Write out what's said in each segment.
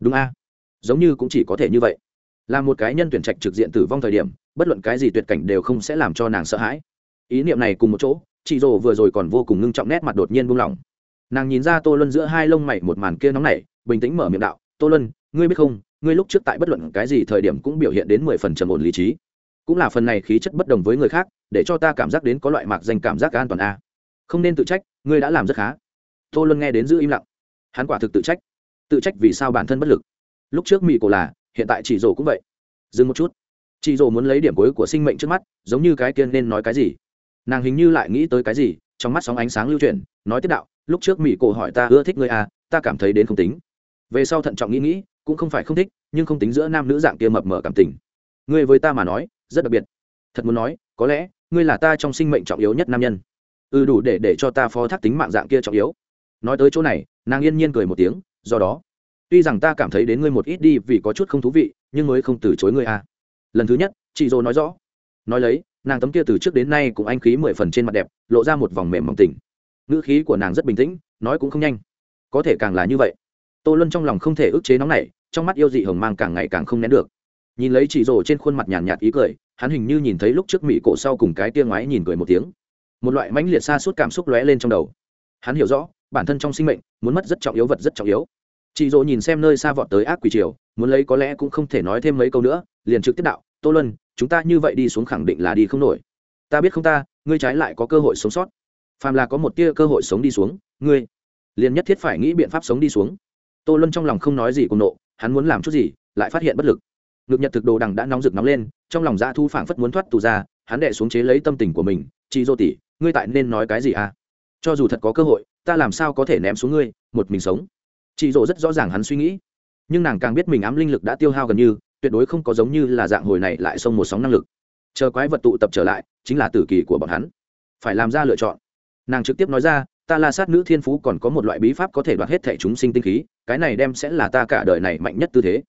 đúng a. Giống như cũng chỉ có thể như vậy. Là một cái nhân tuyển trạch trực diện tử vong thời điểm, bất luận cái gì tuyệt cảnh đều không sẽ làm cho nàng sợ hãi. Ý niệm này cùng một chỗ, chị rồ vừa rồi còn vô cùng ngưng trọng nét mặt đột nhiên buông lỏng. Nàng nhìn ra tô luân giữa hai lông mày một màn kia nóng nảy, bình tĩnh mở miệng đạo, tô luân, ngươi biết không, ngươi lúc trước tại bất luận cái gì thời điểm cũng biểu hiện đến mười phần trầm ổn lý trí. Cũng là phần này khí chất bất đồng với người khác, để cho ta cảm giác đến có loại mạc danh cảm giác an toàn a. Không nên tự trách, ngươi đã làm rất khá. Tô luân nghe đến giữ im lặng. Hắn quả thực tự trách tự trách vì sao bản thân bất lực. Lúc trước mỹ cổ là, hiện tại chị rổ cũng vậy. Dừng một chút. Chị rổ muốn lấy điểm cuối của sinh mệnh trước mắt, giống như cái kia nên nói cái gì. Nàng hình như lại nghĩ tới cái gì, trong mắt sóng ánh sáng lưu chuyển, nói tiếp đạo, lúc trước mỹ cổ hỏi ta ưa thích ngươi à ta cảm thấy đến không tính. Về sau thận trọng nghĩ nghĩ, cũng không phải không thích, nhưng không tính giữa nam nữ dạng kia mập mờ cảm tình. Ngươi với ta mà nói, rất đặc biệt. Thật muốn nói, có lẽ, ngươi là ta trong sinh mệnh trọng yếu nhất nam nhân. Ừ đủ để để cho ta phó thác tính mạng dạng kia trọng yếu. Nói tới chỗ này, nàng yên nhiên cười một tiếng do đó tuy rằng ta cảm thấy đến ngươi một ít đi vì có chút không thú vị nhưng mới không từ chối ngươi à. lần thứ nhất chị dô nói rõ. Nói lấy nàng tấm kia từ trước đến nay cũng anh khí mười phần trên mặt đẹp lộ ra một vòng mềm mỏng tình. Ngữ khí của nàng rất bình tĩnh nói cũng không nhanh. Có thể càng là như vậy. Tô luân trong lòng không thể ức chế nóng này trong mắt yêu dị hồng mang càng ngày càng không nén được. Nhìn lấy chị rồ trên khuôn mặt nhàn nhạt, nhạt ý cười hắn hình như nhìn thấy lúc trước mỹ cổ sau cùng cái tia ngoái nhìn cười một tiếng. Một loại mãnh liệt xa suốt cảm xúc lóe lên trong đầu. Hắn hiểu rõ bản thân trong sinh mệnh, muốn mất rất trọng yếu vật rất trọng yếu. Chị dỗ nhìn xem nơi xa vọt tới ác quỷ triều, muốn lấy có lẽ cũng không thể nói thêm mấy câu nữa, liền trực tiếp đạo, tô luân, chúng ta như vậy đi xuống khẳng định là đi không nổi. Ta biết không ta, ngươi trái lại có cơ hội sống sót. Phàm là có một tia cơ hội sống đi xuống, ngươi liền nhất thiết phải nghĩ biện pháp sống đi xuống. Tô luân trong lòng không nói gì cùng nộ, hắn muốn làm chút gì, lại phát hiện bất lực. Ngực nhật thực đồ đằng đã nóng rực nóng lên, trong lòng dã thu phảng phất muốn thoát tù ra, hắn đệ xuống chế lấy tâm tình của mình, chị dô tỷ, ngươi tại nên nói cái gì à? Cho dù thật có cơ hội ta làm sao có thể ném xuống ngươi, một mình sống? Chị dỗ rất rõ ràng hắn suy nghĩ. Nhưng nàng càng biết mình ám linh lực đã tiêu hao gần như, tuyệt đối không có giống như là dạng hồi này lại xông một sóng năng lực. Chờ quái vật tụ tập trở lại, chính là tử kỳ của bọn hắn. Phải làm ra lựa chọn. Nàng trực tiếp nói ra, ta la sát nữ thiên phú còn có một loại bí pháp có thể đoạt hết thẻ chúng sinh tinh khí, cái này đem sẽ là ta cả đời này mạnh nhất tư thế.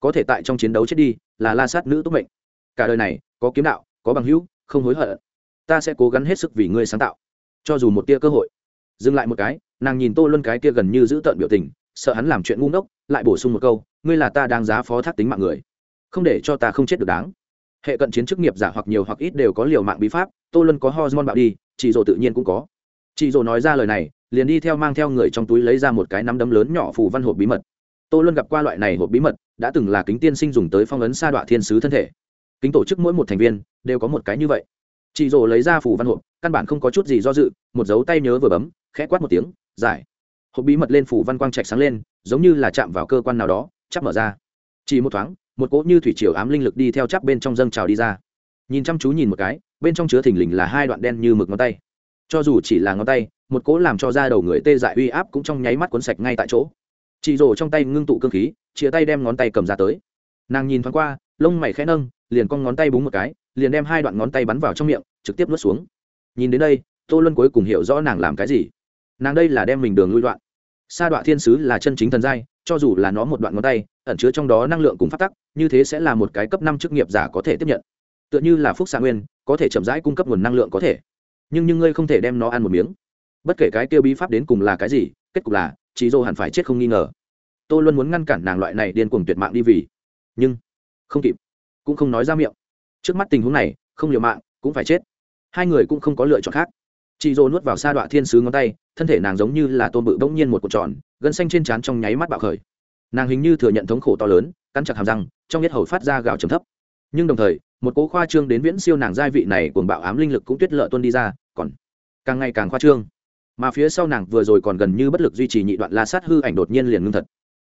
Có thể tại trong chiến đấu chết đi, là la sát nữ tốt mệnh. Cả đời này, có kiếm đạo, có bằng hữu, không hối hận. Ta sẽ cố gắng hết sức vì ngươi sáng tạo. Cho dù một tia cơ hội dừng lại một cái, nàng nhìn tô luân cái kia gần như giữ tợn biểu tình, sợ hắn làm chuyện ngu ngốc, lại bổ sung một câu, ngươi là ta đang giá phó thác tính mạng người. Không để cho ta không chết được đáng. Hệ cận chiến chức nghiệp giả hoặc nhiều hoặc ít đều có liều mạng bí pháp, tô luân có hormone bạo đi chị dỗ tự nhiên cũng có. Chị dỗ nói ra lời này, liền đi theo mang theo người trong túi lấy ra một cái nắm đấm lớn nhỏ phù văn hộp bí mật. Tô luân gặp qua loại này hộp bí mật, đã từng là kính tiên sinh dùng tới phong ấn sa đọa thiên sứ thân thể. Kính tổ chức mỗi một thành viên đều có một cái như vậy chị rồ lấy ra phủ văn hộp, căn bản không có chút gì do dự, một dấu tay nhớ vừa bấm, khẽ quát một tiếng, giải. Hộp bí mật lên phủ văn quang trạch sáng lên, giống như là chạm vào cơ quan nào đó, chắp mở ra. Chỉ một thoáng, một cỗ như thủy triều ám linh lực đi theo chắp bên trong dâng trào đi ra. Nhìn chăm chú nhìn một cái, bên trong chứa thình lình là hai đoạn đen như mực ngón tay. Cho dù chỉ là ngón tay, một cỗ làm cho da đầu người tê dại uy áp cũng trong nháy mắt cuốn sạch ngay tại chỗ. Chị rổ trong tay ngưng tụ cơ khí, chia tay đem ngón tay cầm ra tới. Nàng nhìn thoáng qua, lông mày khẽ nâng, liền con ngón tay búng một cái, liền đem hai đoạn ngón tay bắn vào trong miệng trực tiếp nuốt xuống. Nhìn đến đây, tô luân cuối cùng hiểu rõ nàng làm cái gì. Nàng đây là đem mình đường lui đoạn. Sa đoạn thiên sứ là chân chính thần giai, cho dù là nó một đoạn ngón tay, ẩn chứa trong đó năng lượng cùng phát tắc, như thế sẽ là một cái cấp năm chức nghiệp giả có thể tiếp nhận. Tựa như là phúc xạ nguyên, có thể chậm rãi cung cấp nguồn năng lượng có thể. Nhưng nhưng ngươi không thể đem nó ăn một miếng. Bất kể cái tiêu bí pháp đến cùng là cái gì, kết cục là chị dô hẳn phải chết không nghi ngờ. Tôi luôn muốn ngăn cản nàng loại này điên cuồng tuyệt mạng đi vì. Nhưng, không kịp. Cũng không nói ra miệng. Trước mắt tình huống này, không liều mạng cũng phải chết. Hai người cũng không có lựa chọn khác. Chị dô nuốt vào sa đọa thiên sứ ngón tay, thân thể nàng giống như là tôm bự bỗng nhiên một cột tròn, gân xanh trên trán trong nháy mắt bạo khởi. Nàng hình như thừa nhận thống khổ to lớn, cắn chặt hàm răng, trong nhất hầu phát ra gạo trầm thấp. Nhưng đồng thời, một cố khoa trương đến viễn siêu nàng giai vị này cuồng bạo ám linh lực cũng tuyết lợ tuân đi ra, còn càng ngày càng khoa trương. Mà phía sau nàng vừa rồi còn gần như bất lực duy trì nhị đoạn la sát hư ảnh đột nhiên liền ngưng thật.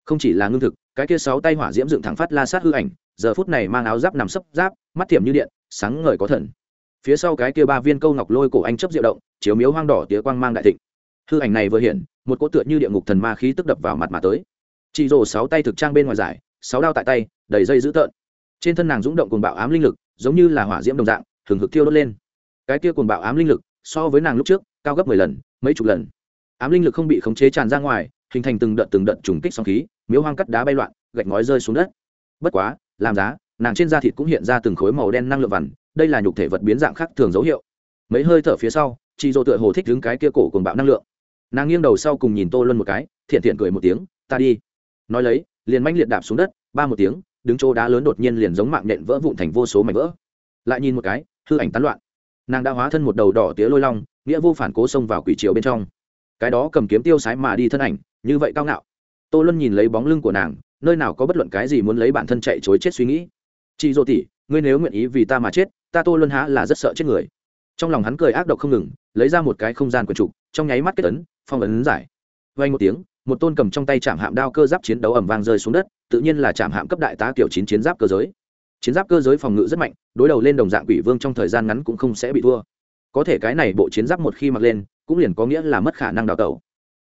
Không chỉ là ngưng thực, cái kia sáu tay hỏa diễm dựng thẳng phát la sát hư ảnh, giờ phút này mang áo giáp nằm sấp giáp, mắt thiểm như điện, sáng ngời có thần phía sau cái kia ba viên câu ngọc lôi cổ anh chấp diệu động, chiếu miếu hoang đỏ tía quang mang đại thịnh. Hư ảnh này vừa hiện, một cỗ tựa như địa ngục thần ma khí tức đập vào mặt mà tới. Chị rồ sáu tay thực trang bên ngoài giải, sáu đao tại tay, đầy dây dữ tợn. Trên thân nàng rúng động cùng bạo ám linh lực, giống như là hỏa diễm đồng dạng thường hực thiêu đốt lên. Cái kia cùng bạo ám linh lực, so với nàng lúc trước, cao gấp mười lần, mấy chục lần. Ám linh lực không bị khống chế tràn ra ngoài, hình thành từng đợt từng đợt trùng kích sóng khí, miếu hoang cắt đá bay loạn, gạch ngói rơi xuống đất. Bất quá, làm giá, nàng trên da thịt cũng hiện ra từng khối màu đen năng lượng vằn đây là nhục thể vật biến dạng khác thường dấu hiệu. Mấy hơi thở phía sau chị dỗ tựa hồ thích đứng cái kia cổ cùng bạo năng lượng. Nàng nghiêng đầu sau cùng nhìn tô luân một cái, thiện thiện cười một tiếng, ta đi. Nói lấy, liền manh liệt đạp xuống đất, ba một tiếng, đứng chỗ đá lớn đột nhiên liền giống mạng nhện vỡ vụn thành vô số mảnh vỡ. Lại nhìn một cái, hư ảnh tán loạn. Nàng đã hóa thân một đầu đỏ tía lôi long, nghĩa vô phản cố xông vào quỷ chiều bên trong. Cái đó cầm kiếm tiêu sái mà đi thân ảnh, như vậy cao ngạo. Tô luân nhìn lấy bóng lưng của nàng, nơi nào có bất luận cái gì muốn lấy bản thân chạy chối chết suy nghĩ. Chị dô tỷ ngươi nếu nguyện ý vì ta mà chết, ta tô luân há là rất sợ chết người. Trong lòng hắn cười ác độc không ngừng, lấy ra một cái không gian quần trục, trong nháy mắt kết ấn, phong ấn giải. Vay một tiếng, một tôn cầm trong tay chạm hạm đao cơ giáp chiến đấu ẩm vang rơi xuống đất, tự nhiên là chạm hạm cấp đại tá kiểu chín chiến giáp cơ giới. Chiến giáp cơ giới phòng ngự rất mạnh, đối đầu lên đồng dạng quỷ vương trong thời gian ngắn cũng không sẽ bị thua. Có thể cái này bộ chiến giáp một khi mặc lên, cũng liền có nghĩa là mất khả năng đào tẩu.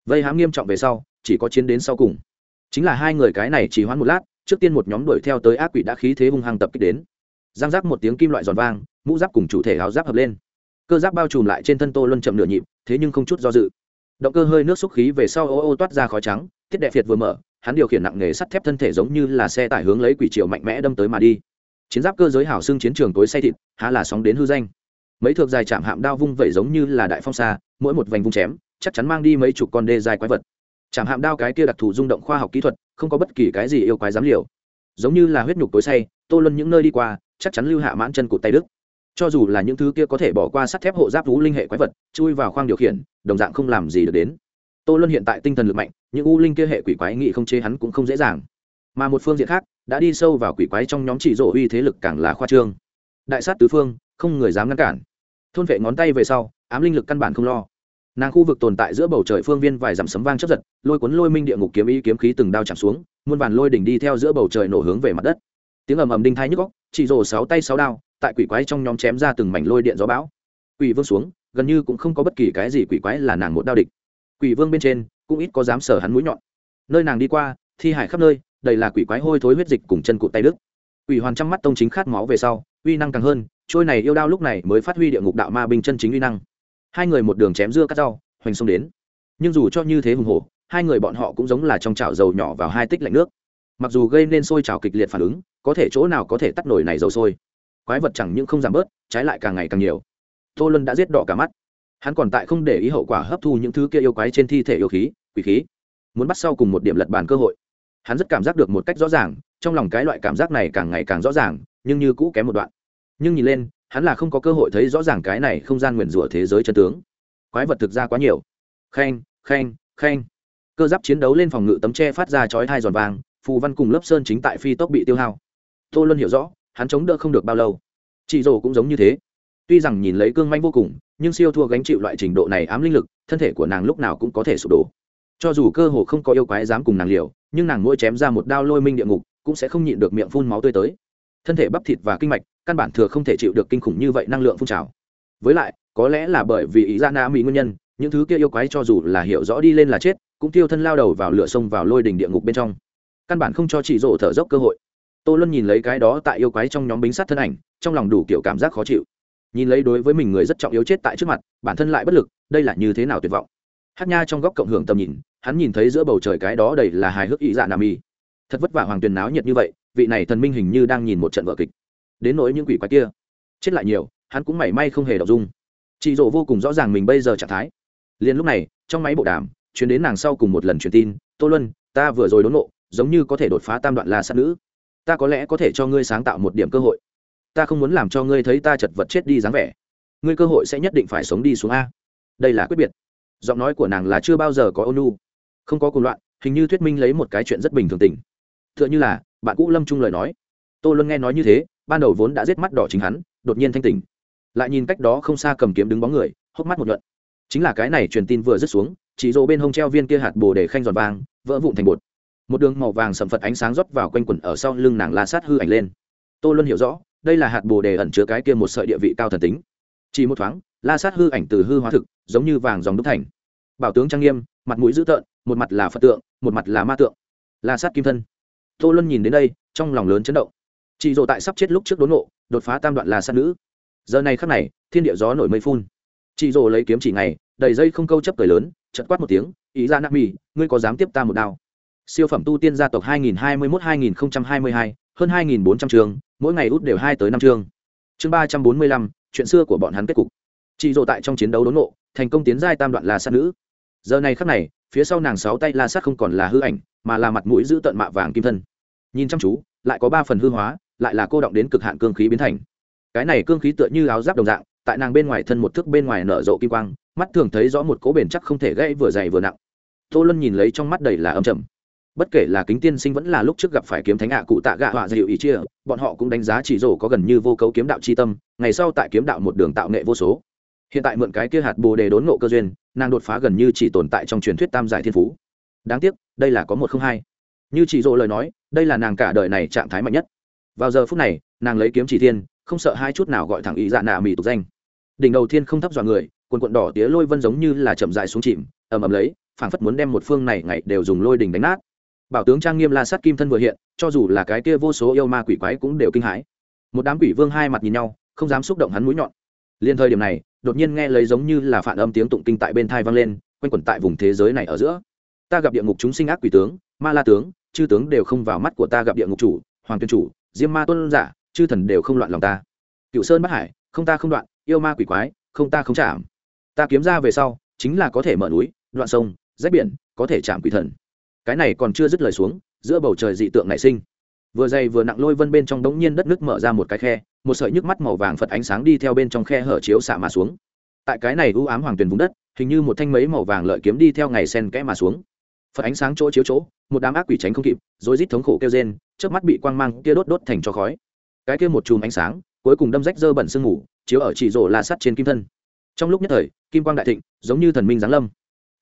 Vây hám nghiêm trọng về sau, chỉ có chiến đến sau cùng. Chính là hai người cái này chỉ hoãn một lát, trước tiên một nhóm đuổi theo tới ác quỷ đã khí thế hung hăng tập kích đến giang giáp một tiếng kim loại giòn vang, mũ giáp cùng chủ thể áo giáp hợp lên. Cơ giáp bao trùm lại trên thân tô luân chậm nửa nhịp, thế nhưng không chút do dự. Động cơ hơi nước xúc khí về sau ô ô toát ra khói trắng thiết đệ phiệt vừa mở, hắn điều khiển nặng nghề sắt thép thân thể giống như là xe tải hướng lấy quỷ triều mạnh mẽ đâm tới mà đi. Chiến giáp cơ giới hảo xương chiến trường tối say thịt, há là sóng đến hư danh. Mấy thước dài chạm hạm đao vung vẩy giống như là đại phong xa mỗi một vành vung chém, chắc chắn mang đi mấy chục con đê dài quái vật. Chạm hạm đao cái kia đặc thù rung động khoa học kỹ thuật, không có bất kỳ cái gì yêu quái dám liều. Giống như là huyết nhục tối say, tô luân những nơi đi qua chắc chắn lưu hạ mãn chân cụt tay đức. Cho dù là những thứ kia có thể bỏ qua sắt thép hộ giáp thú linh hệ quái vật, chui vào khoang điều khiển, đồng dạng không làm gì được đến. Tô luân hiện tại tinh thần lực mạnh, những u linh kia hệ quỷ quái nghị không chế hắn cũng không dễ dàng. Mà một phương diện khác, đã đi sâu vào quỷ quái trong nhóm chỉ rộ uy thế lực càng là khoa trương. Đại sát tứ phương, không người dám ngăn cản. Thôn vệ ngón tay về sau, ám linh lực căn bản không lo. Nàng khu vực tồn tại giữa bầu trời phương viên vài dặm sấm vang chấp giật, lôi cuốn lôi minh địa ngục kiếm ý kiếm khí từng đao chạm xuống, muôn vàn lôi đỉnh đi theo giữa bầu trời nổ hướng về mặt đất. Tiếng ầm ầm đinh thai nhức góc chỉ rồ sáu tay sáu đao, tại quỷ quái trong nhóm chém ra từng mảnh lôi điện gió bão. Quỷ vương xuống, gần như cũng không có bất kỳ cái gì quỷ quái là nàng một đao địch. Quỷ vương bên trên, cũng ít có dám sở hắn mũi nhọn. Nơi nàng đi qua, thi hải khắp nơi, đầy là quỷ quái hôi thối huyết dịch cùng chân cụt tay đức quỷ hoàn trăm mắt tông chính khát máu về sau, uy năng càng hơn, trôi này yêu đao lúc này mới phát huy địa ngục đạo ma binh chân chính uy năng. Hai người một đường chém dưa cắt rau, hoành xông đến. Nhưng dù cho như thế hùng hổ, hai người bọn họ cũng giống là trong chảo dầu nhỏ vào hai tích lạnh nước. Mặc dù gây nên sôi trào kịch liệt phản ứng có thể chỗ nào có thể tắt nổi này dầu sôi. Quái vật chẳng những không giảm bớt, trái lại càng ngày càng nhiều. Tô luân đã giết đỏ cả mắt. Hắn còn tại không để ý hậu quả hấp thu những thứ kia yêu quái trên thi thể yêu khí, quỷ khí. Muốn bắt sau cùng một điểm lật bàn cơ hội. Hắn rất cảm giác được một cách rõ ràng, trong lòng cái loại cảm giác này càng ngày càng rõ ràng, nhưng như cũ kém một đoạn. Nhưng nhìn lên, hắn là không có cơ hội thấy rõ ràng cái này không gian nguyền rủa thế giới chân tướng. Quái vật thực ra quá nhiều. Khen khen khen cơ giáp chiến đấu lên phòng ngự tấm tre phát ra chói thai giòn vàng, phù văn cùng lớp sơn chính tại phi tốc bị tiêu hao tô luân hiểu rõ, hắn chống đỡ không được bao lâu. Chị rồ cũng giống như thế. Tuy rằng nhìn lấy cương manh vô cùng, nhưng siêu thua gánh chịu loại trình độ này ám linh lực, thân thể của nàng lúc nào cũng có thể sụp đổ. Cho dù cơ hồ không có yêu quái dám cùng nàng liều, nhưng nàng mỗi chém ra một đao lôi minh địa ngục, cũng sẽ không nhịn được miệng phun máu tươi tới. Thân thể bắp thịt và kinh mạch, căn bản thừa không thể chịu được kinh khủng như vậy năng lượng phun trào. Với lại, có lẽ là bởi vì ý ra na mỹ nguyên nhân, những thứ kia yêu quái cho dù là hiểu rõ đi lên là chết, cũng tiêu thân lao đầu vào lửa sông vào lôi đỉnh địa ngục bên trong. Căn bản không cho chị rộ thở dốc cơ hội tô luân nhìn lấy cái đó tại yêu quái trong nhóm bính sát thân ảnh, trong lòng đủ kiểu cảm giác khó chịu. Nhìn lấy đối với mình người rất trọng yếu chết tại trước mặt, bản thân lại bất lực, đây là như thế nào tuyệt vọng. Hát nha trong góc cộng hưởng tầm nhìn, hắn nhìn thấy giữa bầu trời cái đó đầy là hài hước ý dạ nam y thật vất vả hoàng tuyền náo nhiệt như vậy, vị này thần minh hình như đang nhìn một trận vở kịch. Đến nỗi những quỷ quái kia, chết lại nhiều, hắn cũng mảy may không hề đọc dung. Chị dỗ vô cùng rõ ràng mình bây giờ trạng thái. Liền lúc này, trong máy bộ đàm chuyến đến nàng sau cùng một lần truyền tin, tô luân, ta vừa rồi đốn nộ giống như có thể đột phá tam đoạn la sát nữ ta có lẽ có thể cho ngươi sáng tạo một điểm cơ hội. Ta không muốn làm cho ngươi thấy ta chật vật chết đi dáng vẻ. Ngươi cơ hội sẽ nhất định phải sống đi xuống a. Đây là quyết biệt. Giọng nói của nàng là chưa bao giờ có ônu không có cùng loạn, hình như thuyết minh lấy một cái chuyện rất bình thường tình. T h ư ợ n h ư là, bạn cũ lâm trung lời nói. Tôi luôn nghe nói như thế, ban đầu vốn đã giết mắt đỏ chính hắn, đột nhiên thanh tỉnh. Lại nhìn cách đó không xa cầm kiếm đứng bóng người, hốc mắt một nhuận. Chính là cái này truyền tin vừa dứt xuống, chỉ rộ bên hông treo viên kia hạt bồ để khanh giòn vàng vỡ vụn thành bột một đường màu vàng sầm phật ánh sáng rót vào quanh quẩn ở sau lưng nàng la sát hư ảnh lên. Tô Luân hiểu rõ, đây là hạt bồ đề ẩn chứa cái kia một sợi địa vị cao thần tính. Chỉ một thoáng, la sát hư ảnh từ hư hóa thực, giống như vàng dòng đúc thành. Bảo tướng trang nghiêm, mặt mũi dữ tợn, một mặt là phật tượng, một mặt là ma tượng. La sát kim thân. Tô luân nhìn đến đây, trong lòng lớn chấn động. Chị dồ tại sắp chết lúc trước đốn nộ đột phá tam đoạn la sát nữ. Giờ này khắc này, thiên địa gió nổi mây phun. Chị dồ lấy kiếm chỉ ngày, đầy dây không câu chấp cười lớn chật quát một tiếng, ý ra nắc mì, ngươi có dám tiếp ta một đao? Siêu phẩm tu tiên gia tộc 2021-2022, hơn 2.400 trường mỗi ngày út đều hai tới năm chương. Chương ba trăm bốn mươi lăm chuyện xưa của bọn hắn kết cục. Chị dỗ tại trong chiến đấu đốn nộ thành công tiến giai tam đoạn là sát nữ. Giờ này khắc này phía sau nàng sáu tay la sát không còn là hư ảnh mà là mặt mũi giữ tận mạ vàng kim thân. Nhìn chăm chú lại có ba phần hư hóa lại là cô động đến cực hạn cương khí biến thành. Cái này cương khí tựa như áo giáp đồng dạng tại nàng bên ngoài thân một thước bên ngoài nở rộ kim quang mắt thường thấy rõ một cố bền chắc không thể gãy vừa dày vừa nặng. Tô luân nhìn lấy trong mắt đầy là âm trầm bất kể là kính tiên sinh vẫn là lúc trước gặp phải kiếm thánh ạ cụ tạ gạ họa dịu ý chia, bọn họ cũng đánh giá chỉ rổ có gần như vô cấu kiếm đạo c h i tâm, ngày sau tại kiếm đạo một đường tạo nghệ vô số. Hiện tại mượn cái kia hạt bồ đề đốn nộ cơ duyên, nàng đột phá gần như chỉ tồn tại trong truyền thuyết tam giải thiên phú. Đáng tiếc, đây là có một không hai. Như chỉ rổ lời nói, đây là nàng cả đời này trạng thái mạnh nhất. Vào giờ phút này, nàng lấy kiếm chỉ thiên, không sợ hai chút nào gọi thẳng ý dạ nạ mỹ tục danh. Đỉnh đầu thiên không thấp dọa người, quần quận đỏ tía lôi vân giống như là chậm dài xuống chìm, ầm ầm lấy, phảng phất muốn đem một phương này ngày đều dùng lôi đỉnh đánh nát bảo tướng trang nghiêm la sát kim thân vừa hiện, cho dù là cái kia vô số yêu ma quỷ quái cũng đều kinh hãi. Một đám quỷ vương hai mặt nhìn nhau, không dám xúc động hắn mũi nhọn. Liên thời điểm này, đột nhiên nghe lấy giống như là phản âm tiếng tụng kinh tại bên thai vang lên, quanh quẩn tại vùng thế giới này ở giữa. Ta gặp địa ngục chúng sinh ác quỷ tướng, ma la tướng, chư tướng đều không vào mắt của ta gặp địa ngục chủ, hoàng tuyên chủ, diêm ma tuân giả, chư thần đều không loạn lòng ta. Cựu sơn bắc hải, không ta không đoạn, yêu ma quỷ quái, không ta không chạm. Ta kiếm ra về sau, chính là có thể mở núi, đoạn sông, rách biển, có thể chạm quỷ thần cái này còn chưa dứt lời xuống, giữa bầu trời dị tượng nảy sinh. Vừa dày vừa nặng lôi vân bên trong đống nhiên đất nước mở ra một cái khe, một sợi nhức mắt màu vàng phật ánh sáng đi theo bên trong khe hở chiếu xạ mà xuống. Tại cái này u ám hoàng tuyền vùng đất, hình như một thanh mấy màu vàng lợi kiếm đi theo ngày sen kẽ mà xuống. Phật ánh sáng chỗ chiếu chỗ, một đám ác quỷ tránh không kịp rồi rít thống khổ kêu rên trước mắt bị quang mang kia đốt đốt thành cho khói. Cái kia một chùm ánh sáng, cuối cùng đâm rách dơ bẩn sương ngủ chiếu ở chỉ rổ la sắt trên kim thân. Trong lúc nhất thời, kim quang đại thịnh, giống như thần minh giáng lâm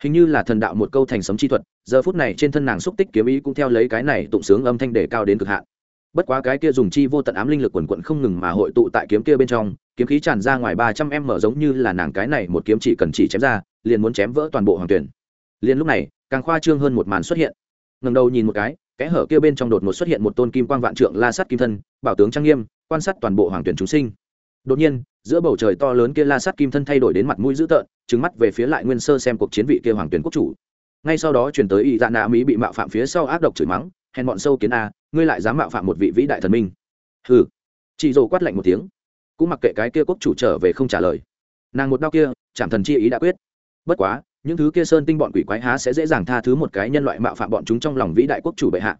hình như là thần đạo một câu thành sấm chi thuật, giờ phút này trên thân nàng xúc tích kiếm ý cũng theo lấy cái này tụng sướng âm thanh để cao đến cực hạn. Bất quá cái kia dùng chi vô tận ám linh lực quần quận không ngừng mà hội tụ tại kiếm kia bên trong, kiếm khí tràn ra ngoài ba trăm em mở giống như là nàng cái này một kiếm chỉ cần chỉ chém ra, liền muốn chém vỡ toàn bộ hoàng tuyển. Liền lúc này, càng khoa trương hơn một màn xuất hiện. Ngần đầu nhìn một cái, kẽ hở kia bên trong đột ngột xuất hiện một tôn kim quang vạn trượng la sắt kim thân, bảo tướng trang nghiêm, quan sát toàn bộ hoàng tuyển chúng sinh. Đột nhiên giữa bầu trời to lớn kia la sắt kim thân thay đổi đến mặt mũi dữ tợn trứng mắt về phía lại nguyên sơ xem cuộc chiến vị kia hoàng tuyển quốc chủ. Ngay sau đó chuyển tới y dạ nạ mỹ bị mạo phạm phía sau ác độc chửi mắng, hèn bọn sâu kiến a, ngươi lại dám mạo phạm một vị vĩ đại thần minh. Hừ. Chị dồ quát lạnh một tiếng. Cũng mặc kệ cái kia quốc chủ trở về không trả lời. Nàng một đau kia chạm thần chi ý đã quyết. Bất quá, những thứ kia sơn tinh bọn quỷ quái há sẽ dễ dàng tha thứ một cái nhân loại mạo phạm bọn chúng trong lòng vĩ đại quốc chủ bệ hạ.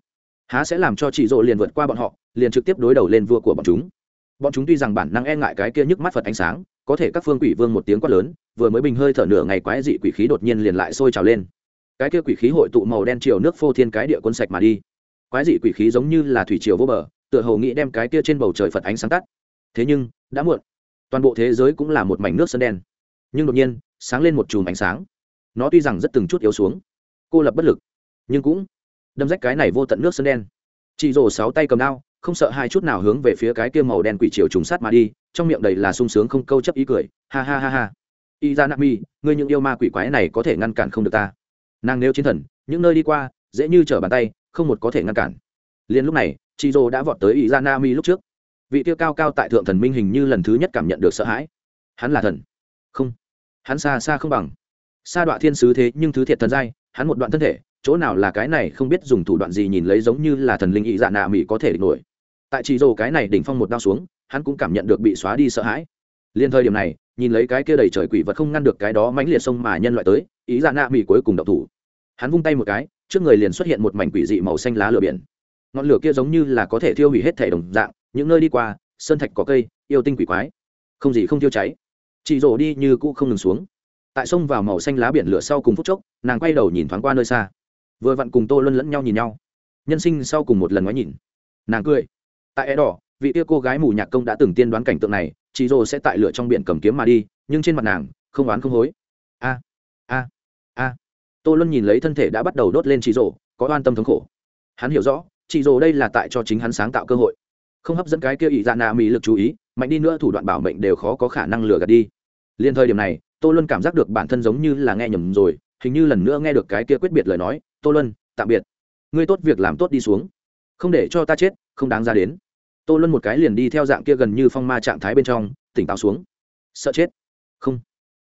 Há sẽ làm cho chị dỗ liền vượt qua bọn họ, liền trực tiếp đối đầu lên vua của bọn chúng bọn chúng tuy rằng bản năng e ngại cái kia nhức mắt phật ánh sáng, có thể các phương quỷ vương một tiếng quát lớn, vừa mới bình hơi thở nửa ngày quái dị quỷ khí đột nhiên liền lại sôi trào lên. Cái kia quỷ khí hội tụ màu đen chiều nước phô thiên cái địa quân sạch mà đi. Quái dị quỷ khí giống như là thủy triều vô bờ, tựa hồ nghĩ đem cái kia trên bầu trời phật ánh sáng tắt. Thế nhưng, đã muộn. Toàn bộ thế giới cũng là một mảnh nước sơn đen. Nhưng đột nhiên, sáng lên một chùm ánh sáng. Nó tuy rằng rất từng chút yếu xuống, cô lập bất lực, nhưng cũng đâm rách cái này vô tận nước sơn đen. Chị rồ sáu tay cầm đao không sợ hai chút nào hướng về phía cái kia màu đen quỷ chiều trùng sát mà đi, trong miệng đầy là sung sướng không câu chấp ý cười, ha ha ha ha. Y ra ngươi những yêu ma quỷ quái này có thể ngăn cản không được ta. Nàng nêu chiến thần, những nơi đi qua, dễ như trở bàn tay, không một có thể ngăn cản. Liền lúc này chị đã vọt tới y ra lúc trước. Vị tiêu cao cao tại thượng thần minh hình như lần thứ nhất cảm nhận được sợ hãi. Hắn là thần. Không. Hắn xa xa không bằng. Xa đoạn thiên sứ thế nhưng thứ thiệt thần dai hắn một đoạn thân thể, chỗ nào là cái này không biết dùng thủ đoạn gì nhìn lấy giống như là thần linh ý dạ nạ mỹ có thể địch nổi tại chỉ rồ cái này đỉnh phong một đao xuống, hắn cũng cảm nhận được bị xóa đi sợ hãi. Liên thời điểm này, nhìn lấy cái kia đầy trời quỷ vật không ngăn được cái đó mãnh liệt sông mà nhân loại tới, ý ra nạ mỹ cuối cùng đậu thủ. Hắn vung tay một cái, trước người liền xuất hiện một mảnh quỷ dị màu xanh lá lửa biển. Ngọn lửa kia giống như là có thể thiêu hủy hết thể đồng dạng, những nơi đi qua, sơn thạch có cây, yêu tinh quỷ quái. Không gì không thiêu cháy. Chị rổ đi như cũ không ngừng xuống. Tại sông vào màu xanh lá biển lửa sau cùng phút chốc, nàng quay đầu nhìn thoáng qua nơi xa. Vừa vặn cùng tô luân lẫn nhau nhìn nhau. Nhân sinh sau cùng một lần ngoái nhìn. Nàng cười tại e đỏ vị kia cô gái mù nhạc công đã từng tiên đoán cảnh tượng này chị rồ sẽ tại lửa trong biển cầm kiếm mà đi, nhưng trên mặt nàng, không oán không hối. A a a. Tô luân nhìn lấy thân thể đã bắt đầu đốt lên chị rồ có oan tâm thống khổ. Hắn hiểu rõ chị rồ đây là tại cho chính hắn sáng tạo cơ hội. Không hấp dẫn cái kia ỵ dạ nạ mỹ lực chú ý, mạnh đi nữa thủ đoạn bảo mệnh đều khó có khả năng lừa gạt đi. Liên thời điểm này, tô luân cảm giác được bản thân giống như là nghe nhầm rồi, hình như lần nữa nghe được cái kia quyết biệt lời nói, tô luân, tạm biệt. Ngươi tốt việc làm tốt đi xuống. Không để cho ta chết, không đáng ra đến tô luân một cái liền đi theo dạng kia gần như phong ma trạng thái bên trong, tỉnh táo xuống. Sợ chết. Không.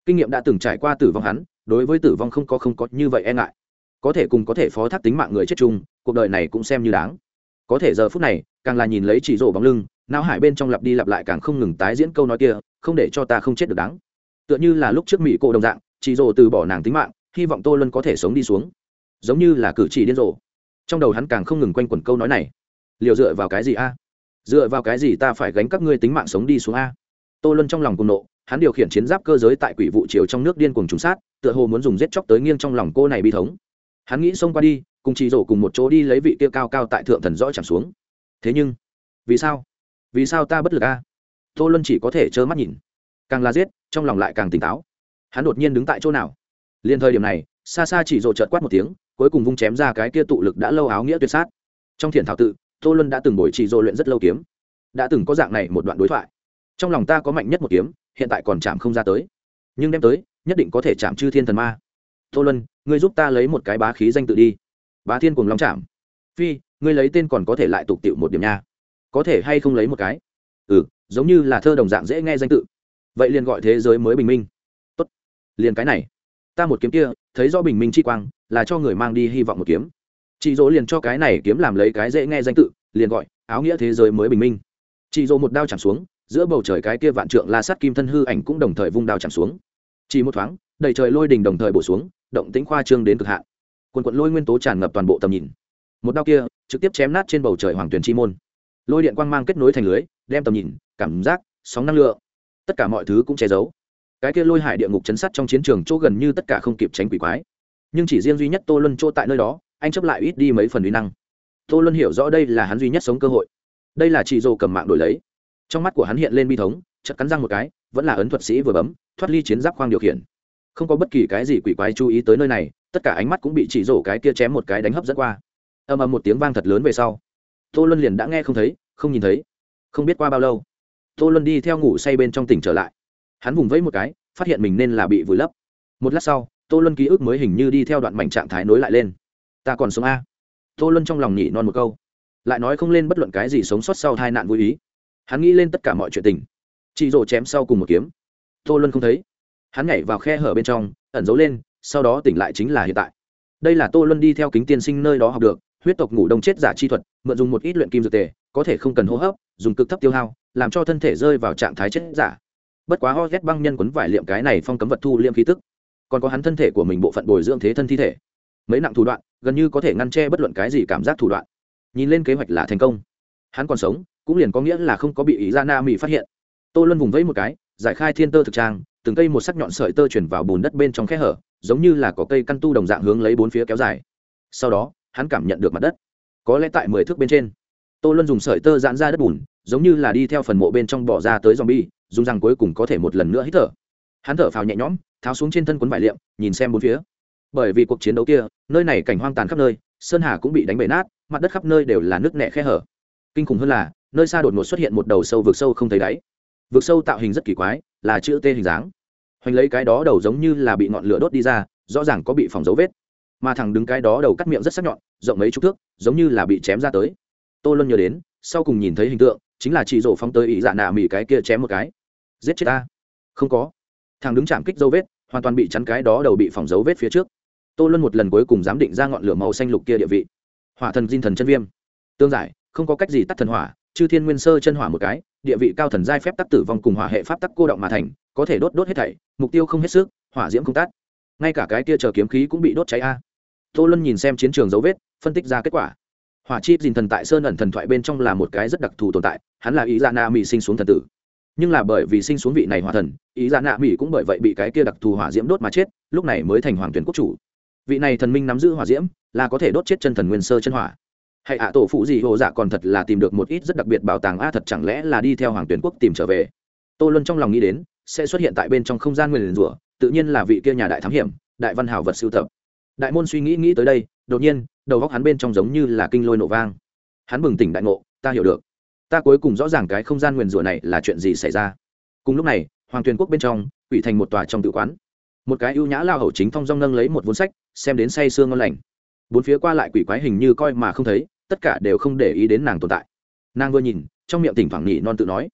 Kinh nghiệm đã từng trải qua tử vong hắn, đối với tử vong không có không có như vậy e ngại. Có thể cùng có thể phó thác tính mạng người chết chung, cuộc đời này cũng xem như đáng. Có thể giờ phút này, càng là nhìn lấy chỉ rổ bóng lưng, não hải bên trong lặp đi lặp lại càng không ngừng tái diễn câu nói kia, không để cho ta không chết được đáng. Tựa như là lúc trước mỹ cô đồng dạng, chỉ rổ từ bỏ nàng tính mạng, hy vọng tô luân có thể sống đi xuống. Giống như là cử chỉ điên rồ. Trong đầu hắn càng không ngừng quanh quẩn câu nói này. Liều dựa vào cái gì a? Dựa vào cái gì ta phải gánh các ngươi tính mạng sống đi xuống a? Tô luân trong lòng cùng nộ, hắn điều khiển chiến giáp cơ giới tại quỷ vụ chiều trong nước điên cuồng trùng sát, tựa hồ muốn dùng giết chóc tới nghiêng trong lòng cô này bi thống. Hắn nghĩ xông qua đi, cùng chị rổ cùng một chỗ đi lấy vị kia cao cao tại thượng thần rõ chẳng xuống. Thế nhưng, vì sao? Vì sao ta bất lực a? Tô luân chỉ có thể trơ mắt nhìn. Càng la giết, trong lòng lại càng tỉnh táo. Hắn đột nhiên đứng tại chỗ nào? Liền thời điểm này, xa xa chỉ rộ trợt quát một tiếng, cuối cùng vung chém ra cái kia tụ lực đã lâu áo nghĩa tuyệt sát. Trong thiền thảo tự tô luân đã từng bồi chỉ dô luyện rất lâu kiếm. Đã từng có dạng này một đoạn đối thoại. Trong lòng ta có mạnh nhất một kiếm, hiện tại còn chạm không ra tới. Nhưng đem tới, nhất định có thể chạm chư thiên thần ma. Tô luân, ngươi giúp ta lấy một cái bá khí danh tự đi. Bá thiên cùng long chạm. Phi, ngươi lấy tên còn có thể lại tục tiệu một điểm nha. Có thể hay không lấy một cái? Ừ giống như là thơ đồng dạng dễ nghe danh tự. Vậy liền gọi thế giới mới bình minh. Tốt, liền cái này. Ta một kiếm kia, thấy rõ bình minh chi quang, là cho người mang đi hy vọng một kiếm chị dỗ liền cho cái này kiếm làm lấy cái dễ nghe danh tự, liền gọi, áo nghĩa thế giới mới bình minh. Chị dỗ một đao chạm xuống, giữa bầu trời cái kia vạn trượng la sắt kim thân hư ảnh cũng đồng thời vung đao chạm xuống. Chỉ một thoáng, đầy trời lôi đình đồng thời bổ xuống, động tĩnh khoa trương đến cực hạn. Quần quận lôi nguyên tố tràn ngập toàn bộ tầm nhìn. Một đao kia, trực tiếp chém nát trên bầu trời hoàng tuyền chi môn. Lôi điện quang mang kết nối thành lưới, đem tầm nhìn, cảm giác, sóng năng lượng, tất cả mọi thứ cũng che giấu. Cái kia lôi hải địa ngục chấn sát trong chiến trường chỗ gần như tất cả không kịp tránh quỷ quái. Nhưng chỉ riêng duy nhất tô luân chỗ tại nơi đó anh chấp lại ít đi mấy phần uy năng. Tô luân hiểu rõ đây là hắn duy nhất sống cơ hội. Đây là chị dô cầm mạng đổi lấy. Trong mắt của hắn hiện lên bi thống chật cắn răng một cái, vẫn là ấn thuật sĩ vừa bấm, thoát ly chiến giáp khoang điều khiển. Không có bất kỳ cái gì quỷ quái chú ý tới nơi này, tất cả ánh mắt cũng bị chỉ rổ cái kia chém một cái đánh hấp dẫn qua. Ầm ầm một tiếng vang thật lớn về sau. Tô luân liền đã nghe không thấy, không nhìn thấy. Không biết qua bao lâu, tô luân đi theo ngủ say bên trong tỉnh trở lại. Hắn vùng vẫy một cái, phát hiện mình nên là bị vùi lấp. Một lát sau, tô luân ký ức mới hình như đi theo đoạn mảnh trạng thái nối lại lên ta còn sống a. Tô luân trong lòng nhị non một câu, lại nói không lên bất luận cái gì sống sót sau hai nạn vui ý. Hắn nghĩ lên tất cả mọi chuyện tình. Chị rổ chém sau cùng một kiếm. Tô luân không thấy. Hắn nhảy vào khe hở bên trong, ẩn giấu lên, sau đó tỉnh lại chính là hiện tại. Đây là tô luân đi theo kính tiên sinh nơi đó học được, huyết tộc ngủ đông chết giả chi thuật, mượn dùng một ít luyện kim dược tề, có thể không cần hô hấp, dùng cực thấp tiêu hao, làm cho thân thể rơi vào trạng thái chết giả. Bất quá ho ghét băng nhân quấn vải liệm cái này phong cấm vật thu liêm khí tức. Còn có hắn thân thể của mình bộ phận bồi dưỡng thế thân thi thể mấy nặng thủ đoạn, gần như có thể ngăn che bất luận cái gì cảm giác thủ đoạn. Nhìn lên kế hoạch là thành công. Hắn còn sống, cũng liền có nghĩa là không có bị ý ra na mỹ phát hiện. Tô luân vùng vẫy một cái, giải khai thiên tơ thực trang, từng cây một sắc nhọn sợi tơ chuyển vào bùn đất bên trong khe hở, giống như là có cây căn tu đồng dạng hướng lấy bốn phía kéo dài. Sau đó, hắn cảm nhận được mặt đất. Có lẽ tại mười thước bên trên, tô luân dùng sợi tơ giãn ra đất bùn, giống như là đi theo phần mộ bên trong bỏ ra tới z o m bi e dùng rằng cuối cùng có thể một lần nữa hít thở. Hắn thở phào nhẹ nhõm, tháo xuống trên thân quấn vải liệm, nhìn xem bốn phía bởi vì cuộc chiến đấu kia, nơi này cảnh hoang tàn khắp nơi, sơn hà cũng bị đánh bể nát, mặt đất khắp nơi đều là nước nẹ khe hở. Kinh khủng hơn là, nơi xa đột ngột xuất hiện một đầu sâu vực sâu không thấy đáy. Vực sâu tạo hình rất kỳ quái, là chữ t hình dáng. Hoành lấy cái đó đầu giống như là bị ngọn lửa đốt đi ra, rõ ràng có bị phòng dấu vết. Mà thằng đứng cái đó đầu cắt miệng rất sắc nhọn, rộng mấy chục thước, giống như là bị chém ra tới. Tôi luôn nhớ đến, sau cùng nhìn thấy hình tượng, chính là chị rổ phóng tới ý dạ nạ mỹ cái kia chém một cái. Giết chết ta. Không có. Thằng đứng chạm kích dấu vết, hoàn toàn bị chắn cái đó đầu bị phòng dấu vết phía trước tô luân một lần cuối cùng dám định ra ngọn lửa màu xanh lục kia địa vị. Hỏa thần diên thần chân viêm. Tương giải, không có cách gì tắt thần hỏa, chư thiên nguyên sơ chân hỏa một cái, địa vị cao thần giai phép tắc tử vong cùng hỏa hệ pháp tắc cô động mà thành, có thể đốt đốt hết thảy, mục tiêu không hết sức, hỏa diễm không tát ngay cả cái kia chờ kiếm khí cũng bị đốt cháy a. Tô luân nhìn xem chiến trường dấu vết, phân tích ra kết quả. Hỏa chi dìn thần tại sơn ẩn thần thoại bên trong là một cái rất đặc thù tồn tại, hắn là ý dạ na mỹ sinh xuống thần tử. Nhưng là bởi vì sinh xuống vị này hỏa thần ý dạ na mỹ cũng bởi vậy bị cái kia đặc thù hỏa diễm đốt mà chết, lúc này mới thành hoàng tuyển quốc chủ vị này thần minh nắm giữ hỏa diễm, là có thể đốt chết chân thần nguyên sơ chân hỏa. Hãy ạ, tổ phụ gì hồ dạ còn thật là tìm được một ít rất đặc biệt bảo tàng a, thật chẳng lẽ là đi theo hoàng tuyển quốc tìm trở về? Tô luân trong lòng nghĩ đến, sẽ xuất hiện tại bên trong không gian nguyền rủa, tự nhiên là vị kia nhà đại thám hiểm, đại văn hảo vật sưu tập. Đại môn suy nghĩ nghĩ tới đây, đột nhiên, đầu góc hắn bên trong giống như là kinh lôi nổ vang. Hắn bừng tỉnh đại ngộ, ta hiểu được. Ta cuối cùng rõ ràng cái không gian nguyền rủa này là chuyện gì xảy ra. Cùng lúc này, hoàng tuyền quốc bên trong, quỷ thành một tòa trong tự quán. Một cái ưu nhã lao hậu chính thong dong nâng lấy một vốn sách xem đến say sương ngon lành bốn phía qua lại quỷ quái hình như coi mà không thấy tất cả đều không để ý đến nàng tồn tại nàng vừa nhìn trong miệng tỉnh thoảng nhị non tự nói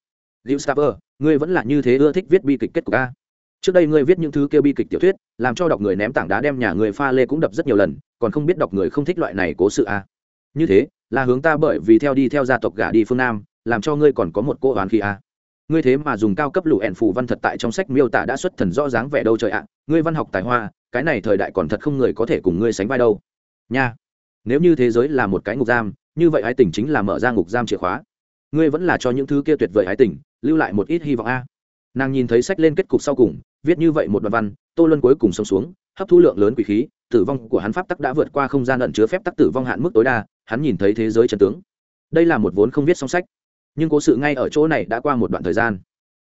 Liu Staver, ngươi vẫn là như thế ưa thích viết bi kịch kết của ca trước đây ngươi viết những thứ kêu bi kịch tiểu thuyết làm cho đọc người ném tảng đá đem nhà người pha lê cũng đập rất nhiều lần còn không biết đọc người không thích loại này cố sự à. như thế là hướng ta bởi vì theo đi theo gia tộc gả đi phương nam làm cho ngươi còn có một cô oán khi à. ngươi thế mà dùng cao cấp lũ ẻn phù văn thật tại trong sách miêu tả đã xuất thần rõ dáng vẻ đâu trời ạ ngươi văn học tài hoa cái này thời đại còn thật không người có thể cùng ngươi sánh vai đâu. Nha, nếu như thế giới là một cái ngục giam, như vậy ái tình chính là mở ra ngục giam chìa khóa. Ngươi vẫn là cho những thứ kia tuyệt vời ái tình, lưu lại một ít hy vọng a. Nàng nhìn thấy sách lên kết cục sau cùng, viết như vậy một đoạn văn, tô luân cuối cùng xông xuống, hấp thu lượng lớn quỷ khí, tử vong của hắn pháp tắc đã vượt qua không gian ẩn chứa phép tắc tử vong hạn mức tối đa, hắn nhìn thấy thế giới trần tướng. Đây là một vốn không viết song sách. Nhưng cố sự ngay ở chỗ này đã qua một đoạn thời gian.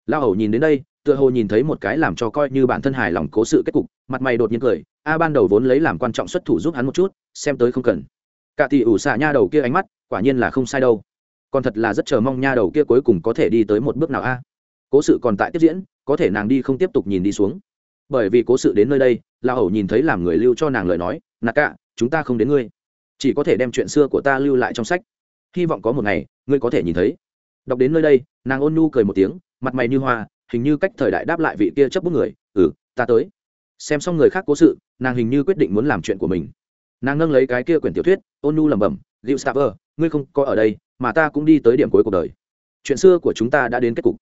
Lao hầu nhìn đến đây tựa hồ nhìn thấy một cái làm cho coi như bản thân hài lòng cố sự kết cục, mặt mày đột nhiên cười, a ban đầu vốn lấy làm quan trọng xuất thủ giúp hắn một chút, xem tới không cần. Cả tỷ ủ xạ nha đầu kia ánh mắt, quả nhiên là không sai đâu. Còn thật là rất chờ mong nha đầu kia cuối cùng có thể đi tới một bước nào a. Cố sự còn tại tiếp diễn, có thể nàng đi không tiếp tục nhìn đi xuống. Bởi vì cố sự đến nơi đây, la hầu nhìn thấy làm người lưu cho nàng lời nói nạc cả chúng ta không đến ngươi. Chỉ có thể đem chuyện xưa của ta lưu lại trong sách. Hy vọng có một ngày, ngươi có thể nhìn thấy. Đọc đến nơi đây, nàng ôn nu cười một tiếng, mặt mày như hoa hình như cách thời đại đáp lại vị kia chấp bút người ừ ta tới. Xem xong người khác cố sự, nàng hình như quyết định muốn làm chuyện của mình. Nàng nâng lấy cái kia quyển tiểu thuyết, ôn nu lẩm bẩm, gil staver ngươi không có ở đây, mà ta cũng đi tới điểm cuối cuộc đời. Chuyện xưa của chúng ta đã đến kết cục,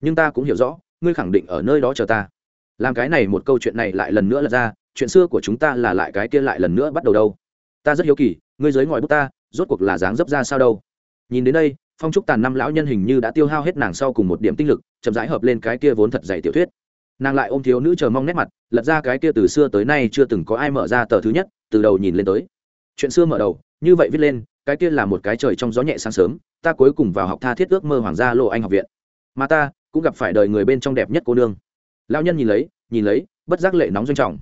nhưng ta cũng hiểu rõ, ngươi khẳng định ở nơi đó chờ ta. Làm cái này một câu chuyện này lại lần nữa là ra, chuyện xưa của chúng ta là lại cái kia lại lần nữa bắt đầu đâu. Ta rất hiếu kỳ, ngươi giới ngòi bút ta, rốt cuộc là dáng dấp ra sao đâu? Nhìn đến đây phong trúc tàn năm lão nhân hình như đã tiêu hao hết nàng sau cùng một điểm tinh lực, chậm rãi hợp lên cái kia vốn thật dày tiểu thuyết. Nàng lại ôm thiếu nữ chờ mong nét mặt, lật ra cái kia từ xưa tới nay chưa từng có ai mở ra tờ thứ nhất, từ đầu nhìn lên tới. Chuyện xưa mở đầu, như vậy viết lên, cái kia là một cái trời trong gió nhẹ sáng sớm, ta cuối cùng vào học tha thiết ước mơ hoàng gia lộ anh học viện. Mà ta, cũng gặp phải đời người bên trong đẹp nhất cô nương. Lão nhân nhìn lấy nhìn lấy, bất giác lệ nóng doanh trọng.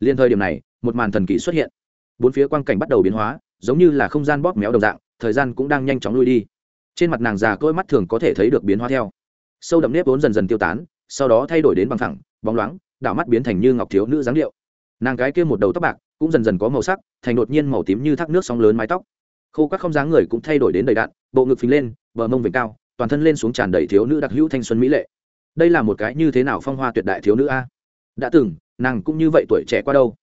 Liên thời điểm này, một màn thần kỳ xuất hiện. Bốn phía quang cảnh bắt đầu biến hóa, giống như là không gian bóp méo đồng dạng, thời gian cũng đang nhanh chóng lui đi trên mặt nàng già côi mắt thường có thể thấy được biến hóa theo. Sâu đậm nếp vốn dần dần tiêu tán, sau đó thay đổi đến bằng thẳng bóng loáng, đảo mắt biến thành như ngọc thiếu nữ dáng điệu. Nàng cái kia một đầu tóc bạc cũng dần dần có màu sắc, thành đột nhiên màu tím như thác nước sóng lớn mái tóc. Khô các không dáng người cũng thay đổi đến đầy đạn bộ ngực phình lên, bờ mông vểnh cao, toàn thân lên xuống tràn đầy thiếu nữ đặc hữu thanh xuân mỹ lệ. Đây là một cái như thế nào phong hoa tuyệt đại thiếu nữ a? Đã từng, nàng cũng như vậy tuổi trẻ qua đâu?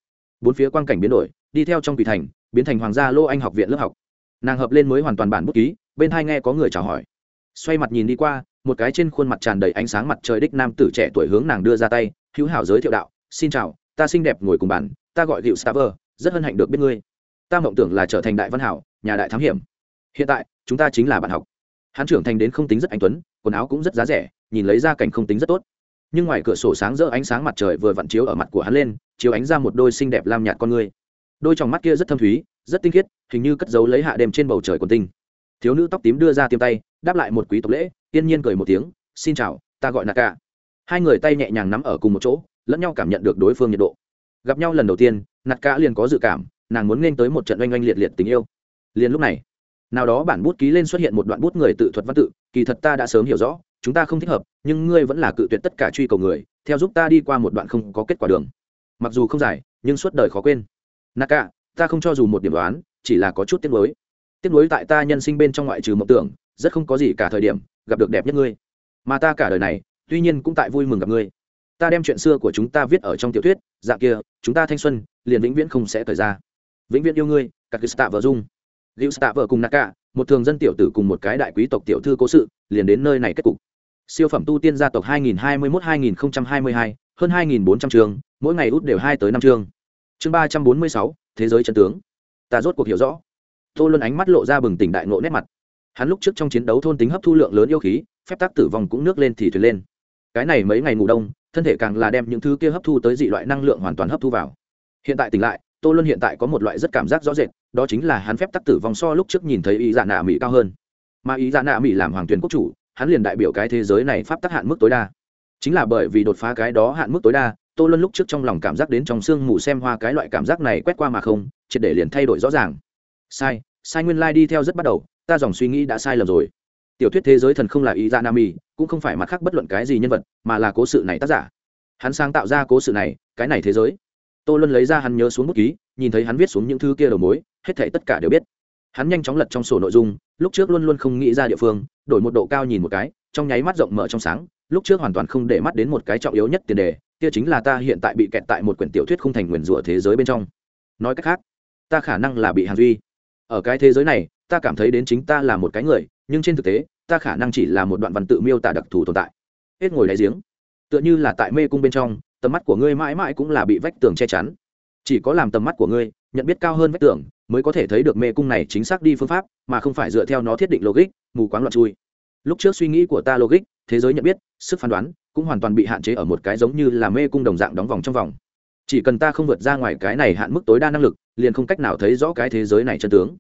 Bốn phía quang cảnh biến đổi, đi theo trong quỷ thành, biến thành hoàng gia lô anh học viện lớp học. Nàng hợp lên mới hoàn toàn bản bút ký bên hai nghe có người chào hỏi. Xoay mặt nhìn đi qua, một cái trên khuôn mặt tràn đầy ánh sáng mặt trời đích nam tử trẻ tuổi hướng nàng đưa ra tay, hữu hảo giới thiệu đạo, xin chào, ta xinh đẹp ngồi cùng bàn ta gọi hiệu staver rất hân hạnh được biết ngươi. Ta mộng tưởng là trở thành đại văn hảo, nhà đại thám hiểm. Hiện tại, chúng ta chính là bạn học. Hắn trưởng thành đến không tính rất anh tuấn, quần áo cũng rất giá rẻ, nhìn lấy ra cảnh không tính rất tốt. Nhưng ngoài cửa sổ sáng rỡ ánh sáng mặt trời vừa vặn chiếu ở mặt của hắn lên, chiếu ánh ra một đôi xinh đẹp lam nhạt con người. Đôi t mắt kia rất thâm thúy, rất tinh khiết, hình như cất giấu lấy hạ đêm trên bầu trời quần tinh thiếu nữ tóc tím đưa ra tiêm tay, đáp lại một quý tộc lễ tiên nhiên cười một tiếng, xin chào, ta gọi naka. Hai người tay nhẹ nhàng nắm ở cùng một chỗ, lẫn nhau cảm nhận được đối phương nhiệt độ. Gặp nhau lần đầu tiên, naka liền có dự cảm, nàng muốn nên tới một trận oanh oanh liệt liệt tình yêu. Liền lúc này, nào đó bản bút ký lên xuất hiện một đoạn bút người tự thuật văn tự, kỳ thật ta đã sớm hiểu rõ, chúng ta không thích hợp, nhưng ngươi vẫn là cự tuyệt tất cả truy cầu người, theo giúp ta đi qua một đoạn không có kết quả đường. Mặc dù không dài, nhưng suốt đời khó quên. Naka, ta không cho dù một điểm đoán, chỉ là có chút tiếc mới tiếp nối tại ta nhân sinh bên trong ngoại trừ mộng tưởng rất không có gì cả thời điểm gặp được đẹp nhất ngươi. Mà ta cả đời này tuy nhiên cũng tại vui mừng gặp ngươi. Ta đem chuyện xưa của chúng ta viết ở trong tiểu thuyết dạng kia chúng ta thanh xuân liền vĩnh viễn không sẽ thời ra. Vĩnh viễn yêu ngươi các cái tạ vợ dung. Liễu tạ vợ cùng naka một thường dân tiểu tử cùng một cái đại quý tộc tiểu thư cố sự liền đến nơi này kết cục. Siêu phẩm tu tiên gia tộc 2021-2022, hơn 2.400 trường mỗi ngày út đều hai tới năm chương chương 346, thế giới chân tướng. Ta rốt cuộc hiểu rõ tô luân ánh mắt lộ ra bừng tỉnh đại ngộ nét mặt. Hắn lúc trước trong chiến đấu thôn tính hấp thu lượng lớn yêu khí, phép tắc tử vong cũng nước lên thì thuyền lên. Cái này mấy ngày ngủ đông, thân thể càng là đem những thứ kia hấp thu tới dị loại năng lượng hoàn toàn hấp thu vào. Hiện tại tỉnh lại, tô luân hiện tại có một loại rất cảm giác rõ rệt, đó chính là hắn phép tắc tử vong so lúc trước nhìn thấy ý dạ nạ mỹ cao hơn. Mà ý dạ nạ mỹ làm hoàng tuyển quốc chủ, hắn liền đại biểu cái thế giới này pháp tắc hạn mức tối đa. Chính là bởi vì đột phá cái đó hạn mức tối đa, tô luân lúc trước trong lòng cảm giác đến trong sương mù xem hoa cái loại cảm giác này quét qua mà không, triệt để liền thay đổi rõ ràng sai sai nguyên lai đi theo rất bắt đầu, ta dòng suy nghĩ đã sai lầm rồi. Tiểu thuyết thế giới thần không là ý ra nam y cũng không phải mặt khác bất luận cái gì nhân vật, mà là cố sự này tác giả. Hắn sáng tạo ra cố sự này, cái này thế giới. Tô luân lấy ra hắn nhớ xuống bút ký, nhìn thấy hắn viết xuống những thứ kia đầu mối, hết thể tất cả đều biết. Hắn nhanh chóng lật trong sổ nội dung, lúc trước luôn luôn không nghĩ ra địa phương, đổi một độ cao nhìn một cái, trong nháy mắt rộng mở trong sáng, lúc trước hoàn toàn không để mắt đến một cái trọng yếu nhất tiền đề, kia chính là ta hiện tại bị kẹt tại một quyển tiểu thuyết không thành nguyền rủa thế giới bên trong. Nói cách khác, ta khả năng là bị hàn duy ở cái thế giới này ta cảm thấy đến chính ta là một cái người nhưng trên thực tế ta khả năng chỉ là một đoạn văn tự miêu tả đặc thù tồn tại. Hết ngồi đáy giếng. Tựa như là tại mê cung bên trong tầm mắt của ngươi mãi mãi cũng là bị vách tường che chắn. Chỉ có làm tầm mắt của ngươi nhận biết cao hơn vách tường, mới có thể thấy được mê cung này chính xác đi phương pháp mà không phải dựa theo nó thiết định logic mù quáng loạn chui. Lúc trước suy nghĩ của ta logic thế giới nhận biết sức phán đoán cũng hoàn toàn bị hạn chế ở một cái giống như là mê cung đồng dạng đóng vòng trong vòng chỉ cần ta không vượt ra ngoài cái này hạn mức tối đa năng lực, liền không cách nào thấy rõ cái thế giới này chân tướng.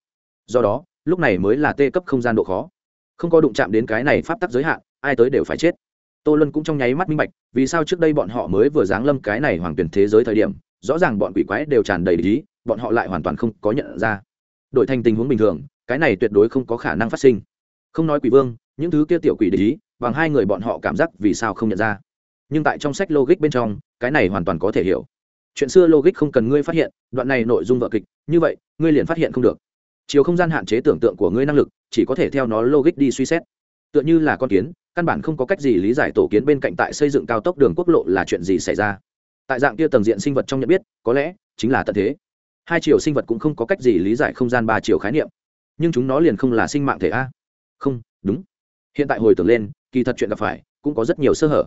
Do đó, lúc này mới là tê cấp không gian độ khó. Không có đụng chạm đến cái này pháp tắc giới hạn, ai tới đều phải chết. Tô luân cũng trong nháy mắt minh bạch, vì sao trước đây bọn họ mới vừa giáng lâm cái này hoàng tuyển thế giới thời điểm, rõ ràng bọn quỷ quái đều tràn đầy lý, bọn họ lại hoàn toàn không có nhận ra. Đổi thành tình huống bình thường, cái này tuyệt đối không có khả năng phát sinh. Không nói quỷ vương, những thứ kia tiểu quỷ lý bằng hai người bọn họ cảm giác vì sao không nhận ra. Nhưng tại trong sách logic bên trong, cái này hoàn toàn có thể hiểu chuyện xưa logic không cần ngươi phát hiện, đoạn này nội dung vợ kịch, như vậy, ngươi liền phát hiện không được. Chiều không gian hạn chế tưởng tượng của ngươi năng lực, chỉ có thể theo nó logic đi suy xét. Tựa như là con kiến, căn bản không có cách gì lý giải tổ kiến bên cạnh tại xây dựng cao tốc đường quốc lộ là chuyện gì xảy ra. Tại dạng kia tầng diện sinh vật trong nhận biết, có lẽ chính là tận thế. Hai chiều sinh vật cũng không có cách gì lý giải không gian ba chiều khái niệm. Nhưng chúng nó liền không là sinh mạng thể a. Không, đúng. Hiện tại hồi tưởng lên, kỳ thật chuyện gặp phải cũng có rất nhiều sơ hở,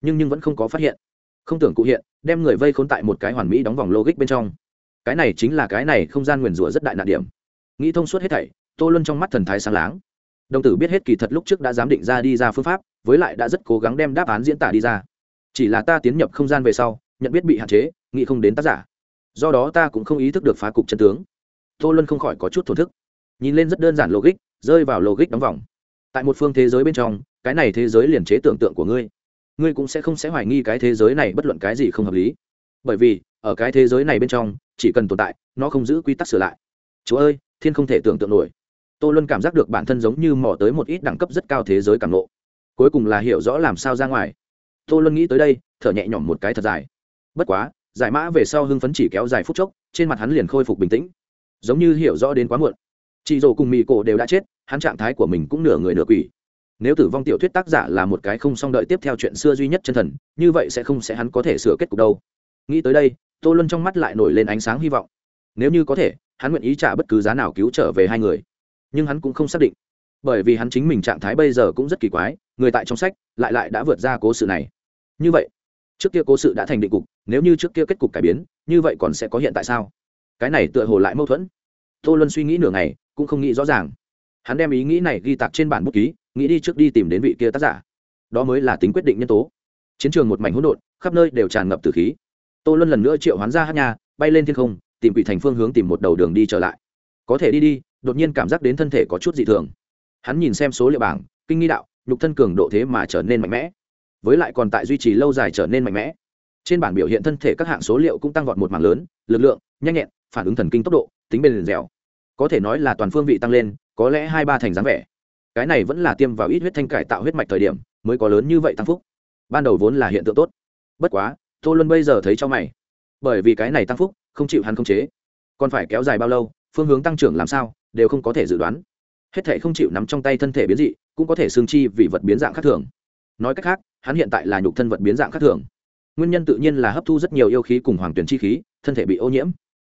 nhưng nhưng vẫn không có phát hiện không tưởng cụ hiện, đem người vây khốn tại một cái hoàn mỹ đóng vòng logic bên trong. Cái này chính là cái này không gian nguyền rủa rất đại nạn điểm. Nghĩ thông suốt hết thảy, tô luân trong mắt thần thái sáng láng. Đồng tử biết hết kỳ thật lúc trước đã dám định ra đi ra phương pháp, với lại đã rất cố gắng đem đáp án diễn tả đi ra. Chỉ là ta tiến nhập không gian về sau, nhận biết bị hạn chế, nghĩ không đến tác giả. Do đó ta cũng không ý thức được phá cục chân tướng. Tô luân không khỏi có chút thổn thức. Nhìn lên rất đơn giản logic, rơi vào logic đóng vòng. Tại một phương thế giới bên trong, cái này thế giới liền chế tưởng tượng của ngươi ngươi cũng sẽ không sẽ hoài nghi cái thế giới này bất luận cái gì không hợp lý. Bởi vì, ở cái thế giới này bên trong, chỉ cần tồn tại, nó không giữ quy tắc sửa lại. Chúa ơi, thiên không thể tưởng tượng nổi. Tô luân cảm giác được bản thân giống như mò tới một ít đẳng cấp rất cao thế giới càng lộ cuối cùng là hiểu rõ làm sao ra ngoài. Tô luân nghĩ tới đây, thở nhẹ nhõm một cái thật dài. Bất quá, giải mã về sau hưng phấn chỉ kéo dài phút chốc, trên mặt hắn liền khôi phục bình tĩnh. Giống như hiểu rõ đến quá muộn. Chị rổ cùng mỹ cổ đều đã chết, hắn trạng thái của mình cũng nửa người nửa quỷ nếu tử vong tiểu thuyết tác giả là một cái không song đợi tiếp theo chuyện xưa duy nhất chân thần, như vậy sẽ không sẽ hắn có thể sửa kết cục đâu. Nghĩ tới đây, tô luân trong mắt lại nổi lên ánh sáng hy vọng. Nếu như có thể, hắn nguyện ý trả bất cứ giá nào cứu trở về hai người. Nhưng hắn cũng không xác định. Bởi vì hắn chính mình trạng thái bây giờ cũng rất kỳ quái, người tại trong sách lại lại đã vượt ra cố sự này. Như vậy, trước kia cố sự đã thành định cục, nếu như trước kia kết cục cải biến, như vậy còn sẽ có hiện tại sao? Cái này tựa hồ lại mâu thuẫn. Tô luân suy nghĩ nửa ngày, cũng không nghĩ rõ ràng hắn đem ý nghĩ này ghi tạc trên bản bút ký nghĩ đi trước đi tìm đến vị kia tác giả. Đó mới là tính quyết định nhân tố. Chiến trường một mảnh hỗn độn khắp nơi đều tràn ngập từ khí. Tô luân lần nữa triệu hoán ra hát nhà, bay lên thiên không tìm quỷ thành phương hướng tìm một đầu đường đi trở lại. Có thể đi đi đột nhiên cảm giác đến thân thể có chút dị thường. Hắn nhìn xem số liệu bảng kinh nghi đạo nhục thân cường độ thế mà trở nên mạnh mẽ. Với lại còn tại duy trì lâu dài trở nên mạnh mẽ. Trên bản biểu hiện thân thể các hạng số liệu cũng tăng vọt một mảng lớn lực lượng nhanh nhẹn phản ứng thần kinh tốc độ tính bền dẻo. Có thể nói là toàn phương vị tăng lên có lẽ hai ba thành dáng vẻ. Cái này vẫn là tiêm vào ít huyết thanh cải tạo huyết mạch thời điểm, mới có lớn như vậy tăng phúc. Ban đầu vốn là hiện tượng tốt. Bất quá, tô luân bây giờ thấy cho mày. Bởi vì cái này tăng phúc, không chịu hắn không chế. Còn phải kéo dài bao lâu, phương hướng tăng trưởng làm sao, đều không có thể dự đoán. Hết thể không chịu nắm trong tay thân thể biến dị, cũng có thể xương chi vì vật biến dạng khác thường. Nói cách khác, hắn hiện tại là nhục thân vật biến dạng khác thường. Nguyên nhân tự nhiên là hấp thu rất nhiều yêu khí cùng hoàng tuyển chi khí, thân thể bị ô nhiễm.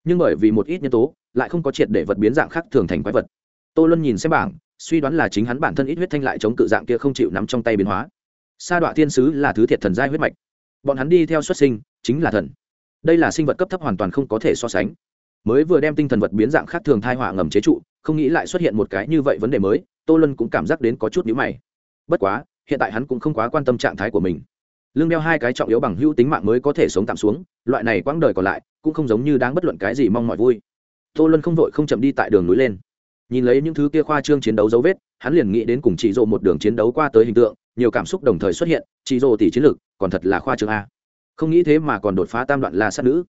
Nhưng bởi vì một ít nhân tố, lại không có triệt để vật biến dạng khác thường thành quái vật tô luân nhìn xem bảng, suy đoán là chính hắn bản thân ít huyết thanh lại chống cự dạng kia không chịu nắm trong tay biến hóa. Sa đọa thiên sứ là thứ thiệt thần giai huyết mạch. Bọn hắn đi theo xuất sinh, chính là thần. Đây là sinh vật cấp thấp hoàn toàn không có thể so sánh. Mới vừa đem tinh thần vật biến dạng khác thường thai họa ngầm chế trụ, không nghĩ lại xuất hiện một cái như vậy vấn đề mới, tô lân cũng cảm giác đến có chút nhữ mày. Bất quá, hiện tại hắn cũng không quá quan tâm trạng thái của mình. Lương đeo hai cái trọng yếu bằng hữu tính mạng mới có thể sống tạm xuống, loại này quãng đời còn lại, cũng không giống như đáng bất luận cái gì mong mọi vui. Tô lân không vội không chậm đi tại đường núi lên nhìn lấy những thứ kia khoa trương chiến đấu dấu vết, hắn liền nghĩ đến cùng chị rộ một đường chiến đấu qua tới hình tượng, nhiều cảm xúc đồng thời xuất hiện chị rộ tỷ chiến lược còn thật là khoa trương a. Không nghĩ thế mà còn đột phá tam đoạn la sát nữ.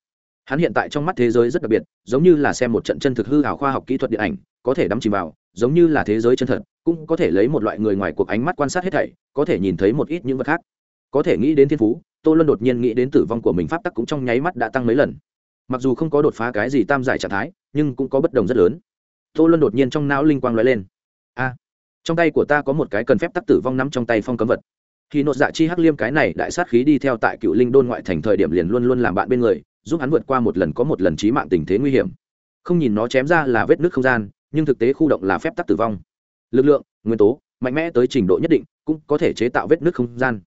Hắn hiện tại trong mắt thế giới rất đặc biệt, giống như là xem một trận chân thực hư hảo khoa học kỹ thuật điện ảnh, có thể đắm chìm vào, giống như là thế giới chân thật, cũng có thể lấy một loại người ngoài cuộc ánh mắt quan sát hết thảy, có thể nhìn thấy một ít những vật khác. Có thể nghĩ đến thiên phú, tô luân đột nhiên nghĩ đến tử vong của mình pháp tắc cũng trong nháy mắt đã tăng mấy lần. Mặc dù không có đột phá cái gì tam giải trạng thái, nhưng cũng có bất đồng rất lớn tô luân đột nhiên trong não linh quang l lên. A, trong tay của ta có một cái cần phép tắc tử vong nắm trong tay phong cấm vật. Khi nốt dạ chi hắc liêm cái này đại sát khí đi theo tại cựu linh đôn ngoại thành thời điểm liền luôn luôn làm bạn bên người, giúp hắn vượt qua một lần có một lần trí mạng tình thế nguy hiểm. Không nhìn nó chém ra là vết nước không gian, nhưng thực tế khu động là phép tắc tử vong. Lực lượng, nguyên tố, mạnh mẽ tới trình độ nhất định, cũng có thể chế tạo vết nước không gian.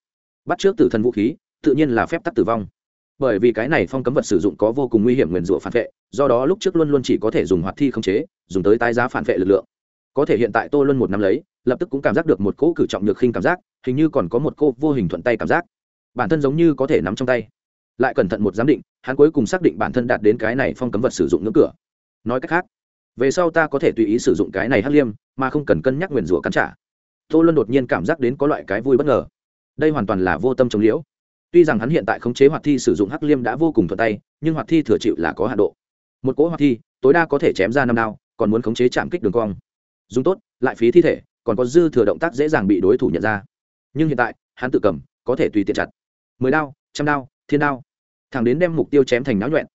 Bắt trước tử thần vũ khí, tự nhiên là phép tắc tử vong bởi vì cái này phong cấm vật sử dụng có vô cùng nguy hiểm nguyền rủa phản vệ, do đó lúc trước luôn luôn chỉ có thể dùng hoạt thi khống chế, dùng tới tái giá phản vệ lực lượng. Có thể hiện tại tô luân một năm lấy, lập tức cũng cảm giác được một cỗ cử trọng nhược khinh cảm giác, hình như còn có một cô vô hình thuận tay cảm giác. Bản thân giống như có thể nắm trong tay. Lại cẩn thận một giám định, hắn cuối cùng xác định bản thân đạt đến cái này phong cấm vật sử dụng ngưỡng cửa. Nói cách khác, về sau ta có thể tùy ý sử dụng cái này hắc liêm, mà không cần cân nhắc nguyền rủa cắn trả. Tô luân đột nhiên cảm giác đến có loại cái vui bất ngờ. Đây hoàn toàn là vô tâm chống liễu tuy rằng hắn hiện tại khống chế hoạt thi sử dụng hắc liêm đã vô cùng thuận tay, nhưng hoạt thi thừa chịu là có hạ độ. Một cỗ hoạt thi, tối đa có thể chém ra năm đao, còn muốn khống chế chạm kích đường cong. Dùng tốt, lại phí thi thể, còn có dư thừa động tác dễ dàng bị đối thủ nhận ra. Nhưng hiện tại, hắn tự cầm, có thể tùy tiện chặt. Mười đao, trăm đao, thiên đao. Thẳng đến đem mục tiêu chém thành náo nhuẹn.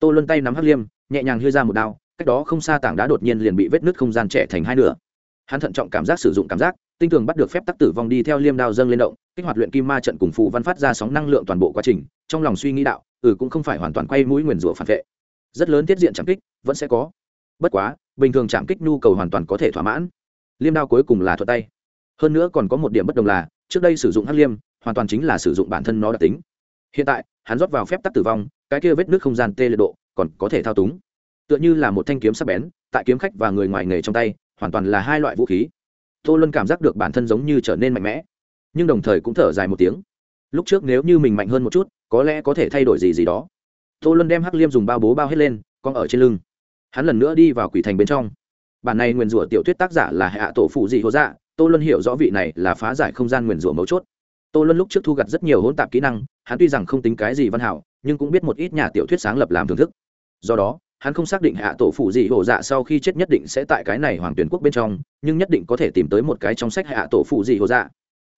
Tô luân tay nắm hắc liêm, nhẹ nhàng hưa ra một đao, cách đó không xa tảng đá đột nhiên liền bị vết nứt không gian trẻ thành hai nửa. Hắn thận trọng cảm giác sử dụng cảm giác tinh tường bắt được phép tắc tử vong đi theo liêm đao dâng lên động, kích hoạt luyện kim ma trận cùng phụ văn phát ra sóng năng lượng toàn bộ quá trình, trong lòng suy nghĩ đạo ừ cũng không phải hoàn toàn quay mũi nguyền rủa phản vệ. Rất lớn tiết diện chạm kích, vẫn sẽ có. Bất quá, bình thường chạm kích nhu cầu hoàn toàn có thể thỏa mãn. Liêm đao cuối cùng là thuật tay. Hơn nữa còn có một điểm bất đồng là, trước đây sử dụng hắc liêm, hoàn toàn chính là sử dụng bản thân nó đặc tính. Hiện tại, hắn rót vào phép tắc tử vong, cái kia vết nước không gian tê liệt độ, còn có thể thao túng. Tựa như là một thanh kiếm sắc bén, tại kiếm khách và người ngoài nghề trong tay, hoàn toàn là hai loại vũ khí tô luân cảm giác được bản thân giống như trở nên mạnh mẽ, nhưng đồng thời cũng thở dài một tiếng. Lúc trước nếu như mình mạnh hơn một chút, có lẽ có thể thay đổi gì gì đó. Tô luân đem hắc liêm dùng bao bố bao hết lên con ở trên lưng. Hắn lần nữa đi vào quỷ thành bên trong. Bản này nguyền rủa tiểu thuyết tác giả là hạ tổ phụ dị hố dạ tô luân hiểu rõ vị này là phá giải không gian nguyền rủa mấu chốt. Tô luân lúc trước thu gặt rất nhiều hỗn tạp kỹ năng, hắn tuy rằng không tính cái gì văn hảo, nhưng cũng biết một ít nhà tiểu thuyết sáng lập làm thưởng thức. Do đó hắn không xác định hạ tổ phụ gì hổ dạ sau khi chết nhất định sẽ tại cái này hoàng tuyển quốc bên trong, nhưng nhất định có thể tìm tới một cái trong sách hạ tổ phụ gì hổ dạ.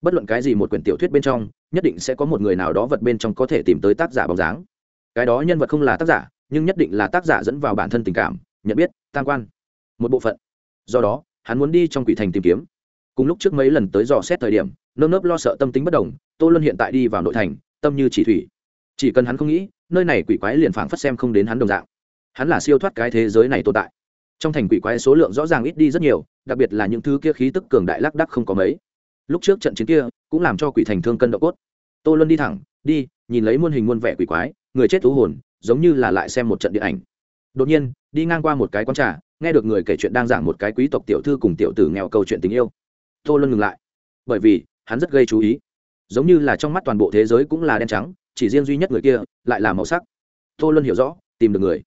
Bất luận cái gì một quyển tiểu thuyết bên trong, nhất định sẽ có một người nào đó vật bên trong có thể tìm tới tác giả bóng dáng. Cái đó nhân vật không là tác giả, nhưng nhất định là tác giả dẫn vào bản thân tình cảm, nhận biết, tam quan. Một bộ phận. Do đó, hắn muốn đi trong quỷ thành tìm kiếm. Cùng lúc trước mấy lần tới dò xét thời điểm, nơm nớp lo sợ tâm tính bất đồng, tô luân hiện tại đi vào nội thành, tâm như chỉ thủy. Chỉ cần hắn không nghĩ, nơi này quỷ quái liền phảng phất xem không đến hắn đồng dạng hắn là siêu thoát cái thế giới này tồn tại. Trong thành quỷ quái số lượng rõ ràng ít đi rất nhiều, đặc biệt là những thứ kia khí tức cường đại lác đắc không có mấy. Lúc trước trận chiến kia, cũng làm cho quỷ thành thương cân độ cốt. Tô luân đi thẳng, đi, nhìn lấy muôn hình muôn vẻ quỷ quái, người chết thú hồn, giống như là lại xem một trận điện ảnh. Đột nhiên, đi ngang qua một cái quán trà, nghe được người kể chuyện đang giảng một cái quý tộc tiểu thư cùng tiểu tử nghèo câu chuyện tình yêu. Tô luân ngừng lại, bởi vì, hắn rất gây chú ý. Giống như là trong mắt toàn bộ thế giới cũng là đen trắng, chỉ riêng duy nhất người kia, lại là màu sắc. Tô luân hiểu rõ, tìm được người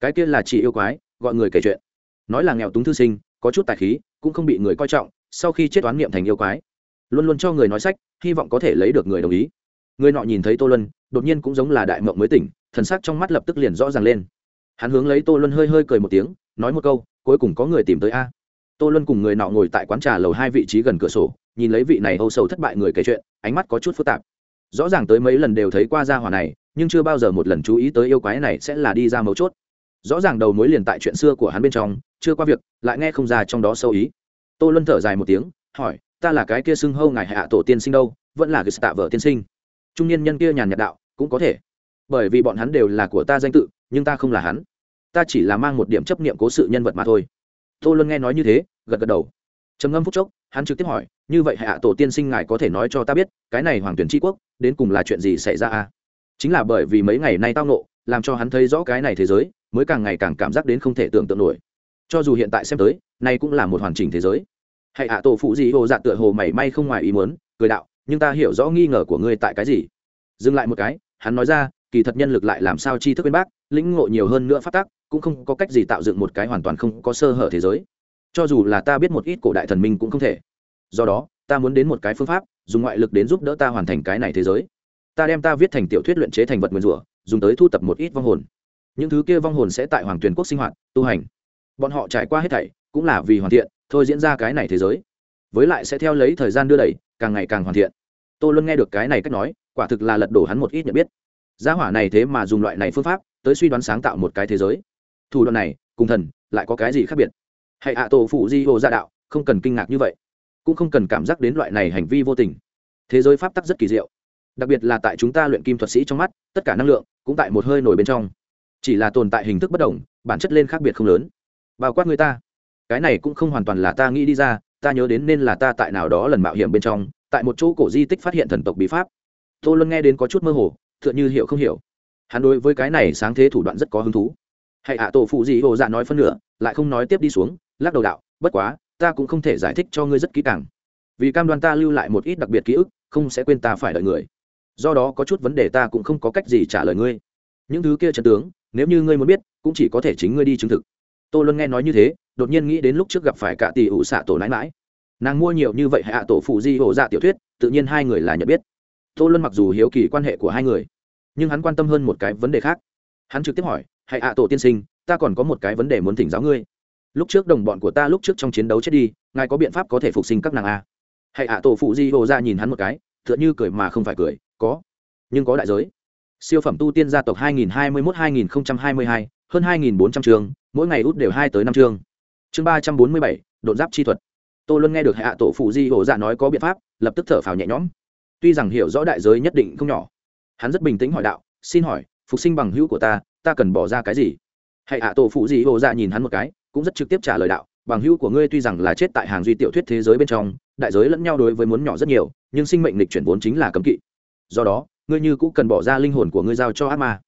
cái kia là chị yêu quái, gọi người kể chuyện. Nói là nghèo túng thư sinh, có chút tài khí, cũng không bị người coi trọng, sau khi chết toán niệm thành yêu quái. Luôn luôn cho người nói sách, hy vọng có thể lấy được người đồng ý. Người nọ nhìn thấy tô luân, đột nhiên cũng giống là đại mộng mới tỉnh, thần sắc trong mắt lập tức liền rõ ràng lên. Hắn hướng lấy tô luân hơi hơi cười một tiếng, nói một câu, cuối cùng có người tìm tới a. Tô luân cùng người nọ ngồi tại quán trà lầu hai vị trí gần cửa sổ, nhìn lấy vị này âu sầu thất bại người kể chuyện, ánh mắt có chút phức tạp. Rõ ràng tới mấy lần đều thấy qua gia hỏa này, nhưng chưa bao giờ một lần chú ý tới yêu quái này sẽ là đi ra mấu chốt rõ ràng đầu mối liền tại chuyện xưa của hắn bên trong, chưa qua việc, lại nghe không ra trong đó sâu ý. Tô luân thở dài một tiếng, hỏi, ta là cái kia xưng hâu ngài hạ tổ tiên sinh đâu? Vẫn là cái tạ vợ tiên sinh? Trung niên nhân kia nhàn nhạt đạo, cũng có thể. Bởi vì bọn hắn đều là của ta danh tự, nhưng ta không là hắn. Ta chỉ là mang một điểm chấp niệm cố sự nhân vật mà thôi. Tô luân nghe nói như thế, gật gật đầu. Trầm ngâm phút chốc, hắn trực tiếp hỏi, như vậy hạ tổ tiên sinh ngài có thể nói cho ta biết, cái này hoàng tuyển tri quốc, đến cùng là chuyện gì xảy ra à? Chính là bởi vì mấy ngày nay tao nộ làm cho hắn thấy rõ cái này thế giới mới càng ngày càng cảm giác đến không thể tưởng tượng nổi. Cho dù hiện tại xem tới nay cũng là một hoàn chỉnh thế giới. Hãy ạ, tổ phụ gì hồ dạ tựa hồ mảy may không ngoài ý muốn, cười đạo, nhưng ta hiểu rõ nghi ngờ của ngươi tại cái gì. Dừng lại một cái, hắn nói ra, kỳ thật nhân lực lại làm sao chi thức bên bác, lĩnh ngộ nhiều hơn nữa phát tác cũng không có cách gì tạo dựng một cái hoàn toàn không có sơ hở thế giới. Cho dù là ta biết một ít cổ đại thần minh cũng không thể. Do đó, ta muốn đến một cái phương pháp, dùng ngoại lực đến giúp đỡ ta hoàn thành cái này thế giới. Ta đem ta viết thành tiểu thuyết luyện chế thành vật nguyên rủa, dùng tới thu tập một ít vong hồn những thứ kia vong hồn sẽ tại hoàng tuyền quốc sinh hoạt, tu hành. Bọn họ trải qua hết thảy, cũng là vì hoàn thiện, thôi diễn ra cái này thế giới. Với lại sẽ theo lấy thời gian đưa đẩy, càng ngày càng hoàn thiện. Tôi luôn nghe được cái này cách nói, quả thực là lật đổ hắn một ít nhận biết. Gia hỏa này thế mà dùng loại này phương pháp, tới suy đoán sáng tạo một cái thế giới. Thủ đoạn này, cùng thần, lại có cái gì khác biệt? Hãy ạ tổ phụ di hồ gia đạo, không cần kinh ngạc như vậy. Cũng không cần cảm giác đến loại này hành vi vô tình. Thế giới pháp tắc rất kỳ diệu. Đặc biệt là tại chúng ta luyện kim thuật sĩ trong mắt, tất cả năng lượng cũng tại một hơi nổi bên trong chỉ là tồn tại hình thức bất đồng, bản chất lên khác biệt không lớn. Bao quát người ta. Cái này cũng không hoàn toàn là ta nghĩ đi ra, ta nhớ đến nên là ta tại nào đó lần mạo hiểm bên trong, tại một chỗ cổ di tích phát hiện thần tộc bí pháp. Tô luân nghe đến có chút mơ hồ t h ư ợ n như hiểu không hiểu. Hắn đối với cái này sáng thế thủ đoạn rất có hứng thú. Hãy ạ, tổ phụ gì hồ dạ nói phân nửa, lại không nói tiếp đi xuống, lắc đầu đạo, bất quá, ta cũng không thể giải thích cho ngươi rất kỹ càng. Vì cam đoan ta lưu lại một ít đặc biệt ký ức, không sẽ quên ta phải đợi người. Do đó có chút vấn đề ta cũng không có cách gì trả lời ngươi. Những thứ kia trận tướng nếu như ngươi muốn biết, cũng chỉ có thể chính ngươi đi chứng thực. Tô luân nghe nói như thế, đột nhiên nghĩ đến lúc trước gặp phải cả tỷ ủ xạ tổ nãi mãi nàng mua nhiều như vậy hạ tổ phụ di hộ dạ tiểu thuyết, tự nhiên hai người là nhận biết. Tô luân mặc dù hiếu kỳ quan hệ của hai người, nhưng hắn quan tâm hơn một cái vấn đề khác. Hắn trực tiếp hỏi, hãy hạ tổ tiên sinh, ta còn có một cái vấn đề muốn thỉnh giáo ngươi. Lúc trước đồng bọn của ta lúc trước trong chiến đấu chết đi, ngài có biện pháp có thể phục sinh các nàng a hãy hạ tổ phụ di hộ ra nhìn hắn một cái, tựa như cười mà không phải cười, có, nhưng có đại giới siêu phẩm tu tiên gia tộc 2021-2022, hơn 2.400 trường mỗi ngày út đều hai tới năm chương. Chương 347, đột giáp chi thuật. Tô luân nghe được hạ tổ phụ di hổ dạ nói có biện pháp lập tức thở phào nhẹ nhõm. Tuy rằng hiểu rõ đại giới nhất định không nhỏ hắn rất bình tĩnh hỏi đạo xin hỏi phục sinh bằng hữu của ta ta cần bỏ ra cái gì? Hãy hạ tổ phụ di hổ dạ nhìn hắn một cái cũng rất trực tiếp trả lời đạo bằng hữu của ngươi tuy rằng là chết tại hàng duy tiểu thuyết thế giới bên trong đại giới lẫn nhau đối với muốn nhỏ rất nhiều nhưng sinh mệnh lịch chuyển vốn chính là cấm kỵ. Do đó ngươi như cũng cần bỏ ra linh hồn của ngươi giao cho ác ma.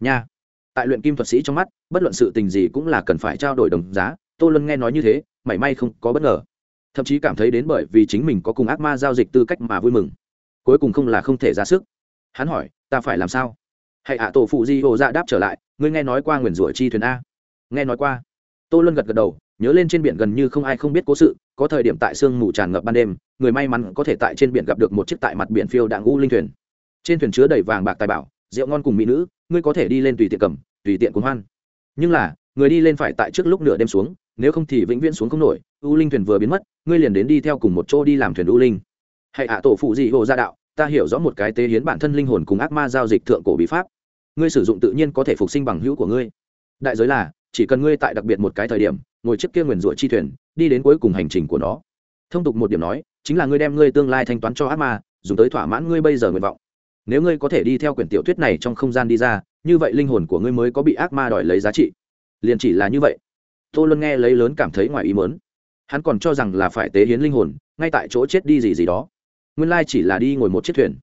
Nha. Tại luyện kim thuật sĩ trong mắt, bất luận sự tình gì cũng là cần phải trao đổi đồng giá. Tô luân nghe nói như thế, mảy may không có bất ngờ. Thậm chí cảm thấy đến bởi vì chính mình có cùng ác ma giao dịch tư cách mà vui mừng. Cuối cùng không là không thể ra sức. Hắn hỏi, ta phải làm sao? Hãy ạ, tổ phụ di hồ dạ đáp trở lại, ngươi nghe nói qua nguyền rủa chi thuyền a. Nghe nói qua. Tô luân gật gật đầu, nhớ lên trên biển gần như không ai không biết cố sự, có thời điểm tại sương mù tràn ngập ban đêm, người may mắn có thể tại trên biển gặp được một chiếc tại mặt biển phiêu đạn u linh thuyền trên thuyền chứa đầy vàng bạc tài bảo, rượu ngon cùng mỹ nữ, ngươi có thể đi lên tùy tiện cầm, tùy tiện cuốn hoan. Nhưng là, người đi lên phải tại trước lúc nửa đêm xuống, nếu không thì vĩnh viễn xuống không nổi, u linh thuyền vừa biến mất, ngươi liền đến đi theo cùng một chỗ đi làm thuyền u linh. Hãy ạ, tổ phụ dị hồ gia đạo, ta hiểu rõ một cái tế hiến bản thân linh hồn cùng ác ma giao dịch thượng cổ bí pháp. Ngươi sử dụng tự nhiên có thể phục sinh bằng hữu của ngươi. Đại giới là, chỉ cần ngươi tại đặc biệt một cái thời điểm, ngồi chiếc kia nguyền rủa chi thuyền, đi đến cuối cùng hành trình của nó. Thông tục một điểm nói, chính là ngươi đem ngươi tương lai thanh toán cho ác ma, dùng tới thỏa mãn ngươi bây giờ nguyện vọng nếu ngươi có thể đi theo quyển tiểu thuyết này trong không gian đi ra, như vậy linh hồn của ngươi mới có bị ác ma đòi lấy giá trị. Liền chỉ là như vậy. Tô luân nghe lấy lớn cảm thấy ngoài ý mớn hắn còn cho rằng là phải tế hiến linh hồn, ngay tại chỗ chết đi gì gì đó. Nguyên lai chỉ là đi ngồi một chiếc thuyền.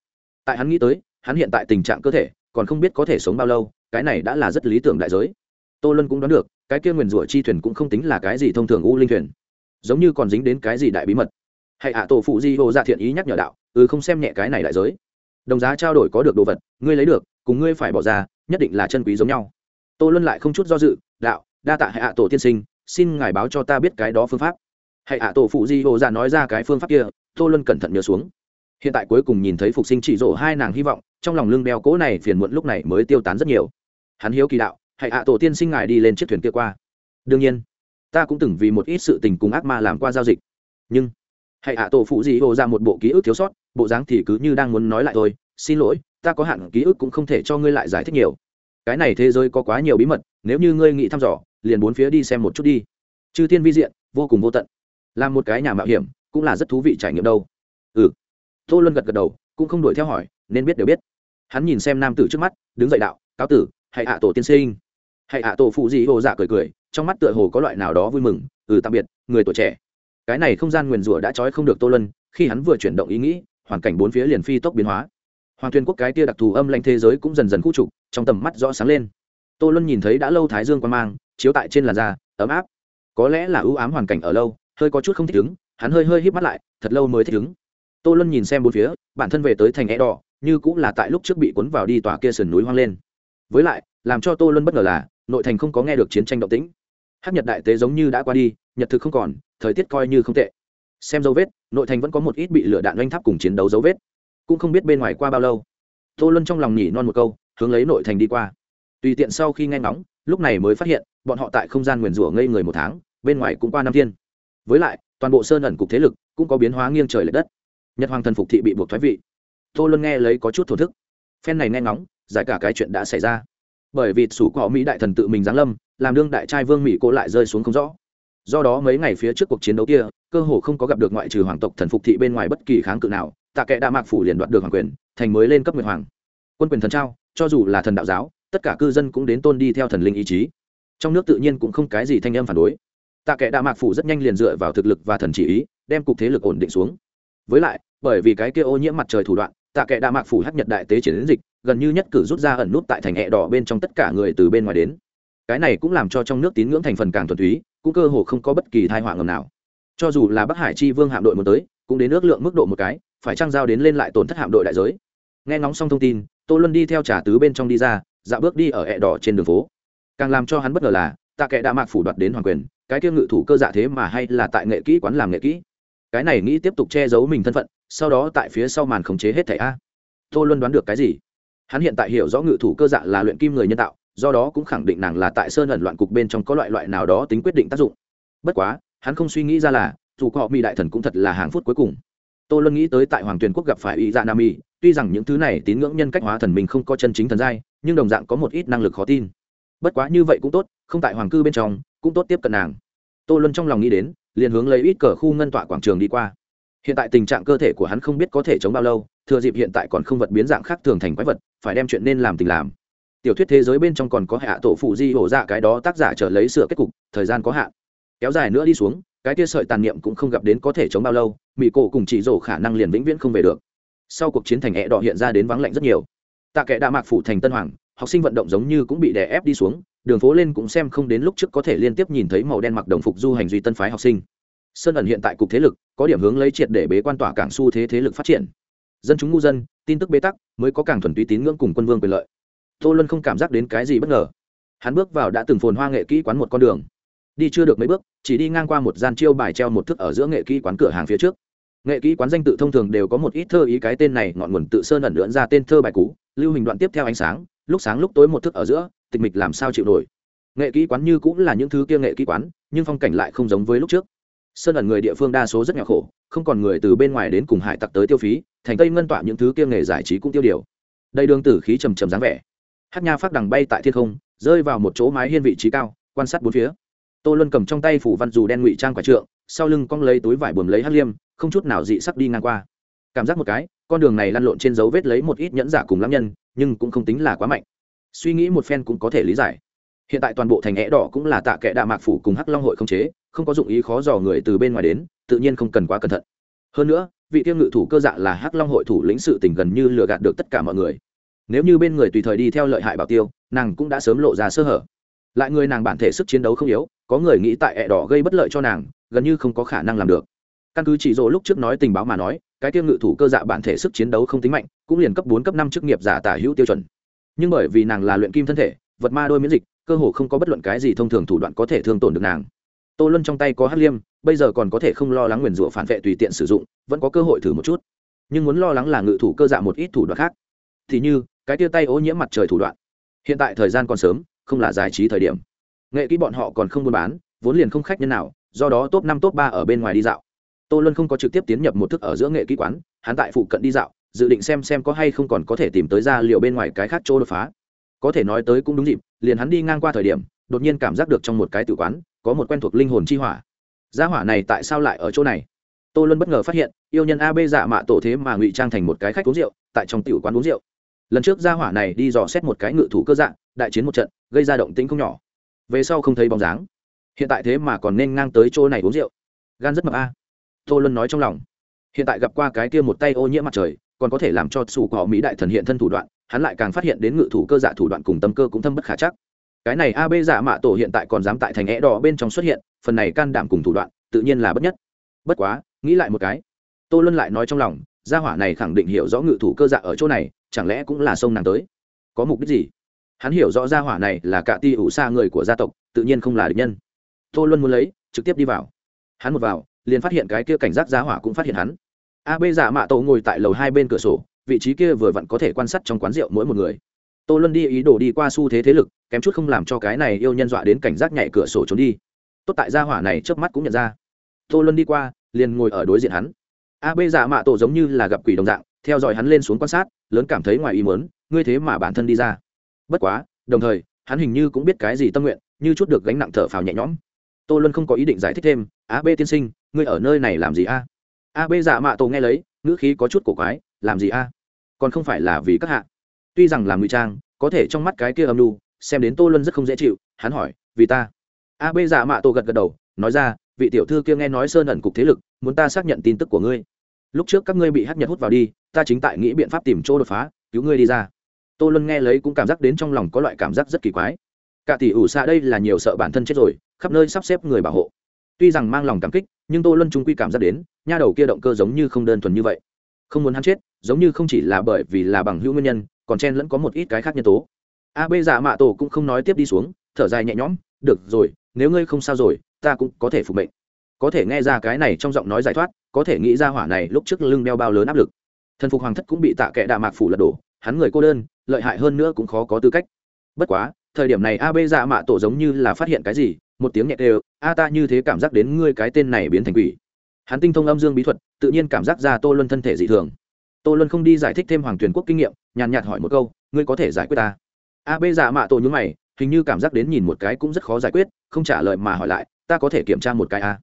Tại hắn nghĩ tới, hắn hiện tại tình trạng cơ thể, còn không biết có thể sống bao lâu, cái này đã là rất lý tưởng đại giới. Tô luân cũng đoán được, cái kia nguyền rủa chi thuyền cũng không tính là cái gì thông thường u linh thuyền. Giống như còn dính đến cái gì đại bí mật. Hãy ạ, tổ phụ di hồ ra thiện ý nhắc nhở đạo ừ không xem nhẹ cái này đại giới đồng giá trao đổi có được đồ vật, ngươi lấy được, cùng ngươi phải bỏ ra, nhất định là chân quý giống nhau. Tô luân lại không chút do dự, đạo, đa tạ hệ hạ tổ tiên sinh, xin ngài báo cho ta biết cái đó phương pháp. Hệ hạ tổ phụ di hồ ra nói ra cái phương pháp kia, tô luân cẩn thận nhớ xuống. Hiện tại cuối cùng nhìn thấy phục sinh chỉ rổ hai nàng hy vọng, trong lòng lưng đeo cỗ này phiền muộn lúc này mới tiêu tán rất nhiều. Hắn hiếu kỳ đạo, hệ hạ tổ tiên sinh ngài đi lên chiếc thuyền kia qua. Đương nhiên, ta cũng từng vì một ít sự tình cùng ác ma làm qua giao dịch. Nhưng hãy hạ tổ phụ gì hồ ra một bộ ký ức thiếu sót, bộ dáng thì cứ như đang muốn nói lại thôi. Xin lỗi, ta có hạn ký ức cũng không thể cho ngươi lại giải thích nhiều. Cái này thế giới có quá nhiều bí mật, nếu như ngươi nghĩ thăm dò, liền bốn phía đi xem một chút đi. Chư thiên vi diện, vô cùng vô tận. Làm một cái nhà mạo hiểm, cũng là rất thú vị trải nghiệm đâu. Ừ. Tô luân gật gật đầu, cũng không đuổi theo hỏi, nên biết đều biết. Hắn nhìn xem nam tử trước mắt, đứng dậy đạo, cáo tử hãy hạ tổ tiên sinh. Hãy hạ tổ phụ gì hồ dạ cười cười, trong mắt tựa hồ có loại nào đó vui mừng. Ừ tạm biệt, người tuổi trẻ cái này không gian nguyền rủa đã trói không được tô lân khi hắn vừa chuyển động ý nghĩ, hoàn cảnh bốn phía liền phi tốc biến hóa. Hoàng tuyên quốc cái tia đặc thù âm lanh thế giới cũng dần dần khu trục, trong tầm mắt rõ sáng lên. Tô luân nhìn thấy đã lâu thái dương quan mang, chiếu tại trên làn da, ấm áp. Có lẽ là ưu ám hoàn cảnh ở lâu, hơi có chút không thích ứng, hắn hơi hơi hít mắt lại, thật lâu mới thích ứng. Tô luân nhìn xem bốn phía, bản thân về tới thành é đỏ như cũng là tại lúc trước bị cuốn vào đi tòa kia sườn núi hoang lên. Với lại, làm cho tô luân bất ngờ là, nội thành không có nghe được chiến tranh động tĩnh. Hát nhật đại tế giống như đã qua đi, nhật thực không còn thời tiết coi như không tệ. Xem dấu vết, nội thành vẫn có một ít bị lửa đạn oanh tháp cùng chiến đấu dấu vết. Cũng không biết bên ngoài qua bao lâu. Tô luân trong lòng nhỉ non một câu, hướng lấy nội thành đi qua. Tùy tiện sau khi nghe ngóng, lúc này mới phát hiện, bọn họ tại không gian nguyền rủa ngây người một tháng, bên ngoài cũng qua năm thiên. Với lại, toàn bộ sơn ẩn cục thế lực cũng có biến hóa nghiêng trời l ệ đất. Nhật hoàng thần phục thị bị buộc thoái vị. Tô luân nghe lấy có chút thổ thức. Phen này nghe ngóng, giải cả cái chuyện đã xảy ra. Bởi vì sủ cỏ mỹ đại thần tự mình giáng lâm, làm đương đại trai vương mỹ cô lại rơi xuống không rõ do đó mấy ngày phía trước cuộc chiến đấu kia, cơ hồ không có gặp được ngoại trừ hoàng tộc thần phục thị bên ngoài bất kỳ kháng cự nào, tạ kệ đa mạc phủ liền đoạt được hoàng quyền, thành mới lên cấp nguyệt hoàng. Quân quyền thần trao, cho dù là thần đạo giáo, tất cả cư dân cũng đến tôn đi theo thần linh ý chí. Trong nước tự nhiên cũng không cái gì thanh âm phản đối. Tạ kệ đa mạc phủ rất nhanh liền dựa vào thực lực và thần chỉ ý, đem cục thế lực ổn định xuống. Với lại, bởi vì cái kia ô nhiễm mặt trời thủ đoạn, tạ kệ đa mạc phủ hắc nhật đại tế triển đến dịch, gần như nhất cử rút ra ẩn nút tại thành hẹ đỏ bên trong tất cả người từ bên ngoài đến. Cái này cũng làm cho trong nước tín ngưỡng thành phần càng thuần túy cũng cơ hồ không có bất kỳ thai họa ngầm nào. Cho dù là bắc hải chi vương hạm đội muốn tới, cũng đến ước lượng mức độ một cái, phải trang giao đến lên lại tổn thất hạm đội đại giới. Nghe ngóng xong thông tin, tô luân đi theo trà tứ bên trong đi ra, dạo bước đi ở hẹ đỏ trên đường phố. Càng làm cho hắn bất ngờ là, tạ kệ đã mạc phủ đoạt đến hoàng quyền, cái kia ngự thủ cơ dạ thế mà hay là tại nghệ kỹ quán làm nghệ kỹ. Cái này nghĩ tiếp tục che giấu mình thân phận, sau đó tại phía sau màn khống chế hết thẻ a. Tô luân đoán được cái gì? Hắn hiện tại hiểu rõ ngự thủ cơ dạ là luyện kim người nhân tạo do đó cũng khẳng định nàng là tại sơn ẩn loạn cục bên trong có loại loại nào đó tính quyết định tác dụng. Bất quá, hắn không suy nghĩ ra là, dù có mỹ đại thần cũng thật là hàng phút cuối cùng. Tô luân nghĩ tới tại hoàng tuyền quốc gặp phải y dạ nam y tuy rằng những thứ này tín ngưỡng nhân cách hóa thần mình không có chân chính thần giai, nhưng đồng dạng có một ít năng lực khó tin. Bất quá như vậy cũng tốt, không tại hoàng cư bên trong, cũng tốt tiếp cận nàng. Tô luân trong lòng nghĩ đến, liền hướng lấy ít cờ khu ngân tọa quảng trường đi qua. Hiện tại tình trạng cơ thể của hắn không biết có thể chống bao lâu, thừa dịp hiện tại còn không vật biến dạng khác thường thành quái vật, phải đem chuyện nên làm tình làm tiểu thuyết thế giới bên trong còn có hạ tổ phụ di hổ dạ cái đó tác giả trở lấy sửa kết cục, thời gian có hạn. Kéo dài nữa đi xuống, cái tia sợi tàn niệm cũng không gặp đến có thể chống bao lâu mỹ cổ cùng chỉ rổ khả năng liền vĩnh viễn không về được. Sau cuộc chiến thành hẹ đỏ hiện ra đến vắng lạnh rất nhiều. Tạ kệ đạ mạc phủ thành tân hoàng, học sinh vận động giống như cũng bị đè ép đi xuống, đường phố lên cũng xem không đến lúc trước có thể liên tiếp nhìn thấy màu đen mặc đồng phục du hành duy tân phái học sinh. Sơn ẩn hiện tại cục thế lực, có điểm hướng lấy triệt để bế quan tỏa cảng xu thế thế lực phát triển. Dân chúng ngu dân, tin tức bế tắc, mới có càng thuần túy tín ngưỡng cùng quân vương quyền lợi tô luân không cảm giác đến cái gì bất ngờ. Hắn bước vào đã từng phồn hoa nghệ kỹ quán một con đường. Đi chưa được mấy bước, chỉ đi ngang qua một gian chiêu bài treo một thức ở giữa nghệ kỹ quán cửa hàng phía trước. Nghệ kỹ quán danh tự thông thường đều có một ít thơ ý, cái tên này ngọn nguồn tự sơn ẩn lượn ra tên thơ bài cú lưu hình đoạn tiếp theo ánh sáng, lúc sáng lúc tối một thức ở giữa, tịch mịch làm sao chịu nổi. Nghệ kỹ quán như cũng là những thứ kia nghệ kỹ quán, nhưng phong cảnh lại không giống với lúc trước. Sơn ẩn người địa phương đa số rất nghèo khổ, không còn người từ bên ngoài đến cùng hải tặc tới tiêu phí, thành tây ngân tọa những thứ kia nghề giải trí cũng tiêu điều. Đây đường tử khí trầm trầm dáng vẻ hát nha phát đằng bay tại thiên không, rơi vào một chỗ mái hiên vị trí cao, quan sát bốn phía. Tô luân cầm trong tay phủ văn dù đen ngụy trang quả trượng, sau lưng cong lấy túi vải buồm lấy hát liêm, không chút nào dị sắc đi ngang qua. Cảm giác một cái, con đường này lăn lộn trên dấu vết lấy một ít nhẫn giả cùng lãm nhân, nhưng cũng không tính là quá mạnh. Suy nghĩ một phen cũng có thể lý giải. Hiện tại toàn bộ thành é đỏ cũng là tạ kệ đạ mạc phủ cùng hắc long hội không chế, không có dụng ý khó dò người từ bên ngoài đến, tự nhiên không cần quá cẩn thận. Hơn nữa, vị tiêu ngự thủ cơ dạ là hắc long hội thủ lĩnh sự tình gần như lừa gạt được tất cả mọi người nếu như bên người tùy thời đi theo lợi hại bảo tiêu, nàng cũng đã sớm lộ ra sơ hở. Lại người nàng bản thể sức chiến đấu không yếu, có người nghĩ tại ẹ đỏ gây bất lợi cho nàng, gần như không có khả năng làm được. Căn cứ chỉ dỗ lúc trước nói tình báo mà nói, cái tiêu ngự thủ cơ dạ bản thể sức chiến đấu không tính mạnh, cũng liền cấp bốn, cấp năm chức nghiệp giả tả hữu tiêu chuẩn. Nhưng bởi vì nàng là luyện kim thân thể, vật ma đôi miễn dịch, cơ hồ không có bất luận cái gì thông thường thủ đoạn có thể thương tổn được nàng. Tô luân trong tay có hắc liêm, bây giờ còn có thể không lo lắng nguyền rủa phản vệ tùy tiện sử dụng, vẫn có cơ hội thử một chút. Nhưng muốn lo lắng là ngự thủ cơ dạ một ít thủ đoạn khác. Thì như cái tia tay ô nhiễm mặt trời thủ đoạn. Hiện tại thời gian còn sớm, không là giải trí thời điểm. Nghệ kỹ bọn họ còn không buôn bán, vốn liền không khách nhân nào, do đó top năm, top ba ở bên ngoài đi dạo. Tô luân không có trực tiếp tiến nhập một thức ở giữa nghệ kỹ quán, hắn tại phụ cận đi dạo, dự định xem xem có hay không còn có thể tìm tới ra liệu bên ngoài cái khác chỗ đột phá. Có thể nói tới cũng đúng dịp, liền hắn đi ngang qua thời điểm, đột nhiên cảm giác được trong một cái tự quán, có một quen thuộc linh hồn chi hỏa. Gia hỏa này tại sao lại ở chỗ này? Tô luân bất ngờ phát hiện, yêu nhân ab giả dạ mạ tổ thế mà ngụy trang thành một cái khách uống rượu, tại trong tiểu quán uống rượu lần trước gia hỏa này đi dò xét một cái ngự thủ cơ dạng, đại chiến một trận, gây ra động tĩnh không nhỏ. Về sau không thấy bóng dáng. Hiện tại thế mà còn nên ngang tới chỗ này uống rượu. Gan rất mập a. Tô luân nói trong lòng. Hiện tại gặp qua cái kia một tay ô nhiễm mặt trời, còn có thể làm cho sủ cỏ mỹ đại thần hiện thân thủ đoạn, hắn lại càng phát hiện đến ngự thủ cơ dạ thủ đoạn cùng tâm cơ cũng thâm bất khả chắc. Cái này ab giả dạ mạ tổ hiện tại còn dám tại thành é đỏ bên trong xuất hiện, phần này can đảm cùng thủ đoạn, tự nhiên là bất nhất. Bất quá, nghĩ lại một cái. Tô luân lại nói trong lòng, gia hỏa này khẳng định hiểu rõ ngự thủ cơ dạ ở chỗ này chẳng lẽ cũng là sông nàng tới? Có mục đích gì? Hắn hiểu rõ ra hỏa này là cả ti ủ xa người của gia tộc, tự nhiên không là địch nhân. Tô luân muốn lấy, trực tiếp đi vào. Hắn một vào, liền phát hiện cái kia cảnh giác gia hỏa cũng phát hiện hắn. Ab dạ mạ tổ ngồi tại lầu hai bên cửa sổ, vị trí kia vừa vặn có thể quan sát trong quán rượu mỗi một người. Tô luân đi ý đồ đi qua xu thế thế lực, kém chút không làm cho cái này yêu nhân dọa đến cảnh giác nhảy cửa sổ trốn đi. Tốt tại gia hỏa này trước mắt cũng nhận ra. Tô luân đi qua, liền ngồi ở đối diện hắn. A bê dạ mạ tổ giống như là gặp quỷ đồng dạng theo dõi hắn lên xuống quan sát, lớn cảm thấy ngoài ý mớn ngươi thế mà bản thân đi ra. Bất quá, đồng thời, hắn hình như cũng biết cái gì tâm nguyện, như chút được gánh nặng thở phào nhẹ nhõm. Tô luân không có ý định giải thích thêm, a b tiên sinh, ngươi ở nơi này làm gì a? A b dạ mạ tổ nghe lấy, ngữ khí có chút cổ quái, làm gì a? Còn không phải là vì các hạ. Tuy rằng làm ngụy trang, có thể trong mắt cái kia âm lu xem đến tô luân rất không dễ chịu, hắn hỏi, vì ta? A b dạ mạ tổ gật gật đầu, nói ra, vị tiểu thư kia nghe nói sơn ẩn cục thế lực, muốn ta xác nhận tin tức của ngươi. Lúc trước các ngươi bị hát nhật hút vào đi ta chính tại nghĩ biện pháp tìm chỗ đột phá, cứu ngươi đi ra. Tô luân nghe lấy cũng cảm giác đến trong lòng có loại cảm giác rất kỳ quái. Cả tỷ ủ xạ đây là nhiều sợ bản thân chết rồi, khắp nơi sắp xếp người bảo hộ. Tuy rằng mang lòng cảm kích, nhưng tô luân trung quy cảm giác đến, nha đầu kia động cơ giống như không đơn thuần như vậy. Không muốn hắn chết, giống như không chỉ là bởi vì là bằng hữu nguyên nhân, còn chen lẫn có một ít cái khác nhân tố. A b giả dạ mạ tổ cũng không nói tiếp đi xuống, thở dài nhẹ nhõm, được rồi, nếu ngươi không sao rồi, ta cũng có thể phục mệnh. Có thể nghe ra cái này trong giọng nói giải thoát, có thể nghĩ ra hỏa này lúc trước lưng đeo bao lớn áp lực thần phục hoàng thất cũng bị tạ kệ đạ mạc phủ lật đổ, hắn người cô đơn, lợi hại hơn nữa cũng khó có tư cách. Bất quá, thời điểm này a b dạ mạ tổ giống như là phát hiện cái gì, một tiếng nhẹ đều a ta như thế cảm giác đến ngươi cái tên này biến thành quỷ. Hắn tinh thông âm dương bí thuật, tự nhiên cảm giác ra tô luân thân thể dị thường. Tô luân không đi giải thích thêm hoàng tuyển quốc kinh nghiệm, nhàn nhạt hỏi một câu, ngươi có thể giải quyết ta? A b dạ mạ tổ nhúng mày, hình như cảm giác đến nhìn một cái cũng rất khó giải quyết, không trả lời mà hỏi lại, ta có thể kiểm tra một cái a?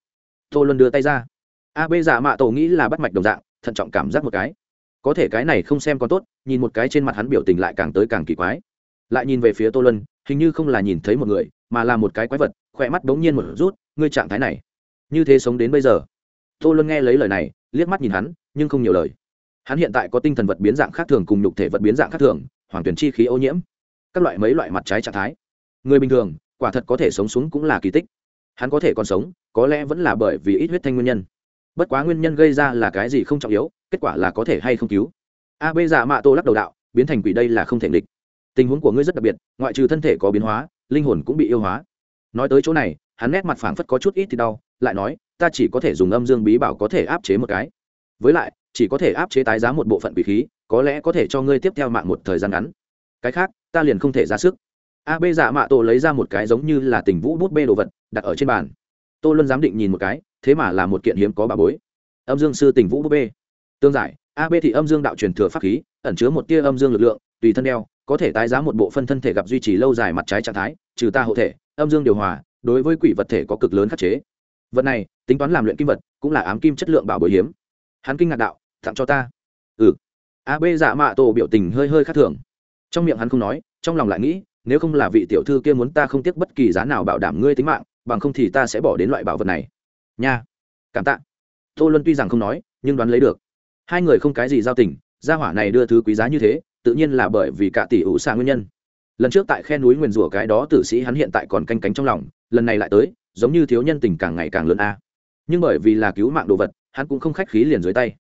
Tô luân đưa tay ra. A b dạ mạ tổ nghĩ là bắt mạch đồng dạng, thận trọng cảm giác một cái có thể cái này không xem còn tốt, nhìn một cái trên mặt hắn biểu tình lại càng tới càng kỳ quái. Lại nhìn về phía tô luân, hình như không là nhìn thấy một người, mà là một cái quái vật, khỏe mắt bỗng nhiên một rút, ngươi trạng thái này, như thế sống đến bây giờ. Tô luân nghe lấy lời này, liếc mắt nhìn hắn, nhưng không nhiều lời. Hắn hiện tại có tinh thần vật biến dạng khác thường cùng nhục thể vật biến dạng khác thường, hoàng tuyển chi khí ô nhiễm, các loại mấy loại mặt trái trạng thái. Người bình thường, quả thật có thể sống xuống cũng là kỳ tích. Hắn có thể còn sống, có lẽ vẫn là bởi vì ít huyết thanh nguyên nhân bất quá nguyên nhân gây ra là cái gì không trọng yếu, kết quả là có thể hay không cứu. A b giả dạ mạ tô lắc đầu đạo, biến thành quỷ đây là không thể địch tình huống của ngươi rất đặc biệt, ngoại trừ thân thể có biến hóa, linh hồn cũng bị yêu hóa. Nói tới chỗ này, hắn nét mặt phảng phất có chút ít thì đau, lại nói, ta chỉ có thể dùng âm dương bí bảo có thể áp chế một cái. Với lại, chỉ có thể áp chế tái giá một bộ phận quỷ khí, có lẽ có thể cho ngươi tiếp theo mạng một thời gian ngắn. Cái khác, ta liền không thể ra sức. A b giả dạ mạ tổ lấy ra một cái giống như là tình vũ bút bê đồ vật, đặt ở trên bàn. Tô luân giám định nhìn một cái thế mà là một kiện hiếm có bà bối. Âm dương sư tình vũ búp bê. Tương giải, a b thì âm dương đạo truyền thừa pháp khí, ẩn chứa một tia âm dương lực lượng, tùy thân đeo, có thể tái giá một bộ phân thân thể gặp duy trì lâu dài mặt trái trạng thái, trừ ta hộ thể, âm dương điều hòa, đối với quỷ vật thể có cực lớn khắc chế. Vật này, tính toán làm luyện kim vật, cũng là ám kim chất lượng bảo bối hiếm. Hắn kinh ngạc đạo tặng cho ta. Ừ. A b dạ mạ tổ biểu tình hơi hơi khác thường. Trong miệng hắn không nói, trong lòng lại nghĩ, nếu không là vị tiểu thư kia muốn ta không tiếc bất kỳ giá nào bảo đảm ngươi tính mạng, bằng không thì ta sẽ bỏ đến loại bảo vật này nha. Cảm tạ. Tô luân tuy rằng không nói, nhưng đoán lấy được. Hai người không cái gì giao tình, gia hỏa này đưa thứ quý giá như thế, tự nhiên là bởi vì cả tỷ ủ xa nguyên nhân. Lần trước tại khe núi nguyền rủa cái đó tử sĩ hắn hiện tại còn canh cánh trong lòng, lần này lại tới, giống như thiếu nhân tình càng ngày càng lớn a. Nhưng bởi vì là cứu mạng đồ vật, hắn cũng không khách khí liền dưới tay.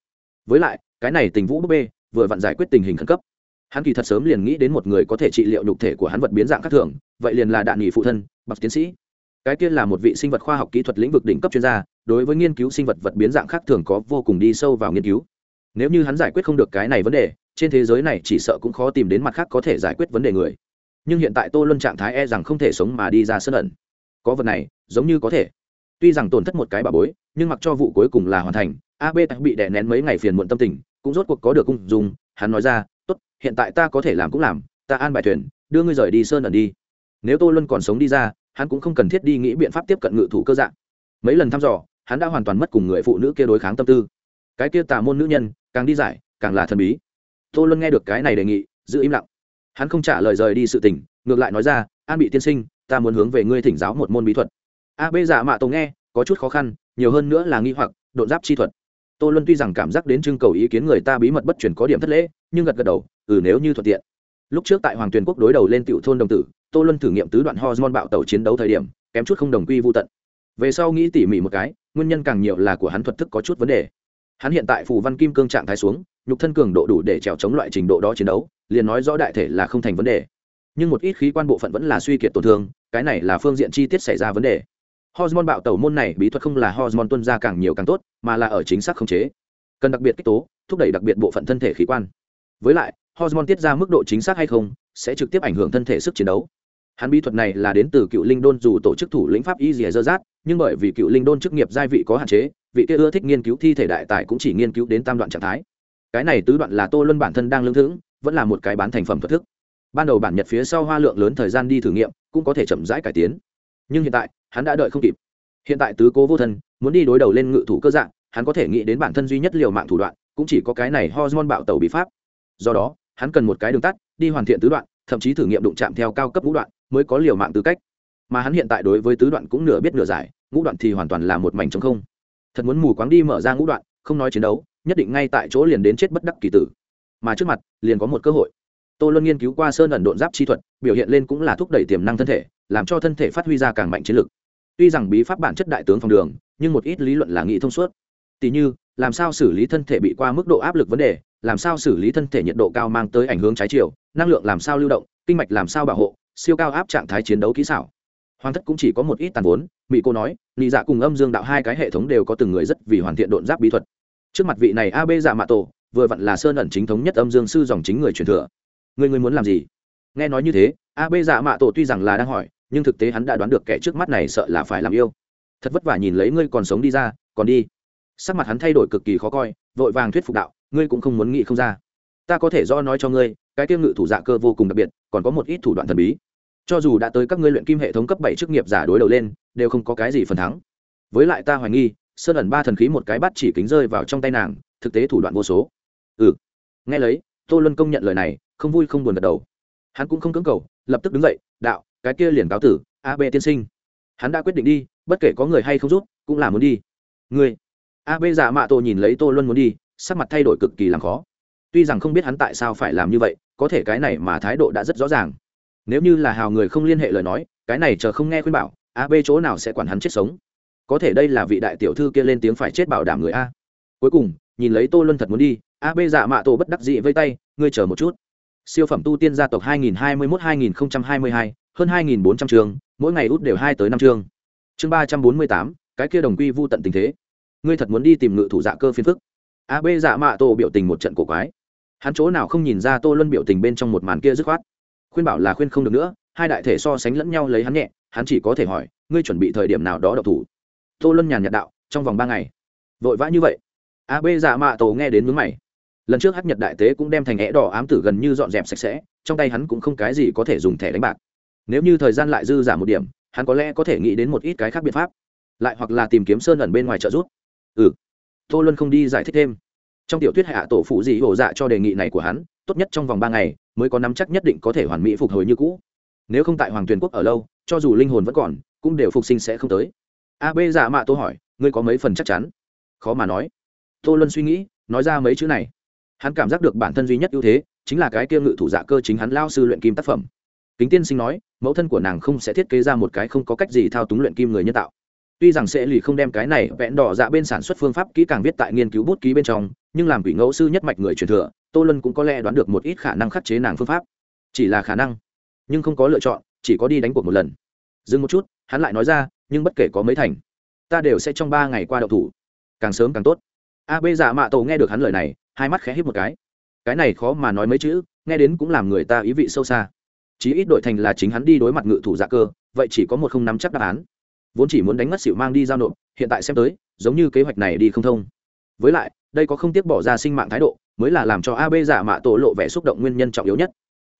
Với lại, cái này tình vũ búp bê, vừa vặn giải quyết tình hình khẩn cấp. Hắn kỳ thật sớm liền nghĩ đến một người có thể trị liệu nhục thể của hắn vật biến dạng khác thường, vậy liền là đạn nghị phụ thân, bậc tiến sĩ cái kia là một vị sinh vật khoa học kỹ thuật lĩnh vực đỉnh cấp chuyên gia, đối với nghiên cứu sinh vật vật biến dạng khác thường có vô cùng đi sâu vào nghiên cứu. Nếu như hắn giải quyết không được cái này vấn đề, trên thế giới này chỉ sợ cũng khó tìm đến mặt khác có thể giải quyết vấn đề người. Nhưng hiện tại tô luân trạng thái e rằng không thể sống mà đi ra sân ẩn. Có vật này, giống như có thể. Tuy rằng tổn thất một cái bà bối, nhưng mặc cho vụ cuối cùng là hoàn thành ab bị đè nén mấy ngày phiền muộn tâm tình, cũng rốt cuộc có được cung dùng. Hắn nói ra, tốt, hiện tại ta có thể làm cũng làm, ta an bài thuyền, đưa ngươi rời đi sơn ẩn đi. Nếu tô luân còn sống đi ra hắn cũng không cần thiết đi nghĩ biện pháp tiếp cận ngự thủ cơ dạng. Mấy lần thăm dò, hắn đã hoàn toàn mất cùng người phụ nữ kia đối kháng tâm tư. Cái kia tà môn nữ nhân, càng đi giải, càng là thần bí. Tô luân nghe được cái này đề nghị, giữ im lặng. Hắn không trả lời rời đi sự tình, ngược lại nói ra, an bị tiên sinh, ta muốn hướng về ngươi thỉnh giáo một môn bí thuật. A b giả dạ mạ tổ nghe, có chút khó khăn, nhiều hơn nữa là nghi hoặc đột giáp chi thuật. Tô luân tuy rằng cảm giác đến trưng cầu ý kiến người ta bí mật bất chuyển có điểm thất lễ, nhưng gật gật đầu ừ nếu như thuận tiện. Lúc trước tại hoàng tuyền quốc đối đầu lên tiểu thôn đồng tử tô luân thử nghiệm tứ đoạn hormone bạo tẩu chiến đấu thời điểm, kém chút không đồng quy vô tận. Về sau nghĩ tỉ mỉ một cái, nguyên nhân càng nhiều là của hắn thuật thức có chút vấn đề. Hắn hiện tại phù văn kim cương trạng thái xuống, nhục thân cường độ đủ để trèo chống loại trình độ đó chiến đấu, liền nói rõ đại thể là không thành vấn đề. Nhưng một ít khí quan bộ phận vẫn là suy kiệt tổn thương, cái này là phương diện chi tiết xảy ra vấn đề. Hormone bạo tẩu môn này bí thuật không là hormone tuân ra càng nhiều càng tốt, mà là ở chính xác khống chế. Cần đặc biệt kích tố, thúc đẩy đặc biệt bộ phận thân thể khí quan. Với lại, hormone tiết ra mức độ chính xác hay không, sẽ trực tiếp ảnh hưởng thân thể sức chiến đấu hắn bí thuật này là đến từ cựu linh đôn dù tổ chức thủ lĩnh pháp y dìa dơ dát nhưng bởi vì cựu linh đôn chức nghiệp giai vị có hạn chế, vị kia ưa thích nghiên cứu thi thể đại tài cũng chỉ nghiên cứu đến tam đoạn trạng thái. Cái này tứ đoạn là tô luân bản thân đang lương thưởng, vẫn là một cái bán thành phẩm thuật thức. Ban đầu bản nhật phía sau hoa lượng lớn thời gian đi thử nghiệm, cũng có thể chậm rãi cải tiến. Nhưng hiện tại, hắn đã đợi không kịp. Hiện tại tứ cố vô thân, muốn đi đối đầu lên ngự thủ cơ dạng, hắn có thể nghĩ đến bản thân duy nhất liều mạng thủ đoạn, cũng chỉ có cái này hormone bạo tàu bị pháp. Do đó, hắn cần một cái đường tắt, đi hoàn thiện tứ đoạn, thậm chí thử nghiệm đụng chạm theo cao cấp ngũ đoạn mới có liều mạng tư cách. Mà hắn hiện tại đối với tứ đoạn cũng nửa biết nửa giải, ngũ đoạn thì hoàn toàn là một mảnh trống không. Thật muốn mù quáng đi mở ra ngũ đoạn, không nói chiến đấu, nhất định ngay tại chỗ liền đến chết bất đắc kỳ tử. Mà trước mặt, liền có một cơ hội. Tô luân nghiên cứu qua sơn ẩn độn giáp chi thuật, biểu hiện lên cũng là thúc đẩy tiềm năng thân thể, làm cho thân thể phát huy ra càng mạnh chiến lực. Tuy rằng bí pháp bản chất đại tướng phòng đường, nhưng một ít lý luận là nghĩ thông suốt. Tỉ như, làm sao xử lý thân thể bị qua mức độ áp lực vấn đề, làm sao xử lý thân thể nhiệt độ cao mang tới ảnh hưởng trái chiều, năng lượng làm sao lưu động, kinh mạch làm sao bảo hộ siêu cao áp trạng thái chiến đấu kỹ xảo. Hoàng thất cũng chỉ có một ít tàn vốn mỹ cô nói, nị dạ cùng âm dương đạo hai cái hệ thống đều có từng người rất vì hoàn thiện độn giáp bí thuật. Trước mặt vị này ab dạ mạ tổ, vừa vặn là sơn ẩn chính thống nhất âm dương sư dòng chính người truyền thừa. Người người muốn làm gì? Nghe nói như thế ab dạ mạ tổ tuy rằng là đang hỏi, nhưng thực tế hắn đã đoán được kẻ trước mắt này sợ là phải làm yêu. Thật vất vả nhìn lấy ngươi còn sống đi ra, còn đi. Sắc mặt hắn thay đổi cực kỳ khó coi, vội vàng thuyết phục đạo, ngươi cũng không muốn nghĩ không ra. Ta có thể do nói cho ngươi, cái tiêu ngự thủ dạ cơ vô cùng đặc biệt, còn có một ít thủ đoạn thần bí cho dù đã tới các ngươi luyện kim hệ thống cấp bảy chức nghiệp giả đối đầu lên, đều không có cái gì phần thắng. Với lại ta hoài nghi, sơn ẩn ba thần khí một cái bắt chỉ kính rơi vào trong tay nàng, thực tế thủ đoạn vô số. Ừ. Nghe lấy, tô luân công nhận lời này, không vui không buồn gật đầu. Hắn cũng không cưỡng cầu, lập tức đứng dậy, đạo, cái kia liền cáo tử ab tiên sinh. Hắn đã quyết định đi, bất kể có người hay không rút, cũng là muốn đi. Người ab giả mạ Tô nhìn lấy tô luân muốn đi, sắc mặt thay đổi cực kỳ làm khó. Tuy rằng không biết hắn tại sao phải làm như vậy, có thể cái này mà thái độ đã rất rõ ràng nếu như là hào người không liên hệ lời nói cái này chờ không nghe khuyên bảo a b chỗ nào sẽ quản hắn chết sống? Có thể đây là vị đại tiểu thư kia lên tiếng phải chết bảo đảm người a. Cuối cùng nhìn lấy tô luân thật muốn đi a b dạ mạ tổ bất đắc dị vây tay ngươi chờ một chút. Siêu phẩm tu tiên gia tộc 2021-2022, hơn 2.400 trường mỗi ngày út đều hai tới năm chương. Chương ba trăm bốn mươi tám cái kia đồng quy vô tận tình thế. Ngươi thật muốn đi tìm ngự thủ dạ cơ phiên phức. A b dạ mạ tổ biểu tình một trận cổ quái. Hắn chỗ nào không nhìn ra tô luân biểu tình bên trong một màn kia dứt khoát khuyên bảo là khuyên không được nữa, hai đại thể so sánh lẫn nhau lấy hắn nhẹ, hắn chỉ có thể hỏi, ngươi chuẩn bị thời điểm nào đó độc thủ? Tô luân nhàn nhạt đạo, trong vòng ba ngày. Vội vã như vậy. Ab dạ mạ tổ nghe đến mướn mày. Lần trước hát nhật đại tế cũng đem thành é đỏ ám tử gần như dọn dẹp sạch sẽ, trong tay hắn cũng không cái gì có thể dùng thẻ đánh bạc. Nếu như thời gian lại dư giảm một điểm, hắn có lẽ có thể nghĩ đến một ít cái khác biện pháp. Lại hoặc là tìm kiếm sơn ẩn bên ngoài trợ giúp. Ừ. Tô luân không đi giải thích thêm. Trong tiểu thuyết hạ tổ phụ dị hổ dạ cho đề nghị này của hắn, tốt nhất trong vòng ba ngày mới có nắm chắc nhất định có thể hoàn mỹ phục hồi như cũ. Nếu không tại hoàng tuyền quốc ở lâu, cho dù linh hồn vẫn còn, cũng đều phục sinh sẽ không tới. A B giả dạ mạ tô hỏi, ngươi có mấy phần chắc chắn? Khó mà nói. Tô luân suy nghĩ, nói ra mấy chữ này. Hắn cảm giác được bản thân duy nhất ưu thế, chính là cái kia ngự thủ dạ cơ chính hắn lao sư luyện kim tác phẩm. Kính tiên sinh nói, mẫu thân của nàng không sẽ thiết kế ra một cái không có cách gì thao túng luyện kim người nhân tạo. Tuy rằng sẽ lì không đem cái này vẽn đỏ dạ bên sản xuất phương pháp kỹ càng viết tại nghiên cứu bút ký bên trong, nhưng làm quỷ ngẫu sư nhất mạch người truyền thừa tô lân cũng có lẽ đoán được một ít khả năng khắc chế nàng phương pháp. Chỉ là khả năng, nhưng không có lựa chọn, chỉ có đi đánh cuộc một lần. Dừng một chút, hắn lại nói ra, nhưng bất kể có mấy thành, ta đều sẽ trong ba ngày qua đậu thủ. Càng sớm càng tốt. A bê dạ mạ tổ nghe được hắn lời này, hai mắt khẽ hít một cái. Cái này khó mà nói mấy chữ, nghe đến cũng làm người ta ý vị sâu xa. Chí ít đội thành là chính hắn đi đối mặt ngự thủ dạ cơ, vậy chỉ có một không nắm chắc đáp án. Vốn chỉ muốn đánh mất xỉu mang đi giao nộp, hiện tại xem tới, giống như kế hoạch này đi không thông. Với lại, đây có không tiếc bỏ ra sinh mạng thái độ mới là làm cho ab giả dạ mạ tổ lộ vẻ xúc động nguyên nhân trọng yếu nhất.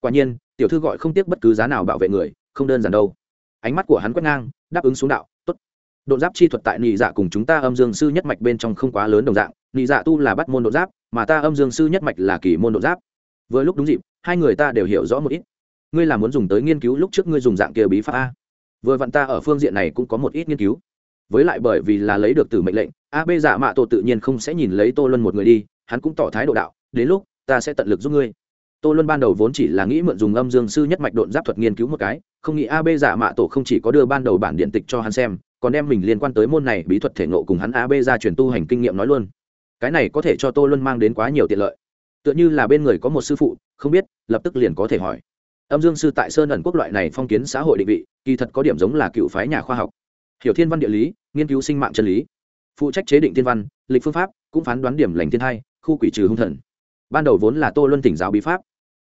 Quả nhiên, tiểu thư gọi không tiếc bất cứ giá nào bảo vệ người, không đơn giản đâu. Ánh mắt của hắn quét ngang, đáp ứng xuống đạo, tốt. Đột giáp chi thuật tại nị dạ cùng chúng ta âm dương sư nhất mạch bên trong không quá lớn đồng dạng. Nị dạ tu là bắt môn đột giáp, mà ta âm dương sư nhất mạch là kỳ môn đột giáp. Vừa lúc đúng dịp, hai người ta đều hiểu rõ một ít. Ngươi là muốn dùng tới nghiên cứu lúc trước ngươi dùng dạng kia bí pháp a? Vừa vặn ta ở phương diện này cũng có một ít nghiên cứu. Với lại bởi vì là lấy được từ mệnh lệnh ab giả dạ mạ tổ tự nhiên không sẽ nhìn lấy tô luân một người đi hắn cũng tỏ thái độ đạo, đến lúc, ta sẽ tận lực giúp ngươi. Tô luân ban đầu vốn chỉ là nghĩ mượn dùng âm dương sư nhất mạch độn giáp thuật nghiên cứu một cái, không nghĩ ab giả mạ tổ không chỉ có đưa ban đầu bản điện tịch cho hắn xem, còn đem mình liên quan tới môn này bí thuật thể nộ cùng hắn ab ra truyền tu hành kinh nghiệm nói luôn. Cái này có thể cho tô luân mang đến quá nhiều tiện lợi. Tựa như là bên người có một sư phụ, không biết, lập tức liền có thể hỏi. Âm dương sư tại sơn ẩn quốc loại này phong kiến xã hội định vị, kỳ thật có điểm giống là cựu phái nhà khoa học. Hiểu thiên văn địa lý, nghiên cứu sinh mạng chân lý. Phụ trách chế định thiên văn, lịch phương pháp, cũng phán đoán điểm lành thiên hai khu quỷ trừ hung thần. Ban đầu vốn là tô luân tỉnh giáo bí pháp.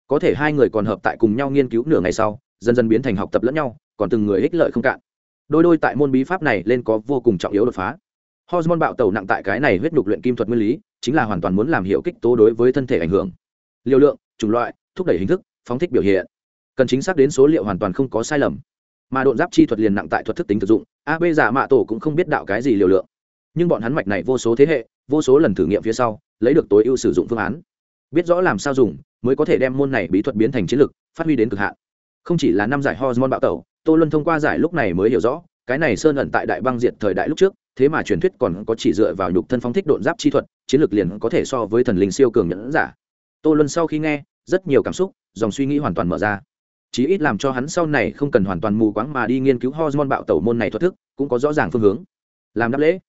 Có thể hai người còn hợp tại cùng nhau nghiên cứu nửa ngày sau, dần dần biến thành học tập lẫn nhau, còn từng người ích lợi không cạn. Đôi đôi tại môn bí pháp này lên có vô cùng trọng yếu đột phá. Hormone bạo tẩu nặng tại cái này huyết nhục luyện kim thuật nguyên lý, chính là hoàn toàn muốn làm hiệu kích tố đối với thân thể ảnh hưởng. Liều lượng, chủng loại, thúc đẩy hình thức, phóng thích biểu hiện. Cần chính xác đến số liệu hoàn toàn không có sai lầm. Mà độn giáp chi thuật liền nặng tại thuật thức tính thực dụng ab giả mạ tổ cũng không biết đạo cái gì liều lượng. Nhưng bọn hắn mạch này vô số thế hệ vô số lần thử nghiệm phía sau, lấy được tối ưu sử dụng phương án. Biết rõ làm sao dùng, mới có thể đem môn này bí thuật biến thành chiến lược phát huy đến cực hạn. Không chỉ là năm giải hormone bạo tẩu, tô luân thông qua giải lúc này mới hiểu rõ, cái này sơn ẩn tại đại băng diệt thời đại lúc trước, thế mà truyền thuyết còn có chỉ dựa vào nhục thân phóng thích độn giáp chi thuật, chiến lược liền có thể so với thần linh siêu cường nhẫn giả. Tô luân sau khi nghe, rất nhiều cảm xúc, dòng suy nghĩ hoàn toàn mở ra. Chí ít làm cho hắn sau này không cần hoàn toàn mù quáng mà đi nghiên cứu hormone bạo tẩu môn này thoát thức, cũng có rõ ràng phương hướng. Làm đáp lễ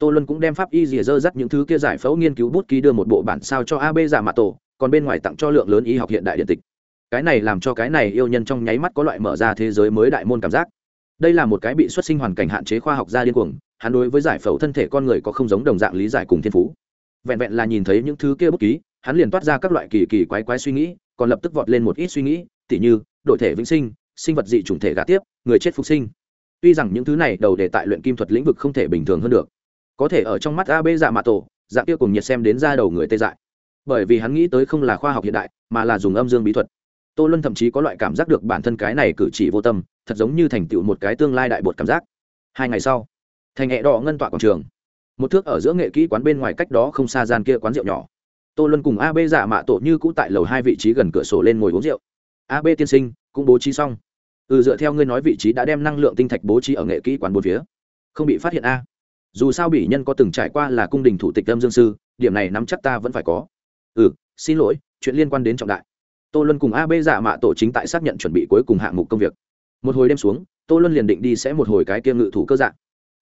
tô luân cũng đem pháp y rìa dơ dắt những thứ kia giải phẫu nghiên cứu bút ký đưa một bộ bản sao cho ab giả mạ tổ, còn bên ngoài tặng cho lượng lớn y học hiện đại điện tịch. Cái này làm cho cái này yêu nhân trong nháy mắt có loại mở ra thế giới mới đại môn cảm giác. Đây là một cái bị xuất sinh hoàn cảnh hạn chế khoa học gia điên cuồng, hắn đối với giải phẫu thân thể con người có không giống đồng dạng lý giải cùng thiên phú. Vẹn vẹn là nhìn thấy những thứ kia bút ký, hắn liền toát ra các loại kỳ kỳ quái quái suy nghĩ, còn lập tức vọt lên một ít suy nghĩ, tỉ như, đội thể vĩnh sinh sinh vật dị chủng thể gà tiếp, người chết phục sinh. Tuy rằng những thứ này đầu để tại luyện kim thuật lĩnh vực không thể bình thường hơn được có thể ở trong mắt ab dạ mạ tổ, dạng kia cùng nhiệt xem đến ra đầu người tê dại. Bởi vì hắn nghĩ tới không là khoa học hiện đại, mà là dùng âm dương bí thuật. Tô luân thậm chí có loại cảm giác được bản thân cái này cử chỉ vô tâm, thật giống như thành tựu một cái tương lai đại bột cảm giác. Hai ngày sau, thành hẹ đỏ ngân tọa quảng trường. Một thước ở giữa nghệ kỹ quán bên ngoài cách đó không xa gian kia quán rượu nhỏ. Tô luân cùng ab dạ mạ tổ như cũ tại lầu hai vị trí gần cửa sổ lên ngồi uống rượu. Ab tiên sinh, cũng bố trí xong. Ừ dựa theo ngươi nói vị trí đã đem năng lượng tinh thạch bố trí ở nghệ kỹ quán bốn phía. Không bị phát hiện a dù sao bỉ nhân có từng trải qua là cung đình thủ tịch âm dương sư, điểm này nắm chắc ta vẫn phải có. Ừ xin lỗi, chuyện liên quan đến trọng đại. Tô luân cùng ab giả dạ mạ tổ chính tại xác nhận chuẩn bị cuối cùng hạng mục công việc. Một hồi đêm xuống, tô luân liền định đi sẽ một hồi cái kia ngự thủ cơ dạng.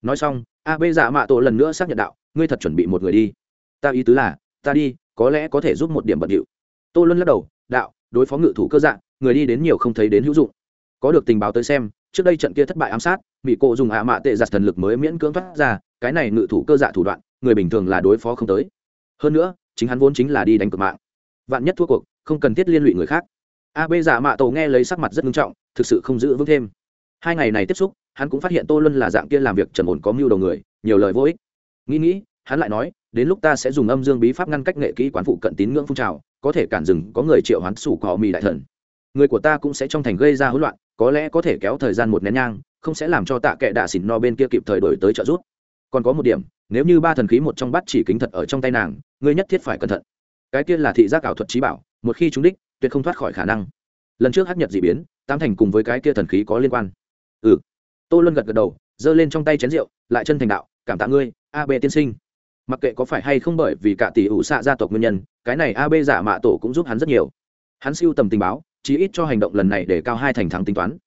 Nói xong ab giả dạ mạ tổ lần nữa xác nhận đạo, ngươi thật chuẩn bị một người đi. Ta ý tứ là, ta đi, có lẽ có thể giúp một điểm bận điệu. Tô luân lắc đầu, đạo, đối phó ngự thủ cơ dạng, người đi đến nhiều không thấy đến hữu dụng. Có được tình báo tới xem, trước đây trận kia thất bại ám sát mỹ cộ dùng ạ mạ tệ giặt thần lực mới miễn cưỡng thoát ra cái này ngự thủ cơ dạ thủ đoạn, người bình thường là đối phó không tới. Hơn nữa, chính hắn vốn chính là đi đánh cược mạng. Vạn nhất thua cuộc, không cần thiết liên lụy người khác. A b giả dạ mạ tổ nghe lấy sắc mặt rất nghiêm trọng, thực sự không giữ vững thêm. Hai ngày này tiếp xúc, hắn cũng phát hiện tô luân là dạng kia làm việc trần ổn có mưu đầu người, nhiều lời vô ích. Nghĩ nghĩ, hắn lại nói, đến lúc ta sẽ dùng âm dương bí pháp ngăn cách nghệ kỹ quán phụ cận tín ngưỡng phun trào, có thể cản dừng có người triệu hoán sủ cỏ mì đại thần. Người của ta cũng sẽ trong thành gây ra hỗn loạn, có lẽ có thể kéo thời gian một nén nhang, không sẽ làm cho tạ kệ đạ xỉn no bên kia kịp thời đổi tới trợ giúp còn có một điểm, nếu như ba thần khí một trong bắt chỉ kính thật ở trong tay nàng, ngươi nhất thiết phải cẩn thận. Cái kia là thị giác ảo thuật trí bảo, một khi chúng đích, tuyệt không thoát khỏi khả năng. Lần trước hắc nhật d ị biến tam thành cùng với cái kia thần khí có liên quan. Ừ. Tô luân gật gật đầu, giơ lên trong tay chén rượu, lại chân thành đạo, cảm tạ ngươi, a b tiên sinh. Mặc kệ có phải hay không bởi vì cả tỷ ủ xạ gia tộc nguyên nhân, cái này a b giả mạ tổ cũng giúp hắn rất nhiều. Hắn siêu tầm tình báo, chí ít cho hành động lần này để cao hai thành thắng tính toán.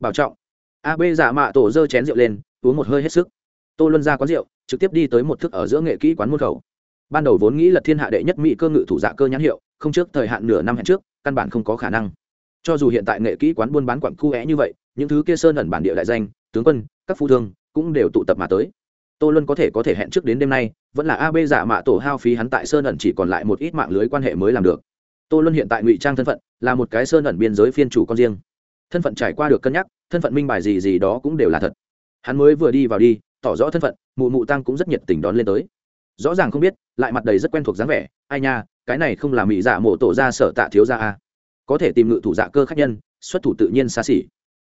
Bảo trọng. A b giả mạ tổ giơ chén rượu lên, uống một hơi hết sức tô luân ra quán rượu, trực tiếp đi tới một thức ở giữa nghệ kỹ quán môn khẩu. Ban đầu vốn nghĩ là thiên hạ đệ nhất mỹ cơ ngự thủ dạ cơ nhãn hiệu, không trước thời hạn nửa năm hẹn trước, căn bản không có khả năng. Cho dù hiện tại nghệ kỹ quán buôn bán quặng khu é như vậy, những thứ kia sơn ẩn bản địa đại danh, tướng quân, các phu thương, cũng đều tụ tập mà tới. Tô luân có thể có thể hẹn trước đến đêm nay, vẫn là ab giả mạ tổ hao phí hắn tại sơn ẩn chỉ còn lại một ít mạng lưới quan hệ mới làm được. Tô luân hiện tại ngụy trang thân phận, là một cái sơn ẩn biên giới phiên chủ con riêng. Thân phận trải qua được cân nhắc, thân phận minh bài gì gì đó cũng đều là thật. Hắn mới vừa đi vào đi tỏ rõ thân phận, mụ mụ tăng cũng rất nhiệt tình đón lên tới. Rõ ràng không biết, lại mặt đầy rất quen thuộc dáng vẻ, ai nha, cái này không là mỹ dạ mộ tổ ra sở tạ thiếu ra à. có thể tìm ngự thủ dạ cơ khác nhân, xuất thủ tự nhiên xa xỉ.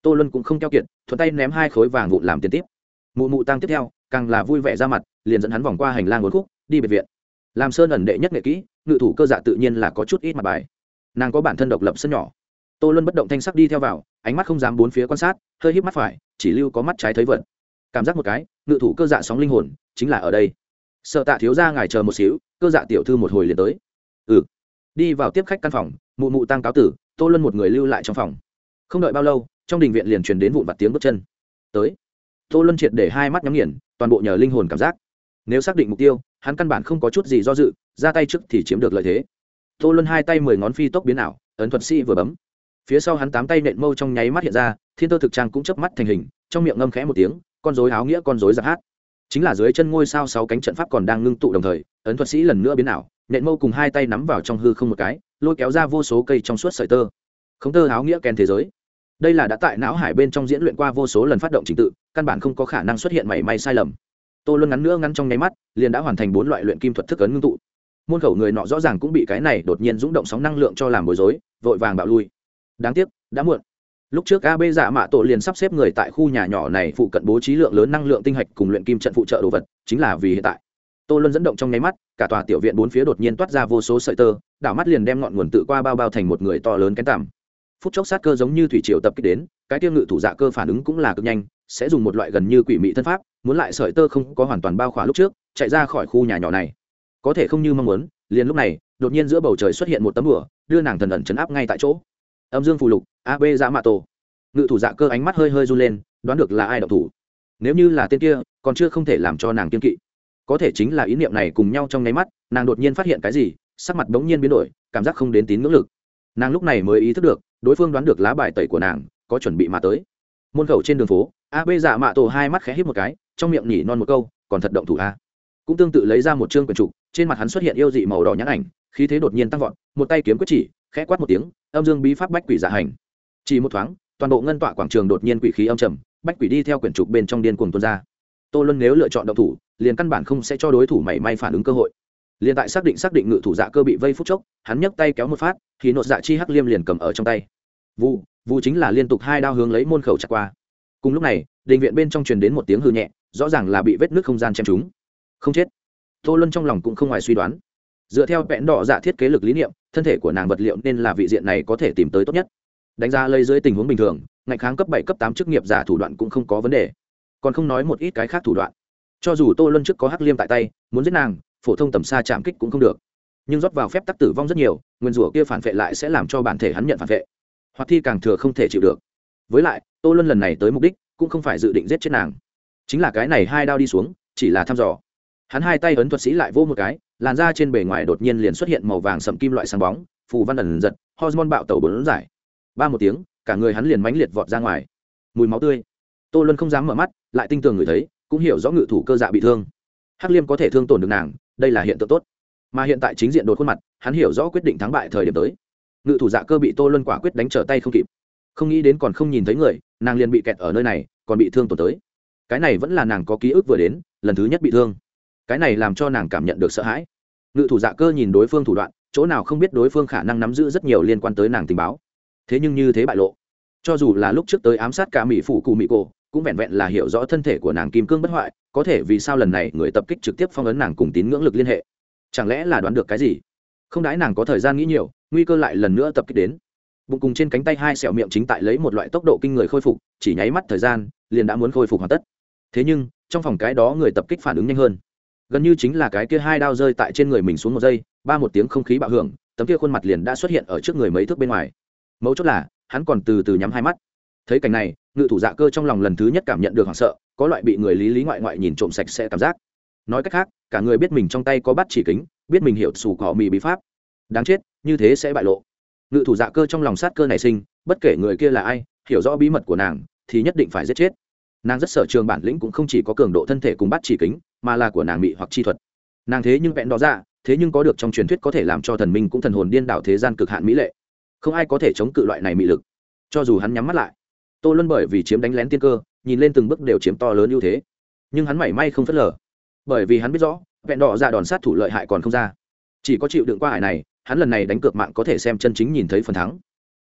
Tô luân cũng không keo kiệt, thuận tay ném hai khối vàng vụn làm tiền tiếp. Mụ mụ tăng tiếp theo, càng là vui vẻ ra mặt, liền dẫn hắn vòng qua hành lang bốn khúc, đi biệt viện. Làm sơn ẩn đệ nhất nghệ kỹ, ngự thủ cơ dạ tự nhiên là có chút ít mặt bài. Nàng có bản thân độc lập sân nhỏ. Tô luân bất động thanh sắc đi theo vào, ánh mắt không dám bốn phía quan sát, hơi híp mắt phải, chỉ lưu có mắt trái thấy vật cảm giác một cái, ngự thủ cơ dạ sóng linh hồn chính là ở đây. Sợ tạ thiếu ra ngài chờ một xíu, cơ dạ tiểu thư một hồi liền tới. Ừ. Đi vào tiếp khách căn phòng, mụ mụ tăng cáo tử, tô luân một người lưu lại trong phòng. Không đợi bao lâu, trong đình viện liền truyền đến vụn vặt tiếng bước chân. Tới. Tô luân triệt để hai mắt nhắm nghiền, toàn bộ nhờ linh hồn cảm giác. Nếu xác định mục tiêu, hắn căn bản không có chút gì do dự, ra tay trước thì chiếm được lợi thế. Tô luân hai tay mười ngón phi tốc biến ảo, ấn thuật sĩ vừa bấm. Phía sau hắn tám tay nện mâu trong nháy mắt hiện ra, thiên tơ thực trang cũng chớp mắt thành hình, trong miệng ngâm khẽ một tiếng con dối áo nghĩa con dối giặc hát. Chính là dưới chân ngôi sao sáu cánh trận pháp còn đang ngưng tụ đồng thời, ấn thuật sĩ lần nữa biến ảo nện mâu cùng hai tay nắm vào trong hư không một cái, lôi kéo ra vô số cây trong suốt sợi tơ. Không tơ áo nghĩa kèn thế giới. Đây là đã tại não hải bên trong diễn luyện qua vô số lần phát động trình tự, căn bản không có khả năng xuất hiện mảy may sai lầm. Tô luân ngắn nữa ngắn trong nháy mắt, liền đã hoàn thành bốn loại luyện kim thuật thức ấn ngưng tụ. Môn khẩu người nọ rõ ràng cũng bị cái này đột nhiên rúng động sóng năng lượng cho làm bối rối, vội vàng bạo lui. Đáng tiếc, đã muộn lúc trước ab dạ mạ tổ liền sắp xếp người tại khu nhà nhỏ này phụ cận bố trí lượng lớn năng lượng tinh hạch cùng luyện kim trận phụ trợ đồ vật, chính là vì hiện tại. Tô luân dẫn động trong nháy mắt, cả tòa tiểu viện bốn phía đột nhiên toát ra vô số sợi tơ, đảo mắt liền đem ngọn nguồn tự qua bao bao thành một người to lớn kén tằm. Phút chốc sát cơ giống như thủy triều tập kích đến, cái tiêu ngự thủ dạ cơ phản ứng cũng là cực nhanh, sẽ dùng một loại gần như quỷ mị thân pháp, muốn lại sợi tơ không có hoàn toàn bao khỏa lúc trước, chạy ra khỏi khu nhà nhỏ này. Có thể không như mong muốn, liền lúc này, đột nhiên giữa bầu trời xuất hiện một tấm bửa đưa nàng thần ẩn chấn áp ngay tại chỗ âm dương phù lục ab dạ mạ tổ. Ngự thủ dạ cơ ánh mắt hơi hơi run lên, đoán được là ai động thủ. Nếu như là tên kia, còn chưa không thể làm cho nàng kiên kỵ. Có thể chính là ý niệm này cùng nhau trong nháy mắt, nàng đột nhiên phát hiện cái gì, sắc mặt bỗng nhiên biến đổi, cảm giác không đến tín ngưỡng lực. Nàng lúc này mới ý thức được, đối phương đoán được lá bài tẩy của nàng, có chuẩn bị mà tới. Môn khẩu trên đường phố ab dạ mạ tổ hai mắt khẽ hít một cái, trong miệng nhỉ non một câu, còn thật động thủ a. Cũng tương tự lấy ra một chương quyển trục, trên mặt hắn xuất hiện yêu dị màu đỏ nhãn ảnh, khí thế đột nhiên tăng vọt, một tay kiếm quyết chỉ khẽ quát một tiếng, âm dương bí pháp bách quỷ giả hành. Chỉ một thoáng, toàn bộ ngân tọa quảng trường đột nhiên quỷ khí âm trầm, bách quỷ đi theo quyển trục bên trong điên cuồng tuôn ra. Tô luân nếu lựa chọn động thủ, liền căn bản không sẽ cho đối thủ mảy may phản ứng cơ hội. Liền tại xác định xác định ngự thủ dạ cơ bị vây phút chốc, hắn nhấc tay kéo một phát, thì nột dạ chi hắc liêm liền cầm ở trong tay. Vụ vụ chính là liên tục hai đao hướng lấy môn khẩu chặt qua. Cùng lúc này, đình viện bên trong truyền đến một tiếng hư nhẹ, rõ ràng là bị vết nước không gian chém trúng. Không chết. Tô luân trong lòng cũng không ngoài suy đoán dựa theo vẹn đỏ dạ thiết kế lực lý niệm, thân thể của nàng vật liệu nên là vị diện này có thể tìm tới tốt nhất. Đánh giá lây dưới tình huống bình thường ngạch kháng cấp bảy, cấp tám chức nghiệp giả thủ đoạn cũng không có vấn đề. Còn không nói một ít cái khác thủ đoạn. Cho dù tô luân trước có hắc liêm tại tay, muốn giết nàng, phổ thông tầm xa chạm kích cũng không được. Nhưng rót vào phép tắc tử vong rất nhiều, nguyên rủa kia phản vệ lại sẽ làm cho bản thể hắn nhận phản vệ. Hoặc thi càng thừa không thể chịu được. Với lại, tô luân lần này tới mục đích cũng không phải dự định giết chết nàng. Chính là cái này hai đao đi xuống, chỉ là thăm dò hắn hai tay ấn thuật sĩ lại vô một cái, làn da trên bề ngoài đột nhiên liền xuất hiện màu vàng sậm kim loại sáng bóng, phù văn ẩn giật, hormone bạo tẩu bốn giải. Ba một tiếng, cả người hắn liền mãnh liệt vọt ra ngoài. Mùi máu tươi. Tô luân không dám mở mắt, lại tinh tường người thấy, cũng hiểu rõ ngự thủ cơ dạ bị thương. Hắc liêm có thể thương tổn được nàng, đây là hiện tượng tốt. Mà hiện tại chính diện đột khuôn mặt, hắn hiểu rõ quyết định thắng bại thời điểm tới. Ngự thủ dạ cơ bị tô luân quả quyết đánh trở tay không kịp. Không nghĩ đến còn không nhìn thấy người, nàng liền bị kẹt ở nơi này, còn bị thương tổn tới. Cái này vẫn là nàng có ký ức vừa đến, lần thứ nhất bị thương cái này làm cho nàng cảm nhận được sợ hãi. Ngự thủ dạ cơ nhìn đối phương thủ đoạn, chỗ nào không biết đối phương khả năng nắm giữ rất nhiều liên quan tới nàng tình báo. Thế nhưng như thế bại lộ, cho dù là lúc trước tới ám sát cả mỹ phủ cụ mỹ cổ, cũng vẹn vẹn là hiểu rõ thân thể của nàng kim cương bất hoại, có thể vì sao lần này người tập kích trực tiếp phong ấn nàng cùng tín ngưỡng lực liên hệ. Chẳng lẽ là đoán được cái gì? Không đãi nàng có thời gian nghĩ nhiều, nguy cơ lại lần nữa tập kích đến. Bụng cùng trên cánh tay hai sẹo miệng chính tại lấy một loại tốc độ kinh người khôi phục, chỉ nháy mắt thời gian, liền đã muốn khôi phục hoàn tất. Thế nhưng, trong phòng cái đó người tập kích phản ứng nhanh hơn gần như chính là cái kia hai đao rơi tại trên người mình xuống một giây, ba một tiếng không khí bạo hưởng, tấm kia khuôn mặt liền đã xuất hiện ở trước người mấy thước bên ngoài. Mấu chốt là, hắn còn từ từ nhắm hai mắt. Thấy cảnh này, ngự thủ dạ cơ trong lòng lần thứ nhất cảm nhận được hoảng sợ, có loại bị người lý lý ngoại ngoại nhìn trộm sạch sẽ cảm giác. Nói cách khác, cả người biết mình trong tay có bắt chỉ kính, biết mình hiểu xù cỏ mì bí pháp. Đáng chết, như thế sẽ bại lộ. Ngự thủ dạ cơ trong lòng sát cơ nảy sinh, bất kể người kia là ai, hiểu rõ bí mật của nàng, thì nhất định phải giết chết nàng rất sở trường bản lĩnh cũng không chỉ có cường độ thân thể cùng bắt chỉ kính, mà là của nàng mị hoặc chi thuật. Nàng thế nhưng vẹn đó ra dạ, thế nhưng có được trong truyền thuyết có thể làm cho thần minh cũng thần hồn điên đảo thế gian cực hạn mỹ lệ. Không ai có thể chống cự loại này mị lực. Cho dù hắn nhắm mắt lại, tô luân bởi vì chiếm đánh lén tiên cơ, nhìn lên từng bước đều chiếm to lớn ưu thế. Nhưng hắn mảy may không phớt lờ, bởi vì hắn biết rõ, vẹn đỏ ra đòn sát thủ lợi hại còn không ra. Chỉ có chịu đựng qua hải này, hắn lần này đánh cược mạng có thể xem chân chính nhìn thấy phần thắng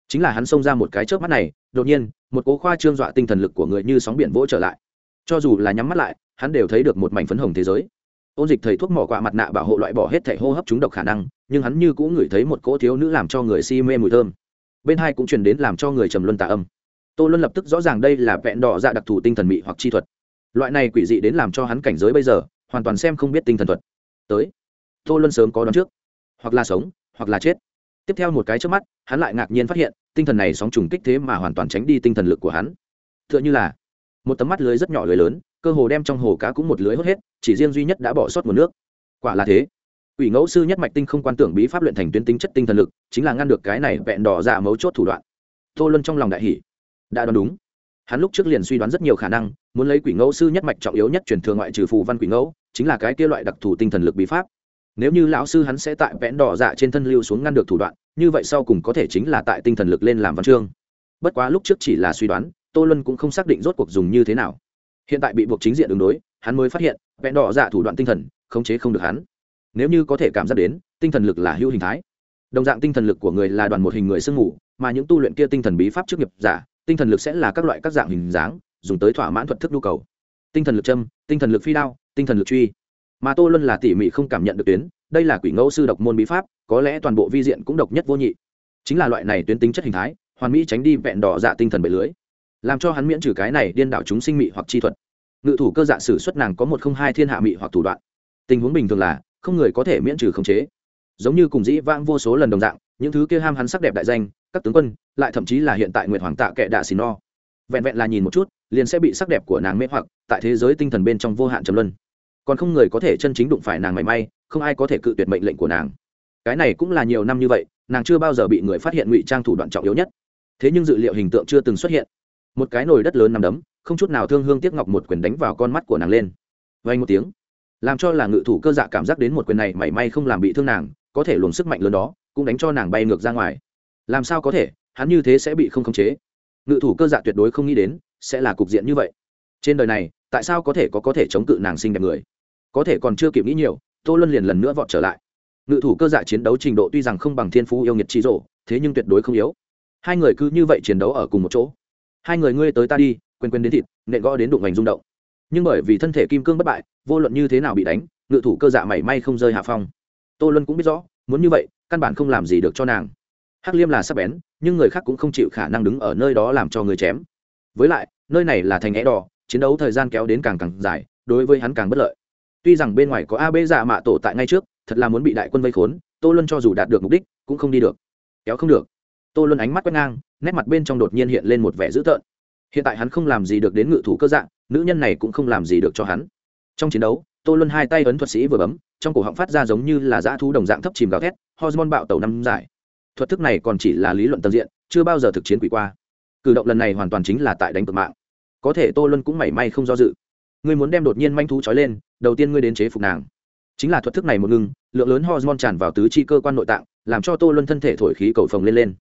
chính là hắn xông ra một cái chớp mắt này, đột nhiên, một cố khoa trương dọa tinh thần lực của người như sóng biển vỗ trở lại. Cho dù là nhắm mắt lại, hắn đều thấy được một mảnh phấn hồng thế giới. Ôn dịch thầy thuốc mỏ quạ mặt nạ bảo hộ loại bỏ hết thể hô hấp chúng độc khả năng, nhưng hắn như cũng ngửi thấy một cỗ thiếu nữ làm cho người si mê mùi thơm. Bên hai cũng truyền đến làm cho người trầm luân tà âm. Tô luân lập tức rõ ràng đây là vẹn đỏ dạ đặc thù tinh thần mị hoặc chi thuật. Loại này quỷ dị đến làm cho hắn cảnh giới bây giờ, hoàn toàn xem không biết tinh thần thuật. Tới. Tô luân sớm có đón trước. Hoặc là sống, hoặc là chết tiếp theo một cái trước mắt, hắn lại ngạc nhiên phát hiện, tinh thần này sóng trùng kích thế mà hoàn toàn tránh đi tinh thần lực của hắn. T h ư ợ n h ư là một tấm mắt lưới rất nhỏ lưới lớn, cơ hồ đem trong hồ cá cũng một lưới hốt hết, chỉ riêng duy nhất đã bỏ sót nguồn nước. Quả là thế. Ủy ngẫu sư nhất mạch tinh không quan tưởng bí pháp luyện thành tuyến tính chất tinh thần lực, chính là ngăn được cái này vẹn đỏ ra mấu chốt thủ đoạn. Tô luân trong lòng đại hỷ đã đoán đúng. Hắn lúc trước liền suy đoán rất nhiều khả năng, muốn lấy quỷ ngẫu sư nhất mạch trọng yếu nhất truyền thừa ngoại trừ phù văn quỷ ngẫu, chính là cái kia loại đặc thù tinh thần lực bí pháp nếu như lão sư hắn sẽ tại vẽn đỏ dạ trên thân lưu xuống ngăn được thủ đoạn, như vậy sau cùng có thể chính là tại tinh thần lực lên làm văn chương. Bất quá lúc trước chỉ là suy đoán, tô luân cũng không xác định rốt cuộc dùng như thế nào. Hiện tại bị buộc chính diện đường đối, hắn mới phát hiện, vẽn đỏ dạ thủ đoạn tinh thần, khống chế không được hắn. Nếu như có thể cảm giác đến, tinh thần lực là hữu hình thái. Đồng dạng tinh thần lực của người là đoàn một hình người sương mù, mà những tu luyện kia tinh thần bí pháp trước nghiệp giả, tinh thần lực sẽ là các loại các dạng hình dáng, dùng tới thỏa mãn thuật thức nhu cầu. Tinh thần lực châm, tinh thần lực phi đao, tinh thần lực truy mà tô luân là tỉ mỉ không cảm nhận được tuyến, đây là quỷ ngẫu sư độc môn bí pháp, có lẽ toàn bộ vi diện cũng độc nhất vô nhị. Chính là loại này tuyến tính chất hình thái, hoàn mỹ tránh đi vẹn đỏ dạ tinh thần bệ lưới, làm cho hắn miễn trừ cái này điên đảo chúng sinh mị hoặc chi thuật. Ngự thủ cơ dạ sử xuất nàng có một không hai thiên hạ mị hoặc thủ đoạn. Tình huống bình thường là, không người có thể miễn trừ khống chế. Giống như cùng dĩ vãng vô số lần đồng dạng, những thứ kia ham hắn sắc đẹp đại danh, các tướng quân, lại thậm chí là hiện tại nguyệt hoàng tạ kệ đạ xì no. Vẹn vẹn là nhìn một chút, liền sẽ bị sắc đẹp của nàng mê hoặc, tại thế giới tinh thần bên trong vô hạn trầm luân còn không người có thể chân chính đụng phải nàng mảy may, không ai có thể cự tuyệt mệnh lệnh của nàng. Cái này cũng là nhiều năm như vậy, nàng chưa bao giờ bị người phát hiện ngụy trang thủ đoạn trọng yếu nhất. Thế nhưng dự liệu hình tượng chưa từng xuất hiện. Một cái nồi đất lớn nằm đấm, không chút nào thương hương tiếc ngọc một quyền đánh vào con mắt của nàng lên. Vay một tiếng, làm cho là ngự thủ cơ dạ cảm giác đến một quyền này mảy may không làm bị thương nàng, có thể luồng sức mạnh lớn đó, cũng đánh cho nàng bay ngược ra ngoài. Làm sao có thể, hắn như thế sẽ bị không khống chế? Ngự thủ cơ dạ tuyệt đối không nghĩ đến, sẽ là cục diện như vậy. Trên đời này, tại sao có thể có có thể chống cự nàng sinh đẹp người? Có thể còn chưa kịp nghĩ nhiều, tô luân liền lần nữa vọt trở lại. Ngự thủ cơ dạ chiến đấu trình độ tuy rằng không bằng thiên phú yêu nghiệt trí rộ thế nhưng tuyệt đối không yếu. Hai người cứ như vậy chiến đấu ở cùng một chỗ. Hai người ngươi tới ta đi, quên quên đến thịt, nện gõ đến đụng ngành rung động. Nhưng bởi vì thân thể kim cương bất bại, vô luận như thế nào bị đánh, ngự thủ cơ dạ mảy may không rơi hạ phong. Tô luân cũng biết rõ, muốn như vậy, căn bản không làm gì được cho nàng. Hắc liêm là sắc bén, nhưng người khác cũng không chịu khả năng đứng ở nơi đó làm cho người chém. Với lại, nơi này là thành é đỏ, chiến đấu thời gian kéo đến càng càng dài, đối với hắn càng bất lợi tuy rằng bên ngoài có ab dạ mạ tổ tại ngay trước, thật là muốn bị đại quân vây khốn, tô luân cho dù đạt được mục đích, cũng không đi được. Kéo không được. Tô luân ánh mắt quét ngang, nét mặt bên trong đột nhiên hiện lên một vẻ dữ tợn. Hiện tại hắn không làm gì được đến ngự thủ cơ dạng, nữ nhân này cũng không làm gì được cho hắn. Trong chiến đấu, tô luân hai tay ấn thuật sĩ vừa bấm, trong cổ họng phát ra giống như là dã thu đồng dạng thấp chìm gào thét, hormone bạo tàu năm giải. Thuật thức này còn chỉ là lý luận tân diện, chưa bao giờ thực chiến quỷ qua. Cử động lần này hoàn toàn chính là tại đánh cực mạng. Có thể tô luân cũng mảy may không do dự. Ngươi muốn đem đột nhiên manh thú trói lên đầu tiên ngươi đến chế phục nàng. Chính là thuật thức này một ngưng lượng lớn hormone tràn vào tứ chi cơ quan nội tạng, làm cho tô luân thân thể thổi khí cầu phồng lên lên.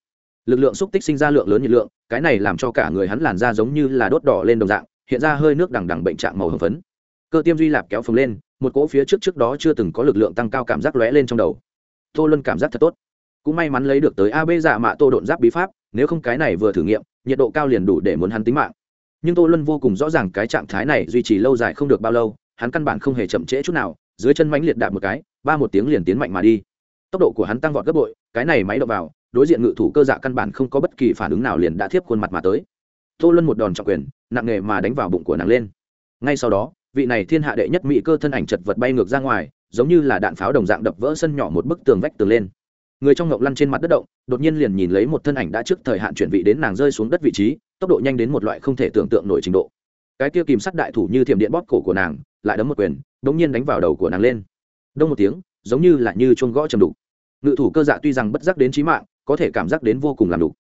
Lực lượng xúc tích sinh ra lượng lớn nhiệt lượng, cái này làm cho cả người hắn làn da giống như là đốt đỏ lên đồng dạng, hiện ra hơi nước đằng đằng bệnh trạng màu hồng phấn. Cơ tiêm duy lạp kéo phồng lên, một cỗ phía trước trước đó chưa từng có lực lượng tăng cao cảm giác lóe lên trong đầu. Tô luân cảm giác thật tốt. Cũng may mắn lấy được tới ab giả dạ mạ tô độn giáp bí pháp, nếu không cái này vừa thử nghiệm, nhiệt độ cao liền đủ để muốn hắn tính mạng. Nhưng tô luân vô cùng rõ ràng cái trạng thái này duy trì lâu dài không được bao lâu hắn căn bản không hề chậm trễ chút nào, dưới chân mánh liệt đạp một cái, ba một tiếng liền tiến mạnh mà đi. Tốc độ của hắn tăng vọt gấp bội, cái này máy đập vào, đối diện ngự thủ cơ dạ căn bản không có bất kỳ phản ứng nào liền đã thiếp khuôn mặt mà tới. Tô luân một đòn trọng quyền, nặng nề mà đánh vào bụng của nàng lên. Ngay sau đó, vị này thiên hạ đệ nhất mỹ cơ thân ảnh chật vật bay ngược ra ngoài, giống như là đạn pháo đồng dạng đập vỡ sân nhỏ một bức tường vách tường lên. Người trong ngộng lăn trên mặt đất động, đột nhiên liền nhìn lấy một thân ảnh đã trước thời hạn chuyển vị đến nàng rơi xuống đất vị trí, tốc độ nhanh đến một loại không thể tưởng tượng nổi trình độ cái kia kìm sắt đại thủ như thiểm điện bóp cổ của nàng, lại đấm một quyền đ ỗ n g nhiên đánh vào đầu của nàng lên. Đông một tiếng, giống như là như chuông gõ chầm đục. Ngự thủ cơ dạ tuy rằng bất giác đến trí mạng, có thể cảm giác đến vô cùng làm đục.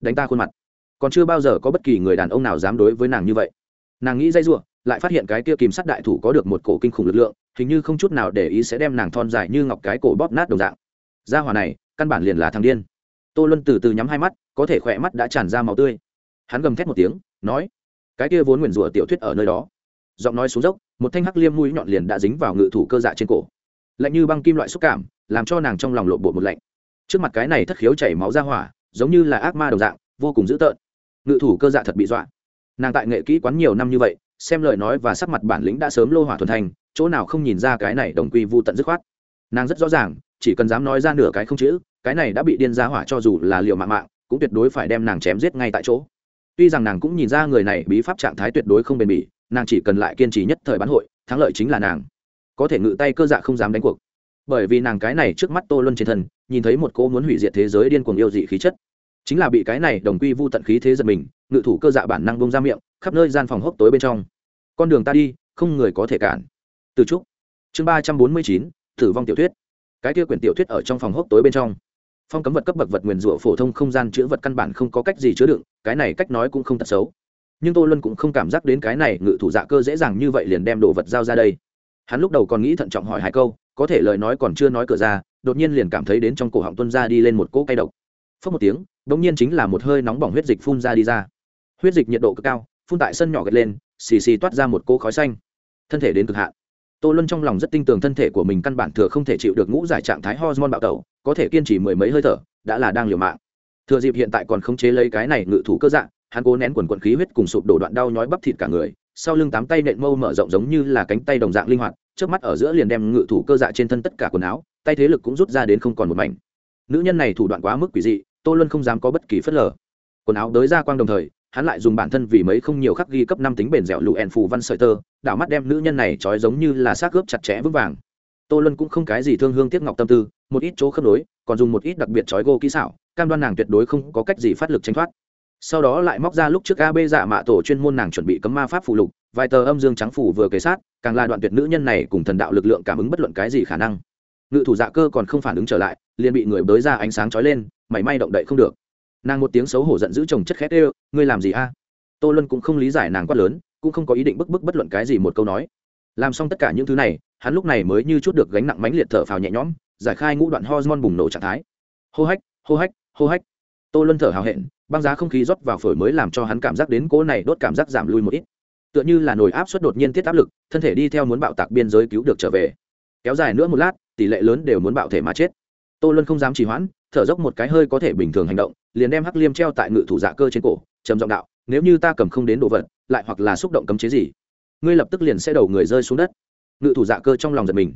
Đánh ta khuôn mặt. Còn chưa bao giờ có bất kỳ người đàn ông nào dám đối với nàng như vậy. Nàng nghĩ dây r u ộ lại phát hiện cái kia kìm sắt đại thủ có được một cổ kinh khủng lực lượng, hình như không chút nào để ý sẽ đem nàng thon dài như ngọc cái cổ bóp nát đồng dạng. Gia hòa này, căn bản liền là thằng điên. Tô luân từ từ nhắm hai mắt, có thể khỏe mắt đã tràn ra màu tươi. Hắn gầm thét một tiếng, nói cái kia vốn nguyền rủa tiểu thuyết ở nơi đó. Giọng nói xuống dốc, một thanh hắc liêm mũi nhọn liền đã dính vào ngự thủ cơ dạ trên cổ. Lạnh như băng kim loại xúc cảm, làm cho nàng trong lòng lộ bộ một lạnh. Trước mặt cái này thất khiếu chảy máu ra hỏa, giống như là ác ma đồng dạng, vô cùng dữ tợn. Ngự thủ cơ dạ thật bị dọa. Nàng tại nghệ kỹ quán nhiều năm như vậy, xem lời nói và sắc mặt bản lĩnh đã sớm lô hỏa thuần thành, chỗ nào không nhìn ra cái này đồng quy vô tận dứt khoát. Nàng rất rõ ràng, chỉ cần dám nói ra nửa cái không chữ, cái này đã bị điên ra hỏa cho dù là liệu mạng mạng, cũng tuyệt đối phải đem nàng chém giết ngay tại chỗ tuy rằng nàng cũng nhìn ra người này bí pháp trạng thái tuyệt đối không bền bỉ, nàng chỉ cần lại kiên trì nhất thời bán hội, thắng lợi chính là nàng. Có thể ngự tay cơ dạ không dám đánh cuộc. Bởi vì nàng cái này trước mắt tô luân trên thân, nhìn thấy một cô muốn hủy diệt thế giới điên cuồng yêu dị khí chất. Chính là bị cái này đồng quy vu tận khí thế giật mình, ngự thủ cơ dạ bản năng bông ra miệng, khắp nơi gian phòng hốc tối bên trong. Con đường ta đi, không người có thể cản. Từ trúc. Chương ba trăm bốn mươi chín, tử vong tiểu thuyết. Cái kia quyển tiểu thuyết ở trong phòng hốc tối bên trong phong cấm vật cấp bậc vật nguyền rủa phổ thông không gian chứa vật căn bản không có cách gì chứa đựng, cái này cách nói cũng không thật xấu. Nhưng tô luân cũng không cảm giác đến cái này ngự thủ dạ cơ dễ dàng như vậy liền đem đồ vật giao ra đây. Hắn lúc đầu còn nghĩ thận trọng hỏi hai câu, có thể lời nói còn chưa nói cửa ra, đột nhiên liền cảm thấy đến trong cổ họng tuân ra đi lên một cỗ cay độc. Phớt một tiếng đ ỗ n g nhiên chính là một hơi nóng bỏng huyết dịch phun ra đi ra. Huyết dịch nhiệt độ cực cao, phun tại sân nhỏ gật lên, xì xì toát ra một cỗ khói xanh. Thân thể đến cực hạn tô luân trong lòng rất tin tưởng thân thể của mình căn bản thừa không thể chịu được ngũ giải trạng thái hormone bạo tẩu, có thể kiên trì mười mấy hơi thở, đã là đang liều mạng. Thừa dịp hiện tại còn không chế lấy cái này ngự thủ cơ dạng, hắn cố nén quần quần khí huyết cùng sụp đổ đoạn đau nhói bắp thịt cả người, sau lưng tám tay nện mâu mở rộng giống như là cánh tay đồng dạng linh hoạt, trước mắt ở giữa liền đem ngự thủ cơ dạ trên thân tất cả quần áo, tay thế lực cũng rút ra đến không còn một mảnh. Nữ nhân này thủ đoạn quá mức quỷ dị, tô luân không dám có bất kỳ phất lờ. Quần áo đới ra quang đồng thời, hắn lại dùng bản thân vì mấy không nhiều khắc ghi cấp năm tính bền dẻo lụ En phù văn sợi tơ đảo mắt đem nữ nhân này trói giống như là xác ướp chặt chẽ vững vàng. Tô lân cũng không cái gì thương hương tiếc ngọc tâm tư, một ít chỗ khớp nối, còn dùng một ít đặc biệt trói gô kỹ xảo, cam đoan nàng tuyệt đối không có cách gì phát lực tranh thoát. Sau đó lại móc ra lúc trước ab dạ mạ tổ chuyên môn nàng chuẩn bị cấm ma pháp phụ lục, vài tờ âm dương trắng phủ vừa kế sát, càng là đoạn tuyệt nữ nhân này cùng thần đạo lực lượng cảm ứng bất luận cái gì khả năng. Ngự thủ dạ cơ còn không phản ứng trở lại, liền bị người bới ra ánh sáng trói lên, mảy may động đậy không được. Nàng một tiếng xấu hổ giận giữ chồng chất khét ê, ngươi làm gì a? Tô luân cũng không lý giải nàng quát lớn cũng không có ý định bức bức bất luận cái gì một câu nói. Làm xong tất cả những thứ này, hắn lúc này mới như chút được gánh nặng mánh liệt thở phào nhẹ nhõm, giải khai ngũ đoạn hormone bùng nổ trạng thái. Hô hách hô hách hô hách. Tô luân thở hào hẹn, băng giá không khí rót vào phổi mới làm cho hắn cảm giác đến cỗ này đốt cảm giác giảm lui một ít. Tựa như là nồi áp suất đột nhiên tiết áp lực, thân thể đi theo muốn bạo tạc biên giới cứu được trở về. Kéo dài nữa một lát, tỷ lệ lớn đều muốn bạo thể mà chết. Tô luân không dám trì hoãn, thở dốc một cái hơi có thể bình thường hành động, liền đem hắc liêm treo tại ngự thủ dạ cơ trên cổ, trầm giọng đạo, nếu như ta cầm không đến đồ vật lại hoặc là xúc động cấm chế gì, ngươi lập tức liền sẽ đầu người rơi xuống đất. Ngự thủ dạ cơ trong lòng giật mình.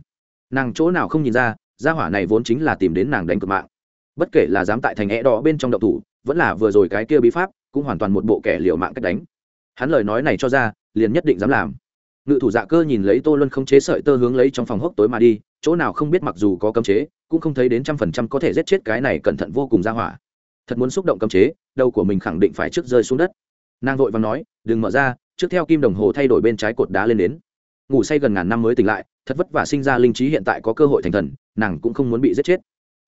Nàng chỗ nào không nhìn ra, gia hỏa này vốn chính là tìm đến nàng đánh cược mạng. Bất kể là dám tại thành é đỏ bên trong động thủ, vẫn là vừa rồi cái kia bí pháp, cũng hoàn toàn một bộ kẻ liều mạng cách đánh. Hắn lời nói này cho ra, liền nhất định dám làm. Ngự thủ dạ cơ nhìn lấy tô luân không chế sợi tơ hướng lấy trong phòng hốc tối mà đi, chỗ nào không biết mặc dù có cấm chế, cũng không thấy đến trăm phần trăm có thể giết chết cái này cẩn thận vô cùng ra hỏa. Thật muốn xúc động cấm chế, đầu của mình khẳng định phải trước rơi xuống đất nàng vội và nói, đừng mở ra, trước theo kim đồng hồ thay đổi bên trái cột đá lên đến. Ngủ say gần ngàn năm mới tỉnh lại, thật vất vả sinh ra linh trí hiện tại có cơ hội thành thần, nàng cũng không muốn bị giết chết.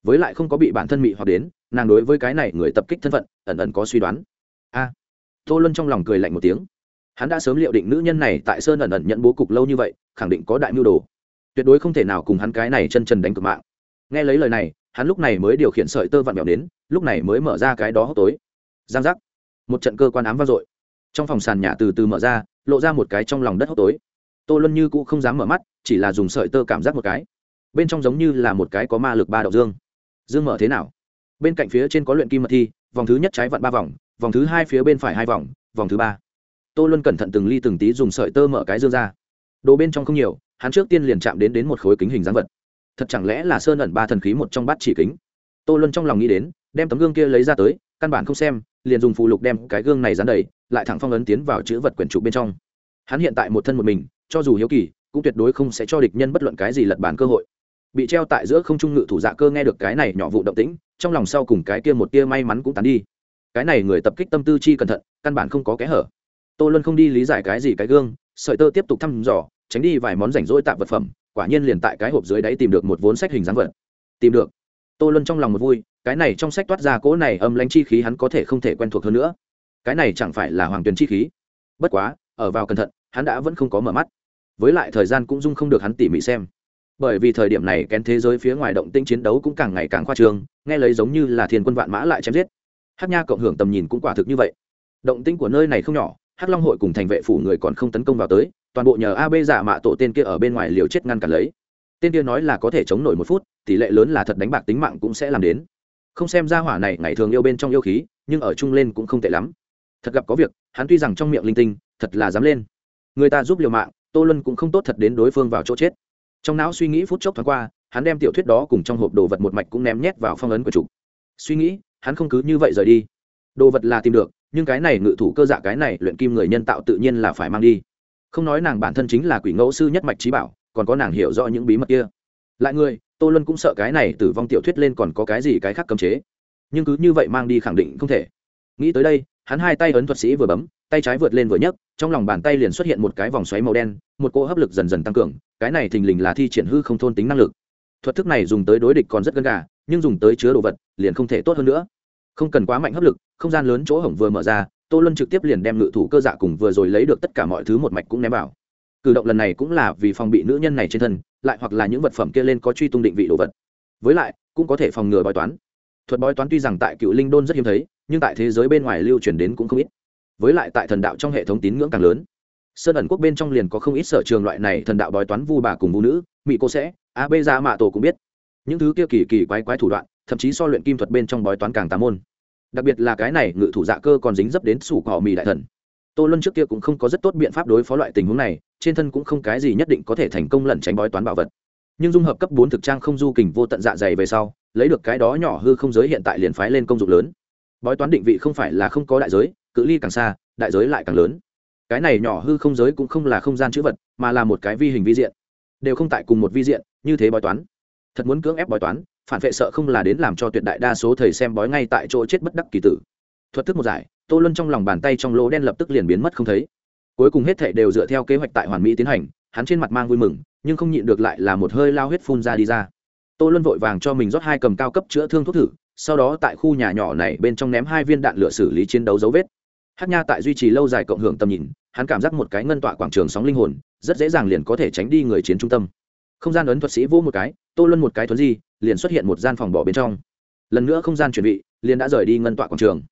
Với lại không có bị bản thân mị hoặc đến, nàng đối với cái này người tập kích thân phận, ẩn ẩn có suy đoán. A. Tô luân trong lòng cười lạnh một tiếng. Hắn đã sớm liệu định nữ nhân này tại sơn ẩn ẩn nhận bố cục lâu như vậy, khẳng định có đại mưu đồ. Tuyệt đối không thể nào cùng hắn cái này chân trần đánh cực mạng. Nghe lấy lời này, hắn lúc này mới điều khiển sợi tơ vặn vẹo đến, lúc này mới mở ra cái đó hốc tối. Giang giác một trận cơ quan ám vang dội. Trong phòng sàn nhà từ từ mở ra, lộ ra một cái trong lòng đất hốc tối. Tô luân như cũ không dám mở mắt, chỉ là dùng sợi tơ cảm giác một cái. Bên trong giống như là một cái có ma lực ba đậu dương. Dương mở thế nào? Bên cạnh phía trên có luyện kim mật thi, vòng thứ nhất trái vặn ba vòng vòng thứ hai phía bên phải hai vòng vòng thứ ba. Tô luân cẩn thận từng ly từng tí dùng sợi tơ mở cái dương ra. Đồ bên trong không nhiều, hắn trước tiên liền chạm đến đến một khối kính hình dáng vật. Thật chẳng lẽ là sơn ẩn ba thần khí một trong bát chỉ kính? Tô luân trong lòng nghĩ đến, đem tấm gương kia lấy ra tới căn bản không xem, liền dùng phụ lục đem cái gương này dán đầy, lại thẳng phong ấn tiến vào chữ vật quyển trụ bên trong. Hắn hiện tại một thân một mình, cho dù hiếu kỳ, cũng tuyệt đối không sẽ cho địch nhân bất luận cái gì lật bàn cơ hội. Bị treo tại giữa không trung ngự thủ dạ cơ nghe được cái này nhỏ vụ động tĩnh, trong lòng sau cùng cái kia một tia may mắn cũng tán đi. Cái này người tập kích tâm tư chi cẩn thận, căn bản không có kẽ hở. Tô luân không đi lý giải cái gì cái gương, sợi tơ tiếp tục thăm dò, tránh đi vài món rảnh rỗi tạm vật phẩm, quả nhiên liền tại cái hộp dưới đáy tìm được một vốn sách hình dáng vật. Tìm được tô luân trong lòng một vui, cái này trong sách toát ra cỗ này âm lãnh chi khí hắn có thể không thể quen thuộc hơn nữa. Cái này chẳng phải là hoàng tuyền chi khí. Bất quá, ở vào cẩn thận, hắn đã vẫn không có mở mắt. Với lại thời gian cũng dung không được hắn tỉ mỉ xem. Bởi vì thời điểm này kén thế giới phía ngoài động tĩnh chiến đấu cũng càng ngày càng khoa trương, nghe lấy giống như là thiên quân vạn mã lại chém giết. Hát nha cộng hưởng tầm nhìn cũng quả thực như vậy. Động tĩnh của nơi này không nhỏ hát long hội cùng thành vệ phủ người còn không tấn công vào tới, toàn bộ nhờ ab giả mạ tổ tên kia ở bên ngoài liều chết ngăn cản lấy tên kia nói là có thể chống nổi một phút, tỷ lệ lớn là thật đánh bạc tính mạng cũng sẽ làm đến. Không xem ra hỏa này ngày thường yêu bên trong yêu khí, nhưng ở chung lên cũng không tệ lắm. Thật gặp có việc, hắn tuy rằng trong miệng linh tinh, thật là dám lên. Người ta giúp liều mạng, tô luân cũng không tốt thật đến đối phương vào chỗ chết. Trong não suy nghĩ phút chốc thoáng qua, hắn đem tiểu thuyết đó cùng trong hộp đồ vật một mạch cũng ném nhét vào phong ấn của chủ. Suy nghĩ, hắn không cứ như vậy rời đi. Đồ vật là tìm được, nhưng cái này ngự thủ cơ dạ cái này luyện kim người nhân tạo tự nhiên là phải mang đi. Không nói nàng bản thân chính là quỷ ngẫu sư nhất mạch trí bảo còn có nàng hiểu rõ những bí mật kia. Lại người, tô luân cũng sợ cái này tử vong tiểu thuyết lên còn có cái gì cái khác cấm chế. Nhưng cứ như vậy mang đi khẳng định không thể. Nghĩ tới đây, hắn hai tay ấn thuật sĩ vừa bấm, tay trái vượt lên vừa nhấc, trong lòng bàn tay liền xuất hiện một cái vòng xoáy màu đen, một cỗ hấp lực dần dần tăng cường, cái này thình lình là thi triển hư không thôn tính năng lực. Thuật thức này dùng tới đối địch còn rất gân gà, nhưng dùng tới chứa đồ vật, liền không thể tốt hơn nữa. Không cần quá mạnh hấp lực, không gian lớn chỗ hổng vừa mở ra, tô luân trực tiếp liền đem ngự thủ cơ dạ cùng vừa rồi lấy được tất cả mọi thứ một mạch cũng ném vào cử động lần này cũng là vì phòng bị nữ nhân này trên thân, lại hoặc là những vật phẩm kia lên có truy tung định vị đồ vật. Với lại, cũng có thể phòng ngừa bói toán. Thuật bói toán tuy rằng tại cựu linh đôn rất hiếm thấy, nhưng tại thế giới bên ngoài lưu truyền đến cũng không ít. Với lại tại thần đạo trong hệ thống tín ngưỡng càng lớn. Sơn ẩn quốc bên trong liền có không ít sở trường loại này thần đạo bói toán vu bà cùng vũ nữ mỹ cô sẽ, a bê ra mạ tổ cũng biết. Những thứ kia kỳ kỳ quái quái thủ đoạn, thậm chí so luyện kim thuật bên trong bói toán càng tà môn. Đặc biệt là cái này ngự thủ dạ cơ còn dính dấp đến sủ cỏ mì đại thần tô luân trước kia cũng không có rất tốt biện pháp đối phó loại tình huống này, trên thân cũng không cái gì nhất định có thể thành công lẩn tránh bói toán bảo vật. Nhưng dung hợp cấp bốn thực trang không du kình vô tận dạ dày về sau, lấy được cái đó nhỏ hư không giới hiện tại liền phái lên công dụng lớn. Bói toán định vị không phải là không có đại giới, cự ly càng xa, đại giới lại càng lớn. Cái này nhỏ hư không giới cũng không là không gian chữ vật, mà là một cái vi hình vi diện. Đều không tại cùng một vi diện, như thế bói toán. Thật muốn cưỡng ép bói toán, phản vệ sợ không là đến làm cho tuyệt đại đa số thầy xem bói ngay tại chỗ chết bất đắc kỳ tử thuật thức một giải, tô luân trong lòng bàn tay trong lỗ đen lập tức liền biến mất không thấy. Cuối cùng hết thảy đều dựa theo kế hoạch tại hoàn mỹ tiến hành, hắn trên mặt mang vui mừng, nhưng không nhịn được lại là một hơi lao huyết phun ra đi ra. Tô luân vội vàng cho mình rót hai cầm cao cấp chữa thương thuốc thử, sau đó tại khu nhà nhỏ này bên trong ném hai viên đạn lửa xử lý chiến đấu dấu vết. Hát nha tại duy trì lâu dài cộng hưởng tầm nhìn, hắn cảm giác một cái ngân tọa quảng trường sóng linh hồn, rất dễ dàng liền có thể tránh đi người chiến trung tâm. Không gian ấn thuật sĩ vỗ một cái, tô luân một cái thuấn di, liền xuất hiện một gian phòng bỏ bên trong. Lần nữa không gian chuẩn bị, liền đã rời đi ngân tọa quảng trường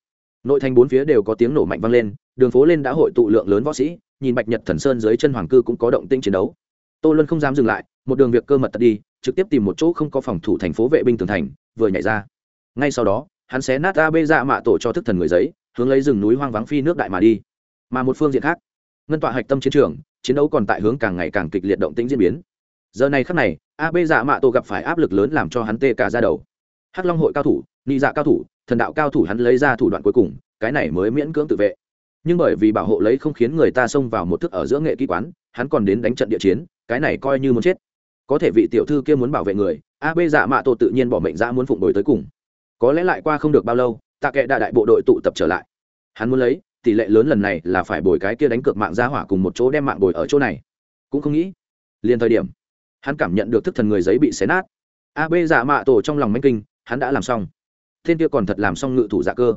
nội thành bốn phía đều có tiếng nổ mạnh vang lên, đường phố lên đã hội tụ lượng lớn võ sĩ, nhìn bạch nhật thần sơn dưới chân hoàng cư cũng có động tinh chiến đấu. Tô luân không dám dừng lại, một đường việc cơ mật tật đi, trực tiếp tìm một chỗ không có phòng thủ thành phố vệ binh tường thành, vừa nhảy ra. Ngay sau đó, hắn xé nát a bê dạ mạ tổ cho thức thần người giấy, hướng lấy rừng núi hoang vắng phi nước đại mà đi. Mà một phương diện khác, ngân tọa hạch tâm chiến trường, chiến đấu còn tại hướng càng ngày càng kịch liệt động tĩnh diễn biến. Giờ này khắc này, a bê dạ mạ tổ gặp phải áp lực lớn làm cho hắn tê cả ra đầu. Hắc long hội cao thủ nị dạ cao thủ, thần đạo cao thủ hắn lấy ra thủ đoạn cuối cùng, cái này mới miễn cưỡng tự vệ. Nhưng bởi vì bảo hộ lấy không khiến người ta xông vào một thức ở giữa nghệ kỹ quán, hắn còn đến đánh trận địa chiến, cái này coi như muốn chết. Có thể vị tiểu thư kia muốn bảo vệ người, a b dạ mạ tổ tự nhiên bỏ mệnh ra muốn phụng đổi tới cùng. Có lẽ lại qua không được bao lâu, tạ kệ đại đại bộ đội tụ tập trở lại. Hắn muốn lấy, tỷ lệ lớn lần này là phải bồi cái kia đánh cược mạng ra hỏa cùng một chỗ đem mạng bồi ở chỗ này. Cũng không nghĩ, liền thời điểm, hắn cảm nhận được thức thần người giấy bị xé nát. A b dạ mạ tổ trong lòng manh kinh, hắn đã làm xong thiên kia còn thật làm xong ngự thủ dạ cơ.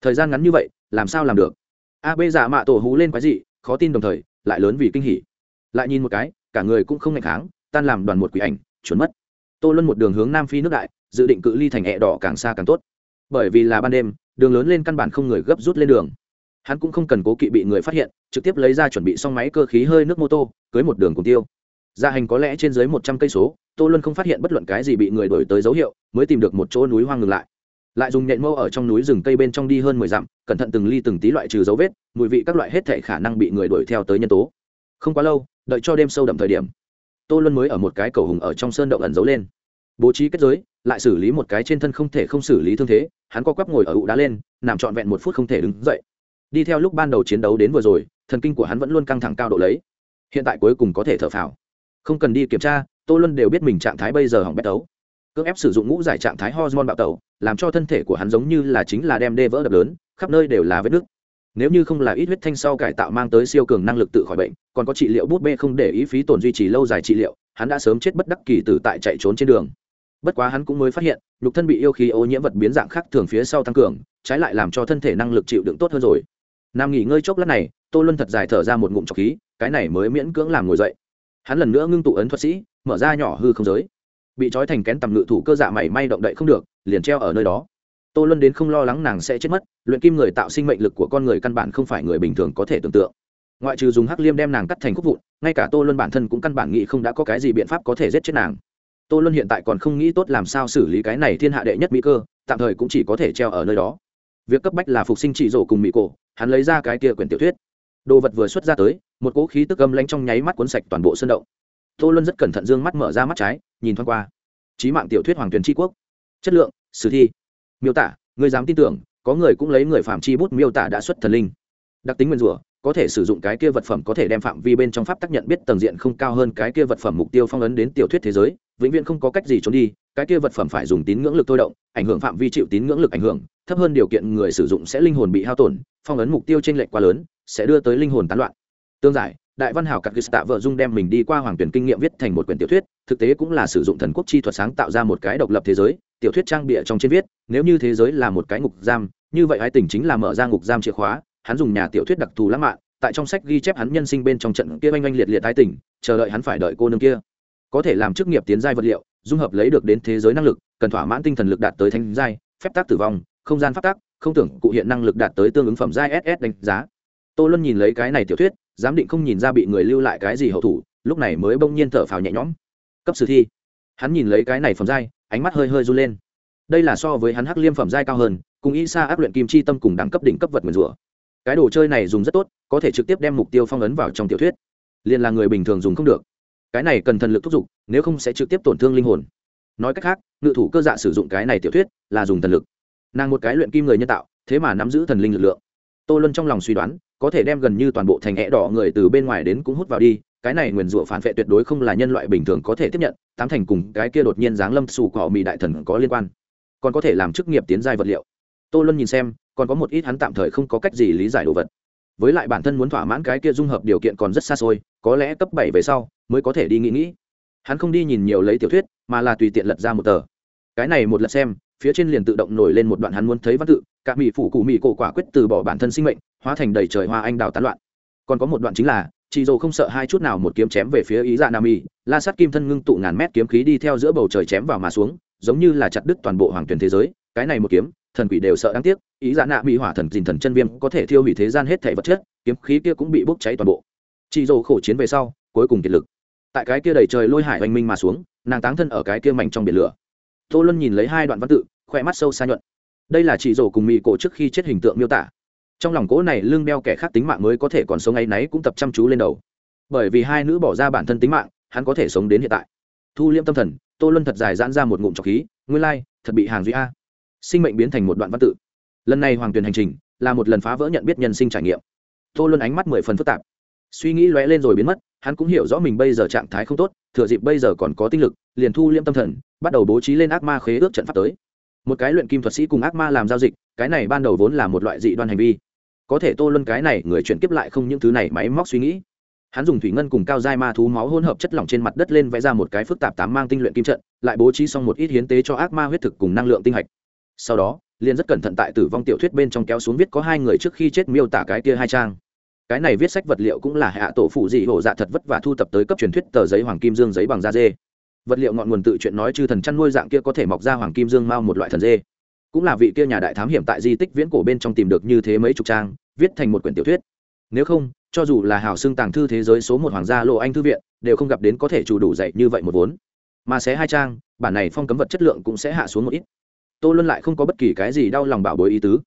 Thời gian ngắn như vậy, làm sao làm được? A b dạ mạ tổ hú lên quái dị, khó tin đồng thời, lại lớn vì kinh hỉ. Lại nhìn một cái, cả người cũng không ngày kháng, tan làm đoàn một quỷ ảnh trốn mất. Tô luân một đường hướng nam phi nước đại, dự định cự ly thành hẹ đỏ càng xa càng tốt. Bởi vì là ban đêm, đường lớn lên căn bản không người gấp rút lên đường. Hắn cũng không cần cố kỵ bị người phát hiện, trực tiếp lấy ra chuẩn bị xong máy cơ khí hơi nước mô tô, cưới một đường cùng tiêu. Gia hành có lẽ trên dưới một trăm cây số, tô luân không phát hiện bất luận cái gì bị người đổi tới dấu hiệu, mới tìm được một chỗ núi hoang ngừng lại lại dùng nhện mâu ở trong núi rừng cây bên trong đi hơn mười dặm, cẩn thận từng ly từng tí loại trừ dấu vết, mùi vị các loại hết thể khả năng bị người đuổi theo tới nhân tố. Không quá lâu, đợi cho đêm sâu đậm thời điểm, tô luân mới ở một cái cầu hùng ở trong sơn động ẩn giấu lên. Bố trí kết giới, lại xử lý một cái trên thân không thể không xử lý thương thế, hắn co quắp ngồi ở ụ đá lên, nằm trọn vẹn một phút không thể đứng dậy. Đi theo lúc ban đầu chiến đấu đến vừa rồi, thần kinh của hắn vẫn luôn căng thẳng cao độ lấy. Hiện tại cuối cùng có thể thở phào. Không cần đi kiểm tra, tô luân đều biết mình trạng thái bây giờ hỏng bét đấu cưỡng ép sử dụng ngũ giải trạng thái hormone bạo tẩu, làm cho thân thể của hắn giống như là chính là đem đê vỡ đập lớn, khắp nơi đều là vết nứt. Nếu như không là ít huyết thanh sau cải tạo mang tới siêu cường năng lực tự khỏi bệnh, còn có trị liệu bút bê không để ý phí tổn duy trì lâu dài trị liệu, hắn đã sớm chết bất đắc kỳ tử tại chạy trốn trên đường. Bất quá hắn cũng mới phát hiện, nhục thân bị yêu khí ô nhiễm vật biến dạng khác thường phía sau tăng cường, trái lại làm cho thân thể năng lực chịu đựng tốt hơn rồi. Nằm nghỉ ngơi chốc lát này, tô luân thật dài thở ra một ngụm trọc khí, cái này mới miễn cưỡng làm ngồi dậy. Hắn lần nữa ngưng tụ ấn thuật sĩ, mở ra nhỏ hư không giới bị trói thành kén tầm ngự thủ cơ dạ mảy may động đậy không được, liền treo ở nơi đó. Tô luân đến không lo lắng nàng sẽ chết mất, luyện kim người tạo sinh mệnh lực của con người căn bản không phải người bình thường có thể tưởng tượng. Ngoại trừ dùng hắc liêm đem nàng cắt thành khúc vụn, ngay cả tô luân bản thân cũng căn bản nghĩ không đã có cái gì biện pháp có thể giết chết nàng. Tô luân hiện tại còn không nghĩ tốt làm sao xử lý cái này thiên hạ đệ nhất mỹ cơ, tạm thời cũng chỉ có thể treo ở nơi đó. Việc cấp bách là phục sinh trị rổ cùng mỹ cổ, hắn lấy ra cái kia quyển tiểu thuyết. Đồ vật vừa xuất ra tới, một cỗ khí tức âm lanh trong nháy mắt cuốn sạch toàn bộ sân động tô luân rất cẩn thận dương mắt mở ra mắt trái, nhìn thoáng qua. Trí mạng tiểu thuyết hoàng tuyền tri quốc. Chất lượng, sử thi. Miêu tả người dám tin tưởng, có người cũng lấy người phạm chi bút miêu tả đã xuất thần linh. Đặc tính nguyên rủa, có thể sử dụng cái kia vật phẩm có thể đem phạm vi bên trong pháp tác nhận biết tầng diện không cao hơn cái kia vật phẩm mục tiêu phong ấn đến tiểu thuyết thế giới, vĩnh viễn không có cách gì trốn đi, cái kia vật phẩm phải dùng tín ngưỡng lực thôi động, ảnh hưởng phạm vi chịu tín ngưỡng lực ảnh hưởng, thấp hơn điều kiện người sử dụng sẽ linh hồn bị hao tổn, phong ấn mục tiêu t r ê n lệch quá lớn, sẽ đưa tới linh hồn tán loạn. Tương giải đại văn hảo cắt ghis tạ vợ dung đem mình đi qua hoàng tuyển kinh nghiệm viết thành một quyển tiểu thuyết, thực tế cũng là sử dụng thần quốc chi thuật sáng tạo ra một cái độc lập thế giới, tiểu thuyết trang bịa trong trên viết, nếu như thế giới là một cái ngục giam, như vậy ái tình chính là mở ra ngục giam chìa khóa, hắn dùng nhà tiểu thuyết đặc thù lãng mạn, tại trong sách ghi chép hắn nhân sinh bên trong trận kia oanh oanh liệt liệt ái tỉnh chờ đợi hắn phải đợi cô nương kia. Có thể làm chức nghiệp tiến giai vật liệu, dung hợp lấy được đến thế giới năng lực, cần thỏa mãn tinh thần lực đạt tới thanh giai, phép tác tử vong, không gian phát tác không tưởng cụ hiện năng lực đạt tới tương ứng phẩm giai ss đánh giá. Tô luân nhìn lấy cái này tiểu thuyết giám định không nhìn ra bị người lưu lại cái gì hậu thủ, lúc này mới bỗng nhiên thở phào nhẹ nhõm. Cấp sử thi. Hắn nhìn lấy cái này phẩm giai, ánh mắt hơi hơi run lên. Đây là so với hắn hắc liêm phẩm giai cao hơn, cùng y sa áp luyện kim chi tâm cùng đẳng cấp đỉnh cấp vật nguyền rủa. Cái đồ chơi này dùng rất tốt, có thể trực tiếp đem mục tiêu phong ấn vào trong tiểu thuyết. Liền là người bình thường dùng không được. Cái này cần thần lực thúc giục, nếu không sẽ trực tiếp tổn thương linh hồn. Nói cách khác, ngự thủ cơ dạ sử dụng cái này tiểu thuyết là dùng thần lực. Nàng một cái luyện kim người nhân tạo, thế mà nắm giữ thần linh lực lượng. Tô luân trong lòng suy đoán có thể đem gần như toàn bộ thành é đỏ người từ bên ngoài đến cũng hút vào đi, cái này nguyền rủa phản vệ tuyệt đối không là nhân loại bình thường có thể tiếp nhận, tám thành cùng cái kia đột nhiên giáng lâm xù cỏ mì đại thần có liên quan. Còn có thể làm chức nghiệp tiến giai vật liệu. Tô luân nhìn xem, còn có một ít hắn tạm thời không có cách gì lý giải đồ vật. Với lại bản thân muốn thỏa mãn cái kia dung hợp điều kiện còn rất xa xôi, có lẽ cấp bảy về sau mới có thể đi nghĩ nghĩ. Hắn không đi nhìn nhiều lấy tiểu thuyết, mà là tùy tiện lật ra một tờ. Cái này một lật xem, phía trên liền tự động nổi lên một đoạn hắn muốn thấy văn tự cả mỹ phủ cụ mỹ cổ quả quyết từ bỏ bản thân sinh mệnh, hóa thành đầy trời hoa anh đào tán loạn. Còn có một đoạn chính là chị dồ không sợ hai chút nào một kiếm chém về phía ý dạ nam y la sát kim thân ngưng tụ ngàn mét kiếm khí đi theo giữa bầu trời chém vào mà xuống, giống như là chặt đứt toàn bộ hoàng tuyển thế giới. Cái này một kiếm, thần quỷ đều sợ đáng tiếc, ý dạ nạ mỹ hỏa thần dình thần chân viêm có thể thiêu hủy thế gian hết thể vật chất, kiếm khí kia cũng bị bốc cháy toàn bộ. Chị dồ khổ chiến về sau, cuối cùng kiệt lực. Tại cái kia đầy trời lôi hải oanh minh mà xuống, nàng táng thân ở cái kia mảnh trong biển lửa. Tô luân nhìn lấy hai đoạn văn tự khoe mắt sâu xa nhuận đây là chị rổ cùng mỹ cổ trước khi chết hình tượng miêu tả. Trong lòng cỗ này lương đeo kẻ khác tính mạng mới có thể còn sống ngày náy cũng tập chăm chú lên đầu. Bởi vì hai nữ bỏ ra bản thân tính mạng hắn có thể sống đến hiện tại. Thu liêm tâm thần tô luân thật dài giãn ra một ngụm trọc khí nguyên lai, thật bị hàng duy a. Sinh mệnh biến thành một đoạn văn tự. Lần này hoàng tuyền hành trình là một lần phá vỡ nhận biết nhân sinh trải nghiệm. Tô luân ánh mắt mười phần phức tạp. Suy nghĩ lóe lên rồi biến mất hắn cũng hiểu rõ mình bây giờ trạng thái không tốt thừa dịp bây giờ còn có tinh lực liền thu liêm tâm thần bắt đầu bố trí lên ác ma khế ước trận pháp tới một cái luyện kim thuật sĩ cùng ác ma làm giao dịch, cái này ban đầu vốn là một loại dị đoan hành vi. Có thể tô luân cái này người chuyển kiếp lại không những thứ này máy móc suy nghĩ. Hắn dùng thủy ngân cùng cao dai ma thú máu hỗn hợp chất lỏng trên mặt đất lên vẽ ra một cái phức tạp tám mang tinh luyện kim trận, lại bố trí xong một ít hiến tế cho ác ma huyết thực cùng năng lượng tinh hạch. Sau đó, liền rất cẩn thận tại tử vong tiểu thuyết bên trong kéo xuống viết có hai người trước khi chết miêu tả cái kia hai trang. Cái này viết sách vật liệu cũng là hạ tổ phụ dị hổ dạ thật vất và thu tập tới cấp truyền thuyết tờ giấy hoàng kim dương giấy bằng da dê vật liệu ngọn nguồn tự chuyện nói chư thần chăn nuôi dạng kia có thể mọc ra hoàng kim dương mao một loại thần dê. Cũng là vị kia nhà đại thám hiểm tại di tích viễn cổ bên trong tìm được như thế mấy chục trang, viết thành một quyển tiểu thuyết. Nếu không, cho dù là hào xương tàng thư thế giới số một hoàng gia lộ anh thư viện, đều không gặp đến có thể chủ đủ dạy như vậy một vốn. Mà sẽ hai trang, bản này phong cấm vật chất lượng cũng sẽ hạ xuống một ít. Tô luân lại không có bất kỳ cái gì đau lòng bảo bối ý tứ.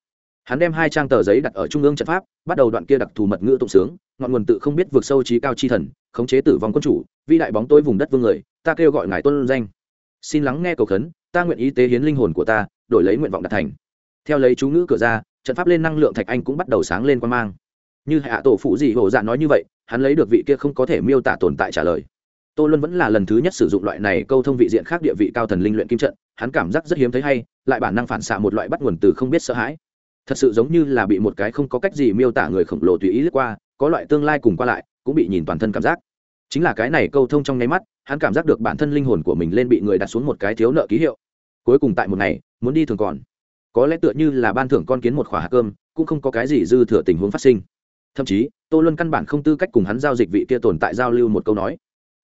Hắn đem hai trang tờ giấy đặt ở trung ương trận pháp, bắt đầu đoạn kia đặc thù mật ngữ tụng sướng, ngọn nguồn tự không biết vượt sâu trí cao chi thần, khống chế tử vong quân chủ vi đại bóng tối vùng đất vương người ta kêu gọi ngài tôn danh. Xin lắng nghe cầu khấn, ta nguyện ý tế hiến linh hồn của ta, đổi lấy nguyện vọng đạt thành. Theo lấy chú ngữ cửa ra, trận pháp lên năng lượng thạch anh cũng bắt đầu sáng lên quan mang. Như hạ tổ phụ gì hổ dạ nói như vậy, hắn lấy được vị kia không có thể miêu tả tồn tại trả lời. Tô luân vẫn là lần thứ nhất sử dụng loại này câu thông vị diện khác địa vị cao thần linh luyện kim trận, hắn cảm giác rất hiếm thấy hay, lại bản năng phản xạ một loại bắt nguồn từ không biết sợ hãi. Thật sự giống như là bị một cái không có cách gì miêu tả người khổng lồ tùy ý lướt qua, có loại tương lai cùng qua lại, cũng bị nhìn toàn thân cảm giác. Chính là cái này câu thông trong nháy mắt hắn cảm giác được bản thân linh hồn của mình lên bị người đặt xuống một cái thiếu nợ ký hiệu. Cuối cùng tại một ngày, muốn đi thường còn. Có lẽ tựa như là ban thưởng con kiến một khỏa hạt cơm, cũng không có cái gì dư thừa tình huống phát sinh. Thậm chí, tô luân căn bản không tư cách cùng hắn giao dịch vị kia tồn tại giao lưu một câu nói.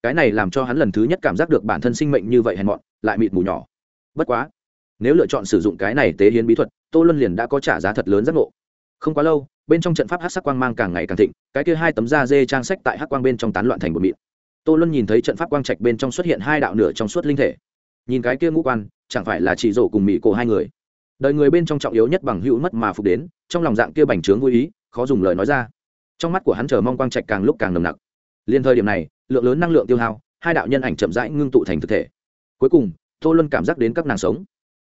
Cái này làm cho hắn lần thứ nhất cảm giác được bản thân sinh mệnh như vậy hèn mọn, lại mịt mù nhỏ. Bất quá, nếu lựa chọn sử dụng cái này tế hiến bí thuật, tô luân liền đã có trả giá thật lớn giác ngộ. Không quá lâu, bên trong trận pháp hát sắc quang mang càng ngày càng thịnh, cái kia hai tấm da dê trang sách tại hát quang bên trong tán loạn thành một mịn tô luân nhìn thấy trận pháp quang trạch bên trong xuất hiện hai đạo nửa trong suốt linh thể. Nhìn cái kia ngũ quan, chẳng phải là chỉ rổ cùng mỹ cổ hai người. Đời người bên trong trọng yếu nhất bằng hữu mất mà phục đến, trong lòng dạng kia bành trướng vui ý, khó dùng lời nói ra. Trong mắt của hắn chờ mong quang trạch càng lúc càng nồng nặc. Liên thời điểm này, lượng lớn năng lượng tiêu hao, hai đạo nhân ảnh chậm rãi ngưng tụ thành thực thể. Cuối cùng, tô luân cảm giác đến các nàng sống.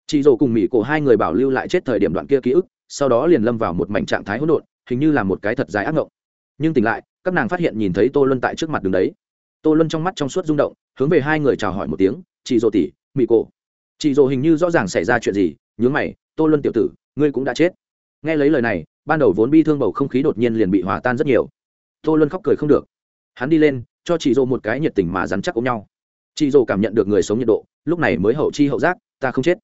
Chị rổ cùng mỹ cổ hai người bảo lưu lại chết thời điểm đoạn kia ký ức, sau đó liền lâm vào một mảnh trạng thái hỗn độn, hình như là một cái thật dài ác ngộng. Nhưng tỉnh lại, các nàng phát hiện nhìn thấy tô luân tại trước mặt đường đấy tô luân trong mắt trong suốt rung động, hướng về hai người chào hỏi một tiếng, chị rổ tỉ mỹ cổ. Chị rổ hình như rõ ràng xảy ra chuyện gì, nhướng mày, tô luân tiểu tử, ngươi cũng đã chết. Nghe lấy lời này, ban đầu vốn bi thương bầu không khí đột nhiên liền bị hòa tan rất nhiều. Tô luân khóc cười không được. Hắn đi lên, cho chị rổ một cái nhiệt tình mà dắn chắc ôm nhau. Chị rổ cảm nhận được người sống nhiệt độ, lúc này mới hậu chi hậu giác, ta không chết.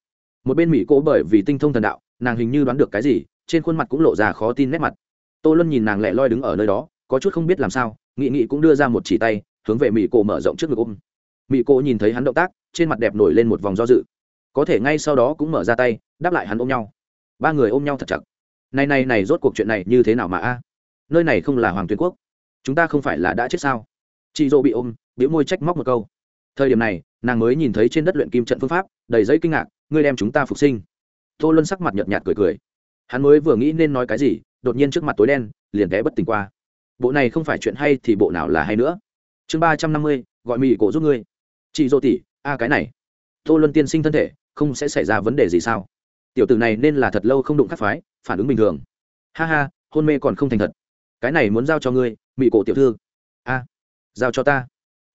Một bên mỹ cố bởi vì tinh thông thần đạo, nàng hình như đoán được cái gì, trên khuôn mặt cũng lộ ra khó tin nét mặt. Tô luân nhìn nàng lẹ loi đứng ở nơi đó, có chút không biết làm sao, nghị nghị cũng đưa ra một chỉ tay hướng về mỹ cổ mở rộng trước ngực ôm. Mỹ cổ nhìn thấy hắn động tác, trên mặt đẹp nổi lên một vòng do dự. Có thể ngay sau đó cũng mở ra tay, đáp lại hắn ôm nhau. Ba người ôm nhau thật chặt. Này này này, rốt cuộc chuyện này như thế nào mà a? Nơi này không là hoàng tuyên quốc. Chúng ta không phải là đã chết sao? Chị dỗ bị ôm biểu môi trách móc một câu. Thời điểm này, nàng mới nhìn thấy trên đất luyện kim trận phương pháp, đầy giấy kinh ngạc, ngươi đem chúng ta phục sinh. Tô luân sắc mặt nhợt nhạt cười cười. Hắn mới vừa nghĩ nên nói cái gì, đột nhiên trước mặt tối đen, liền té bất tỉnh qua. Bộ này không phải chuyện hay thì bộ nào là hay nữa? Chương ba trăm năm mươi, gọi mì cổ giúp ngươi. Chị dô tỷ, a, cái này. Tô luân tiên sinh thân thể, không sẽ xảy ra vấn đề gì sao? Tiểu tử này nên là thật lâu không đụng khắc phái, phản ứng bình thường. Ha ha, hôn mê còn không thành thật. Cái này muốn giao cho ngươi mị cổ tiểu thư. A, giao cho ta.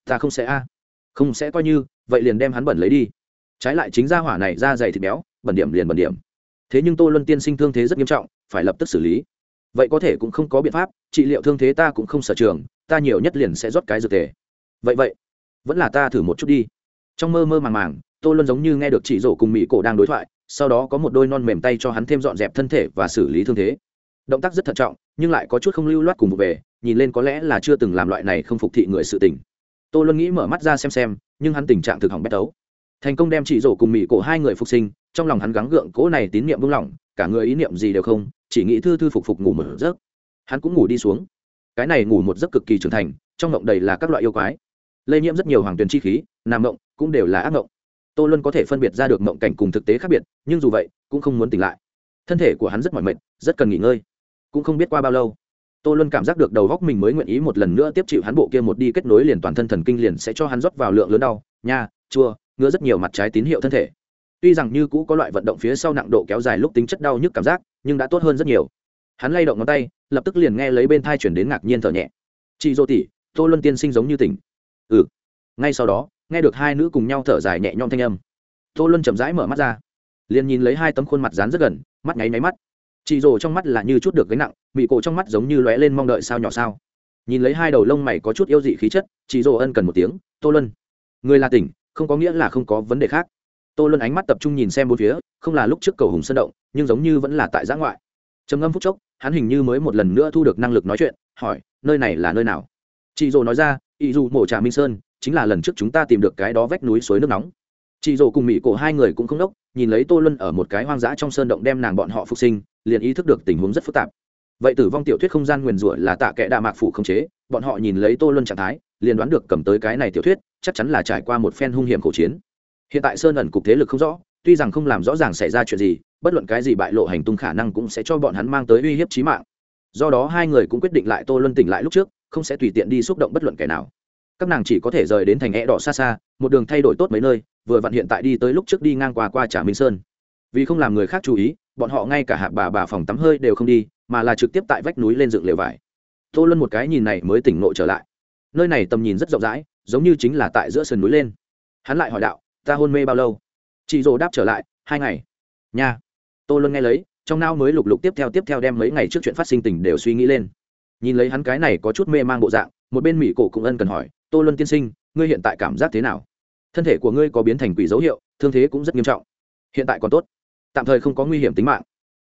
Ta không sẽ a. Không sẽ coi như, vậy liền đem hắn bẩn lấy đi. Trái lại chính gia hỏa này ra dày thịt béo, bẩn điểm liền bẩn điểm. Thế nhưng tô luân tiên sinh thương thế rất nghiêm trọng, phải lập tức xử lý. Vậy có thể cũng không có biện pháp, trị liệu thương thế ta cũng không sở trường ta nhiều nhất liền sẽ rót cái dược tề. Vậy vậy, vẫn là ta thử một chút đi. Trong mơ mơ màng màng, tô luân giống như nghe được chị rổ cùng mỹ cổ đang đối thoại, sau đó có một đôi non mềm tay cho hắn thêm dọn dẹp thân thể và xử lý thương thế. Động tác rất thận trọng, nhưng lại có chút không lưu loát cùng một về, nhìn lên có lẽ là chưa từng làm loại này không phục thị người sự tình. Tô luân nghĩ mở mắt ra xem xem, nhưng hắn tình trạng thực hỏng bét tấu. Thành công đem chị rổ cùng mỹ cổ hai người phục sinh, trong lòng hắn gắng gượng cỗ này tín niệm vững lòng, cả người ý niệm gì đều không, chỉ nghĩ thư thư phục phục ngủ mở giấc. Hắn cũng ngủ đi xuống cái này ngủ một giấc cực kỳ trưởng thành, trong ngộng đầy là các loại yêu quái. Lây nhiễm rất nhiều hoàng tuyền chi khí, nam ngộng cũng đều là ác ngộng. Tô luân có thể phân biệt ra được mộng cảnh cùng thực tế khác biệt, nhưng dù vậy, cũng không muốn tỉnh lại. Thân thể của hắn rất mỏi mệt, rất cần nghỉ ngơi. Cũng không biết qua bao lâu, tô luân cảm giác được đầu góc mình mới nguyện ý một lần nữa tiếp chịu hắn bộ kia một đi kết nối liền toàn thân thần kinh liền sẽ cho hắn rót vào lượng lớn đau, nha, chua, ngứa rất nhiều mặt trái tín hiệu thân thể. Tuy rằng như cũ có loại vận động phía sau nặng độ kéo dài lúc tính chất đau nhức cảm giác, nhưng đã tốt hơn rất nhiều hắn lay động ngón tay, lập tức liền nghe lấy bên thai chuyển đến ngạc nhiên thở nhẹ. Chị dô tỉ tô luân tiên sinh giống như tỉnh. Ừ. Ngay sau đó, nghe được hai nữ cùng nhau thở dài nhẹ nhõm thanh âm. Tô luân chậm rãi mở mắt ra, liền nhìn lấy hai tấm khuôn mặt dán rất gần, mắt nháy máy mắt. Chị rồ trong mắt là như chút được gánh nặng, mị cổ trong mắt giống như lóe lên mong đợi sao nhỏ sao. Nhìn lấy hai đầu lông mày có chút yêu dị khí chất, chị rồ ân cần một tiếng, tô luân, người là tỉnh, không có nghĩa là không có vấn đề khác. Tô luân ánh mắt tập trung nhìn xem bốn phía, không là lúc trước cầu hùng sân động, nhưng giống như vẫn là tại giã ngoại trầm ngâm phút chốc, hắn hình như mới một lần nữa thu được năng lực nói chuyện, hỏi, nơi này là nơi nào? Chị dồ nói ra, ý dù mổ trà minh sơn, chính là lần trước chúng ta tìm được cái đó vách núi suối nước nóng. Chị dồ cùng mỹ cổ hai người cũng không đốc, nhìn lấy tô luân ở một cái hoang dã trong sơn động đem nàng bọn họ phục sinh, liền ý thức được tình huống rất phức tạp. Vậy tử vong tiểu thuyết không gian nguyền rủa là tạ kệ đạ mạc phủ không chế, bọn họ nhìn lấy tô luân trạng thái, liền đoán được cầm tới cái này tiểu thuyết, chắc chắn là trải qua một phen hung hiểm khổ chiến. Hiện tại sơn ẩn cục thế lực không rõ, tuy rằng không làm rõ ràng xảy ra chuyện gì bất luận cái gì bại lộ hành tung khả năng cũng sẽ cho bọn hắn mang tới uy hiếp chí mạng. Do đó hai người cũng quyết định lại tô luân tỉnh lại lúc trước, không sẽ tùy tiện đi xúc động bất luận kẻ nào. Các nàng chỉ có thể rời đến thành e đỏ xa xa, một đường thay đổi tốt mấy nơi, vừa vặn hiện tại đi tới lúc trước đi ngang qua qua trà minh sơn. Vì không làm người khác chú ý, bọn họ ngay cả hạ bà bà phòng tắm hơi đều không đi, mà là trực tiếp tại vách núi lên dựng lều vải. Tô luân một cái nhìn này mới tỉnh ngộ trở lại. Nơi này tầm nhìn rất rộng rãi, giống như chính là tại giữa sườn núi lên. Hắn lại hỏi đạo, ta hôn mê bao lâu? Chị dỗ đáp trở lại, hai ngày. Nha tô luân nghe lấy, trong nao mới lục lục tiếp theo tiếp theo đem mấy ngày trước chuyện phát sinh tình đều suy nghĩ lên. Nhìn lấy hắn cái này có chút mê mang bộ dạng, một bên mỹ cổ cũng ân cần hỏi, tô luân tiên sinh, ngươi hiện tại cảm giác thế nào? Thân thể của ngươi có biến thành quỷ dấu hiệu, thương thế cũng rất nghiêm trọng. Hiện tại còn tốt, tạm thời không có nguy hiểm tính mạng.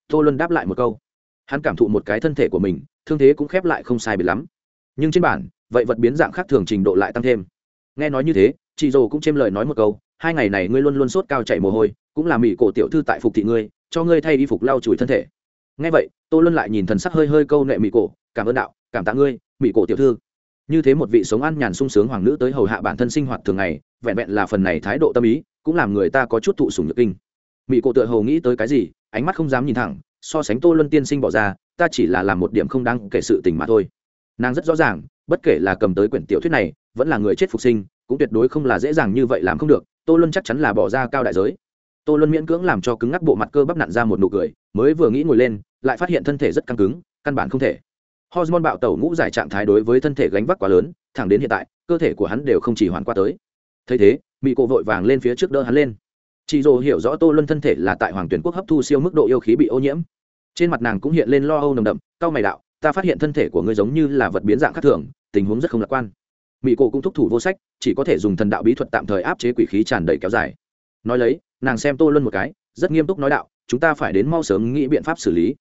Tô luân đáp lại một câu. Hắn cảm thụ một cái thân thể của mình, thương thế cũng khép lại không sai biệt lắm. Nhưng trên bản, vậy vật biến dạng khác thường trình độ lại tăng thêm. Nghe nói như thế chị dồ cũng chêm lời nói một câu, hai ngày này ngươi luôn luôn sốt cao chạy mồ hôi cũng là mỹ cổ tiểu thư tại phục thị ngươi, cho ngươi thay y phục lau chùi thân thể. Nghe vậy, tô luân lại nhìn thần sắc hơi hơi câu nệ mỹ cổ, cảm ơn đạo, cảm tạ ngươi mỹ cổ tiểu thư. Như thế một vị sống ăn nhàn sung sướng hoàng nữ tới hầu hạ bản thân sinh hoạt thường ngày, vẹn vẹn là phần này thái độ tâm ý, cũng làm người ta có chút thụ sùng nhược kinh. Mỹ cổ tựa hầu nghĩ tới cái gì, ánh mắt không dám nhìn thẳng, so sánh tô luân tiên sinh bỏ ra, ta chỉ là làm một điểm không đáng kể sự tình mà thôi. Nàng rất rõ ràng, bất kể là cầm tới quyển tiểu thuyết này, vẫn là người chết phục sinh, cũng tuyệt đối không là dễ dàng như vậy làm không được, tô luân chắc chắn là bỏ ra cao đại giới tô luân miễn cưỡng làm cho cứng ngắc bộ mặt cơ bắp nặn ra một nụ cười, mới vừa nghĩ ngồi lên, lại phát hiện thân thể rất căng cứng, căn bản không thể. Hormone bạo tẩu ngũ giải trạng thái đối với thân thể gánh vác quá lớn, thẳng đến hiện tại, cơ thể của hắn đều không chỉ hoàn qua tới. Thấy thế mỹ cổ vội vàng lên phía trước đỡ hắn lên. Chị dồ hiểu rõ tô luân thân thể là tại hoàng tuyển quốc hấp thu siêu mức độ yêu khí bị ô nhiễm. Trên mặt nàng cũng hiện lên lo âu nồng đậm, cao mày đạo, ta phát hiện thân thể của ngươi giống như là vật biến dạng khác thường, tình huống rất không lạc quan. Mỹ cổ cũng thúc thủ vô sách, chỉ có thể dùng thần đạo bí thuật tạm thời áp chế quỷ khí tràn đầy kéo dài. Nói lấy nàng xem tô luân một cái, rất nghiêm túc nói đạo, chúng ta phải đến mau sớm nghĩ biện pháp xử lý.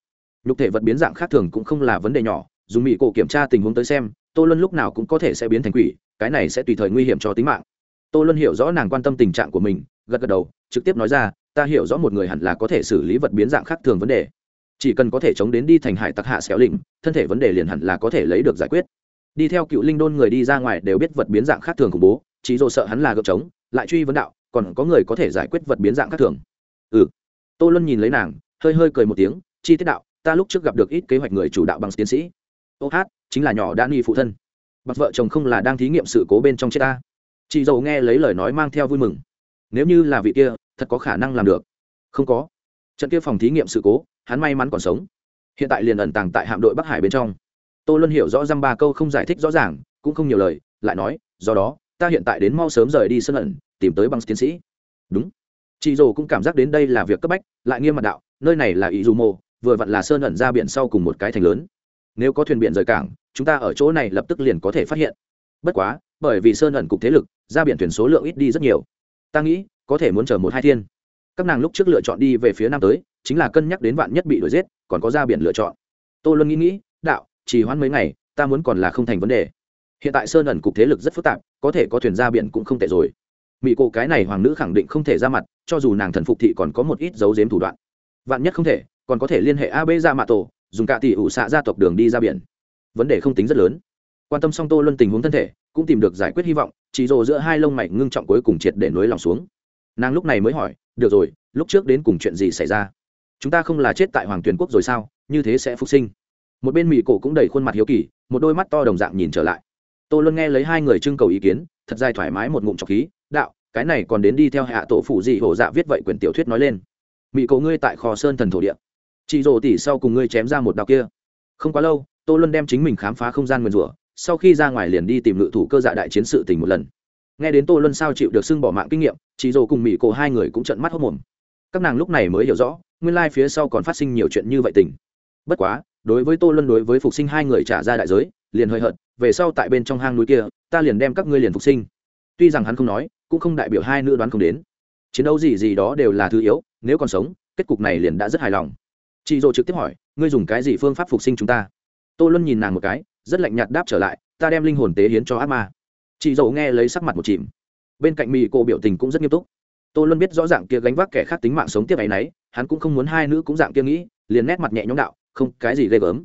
Nhục thể vật biến dạng khác thường cũng không là vấn đề nhỏ, dùng mỹ cổ kiểm tra tình huống tới xem, tô luân lúc nào cũng có thể sẽ biến thành quỷ, cái này sẽ tùy thời nguy hiểm cho tính mạng. Tô luân hiểu rõ nàng quan tâm tình trạng của mình, gật gật đầu, trực tiếp nói ra, ta hiểu rõ một người hẳn là có thể xử lý vật biến dạng khác thường vấn đề. Chỉ cần có thể chống đến đi thành hải tặc hạ xéo lĩnh, thân thể vấn đề liền hẳn là có thể lấy được giải quyết. Đi theo cựu linh đôn người đi ra ngoài đều biết vật biến dạng khác thường khủng bố, chỉ dồ sợ hắn là gợp trống, lại truy vấn đạo còn có người có thể giải quyết vật biến dạng khác thường. Ừ. Tô luân nhìn lấy nàng, hơi hơi cười một tiếng, chi tiết đạo, ta lúc trước gặp được ít kế hoạch người chủ đạo bằng tiến sĩ. Ô hát, chính là nhỏ đan y phụ thân. Bằng vợ chồng không là đang thí nghiệm sự cố bên trong chết ta. Chị dầu nghe lấy lời nói mang theo vui mừng. Nếu như là vị kia, thật có khả năng làm được. Không có. Trận kia phòng thí nghiệm sự cố, hắn may mắn còn sống. Hiện tại liền ẩn tàng tại hạm đội bắc hải bên trong. Tôi luôn hiểu rõ dăm ba câu không giải thích rõ ràng, cũng không nhiều lời, lại nói, do đó, ta hiện tại đến mau sớm rời đi sân ẩn tìm tới băng tiến sĩ. Đúng. Chị dồ cũng cảm giác đến đây là việc cấp bách, lại nghiêm mặt đạo, nơi này là ý dù mô vừa vặn là sơn ẩn ra biển sau cùng một cái thành lớn. Nếu có thuyền biển rời cảng, chúng ta ở chỗ này lập tức liền có thể phát hiện. Bất quá, bởi vì sơn ẩn cục thế lực, ra biển thuyền số lượng ít đi rất nhiều. Ta nghĩ, có thể muốn chờ một hai thiên. Các nàng lúc trước lựa chọn đi về phía nam tới, chính là cân nhắc đến vạn nhất bị đuổi giết, còn có ra biển lựa chọn. Tô luân nghĩ nghĩ, đạo chỉ hoãn mấy ngày, ta muốn còn là không thành vấn đề. Hiện tại sơn ẩn cục thế lực rất phức tạp, có thể có thuyền ra biển cũng không tệ rồi mỹ cô cái này hoàng nữ khẳng định không thể ra mặt, cho dù nàng thần phục thị còn có một ít dấu dếm thủ đoạn. Vạn nhất không thể, còn có thể liên hệ ab ra dạ mạ tổ, dùng cả tỷ ủ xạ gia tộc đường đi ra biển. Vấn đề không tính rất lớn. Quan tâm song tô luân tình huống thân thể, cũng tìm được giải quyết hy vọng, chỉ rồ giữa hai lông mày ngưng trọng cuối cùng triệt để nối lòng xuống. Nàng lúc này mới hỏi, được rồi, lúc trước đến cùng chuyện gì xảy ra? Chúng ta không là chết tại hoàng tuyền quốc rồi sao? Như thế sẽ phục sinh. Một bên mỹ cổ cũng đầy khuôn mặt hiếu kỳ, một đôi mắt to đồng dạng nhìn trở lại. Tô luân nghe lấy hai người trưng cầu ý kiến, thật dài thoải mái một ngụm trọc khí cái này còn đến đi theo hạ tổ phụ gì hổ dạ viết vậy quyển tiểu thuyết nói lên. Mỹ cầu ngươi tại kho sơn thần thổ địa. Chị rổ tỉ sau cùng ngươi chém ra một đạo kia. Không quá lâu, tô luân đem chính mình khám phá không gian nguyền rủa, sau khi ra ngoài liền đi tìm ngự thủ cơ dạ đại chiến sự tình một lần. Nghe đến tô luân sao chịu được xưng bỏ mạng kinh nghiệm, chị rổ cùng mỹ cổ hai người cũng trận mắt hốc mồm. Các nàng lúc này mới hiểu rõ, nguyên lai phía sau còn phát sinh nhiều chuyện như vậy tình. Bất quá, đối với tô luân đối với phục sinh hai người trả ra đại giới, liền hơi hợt, về sau tại bên trong hang núi kia, ta liền đem các ngươi liền phục sinh. Tuy rằng hắn không nói cũng không đại biểu hai nữ đoán không đến. Chiến đấu gì gì đó đều là thứ yếu, nếu còn sống, kết cục này liền đã rất hài lòng. Chị dỗ trực tiếp hỏi, ngươi dùng cái gì phương pháp phục sinh chúng ta? Tô luân nhìn nàng một cái, rất lạnh nhạt đáp trở lại, ta đem linh hồn tế hiến cho ác ma. Chị dỗ nghe lấy sắc mặt một chìm. Bên cạnh mỹ cô biểu tình cũng rất nghiêm túc. Tô luân biết rõ ràng kia gánh vác kẻ khác tính mạng sống tiếp ấy nấy, hắn cũng không muốn hai nữ cũng dạng kia nghĩ, liền nét mặt nhẹ nhõm đạo, không, cái gì ghê gớm.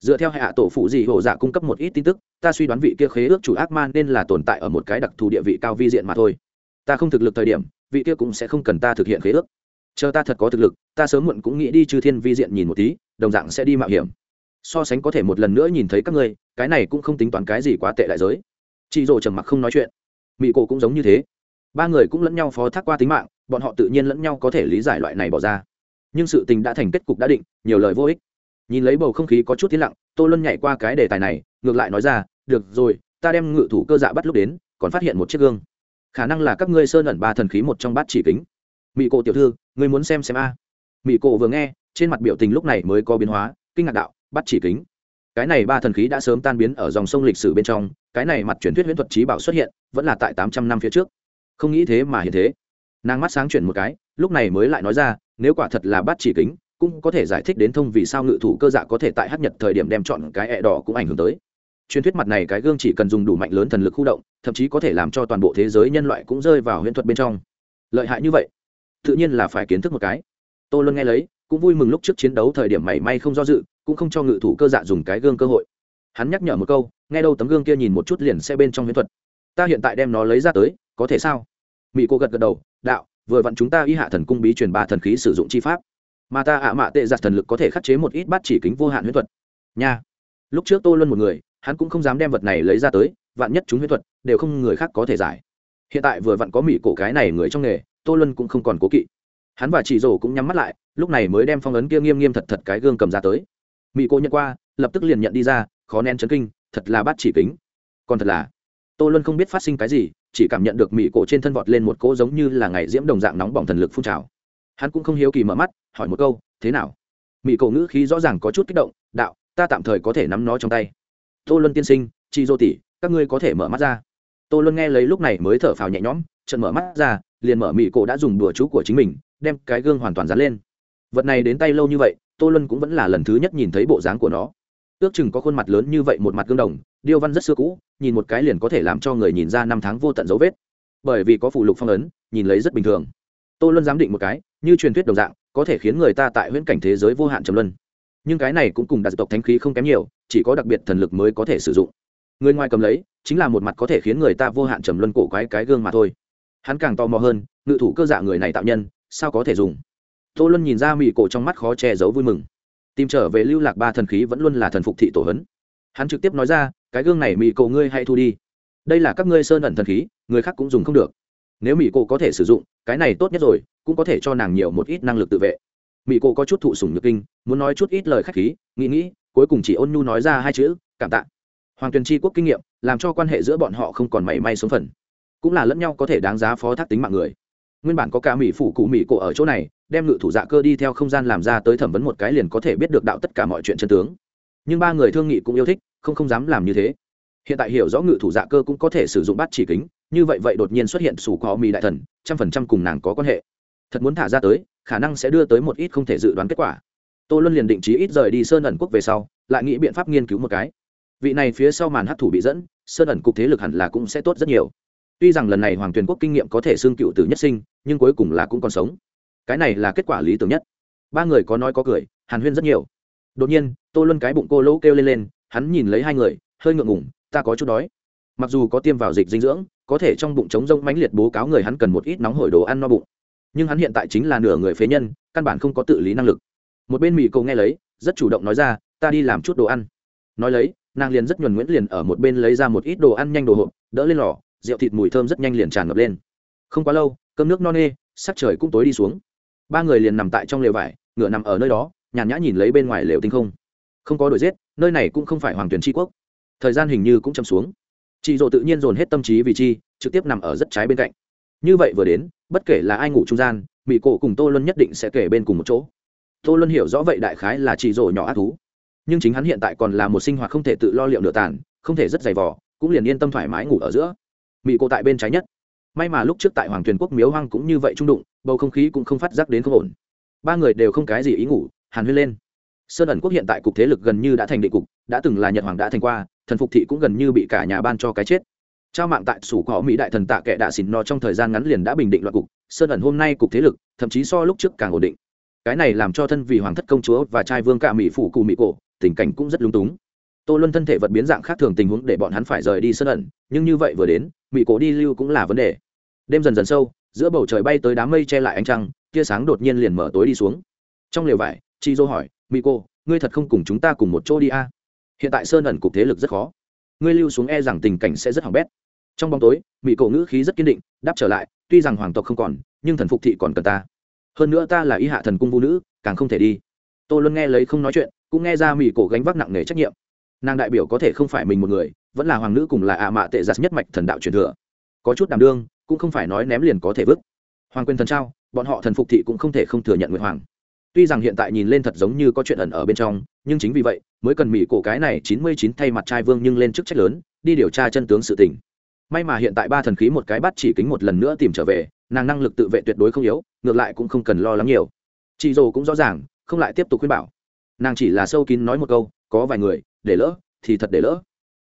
Dựa theo hạ tổ phụ gì hổ dạ cung cấp một ít tin tức, ta suy đoán vị kia khế ước chủ ác man nên là tồn tại ở một cái đặc thù địa vị cao vi diện mà thôi ta không thực lực thời điểm, vị kia cũng sẽ không cần ta thực hiện khế ước. Chờ ta thật có thực lực, ta sớm muộn cũng nghĩ đi chư thiên vi diện nhìn một tí, đồng dạng sẽ đi mạo hiểm. So sánh có thể một lần nữa nhìn thấy các ngươi, cái này cũng không tính toán cái gì quá tệ đại giới. Chị rồ trầm mặc không nói chuyện. Mỹ cổ cũng giống như thế. Ba người cũng lẫn nhau phó thác qua tính mạng, bọn họ tự nhiên lẫn nhau có thể lý giải loại này bỏ ra. Nhưng sự tình đã thành kết cục đã định, nhiều lời vô ích. Nhìn lấy bầu không khí có chút tiến lặng, tô luân nhảy qua cái đề tài này, ngược lại nói ra, được rồi, ta đem ngự thủ cơ dạ bắt lúc đến, còn phát hiện một chiếc gương khả năng là các ngươi sơn ẩn ba thần khí một trong bát chỉ kính. Mỹ cổ tiểu thư, ngươi muốn xem xem a. Mỹ cổ vừa nghe, trên mặt biểu tình lúc này mới có biến hóa, kinh ngạc đạo bắt chỉ kính. Cái này ba thần khí đã sớm tan biến ở dòng sông lịch sử bên trong, cái này mặt truyền thuyết huyễn thuật trí bảo xuất hiện, vẫn là tại tám trăm năm phía trước. Không nghĩ thế mà hiện thế. Nàng mắt sáng chuyển một cái, lúc này mới lại nói ra, nếu quả thật là bắt chỉ kính, cũng có thể giải thích đến thông vì sao ngự thủ cơ dạ có thể tại hát nhật thời điểm đem chọn cái ẹ đỏ cũng ảnh hưởng tới truyền thuyết mặt này cái gương chỉ cần dùng đủ mạnh lớn thần lực khu động, thậm chí có thể làm cho toàn bộ thế giới nhân loại cũng rơi vào huyễn thuật bên trong. Lợi hại như vậy, tự nhiên là phải kiến thức một cái. Tôi luôn nghe lấy, cũng vui mừng lúc trước chiến đấu thời điểm mảy may không do dự, cũng không cho ngự thủ cơ dạ dùng cái gương cơ hội. Hắn nhắc nhở một câu, nghe đâu tấm gương kia nhìn một chút liền xe bên trong huyễn thuật. Ta hiện tại đem nó lấy ra tới, có thể sao? Mỹ cô gật gật đầu, đạo, vừa vặn chúng ta y hạ thần cung bí truyền ba thần khí sử dụng chi pháp. Mà ta ạ mạ tệ giặt thần lực có thể khắc chế một ít bát chỉ kính vô hạn huyễn thuật. Nha. Lúc trước tô luân một người hắn cũng không dám đem vật này lấy ra tới, vạn nhất chúng huyễn thuật, đều không người khác có thể giải. Hiện tại vừa vặn có mỹ cổ cái này người trong nghề, tô luân cũng không còn cố kỵ. Hắn và chị rổ cũng nhắm mắt lại, lúc này mới đem phong ấn kia nghiêm nghiêm thật thật cái gương cầm ra tới. Mỹ cô nhận qua, lập tức liền nhận đi ra, khó nén chấn kinh, thật là bát chỉ kính. Còn thật là, tô luân không biết phát sinh cái gì, chỉ cảm nhận được mỹ cổ trên thân vọt lên một cỗ giống như là ngày diễm đồng dạng nóng bỏng thần lực phun trào. Hắn cũng không hiếu kỳ mở mắt, hỏi một câu, thế nào? Mỹ cổ ngữ khí rõ ràng có chút kích động, đạo, ta tạm thời có thể nắm nó trong tay tô luân tiên sinh chị dô tỷ, các ngươi có thể mở mắt ra. Tô luân nghe lấy lúc này mới thở phào nhẹ nhõm trận mở mắt ra, liền mở mị cổ đã dùng đùa chú của chính mình, đem cái gương hoàn toàn dán lên. Vật này đến tay lâu như vậy, tô luân cũng vẫn là lần thứ nhất nhìn thấy bộ dáng của nó. Ước chừng có khuôn mặt lớn như vậy một mặt gương đồng, điêu văn rất xưa cũ, nhìn một cái liền có thể làm cho người nhìn ra năm tháng vô tận dấu vết. Bởi vì có phụ lục phong ấn, nhìn lấy rất bình thường. Tô luân giám định một cái, như truyền thuyết đồng dạng, có thể khiến người ta tại huyễn cảnh thế giới vô hạn trầm luân nhưng cái này cũng cùng đặc tộc thánh khí không kém nhiều, chỉ có đặc biệt thần lực mới có thể sử dụng. Người ngoài cầm lấy, chính là một mặt có thể khiến người ta vô hạn trầm luân cổ quái cái gương mà thôi. Hắn càng tò mò hơn, ngự thủ cơ dạ người này tạo nhân, sao có thể dùng? Tô luân nhìn ra mỹ cổ trong mắt khó che giấu vui mừng. Tìm trở về lưu lạc ba thần khí vẫn luôn là thần phục thị tổ hấn. Hắn trực tiếp nói ra, cái gương này mỹ cổ ngươi hay thu đi. Đây là các ngươi sơn ẩn thần khí, người khác cũng dùng không được. Nếu mỹ cổ có thể sử dụng, cái này tốt nhất rồi, cũng có thể cho nàng nhiều một ít năng lực tự vệ mỹ cô có chút thụ sùng nhược kinh, muốn nói chút ít lời khách khí, nghĩ nghĩ, cuối cùng chỉ ôn nhu nói ra hai chữ, cảm tạ. Hoàng tuyền tri quốc kinh nghiệm, làm cho quan hệ giữa bọn họ không còn mảy may xuống phần. Cũng là lẫn nhau có thể đáng giá phó thác tính mạng người. Nguyên bản có cả mỹ phủ cụ mỹ cổ ở chỗ này, đem ngự thủ dạ cơ đi theo không gian làm ra tới thẩm vấn một cái liền có thể biết được đạo tất cả mọi chuyện chân tướng. Nhưng ba người thương nghị cũng yêu thích, không không dám làm như thế. Hiện tại hiểu rõ ngự thủ dạ cơ cũng có thể sử dụng bát chỉ kính, như vậy vậy đột nhiên xuất hiện sủ có mỹ đại thần, trăm phần trăm cùng nàng có quan hệ. Thật muốn thả ra tới khả năng sẽ đưa tới một ít không thể dự đoán kết quả. Tô luân liền định trí ít rời đi sơn ẩn quốc về sau, lại nghĩ biện pháp nghiên cứu một cái. Vị này phía sau màn hấp thủ bị dẫn, sơn ẩn cục thế lực hẳn là cũng sẽ tốt rất nhiều. Tuy rằng lần này hoàng tuyền quốc kinh nghiệm có thể xương cựu tử nhất sinh, nhưng cuối cùng là cũng còn sống. Cái này là kết quả lý tưởng nhất. Ba người có nói có cười, hàn huyên rất nhiều. Đột nhiên, tô luân cái bụng cô lỗ kêu lên lên, hắn nhìn lấy hai người, hơi ngượng ngủng ta có chút đói. Mặc dù có tiêm vào dịch dinh dưỡng, có thể trong bụng trống rông mãnh liệt bố cáo người hắn cần một ít nóng hổi đồ ăn no bụng nhưng hắn hiện tại chính là nửa người phế nhân, căn bản không có tự lý năng lực. Một bên mỹ cầu nghe lấy, rất chủ động nói ra, ta đi làm chút đồ ăn. Nói lấy, nàng liền rất nhuần nhuyễn liền ở một bên lấy ra một ít đồ ăn nhanh đồ hộp, đỡ lên lò, rượu thịt mùi thơm rất nhanh liền tràn ngập lên. Không quá lâu, cơm nước no nê, sắc trời cũng tối đi xuống. Ba người liền nằm tại trong lều vải, ngựa nằm ở nơi đó, nhàn nhã nhìn lấy bên ngoài lều tinh không. Không có đổi giết, nơi này cũng không phải hoàng tuyển tri quốc. Thời gian hình như cũng chậm xuống. Chị dỗ tự nhiên dồn hết tâm trí vì chi, trực tiếp nằm ở rất trái bên cạnh. Như vậy vừa đến bất kể là ai ngủ trung gian mỹ cổ cùng tô luân nhất định sẽ kể bên cùng một chỗ. Tô luân hiểu rõ vậy đại khái là chỉ dỗ nhỏ ác thú. Nhưng chính hắn hiện tại còn là một sinh hoạt không thể tự lo liệu nửa tàn, không thể rất dày vò, cũng liền yên tâm thoải mái ngủ ở giữa. Mỹ cổ tại bên trái nhất. May mà lúc trước tại hoàng tuyền quốc miếu hoang cũng như vậy trung đụng, bầu không khí cũng không phát giác đến không ổn. Ba người đều không cái gì ý ngủ, hàn huyên lên. Sơn ẩn quốc hiện tại cục thế lực gần như đã thành định cục, đã từng là nhật hoàng đã thành qua, thần phục thị cũng gần như bị cả nhà ban cho cái chết trao mạng tại sủ cỏ mỹ đại thần tạ kệ đạ xỉn no trong thời gian ngắn liền đã bình định loạt cục, sơn ẩn hôm nay cục thế lực, thậm chí so lúc trước càng ổn định. Cái này làm cho thân vì hoàng thất công chúa và trai vương cả mỹ phủ cụ mỹ cổ, tình cảnh cũng rất lung túng. Tô luân thân thể vật biến dạng khác thường tình huống để bọn hắn phải rời đi sơn ẩn, nhưng như vậy vừa đến, mỹ cổ đi lưu cũng là vấn đề. Đêm dần dần sâu, giữa bầu trời bay tới đám mây che lại ánh trăng, tia sáng đột nhiên liền mở tối đi xuống. Trong lều vải, chi dô hỏi, mỹ cô, ngươi thật không cùng chúng ta cùng một chỗ đi a? À? hiện tại sơn ẩn cục thế lực rất khó. Ngươi lưu xuống e rằng tình cảnh sẽ rất hỏng bét trong bóng tối, mỹ cổ ngữ khí rất kiên định, đáp trở lại, tuy rằng hoàng tộc không còn, nhưng thần phục thị còn cần ta. Hơn nữa ta là y hạ thần cung vũ nữ, càng không thể đi. Tô luân nghe lấy không nói chuyện, cũng nghe ra mỹ cổ gánh vác nặng nề trách nhiệm. Nàng đại biểu có thể không phải mình một người, vẫn là hoàng nữ cùng là ạ mạ tệ giặt nhất mạch thần đạo truyền thừa. Có chút đảm đương, cũng không phải nói ném liền có thể vứt. Hoàng quyền thần trao, bọn họ thần phục thị cũng không thể không thừa nhận nguyện hoàng. Tuy rằng hiện tại nhìn lên thật giống như có chuyện ẩn ở bên trong, nhưng chính vì vậy, mới cần mỹ cổ cái này chín mươi chín thay mặt trai vương nhưng lên chức trách lớn, đi điều tra chân tướng sự tình may mà hiện tại ba thần khí một cái bắt chỉ kính một lần nữa tìm trở về, nàng năng lực tự vệ tuyệt đối không yếu, ngược lại cũng không cần lo lắng nhiều. Chị dồ cũng rõ ràng, không lại tiếp tục khuyên bảo. Nàng chỉ là sâu kín nói một câu, có vài người, để lỡ, thì thật để lỡ.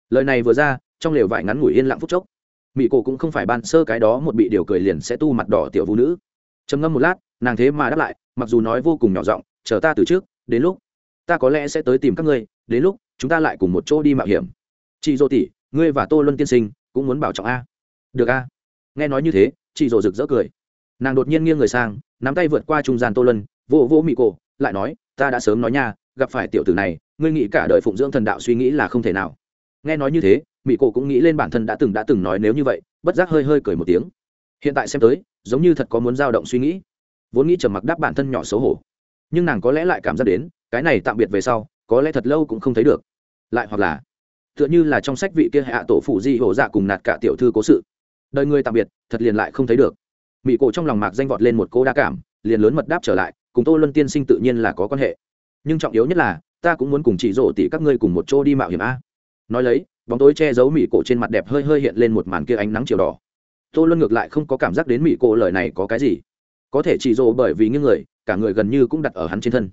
Lời này vừa ra, trong lều vải ngắn ngủi yên lặng phút chốc. Mỹ cổ cũng không phải ban sơ cái đó một bị điều cười liền sẽ tu mặt đỏ tiểu vũ nữ. Trầm ngâm một lát, nàng thế mà đáp lại, mặc dù nói vô cùng nhỏ giọng, chờ ta từ trước, đến lúc, ta có lẽ sẽ tới tìm các ngươi, đến lúc, chúng ta lại cùng một chỗ đi mạo hiểm. Chị dô tỷ, ngươi và tô luân tiên sinh cũng muốn bảo trọng a. Được a. Nghe nói như thế chị dô rực rỡ cười. Nàng đột nhiên nghiêng người sang nắm tay vượt qua trung gian tô lân, vô vô mị cổ lại nói ta đã sớm nói nha gặp phải tiểu tử này ngươi nghĩ cả đời phụng dưỡng thần đạo suy nghĩ là không thể nào. Nghe nói như thế mị cổ cũng nghĩ lên bản thân đã từng đã từng nói nếu như vậy bất giác hơi hơi cười một tiếng. Hiện tại xem tới giống như thật có muốn dao động suy nghĩ. Vốn nghĩ trầm mặc đáp bản thân nhỏ xấu hổ. Nhưng nàng có lẽ lại cảm giác đến cái này tạm biệt về sau có lẽ thật lâu cũng không thấy được. Lại hoặc là tựa như là trong sách vị kia hạ tổ phụ di hổ dạ cùng nạt cả tiểu thư cố sự. Đời người tạm biệt, thật liền lại không thấy được. Mỹ cổ trong lòng mạc danh vọt lên một cô đa cảm, liền lớn mật đáp trở lại, cùng tô luân tiên sinh tự nhiên là có quan hệ. Nhưng trọng yếu nhất là, ta cũng muốn cùng chị rổ tỷ các ngươi cùng một chỗ đi mạo hiểm a. Nói lấy, bóng tối che giấu mỹ cổ trên mặt đẹp hơi hơi hiện lên một màn kia ánh nắng chiều đỏ. Tô luân ngược lại không có cảm giác đến mỹ cổ lời này có cái gì. Có thể chị rổ bởi vì những người, cả người gần như cũng đặt ở hắn trên thân.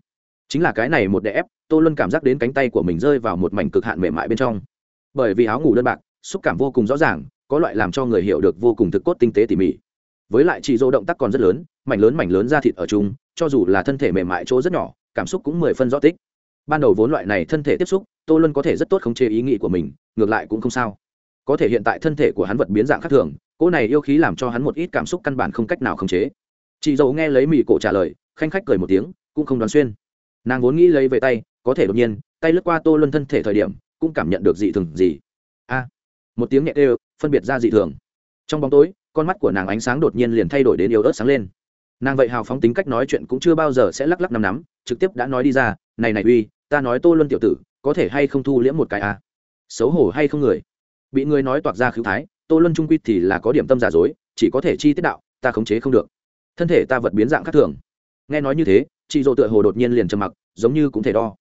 Chính là cái này một đè ép, tô luân cảm giác đến cánh tay của mình rơi vào một mảnh cực hạn mềm mại bên trong bởi vì áo ngủ đơn bạc, xúc cảm vô cùng rõ ràng, có loại làm cho người hiểu được vô cùng thực cốt tinh tế tỉ mỉ. Với lại chị dỗ động tác còn rất lớn, mảnh lớn mảnh lớn ra thịt ở chung, cho dù là thân thể mềm mại chỗ rất nhỏ, cảm xúc cũng mười phân rõ tích. Ban đầu vốn loại này thân thể tiếp xúc, tô luân có thể rất tốt khống chế ý nghĩ của mình, ngược lại cũng không sao. Có thể hiện tại thân thể của hắn vật biến dạng khác thường, cỗ này yêu khí làm cho hắn một ít cảm xúc căn bản không cách nào khống chế. Chị dầu nghe lấy mì cổ trả lời, khanh khách cười một tiếng, cũng không đoán xuyên. Nàng vốn nghĩ lấy về tay, có thể đột nhiên, tay lướt qua tô luân thân thể thời điểm cũng cảm nhận được dị thường gì. A, một tiếng nhẹ đều phân biệt ra dị thường. Trong bóng tối, con mắt của nàng ánh sáng đột nhiên liền thay đổi đến yếu ớt sáng lên. Nàng vậy hào phóng tính cách nói chuyện cũng chưa bao giờ sẽ lắc lắc nắm nắm, trực tiếp đã nói đi ra, này này uy, ta nói tô luân tiểu tử, có thể hay không thu liễm một cái a? Xấu hổ hay không người? Bị người nói toạc ra khứu thái, tô luân trung quy thì là có điểm tâm giả dối, chỉ có thể chi tiết đạo, ta khống chế không được. Thân thể ta vật biến dạng khác thường. Nghe nói như thế, chị dỗ tựa hồ đột nhiên liền trầm mặc, giống như cũng thể đo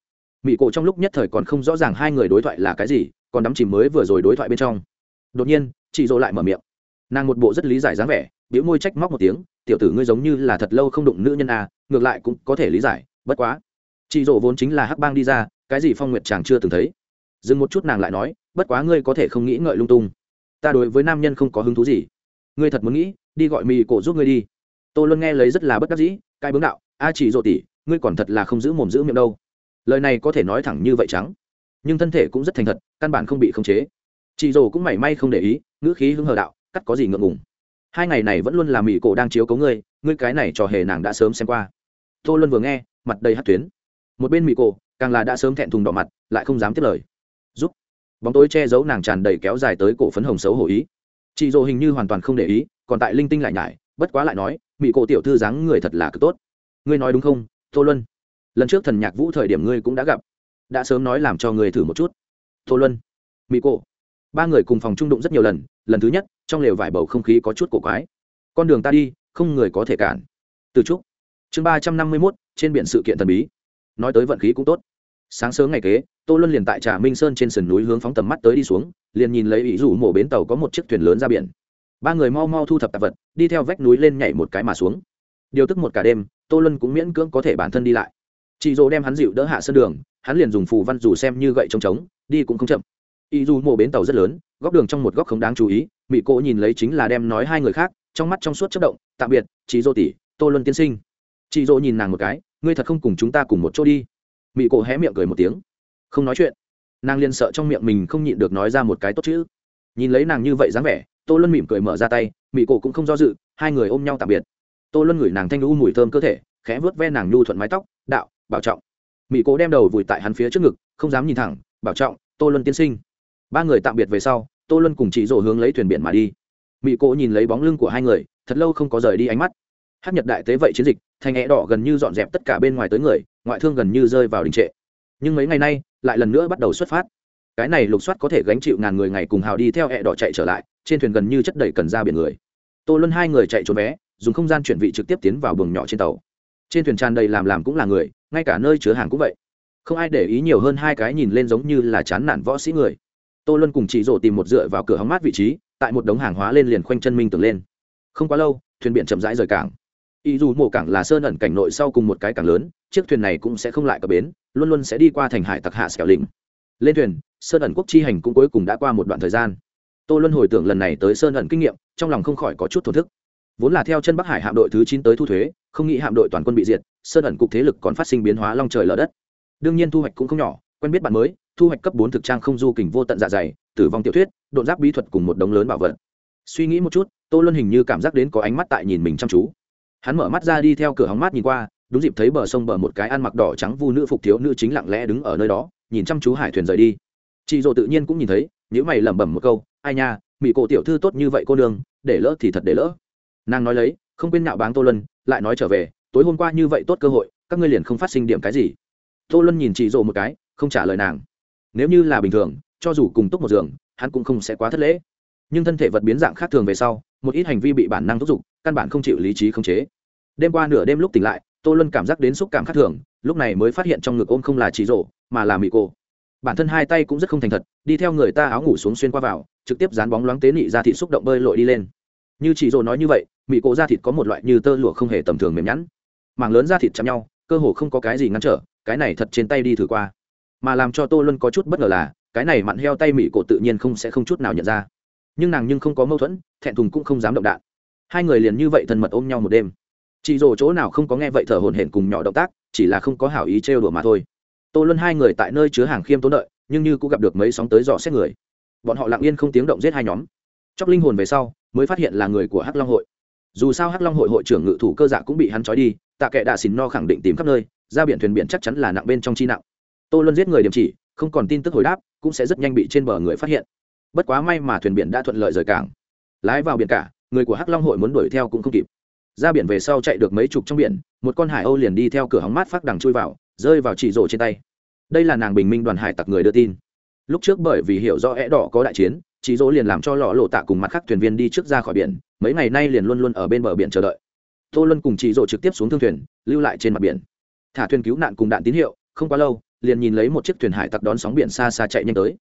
mỹ cổ trong lúc nhất thời còn không rõ ràng hai người đối thoại là cái gì còn đắm chìm mới vừa rồi đối thoại bên trong. Đột nhiên chị dỗ lại mở miệng. Nàng một bộ rất lý giải dáng vẻ biểu môi trách móc một tiếng tiểu tử ngươi giống như là thật lâu không đụng nữ nhân à, ngược lại cũng có thể lý giải bất quá. Chị dỗ vốn chính là hắc bang đi ra cái gì phong nguyệt chàng chưa từng thấy. Dừng một chút nàng lại nói bất quá ngươi có thể không nghĩ ngợi lung tung. Ta đối với nam nhân không có hứng thú gì. Ngươi thật muốn nghĩ đi gọi mì cổ giúp ngươi đi. Tô luân nghe lấy rất là bất đắc dĩ cai bướng đạo a chỉ dỗ tỉ ngươi còn thật là không giữ mồm giữ miệng đâu lời này có thể nói thẳng như vậy trắng nhưng thân thể cũng rất thành thật, căn bản không bị khống chế. Chị dỗ cũng mảy may không để ý, ngữ khí hưng hờ đạo, cắt có gì ngượng ngùng? Hai ngày này vẫn luôn là mỹ cổ đang chiếu cấu ngươi ngươi cái này trò hề nàng đã sớm xem qua. Tô luân vừa nghe, mặt đầy hát tuyến. Một bên mỹ cổ, càng là đã sớm thẹn thùng đỏ mặt, lại không dám tiếp lời. Giúp bóng tối che giấu nàng tràn đầy kéo dài tới cổ phấn hồng xấu hổ ý. Chị dỗ hình như hoàn toàn không để ý, còn tại linh tinh lại nhải, bất quá lại nói mỹ cổ tiểu thư dáng người thật là cực tốt. Ngươi nói đúng không, tô luân? Lần trước thần nhạc vũ thời điểm ngươi cũng đã gặp, đã sớm nói làm cho ngươi thử một chút. Tô luân mỹ cổ, ba người cùng phòng trung đụng rất nhiều lần lần thứ nhất, trong lều vải bầu không khí có chút cổ quái. Con đường ta đi, không người có thể cản. Từ trúc, chương ba trăm năm mươi mốt, trên biển sự kiện thần bí. Nói tới vận khí cũng tốt. Sáng sớm ngày kế, tô luân liền tại trà minh sơn trên sườn núi hướng phóng tầm mắt tới đi xuống, liền nhìn lấy ý rủ mổ bến tàu có một chiếc thuyền lớn ra biển. Ba người mau mau thu thập tạp vật, đi theo vách núi lên nhảy một cái mà xuống. Điều tức một cả đêm, tô luân cũng miễn cưỡng có thể bản thân đi lại chị dỗ đem hắn dịu đỡ hạ sân đường, hắn liền dùng phù văn dù xem như gậy trống trống, đi cũng không chậm. Y dù mộ bến tàu rất lớn, góc đường trong một góc không đáng chú ý mỹ cỗ nhìn lấy chính là đem nói hai người khác, trong mắt trong suốt chất động, tạm biệt, chị dỗ tỷ, tô luân tiên sinh. Chị dỗ nhìn nàng một cái, ngươi thật không cùng chúng ta cùng một chỗ đi. Mỹ cỗ hé miệng cười một tiếng. Không nói chuyện. Nàng liền sợ trong miệng mình không nhịn được nói ra một cái tốt chữ. Nhìn lấy nàng như vậy dáng vẻ, tô luân mỉm cười mở ra tay mỹ cổ cũng không do dự, hai người ôm nhau tạm biệt. Tô luân ngửi nàng thanh lũ mùi thơm cơ thể, khẽ vớt ve nàng nhu thuận mái tóc, đạo bảo trọng. Mỹ cố đem đầu vùi tại hắn phía trước ngực, không dám nhìn thẳng, bảo trọng, tô luân tiên sinh. Ba người tạm biệt về sau, tô luân cùng chị rổ hướng lấy thuyền biển mà đi. Mỹ cố nhìn lấy bóng lưng của hai người, thật lâu không có rời đi ánh mắt. Hát nhật đại tế vậy chiến dịch, thành é đỏ gần như dọn dẹp tất cả bên ngoài tới người, ngoại thương gần như rơi vào đình trệ. Nhưng mấy ngày nay, lại lần nữa bắt đầu xuất phát. Cái này lục soát có thể gánh chịu ngàn người ngày cùng hào đi theo hẹ đỏ chạy trở lại, trên thuyền gần như chất đầy cần ra biển người. Tô luân hai người chạy trốn vé, dùng không gian chuyển vị trực tiếp tiến vào buồng nhỏ trên tàu trên thuyền tràn đầy làm làm cũng là người, ngay cả nơi chứa hàng cũng vậy. Không ai để ý nhiều hơn hai cái nhìn lên giống như là chán nản võ sĩ người. Tô luân cùng chị rổ tìm một dựa vào cửa hóng mát vị trí, tại một đống hàng hóa lên liền khoanh chân minh tưởng lên. Không quá lâu, thuyền biển chậm rãi rời cảng. Ý dù mộ cảng là sơn ẩn cảnh nội sau cùng một cái cảng lớn, chiếc thuyền này cũng sẽ không lại cập bến, luôn luôn sẽ đi qua thành hải tặc hạ xẻo lĩnh. Lên thuyền, sơn ẩn quốc chi hành cũng cuối cùng đã qua một đoạn thời gian. Tô luân hồi tưởng lần này tới sơn ẩn kinh nghiệm, trong lòng không khỏi có chút thổ thức vốn là theo chân bắc hải hạm đội thứ chín tới thu thuế, không nghĩ hạm đội toàn quân bị diệt, sơn ẩn cục thế lực còn phát sinh biến hóa long trời lở đất. Đương nhiên thu hoạch cũng không nhỏ, quen biết bạn mới, thu hoạch cấp bốn thực trang không du kình vô tận dạ dày, tử vong tiểu thuyết, độn giáp bí thuật cùng một đống lớn bảo vật. Suy nghĩ một chút, tô luân hình như cảm giác đến có ánh mắt tại nhìn mình chăm chú. Hắn mở mắt ra đi theo cửa hóng mát nhìn qua, đúng dịp thấy bờ sông bờ một cái ăn mặc đỏ trắng vu nữ phục thiếu nữ chính lặng lẽ đứng ở nơi đó, nhìn chăm chú hải thuyền rời đi. Chị dỗ tự nhiên cũng nhìn thấy nếu mày lẩm bẩm một câu, ai nha mỹ cổ tiểu thư tốt như vậy cô đường để lỡ thì thật để lỡ nàng nói lấy, không quên nạo báng tô lân lại nói trở về, tối hôm qua như vậy tốt cơ hội, các ngươi liền không phát sinh điểm cái gì. Tô lân nhìn chị rộ một cái, không trả lời nàng. Nếu như là bình thường, cho dù cùng túc một giường, hắn cũng không sẽ quá thất lễ. Nhưng thân thể vật biến dạng khác thường về sau, một ít hành vi bị bản năng thúc giục, căn bản không chịu lý trí khống chế. Đêm qua nửa đêm lúc tỉnh lại, tô luân cảm giác đến xúc cảm khác thường, lúc này mới phát hiện trong ngực ôm không là chỉ rộ mà là mỹ cô. Bản thân hai tay cũng rất không thành thật, đi theo người ta áo ngủ xuống xuyên qua vào, trực tiếp dán bóng loáng tế nị ra thị xúc động bơi lội đi lên như chị dỗ nói như vậy mỹ cổ da thịt có một loại như tơ lụa không hề tầm thường mềm nhẵn. Mảng lớn da thịt chạm nhau, cơ hồ không có cái gì ngăn trở, cái này thật trên tay đi thử qua. Mà làm cho tô luân có chút bất ngờ là, cái này mặn heo tay mỹ cổ tự nhiên không sẽ không chút nào nhận ra. Nhưng nàng nhưng không có mâu thuẫn, thẹn thùng cũng không dám động đạn. Hai người liền như vậy thân mật ôm nhau một đêm. Chị rồ chỗ nào không có nghe vậy thở hồn hển cùng nhỏ động tác, chỉ là không có hảo ý trêu đùa mà thôi. Tô luân hai người tại nơi chứa hàng khiêm tốn đợi, nhưng như cũng gặp được mấy sóng tới dò xét người. Bọn họ lặng yên không tiếng động giết hai nhóm. Chóc linh hồn về sau mới phát hiện là người của hắc long hội. Dù sao hắc long hội hội trưởng ngự thủ cơ dạ cũng bị hắn trói đi, tạ kệ đạ xìn no khẳng định tìm khắp nơi, ra biển thuyền biển chắc chắn là nặng bên trong chi nặng. Tô luân giết người điểm chỉ, không còn tin tức hồi đáp, cũng sẽ rất nhanh bị trên bờ người phát hiện. Bất quá may mà thuyền biển đã thuận lợi rời cảng. Lái vào biển cả, người của hắc long hội muốn đuổi theo cũng không kịp. Ra biển về sau chạy được mấy chục trong biển, một con hải âu liền đi theo cửa hóng mát phát đằng chui vào, rơi vào chỉ rổ trên tay. Đây là nàng bình minh đoàn hải tặc người đưa tin. Lúc trước bởi vì hiểu rõ é đỏ có đại chiến chị dỗ liền làm cho lọ lộ tạ cùng mặt khác thuyền viên đi trước ra khỏi biển, mấy ngày nay liền luôn luôn ở bên bờ biển chờ đợi. Tô luân cùng chị dỗ trực tiếp xuống thương thuyền, lưu lại trên mặt biển. Thả thuyền cứu nạn cùng đạn tín hiệu, không quá lâu, liền nhìn lấy một chiếc thuyền hải tặc đón sóng biển xa xa chạy nhanh tới.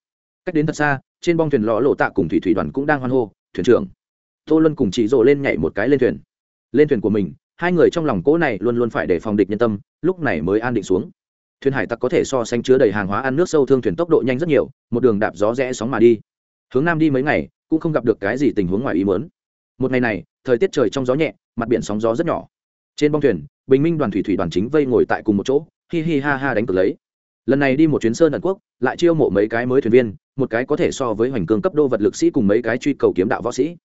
Cách đến thật xa, trên bong thuyền lọ lộ tạ cùng thủy thủy đoàn cũng đang hoan hô, thuyền trưởng. Tô luân cùng chị dỗ lên nhảy một cái lên thuyền. Lên thuyền của mình, hai người trong lòng cỗ này luôn luôn phải để phòng địch nhân tâm, lúc này mới an định xuống. Thuyền hải tặc có thể so sánh chứa đầy hàng hóa ăn nước sâu thương thuyền tốc độ nhanh rất nhiều, một đường đạp gió rẽ sóng mà đi hướng nam đi mấy ngày, cũng không gặp được cái gì tình huống ngoài ý muốn. Một ngày này, thời tiết trời trong gió nhẹ, mặt biển sóng gió rất nhỏ. Trên bong thuyền, bình minh đoàn thủy thủy đoàn chính vây ngồi tại cùng một chỗ, hi hi ha ha đánh cược lấy. Lần này đi một chuyến sơn ẩn quốc, lại chiêu mộ mấy cái mới thuyền viên, một cái có thể so với hoành cương cấp đô vật lực sĩ cùng mấy cái truy cầu kiếm đạo võ sĩ.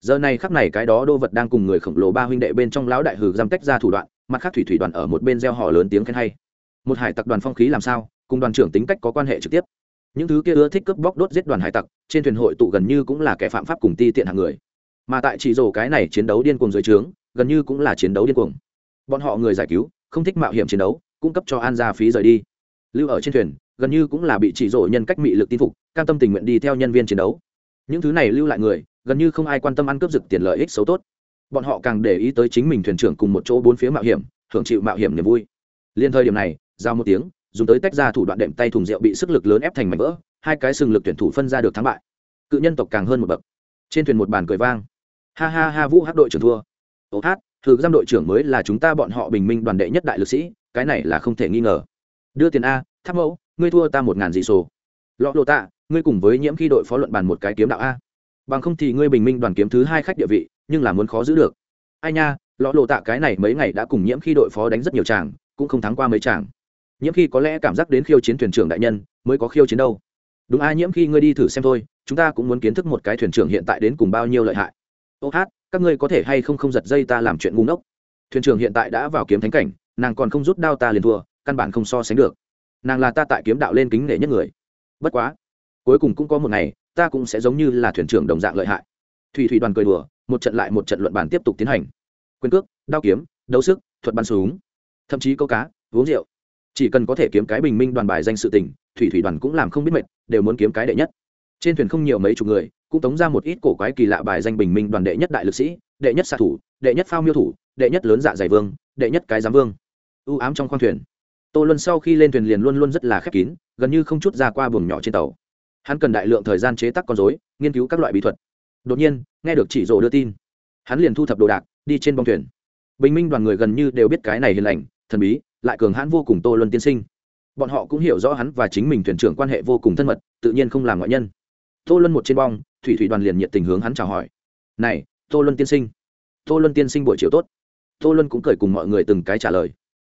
Giờ này khắc này cái đó đô vật đang cùng người khổng lồ ba huynh đệ bên trong lão đại hử giam tách ra thủ đoạn, mặt khác thủy thủy đoàn ở một bên gieo họ lớn tiếng khen hay. Một hải tặc đoàn phong khí làm sao, cùng đoàn trưởng tính cách có quan hệ trực tiếp những thứ kia ưa thích cướp bóc đốt giết đoàn hải tặc, trên thuyền hội tụ gần như cũng là kẻ phạm pháp cùng ti tiện hàng người. Mà tại chỉ rổ cái này chiến đấu điên cuồng dưới trướng, gần như cũng là chiến đấu điên cuồng. Bọn họ người giải cứu, không thích mạo hiểm chiến đấu, cung cấp cho an gia phí rời đi. Lưu ở trên thuyền, gần như cũng là bị chỉ rổ nhân cách mị lực tin phục, cam tâm tình nguyện đi theo nhân viên chiến đấu. Những thứ này lưu lại người, gần như không ai quan tâm ăn cướp giật tiền lợi ích xấu tốt. Bọn họ càng để ý tới chính mình thuyền trưởng cùng một chỗ bốn phía mạo hiểm, hưởng chịu mạo hiểm niềm vui. Liên thời điểm này, giao một tiếng dùng tới tách ra thủ đoạn đệm tay thùng rượu bị sức lực lớn ép thành mảnh vỡ, hai cái sừng lực tuyển thủ phân ra được thắng bại. Cự nhân tộc càng hơn một bậc. Trên thuyền một bàn cười vang. Ha ha ha, vũ hát đội trưởng thua. Ô hát, thử giam đội trưởng mới là chúng ta bọn họ bình minh đoàn đệ nhất đại lực sĩ, cái này là không thể nghi ngờ. Đưa tiền a, tháp mẫu, ngươi thua ta một ngàn dị sổ lọ lộ tạ, ngươi cùng với nhiễm khi đội phó luận bàn một cái kiếm đạo a. Bằng không thì ngươi bình minh đoàn kiếm thứ hai khách địa vị, nhưng là muốn khó giữ được. Ai nha, lọ lộ tạ cái này mấy ngày đã cùng nhiễm khi đội phó đánh rất nhiều chàng, cũng không thắng qua mấy chàng nhiễm khi có lẽ cảm giác đến khiêu chiến thuyền trưởng đại nhân mới có khiêu chiến đâu. Đúng a, nhiễm khi, ngươi đi thử xem thôi, chúng ta cũng muốn kiến thức một cái thuyền trưởng hiện tại đến cùng bao nhiêu lợi hại. Ô hát, các ngươi có thể hay không không giật dây ta làm chuyện ngu ngốc? Thuyền trưởng hiện tại đã vào kiếm thánh cảnh, nàng còn không rút đao ta liền thua, căn bản không so sánh được. Nàng là ta tại kiếm đạo lên kính nể nhất người. Bất quá, cuối cùng cũng có một ngày, ta cũng sẽ giống như là thuyền trưởng đồng dạng lợi hại. Thủy thủy đoàn cười đùa, một trận lại một trận luận bàn tiếp tục tiến hành. Quyền cước, đao kiếm, đấu sức, thuật bắn súng. Thậm chí câu cá, uống rượu chỉ cần có thể kiếm cái bình minh đoàn bài danh sự tình, thủy thủy đoàn cũng làm không biết mệt, đều muốn kiếm cái đệ nhất. Trên thuyền không nhiều mấy chục người, cũng tống ra một ít cổ quái kỳ lạ bài danh bình minh đoàn đệ nhất đại lực sĩ, đệ nhất xạ thủ, đệ nhất phao miêu thủ, đệ nhất lớn dạ dày vương, đệ nhất cái giám vương. Ưu ám trong khoang thuyền. Tô luân sau khi lên thuyền liền luôn luôn rất là khép kín, gần như không chút ra qua buồng nhỏ trên tàu. Hắn cần đại lượng thời gian chế tác con dối nghiên cứu các loại bí thuật. Đột nhiên, nghe được chỉ rộ đưa tin. Hắn liền thu thập đồ đạc, đi trên bong thuyền. Bình minh đoàn người gần như đều biết cái này hiền lành thần bí, lại cường hãn vô cùng tô luân tiên sinh. Bọn họ cũng hiểu rõ hắn và chính mình thuyền trưởng quan hệ vô cùng thân mật, tự nhiên không làm ngoại nhân. Tô luân một trên bong, thủy thủy đoàn liền nhiệt tình hướng hắn chào hỏi. Này, tô luân tiên sinh. Tô luân tiên sinh buổi chiều tốt. Tô luân cũng cười cùng mọi người từng cái trả lời.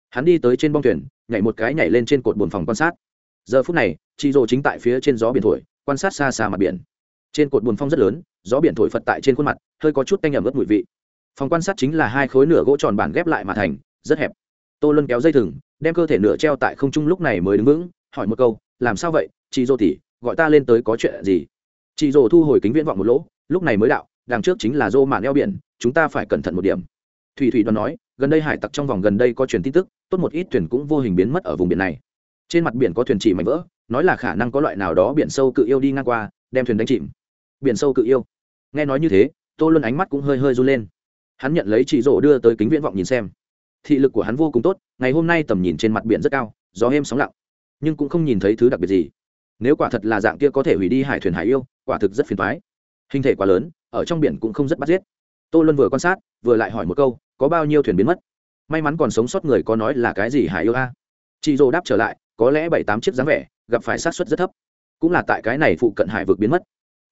Hắn đi tới trên bong thuyền, nhảy một cái nhảy lên trên cột buồn phòng quan sát. Giờ phút này chị rồ chính tại phía trên gió biển thổi, quan sát xa xa mặt biển. Trên cột buồn phong rất lớn, gió biển thổi phật tại trên khuôn mặt, hơi có chút tanh ẩm ướt mùi vị. Phòng quan sát chính là hai khối nửa gỗ tròn bản ghép lại mà thành, rất hẹp tô luân kéo dây thừng, đem cơ thể nửa treo tại không trung lúc này mới đứng vững, hỏi một câu, làm sao vậy? Chị dô tỉ gọi ta lên tới có chuyện gì? Chị dô thu hồi kính viễn vọng một lỗ, lúc này mới đạo, đằng trước chính là dô mạn eo biển, chúng ta phải cẩn thận một điểm. Thủy thủy đoàn nói, gần đây hải tặc trong vòng gần đây có truyền tin tức, tốt một ít thuyền cũng vô hình biến mất ở vùng biển này. Trên mặt biển có thuyền chỉ mảnh vỡ, nói là khả năng có loại nào đó biển sâu cự yêu đi ngang qua, đem thuyền đánh chìm. Biển sâu cự yêu. Nghe nói như thế, tô luân ánh mắt cũng hơi hơi run lên. Hắn nhận lấy chị rỗ đưa tới kính viễn vọng nhìn xem thị lực của hắn vô cùng tốt, ngày hôm nay tầm nhìn trên mặt biển rất cao, gió êm sóng lặng, nhưng cũng không nhìn thấy thứ đặc biệt gì. Nếu quả thật là dạng kia có thể hủy đi hải thuyền hải yêu, quả thực rất phiền thoái hình thể quá lớn, ở trong biển cũng không rất bắt giết. Tô luân vừa quan sát, vừa lại hỏi một câu, có bao nhiêu thuyền biến mất? May mắn còn sống sót người có nói là cái gì hải yêu a? Chị dô đáp trở lại, có lẽ bảy tám chiếc dáng vẻ, gặp phải sát xuất rất thấp. Cũng là tại cái này phụ cận hải vực biến mất.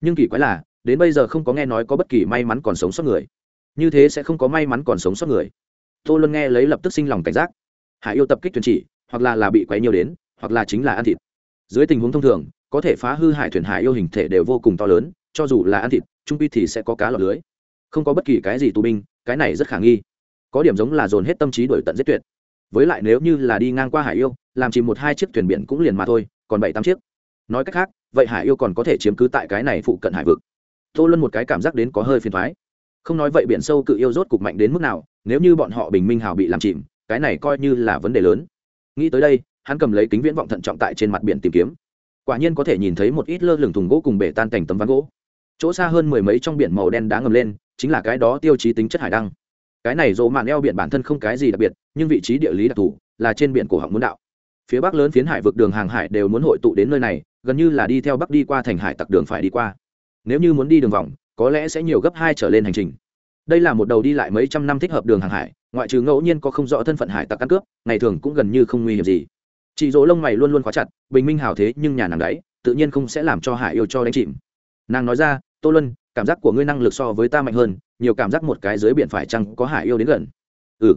Nhưng kỳ quái là, đến bây giờ không có nghe nói có bất kỳ may mắn còn sống sót người. Như thế sẽ không có may mắn còn sống sót người tô luân nghe lấy lập tức sinh lòng cảnh giác. Hải yêu tập kích thuyền chỉ, hoặc là là bị quấy nhiều đến, hoặc là chính là ăn thịt. Dưới tình huống thông thường, có thể phá hư hải thuyền hải yêu hình thể đều vô cùng to lớn, cho dù là ăn thịt, trung pi thì sẽ có cá lọt lưới. Không có bất kỳ cái gì tù binh, cái này rất khả nghi. Có điểm giống là dồn hết tâm trí đổi tận giết tuyệt. Với lại nếu như là đi ngang qua hải yêu, làm chỉ một hai chiếc thuyền biển cũng liền mà thôi, còn bảy tám chiếc. Nói cách khác, vậy hải yêu còn có thể chiếm cứ tại cái này phụ cận hải vực. Tô luân một cái cảm giác đến có hơi phiền thoái không nói vậy biển sâu cự yêu rốt cục mạnh đến mức nào, nếu như bọn họ bình minh hào bị làm chìm, cái này coi như là vấn đề lớn. Nghĩ tới đây, hắn cầm lấy kính viễn vọng thận trọng tại trên mặt biển tìm kiếm. Quả nhiên có thể nhìn thấy một ít lơ lửng thùng gỗ cùng bể tan cảnh tấm ván gỗ. Chỗ xa hơn mười mấy trong biển màu đen đá ngầm lên, chính là cái đó tiêu chí tính chất hải đăng. Cái này dỗ mạn eo biển bản thân không cái gì đặc biệt, nhưng vị trí địa lý đặc thù là trên biển cổ họng muốn đạo. Phía bắc lớn phiến hải vực đường hàng hải đều muốn hội tụ đến nơi này, gần như là đi theo bắc đi qua thành hải tặc đường phải đi qua. Nếu như muốn đi đường vòng có lẽ sẽ nhiều gấp hai trở lên hành trình. Đây là một đầu đi lại mấy trăm năm thích hợp đường hàng hải, ngoại trừ ngẫu nhiên có không rõ thân phận hải tặc căn cướp ngày thường cũng gần như không nguy hiểm gì. Chị dỗ lông mày luôn luôn khóa chặt, bình minh hào thế nhưng nhà nàng đấy, tự nhiên không sẽ làm cho hải yêu cho đánh chìm. Nàng nói ra, tô luân, cảm giác của ngươi năng lực so với ta mạnh hơn, nhiều cảm giác một cái dưới biển phải chăng có hải yêu đến gần? Ừ.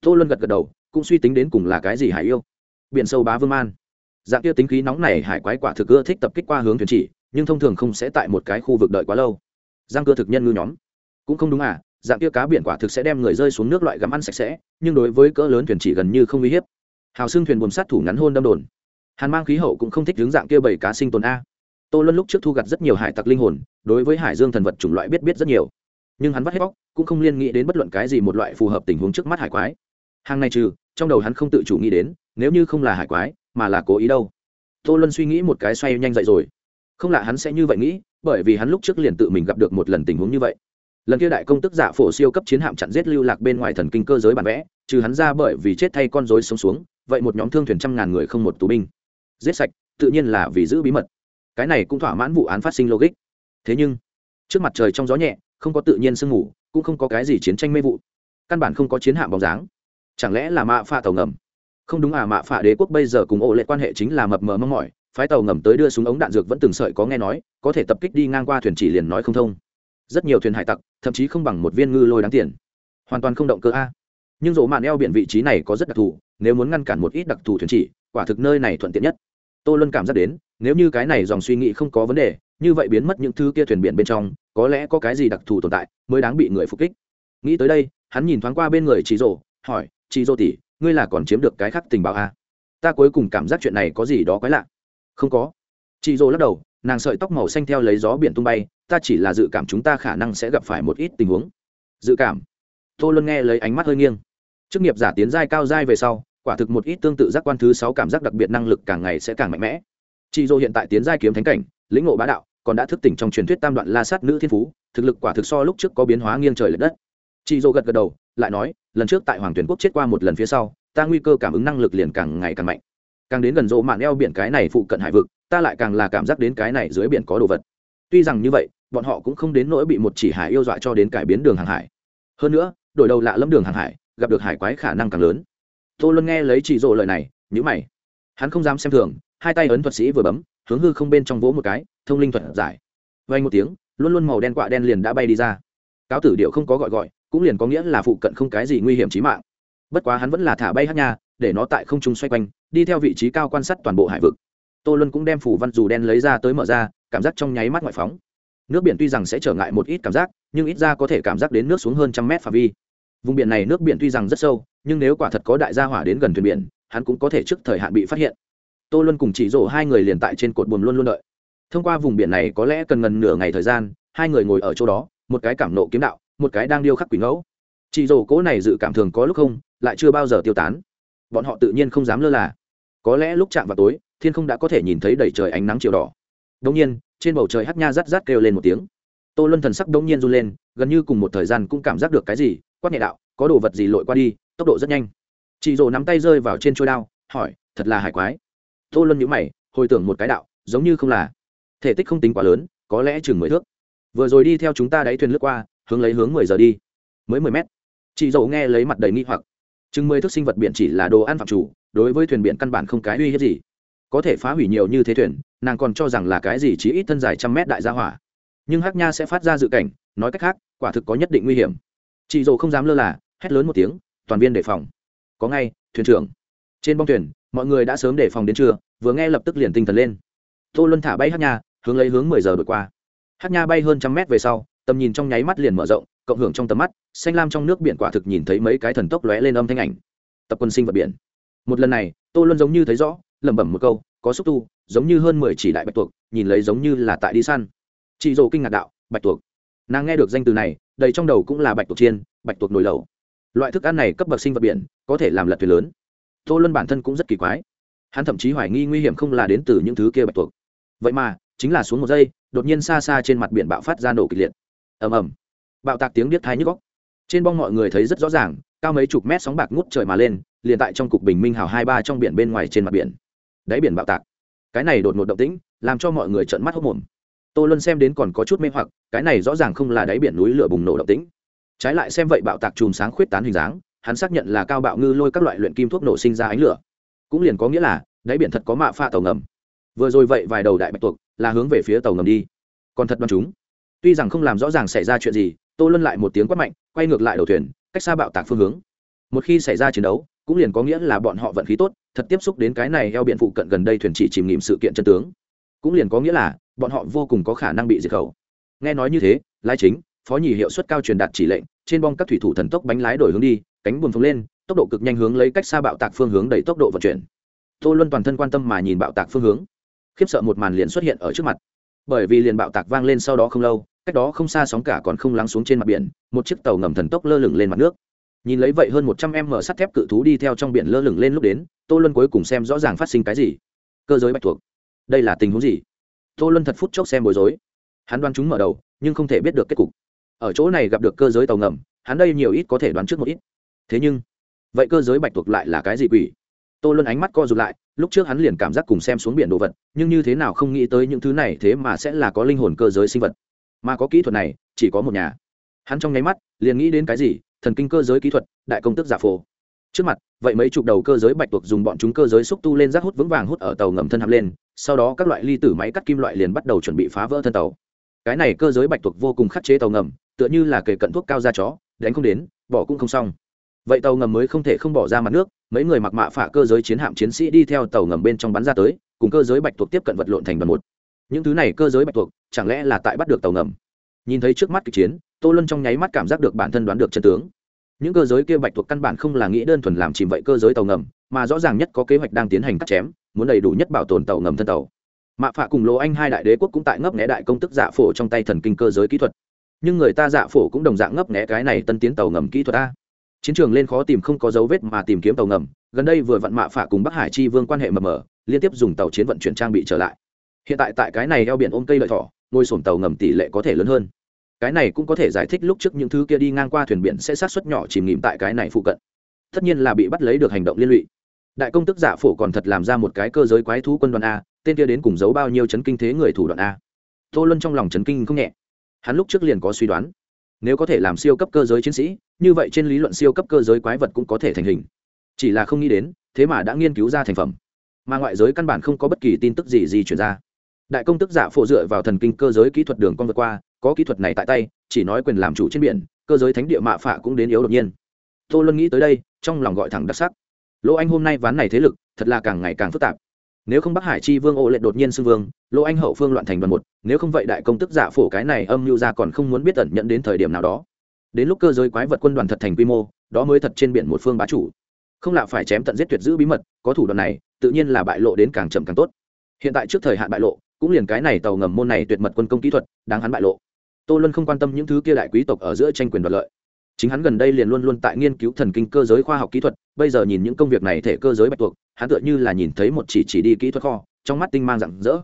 Tô luân gật gật đầu, cũng suy tính đến cùng là cái gì hải yêu. Biển sâu bá vương man. Dạng kia tính khí nóng này hải quái quả thực ưa thích tập kích qua hướng thuyền chỉ, nhưng thông thường không sẽ tại một cái khu vực đợi quá lâu giang cơ thực nhân ngư nhóm. Cũng không đúng à dạng kia cá biển quả thực sẽ đem người rơi xuống nước loại gắm ăn sạch sẽ, nhưng đối với cỡ lớn thuyền chỉ gần như không uy hiếp. Hào xương thuyền buồm sát thủ ngắn hôn đâm đồn. Hàn mang khí hậu cũng không thích hướng dạng kia bảy cá sinh tồn a. Tô luân lúc trước thu gặt rất nhiều hải tặc linh hồn, đối với hải dương thần vật chủng loại biết biết rất nhiều. Nhưng hắn vắt hết bóc cũng không liên nghĩ đến bất luận cái gì một loại phù hợp tình huống trước mắt hải quái. Hàng này trừ, trong đầu hắn không tự chủ nghĩ đến, nếu như không là hải quái, mà là cố ý đâu. Tô luân suy nghĩ một cái xoay nhanh dậy rồi. Không lạ hắn sẽ như vậy nghĩ bởi vì hắn lúc trước liền tự mình gặp được một lần tình huống như vậy. Lần kia đại công tức giả phổ siêu cấp chiến hạm chặn giết lưu lạc bên ngoài thần kinh cơ giới bản vẽ, trừ hắn ra bởi vì chết thay con rối sống xuống, vậy một nhóm thương thuyền trăm ngàn người không một tù binh. Giết sạch, tự nhiên là vì giữ bí mật. Cái này cũng thỏa mãn vụ án phát sinh logic. Thế nhưng, trước mặt trời trong gió nhẹ, không có tự nhiên sương ngủ cũng không có cái gì chiến tranh mê vụ. Căn bản không có chiến hạm bóng dáng. Chẳng lẽ là mạ pha tàu ngầm? Không đúng à mạ pha đế quốc bây giờ cùng ổ lệ quan hệ chính là mập mờ mong mỏi phái tàu ngầm tới đưa súng ống đạn dược vẫn từng sợi có nghe nói, có thể tập kích đi ngang qua thuyền chỉ liền nói không thông. Rất nhiều thuyền hải tặc, thậm chí không bằng một viên ngư lôi đáng tiền. Hoàn toàn không động cơ a. Nhưng rổ mạn eo biển vị trí này có rất đặc thù, nếu muốn ngăn cản một ít đặc thù thuyền chỉ, quả thực nơi này thuận tiện nhất. Tôi luôn cảm giác đến, nếu như cái này dòng suy nghĩ không có vấn đề, như vậy biến mất những thứ kia thuyền biển bên trong, có lẽ có cái gì đặc thù tồn tại mới đáng bị người phục kích. Nghĩ tới đây, hắn nhìn thoáng qua bên người chị rổ hỏi chị rổ tỉ ngươi là còn chiếm được cái khác tình báo a? ta cuối cùng cảm giác chuyện này có gì đó quái lạ không có. Chị dô lắc đầu, nàng sợi tóc màu xanh theo lấy gió biển tung bay, ta chỉ là dự cảm chúng ta khả năng sẽ gặp phải một ít tình huống. Dự cảm. Tô luân nghe lấy ánh mắt hơi nghiêng. Chức nghiệp giả tiến giai cao giai về sau, quả thực một ít tương tự giác quan thứ sáu cảm giác đặc biệt năng lực càng ngày sẽ càng mạnh mẽ. Chị dô hiện tại tiến giai kiếm thánh cảnh, lĩnh ngộ bá đạo, còn đã thức tỉnh trong truyền thuyết tam đoạn la sát nữ thiên phú, thực lực quả thực so lúc trước có biến hóa nghiêng trời l ệ đất. Chị dô gật gật đầu, lại nói, lần trước tại hoàng tuyển quốc chết qua một lần phía sau, ta nguy cơ cảm ứng năng lực liền càng ngày càng mạnh càng đến gần rộ mạn eo biển cái này phụ cận hải vực, ta lại càng là cảm giác đến cái này dưới biển có đồ vật. Tuy rằng như vậy, bọn họ cũng không đến nỗi bị một chỉ hải yêu dọa cho đến cải biến đường hàng hải. Hơn nữa, đổi đầu lạ lẫm đường hàng hải, gặp được hải quái khả năng càng lớn. Tô luân nghe lấy chị rộ lời này nhữ mày. Hắn không dám xem thường, hai tay ấn thuật sĩ vừa bấm, hướng hư không bên trong vỗ một cái, thông linh thuật giải. Vay một tiếng, luôn luôn màu đen quạ đen liền đã bay đi ra. Cáo tử điệu không có gọi gọi, cũng liền có nghĩa là phụ cận không cái gì nguy hiểm trí mạng. Bất quá hắn vẫn là thả bay hát nha, để nó tại không trung xoay quanh đi theo vị trí cao quan sát toàn bộ hải vực. Tô luân cũng đem phủ văn dù đen lấy ra tới mở ra, cảm giác trong nháy mắt ngoại phóng. Nước biển tuy rằng sẽ trở ngại một ít cảm giác, nhưng ít ra có thể cảm giác đến nước xuống hơn trăm mét phạm vi. Vùng biển này nước biển tuy rằng rất sâu, nhưng nếu quả thật có đại gia hỏa đến gần thuyền biển, hắn cũng có thể trước thời hạn bị phát hiện. Tô luân cùng chỉ rổ hai người liền tại trên cột buồm luôn luôn đợi. Thông qua vùng biển này có lẽ cần gần nửa ngày thời gian, hai người ngồi ở chỗ đó, một cái cảm nộ kiếm đạo, một cái đang điêu khắc quỷ ngẫu. Chỉ rổ cố này dự cảm thường có lúc không, lại chưa bao giờ tiêu tán. Bọn họ tự nhiên không dám lơ là có lẽ lúc chạm vào tối, thiên không đã có thể nhìn thấy đầy trời ánh nắng chiều đỏ. Đông nhiên, trên bầu trời hắt nha rát rát kêu lên một tiếng. Tô luân thần sắc đông nhiên run lên, gần như cùng một thời gian cũng cảm giác được cái gì, quát nhẹ đạo, có đồ vật gì lội qua đi, tốc độ rất nhanh. Chị rồ nắm tay rơi vào trên trôi đao, hỏi, thật là hải quái. Tô luân nhữ mày, hồi tưởng một cái đạo, giống như không là. Thể tích không tính quá lớn, có lẽ chừng mười thước. Vừa rồi đi theo chúng ta đáy thuyền lướt qua, hướng lấy hướng mười giờ đi. Mới mười mét. Chị dầu nghe lấy mặt đầy nghi hoặc chừng mười thước sinh vật biển chỉ là đồ ăn phạm chủ, đối với thuyền biển căn bản không cái uy hiếp gì. Có thể phá hủy nhiều như thế thuyền, nàng còn cho rằng là cái gì chỉ ít thân dài trăm mét đại gia hỏa. Nhưng hắc nha sẽ phát ra dự cảnh, nói cách khác, quả thực có nhất định nguy hiểm. Chị dồ không dám lơ là, hét lớn một tiếng, toàn viên đề phòng. Có ngay, thuyền trưởng. Trên bong thuyền, mọi người đã sớm đề phòng đến trưa, vừa nghe lập tức liền tinh thần lên. Tô luân thả bay hát nha, hướng lấy hướng mười giờ đổi qua. Hát nha bay hơn trăm mét về sau, tầm nhìn trong nháy mắt liền mở rộng cộng hưởng trong tầm mắt, xanh lam trong nước biển quả thực nhìn thấy mấy cái thần tốc lóe lên âm thanh ảnh. Tập quân sinh vật biển. Một lần này, tô luân giống như thấy rõ, lẩm bẩm một câu, có xúc tu, giống như hơn mười chỉ đại bạch tuộc, nhìn lấy giống như là tại đi săn. Chị dồ kinh ngạc đạo, bạch tuộc. Nàng nghe được danh từ này, đầy trong đầu cũng là bạch tuộc chiên, bạch tuộc nồi lẩu. Loại thức ăn này cấp bậc sinh vật biển, có thể làm lật thuyền lớn. Tô luân bản thân cũng rất kỳ quái. Hắn thậm chí hoài nghi nguy hiểm không là đến từ những thứ kia bạch tuộc. Vậy mà, chính là xuống một giây, đột nhiên xa xa trên mặt biển bạo phát ra nổ kịch liệt. Ầm ầm bạo tạc tiếng điếc thái nhức góc. Trên bong mọi người thấy rất rõ ràng, cao mấy chục mét sóng bạc ngút trời mà lên, liền tại trong cục bình minh hào hai ba trong biển bên ngoài trên mặt biển. Đáy biển bạo tạc. Cái này đột ngột động tĩnh, làm cho mọi người trợn mắt hốc mồm. Tô luân xem đến còn có chút mê hoặc, cái này rõ ràng không là đáy biển núi lửa bùng nổ động tĩnh. Trái lại xem vậy bạo tạc chùm sáng khuyết tán hình dáng, hắn xác nhận là cao bạo ngư lôi các loại luyện kim thuốc nổ sinh ra ánh lửa. Cũng liền có nghĩa là, đáy biển thật có mạ pha tàu ngầm. Vừa rồi vậy vài đầu đại bạch tuộc là hướng về phía tàu ngầm đi. Còn thật đoán chúng. Tuy rằng không làm rõ ràng xảy ra chuyện gì tô luân lại một tiếng quát mạnh, quay ngược lại đầu thuyền, cách xa bạo tạc phương hướng. Một khi xảy ra chiến đấu, cũng liền có nghĩa là bọn họ vận khí tốt, thật tiếp xúc đến cái này eo biển phụ cận gần đây thuyền chỉ chìm nghiệm sự kiện chân tướng. Cũng liền có nghĩa là, bọn họ vô cùng có khả năng bị diệt khẩu. Nghe nói như thế lái chính, phó nhì hiệu suất cao truyền đạt chỉ lệnh, trên bong các thủy thủ thần tốc bánh lái đổi hướng đi, cánh buồm phồng lên, tốc độ cực nhanh hướng lấy cách xa bạo tạc phương hướng đẩy tốc độ vận chuyển. Tô luân toàn thân quan tâm mà nhìn bạo tạc phương hướng. Khiếp sợ một màn liền xuất hiện ở trước mặt. Bởi vì liền bạo tạc vang lên sau đó không lâu cách đó không xa sóng cả còn không lắng xuống trên mặt biển, một chiếc tàu ngầm thần tốc lơ lửng lên mặt nước. Nhìn lấy vậy hơn một trăm em mở sắt thép cự thú đi theo trong biển lơ lửng lên lúc đến, tô luân cuối cùng xem rõ ràng phát sinh cái gì. Cơ giới bạch thuộc đây là tình huống gì? Tô luân thật phút chốc xem bối rối. Hắn đoán chúng mở đầu, nhưng không thể biết được kết cục. Ở chỗ này gặp được cơ giới tàu ngầm, hắn đây nhiều ít có thể đoán trước một ít. Thế nhưng, vậy cơ giới bạch thuộc lại là cái gì quỷ? Tô luân ánh mắt co rụt lại, lúc trước hắn liền cảm giác cùng xem xuống biển đồ vật, nhưng như thế nào không nghĩ tới những thứ này thế mà sẽ là có linh hồn cơ giới sinh vật mà có kỹ thuật này, chỉ có một nhà. Hắn trong nháy mắt, liền nghĩ đến cái gì? Thần kinh cơ giới kỹ thuật, đại công tức giả phổ. Trước mặt, vậy mấy chục đầu cơ giới bạch tuộc dùng bọn chúng cơ giới xúc tu lên rác hút vững vàng hút ở tàu ngầm thân hạp lên, sau đó các loại ly tử máy cắt kim loại liền bắt đầu chuẩn bị phá vỡ thân tàu. Cái này cơ giới bạch tuộc vô cùng khắc chế tàu ngầm, tựa như là kề cận thuốc cao ra chó, đánh không đến, bỏ cũng không xong. Vậy tàu ngầm mới không thể không bỏ ra mặt nước, mấy người mặc mạ phả cơ giới chiến hạm chiến sĩ đi theo tàu ngầm bên trong bắn ra tới, cùng cơ giới bạch tuộc tiếp cận vật lộn thành đoàn một. Những thứ này cơ giới bạch tuộc chẳng lẽ là tại bắt được tàu ngầm? Nhìn thấy trước mắt kịch chiến, tô luân trong nháy mắt cảm giác được bản thân đoán được chân tướng. Những cơ giới kia bạch thuộc căn bản không là nghĩ đơn thuần làm chìm vậy cơ giới tàu ngầm, mà rõ ràng nhất có kế hoạch đang tiến hành cắt chém, muốn đầy đủ nhất bảo tồn tàu ngầm thân tàu. Mạ phạ cùng lỗ anh hai đại đế quốc cũng tại ngấp nghẽ đại công tức dạ phổ trong tay thần kinh cơ giới kỹ thuật. Nhưng người ta dạ phổ cũng đồng dạng ngấp nghẽ cái này tân tiến tàu ngầm kỹ thuật a. Chiến trường lên khó tìm không có dấu vết mà tìm kiếm tàu ngầm, gần đây vừa vặn mạ phạ cùng bắc hải chi vương quan hệ mờ mờ, liên tiếp dùng tàu chiến vận chuyển trang bị trở lại. Hiện tại tại cái này eo biển ôm cây lợi thỏ ngôi sổm tàu ngầm tỷ lệ có thể lớn hơn. Cái này cũng có thể giải thích lúc trước những thứ kia đi ngang qua thuyền biển sẽ sát xuất nhỏ chìm nghỉm tại cái này phụ cận. Tất nhiên là bị bắt lấy được hành động liên lụy. Đại công tức giả phổ còn thật làm ra một cái cơ giới quái thú quân đoàn a, tên kia đến cùng giấu bao nhiêu chấn kinh thế người thủ đoạn a. Tô luân trong lòng chấn kinh không nhẹ. Hắn lúc trước liền có suy đoán, nếu có thể làm siêu cấp cơ giới chiến sĩ, như vậy trên lý luận siêu cấp cơ giới quái vật cũng có thể thành hình. Chỉ là không nghĩ đến, thế mà đã nghiên cứu ra thành phẩm. Mà ngoại giới căn bản không có bất kỳ tin tức gì gì chuyển ra đại công tức giả phổ dựa vào thần kinh cơ giới kỹ thuật đường con vượt qua, có kỹ thuật này tại tay, chỉ nói quyền làm chủ trên biển, cơ giới thánh địa mạ phạ cũng đến yếu đột nhiên. Tô luân nghĩ tới đây, trong lòng gọi thẳng đặc sắc. Lỗ anh hôm nay ván này thế lực, thật là càng ngày càng phức tạp. Nếu không bắc hải chi vương ô lệ đột nhiên xưng vương, lỗ anh hậu phương loạn thành đoàn một, nếu không vậy đại công tức giả phổ cái này âm mưu ra còn không muốn biết tẩn nhận đến thời điểm nào đó. Đến lúc cơ giới quái vật quân đoàn thật thành quy mô, đó mới thật trên biển một phương bá chủ. Không lạ phải chém tận giết tuyệt giữ bí mật, có thủ đoạn này, tự nhiên là bại lộ đến càng chậm càng tốt. Hiện tại trước thời hạn bại lộ cũng liền cái này tàu ngầm môn này tuyệt mật quân công kỹ thuật, đáng hắn bại lộ. Tô luân không quan tâm những thứ kia đại quý tộc ở giữa tranh quyền đoạt lợi. Chính hắn gần đây liền luôn luôn tại nghiên cứu thần kinh cơ giới khoa học kỹ thuật, bây giờ nhìn những công việc này thể cơ giới bạch tuộc, hắn tựa như là nhìn thấy một chỉ chỉ đi kỹ thuật kho, trong mắt tinh mang rạng rỡ.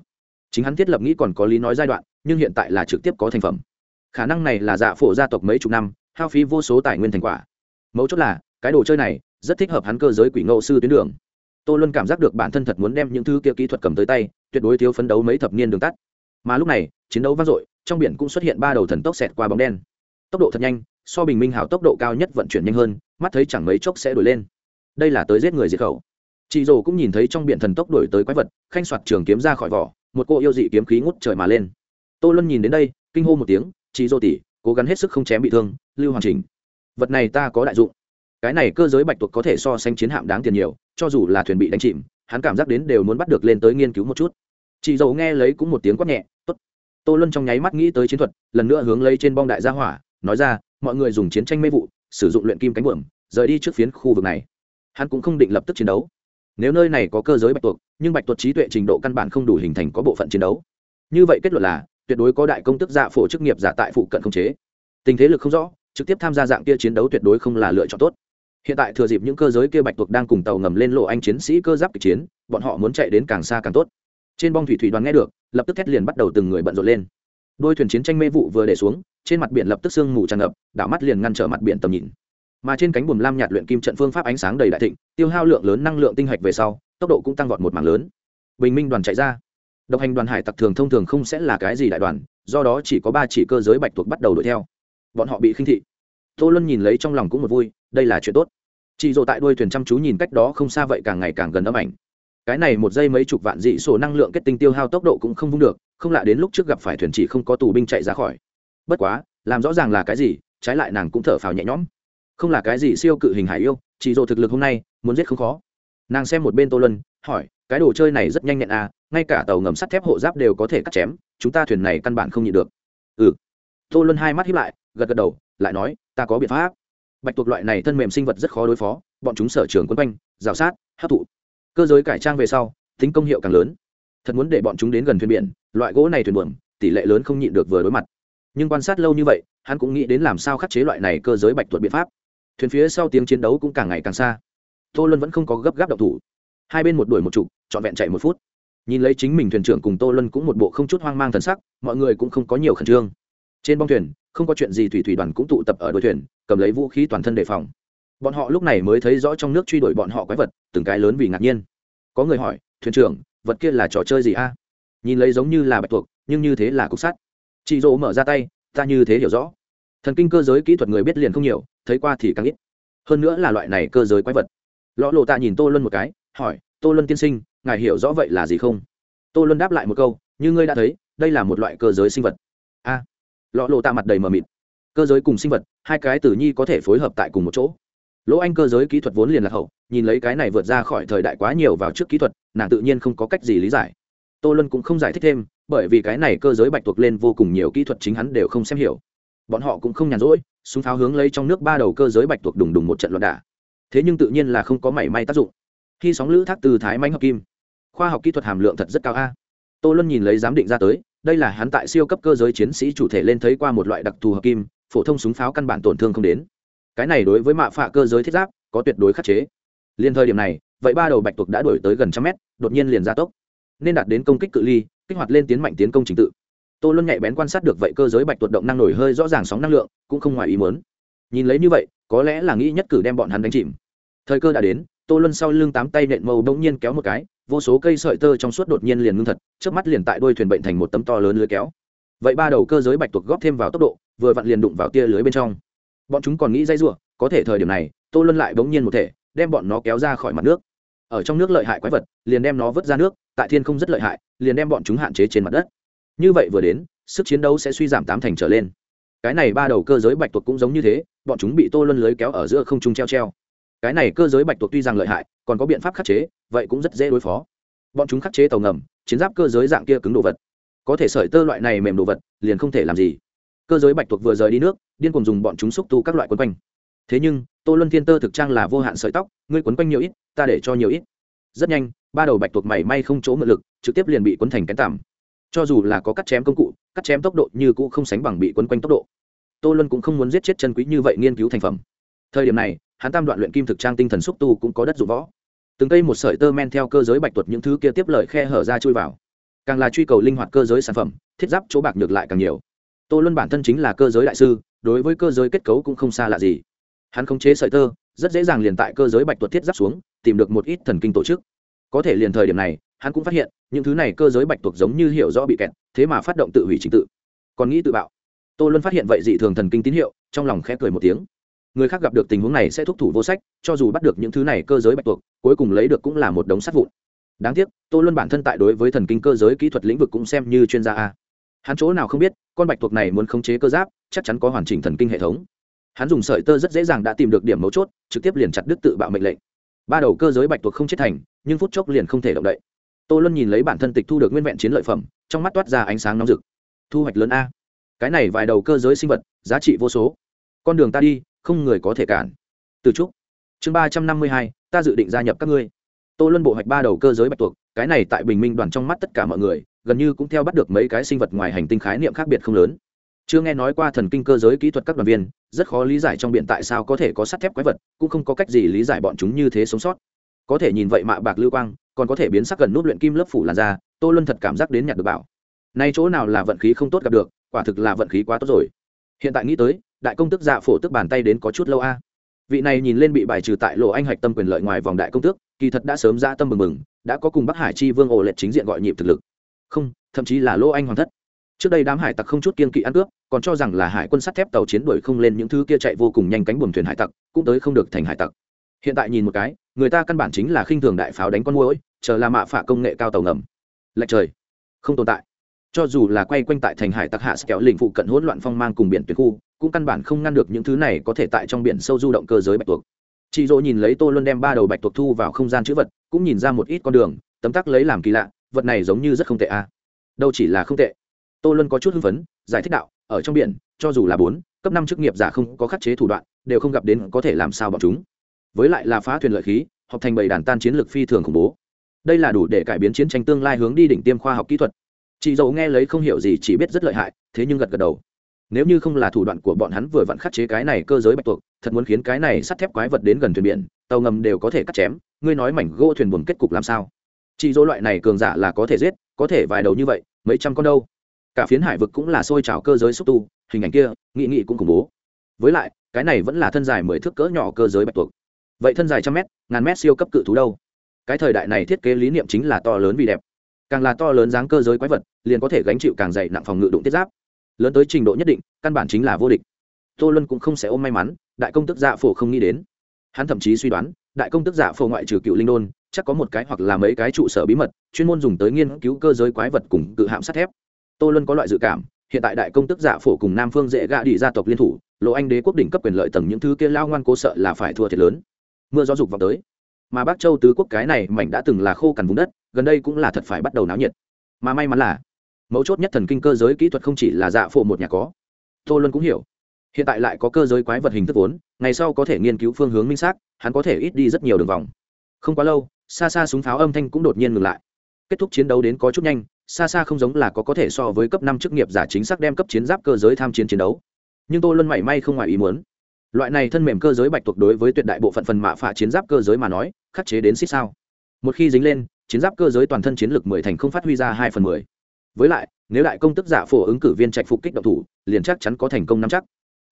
Chính hắn thiết lập nghĩ còn có lý nói giai đoạn, nhưng hiện tại là trực tiếp có thành phẩm. Khả năng này là dạ phổ gia tộc mấy chục năm, hao phí vô số tài nguyên thành quả. Mấu chốt là, cái đồ chơi này rất thích hợp hắn cơ giới quỷ ngẫu sư tuyến đường. Tô luân cảm giác được bản thân thật muốn đem những thứ kia kỹ thuật cầm tới tay tuyệt đối thiếu phấn đấu mấy thập niên đường tắt. Mà lúc này, chiến đấu vang dội, trong biển cũng xuất hiện ba đầu thần tốc xẹt qua bóng đen. Tốc độ thật nhanh, so bình minh hảo tốc độ cao nhất vận chuyển nhanh hơn, mắt thấy chẳng mấy chốc sẽ đổi lên. Đây là tới giết người diệt khẩu. Chị rồ cũng nhìn thấy trong biển thần tốc đổi tới quái vật, khanh soạt trường kiếm ra khỏi vỏ, một cô yêu dị kiếm khí ngút trời mà lên. Tô luân nhìn đến đây, kinh hô một tiếng chị rồ tỉ cố gắng hết sức không chém bị thương, lưu hoàn chỉnh vật này ta có đại dụng. Cái này cơ giới bạch tuộc có thể so sánh chiến hạm đáng tiền nhiều, cho dù là thuyền bị đánh chìm, hắn cảm giác đến đều muốn bắt được lên tới nghiên cứu một chút chị dầu nghe lấy cũng một tiếng quát nhẹ, tốt. Tô luân trong nháy mắt nghĩ tới chiến thuật, lần nữa hướng lấy trên bong đại gia hỏa, nói ra, mọi người dùng chiến tranh mê vụ, sử dụng luyện kim cánh buồm, rời đi trước phiến khu vực này. Hắn cũng không định lập tức chiến đấu. Nếu nơi này có cơ giới bạch tuộc, nhưng bạch tuộc trí tuệ trình độ căn bản không đủ hình thành có bộ phận chiến đấu. Như vậy kết luận là, tuyệt đối có đại công tức giả phổ chức nghiệp giả tại phụ cận không chế. Tình thế lực không rõ, trực tiếp tham gia dạng kia chiến đấu tuyệt đối không là lựa chọn tốt. Hiện tại thừa dịp những cơ giới kia bạch tuộc đang cùng tàu ngầm lên lộ anh chiến sĩ cơ giáp kịch chiến, bọn họ muốn chạy đến càng xa càng tốt trên bong thủy thủy đoàn nghe được, lập tức thét liền bắt đầu từng người bận rộn lên. Đôi thuyền chiến tranh mê vụ vừa để xuống, trên mặt biển lập tức sương mù tràn ngập, đảo mắt liền ngăn trở mặt biển tầm nhìn. Mà trên cánh buồm lam nhạt luyện kim trận phương pháp ánh sáng đầy đại thịnh, tiêu hao lượng lớn năng lượng tinh hạch về sau, tốc độ cũng tăng vọt một mảng lớn. Bình minh đoàn chạy ra. Độc hành đoàn hải tặc thường thông thường không sẽ là cái gì đại đoàn, do đó chỉ có ba chỉ cơ giới bạch thuộc bắt đầu đuổi theo. Bọn họ bị khinh thị. Tô luân nhìn lấy trong lòng cũng một vui, đây là chuyện tốt. Chị dỗ tại đuôi thuyền chăm chú nhìn cách đó không xa vậy càng ngày càng gần âm ảnh cái này một giây mấy chục vạn dị sổ năng lượng kết tinh tiêu hao tốc độ cũng không vung được, không lạ đến lúc trước gặp phải thuyền chỉ không có tù binh chạy ra khỏi. Bất quá, làm rõ ràng là cái gì, trái lại nàng cũng thở phào nhẹ nhõm. Không là cái gì siêu cự hình hải yêu, chỉ dồ thực lực hôm nay, muốn giết không khó. Nàng xem một bên tô lân hỏi, cái đồ chơi này rất nhanh nhẹn à ngay cả tàu ngầm sắt thép hộ giáp đều có thể cắt chém, chúng ta thuyền này căn bản không nhịn được. Ừ. Tô lân hai mắt hiếp lại, gật gật đầu, lại nói, ta có biện pháp. Bạch tuộc loại này thân mềm sinh vật rất khó đối phó, bọn chúng sở trường quân quanh, rào sát, hấp thụ cơ giới cải trang về sau, tính công hiệu càng lớn. Thật muốn để bọn chúng đến gần thuyền biển, loại gỗ này thuyền buồm, tỷ lệ lớn không nhịn được vừa đối mặt. Nhưng quan sát lâu như vậy, hắn cũng nghĩ đến làm sao khắc chế loại này cơ giới bạch tuột biện pháp. Thuyền phía sau tiếng chiến đấu cũng càng ngày càng xa. Tô luân vẫn không có gấp gáp độc thủ. Hai bên một đuổi một chục trọn vẹn chạy một phút. Nhìn lấy chính mình thuyền trưởng cùng tô luân cũng một bộ không chút hoang mang thần sắc, mọi người cũng không có nhiều khẩn trương. Trên bong thuyền, không có chuyện gì thủy thủy đoàn cũng tụ tập ở đuôi thuyền, cầm lấy vũ khí toàn thân đề phòng bọn họ lúc này mới thấy rõ trong nước truy đuổi bọn họ quái vật từng cái lớn vì ngạc nhiên. Có người hỏi thuyền trưởng vật kia là trò chơi gì a? Nhìn lấy giống như là bạch tuộc nhưng như thế là cục sắt. Chị dỗ mở ra tay ta như thế hiểu rõ. Thần kinh cơ giới kỹ thuật người biết liền không nhiều thấy qua thì càng ít. Hơn nữa là loại này cơ giới quái vật. Lõ lộ tạ nhìn tô luân một cái hỏi tô luân tiên sinh ngài hiểu rõ vậy là gì không? Tô luân đáp lại một câu như ngươi đã thấy đây là một loại cơ giới sinh vật. A. À, lọ lộ tạ mặt đầy mờ mịt. Cơ giới cùng sinh vật hai cái tử nhi có thể phối hợp tại cùng một chỗ lỗ anh cơ giới kỹ thuật vốn liền lạc hậu, nhìn lấy cái này vượt ra khỏi thời đại quá nhiều vào trước kỹ thuật, nàng tự nhiên không có cách gì lý giải. Tô Lân cũng không giải thích thêm, bởi vì cái này cơ giới bạch tuộc lên vô cùng nhiều kỹ thuật chính hắn đều không xem hiểu. Bọn họ cũng không nhàn rỗi, súng pháo hướng lấy trong nước ba đầu cơ giới bạch tuộc đùng đùng một trận loạn đả. Thế nhưng tự nhiên là không có mảy may tác dụng. Khi sóng lữ thác từ thái mánh hợp kim, khoa học kỹ thuật hàm lượng thật rất cao a. Tô luân nhìn lấy giám định ra tới, đây là hắn tại siêu cấp cơ giới chiến sĩ chủ thể lên thấy qua một loại đặc thù hợp kim, phổ thông súng pháo căn bản tổn thương không đến cái này đối với mạ phạ cơ giới thiết giáp có tuyệt đối khắc chế. Liên thời điểm này, vậy ba đầu bạch tuộc đã đổi tới gần trăm mét, đột nhiên liền ra tốc. Nên đạt đến công kích cự ly, kích hoạt lên tiến mạnh tiến công trình tự. Tô luân nhạy bén quan sát được vậy cơ giới bạch tuộc động năng nổi hơi rõ ràng sóng năng lượng, cũng không ngoài ý muốn. Nhìn lấy như vậy, có lẽ là nghĩ nhất cử đem bọn hắn đánh chìm. Thời cơ đã đến, tô luân sau lưng tám tay nện màu bỗng nhiên kéo một cái, vô số cây sợi tơ trong suốt đột nhiên liền ngưng thật trước mắt liền tại đôi thuyền bệnh thành một tấm to lớn lưới kéo. Vậy ba đầu cơ giới bạch tuộc góp thêm vào tốc độ, vừa vặn liền đụng vào tia lưới bên trong bọn chúng còn nghĩ dây ruộng có thể thời điểm này, tô luân lại bỗng nhiên một thể, đem bọn nó kéo ra khỏi mặt nước. Ở trong nước lợi hại quái vật, liền đem nó vứt ra nước, tại thiên không rất lợi hại, liền đem bọn chúng hạn chế trên mặt đất. Như vậy vừa đến, sức chiến đấu sẽ suy giảm tám thành trở lên. Cái này ba đầu cơ giới bạch tuộc cũng giống như thế, bọn chúng bị tô luân lưới kéo ở giữa không trung treo treo. Cái này cơ giới bạch tuộc tuy rằng lợi hại, còn có biện pháp khắc chế, vậy cũng rất dễ đối phó. Bọn chúng khắc chế tàu ngầm, chiến giáp cơ giới dạng kia cứng đồ vật. Có thể sợi tơ loại này mềm đồ vật, liền không thể làm gì cơ giới bạch tuộc vừa rời đi nước, điên cùng dùng bọn chúng xúc tu các loại quấn quanh. Thế nhưng, tô luân thiên tơ thực trang là vô hạn sợi tóc, ngươi quấn quanh nhiều ít, ta để cho nhiều ít. Rất nhanh, ba đầu bạch tuộc mảy may không chỗ mượn lực, trực tiếp liền bị quấn thành cánh tằm. Cho dù là có cắt chém công cụ, cắt chém tốc độ như cũ không sánh bằng bị quấn quanh tốc độ. Tô luân cũng không muốn giết chết chân quý như vậy nghiên cứu thành phẩm. Thời điểm này, hắn tam đoạn luyện kim thực trang tinh thần xúc tu cũng có đất dụng võ. Từng cây một sợi tơ men theo cơ giới bạch tuột những thứ kia tiếp lời khe hở ra chui vào. Càng là truy cầu linh hoạt cơ giới sản phẩm, thiết giáp chỗ bạc ngược lại càng nhiều tô luân bản thân chính là cơ giới đại sư, đối với cơ giới kết cấu cũng không xa lạ gì. Hắn khống chế sợi tơ, rất dễ dàng liền tại cơ giới bạch tuật thiết giáp xuống, tìm được một ít thần kinh tổ chức. Có thể liền thời điểm này, hắn cũng phát hiện, những thứ này cơ giới bạch tuộc giống như hiểu rõ bị kẹt, thế mà phát động tự hủy trình tự. Còn nghĩ tự bạo. Tô luân phát hiện vậy dị thường thần kinh tín hiệu, trong lòng khẽ cười một tiếng. Người khác gặp được tình huống này sẽ thúc thủ vô sách, cho dù bắt được những thứ này cơ giới bạch tuộc, cuối cùng lấy được cũng là một đống sắt vụn. Đáng tiếc, tô luân bản thân tại đối với thần kinh cơ giới kỹ thuật lĩnh vực cũng xem như chuyên gia a. Hắn chỗ nào không biết con bạch tuộc này muốn khống chế cơ giáp, chắc chắn có hoàn chỉnh thần kinh hệ thống. Hắn dùng sợi tơ rất dễ dàng đã tìm được điểm mấu chốt, trực tiếp liền chặt đứt tự bạo mệnh lệnh. Ba đầu cơ giới bạch tuộc không chết thành, nhưng phút chốc liền không thể động đậy. Tô luân nhìn lấy bản thân tịch thu được nguyên vẹn chiến lợi phẩm, trong mắt toát ra ánh sáng nóng rực. Thu hoạch lớn a. Cái này vài đầu cơ giới sinh vật, giá trị vô số. Con đường ta đi, không người có thể cản. Từ trúc chương ba trăm năm mươi hai, ta dự định gia nhập các ngươi. Tô luân bộ hoạch ba đầu cơ giới bạch tuộc cái này tại bình minh đoàn trong mắt tất cả mọi người, gần như cũng theo bắt được mấy cái sinh vật ngoài hành tinh khái niệm khác biệt không lớn. Chưa nghe nói qua thần kinh cơ giới kỹ thuật các đoàn viên, rất khó lý giải trong biện tại sao có thể có sắt thép quái vật, cũng không có cách gì lý giải bọn chúng như thế sống sót. Có thể nhìn vậy mạ bạc lưu quang, còn có thể biến sắc gần nút luyện kim lớp phủ làn da, tô luân thật cảm giác đến nhặt được bảo. Nay chỗ nào là vận khí không tốt gặp được, quả thực là vận khí quá tốt rồi. Hiện tại nghĩ tới, đại công tức dạ phổ tức bàn tay đến có chút lâu a. Vị này nhìn lên bị bài trừ tại lộ anh hạch tâm quyền lợi ngoài vòng đại công tước, kỳ thật đã sớm ra tâm mừng mừng đã có cùng bắc hải chi vương ổ lệch chính diện gọi nhịp thực lực. Không, thậm chí là lô anh hoàng thất. Trước đây đám hải tặc không chút kiên kỵ ăn cướp, còn cho rằng là hải quân sắt thép tàu chiến đuổi không lên những thứ kia chạy vô cùng nhanh cánh buồm thuyền hải tặc, cũng tới không được thành hải tặc. Hiện tại nhìn một cái, người ta căn bản chính là khinh thường đại pháo đánh con môi chờ là mạ phả công nghệ cao tàu ngầm. Lệch trời, không tồn tại. Cho dù là quay quanh tại thành hải tặc hạ kéo lình phụ cận hỗn loạn phong mang cùng biển tuyệt khu, cũng căn bản không ngăn được những thứ này có thể tại trong biển sâu du động cơ giới bạch tuộc. Chị dỗ nhìn lấy tô luân đem ba đầu bạch tuộc thu vào không gian chữ vật cũng nhìn ra một ít con đường, tấm tắc lấy làm kỳ lạ, vật này giống như rất không tệ à. đâu chỉ là không tệ. Tô luân có chút hưng phấn, giải thích đạo, ở trong biển, cho dù là bốn, cấp năm chức nghiệp giả không có khắc chế thủ đoạn, đều không gặp đến có thể làm sao bọn chúng. Với lại là phá thuyền lợi khí, học thành bầy đàn tan chiến lược phi thường khủng bố. Đây là đủ để cải biến chiến tranh tương lai hướng đi đỉnh tiêm khoa học kỹ thuật. Chị dầu nghe lấy không hiểu gì, chỉ biết rất lợi hại, thế nhưng gật gật đầu. Nếu như không là thủ đoạn của bọn hắn vừa vặn khắc chế cái này cơ giới bạch tuộc, thật muốn khiến cái này sắt thép quái vật đến gần thuyền biển, tàu ngầm đều có thể cắt chém ngươi nói mảnh gỗ thuyền buồn kết cục làm sao? Chỉ dỗ loại này cường giả là có thể giết, có thể vài đầu như vậy, mấy trăm con đâu? Cả phiến hải vực cũng là xôi trào cơ giới xúc tu, hình ảnh kia, nghị nghị cũng khủng bố. Với lại, cái này vẫn là thân dài mười thước cỡ nhỏ cơ giới bạch tuộc. Vậy thân dài trăm mét, ngàn mét siêu cấp cự thú đâu? Cái thời đại này thiết kế lý niệm chính là to lớn vì đẹp. Càng là to lớn dáng cơ giới quái vật, liền có thể gánh chịu càng dày nặng phòng ngự đụng tiết giáp. Lớn tới trình độ nhất định, căn bản chính là vô địch. Tô luân cũng không sẽ ôm may mắn, đại công tức dạ phổ không nghĩ đến. Hắn thậm chí suy đoán đại công tức giả phổ ngoại trừ cựu linh đôn, chắc có một cái hoặc là mấy cái trụ sở bí mật, chuyên môn dùng tới nghiên cứu cơ giới quái vật cùng cự hạm sắt thép. Tô luân có loại dự cảm, hiện tại đại công tức giả phổ cùng nam phương dễ gạ đi gia tộc liên thủ lộ anh đế quốc đỉnh cấp quyền lợi tầng những thứ kia lao ngoan cố sợ là phải thua thiệt lớn. Mưa gió dục vào tới. Mà bắc châu tứ quốc cái này mảnh đã từng là khô cằn vùng đất, gần đây cũng là thật phải bắt đầu náo nhiệt. Mà may mắn là, mấu chốt nhất thần kinh cơ giới kỹ thuật không chỉ là dạ phổ một nhà có. Tô luân cũng hiểu hiện tại lại có cơ giới quái vật hình thức vốn, ngày sau có thể nghiên cứu phương hướng minh xác, hắn có thể ít đi rất nhiều đường vòng. Không quá lâu xa xa súng pháo âm thanh cũng đột nhiên ngừng lại. Kết thúc chiến đấu đến có chút nhanh xa xa không giống là có có thể so với cấp năm chức nghiệp giả chính xác đem cấp chiến giáp cơ giới tham chiến chiến đấu. Nhưng tôi luôn mảy may không ngoài ý muốn. Loại này thân mềm cơ giới bạch thuộc đối với tuyệt đại bộ phận phần mạ phả chiến giáp cơ giới mà nói, khắc chế đến xích sao. Một khi dính lên, chiến giáp cơ giới toàn thân chiến lược mười thành không phát huy ra hai phần mười. Với lại, nếu đại công tức giả phổ ứng cử viên trạch phục kích động thủ, liền chắc chắn có thành công nắm chắc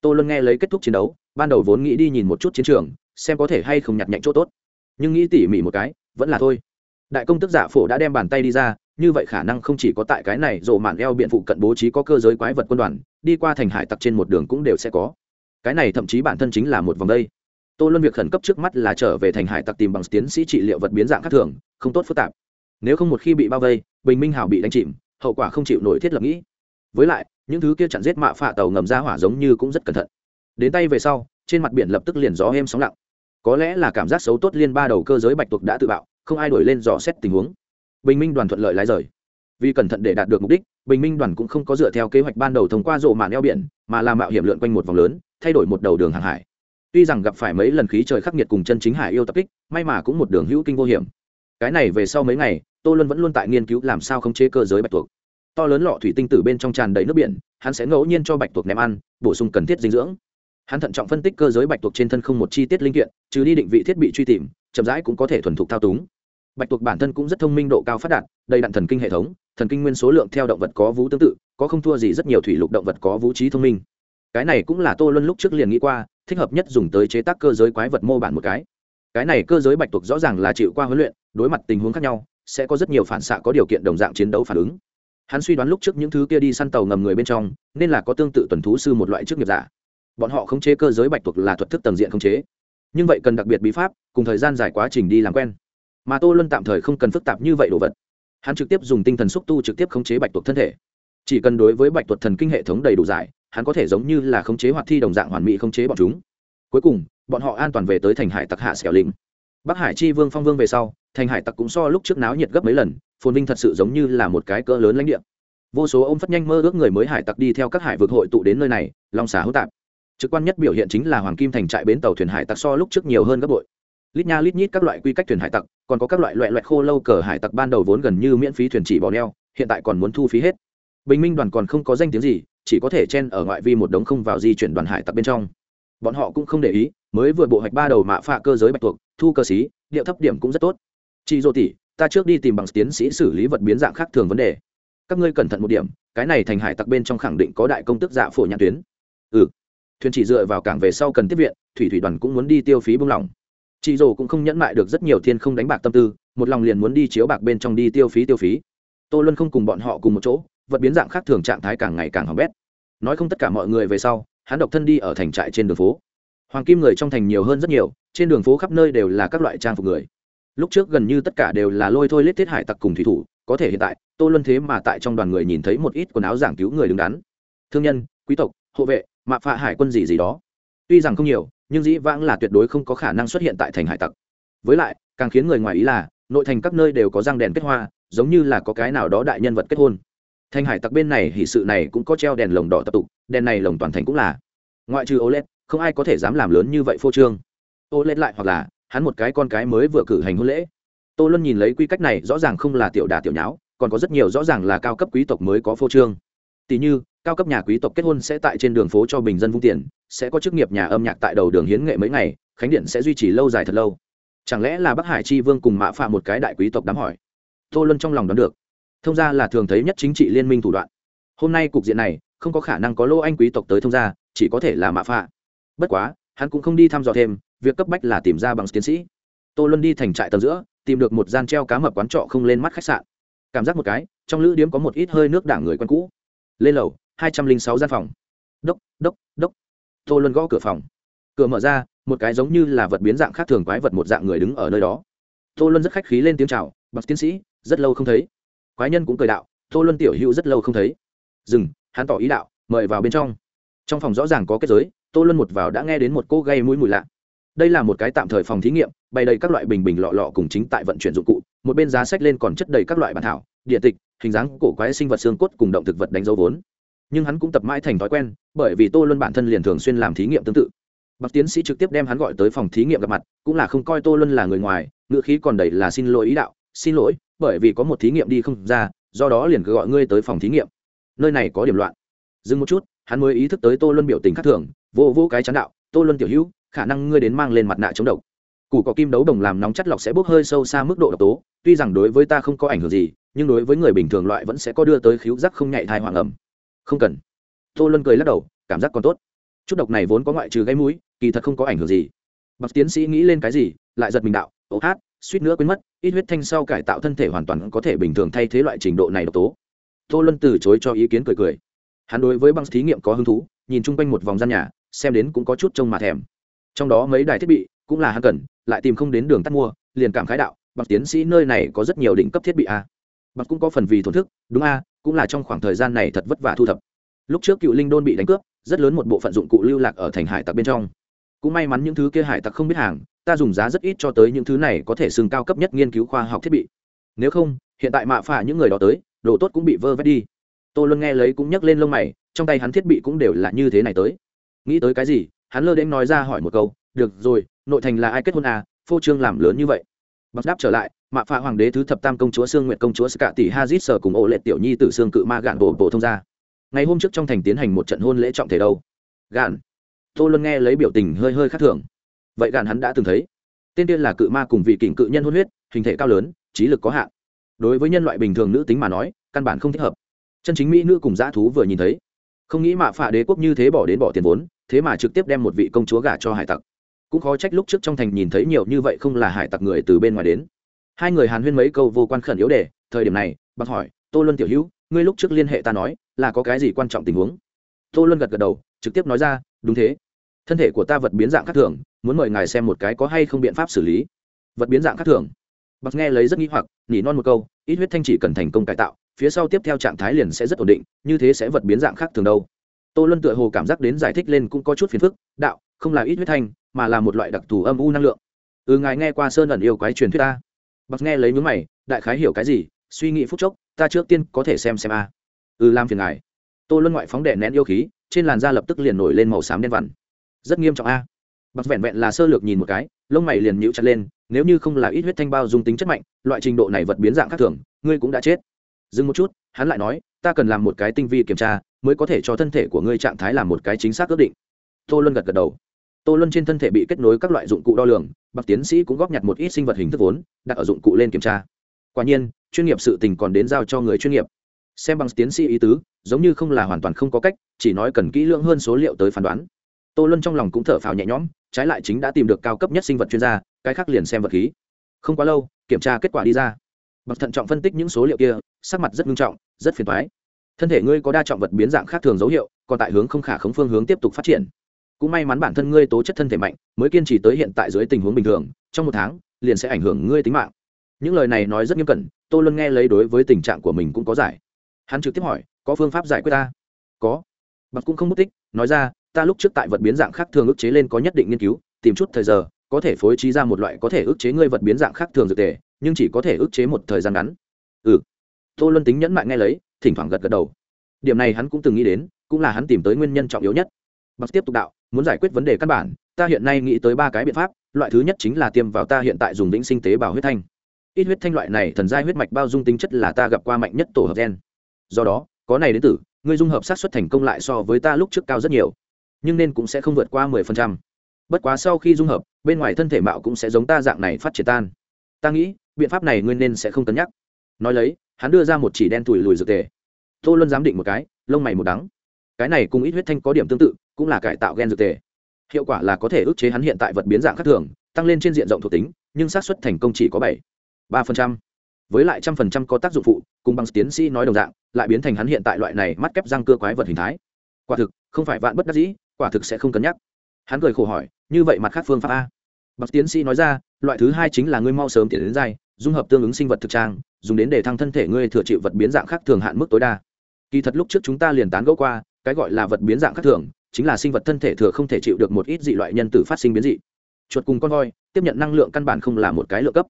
tô luân nghe lấy kết thúc chiến đấu, ban đầu vốn nghĩ đi nhìn một chút chiến trường, xem có thể hay không nhặt nhạnh chỗ tốt. Nhưng nghĩ tỉ mỉ một cái, vẫn là thôi. Đại công tức giả phổ đã đem bàn tay đi ra, như vậy khả năng không chỉ có tại cái này, rộ mạn eo biện phụ cận bố trí có cơ giới quái vật quân đoàn, đi qua thành hải tặc trên một đường cũng đều sẽ có. Cái này thậm chí bản thân chính là một vòng đây. Tô luân việc khẩn cấp trước mắt là trở về thành hải tặc tìm bằng tiến sĩ trị liệu vật biến dạng khác thường, không tốt phức tạp. Nếu không một khi bị bao vây, bình minh hảo bị đánh chìm, hậu quả không chịu nổi thiết lập nghĩ với lại, những thứ kia chặn giết mạ phạ tàu ngầm ra hỏa giống như cũng rất cẩn thận. Đến tay về sau, trên mặt biển lập tức liền gió êm sóng lặng. Có lẽ là cảm giác xấu tốt liên ba đầu cơ giới bạch tuộc đã tự bạo, không ai đổi lên dò xét tình huống. Bình minh đoàn thuận lợi lái rời. Vì cẩn thận để đạt được mục đích, bình minh đoàn cũng không có dựa theo kế hoạch ban đầu thông qua rộ mạn eo biển, mà làm mạo hiểm lượn quanh một vòng lớn, thay đổi một đầu đường hàng hải. Tuy rằng gặp phải mấy lần khí trời khắc nghiệt cùng chân chính hải yêu tập kích, may mà cũng một đường hữu kinh vô hiểm. Cái này về sau mấy ngày, tô luân vẫn luôn tại nghiên cứu làm sao khống chế cơ giới bạch tuộc to lớn lọ thủy tinh tử bên trong tràn đầy nước biển, hắn sẽ ngẫu nhiên cho bạch tuộc ném ăn, bổ sung cần thiết dinh dưỡng. Hắn thận trọng phân tích cơ giới bạch tuộc trên thân không một chi tiết linh kiện, trừ đi định vị thiết bị truy tìm, chậm rãi cũng có thể thuần thục thao túng. Bạch tuộc bản thân cũng rất thông minh độ cao phát đạt, đầy đặn thần kinh hệ thống, thần kinh nguyên số lượng theo động vật có vú tương tự, có không thua gì rất nhiều thủy lục động vật có vũ trí thông minh. Cái này cũng là tô luân lúc trước liền nghĩ qua, thích hợp nhất dùng tới chế tác cơ giới quái vật mô bản một cái. Cái này cơ giới bạch tuộc rõ ràng là chịu qua huấn luyện, đối mặt tình huống khác nhau, sẽ có rất nhiều phản xạ có điều kiện đồng dạng chiến đấu phản ứng hắn suy đoán lúc trước những thứ kia đi săn tàu ngầm người bên trong, nên là có tương tự tuần thú sư một loại chức nghiệp giả. Bọn họ khống chế cơ giới bạch tuộc là thuật thức tầng diện khống chế. Nhưng vậy cần đặc biệt bí pháp, cùng thời gian dài quá trình đi làm quen. Mà tô luân tạm thời không cần phức tạp như vậy đồ vật. Hắn trực tiếp dùng tinh thần xúc tu trực tiếp khống chế bạch tuộc thân thể. Chỉ cần đối với bạch tuộc thần kinh hệ thống đầy đủ giải, hắn có thể giống như là khống chế hoạt thi đồng dạng hoàn mỹ khống chế bọn chúng. Cuối cùng, bọn họ an toàn về tới thành hải tặc hạ xẻo lĩnh. Bắc hải chi vương phong vương về sau thành hải tặc cũng so lúc trước náo nhiệt gấp mấy lần, phồn vinh thật sự giống như là một cái cỡ lớn lãnh địa. Vô số ông phất nhanh mơ ước người mới hải tặc đi theo các hải vực hội tụ đến nơi này, long xả hữu tạp. Trực quan nhất biểu hiện chính là hoàng kim thành trại bến tàu thuyền hải tặc so lúc trước nhiều hơn gấp bội. Lít nha lít nhít các loại quy cách thuyền hải tặc, còn có các loại loại loại khô lâu cờ hải tặc ban đầu vốn gần như miễn phí thuyền chỉ bỏ neo, hiện tại còn muốn thu phí hết. Bình minh đoàn còn không có danh tiếng gì, chỉ có thể chen ở ngoại vi một đống không vào di chuyển đoàn hải tặc bên trong. Bọn họ cũng không để ý, mới vừa bộ hoạch ba đầu mạ phạ cơ giới bạch tuộc, thu cơ xí điệu thấp điểm cũng rất tốt chị dô tỷ, ta trước đi tìm bằng tiến sĩ xử lý vật biến dạng khác thường vấn đề. Các ngươi cẩn thận một điểm, cái này thành hải tặc bên trong khẳng định có đại công tức dạ phổ nhãn tuyến. Ừ. Thuyền chỉ dựa vào cảng về sau cần tiếp viện, thủy thủy đoàn cũng muốn đi tiêu phí bung lỏng. Chị dồ cũng không nhẫn mại được rất nhiều thiên không đánh bạc tâm tư, một lòng liền muốn đi chiếu bạc bên trong đi tiêu phí tiêu phí. Tô luân không cùng bọn họ cùng một chỗ, vật biến dạng khác thường trạng thái càng ngày càng hỏng bét. Nói không tất cả mọi người về sau, hắn độc thân đi ở thành trại trên đường phố. Hoàng kim người trong thành nhiều hơn rất nhiều, trên đường phố khắp nơi đều là các loại trang phục người lúc trước gần như tất cả đều là lôi thôi lết thiết hải tặc cùng thủy thủ, có thể hiện tại, tô luân thế mà tại trong đoàn người nhìn thấy một ít quần áo giảng cứu người đứng đắn. Thương nhân, quý tộc, hộ vệ, mạ phạ hải quân gì gì đó. Tuy rằng không nhiều, nhưng dĩ vãng là tuyệt đối không có khả năng xuất hiện tại thành hải tặc. Với lại, càng khiến người ngoài ý là, nội thành các nơi đều có răng đèn kết hoa, giống như là có cái nào đó đại nhân vật kết hôn. Thành hải tặc bên này hỷ sự này cũng có treo đèn lồng đỏ tập tục, đèn này lồng toàn thành cũng là. Ngoại trừ oled không ai có thể dám làm lớn như vậy phô trương. Oled lại hoặc là hắn một cái con cái mới vừa cử hành hôn lễ. Tô luân nhìn lấy quy cách này, rõ ràng không là tiểu đà tiểu nháo, còn có rất nhiều rõ ràng là cao cấp quý tộc mới có phô trương. Tỷ như, cao cấp nhà quý tộc kết hôn sẽ tại trên đường phố cho bình dân vung tiền, sẽ có chức nghiệp nhà âm nhạc tại đầu đường hiến nghệ mấy ngày, khánh điện sẽ duy trì lâu dài thật lâu. Chẳng lẽ là bắc hải chi vương cùng mạ phạm một cái đại quý tộc đám hỏi? Tô luân trong lòng đoán được. Thông gia là thường thấy nhất chính trị liên minh thủ đoạn. Hôm nay cục diện này, không có khả năng có lô anh quý tộc tới thông gia, chỉ có thể là mạ phạ. Bất quá, hắn cũng không đi thăm dò thêm việc cấp bách là tìm ra bằng tiến sĩ. Tô luân đi thành trại tầng giữa, tìm được một gian treo cá mập quán trọ không lên mắt khách sạn. Cảm giác một cái, trong lữ điếm có một ít hơi nước đảng người quen cũ. Lên lầu, hai trăm linh sáu gian phòng. Đốc đốc đốc. Tô luân gõ cửa phòng. Cửa mở ra, một cái giống như là vật biến dạng khác thường quái vật một dạng người đứng ở nơi đó. Tô luân rất khách khí lên tiếng c h à o bậc tiến sĩ, rất lâu không thấy. Quái nhân cũng cười đạo, tô luân tiểu hữu rất lâu không thấy. Dừng, hắn tỏ ý đạo, mời vào bên trong. Trong phòng rõ ràng có kết giới, tô luân một vào đã nghe đến một cô gây mũi mùi lạ đây là một cái tạm thời phòng thí nghiệm, bày đầy các loại bình bình lọ lọ cùng chính tại vận chuyển dụng cụ, một bên giá sách lên còn chất đầy các loại bản thảo, địa tịch, hình dáng cổ quái sinh vật xương cốt cùng động thực vật đánh dấu vốn. Nhưng hắn cũng tập mãi thành thói quen, bởi vì tô luân bản thân liền thường xuyên làm thí nghiệm tương tự. Bác tiến sĩ trực tiếp đem hắn gọi tới phòng thí nghiệm gặp mặt, cũng là không coi tô luân là người ngoài, ngữ khí còn đầy là xin lỗi ý đạo, xin lỗi, bởi vì có một thí nghiệm đi không ra, do đó liền gọi ngươi tới phòng thí nghiệm. Nơi này có điểm loạn. Dừng một chút, hắn mới ý thức tới tô luân biểu tình khác thường, vô vô cái chán đạo, tô luân tiểu hữu khả năng ngươi đến mang lên mặt nạ chống độc. Củ có kim đấu đồng làm nóng chất lọc sẽ bốc hơi sâu xa mức độ độc tố, tuy rằng đối với ta không có ảnh hưởng gì, nhưng đối với người bình thường loại vẫn sẽ có đưa tới khíu giác không nhạy thai hoàng ẩm. Không cần. Tô luân cười lắc đầu, cảm giác còn tốt. Chút độc này vốn có ngoại trừ gây mũi, kỳ thật không có ảnh hưởng gì. Bậc tiến sĩ nghĩ lên cái gì, lại giật mình đạo ố hát, suýt nữa quên mất, ít huyết thanh sau cải tạo thân thể hoàn toàn có thể bình thường thay thế loại trình độ này độc tố. Tô luân từ chối cho ý kiến cười cười. Hắn đối với băng thí nghiệm có hứng thú, nhìn chung quanh một vòng gian nhà, xem đến cũng có chút trông mà thèm trong đó mấy đài thiết bị cũng là hắn cần, lại tìm không đến đường tắt mua, liền cảm khái đạo bằng tiến sĩ nơi này có rất nhiều đỉnh cấp thiết bị a. Bằng cũng có phần vì thổn thức, đúng a, cũng là trong khoảng thời gian này thật vất vả thu thập. Lúc trước cựu linh đôn bị đánh cướp, rất lớn một bộ phận dụng cụ lưu lạc ở thành hải tặc bên trong. Cũng may mắn những thứ kia hải tặc không biết hàng, ta dùng giá rất ít cho tới những thứ này có thể xưng cao cấp nhất nghiên cứu khoa học thiết bị. Nếu không, hiện tại mạ phả những người đó tới, đồ tốt cũng bị vơ vét đi. Tô luôn nghe lấy cũng nhấc lên lông mày, trong tay hắn thiết bị cũng đều là như thế này tới. Nghĩ tới cái gì hắn lơ đến nói ra hỏi một câu, được rồi, nội thành là ai kết hôn à? Phô trương làm lớn như vậy. Bác đáp trở lại, mạ phạ hoàng đế thứ thập tam công chúa sương nguyệt công chúa ska tỷ hazit sở cùng ổ lệ tiểu nhi tử sương cự ma gạn bộ bộ thông ra. Ngày hôm trước trong thành tiến hành một trận hôn lễ trọng thể đâu? Gạn. Tô luân nghe lấy biểu tình hơi hơi khác thường. Vậy gạn hắn đã từng thấy. Tên tiên là cự ma cùng vị kình cự nhân hôn huyết, hình thể cao lớn, trí lực có hạn. Đối với nhân loại bình thường nữ tính mà nói, căn bản không thích hợp. Chân chính mỹ nữ cùng dã thú vừa nhìn thấy. Không nghĩ mạ phạ đế quốc như thế bỏ đến bỏ tiền vốn thế mà trực tiếp đem một vị công chúa gả cho hải tặc. Cũng khó trách lúc trước trong thành nhìn thấy nhiều như vậy không là hải tặc người từ bên ngoài đến. Hai người hàn huyên mấy câu vô quan khẩn yếu đề, thời điểm này, bác hỏi, tô luân tiểu hữu, ngươi lúc trước liên hệ ta nói, là có cái gì quan trọng tình huống? Tô luân gật gật đầu, trực tiếp nói ra, đúng thế. Thân thể của ta vật biến dạng khác thường, muốn mời ngài xem một cái có hay không biện pháp xử lý. Vật biến dạng khác thường? Bác nghe lấy rất nghĩ hoặc, nỉ non một câu, ít huyết thanh chỉ cần thành công cải tạo, phía sau tiếp theo trạng thái liền sẽ rất ổn định, như thế sẽ vật biến dạng khác thường đâu tô luân tựa hồ cảm giác đến giải thích lên cũng có chút phiền phức, đạo, không là ít huyết thanh, mà là một loại đặc thù âm u năng lượng. Ừ ngài nghe qua sơn ẩn yêu quái truyền thuyết ta? Bác nghe lấy mướn mày, đại khái hiểu cái gì, suy nghĩ phút chốc, ta trước tiên có thể xem xem a. Ừ làm phiền ngài. Tô luân ngoại phóng đẻ nén yêu khí, trên làn da lập tức liền nổi lên màu xám đen vằn. Rất nghiêm trọng a. Bác vẹn vẹn là sơ lược nhìn một cái, lông mày liền nhíu chặt lên, nếu như không là ít huyết thanh bao dung tính chất mạnh, loại trình độ này vật biến dạng khác thường, ngươi cũng đã chết. Dừng một chút hắn lại nói, ta cần làm một cái tinh vi kiểm tra, mới có thể cho thân thể của ngươi trạng thái làm một cái chính xác ước định. Tô luân gật gật đầu. Tô luân trên thân thể bị kết nối các loại dụng cụ đo lường bậc tiến sĩ cũng góp nhặt một ít sinh vật hình thức vốn, đặt ở dụng cụ lên kiểm tra. Quả nhiên, chuyên nghiệp sự tình còn đến giao cho người chuyên nghiệp. Xem bằng tiến sĩ ý tứ, giống như không là hoàn toàn không có cách, chỉ nói cần kỹ lưỡng hơn số liệu tới phán đoán. Tô luân trong lòng cũng thở phào nhẹ nhõm, trái lại chính đã tìm được cao cấp nhất sinh vật chuyên gia, cái khác liền xem vật khí. Không quá lâu, kiểm tra kết quả đi ra. Bậc thận trọng phân tích những số liệu kia sắc mặt rất nghiêm trọng, rất phiền toái. Thân thể ngươi có đa trọng vật biến dạng khác thường dấu hiệu, còn tại hướng không khả khống phương hướng tiếp tục phát triển. Cũng may mắn bản thân ngươi tố chất thân thể mạnh, mới kiên trì tới hiện tại dưới tình huống bình thường, trong một tháng, liền sẽ ảnh hưởng ngươi tính mạng. Những lời này nói rất nghiêm cẩn, tô luân nghe lấy đối với tình trạng của mình cũng có giải. Hắn trực tiếp hỏi, có phương pháp giải quyết ta? Có. Bậc cũng không mất tích, nói ra, ta lúc trước tại vật biến dạng khác thường ức chế lên có nhất định nghiên cứu, tìm chút thời giờ, có thể phối trí ra một loại có thể ức chế ngươi vật biến dạng khác thường dược tề, nhưng chỉ có thể ức chế một thời gian ngắn. Ừ tô luân tính nhẫn mại nghe lấy, thỉnh thoảng gật gật đầu. Điểm này hắn cũng từng nghĩ đến, cũng là hắn tìm tới nguyên nhân trọng yếu nhất. Bác tiếp tục đạo, muốn giải quyết vấn đề căn bản, ta hiện nay nghĩ tới ba cái biện pháp, loại thứ nhất chính là tiêm vào ta hiện tại dùng vĩnh sinh tế bào huyết thanh. Ít huyết thanh loại này thần giai huyết mạch bao dung tính chất là ta gặp qua mạnh nhất tổ hợp gen. Do đó, có này đến tử ngươi dung hợp sát xuất thành công lại so với ta lúc trước cao rất nhiều. Nhưng nên cũng sẽ không vượt qua mười phần trăm. Bất quá sau khi dung hợp, bên ngoài thân thể mạo cũng sẽ giống ta dạng này phát triển tan. Ta nghĩ, biện pháp này nguyên nên sẽ không cân nhắc. Nói lấy hắn đưa ra một chỉ đen tủi lùi dược tề. Tô luân giám định một cái, lông mày một đắng. Cái này cùng ít huyết thanh có điểm tương tự, cũng là cải tạo gen dược tề. Hiệu quả là có thể ức chế hắn hiện tại vật biến dạng khác thường, tăng lên trên diện rộng thuộc tính, nhưng xác suất thành công chỉ có bảy, ba phần trăm. Với lại trăm phần trăm có tác dụng phụ, cùng bằng tiến sĩ nói đồng dạng, lại biến thành hắn hiện tại loại này mắt kép răng cơ quái vật hình thái. Quả thực, không phải vạn bất đắc dĩ, quả thực sẽ không cân nhắc. Hắn cười khổ hỏi, như vậy mặt khác phương pháp a? Bằng tiến sĩ nói ra, loại thứ hai chính là ngươi mau sớm tiến đến dai, dung hợp tương ứng sinh vật thực trang dùng đến để thăng thân thể ngươi thừa chịu vật biến dạng khác thường hạn mức tối đa. Kỳ thật lúc trước chúng ta liền tán gẫu qua, cái gọi là vật biến dạng khác thường, chính là sinh vật thân thể thừa không thể chịu được một ít dị loại nhân tử phát sinh biến dị. Chuột cùng con voi, tiếp nhận năng lượng căn bản không là một cái lượng cấp.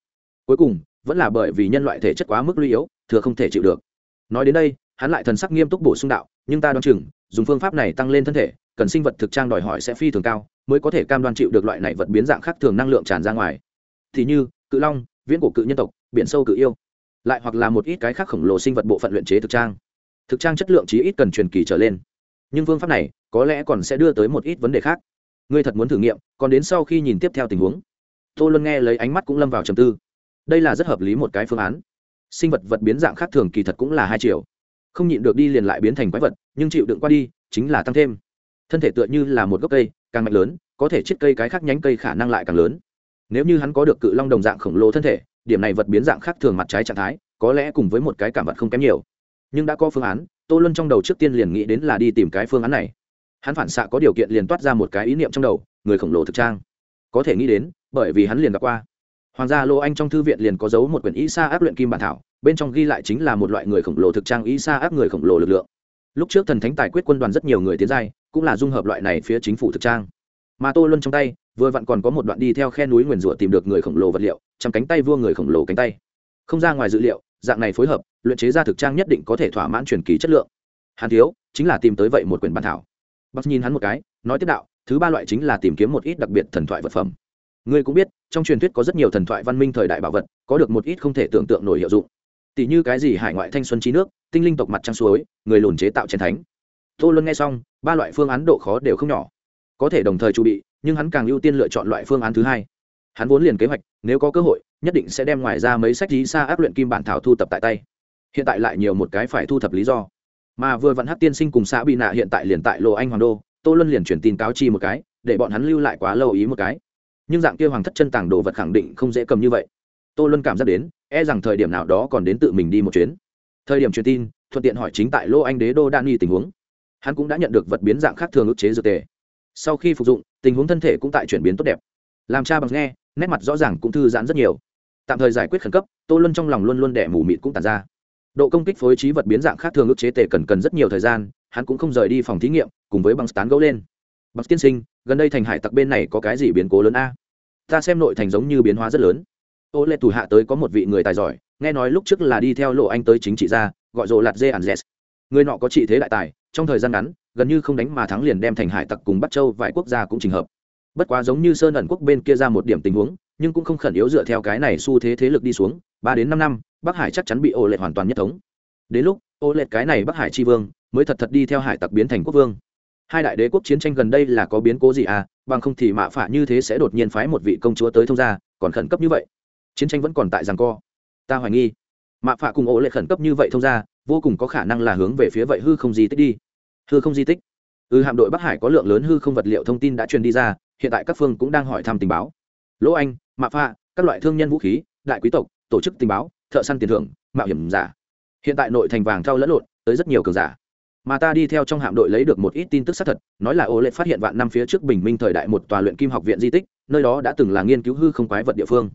Cuối cùng, vẫn là bởi vì nhân loại thể chất quá mức lưu yếu, thừa không thể chịu được. Nói đến đây, hắn lại thần sắc nghiêm túc bổ sung đạo, nhưng ta đoán chừng, dùng phương pháp này tăng lên thân thể, cần sinh vật thực trang đòi hỏi sẽ phi thường cao, mới có thể cam đoan chịu được loại này vật biến dạng khác thường năng lượng tràn ra ngoài. Thì như, cự long, viễn cổ cự nhân tộc, biển sâu cự yêu lại hoặc là một ít cái khác khổng lồ sinh vật bộ phận luyện chế thực trang. Thực trang chất lượng chí ít cần truyền kỳ trở lên. Nhưng phương pháp này có lẽ còn sẽ đưa tới một ít vấn đề khác. Ngươi thật muốn thử nghiệm, còn đến sau khi nhìn tiếp theo tình huống. Tô luân nghe lấy ánh mắt cũng lâm vào trầm tư. Đây là rất hợp lý một cái phương án. Sinh vật vật biến dạng khác thường kỳ thật cũng là hai triệu không nhịn được đi liền lại biến thành quái vật, nhưng chịu đựng qua đi, chính là tăng thêm. Thân thể tựa như là một gốc cây, càng mạnh lớn, có thể chiết cây cái khác nhánh cây khả năng lại càng lớn. Nếu như hắn có được cự long đồng dạng khổng lồ thân thể điểm này vật biến dạng khác thường mặt trái trạng thái, có lẽ cùng với một cái cảm vật không kém nhiều. Nhưng đã có phương án, tô luân trong đầu trước tiên liền nghĩ đến là đi tìm cái phương án này. Hắn phản xạ có điều kiện liền toát ra một cái ý niệm trong đầu, người khổng lồ thực trang. Có thể nghĩ đến, bởi vì hắn liền đã qua. Hoàng gia lô anh trong thư viện liền có giấu một quyển y sa áp luyện kim bản thảo, bên trong ghi lại chính là một loại người khổng lồ thực trang y sa áp người khổng lồ lực lượng. Lúc trước thần thánh tài quyết quân đoàn rất nhiều người tiến giai, cũng là dung hợp loại này phía chính phủ thực trang. Mà tô luân trong tay, vừa vặn còn có một đoạn đi theo khe núi nguyền rủa tìm được người khổng lồ vật liệu trong cánh tay vua người khổng lồ cánh tay. Không ra ngoài dự liệu, dạng này phối hợp, luyện chế ra thực trang nhất định có thể thỏa mãn truyền kỳ chất lượng. Hàn thiếu, chính là tìm tới vậy một quyển bản thảo. Bắc nhìn hắn một cái, nói tiếp đạo, thứ ba loại chính là tìm kiếm một ít đặc biệt thần thoại vật phẩm. Ngươi cũng biết, trong truyền thuyết có rất nhiều thần thoại văn minh thời đại bảo vật, có được một ít không thể tưởng tượng nổi hiệu dụng. Tỷ như cái gì hải ngoại thanh xuân trí nước, tinh linh tộc mặt trăng suối, người lùn chế tạo chiến thánh. Tô luân nghe xong, ba loại phương án độ khó đều không nhỏ. Có thể đồng thời chuẩn bị, nhưng hắn càng ưu tiên lựa chọn loại phương án thứ hai hắn vốn liền kế hoạch, nếu có cơ hội, nhất định sẽ đem ngoài ra mấy sách lý xa áp luyện kim bản thảo thu tập tại tay. Hiện tại lại nhiều một cái phải thu thập lý do. Mà vừa vặn hát tiên sinh cùng xã bị nạ hiện tại liền tại lộ anh hoàng đô, tô luân liền chuyển tin cáo chi một cái, để bọn hắn lưu lại quá lâu ý một cái. Nhưng dạng kia hoàng thất chân tàng đồ vật khẳng định không dễ cầm như vậy. Tô luân cảm giác đến e rằng thời điểm nào đó còn đến tự mình đi một chuyến. Thời điểm truyền tin, thuận tiện hỏi chính tại lô anh đế đô đan y tình huống. Hắn cũng đã nhận được vật biến dạng khác thường ức chế dược tề. Sau khi phục dụng, tình huống thân thể cũng tại chuyển biến tốt đẹp. Làm cha bằng nghe nét mặt rõ ràng cũng thư giãn rất nhiều. Tạm thời giải quyết khẩn cấp, tô luân trong lòng luôn luôn đẻ mù mịt cũng tàn ra. Độ công kích phối trí vật biến dạng khác thường ức chế tề cần cần rất nhiều thời gian, hắn cũng không rời đi phòng thí nghiệm, cùng với bằng tán gấu lên. Bằng tiên sinh, gần đây thành hải tặc bên này có cái gì biến cố lớn a? Ta xem nội thành giống như biến hóa rất lớn. Ô lệ thủ hạ tới có một vị người tài giỏi, nghe nói lúc trước là đi theo lộ anh tới chính trị gia, gọi rộ lạt dê ản dẹt. Người nọ có trị thế đại tài, trong thời gian ngắn, gần như không đánh mà thắng liền đem thành hải tặc cùng bắt châu vài quốc gia cũng trình hợp bất quá giống như sơn ẩn quốc bên kia ra một điểm tình huống, nhưng cũng không khẩn yếu dựa theo cái này xu thế thế lực đi xuống, ba đến năm năm, bắc hải chắc chắn bị ô lệ hoàn toàn nhất thống. Đến lúc, ô lệ cái này bắc hải tri vương, mới thật thật đi theo hải tặc biến thành quốc vương. Hai đại đế quốc chiến tranh gần đây là có biến cố gì à bằng không thì mạ phả như thế sẽ đột nhiên phái một vị công chúa tới thông gia, còn khẩn cấp như vậy. Chiến tranh vẫn còn tại rằng co. Ta hoài nghi, mạ phả cùng ô lệ khẩn cấp như vậy thông gia, vô cùng có khả năng là hướng về phía vậy hư không di tích đi. Hư không di tích? Ư hạm đội bắc hải có lượng lớn hư không vật liệu thông tin đã truyền đi ra hiện tại các phương cũng đang hỏi thăm tình báo. Lỗ anh, mạ pha, các loại thương nhân vũ khí, đại quý tộc, tổ chức tình báo, thợ săn tiền thưởng, mạo hiểm giả. Hiện tại nội thành vàng thao lẫn lộn, tới rất nhiều cường giả. Mà ta đi theo trong hạm đội lấy được một ít tin tức xác thật, nói là ô lệ phát hiện vạn năm phía trước bình minh thời đại một tòa luyện kim học viện di tích, nơi đó đã từng là nghiên cứu hư không quái vật địa phương.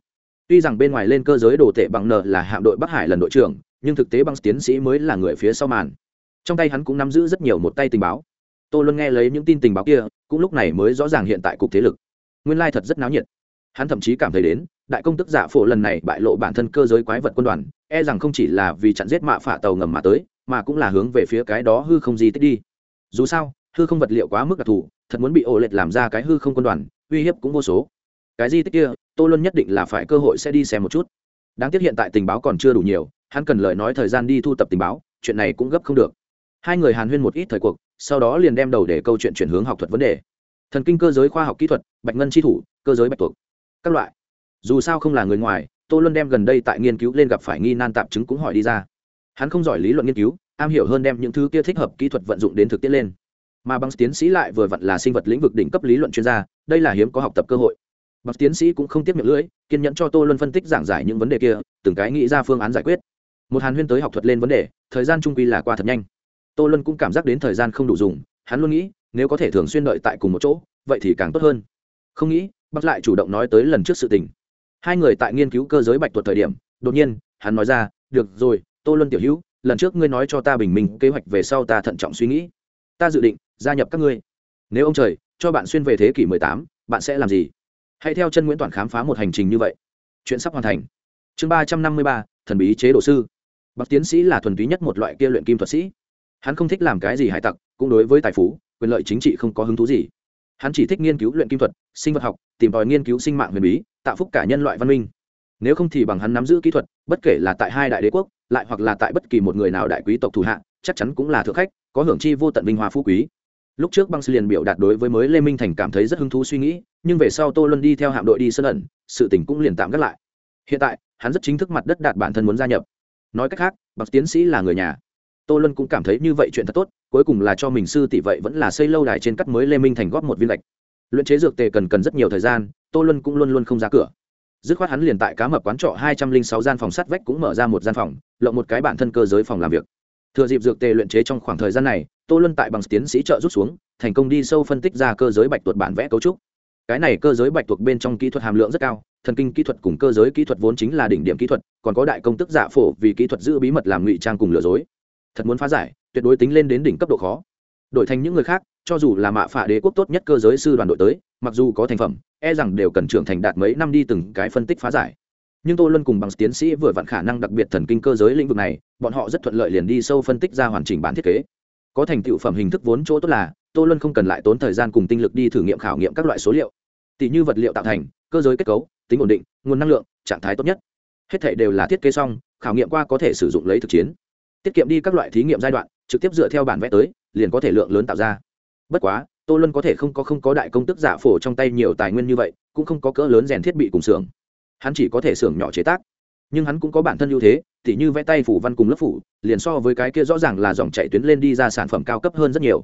Tuy rằng bên ngoài lên cơ giới đồ tệ bằng n là hạm đội bắc hải lần đội trưởng, nhưng thực tế bằng tiến sĩ mới là người phía sau màn. Trong tay hắn cũng nắm giữ rất nhiều một tay tình báo tôi luôn nghe lấy những tin tình báo kia, cũng lúc này mới rõ ràng hiện tại cục thế lực. Nguyên lai thật rất náo nhiệt. Hắn thậm chí cảm thấy đến, đại công tức giả phổ lần này bại lộ bản thân cơ giới quái vật quân đoàn e rằng không chỉ là vì chặn giết mạ phả tàu ngầm mà tới, mà cũng là hướng về phía cái đó hư không gì tích đi. Dù sao, hư không vật liệu quá mức đặc thù, thật muốn bị ổ lệch làm ra cái hư không quân đoàn, uy hiếp cũng vô số. Cái di tích kia, tô luân nhất định là phải cơ hội sẽ đi xem một chút. Đáng tiếc hiện tại tình báo còn chưa đủ nhiều, hắn cần lời nói thời gian đi thu tập tình báo, chuyện này cũng gấp không được. Hai người hàn huyên một ít thời cuộc sau đó liền đem đầu để câu chuyện chuyển hướng học thuật vấn đề. Thần kinh cơ giới khoa học kỹ thuật, bạch ngân tri thủ, cơ giới bạch tuộc. Các loại. Dù sao không là người ngoài, tô luân đem gần đây tại nghiên cứu lên gặp phải nghi nan tạp chứng cũng hỏi đi ra. Hắn không giỏi lý luận nghiên cứu, am hiểu hơn đem những thứ kia thích hợp kỹ thuật vận dụng đến thực tiễn lên. Mà bằng tiến sĩ lại vừa vặn là sinh vật lĩnh vực đỉnh cấp lý luận chuyên gia, đây là hiếm có học tập cơ hội. Bằng tiến sĩ cũng không tiếp miệng lưỡi, kiên nhẫn cho tô luân phân tích giảng giải những vấn đề kia, từng cái nghĩ ra phương án giải quyết. Một hàn huyên tới học thuật lên vấn đề, thời gian trung quy là qua thật nhanh tô luân cũng cảm giác đến thời gian không đủ dùng, hắn luôn nghĩ, nếu có thể thường xuyên đợi tại cùng một chỗ, vậy thì càng tốt hơn. Không nghĩ bắc lại chủ động nói tới lần trước sự tình. Hai người tại nghiên cứu cơ giới bạch tuột thời điểm, đột nhiên, hắn nói ra, được rồi, tô luân tiểu hữu, lần trước ngươi nói cho ta bình minh, kế hoạch về sau ta thận trọng suy nghĩ. Ta dự định, gia nhập các ngươi. Nếu ông trời, cho bạn xuyên về thế kỷ mười tám, bạn sẽ làm gì? Hãy theo chân nguyễn toàn khám phá một hành trình như vậy. Chuyện sắp hoàn thành. Chương ba trăm năm mươi ba, thần bí chế độ sư. Bậc tiến sĩ là thuần túy nhất một loại kia luyện kim thuật sĩ hắn không thích làm cái gì hải tặc, cũng đối với tài phú, quyền lợi chính trị không có hứng thú gì. Hắn chỉ thích nghiên cứu luyện kim thuật, sinh vật học, tìm tòi nghiên cứu sinh mạng huyền bí, tạo phúc cả nhân loại văn minh. Nếu không thì bằng hắn nắm giữ kỹ thuật, bất kể là tại hai đại đế quốc, lại hoặc là tại bất kỳ một người nào đại quý tộc thủ hạ, chắc chắn cũng là thượng khách, có hưởng chi vô tận vinh hoa phú quý. Lúc trước băng sư liền biểu đạt đối với mới lê minh thành cảm thấy rất hứng thú suy nghĩ, nhưng về sau tô luân đi theo hạm đội đi sân ẩn, sự tình cũng liền tạm gác lại. Hiện tại, hắn rất chính thức mặt đất đạt bản thân muốn gia nhập. Nói cách khác bậc tiến sĩ là người nhà tô luân cũng cảm thấy như vậy chuyện thật tốt, cuối cùng là cho mình sư tỷ vậy vẫn là xây lâu đài trên cắt mới lê minh thành góp một viên lệch luyện chế dược tề cần cần rất nhiều thời gian, tô luân cũng luôn luôn không ra cửa. Dứt khoát hắn liền tại cá mập quán trọ hai trăm linh sáu gian phòng sắt vách cũng mở ra một gian phòng, lộng một cái bản thân cơ giới phòng làm việc. Thừa dịp dược tề luyện chế trong khoảng thời gian này, tô luân tại bằng tiến sĩ trợ rút xuống, thành công đi sâu phân tích ra cơ giới bạch tuột bản vẽ cấu trúc. Cái này cơ giới bạch tuộc bên trong kỹ thuật hàm lượng rất cao, thần kinh kỹ thuật cùng cơ giới kỹ thuật vốn chính là đỉnh điểm kỹ thuật, còn có đại công tức giả phổ vì kỹ thuật giữ bí mật làm ngụy trang cùng lừa dối thật muốn phá giải, tuyệt đối tính lên đến đỉnh cấp độ khó. Đổi thành những người khác, cho dù là mạ phả đế quốc tốt nhất cơ giới sư đoàn đội tới, mặc dù có thành phẩm e rằng đều cần trưởng thành đạt mấy năm đi từng cái phân tích phá giải. Nhưng tô luân cùng bằng tiến sĩ vừa vặn khả năng đặc biệt thần kinh cơ giới lĩnh vực này, bọn họ rất thuận lợi liền đi sâu phân tích ra hoàn chỉnh bản thiết kế. Có thành tựu phẩm hình thức vốn chỗ tốt là, tô luân không cần lại tốn thời gian cùng tinh lực đi thử nghiệm khảo nghiệm các loại số liệu. Tỷ như vật liệu tạo thành, cơ giới kết cấu, tính ổn định, nguồn năng lượng, trạng thái tốt nhất. Hết thể đều là thiết kế xong, khảo nghiệm qua có thể sử dụng lấy thực chiến tiết kiệm đi các loại thí nghiệm giai đoạn, trực tiếp dựa theo bản vẽ tới, liền có thể lượng lớn tạo ra. Bất quá, tô luân có thể không có không có đại công tức giả phổ trong tay nhiều tài nguyên như vậy, cũng không có cỡ lớn rèn thiết bị cùng xưởng. Hắn chỉ có thể xưởng nhỏ chế tác. Nhưng hắn cũng có bản thân ưu thế, tỉ như vẽ tay phủ văn cùng lớp phủ, liền so với cái kia rõ ràng là dòng chạy tuyến lên đi ra sản phẩm cao cấp hơn rất nhiều.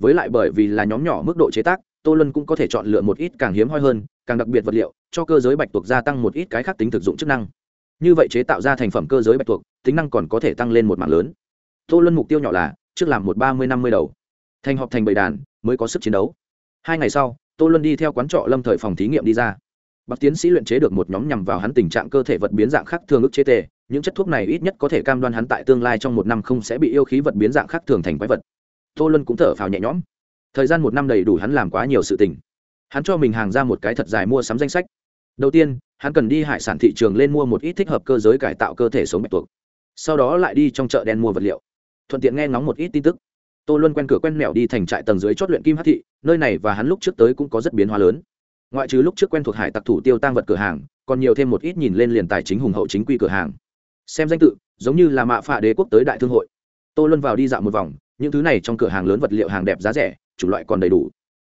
Với lại bởi vì là nhóm nhỏ mức độ chế tác, tô luân cũng có thể chọn lựa một ít càng hiếm hoi hơn, càng đặc biệt vật liệu, cho cơ giới bạch tuộc gia tăng một ít cái khác tính thực dụng chức năng như vậy chế tạo ra thành phẩm cơ giới bạch tuộc, tính năng còn có thể tăng lên một mạng lớn. Tô luân mục tiêu nhỏ là, trước làm một ba mươi năm mươi đầu. Thành họp thành bầy đàn, mới có sức chiến đấu. Hai ngày sau, tô luân đi theo quán trọ lâm thời phòng thí nghiệm đi ra. Bác tiến sĩ luyện chế được một nhóm nhằm vào hắn tình trạng cơ thể vật biến dạng khác thường ức chế tề, những chất thuốc này ít nhất có thể cam đoan hắn tại tương lai trong một năm không sẽ bị yêu khí vật biến dạng khác thường thành quái vật. Tô luân cũng thở phào nhẹ nhõm. Thời gian một năm đầy đủ hắn làm quá nhiều sự tình. Hắn cho mình hàng ra một cái thật dài mua sắm danh sách. Đầu tiên hắn cần đi hải sản thị trường lên mua một ít thích hợp cơ giới cải tạo cơ thể sống bạch tuộc. Sau đó lại đi trong chợ đen mua vật liệu. Thuận tiện nghe ngóng một ít tin tức. Tô luân quen cửa quen mẹo đi thành trại tầng dưới chót luyện kim hát thị, nơi này và hắn lúc trước tới cũng có rất biến hóa lớn. Ngoại trừ lúc trước quen thuộc hải tặc thủ tiêu tăng vật cửa hàng, còn nhiều thêm một ít nhìn lên liền tài chính hùng hậu chính quy cửa hàng. Xem danh tự, giống như là mạ phạ đế quốc tới đại thương hội. Tô luân vào đi dạo một vòng, những thứ này trong cửa hàng lớn vật liệu hàng đẹp giá rẻ, chủng loại còn đầy đủ.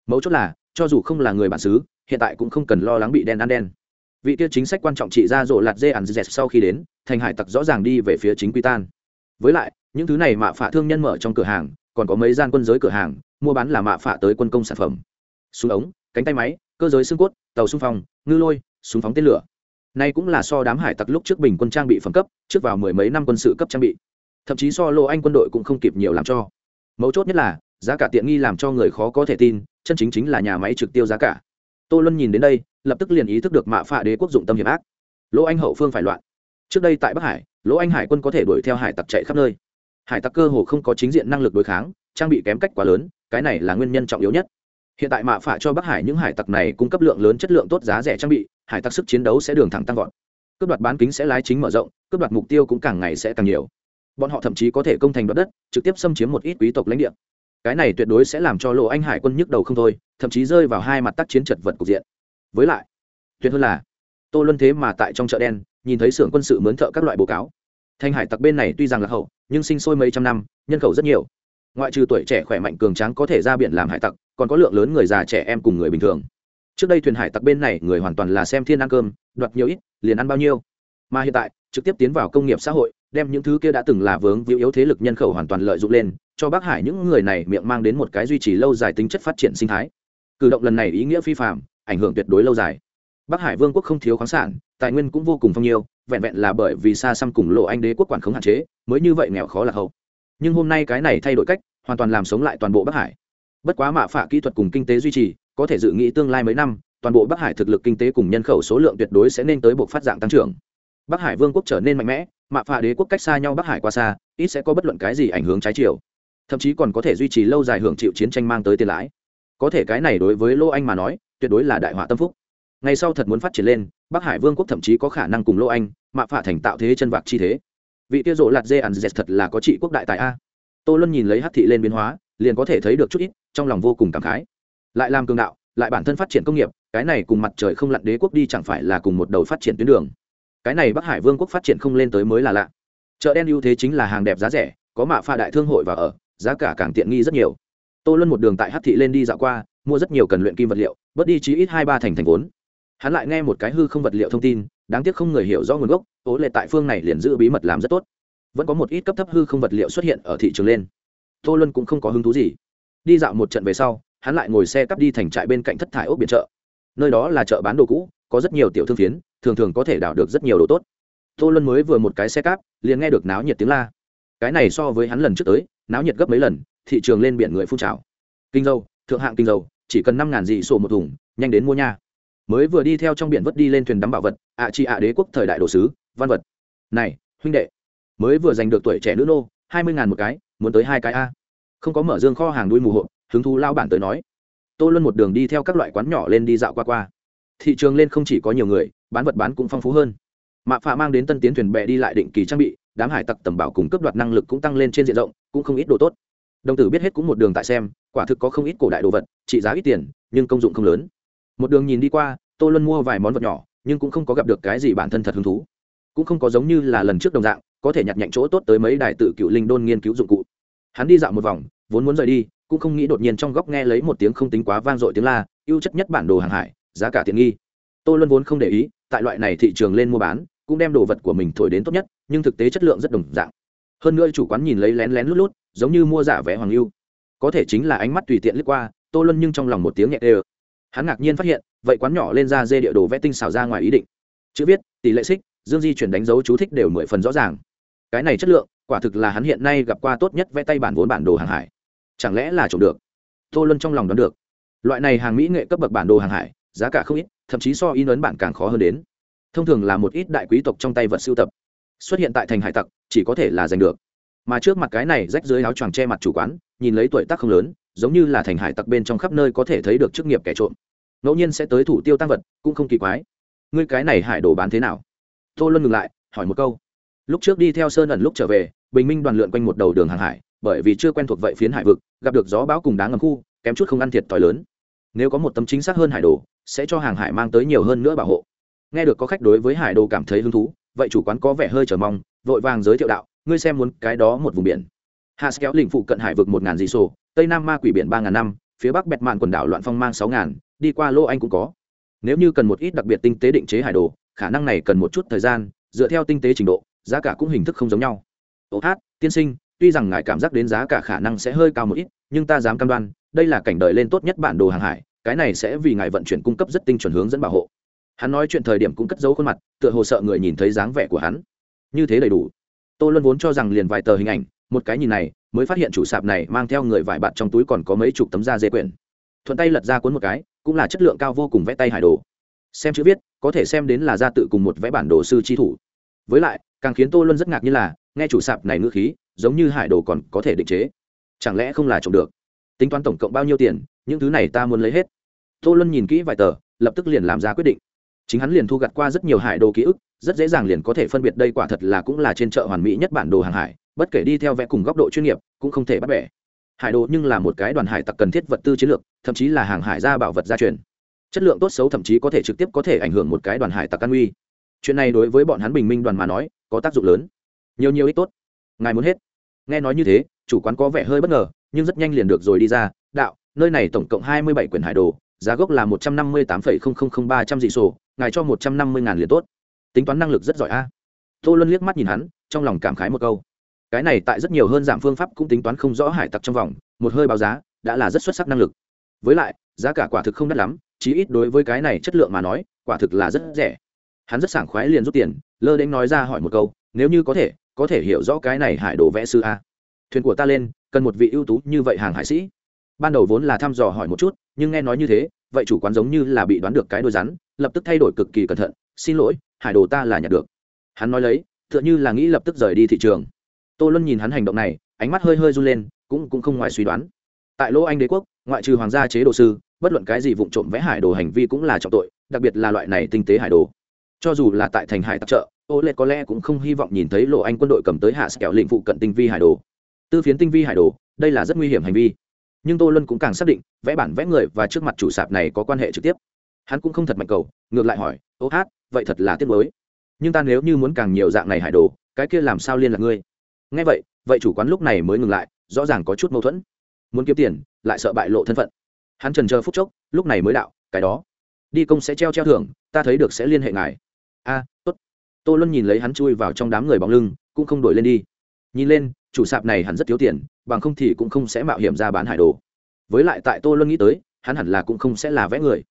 Mấu chốt là, cho dù không là người bản xứ, hiện tại cũng không cần lo lắng bị đen ăn đen vị kia chính sách quan trọng trị ra rộ lạt dê ăn dẹt sau khi đến, thành hải tặc rõ ràng đi về phía chính quy tan. Với lại, những thứ này mạ phạ thương nhân mở trong cửa hàng, còn có mấy gian quân giới cửa hàng, mua bán là mạ phạ tới quân công sản phẩm. Súng ống, cánh tay máy, cơ giới xương cốt, tàu xung phong, ngư lôi, súng phóng tên lửa. Nay cũng là so đám hải tặc lúc trước bình quân trang bị phẩm cấp, trước vào mười mấy năm quân sự cấp trang bị. Thậm chí so lô anh quân đội cũng không kịp nhiều làm cho. Mấu chốt nhất là, giá cả tiện nghi làm cho người khó có thể tin, chân chính chính là nhà máy trực tiêu giá cả. Tô luân nhìn đến đây lập tức liền ý thức được mạ phạ đế quốc dụng tâm hiểm ác. Lỗ anh hậu phương phải loạn. Trước đây tại bắc hải, lỗ anh hải quân có thể đuổi theo hải tặc chạy khắp nơi. Hải tặc cơ hồ không có chính diện năng lực đối kháng, trang bị kém cách quá lớn, cái này là nguyên nhân trọng yếu nhất. Hiện tại mạ phạ cho bắc hải những hải tặc này cung cấp lượng lớn chất lượng tốt giá rẻ trang bị, hải tặc sức chiến đấu sẽ đường thẳng tăng vọt. Cướp đoạt bán kính sẽ lái chính mở rộng, cướp đoạt mục tiêu cũng càng ngày sẽ càng nhiều. Bọn họ thậm chí có thể công thành đoạt đất, trực tiếp xâm chiếm một ít quý tộc lãnh địa. Cái này tuyệt đối sẽ làm cho lộ anh hải quân nhức đầu không thôi, thậm chí rơi vào hai mặt tác chiến chật vật cục diện với lại, tuyệt hơn là, tô luân thế mà tại trong chợ đen, nhìn thấy xưởng quân sự mướn thợ các loại bố cáo. Thanh hải tặc bên này tuy rằng là hậu, nhưng sinh sôi mấy trăm năm, nhân khẩu rất nhiều. Ngoại trừ tuổi trẻ khỏe mạnh cường tráng có thể ra biển làm hải tặc, còn có lượng lớn người già trẻ em cùng người bình thường. Trước đây thuyền hải tặc bên này, người hoàn toàn là xem thiên ăn cơm, đoạt nhiều ít, liền ăn bao nhiêu. Mà hiện tại, trực tiếp tiến vào công nghiệp xã hội, đem những thứ kia đã từng là vướng víu yếu thế lực nhân khẩu hoàn toàn lợi dụng lên, cho bắc hải những người này miệng mang đến một cái duy trì lâu dài tính chất phát triển sinh thái. Cử động lần này ý nghĩa phi phạm ảnh hưởng tuyệt đối lâu dài. Bắc hải vương quốc không thiếu khoáng sản, tài nguyên cũng vô cùng phong nhiêu vẹn vẹn là bởi vì xa xăm cùng lộ anh đế quốc quản khống hạn chế, mới như vậy nghèo khó là hậu. Nhưng hôm nay cái này thay đổi cách, hoàn toàn làm sống lại toàn bộ bắc hải. Bất quá mạ phạ kỹ thuật cùng kinh tế duy trì, có thể dự nghĩ tương lai mấy năm, toàn bộ bắc hải thực lực kinh tế cùng nhân khẩu số lượng tuyệt đối sẽ nên tới buộc phát dạng tăng trưởng. Bắc hải vương quốc trở nên mạnh mẽ, mạ phạ đế quốc cách xa nhau bắc hải qua xa, ít sẽ có bất luận cái gì ảnh hưởng trái chiều. Thậm chí còn có thể duy trì lâu dài hưởng chịu chiến tranh mang tới tiền lãi. Có thể cái này đối với lô anh mà nói tuyệt đối là đại họa tâm phúc. Ngày sau thật muốn phát triển lên, bắc hải vương quốc thậm chí có khả năng cùng lô anh, mạ phả thành tạo thế chân vạc chi thế. Vị tiêu rộ lạt dê ăn dẹt thật là có trị quốc đại tại a. Tô luân nhìn lấy hát thị lên biến hóa, liền có thể thấy được chút ít, trong lòng vô cùng cảm khái. Lại làm cường đạo, lại bản thân phát triển công nghiệp, cái này cùng mặt trời không lặn đế quốc đi chẳng phải là cùng một đầu phát triển tuyến đường. Cái này bắc hải vương quốc phát triển không lên tới mới là lạ. Chợ đen ưu thế chính là hàng đẹp giá rẻ, có mạ pha đại thương hội và ở, giá cả càng tiện nghi rất nhiều. Tô luân một đường tại hát thị lên đi dạo qua mua rất nhiều cần luyện kim vật liệu, bớt đi chí ít hai ba thành thành vốn. Hắn lại nghe một cái hư không vật liệu thông tin, đáng tiếc không người hiểu rõ nguồn gốc, ố lệ tại phương này liền giữ bí mật làm rất tốt. Vẫn có một ít cấp thấp hư không vật liệu xuất hiện ở thị trường lên. Tô luân cũng không có hứng thú gì. Đi dạo một trận về sau, hắn lại ngồi xe cắp đi thành trại bên cạnh thất thải ốc biển chợ. Nơi đó là chợ bán đồ cũ, có rất nhiều tiểu thương phiến, thường thường có thể đào được rất nhiều đồ tốt. Tô luân mới vừa một cái xe cáp liền nghe được náo nhiệt tiếng la. Cái này so với hắn lần trước tới, náo nhiệt gấp mấy lần, thị trường lên biển người phun trào. Kinh dâu thượng hạng kinh dâu chỉ cần năm ngàn dị sổ một thùng, nhanh đến mua nha. Mới vừa đi theo trong biển vớt đi lên thuyền đắm bảo vật, ạ chị ạ đế quốc thời đại đồ sứ, văn vật. Này, huynh đệ, mới vừa giành được tuổi trẻ nữ nô, hai mươi ngàn một cái, muốn tới hai cái a. Không có mở dương kho hàng đuôi mù hộ, hứng thú lao bản tới nói. Tô luân một đường đi theo các loại quán nhỏ lên đi dạo qua qua. Thị trường lên không chỉ có nhiều người, bán vật bán cũng phong phú hơn. Mạ phạ mang đến tân tiến thuyền bè đi lại định kỳ trang bị, đám hải tặc tầm bảo cùng cấp đoạt năng lực cũng tăng lên trên diện rộng, cũng không ít đồ tốt đồng tử biết hết cũng một đường tại xem, quả thực có không ít cổ đại đồ vật, trị giá ít tiền, nhưng công dụng không lớn. Một đường nhìn đi qua, tô luân mua vài món vật nhỏ, nhưng cũng không có gặp được cái gì bản thân thật hứng thú. Cũng không có giống như là lần trước đồng dạng, có thể nhặt nhạnh chỗ tốt tới mấy đài tự cựu linh đôn nghiên cứu dụng cụ. Hắn đi dạo một vòng, vốn muốn rời đi, cũng không nghĩ đột nhiên trong góc nghe lấy một tiếng không tính quá vang dội tiếng la, ưu chất nhất bản đồ hàng hải, giá cả tiện nghi. Tô luân vốn không để ý, tại loại này thị trường lên mua bán, cũng đem đồ vật của mình thổi đến tốt nhất, nhưng thực tế chất lượng rất đồng dạng. Hơn nữa chủ quán nhìn lấy lén lén lút lút giống như mua giả vé hoàng lưu có thể chính là ánh mắt tùy tiện lướt qua, tô luân nhưng trong lòng một tiếng nhẹ đê hắn ngạc nhiên phát hiện, vậy quán nhỏ lên ra dê địa đồ vẽ tinh xảo ra ngoài ý định. Chữ viết, tỷ lệ xích, dương di chuyển đánh dấu chú thích đều mười phần rõ ràng. Cái này chất lượng, quả thực là hắn hiện nay gặp qua tốt nhất vẽ tay bản vốn bản đồ hàng hải. Chẳng lẽ là trộm được? Tô luân trong lòng đoán được. Loại này hàng mỹ nghệ cấp bậc bản đồ hàng hải, giá cả không ít, thậm chí so in ấn bản càng khó hơn đến. Thông thường là một ít đại quý tộc trong tay vật sưu tập. Xuất hiện tại thành hải tặc, chỉ có thể là giành được mà trước mặt cái này rách dưới áo choàng che mặt chủ quán, nhìn lấy tuổi tác không lớn, giống như là thành hải tặc bên trong khắp nơi có thể thấy được chức nghiệp kẻ trộm. Ngẫu nhiên sẽ tới thủ tiêu tăng vật, cũng không kỳ quái. Ngươi cái này hải đồ bán thế nào? Tô luân ngừng lại, hỏi một câu. Lúc trước đi theo sơn ẩn lúc trở về, bình minh đoàn lượn quanh một đầu đường hàng hải, bởi vì chưa quen thuộc vậy phiến hải vực, gặp được gió bão cùng đá ngầm khu, kém chút không ăn thiệt t h i lớn. Nếu có một tấm chính xác hơn hải đồ, sẽ cho hàng hải mang tới nhiều hơn nữa bảo hộ. Nghe được có khách đối với hải đồ cảm thấy hứng thú, vậy chủ quán có vẻ hơi chờ mong, vội vàng giới thiệu đạo ngươi xem muốn cái đó một vùng biển. Hạ kéo lĩnh phụ cận hải vực một ngàn dị sổ, tây nam ma quỷ biển ba ngàn năm, phía bắc bẹt mạn quần đảo loạn phong mang sáu ngàn, đi qua lô anh cũng có. Nếu như cần một ít đặc biệt tinh tế định chế hải đồ, khả năng này cần một chút thời gian, dựa theo tinh tế trình độ, giá cả cũng hình thức không giống nhau. Ô hát, tiên sinh, tuy rằng ngài cảm giác đến giá cả khả năng sẽ hơi cao một ít, nhưng ta dám cam đoan, đây là cảnh đợi lên tốt nhất bản đồ hàng hải, cái này sẽ vì ngài vận chuyển cung cấp rất tinh chuẩn hướng dẫn bảo hộ. Hắn nói chuyện thời điểm cũng cất giấu khuôn mặt, tựa hồ sợ người nhìn thấy dáng vẻ của hắn. Như thế đầy đủ tô luân vốn cho rằng liền vài tờ hình ảnh, một cái nhìn này, mới phát hiện chủ sạp này mang theo người vải bạt trong túi còn có mấy chục tấm da dê quyển. Thuận tay lật ra cuốn một cái, cũng là chất lượng cao vô cùng vẽ tay hải đồ. Xem chữ viết, có thể xem đến là ra tự cùng một vẽ bản đồ sư chi thủ. Với lại, càng khiến tô luân rất ngạc như là, nghe chủ sạp này ngữ khí, giống như hải đồ còn có thể định chế. Chẳng lẽ không là trộm được? Tính toán tổng cộng bao nhiêu tiền, những thứ này ta muốn lấy hết. Tô luân nhìn kỹ vài tờ, lập tức liền làm ra quyết định chính hắn liền thu gặt qua rất nhiều hải đồ ký ức, rất dễ dàng liền có thể phân biệt đây quả thật là cũng là trên chợ hoàn mỹ nhất bản đồ hàng hải, bất kể đi theo vẽ cùng góc độ chuyên nghiệp, cũng không thể bắt bẻ. Hải đồ nhưng là một cái đoàn hải tặc cần thiết vật tư chiến lược, thậm chí là hàng hải gia bảo vật gia truyền. Chất lượng tốt xấu thậm chí có thể trực tiếp có thể ảnh hưởng một cái đoàn hải tặc an uy. Chuyện này đối với bọn hắn bình minh đoàn mà nói, có tác dụng lớn. Nhiều nhiều ích tốt. Ngài muốn hết. Nghe nói như thế, chủ quán có vẻ hơi bất ngờ, nhưng rất nhanh liền được rồi đi ra. Đạo, nơi này tổng cộng hai mươi bảy quyển hải đồ, giá gốc là một trăm năm mươi tám ba trăm dị sổ ngài cho một trăm năm mươi ngàn liền tốt. Tính toán năng lực rất giỏi a. Tô luân liếc mắt nhìn hắn, trong lòng cảm khái một câu. Cái này tại rất nhiều hơn giảm phương pháp cũng tính toán không rõ hải tặc trong vòng, một hơi báo giá, đã là rất xuất sắc năng lực. Với lại, giá cả quả thực không đắt lắm, chí ít đối với cái này chất lượng mà nói, quả thực là rất rẻ. Hắn rất sảng khoái liền rút tiền, lơ đến nói ra hỏi một câu, nếu như có thể có thể hiểu rõ cái này hải đồ vẽ sư a? Thuyền của ta lên, cần một vị ưu tú như vậy hàng hải sĩ. Ban đầu vốn là thăm dò hỏi một chút, nhưng nghe nói như thế, vậy chủ quán giống như là bị đoán được cái đôi rắn lập tức thay đổi cực kỳ cẩn thận, xin lỗi, hải đồ ta là nhặt được. Hắn nói lấy, tựa như là nghĩ lập tức rời đi thị trường. Tô luân nhìn hắn hành động này, ánh mắt hơi hơi run lên, cũng cũng không ngoài suy đoán. Tại lỗ anh đế quốc, ngoại trừ hoàng gia chế độ sư, bất luận cái gì vụ trộm vẽ hải đồ hành vi cũng là trọng tội, đặc biệt là loại này tinh tế hải đồ. Cho dù là tại thành hải tặc trợ, ô lệ có lẽ cũng không hy vọng nhìn thấy lộ anh quân đội cầm tới hạ kẹo lĩnh phụ cận tinh vi hải đồ. Tư phiến tinh vi hải đồ, đây là rất nguy hiểm hành vi. Nhưng tô luân cũng càng xác định, vẽ bản vẽ người và trước mặt chủ sạp này có quan hệ trực tiếp hắn cũng không thật mạnh cầu, ngược lại hỏi, ô hát, vậy thật là tiếc mới nhưng ta nếu như muốn càng nhiều dạng này hải đồ, cái kia làm sao liên lạc ngươi? Nghe vậy vậy chủ quán lúc này mới ngừng lại, rõ ràng có chút mâu thuẫn. Muốn kiếm tiền, lại sợ bại lộ thân phận. Hắn trần chờ phút chốc, lúc này mới đạo, cái đó, đi công sẽ treo treo thưởng, ta thấy được sẽ liên hệ ngài. A, tốt. Tô luân nhìn lấy hắn chui vào trong đám người bóng lưng, cũng không đổi lên đi. Nhìn lên, chủ sạp này hắn rất thiếu tiền, bằng không thì cũng không sẽ mạo hiểm ra bán hải đồ. Với lại tại tô luân nghĩ tới, hắn hẳn là cũng không sẽ là vẽ người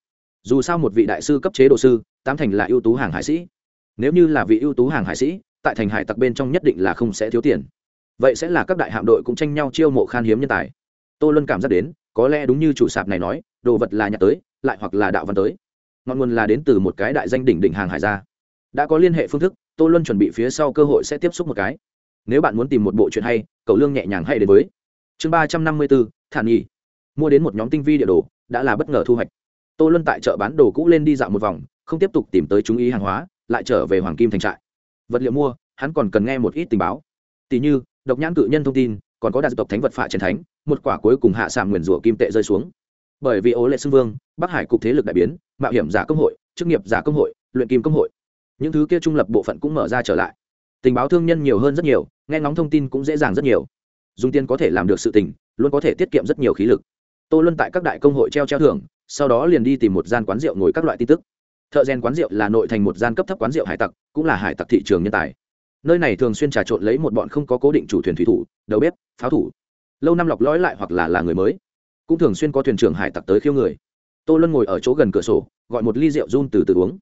dù sao một vị đại sư cấp chế đồ sư, tám thành là ưu tú hàng hải sĩ. Nếu như là vị ưu tú hàng hải sĩ, tại thành hải tặc bên trong nhất định là không sẽ thiếu tiền. Vậy sẽ là các đại hạm đội cũng tranh nhau chiêu mộ khan hiếm nhân tài. Tô luân cảm giác đến, có lẽ đúng như chủ sạp này nói, đồ vật là nhặt tới, lại hoặc là đạo văn tới. Ngọn nguồn là đến từ một cái đại danh đỉnh đỉnh hàng hải gia. Đã có liên hệ phương thức, tô luân chuẩn bị phía sau cơ hội sẽ tiếp xúc một cái. Nếu bạn muốn tìm một bộ chuyện hay cậu lương nhẹ nhàng hay đến với. Chương ba trăm năm mươi bốn, thản nhì mua đến một nhóm tinh vi địa đồ, đã là bất ngờ thu hoạch tô luân tại chợ bán đồ cũ lên đi dạo một vòng, không tiếp tục tìm tới chúng ý hàng hóa, lại trở về hoàng kim thành trại. Vật liệu mua, hắn còn cần nghe một ít tình báo. Tỷ như, độc nhãn cự nhân thông tin, còn có đạt tộc thánh vật phạ trần thánh, một quả cuối cùng hạ sàm nguyền rủa kim tệ rơi xuống. Bởi vì ố lệ xưng vương, bắc hải cục thế lực đại biến, mạo hiểm giả công hội, chức nghiệp giả công hội, luyện kim công hội. Những thứ kia trung lập bộ phận cũng mở ra trở lại. Tình báo thương nhân nhiều hơn rất nhiều, nghe ngóng thông tin cũng dễ dàng rất nhiều. Dùng tiền có thể làm được sự tình, luôn có thể tiết kiệm rất nhiều khí lực. Tô luân tại các đại công hội treo treo thưởng sau đó liền đi tìm một gian quán rượu ngồi các loại tin tức. Thợ rèn quán rượu là nội thành một gian cấp thấp quán rượu hải tặc, cũng là hải tặc thị trường nhân tài. Nơi này thường xuyên trà trộn lấy một bọn không có cố định chủ thuyền thủy thủ, đầu bếp, pháo thủ. Lâu năm lọc lõi lại hoặc là là người mới. Cũng thường xuyên có thuyền trưởng hải tặc tới khiêu người. Tô luân ngồi ở chỗ gần cửa sổ, gọi một ly rượu run từ từ uống.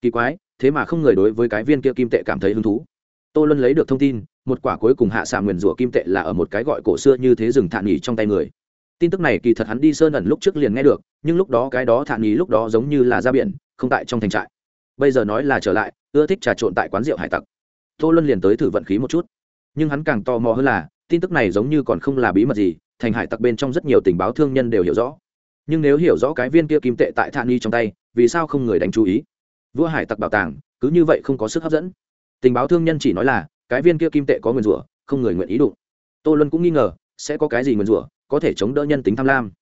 Kỳ quái, thế mà không người đối với cái viên kia kim tệ cảm thấy hứng thú. Tô luân lấy được thông tin, một quả cuối cùng hạ xà nguyền rủa kim tệ là ở một cái gọi cổ xưa như thế rừng thản nghỉ trong tay người tin tức này kỳ thật hắn đi sơn ẩn lúc trước liền nghe được, nhưng lúc đó cái đó thản nghỉ lúc đó giống như là ra biển, không tại trong thành trại. Bây giờ nói là trở lại, ưa thích trà trộn tại quán rượu hải tặc. Tô luân liền tới thử vận khí một chút. Nhưng hắn càng tò mò hơn là, tin tức này giống như còn không là bí mật gì, thành hải tặc bên trong rất nhiều tình báo thương nhân đều hiểu rõ. Nhưng nếu hiểu rõ cái viên kia kim tệ tại thản nghi trong tay, vì sao không người đánh chú ý? Vua hải tặc bảo tàng, cứ như vậy không có sức hấp dẫn. Tình báo thương nhân chỉ nói là, cái viên kia kim tệ có nguyền rủa, không người nguyện ý đụng. Tô luân cũng nghi ngờ, sẽ có cái gì nguyền rủa? Có thể chống đỡ nhân tính tham lam.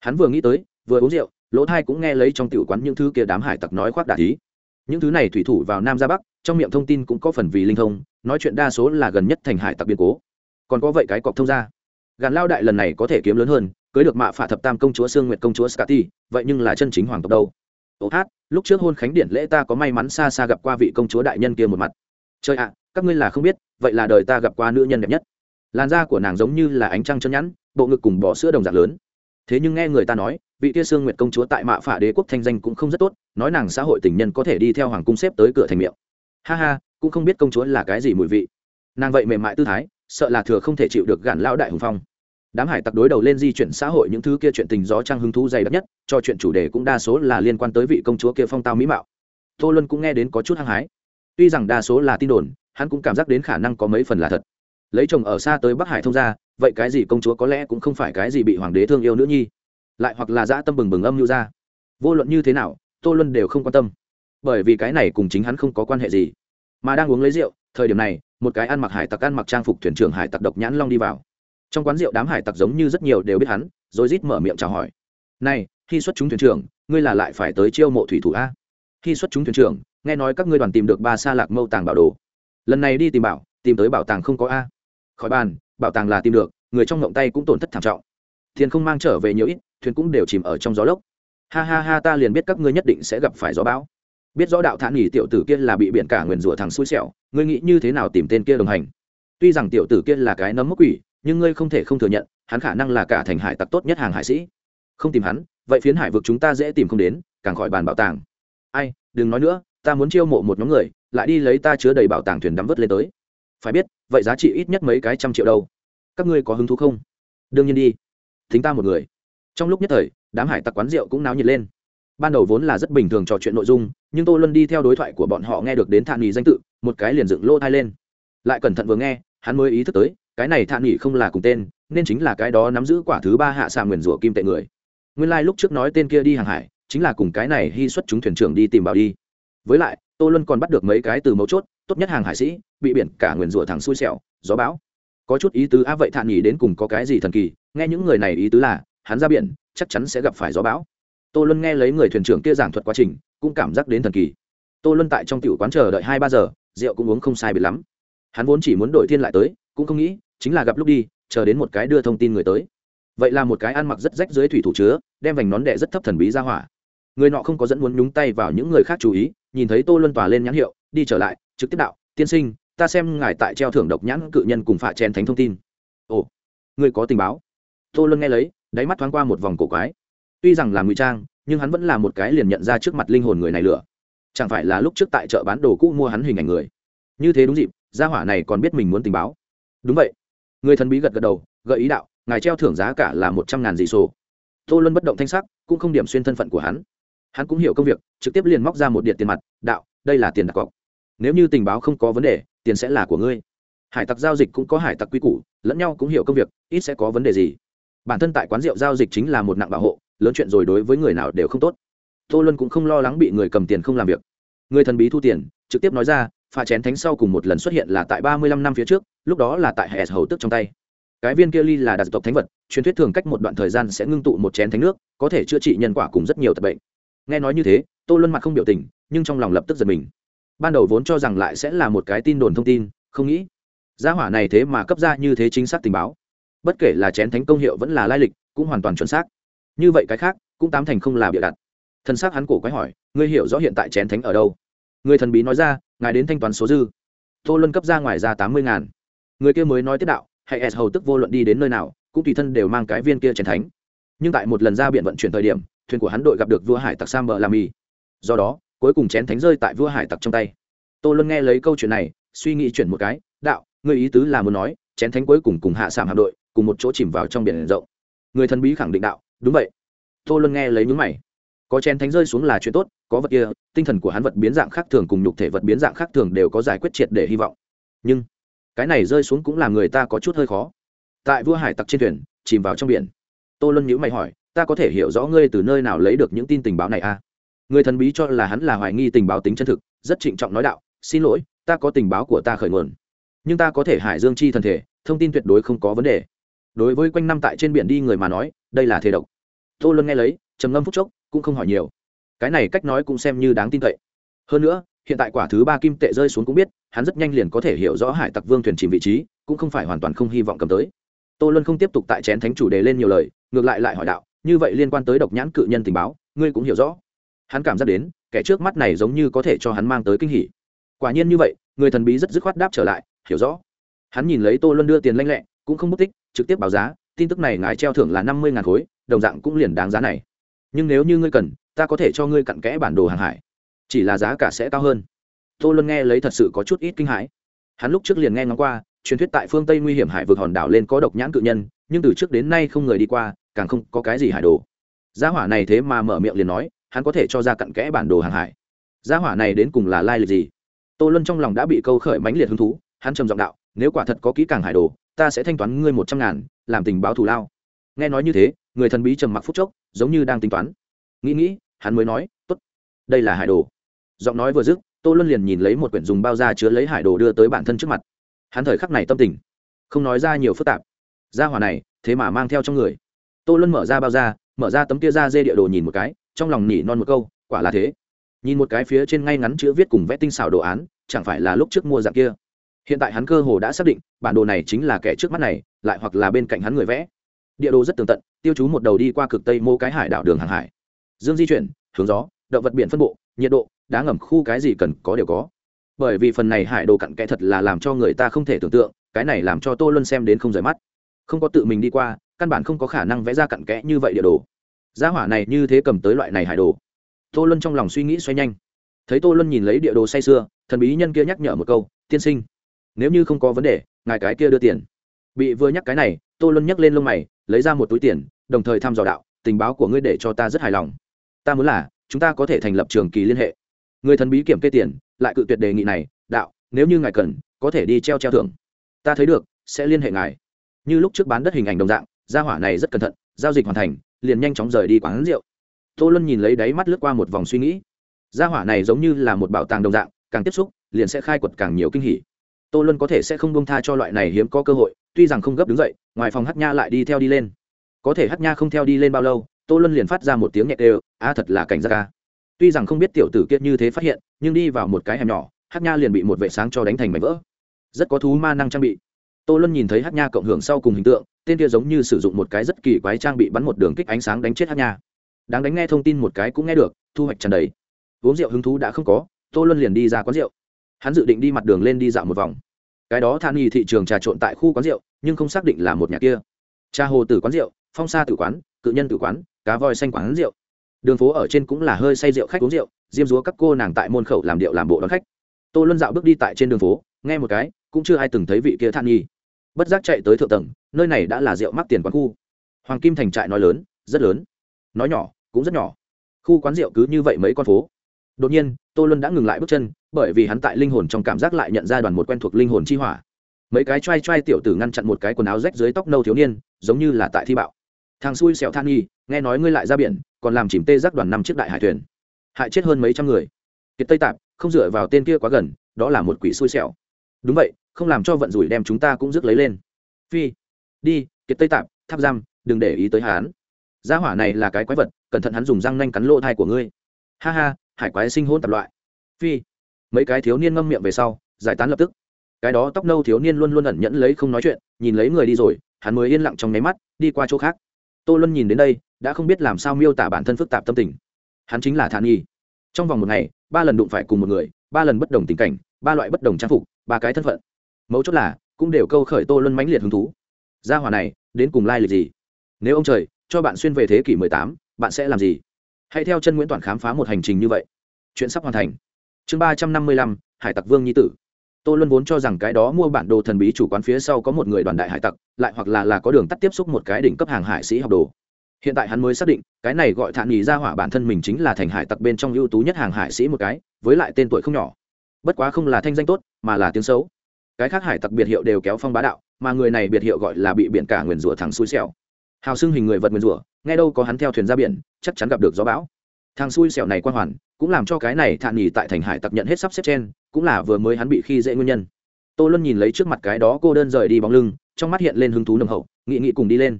Hắn vừa nghĩ tới, vừa uống rượu, lỗ thai cũng nghe lấy trong tiểu quán những thứ kia đám hải tặc nói khoác đà thí những thứ này thủy thủ vào nam ra bắc, trong miệng thông tin cũng có phần vì linh thông, nói chuyện đa số là gần nhất thành hải tặc biên cố. Còn có vậy cái cọc thông ra gàn lao đại lần này có thể kiếm lớn hơn, cưới được mạ phả thập tam công chúa sương nguyệt công chúa scati, vậy nhưng là chân chính hoàng tộc đâu? Ô hát, lúc trước hôn khánh điện lễ ta có may mắn xa xa gặp qua vị công chúa đại nhân kia một mặt. Trời ạ, các ngươi là không biết, vậy là đời ta gặp qua nữ nhân đẹp nhất. Làn da của nàng giống như là ánh trăng chân nhẵn bộ ngực cùng bỏ sữa đồng dạng lớn. Thế nhưng nghe người ta nói, vị tia sương nguyệt công chúa tại mạ phả đế quốc thanh danh cũng không rất tốt, nói nàng xã hội tình nhân có thể đi theo hoàng cung xếp tới cửa thành miệng. Ha ha, cũng không biết công chúa là cái gì mùi vị. Nàng vậy mềm mại tư thái, sợ là thừa không thể chịu được gản lão đại hùng phong. Đám hải tặc đối đầu lên di chuyển xã hội những thứ kia chuyện tình gió trang hứng thú dày đặc nhất, cho chuyện chủ đề cũng đa số là liên quan tới vị công chúa kia phong tao mỹ mạo. Tô luân cũng nghe đến có chút hăng hái. Tuy rằng đa số là tin đồn, hắn cũng cảm giác đến khả năng có mấy phần là thật. Lấy chồng ở xa tới bắc hải thông ra vậy cái gì công chúa có lẽ cũng không phải cái gì bị hoàng đế thương yêu nữ nhi. Lại hoặc là dã tâm bừng bừng âm lưu ra. Vô luận như thế nào, tô luân đều không quan tâm. Bởi vì cái này cùng chính hắn không có quan hệ gì. Mà đang uống lấy rượu, thời điểm này, một cái ăn mặc hải tặc ăn mặc trang phục thuyền trưởng hải tặc độc nhãn long đi vào. Trong quán rượu đám hải tặc giống như rất nhiều đều biết hắn, rồi rít mở miệng chào hỏi. Này, khi xuất chúng thuyền trưởng, ngươi là lại phải tới chiêu mộ thủy thủ a? Khi xuất chúng thuyền trưởng, nghe nói các ngươi đoàn tìm được ba sa lạc mâu tàng bảo đồ. Lần này đi tìm bảo, tìm tới bảo tàng không có a. Khỏi bàn bảo tàng là tìm được, người trong ngộng tay cũng tổn thất thảm trọng. Thiên không mang trở về nhiều ít, thuyền cũng đều chìm ở trong gió lốc. Ha ha ha, ta liền biết các ngươi nhất định sẽ gặp phải gió bão. Biết rõ đạo thản nghỉ tiểu tử kia là bị biển cả nguyền rủa thằng xui xẻo, ngươi nghĩ như thế nào tìm tên kia đồng hành? Tuy rằng tiểu tử kia là cái nấm mốc quỷ, nhưng ngươi không thể không thừa nhận, hắn khả năng là cả thành hải tặc tốt nhất hàng hải sĩ. Không tìm hắn, vậy phiến hải vực chúng ta dễ tìm không đến, càng khỏi bàn bảo tàng. Ai, đừng nói nữa, ta muốn chiêu mộ một nhóm người, lại đi lấy ta chứa đầy bảo tàng thuyền đắm vớt lên tới phải biết, vậy giá trị ít nhất mấy cái trăm triệu đâu. Các ngươi có hứng thú không? Đương nhiên đi. Thính ta một người. Trong lúc nhất thời, đám hải tặc quán rượu cũng náo nhiệt lên. Ban đầu vốn là rất bình thường trò chuyện nội dung, nhưng tô luân đi theo đối thoại của bọn họ nghe được đến thản nghỉ danh tự, một cái liền dựng lỗ thai lên. Lại cẩn thận vừa nghe, hắn mới ý thức tới, cái này thản nghỉ không là cùng tên, nên chính là cái đó nắm giữ quả thứ ba hạ xà nguyền rủa kim tệ người. Nguyên lai、like、lúc trước nói tên kia đi hàng hải, chính là cùng cái này hy xuất chúng thuyền trưởng đi tìm bảo đi. Với lại, tô luân còn bắt được mấy cái từ mấu chốt tốt nhất hàng hải sĩ, bị biển cả nguyền rủa thẳng xui xẻo, gió bão. Có chút ý tứ á vậy thản nhỉ đến cùng có cái gì thần kỳ? Nghe những người này ý tứ là, hắn ra biển, chắc chắn sẽ gặp phải gió bão. Tô luân nghe lấy người thuyền trưởng kia giảng thuật quá trình, cũng cảm giác đến thần kỳ. Tô luân tại trong tiểu quán chờ đợi hai ba giờ, rượu cũng uống không sai biệt lắm. Hắn vốn chỉ muốn đổi thiên lại tới, cũng không nghĩ, chính là gặp lúc đi, chờ đến một cái đưa thông tin người tới. Vậy là một cái ăn mặc rất rách dưới thủy thủ chứa, đem vành nón đệ rất thấp thần bí ra hỏa. Người nọ không có dẫn muốn nhúng tay vào những người khác chú ý, nhìn thấy tô luân tỏa lên nhãn hiệu, đi trở lại trực tiếp đạo, tiên sinh, ta xem ngài tại treo thưởng độc nhãn cự nhân cùng phạ chen thánh thông tin. Ồ, người có tình báo? Tô luân nghe lấy, đáy mắt thoáng qua một vòng cổ quái. Tuy rằng là ngụy trang, nhưng hắn vẫn là một cái liền nhận ra trước mặt linh hồn người này lửa. Chẳng phải là lúc trước tại chợ bán đồ cũ mua hắn hình ảnh người? Như thế đúng dịp, gia hỏa này còn biết mình muốn tình báo. Đúng vậy. Người thần bí gật gật đầu, gợi ý đạo, ngài treo thưởng giá cả là một trăm ngàn dị sổ. Tô luân bất động thanh sắc, cũng không điểm xuyên thân phận của hắn. Hắn cũng hiểu công việc, trực tiếp liền móc ra một điện tiền mặt, đạo, đây là tiền đặt cọc nếu như tình báo không có vấn đề, tiền sẽ là của ngươi. Hải tặc giao dịch cũng có hải tặc quy củ, lẫn nhau cũng hiểu công việc, ít sẽ có vấn đề gì. Bản thân tại quán rượu giao dịch chính là một nặng bảo hộ, lớn chuyện rồi đối với người nào đều không tốt. Tô luân cũng không lo lắng bị người cầm tiền không làm việc. Người thần bí thu tiền, trực tiếp nói ra, pha chén thánh sau cùng một lần xuất hiện là tại ba mươi lăm năm phía trước, lúc đó là tại hệ hầu tức trong tay. Cái viên kia ly là đặc tộc thánh vật, truyền thuyết thường cách một đoạn thời gian sẽ ngưng tụ một chén thánh nước, có thể chữa trị nhân quả cùng rất nhiều tật bệnh. Nghe nói như thế, tô luân mặt không biểu tình, nhưng trong lòng lập tức giật mình ban đầu vốn cho rằng lại sẽ là một cái tin đồn thông tin, không nghĩ, gia hỏa này thế mà cấp ra như thế chính xác tình báo. Bất kể là chén thánh công hiệu vẫn là lai lịch, cũng hoàn toàn chuẩn xác. Như vậy cái khác, cũng tám thành không là bịa đặt. Thân xác hắn cổ quái hỏi, ngươi hiểu rõ hiện tại chén thánh ở đâu? Người thần bí nói ra, ngài đến thanh toán số dư. Tô luân cấp ra ngoài ra tám mươi ngàn. Người kia mới nói tiết đạo, hay s hầu tức vô luận đi đến nơi nào, cũng tùy thân đều mang cái viên kia chén thánh. Nhưng tại một lần ra biển vận chuyển thời điểm, thuyền của hắn đội gặp được vua hải tặc sam bờ làm y do đó cuối cùng chén thánh rơi tại vua hải tặc trong tay. Tô luân nghe lấy câu chuyện này, suy nghĩ chuyển một cái, đạo người ý tứ là muốn nói, chén thánh cuối cùng cùng hạ sảm hạm đội cùng một chỗ chìm vào trong biển rộng. Người thần bí khẳng định đạo, đúng vậy. Tô luân nghe lấy nhúng mày, có chén thánh rơi xuống là chuyện tốt, có vật kia, tinh thần của hắn vật biến dạng khác thường cùng nhục thể vật biến dạng khác thường đều có giải quyết triệt để hy vọng. Nhưng, cái này rơi xuống cũng làm người ta có chút hơi khó. Tại vua hải tặc trên thuyền, chìm vào trong biển, tô luân nhữ mày hỏi, ta có thể hiểu rõ ngươi từ nơi nào lấy được những tin tình báo này a à? Người thần bí cho là hắn là hoài nghi tình báo tính chân thực, rất trịnh trọng nói đạo, xin lỗi, ta có tình báo của ta khởi nguồn, nhưng ta có thể hải dương chi thần thể, thông tin tuyệt đối không có vấn đề. Đối với quanh năm tại trên biển đi người mà nói, đây là thể độc. Tô luân nghe lấy, trầm ngâm phút chốc, cũng không hỏi nhiều. Cái này cách nói cũng xem như đáng tin cậy. Hơn nữa, hiện tại quả thứ ba kim tệ rơi xuống cũng biết, hắn rất nhanh liền có thể hiểu rõ hải tặc vương thuyền chìm vị trí, cũng không phải hoàn toàn không hy vọng cầm tới. Tô luân không tiếp tục tại chén thánh chủ đề lên nhiều lời, ngược lại lại hỏi đạo, như vậy liên quan tới độc nhãn cự nhân tình báo, ngươi cũng hiểu rõ hắn cảm giác đến, kẻ trước mắt này giống như có thể cho hắn mang tới kinh hỉ. Quả nhiên như vậy, người thần bí rất dứt khoát đáp trở lại, hiểu rõ. Hắn nhìn lấy tô luân đưa tiền lanh lẹ, cũng không mất tích, trực tiếp báo giá, tin tức này ngài treo thưởng là năm mươi ngàn khối, đồng dạng cũng liền đáng giá này. Nhưng nếu như ngươi cần, ta có thể cho ngươi cặn kẽ bản đồ hàng hải. Chỉ là giá cả sẽ cao hơn. Tô luân nghe lấy thật sự có chút ít kinh hãi. Hắn lúc trước liền nghe ngóng qua, truyền thuyết tại phương tây nguy hiểm hải vực hòn đảo lên có độc nhãn cự nhân, nhưng từ trước đến nay không người đi qua, càng không có cái gì hải đồ. Gia hỏa này thế mà mở miệng liền nói hắn có thể cho ra cặn kẽ bản đồ hàng hải. Gia hỏa này đến cùng là lai lịch gì? Tô luân trong lòng đã bị câu khởi mãnh liệt hứng thú, hắn trầm giọng đạo, nếu quả thật có kỹ càng hải đồ, ta sẽ thanh toán ngươi một trăm ngàn, làm tình báo thù lao. Nghe nói như thế, người thần bí trầm mặc phút chốc, giống như đang tính toán. Nghĩ nghĩ, hắn mới nói, tốt, đây là hải đồ. Giọng nói vừa dứt, tô luân liền nhìn lấy một quyển dùng bao da chứa lấy hải đồ đưa tới bản thân trước mặt. Hắn thời khắc này tâm tình, không nói ra nhiều phức tạp. Gia hỏa này, thế mà mang theo trong người. Tô luân mở ra bao da, mở ra tấm kia da dê địa đồ nhìn một cái trong lòng nỉ non một câu, quả là thế. Nhìn một cái phía trên ngay ngắn chữ viết cùng vẽ tinh xảo đồ án, chẳng phải là lúc trước mua dạng kia. Hiện tại hắn cơ hồ đã xác định, bản đồ này chính là kẻ trước mắt này, lại hoặc là bên cạnh hắn người vẽ. Địa đồ rất tường tận, tiêu chú một đầu đi qua cực tây mô cái hải đảo đường hàng hải. Dương di chuyển, hướng gió, động vật biển phân bộ, nhiệt độ, đá ngầm khu cái gì cần có đều có. Bởi vì phần này hải đồ cặn kẽ thật là làm cho người ta không thể tưởng tượng, cái này làm cho tô luân xem đến không rời mắt. Không có tự mình đi qua, căn bản không có khả năng vẽ ra cặn kẽ như vậy địa đồ gia hỏa này như thế cầm tới loại này hải đồ. Tô luân trong lòng suy nghĩ xoay nhanh. Thấy tô luân nhìn lấy địa đồ say sưa, thần bí nhân kia nhắc nhở một câu, tiên sinh, nếu như không có vấn đề, ngài cái kia đưa tiền. Bị vừa nhắc cái này, tô luân nhắc lên lông mày, lấy ra một túi tiền, đồng thời thăm dò đạo, tình báo của ngươi để cho ta rất hài lòng. Ta muốn là, chúng ta có thể thành lập trường kỳ liên hệ. Người thần bí kiểm kê tiền, lại cự tuyệt đề nghị này, đạo, nếu như ngài cần, có thể đi treo treo thưởng. Ta thấy được, sẽ liên hệ ngài. Như lúc trước bán đất hình ảnh đồng dạng, gia hỏa này rất cẩn thận, giao dịch hoàn thành liền nhanh chóng rời đi quán rượu. Tô luân nhìn lấy đáy mắt lướt qua một vòng suy nghĩ. Gia hỏa này giống như là một bảo tàng đồng dạng, càng tiếp xúc, liền sẽ khai quật càng nhiều kinh hỉ. Tô luân có thể sẽ không bông tha cho loại này hiếm có cơ hội, tuy rằng không gấp đứng dậy, ngoài phòng hát nha lại đi theo đi lên. Có thể hát nha không theo đi lên bao lâu, tô luân liền phát ra một tiếng nhẹ đều, a, thật là cảnh giác ca tuy rằng không biết tiểu tử kiệt như thế phát hiện, nhưng đi vào một cái hẻm nhỏ, hát nha liền bị một vệ sáng cho đánh thành mảnh vỡ. Rất có thú ma năng trang bị tô luân nhìn thấy hát nha cộng hưởng sau cùng hình tượng, tên kia giống như sử dụng một cái rất kỳ quái trang bị bắn một đường kích ánh sáng đánh chết hát nha. Đáng đánh nghe thông tin một cái cũng nghe được, thu hoạch tràn đầy. Uống rượu hứng thú đã không có, tô luân liền đi ra quán rượu. Hắn dự định đi mặt đường lên đi dạo một vòng. Cái đó than nhì thị trường trà trộn tại khu quán rượu, nhưng không xác định là một nhà kia. Trà hồ tử quán rượu, phong sa tử quán, cự nhân tử quán, cá voi xanh quán rượu. Đường phố ở trên cũng là hơi say rượu khách uống rượu, diêm dúa các cô nàng tại môn khẩu làm điệu làm bộ đón khách. Tô luân dạo bước đi tại trên đường phố, nghe một cái cũng chưa ai từng thấy vị kia than nhi. Bất giác chạy tới thượng tầng, nơi này đã là rượu mắc tiền quán khu. Hoàng kim thành trại nói lớn, rất lớn. Nói nhỏ, cũng rất nhỏ. Khu quán rượu cứ như vậy mấy con phố. Đột nhiên, tô luân đã ngừng lại bước chân, bởi vì hắn tại linh hồn trong cảm giác lại nhận ra đoàn một quen thuộc linh hồn chi hỏa. Mấy cái t r a i t r a i tiểu tử ngăn chặn một cái quần áo rách dưới tóc nâu thiếu niên, giống như là tại thi bạo. Thằng xui xẻo than nghi nghe nói ngươi lại ra biển, còn làm chìm tê giác đoàn năm chiếc đại hải thuyền. Hại chết hơn mấy trăm người. Kiệt tây tạp, không dựa vào tên kia quá gần, đó là một quỷ xui xẻo. Đúng vậy không làm cho vận rủi đem chúng ta cũng rước lấy lên. Phi, đi, kiệt tây tạp, tháp giam, đừng để ý tới hắn. Gia hỏa này là cái quái vật, cẩn thận hắn dùng răng nanh cắn lỗ thai của ngươi. Ha ha, hải quái sinh hôn tập loại. Phi, mấy cái thiếu niên ngâm miệng về sau, giải tán lập tức. Cái đó tóc nâu thiếu niên luôn luôn ẩn nhẫn lấy không nói chuyện, nhìn lấy người đi rồi, hắn mới yên lặng trong nháy mắt, đi qua chỗ khác. Tô luân nhìn đến đây, đã không biết làm sao miêu tả bản thân phức tạp tâm tình. Hắn chính là thản nghi trong vòng một ngày, ba lần đụng phải cùng một người, ba lần bất đồng tình cảnh, ba loại bất đồng trang phục, ba cái thân phận mấu chốt là cũng đều câu khởi tô luân mãnh liệt hứng thú. Gia hỏa này đến cùng lai lịch gì? Nếu ông trời cho bạn xuyên về thế kỷ 18, bạn sẽ làm gì? Hãy theo chân nguyễn toàn khám phá một hành trình như vậy. Chuyện sắp hoàn thành. Chương ba trăm năm mươi lăm hải tặc vương nhi tử. Tô luân vốn cho rằng cái đó mua bản đồ thần bí chủ quán phía sau có một người đoàn đại hải tặc lại hoặc là là có đường tắt tiếp xúc một cái đỉnh cấp hàng hải sĩ học đồ. Hiện tại hắn mới xác định cái này gọi thản nghỉ ra hỏa bản thân mình chính là thành hải tặc bên trong ưu tú nhất hàng hải sĩ một cái với lại tên tuổi không nhỏ. Bất quá không là thanh danh tốt mà là tiếng xấu cái khác hải tặc biệt hiệu đều kéo phong bá đạo, mà người này biệt hiệu gọi là bị biển cả nguyền rủa thằng xui xẻo. Hào xưng hình người vật nguyền rủa, nghe đâu có hắn theo thuyền ra biển, chắc chắn gặp được gió bão. Thằng xui xẻo này quan hoàn, cũng làm cho cái này thản nghỉ tại thành hải tặc nhận hết sắp xếp trên, cũng là vừa mới hắn bị khi dễ nguyên nhân. Tô luân nhìn lấy trước mặt cái đó cô đơn rời đi bóng lưng, trong mắt hiện lên hứng thú nồng hậu, nghị nghị cùng đi lên.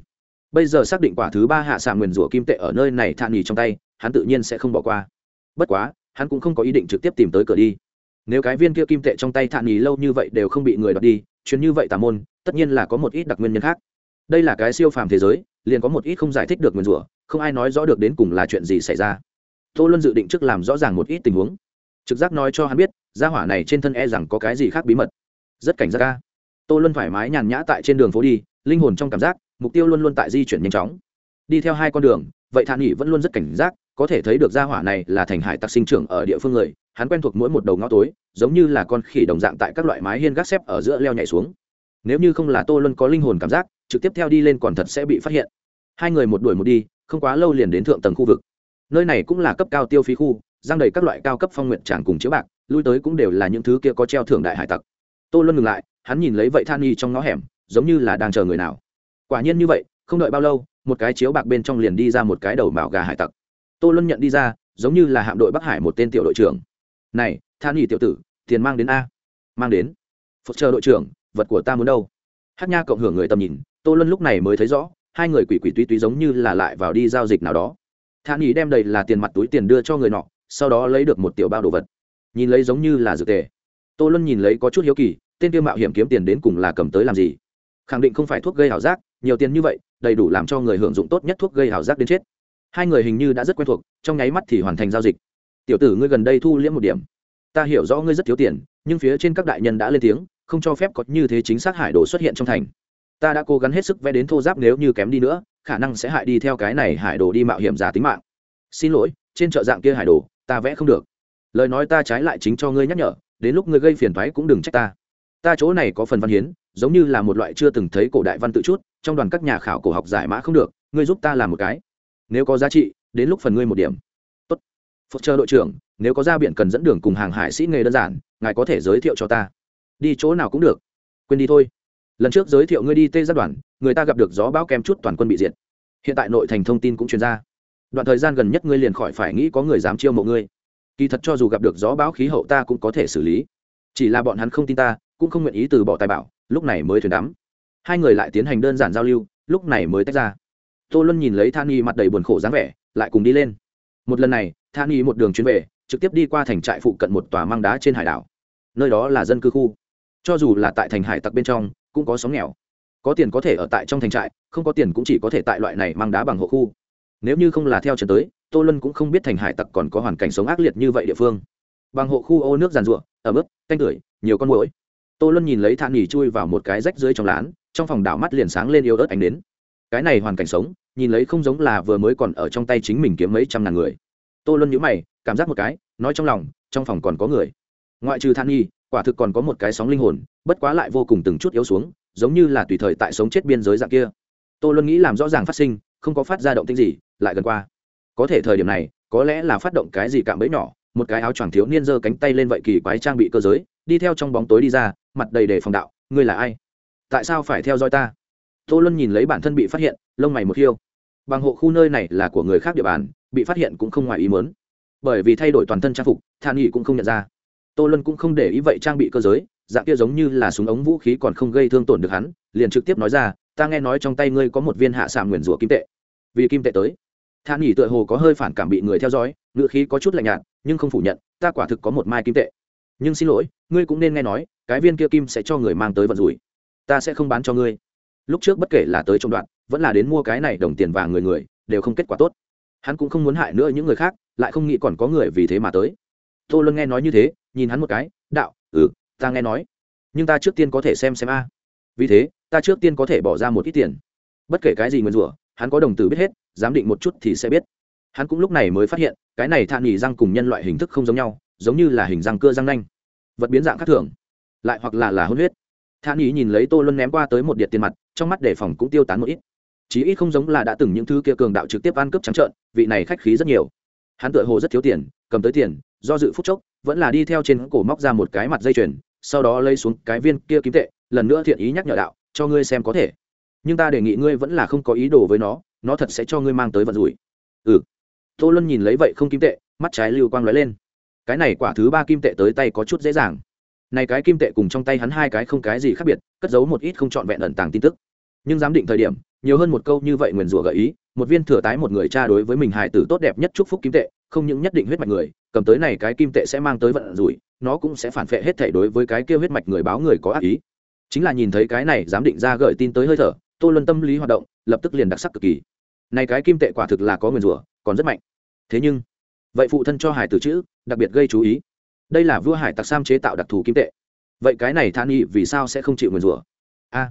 Bây giờ xác định quả thứ ba hạ xạ nguyền rủa kim tệ ở nơi này thản nghỉ trong tay, hắn tự nhiên sẽ không bỏ qua. Bất quá, hắn cũng không có ý định trực tiếp tìm tới cửa đi nếu cái viên kia kim tệ trong tay thản nghỉ lâu như vậy đều không bị người đoạt đi chuyến như vậy tà môn, tất nhiên là có một ít đặc nguyên nhân khác. Đây là cái siêu phàm thế giới, liền có một ít không giải thích được nguyên rủa, không ai nói rõ được đến cùng là chuyện gì xảy ra. Tô luân dự định trước làm rõ ràng một ít tình huống. Trực giác nói cho hắn biết, gia hỏa này trên thân e rằng có cái gì khác bí mật. Rất cảnh giác ca tô luân thoải mái nhàn nhã tại trên đường phố đi, linh hồn trong cảm giác, mục tiêu luôn luôn tại di chuyển nhanh chóng. Đi theo hai con đường, vậy thản nghỉ vẫn luôn rất cảnh giác, có thể thấy được gia hỏa này là thành hải tặc sinh trưởng ở địa phương người hắn quen thuộc mỗi một đầu ngõ tối, giống như là con khỉ đồng dạng tại các loại mái hiên gác xếp ở giữa leo nhảy xuống. Nếu như không là tô luân có linh hồn cảm giác, trực tiếp theo đi lên còn thật sẽ bị phát hiện. Hai người một đuổi một đi, không quá lâu liền đến thượng tầng khu vực. Nơi này cũng là cấp cao tiêu phí khu, giang đầy các loại cao cấp phong nguyện tràng cùng chiếu bạc, lui tới cũng đều là những thứ kia có treo thưởng đại hải tặc. Tô luân ngừng lại, hắn nhìn lấy vậy than nhi trong ngõ hẻm, giống như là đang chờ người nào. Quả nhiên như vậy, không đợi bao lâu, một cái chiếu bạc bên trong liền đi ra một cái đầu mạo gà hải tặc. Tô luân nhận đi ra, giống như là hạm đội bắc hải một tên tiểu đội trưởng này than nhỉ tiểu tử, tiền mang đến a. Mang đến. Phật chờ đội trưởng, vật của ta muốn đâu? Hát nha cộng hưởng người tầm nhìn, tô luân lúc này mới thấy rõ, hai người quỷ quỷ túy túy giống như là lại vào đi giao dịch nào đó. Than nhỉ đem đầy là tiền mặt túi tiền đưa cho người nọ, sau đó lấy được một tiểu bao đồ vật. Nhìn lấy giống như là dược tề. Tô luân nhìn lấy có chút hiếu kỳ, tên kia mạo hiểm kiếm tiền đến cùng là cầm tới làm gì? Khẳng định không phải thuốc gây ảo giác, nhiều tiền như vậy, đầy đủ làm cho người hưởng dụng tốt nhất thuốc gây ảo giác đến chết. Hai người hình như đã rất quen thuộc, trong nháy mắt thì hoàn thành giao dịch tiểu tử ngươi gần đây thu liễm một điểm. Ta hiểu rõ ngươi rất thiếu tiền, nhưng phía trên các đại nhân đã lên tiếng, không cho phép có như thế chính xác hải đồ xuất hiện trong thành. Ta đã cố gắng hết sức vẽ đến thô giáp nếu như kém đi nữa, khả năng sẽ hại đi theo cái này hải đồ đi mạo hiểm giả tính mạng. Xin lỗi, trên chợ dạng kia hải đồ, ta vẽ không được. Lời nói ta trái lại chính cho ngươi nhắc nhở, đến lúc ngươi gây phiền thoái cũng đừng trách ta. Ta chỗ này có phần văn hiến, giống như là một loại chưa từng thấy cổ đại văn tự chút, trong đoàn các nhà khảo cổ học giải mã không được, ngươi giúp ta làm một cái. Nếu có giá trị, đến lúc phần ngươi một điểm phật chờ đội trưởng, nếu có ra biển cần dẫn đường cùng hàng hải sĩ nghề đơn giản, ngài có thể giới thiệu cho ta. Đi chỗ nào cũng được. Quên đi thôi. Lần trước giới thiệu ngươi đi tê giáp đoàn, người ta gặp được gió bão kém chút toàn quân bị diệt. Hiện tại nội thành thông tin cũng truyền ra. Đoạn thời gian gần nhất ngươi liền khỏi phải nghĩ có người dám chiêu mộ ngươi. Kỳ thật cho dù gặp được gió bão khí hậu ta cũng có thể xử lý. Chỉ là bọn hắn không tin ta, cũng không nguyện ý từ bỏ tài bảo, lúc này mới thuyền đắm. Hai người lại tiến hành đơn giản giao lưu, lúc này mới tách ra. Tô luân nhìn lấy than Nhi mặt đầy buồn khổ dáng vẻ, lại cùng đi lên một lần này tha nghi một đường chuyến về, trực tiếp đi qua thành trại phụ cận một tòa mang đá trên hải đảo. Nơi đó là dân cư khu. Cho dù là tại thành hải tặc bên trong, cũng có sóng nghèo. Có tiền có thể ở tại trong thành trại, không có tiền cũng chỉ có thể tại loại này mang đá bằng hộ khu. Nếu như không là theo trần tới, tô lân cũng không biết thành hải tặc còn có hoàn cảnh sống ác liệt như vậy địa phương. Bằng hộ khu ô nước giàn ruộng ẩm ướt, canh tưởi, nhiều con mũi tô lân nhìn lấy than nghỉ chui vào một cái rách dưới trong lán, trong phòng đảo mắt liền sáng lên yêu ớt ánh đến cái này hoàn cảnh sống nhìn lấy không giống là vừa mới còn ở trong tay chính mình kiếm mấy trăm ngàn người. Tô luân nhữ mày, cảm giác một cái, nói trong lòng, trong phòng còn có người. Ngoại trừ than nghi quả thực còn có một cái sóng linh hồn, bất quá lại vô cùng từng chút yếu xuống, giống như là tùy thời tại sống chết biên giới dạng kia. Tô luân nghĩ làm rõ ràng phát sinh, không có phát ra động tinh gì, lại gần qua. Có thể thời điểm này, có lẽ là phát động cái gì cạm bẫy nhỏ, một cái áo choàng thiếu niên giơ cánh tay lên vậy kỳ quái trang bị cơ giới, đi theo trong bóng tối đi ra, mặt đầy đề phòng đạo, ngươi là ai? Tại sao phải theo dõi ta? Tô luân nhìn lấy bản thân bị phát hiện, lông mày một khiêu. Bằng hộ khu nơi này là của người khác địa bàn, bị phát hiện cũng không ngoài ý mớn bởi vì thay đổi toàn thân trang phục, Thản nghị cũng không nhận ra. Tô luân cũng không để ý vậy trang bị cơ giới, dạng kia giống như là súng ống vũ khí còn không gây thương tổn được hắn, liền trực tiếp nói ra, ta nghe nói trong tay ngươi có một viên hạ sàm nguyền rủa kim tệ. Vì kim tệ tới. Thản nghị tựa hồ có hơi phản cảm bị người theo dõi ngựa khí có chút lạnh nhạt, nhưng không phủ nhận, ta quả thực có một mai kim tệ. Nhưng xin lỗi, ngươi cũng nên nghe nói, cái viên kia kim sẽ cho người mang tới vận rủi. Ta sẽ không bán cho ngươi lúc trước bất kể là tới trong đoạn, vẫn là đến mua cái này đồng tiền vàng người người, đều không kết quả tốt. Hắn cũng không muốn hại nữa những người khác, lại không nghĩ còn có người vì thế mà tới. Tô luân nghe nói như thế, nhìn hắn một cái, đạo ừ ta nghe nói. Nhưng ta trước tiên có thể xem xem a. Vì thế, ta trước tiên có thể bỏ ra một ít tiền. Bất kể cái gì nguyên rủa, hắn có đồng tử biết hết, giám định một chút thì sẽ biết. Hắn cũng lúc này mới phát hiện, cái này than nghỉ răng cùng nhân loại hình thức không giống nhau, giống như là hình răng cưa răng nanh. Vật biến dạng khác thường, lại hoặc là là hôn huyết. Than nghỉ nhìn lấy tô luân ném qua tới một điện tiền mặt trong mắt đề phòng cũng tiêu tán một ít. Chí ít không giống là đã từng những thứ kia cường đạo trực tiếp ăn cướp trắng trợn, vị này khách khí rất nhiều. Hắn tựa hồ rất thiếu tiền, cầm tới tiền, do dự phút chốc, vẫn là đi theo trên cổ móc ra một cái mặt dây chuyền, sau đó lấy xuống cái viên kia kim tệ, lần nữa thiện ý nhắc nhở đạo, cho ngươi xem có thể. Nhưng ta đề nghị ngươi vẫn là không có ý đồ với nó nó thật sẽ cho ngươi mang tới vận rủi. Ừ. Tô luân nhìn lấy vậy không kim tệ, mắt trái lưu quang lóe lên. Cái này quả thứ ba kim tệ tới tay có chút dễ dàng này cái kim tệ cùng trong tay hắn hai cái không cái gì khác biệt, cất giấu một ít không trọn vẹn ẩn tàng tin tức. Nhưng giám định thời điểm, nhiều hơn một câu như vậy nguyền rủa gợi ý, một viên thừa tái một người cha đối với mình hài tử tốt đẹp nhất chúc phúc kim tệ, không những nhất định huyết mạch người, cầm tới này cái kim tệ sẽ mang tới vận rủi, nó cũng sẽ phản phệ hết thể đối với cái kia huyết mạch người báo người có ác ý. Chính là nhìn thấy cái này, giám định ra gợi tin tới hơi thở, tô luân tâm lý hoạt động, lập tức liền đặc sắc cực kỳ. Này cái kim tệ quả thực là có nguyền rủa, còn rất mạnh. Thế nhưng, vậy phụ thân cho hải tử chữ, đặc biệt gây chú ý đây là vua hải tặc sam chế tạo đặc thù kim tệ. Vậy cái này than y vì sao sẽ không chịu nguyền rủa? A,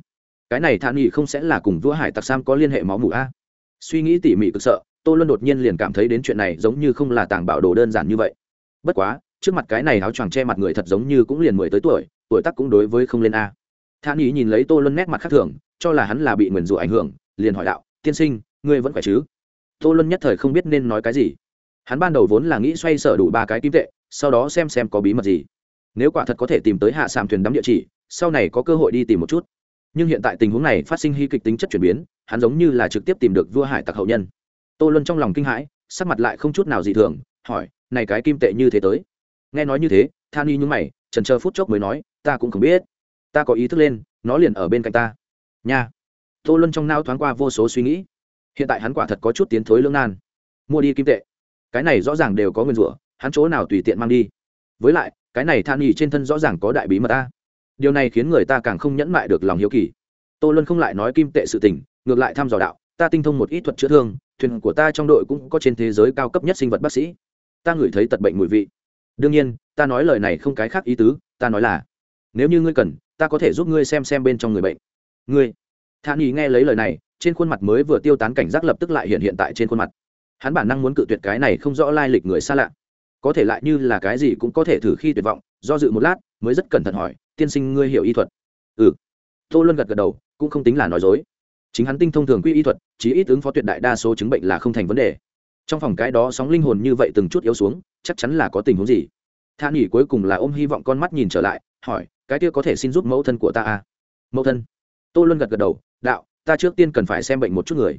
cái này than y không sẽ là cùng vua hải tặc sam có liên hệ máu mủ a. Suy nghĩ tỉ mỉ cực sợ, tô luân đột nhiên liền cảm thấy đến chuyện này giống như không là tàng bảo đồ đơn giản như vậy. Bất quá, trước mặt cái này áo choàng che mặt người thật giống như cũng liền mười tới tuổi tuổi tác cũng đối với không lên a. Than y nhìn lấy tô luân nét mặt khác thường, cho là hắn là bị nguyền rủa ảnh hưởng, liền hỏi đạo, tiên sinh, ngươi vẫn khỏe chứ? Tô luân nhất thời không biết nên nói cái gì. Hắn ban đầu vốn là nghĩ xoay sở đủ ba cái kim tệ sau đó xem xem có bí mật gì. Nếu quả thật có thể tìm tới hạ sàm thuyền đắm địa chỉ, sau này có cơ hội đi tìm một chút. Nhưng hiện tại tình huống này phát sinh hy kịch tính chất chuyển biến, hắn giống như là trực tiếp tìm được vua hải tặc hậu nhân. Tô luân trong lòng kinh hãi, sắc mặt lại không chút nào dị thường, hỏi, này cái kim tệ như thế tới? Nghe nói như thế, than y nhúng mày, trần chờ phút chốc mới nói, ta cũng không biết. Ta có ý thức lên, nó liền ở bên cạnh ta. Nha. Tô luân trong nao thoáng qua vô số suy nghĩ. Hiện tại hắn quả thật có chút tiến thối lương nan. Mua đi kim tệ. Cái này rõ ràng đều có nguyên rủa hắn chỗ nào tùy tiện mang đi. Với lại, cái này than nhì trên thân rõ ràng có đại bí mật ta. Điều này khiến người ta càng không nhẫn mại được lòng hiếu kỳ. Tô luân không lại nói kim tệ sự tình, ngược lại thăm dò đạo, ta tinh thông một ít thuật chữa thương, thuyền của ta trong đội cũng có trên thế giới cao cấp nhất sinh vật bác sĩ. Ta ngửi thấy tật bệnh mùi vị. Đương nhiên, ta nói lời này không cái khác ý tứ, ta nói là, nếu như ngươi cần, ta có thể giúp ngươi xem xem bên trong người bệnh. Ngươi? Than nhì nghe lấy lời này, trên khuôn mặt mới vừa tiêu tán cảnh giác lập tức lại hiện hiện tại trên khuôn mặt. Hắn bản năng muốn cự tuyệt cái này không rõ lai lịch người xa lạ có thể lại như là cái gì cũng có thể thử khi tuyệt vọng, do dự một lát, mới rất cẩn thận hỏi, tiên sinh ngươi hiểu y thuật? Ừ. Tô luân gật gật đầu, cũng không tính là nói dối. Chính hắn tinh thông thường quy y thuật chỉ ít ứng phó tuyệt đại đa số chứng bệnh là không thành vấn đề. Trong phòng cái đó sóng linh hồn như vậy từng chút yếu xuống, chắc chắn là có tình huống gì? Tha nghỉ cuối cùng là ôm hy vọng con mắt nhìn trở lại, hỏi, cái kia có thể xin giúp mẫu thân của ta à? mẫu thân? Tô luân gật gật đầu, đạo, ta trước tiên cần phải xem bệnh một chút người.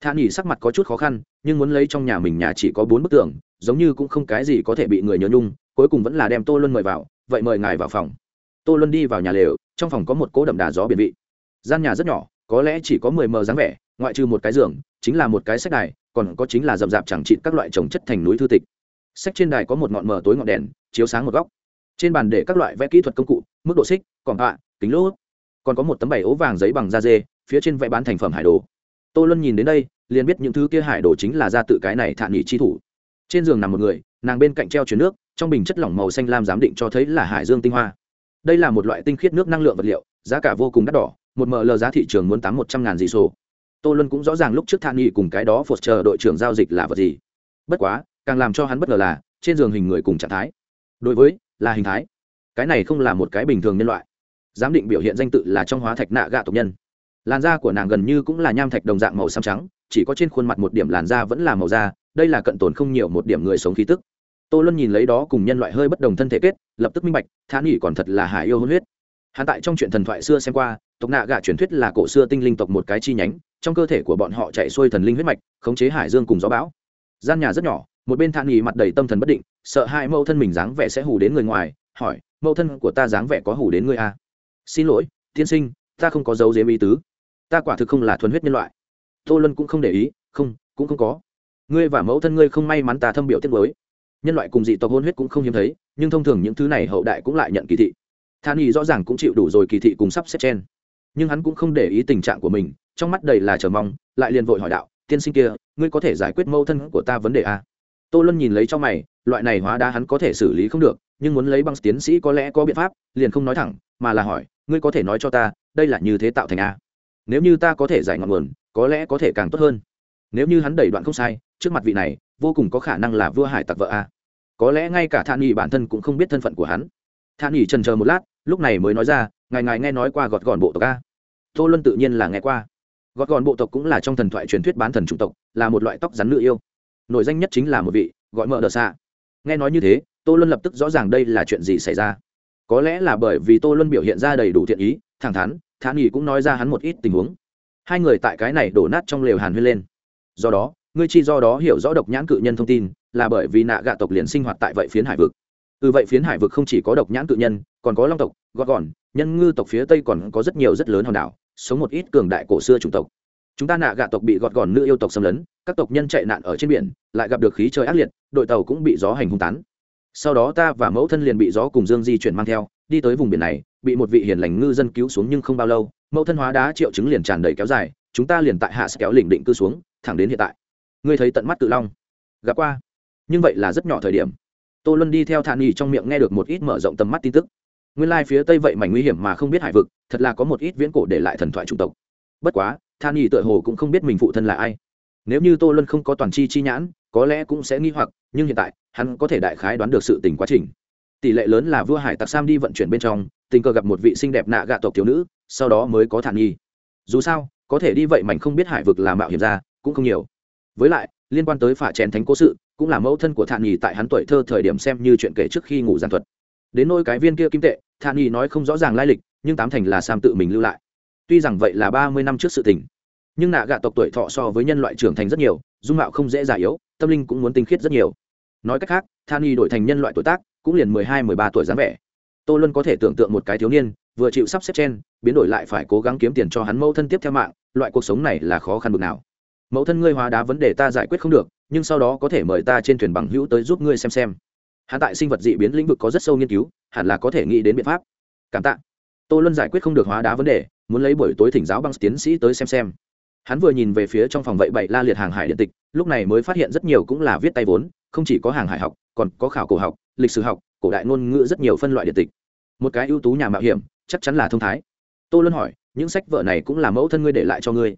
Tha nghỉ sắc mặt có chút khó khăn, nhưng muốn lấy trong nhà mình nhà chỉ có bốn bức tường giống như cũng không cái gì có thể bị người nhớ nhung cuối cùng vẫn là đem tô luân mời vào vậy mời ngài vào phòng. Tô luân đi vào nhà lều trong phòng có một cỗ đậm đà gió biển vị. Gian nhà rất nhỏ có lẽ chỉ có mười mờ dáng vẻ ngoại trừ một cái giường chính là một cái sách đài còn có chính là rậm rạp chẳng trịt các loại trồng chất thành núi thư tịch. Sách trên đài có một ngọn mờ tối ngọn đèn chiếu sáng một góc. Trên bàn để các loại vẽ kỹ thuật công cụ mức độ xích còn họa, kính lỗ. Còn có một tấm bày ố vàng giấy bằng da dê phía trên vẽ bán thành phẩm hải đồ. Tô luân nhìn đến đây liền biết những thứ kia hải đồ chính là ra tự cái này thản nhị chi thủ trên giường nằm một người, nàng bên cạnh treo chuyển nước, trong bình chất lỏng màu xanh lam giám định cho thấy là hải dương tinh hoa. Đây là một loại tinh khiết nước năng lượng vật liệu, giá cả vô cùng đắt đỏ, một ml giá thị trường muốn tám một trăm ngàn dị sổ. Tô luân cũng rõ ràng lúc trước than nghị cùng cái đó phột chờ đội trưởng giao dịch là vật gì. Bất quá, càng làm cho hắn bất ngờ là, trên giường hình người cùng trạng thái. Đối với, là hình thái. Cái này không là một cái bình thường nhân loại. Giám định biểu hiện danh tự là trong hóa thạch nạ gạ tộc nhân. Làn da của nàng gần như cũng là nham thạch đồng dạng màu xám trắng, chỉ có trên khuôn mặt một điểm làn da vẫn là màu da đây là cận tồn không nhiều một điểm người sống khí tức. Tô luân nhìn lấy đó cùng nhân loại hơi bất đồng thân thể kết, lập tức minh bạch thán nghỉ còn thật là hải yêu hôn huyết. Hắn tại trong chuyện thần thoại xưa xem qua, tộc nạ gạ truyền thuyết là cổ xưa tinh linh tộc một cái chi nhánh, trong cơ thể của bọn họ chạy xuôi thần linh huyết mạch, khống chế hải dương cùng gió bão. Gian nhà rất nhỏ, một bên thản nghỉ mặt đầy tâm thần bất định, sợ hai mẫu thân mình dáng vẻ sẽ hù đến người ngoài, hỏi, mẫu thân của ta dáng vẻ có hù đến người à? xin lỗi, tiên sinh, ta không có dấu dếm ý tứ. Ta quả thực không là thuần huyết nhân loại. Tô luân cũng không để ý, không, cũng không có ngươi và mẫu thân ngươi không may mắn ta thâm biểu tiết mới. Nhân loại cùng dị tộc hôn huyết cũng không hiếm thấy, nhưng thông thường những thứ này hậu đại cũng lại nhận kỳ thị. Than y rõ ràng cũng chịu đủ rồi kỳ thị cùng sắp xếp trên. Nhưng hắn cũng không để ý tình trạng của mình, trong mắt đầy là chờ mong, lại liền vội hỏi đạo, tiên sinh kia, ngươi có thể giải quyết mâu thân của ta vấn đề a tô luân nhìn lấy trong mày, loại này hóa đá hắn có thể xử lý không được, nhưng muốn lấy băng tiến sĩ có lẽ có biện pháp, liền không nói thẳng, mà là hỏi, ngươi có thể nói cho ta, đây là như thế tạo thành a nếu như ta có thể giải ngọn nguồn, có lẽ có thể càng tốt hơn. Nếu như hắn đẩy đoạn không sai trước mặt vị này, vô cùng có khả năng là vua hải tặc vợ a. Có lẽ ngay cả than nghỉ bản thân cũng không biết thân phận của hắn. Than nghỉ trần chờ một lát, lúc này mới nói ra, ngài ngài nghe nói qua gọt gọn bộ tộc a? Tô luân tự nhiên là nghe qua. Gọt gọn bộ tộc cũng là trong thần thoại truyền thuyết bán thần chủng tộc, là một loại tóc rắn nữ yêu. Nổi danh nhất chính là một vị, gọi mợ đờ xạ nghe nói như thế, tô luân lập tức rõ ràng đây là chuyện gì xảy ra. Có lẽ là bởi vì tô luân biểu hiện ra đầy đủ thiện ý, thẳng thắn thản nghỉ cũng nói ra hắn một ít tình huống. Hai người tại cái này đổ nát trong lều hàn huyên lên. Do đó ngươi chi do đó hiểu rõ độc nhãn cự nhân thông tin, là bởi vì nạ gạ tộc liền sinh hoạt tại vậy phiến hải vực. Từ vậy phiến hải vực không chỉ có độc nhãn cự nhân, còn có long tộc, gọt gòn nhân ngư tộc phía tây còn có rất nhiều rất lớn hòn đảo, sống một ít cường đại cổ xưa chủng tộc. Chúng ta nạ gạ tộc bị gọt gòn nữ yêu tộc xâm lấn, các tộc nhân chạy nạn ở trên biển, lại gặp được khí trời ác liệt, đội tàu cũng bị gió hành hung tán. Sau đó ta và mẫu thân liền bị gió cùng dương di chuyển mang theo, đi tới vùng biển này, bị một vị hiền lành ngư dân cứu xuống nhưng không bao lâu, mẫu thân hóa đá triệu chứng liền tràn đầy kéo dài, chúng ta liền tại hạ sẽ kéo lỉnh định cư xuống, thẳng đến hiện tại ngươi thấy tận mắt Cự long, gặp qua. Nhưng vậy là rất nhỏ thời điểm. Tô luân đi theo thản nghỉ trong miệng nghe được một ít mở rộng tầm mắt tin tức. Nguyên lai phía tây vậy mảnh nguy hiểm mà không biết hải vực, thật là có một ít viễn cổ để lại thần thoại chủng tộc. Bất quá, Thản nhì tựa hồ cũng không biết mình phụ thân là ai. Nếu như tô luân không có toàn chi chi nhãn, có lẽ cũng sẽ nghi hoặc, nhưng hiện tại, hắn có thể đại khái đoán được sự tình quá trình. Tỷ lệ lớn là vua hải tặc sam đi vận chuyển bên trong, tình cờ gặp một vị xinh đẹp nạ gạ tộc thiếu nữ, sau đó mới có thản nghi dù sao, có thể đi vậy mảnh không biết hải vực là mạo hiểm ra, cũng không nhiều với lại, liên quan tới phả chén thánh cố sự, cũng là mẫu thân của thản nghi tại hắn tuổi thơ thời điểm xem như chuyện kể trước khi ngủ giàn thuật. Đến nôi cái viên kia kim tệ thản nghi nói không rõ ràng lai lịch, nhưng tám thành là sam tự mình lưu lại. Tuy rằng vậy là ba mươi năm trước sự tình, nhưng nạ gạ tộc tuổi thọ so với nhân loại trưởng thành rất nhiều, dung mạo không dễ già yếu, tâm linh cũng muốn tinh khiết rất nhiều. Nói cách khác than y đổi thành nhân loại tuổi tác, cũng liền mười hai, mười ba tuổi dáng vẻ. Tô luân có thể tưởng tượng một cái thiếu niên, vừa chịu sắp xếp chen biến đổi lại phải cố gắng kiếm tiền cho hắn mẫu thân tiếp theo mạng, loại cuộc sống này là khó khăn bực nào mẫu thân ngươi hóa đá vấn đề ta giải quyết không được, nhưng sau đó có thể mời ta trên thuyền bằng hữu tới giúp ngươi xem xem. Hắn tại sinh vật dị biến lĩnh vực có rất sâu nghiên cứu, hẳn là có thể nghĩ đến biện pháp. Cảm tạ. Tô luân giải quyết không được hóa đá vấn đề, muốn lấy buổi tối thỉnh giáo băng tiến sĩ tới xem xem. Hắn vừa nhìn về phía trong phòng vậy bảy la liệt hàng hải điện tịch, lúc này mới phát hiện rất nhiều cũng là viết tay vốn, không chỉ có hàng hải học, còn có khảo cổ học, lịch sử học, cổ đại ngôn ngữ rất nhiều phân loại điện tịch. Một cái ưu tú nhà mạo hiểm, chắc chắn là thông thái. Tô luân hỏi, những sách vở này cũng là mẫu thân ngươi để lại cho ngươi?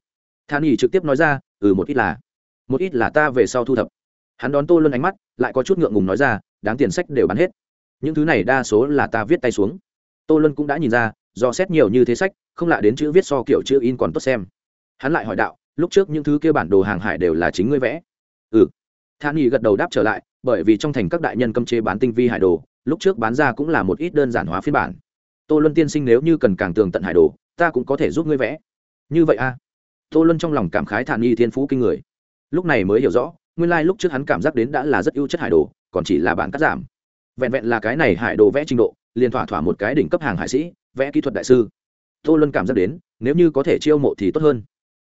Than nghỉ trực tiếp nói ra ừ một ít là, một ít là ta về sau thu thập. Hắn đón tô luân ánh mắt, lại có chút ngượng ngùng nói ra, đáng tiền sách đều bán hết. Những thứ này đa số là ta viết tay xuống. Tô luân cũng đã nhìn ra, do xét nhiều như thế sách, không lạ đến chữ viết so kiểu chữ in còn tốt xem. Hắn lại hỏi đạo, lúc trước những thứ kia bản đồ hàng hải đều là chính ngươi vẽ? Ừ. Than nghi gật đầu đáp trở lại, bởi vì trong thành các đại nhân cấm chế bán tinh vi hải đồ, lúc trước bán ra cũng là một ít đơn giản hóa phiên bản. Tô luân tiên sinh nếu như cần càng tường tận hải đồ, ta cũng có thể giúp ngươi vẽ. Như vậy a à? Tô luân trong lòng cảm khái thản nhi thiên phú kinh người. Lúc này mới hiểu rõ, nguyên lai、like、lúc trước hắn cảm giác đến đã là rất ưu chất hải đồ, còn chỉ là bản cắt giảm. Vẹn vẹn là cái này hải đồ vẽ trình độ, liền thỏa thỏa một cái đỉnh cấp hàng hải sĩ, vẽ kỹ thuật đại sư. Tô luân cảm giác đến, nếu như có thể chiêu mộ thì tốt hơn.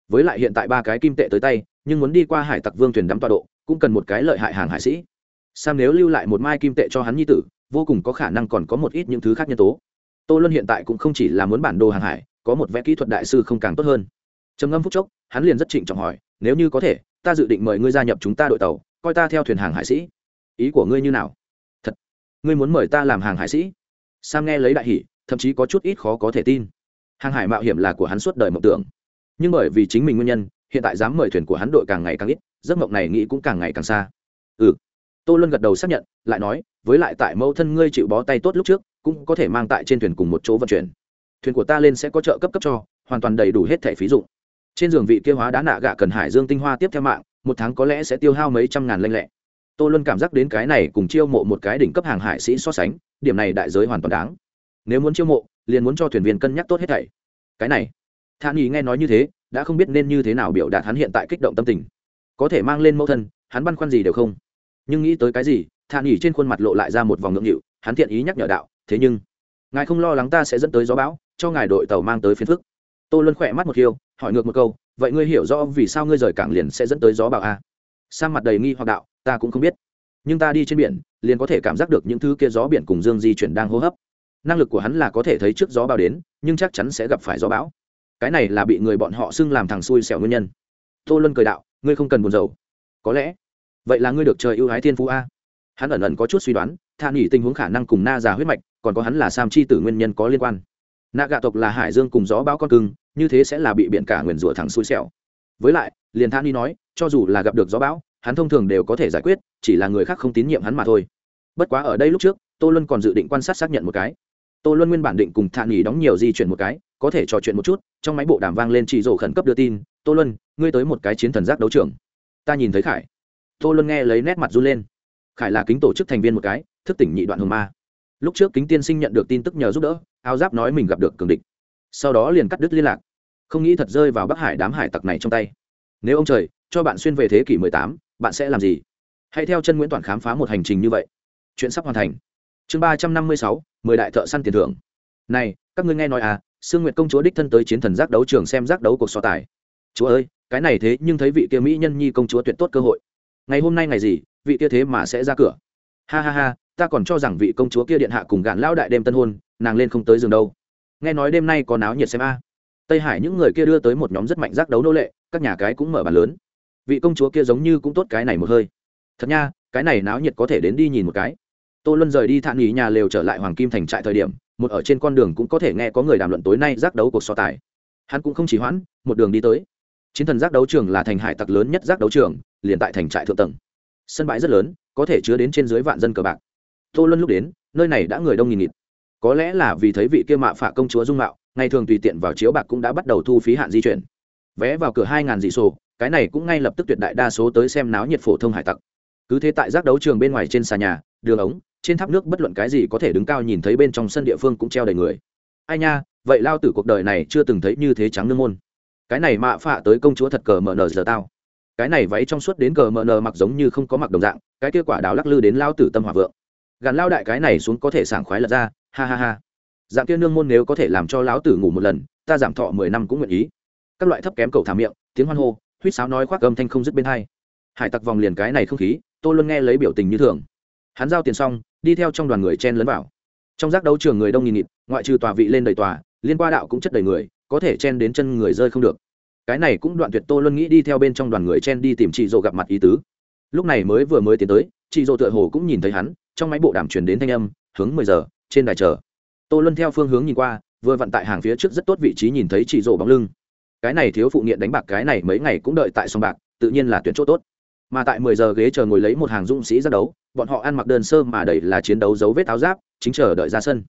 Với lại hiện tại ba cái kim tệ tới tay, nhưng muốn đi qua hải tặc vương thuyền đắm tọa độ, cũng cần một cái lợi hại hàng hải sĩ. Sam nếu lưu lại một mai kim tệ cho hắn nhi tử, vô cùng có khả năng còn có một ít những thứ khác nhân tố. Tô luân hiện tại cũng không chỉ là muốn bản đồ hàng hải, có một vẽ kỹ thuật đại sư không càng tốt hơn trầm ngâm phúc chốc, hắn liền rất trịnh trọng hỏi, nếu như có thể, ta dự định mời ngươi gia nhập chúng ta đội tàu, coi ta theo thuyền hàng hải sĩ. Ý của ngươi như nào? Thật, ngươi muốn mời ta làm hàng hải sĩ? Sam nghe lấy đại hỷ thậm chí có chút ít khó có thể tin. Hàng hải mạo hiểm là của hắn suốt đời mộng tưởng. Nhưng bởi vì chính mình nguyên nhân, hiện tại dám mời thuyền của hắn đội càng ngày càng ít, giấc mộng này nghĩ cũng càng ngày càng xa. Ừ. Tô luân gật đầu xác nhận, lại nói, với lại tại mẫu thân ngươi chịu bó tay tốt lúc trước, cũng có thể mang tại trên thuyền cùng một chỗ vận chuyển. Thuyền của ta lên sẽ có trợ cấp cấp cho, hoàn toàn đầy đủ hết thẻ phí dụng trên giường vị kia hóa đá nạ gạ cần hải dương tinh hoa tiếp theo mạng, một tháng có lẽ sẽ tiêu hao mấy trăm ngàn lanh lẹ. Tô luân cảm giác đến cái này cùng chiêu mộ một cái đỉnh cấp hàng hải sĩ so sánh, điểm này đại giới hoàn toàn đáng. Nếu muốn chiêu mộ, liền muốn cho thuyền viên cân nhắc tốt hết thảy. Cái này, thản ý nghe nói như thế, đã không biết nên như thế nào biểu đạt hắn hiện tại kích động tâm tình. Có thể mang lên mẫu thân, hắn băn khoăn gì đều không. Nhưng nghĩ tới cái gì, thản ý trên khuôn mặt lộ lại ra một vòng ngượng nghịu, hắn thiện ý nhắc nhở đạo, thế nhưng, ngài không lo lắng ta sẽ dẫn tới gió bão, cho ngài đội tàu mang tới phiến phức. Tô luân khỏe mắt một khiêu hỏi ngược một câu, vậy ngươi hiểu rõ vì sao ngươi rời cảng liền sẽ dẫn tới gió bão a à? sang mặt đầy nghi hoặc đạo, ta cũng không biết. Nhưng ta đi trên biển, liền có thể cảm giác được những thứ kia gió biển cùng dương di chuyển đang hô hấp. Năng lực của hắn là có thể thấy trước gió bão đến, nhưng chắc chắn sẽ gặp phải gió bão. Cái này là bị người bọn họ xưng làm thằng xui xẻo nguyên nhân. Tô luân cười đạo, ngươi không cần buồn rầu. Có lẽ vậy là ngươi được trời ưu ái thiên phú a. Hắn ẩn ẩn có chút suy đoán than nghỉ tình huống khả năng cùng na già huyết mạch, còn có hắn là sam chi tử nguyên nhân có liên quan. Nạ gạ tộc là hải dương cùng gió bão con cưng như thế sẽ là bị biển cả nguyền rủa thẳng xui xẻo. Với lại, liền than đi nói, cho dù là gặp được gió bão, hắn thông thường đều có thể giải quyết, chỉ là người khác không tín nhiệm hắn mà thôi. Bất quá ở đây lúc trước, tô luân còn dự định quan sát xác nhận một cái. Tô luân nguyên bản định cùng thản nghỉ đóng nhiều di chuyển một cái, có thể trò chuyện một chút, trong máy bộ đàm vang lên chỉ rổ khẩn cấp đưa tin, tô luân, ngươi tới một cái chiến thần giác đấu trường. Ta nhìn thấy khải. Tô luân nghe lấy nét mặt run lên. Khải là kính tổ chức thành viên một cái, thức tỉnh nhị đoạn hồng ma. Lúc trước kính tiên sinh nhận được tin tức nhờ giúp đỡ, áo giáp nói mình gặp được cường địch. Sau đó liền cắt đứt liên lạc không nghĩ thật rơi vào bắc hải đám hải tặc này trong tay. Nếu ông trời cho bạn xuyên về thế kỷ 18, bạn sẽ làm gì? Hãy theo chân nguyễn toàn khám phá một hành trình như vậy. Chuyện sắp hoàn thành. Chương ba trăm năm mươi sáu mười đại thợ săn tiền thưởng. Này các ngươi nghe nói à sương nguyệt công chúa đích thân tới chiến thần giác đấu trường xem giác đấu cuộc so tài. Chúa ơi cái này thế nhưng thấy vị kia mỹ nhân nhi công chúa tuyệt tốt cơ hội. Ngày hôm nay ngày gì vị kia thế mà sẽ ra cửa. Ha ha ha ta còn cho rằng vị công chúa kia điện hạ cùng gạn lão đại đêm tân hôn nàng lên không tới giường đâu. Nghe nói đêm nay có náo nhiệt xem a tây hải những người kia đưa tới một nhóm rất mạnh giác đấu nô lệ, các nhà cái cũng mở bàn lớn. Vị công chúa kia giống như cũng tốt cái này một hơi. Thật nha, cái này náo nhiệt có thể đến đi nhìn một cái. Tô luân rời đi thản nghỉ nhà lều trở lại hoàng kim thành trại thời điểm, một ở trên con đường cũng có thể nghe có người đàm luận tối nay giác đấu cuộc so tài. Hắn cũng không chỉ hoãn, một đường đi tới. Chiến thần giác đấu trường là thành hải tặc lớn nhất giác đấu trường, liền tại thành trại thượng tầng. Sân bãi rất lớn, có thể chứa đến trên dưới vạn dân cờ bạc. Tô luân lúc đến, nơi này đã người đông nghìn nghịt. Có lẽ là vì thấy vị kia mạ phạ công chúa dung mạo ngày thường tùy tiện vào chiếu bạc cũng đã bắt đầu thu phí hạn di chuyển. Vé vào cửa hai ngàn dị sổ, cái này cũng ngay lập tức tuyệt đại đa số tới xem náo nhiệt phổ thông hải tặc. Cứ thế tại giác đấu trường bên ngoài trên xà nhà, đường ống, trên tháp nước bất luận cái gì có thể đứng cao nhìn thấy bên trong sân địa phương cũng treo đầy người. Ai nha, vậy lao tử cuộc đời này chưa từng thấy như thế trắng nương môn. Cái này mạ phạ tới công chúa thật cờ mờ nờ giờ tao. Cái này váy trong suốt đến cờ mờ nờ mặc giống như không có mặc đồng dạng, cái kia quả đào lắc lư đến lao tử tâm hỏa vượng. Gàn lao đại cái này xuống có thể sảng khoái lật ra, ha ha ha dạng kia nương môn nếu có thể làm cho lão tử ngủ một lần, ta giảm thọ mười năm cũng nguyện ý. Các loại thấp kém cầu thả miệng, tiếng hoan hô, huýt sáo nói khoác âm thanh không dứt bên hai. Hải tặc vòng liền cái này không khí tôi luôn nghe lấy biểu tình như thường. Hắn giao tiền xong, đi theo trong đoàn người chen lấn vào. Trong giác đấu trường người đông nghìn nghịt, ngoại trừ tòa vị lên đầy tòa, liên qua đạo cũng chất đầy người, có thể chen đến chân người rơi không được. Cái này cũng đoạn tuyệt tô luân nghĩ đi theo bên trong đoàn người chen đi tìm chị dỗ gặp mặt ý tứ. Lúc này mới vừa mới tiến tới, chị dỗ tựa hồ cũng nhìn thấy hắn, trong máy bộ đàm truyền đến thanh âm, hướng mười giờ, trên đài chờ tô luân theo phương hướng nhìn qua, vừa vặn tại hàng phía trước rất tốt vị trí nhìn thấy chị rổ bóng lưng. Cái này thiếu phụ nghiện đánh bạc cái này mấy ngày cũng đợi tại sòng bạc, tự nhiên là tuyển chỗ tốt. Mà tại mười giờ ghế chờ ngồi lấy một hàng dũng sĩ ra đấu, bọn họ ăn mặc đơn sơ mà đầy là chiến đấu dấu vết áo giáp, chính chờ đợi ra sân.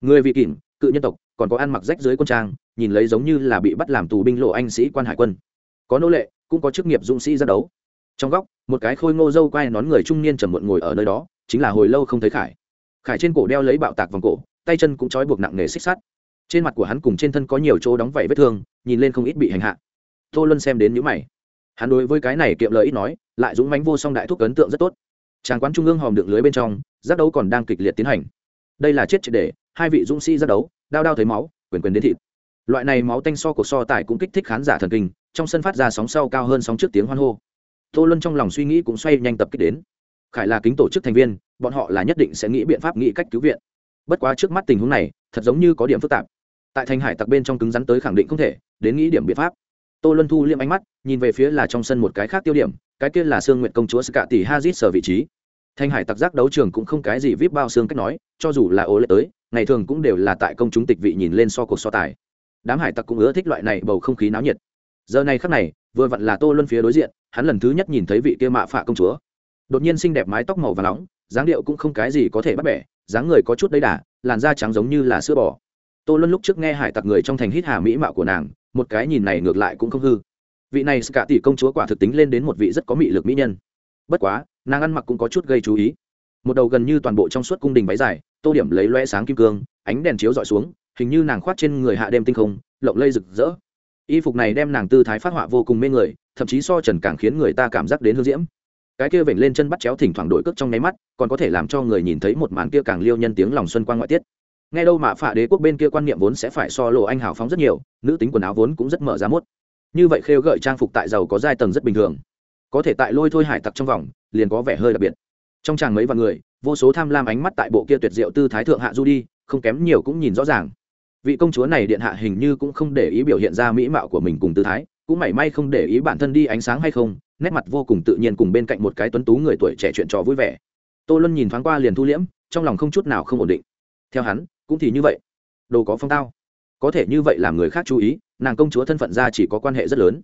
Người vị kỷ cự nhân tộc, còn có ăn mặc rách dưới quân trang, nhìn lấy giống như là bị bắt làm tù binh lộ anh sĩ quan hải quân. Có nô lệ, cũng có chức nghiệp dũng sĩ ra đấu. Trong góc, một cái khôi ngô dâu quai nón người trung niên trầm muộn ngồi ở nơi đó, chính là hồi lâu không thấy khải. Khải trên cổ đeo lấy bạo tạc vòng cổ tay chân cũng trói buộc nặng nề xích sắt. Trên mặt của hắn cùng trên thân có nhiều chỗ đóng vảy vết thương, nhìn lên không ít bị hành hạ. Tô luân xem đến nhữ mày. Hắn đối với cái này kiệm lời ít nói, lại dũng mánh vô song đại thúc ấn tượng rất tốt. Tràng quán trung ương hòm đựng lưới bên trong, giác đấu còn đang kịch liệt tiến hành. Đây là chết triệt để, hai vị dũng sĩ giác đấu, đao đao thấy máu, quyền quyền đến thịt. Loại này máu tanh so của so tài cũng kích thích khán giả thần kinh, trong sân phát ra sóng sau cao hơn sóng trước tiếng hoan hô. Tô luân trong lòng suy nghĩ cũng xoay nhanh tập kích đến. Khải là kính tổ chức thành viên, bọn họ là nhất định sẽ nghĩ biện pháp, nghĩ cách cứu viện bất quá trước mắt tình huống này, thật giống như có điểm phức tạp. Tại thanh hải tặc bên trong cứng rắn tới khẳng định không thể, đến nghĩ điểm biện pháp. Tô luân thu liêm ánh mắt, nhìn về phía là trong sân một cái khác tiêu điểm, cái kia là sương nguyện công chúa scạ tỷ hazit sở vị trí. Thanh hải tặc giác đấu trường cũng không cái gì vip bao xương cách nói, cho dù là ô lệ tới, ngày thường cũng đều là tại công chúng tịch vị nhìn lên so cuộc so tài. Đám hải tặc cũng ưa thích loại này bầu không khí náo nhiệt. Giờ này khắc này, vừa vặn là tô luân phía đối diện, hắn lần thứ nhất nhìn thấy vị kia mạ phạ công chúa. Đột nhiên xinh đẹp mái tóc màu và nóng, dáng điệu cũng không cái gì có thể bắt bẻ dáng người có chút đấy đà, làn da trắng giống như là sữa bò. Tô luân lúc trước nghe hải tặc người trong thành hít hà mỹ mạo của nàng, một cái nhìn này ngược lại cũng không hư. Vị này cả tỷ công chúa quả thực tính lên đến một vị rất có mị lực mỹ nhân. Bất quá, nàng ăn mặc cũng có chút gây chú ý. Một đầu gần như toàn bộ trong suốt cung đình váy dài, tô điểm lấy loe sáng kim cương, ánh đèn chiếu dọi xuống, hình như nàng khoát trên người hạ đêm tinh không, lộng lây rực rỡ. Y phục này đem nàng tư thái phát họa vô cùng mê người, thậm chí so trần càng khiến người ta cảm giác đến hương diễm cái kia vểnh lên chân bắt chéo thỉnh thoảng đổi cước trong nháy mắt, còn có thể làm cho người nhìn thấy một màn kia càng liêu nhân tiếng lòng xuân quang ngoại tiết. Nghe đâu mà phạ đế quốc bên kia quan niệm vốn sẽ phải so lộ anh hào phóng rất nhiều, nữ tính quần áo vốn cũng rất mở ra mốt. Như vậy khêu gợi trang phục tại giàu có giai tầng rất bình thường. Có thể tại lôi thôi hải tặc trong vòng, liền có vẻ hơi đặc biệt. Trong chàng mấy vạn người, vô số tham lam ánh mắt tại bộ kia tuyệt diệu tư thái thượng hạ du đi, không kém nhiều cũng nhìn rõ ràng. Vị công chúa này điện hạ hình như cũng không để ý biểu hiện ra mỹ mạo của mình cùng tư thái, cũng mảy may không để ý bản thân đi ánh sáng hay không nét mặt vô cùng tự nhiên cùng bên cạnh một cái tuấn tú người tuổi trẻ chuyện trò vui vẻ. Tô luân nhìn thoáng qua liền thu liễm, trong lòng không chút nào không ổn định. Theo hắn, cũng thì như vậy. Đồ có phong tao. Có thể như vậy làm người khác chú ý, nàng công chúa thân phận ra chỉ có quan hệ rất lớn.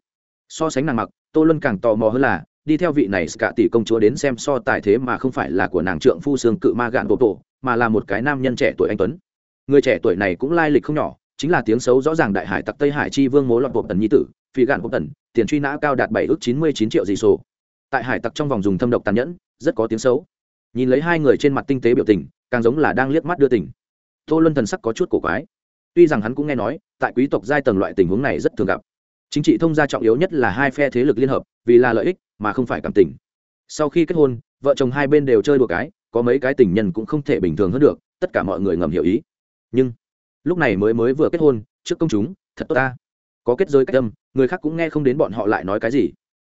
So sánh nàng mặc, tô luân càng tò mò hơn là, đi theo vị này cả tỷ công chúa đến xem so tài thế mà không phải là của nàng trượng phu xương cự ma gạn bộ tổ, mà là một cái nam nhân trẻ tuổi anh tuấn. Người trẻ tuổi này cũng lai lịch không nhỏ, chính là tiếng xấu rõ ràng đại hải tặc tây hải chi vương mối loạn bộ tần nhi tử phi gạn bộ tần, tiền truy nã cao đạt bảy ước chín mươi chín triệu dị sổ tại hải tặc trong vòng dùng thâm độc tàn nhẫn, rất có tiếng xấu. Nhìn lấy hai người trên mặt tinh tế biểu tình, càng giống là đang liếc mắt đưa tình. Tô luân thần sắc có chút cổ quái. Tuy rằng hắn cũng nghe nói, tại quý tộc giai tầng loại tình huống này rất thường gặp. Chính trị thông gia trọng yếu nhất là hai phe thế lực liên hợp, vì là lợi ích mà không phải cảm tình. Sau khi kết hôn, vợ chồng hai bên đều chơi đùa cái, có mấy cái tình nhân cũng không thể bình thường hơn được, tất cả mọi người ngầm hiểu ý. Nhưng, lúc này mới mới vừa kết hôn, trước công chúng, thật tốt ta có kết giới cách âm, người khác cũng nghe không đến bọn họ lại nói cái gì.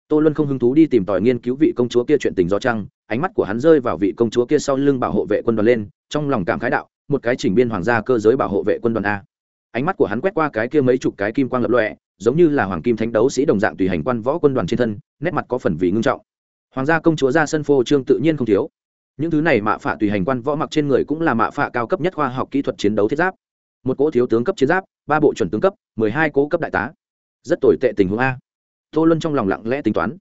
Tô luân không hứng thú đi tìm tòi nghiên cứu vị công chúa kia chuyện tình do trăng ánh mắt của hắn rơi vào vị công chúa kia sau lưng bảo hộ vệ quân đoàn lên, trong lòng cảm khái đạo, một cái chỉnh biên hoàng gia cơ giới bảo hộ vệ quân đoàn a. Ánh mắt của hắn quét qua cái kia mấy chục cái kim quang lập lọe giống như là hoàng kim thánh đấu sĩ đồng dạng tùy hành quan võ quân đoàn trên thân, nét mặt có phần vì ngưng trọng. Hoàng gia công chúa ra sân phô trương tự nhiên không thiếu. Những thứ này mạ phạ tùy hành quan võ mặc trên người cũng là mạ phạ cao cấp nhất khoa học kỹ thuật chiến đấu thiết giáp một cỗ thiếu tướng cấp chiến giáp, ba bộ chuẩn tướng cấp, mười hai cỗ cấp đại tá. Rất tồi tệ tình huống a. Tô luân trong lòng lặng lẽ tính toán.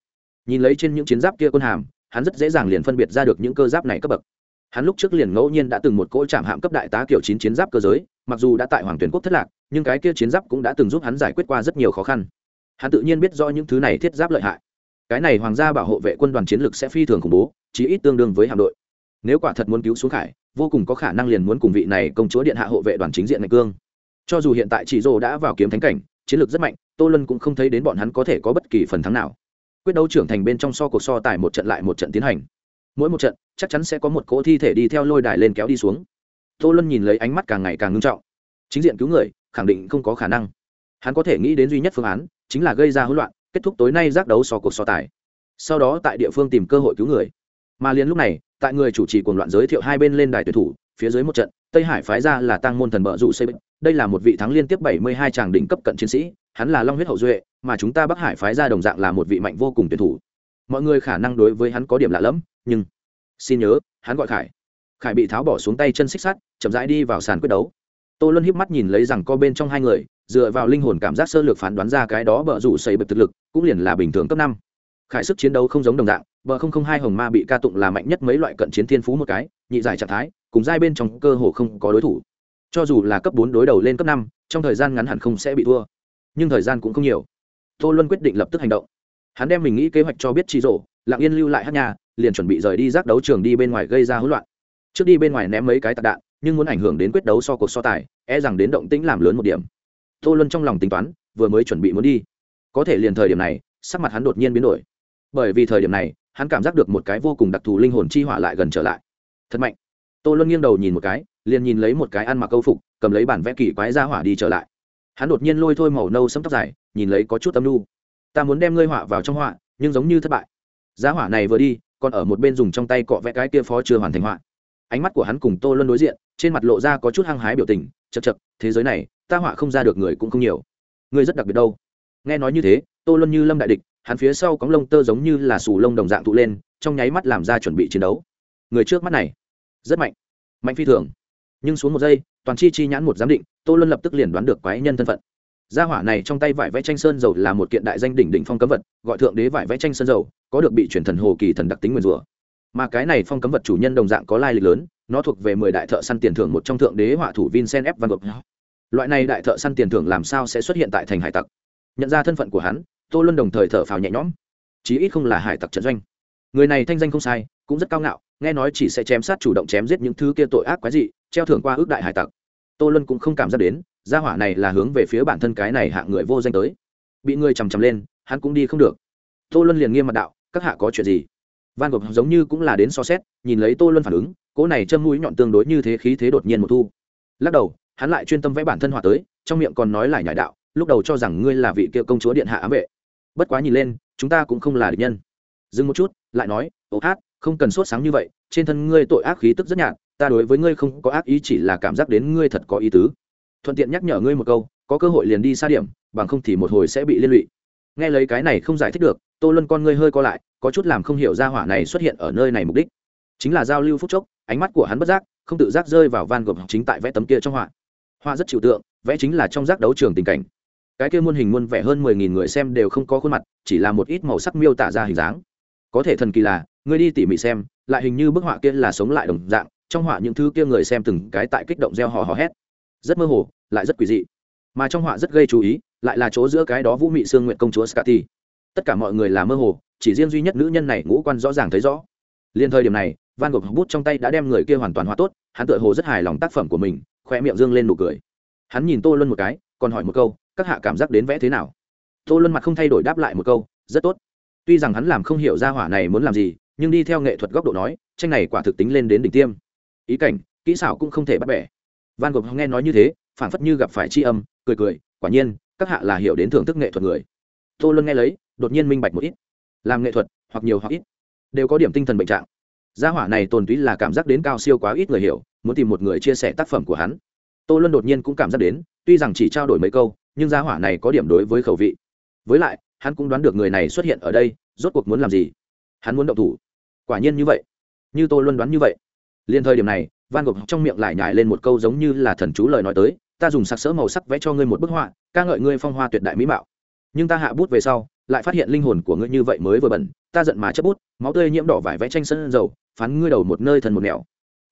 Nhìn lấy trên những chiến giáp kia quân hàm, hắn rất dễ dàng liền phân biệt ra được những cơ giáp này cấp bậc. Hắn lúc trước liền ngẫu nhiên đã từng một cỗ chạm hạm cấp đại tá kiểu chín chiến giáp cơ giới, mặc dù đã tại hoàng tuyển quốc thất lạc, nhưng cái kia chiến giáp cũng đã từng giúp hắn giải quyết qua rất nhiều khó khăn. Hắn tự nhiên biết do những thứ này thiết giáp lợi hại. Cái này hoàng gia bảo hộ vệ quân đoàn chiến lực sẽ phi thường khủng bố, chí ít tương đương với hạm đội. Nếu quả thật muốn cứu xuống khải vô cùng có khả năng liền muốn cùng vị này công chúa điện hạ hộ vệ đoàn chính diện ngạch cương. Cho dù hiện tại chị dô đã vào kiếm thánh cảnh, chiến lược rất mạnh, tô lân cũng không thấy đến bọn hắn có thể có bất kỳ phần thắng nào. Quyết đấu trưởng thành bên trong so cuộc so tài một trận lại một trận tiến hành. Mỗi một trận, chắc chắn sẽ có một cỗ thi thể đi theo lôi đài lên kéo đi xuống. Tô lân nhìn lấy ánh mắt càng ngày càng ngưng trọng. Chính diện cứu người, khẳng định không có khả năng. Hắn có thể nghĩ đến duy nhất phương án, chính là gây ra hỗn loạn, kết thúc tối nay giác đấu so cuộc so tài. Sau đó tại địa phương tìm cơ hội cứu người. Mà liền lúc này tại người chủ trì cuồng loạn giới thiệu hai bên lên đài tuyển thủ, phía dưới một trận, tây hải phái ra là tăng môn thần bợ dụ xây bệnh. Đây là một vị thắng liên tiếp bảy mươi hai tràng đỉnh cấp cận chiến sĩ, hắn là long huyết hậu duệ, mà chúng ta bắc hải phái ra đồng dạng là một vị mạnh vô cùng tuyển thủ. Mọi người khả năng đối với hắn có điểm lạ lẫm, nhưng xin nhớ, hắn gọi khải. Khải bị tháo bỏ xuống tay chân xích sắt, chậm rãi đi vào sàn quyết đấu. Tô luân híp mắt nhìn lấy rằng co bên trong hai người, dựa vào linh hồn cảm giác sơ lược phán đoán ra cái đó bợ rủ xây bật thực lực, cũng liền là bình thường cấp năm. Khải sức chiến đấu không giống đồng dạng bờ không không hai hồng ma bị ca tụng là mạnh nhất mấy loại cận chiến thiên phú một cái, nhị giải trạng thái, cùng giai bên trong cơ hồ không có đối thủ. Cho dù là cấp bốn đối đầu lên cấp năm, trong thời gian ngắn hẳn không sẽ bị thua. Nhưng thời gian cũng không nhiều. Tô luân quyết định lập tức hành động. Hắn đem mình nghĩ kế hoạch cho biết chị rổ lặng yên lưu lại hát nhà, liền chuẩn bị rời đi giác đấu trường đi bên ngoài gây ra hỗn loạn. Trước đi bên ngoài ném mấy cái tạc đạn, nhưng muốn ảnh hưởng đến quyết đấu so cuộc so tài e rằng đến động tĩnh làm lớn một điểm. Tô luân trong lòng tính toán, vừa mới chuẩn bị muốn đi. Có thể liền thời điểm này, sắc mặt hắn đột nhiên biến đổi. Bởi vì thời điểm này hắn cảm giác được một cái vô cùng đặc thù linh hồn chi hỏa lại gần trở lại. Thật mạnh. Tô luân nghiêng đầu nhìn một cái, liền nhìn lấy một cái ăn mặc câu phục, cầm lấy bản vẽ kỳ quái ra hỏa đi trở lại. Hắn đột nhiên lôi thôi màu nâu sẫm tóc dài, nhìn lấy có chút âm u. ta muốn đem ngươi họa vào trong họa, nhưng giống như thất bại. Giá hỏa này vừa đi, còn ở một bên dùng trong tay cọ vẽ cái kia phó chưa hoàn thành họa. Ánh mắt của hắn cùng tô luân đối diện, trên mặt lộ ra có chút hăng hái biểu tình chật chật thế giới này, ta họa không ra được người cũng không nhiều. Ngươi rất đặc biệt đâu. Nghe nói như thế, tô luân như lâm đại địch hắn phía sau có lông tơ giống như là sù lông đồng dạng tụ lên, trong nháy mắt làm ra chuẩn bị chiến đấu. Người trước mắt này, rất mạnh mạnh phi thường. Nhưng xuống một giây, toàn chi chi nhãn một giám định, tô luân lập tức liền đoán được quái nhân thân phận. Gia hỏa này trong tay vải vẽ tranh sơn dầu là một kiện đại danh đỉnh đỉnh phong cấm vật, gọi thượng đế vải vẽ tranh sơn dầu, có được bị truyền thần hồ kỳ thần đặc tính nguyên rủa. Mà cái này phong cấm vật chủ nhân đồng dạng có lai lịch lớn, nó thuộc về mười đại thợ săn tiền thưởng một trong thượng đế họa thủ vincent f. Van gogh. Loại này đại thợ săn tiền thưởng làm sao sẽ xuất hiện tại thành hải tặc? Nhận ra thân phận của hắn tô luân đồng thời thở phào nhẹ nhõm. Chí ít không là hải tặc trận doanh. Người này thanh danh không sai, cũng rất cao ngạo, nghe nói chỉ sẽ chém sát chủ động chém giết những thứ kia tội ác quái dị, treo thưởng qua ước đại hải tặc. Tô luân cũng không cảm giác đến, gia hỏa này là hướng về phía bản thân cái này hạng người vô danh tới. Bị người chằm chằm lên, hắn cũng đi không được. Tô luân liền nghiêm mặt đạo, các hạ có chuyện gì? Van gogh giống như cũng là đến so xét, nhìn lấy tô luân phản ứng, cỗ này châm mũi nhọn tương đối như thế khí thế đột nhiên một thu. Lắc đầu, hắn lại chuyên tâm vẽ bản thân họa tới, trong miệng còn nói lại nhải đạo lúc đầu cho rằng ngươi là vị kia công chúa điện hạ ám vệ. Bất quá nhìn lên, chúng ta cũng không là địch nhân. Dừng một chút, lại nói, ô hát, không cần sốt sáng như vậy, trên thân ngươi tội ác khí tức rất nhạt, ta đối với ngươi không có ác ý, chỉ là cảm giác đến ngươi thật có ý tứ. Thuận tiện nhắc nhở ngươi một câu, có cơ hội liền đi xa điểm, bằng không thì một hồi sẽ bị liên lụy. Nghe lấy cái này không giải thích được, tô luân con ngươi hơi co lại, có chút làm không hiểu ra hỏa này xuất hiện ở nơi này mục đích. Chính là giao lưu phúc chốc, ánh mắt của hắn bất giác, không tự giác rơi vào van gộp chính tại vẽ tấm kia trong họa. Họa rất chịu tượng, vẽ chính là trong giác đấu trường tình cảnh cái kia muôn hình muôn vẻ hơn mười nghìn người xem đều không có khuôn mặt, chỉ là một ít màu sắc miêu tả ra hình dáng. Có thể thần kỳ là người đi tỉ mỉ xem, lại hình như bức họa kia là sống lại đồng dạng, trong họa những thứ kia người xem từng cái tại kích động reo hò hò hét. Rất mơ hồ, lại rất quỷ dị. Mà trong họa rất gây chú ý, lại là chỗ giữa cái đó vũ mị sương nguyện công chúa scati tất cả mọi người là mơ hồ, chỉ riêng duy nhất nữ nhân này ngũ quan rõ ràng thấy rõ. Liên thời điểm này, van gogh bút trong tay đã đem người kia hoàn toàn hóa tốt, hắn tựa hồ rất hài lòng tác phẩm của mình khoe miệng dương lên nụ cười. Hắn nhìn tô luân một cái, còn hỏi một câu các hạ cảm giác đến vẽ thế nào? Tô luân mặt không thay đổi đáp lại một câu, rất tốt. Tuy rằng hắn làm không hiểu ra hỏa này muốn làm gì, nhưng đi theo nghệ thuật góc độ nói, tranh này quả thực tính lên đến đỉnh tiêm. Ý cảnh, kỹ xảo cũng không thể bắt bẻ. Van gogh nghe nói như thế phản phất như gặp phải tri âm, cười cười, quả nhiên, các hạ là hiểu đến thưởng thức nghệ thuật người. Tô luân nghe lấy, đột nhiên minh bạch một ít. Làm nghệ thuật, hoặc nhiều hoặc ít, đều có điểm tinh thần bệnh trạng. Gia hỏa này tồn túy là cảm giác đến cao siêu quá ít người hiểu, muốn tìm một người chia sẻ tác phẩm của hắn. Tô luân đột nhiên cũng cảm giác đến, tuy rằng chỉ trao đổi mấy câu nhưng gia hỏa này có điểm đối với khẩu vị. Với lại, hắn cũng đoán được người này xuất hiện ở đây, rốt cuộc muốn làm gì? Hắn muốn động thủ. Quả nhiên như vậy. Như tôi luôn đoán như vậy. Liền thời điểm này, van gogh trong miệng lại nhải lên một câu giống như là thần chú lời nói tới, ta dùng sắc sỡ màu sắc vẽ cho ngươi một bức họa, ca ngợi ngươi phong hoa tuyệt đại mỹ mạo. Nhưng ta hạ bút về sau, lại phát hiện linh hồn của ngươi như vậy mới vừa bẩn, ta giận mà chấp bút, máu tươi nhiễm đỏ vải vẽ tranh sân dầu, phán ngươi đầu một nơi thần một nẻo.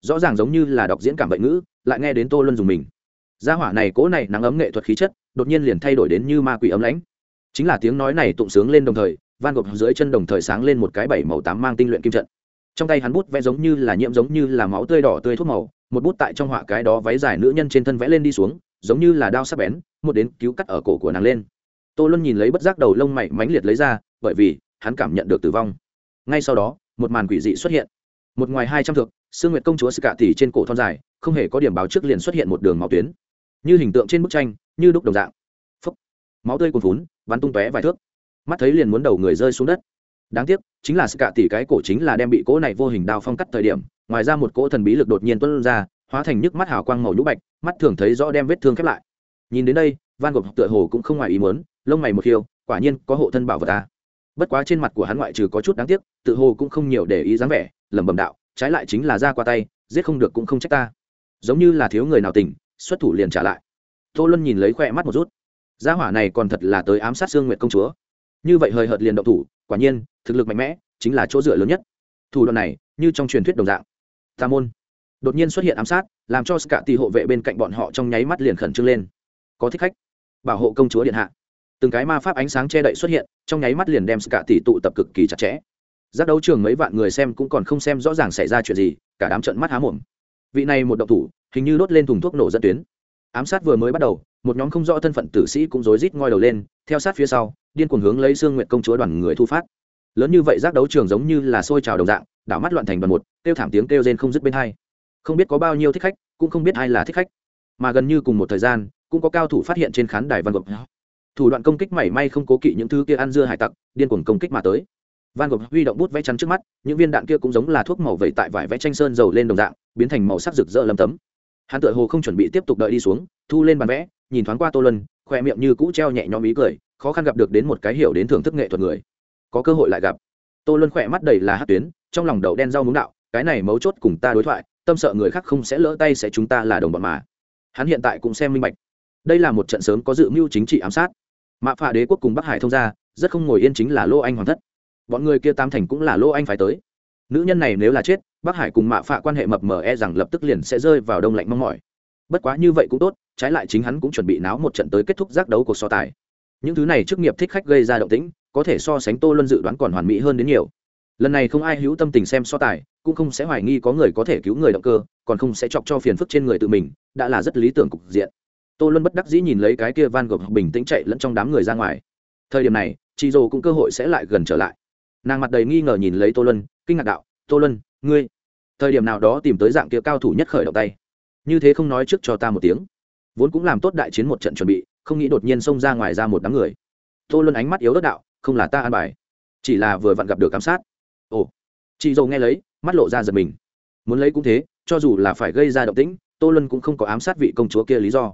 Rõ ràng giống như là đọc diễn cảm bệnh ngữ, lại nghe đến tô luân dùng mình. Gia hỏa này cố này nắng ấm nghệ thuật khí chất đột nhiên liền thay đổi đến như ma quỷ ấm lãnh. Chính là tiếng nói này tụng sướng lên đồng thời, van gộp dưới chân đồng thời sáng lên một cái bảy màu tám mang tinh luyện kim trận. Trong tay hắn bút vẽ giống như là nhiễm giống như là máu tươi đỏ tươi thuốc màu, một bút tại trong họa cái đó váy dài nữ nhân trên thân vẽ lên đi xuống, giống như là đao sắc bén, một đến cứu cắt ở cổ của nàng lên. Tô luân nhìn lấy bất giác đầu lông mày mãnh liệt lấy ra, bởi vì, hắn cảm nhận được tử vong. Ngay sau đó, một màn quỷ dị xuất hiện. Một ngoài hai trăm thước, sương nguyệt công chúa sự cạ tỉ trên cổ thon dài, không hề có điểm báo trước liền xuất hiện một đường máu tuyến như hình tượng trên bức tranh, như đúc đồng dạng. Phấp máu tươi cuồn vún bắn tung tóe vài thước. Mắt thấy liền muốn đầu người rơi xuống đất. Đáng tiếc, chính là sự cạ tỉ cái cổ chính là đem bị cỗ này vô hình đao phong cắt thời điểm, ngoài ra một cỗ thần bí lực đột nhiên tuân ra, hóa thành nhức mắt hào quang màu nhũ bạch, mắt thường thấy rõ đem vết thương khép lại. Nhìn đến đây, van gộp tựa hồ cũng không ngoài ý muốn, lông mày một khiêu, quả nhiên có hộ thân bảo vật ta. Bất quá trên mặt của hắn ngoại trừ có chút đáng tiếc, tự hồ cũng không nhiều để ý dáng vẻ, lẩm bẩm đạo, trái lại chính là ra qua tay, giết không được cũng không trách ta. Giống như là thiếu người nào tỉnh xuất thủ liền trả lại. Tô luân nhìn lấy khoe mắt một rút. Gia hỏa này còn thật là tới ám sát sương nguyệt công chúa. Như vậy hời hợt liền động thủ, quả nhiên, thực lực mạnh mẽ, chính là chỗ dựa lớn nhất. Thủ đoạn này, như trong truyền thuyết đồng dạng. Tà môn. Đột nhiên xuất hiện ám sát, làm cho cả tỷ hộ vệ bên cạnh bọn họ trong nháy mắt liền khẩn trương lên. Có thích khách. Bảo hộ công chúa điện hạ. Từng cái ma pháp ánh sáng che đậy xuất hiện, trong nháy mắt liền đem cả tỷ tụ tập cực kỳ chặt chẽ. Giác đấu trường mấy vạn người xem cũng còn không xem rõ ràng xảy ra chuyện gì, cả đám trận mắt há mồm vị này một động thủ, hình như đốt lên thùng thuốc nổ dẫn tuyến. Ám sát vừa mới bắt đầu, một nhóm không rõ thân phận tử sĩ cũng rối rít ngoi đầu lên, theo sát phía sau, điên cuồng hướng lấy xương nguyện công chúa đoàn người thu phát. Lớn như vậy giác đấu trường giống như là sôi trào đồng dạng, đảo mắt loạn thành đoàn một, kêu thảm tiếng kêu rên không dứt bên hai. Không biết có bao nhiêu thích khách, cũng không biết ai là thích khách. Mà gần như cùng một thời gian, cũng có cao thủ phát hiện trên khán đài văn gộp thủ đoạn công kích mảy may không cố kỵ những thứ kia ăn dưa hải tặc, điên cuồng công kích mà tới van gogh huy động bút vẽ chắn trước mắt, những viên đạn kia cũng giống là thuốc màu vẩy tại vải vẽ tranh sơn dầu lên đồng dạng, biến thành màu sắc rực rỡ lấm tấm. Hắn tựa hồ không chuẩn bị tiếp tục đợi đi xuống, thu lên bàn vẽ, nhìn thoáng qua tô lân khoe miệng như cũ treo nhẹ nhõm ý cười, khó khăn gặp được đến một cái hiểu đến thưởng thức nghệ thuật người. Có cơ hội lại gặp. Tô lân khỏe mắt đầy là hát tuyến, trong lòng đậu đen rau muống đạo, cái này mấu chốt cùng ta đối thoại, tâm sợ người khác không sẽ lỡ tay sẽ chúng ta là đồng bọn mà. Hắn hiện tại cũng xem minh bạch. Đây là một trận sớm có dự mưu chính trị ám sát. Mạ phà đế quốc cùng bắc hải thông gia, rất không ngồi yên chính là lô anh hoàng thất bọn người kia tam thành cũng là lô anh phải tới. Nữ nhân này nếu là chết, bắc hải cùng mạ phạ quan hệ mập mờ e rằng lập tức liền sẽ rơi vào đông lạnh mong mỏi. Bất quá như vậy cũng tốt, trái lại chính hắn cũng chuẩn bị náo một trận tới kết thúc giác đấu cuộc so tài. Những thứ này chức nghiệp thích khách gây ra động tĩnh, có thể so sánh tô luân dự đoán còn hoàn mỹ hơn đến nhiều. Lần này không ai hữu tâm tình xem so tài, cũng không sẽ hoài nghi có người có thể cứu người động cơ, còn không sẽ chọc cho phiền phức trên người tự mình, đã là rất lý tưởng cục diện. Tô luân bất đắc dĩ nhìn lấy cái kia van gộp bình tĩnh chạy lẫn trong đám người ra ngoài. Thời điểm này chị dồ cũng cơ hội sẽ lại gần trở lại nàng mặt đầy nghi ngờ nhìn lấy tô luân, kinh ngạc đạo, tô luân, ngươi, thời điểm nào đó tìm tới dạng kia cao thủ nhất khởi động tay. Như thế không nói trước cho ta một tiếng. Vốn cũng làm tốt đại chiến một trận chuẩn bị, không nghĩ đột nhiên xông ra ngoài ra một đám người. Tô luân ánh mắt yếu đất đạo, không là ta an bài, chỉ là vừa vặn gặp được ám sát. Ồ, chị dâu nghe lấy, mắt lộ ra giật mình. Muốn lấy cũng thế, cho dù là phải gây ra động tĩnh, tô luân cũng không có ám sát vị công chúa kia lý do.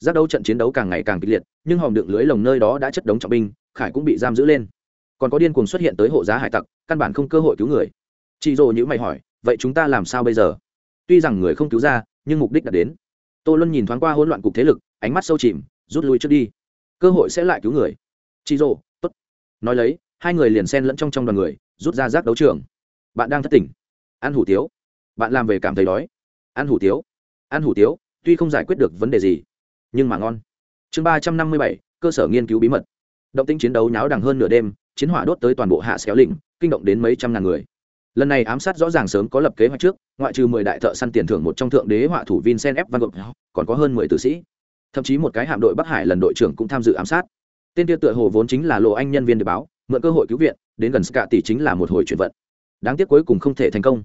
Giác đấu trận chiến đấu càng ngày càng kịch liệt, nhưng hòm đựng lưới lồng nơi đó đã chất đống trọng binh, khải cũng bị giam giữ lên còn có điên cuồng xuất hiện tới hộ giá hải tặc, căn bản không cơ hội cứu người. Chị dồ nhữ mày hỏi, vậy chúng ta làm sao bây giờ? Tuy rằng người không cứu ra, nhưng mục đích đã đến. Tô luân nhìn thoáng qua hỗn loạn cục thế lực, ánh mắt sâu chìm, rút lui trước đi. Cơ hội sẽ lại cứu người. Chị dồ tốt. Nói lấy, hai người liền xen lẫn trong trong đoàn người, rút ra giác đấu trường. Bạn đang thất tỉnh. Ăn hủ tiếu. Bạn làm về cảm thấy đói. Ăn hủ tiếu. Ăn hủ tiếu, tuy không giải quyết được vấn đề gì, nhưng mà ngon. Chương ba trăm năm mươi bảy, cơ sở nghiên cứu bí mật. Động tĩnh chiến đấu nháo đằng hơn nửa đêm chiến hỏa đốt tới toàn bộ hạ xéo lĩnh, kinh động đến mấy trăm ngàn người. Lần này ám sát rõ ràng sớm có lập kế hoạch trước, ngoại trừ mười đại thợ săn tiền thưởng một trong thượng đế họa thủ vincent f. Van gogh, còn có hơn mười tử sĩ. Thậm chí một cái hạm đội bắc hải lần đội trưởng cũng tham dự ám sát. Tên tiêu tựa hồ vốn chính là lộ anh nhân viên để báo, mượn cơ hội cứu viện, đến gần ska tỷ chính là một hồi chuyển vận. Đáng tiếc cuối cùng không thể thành công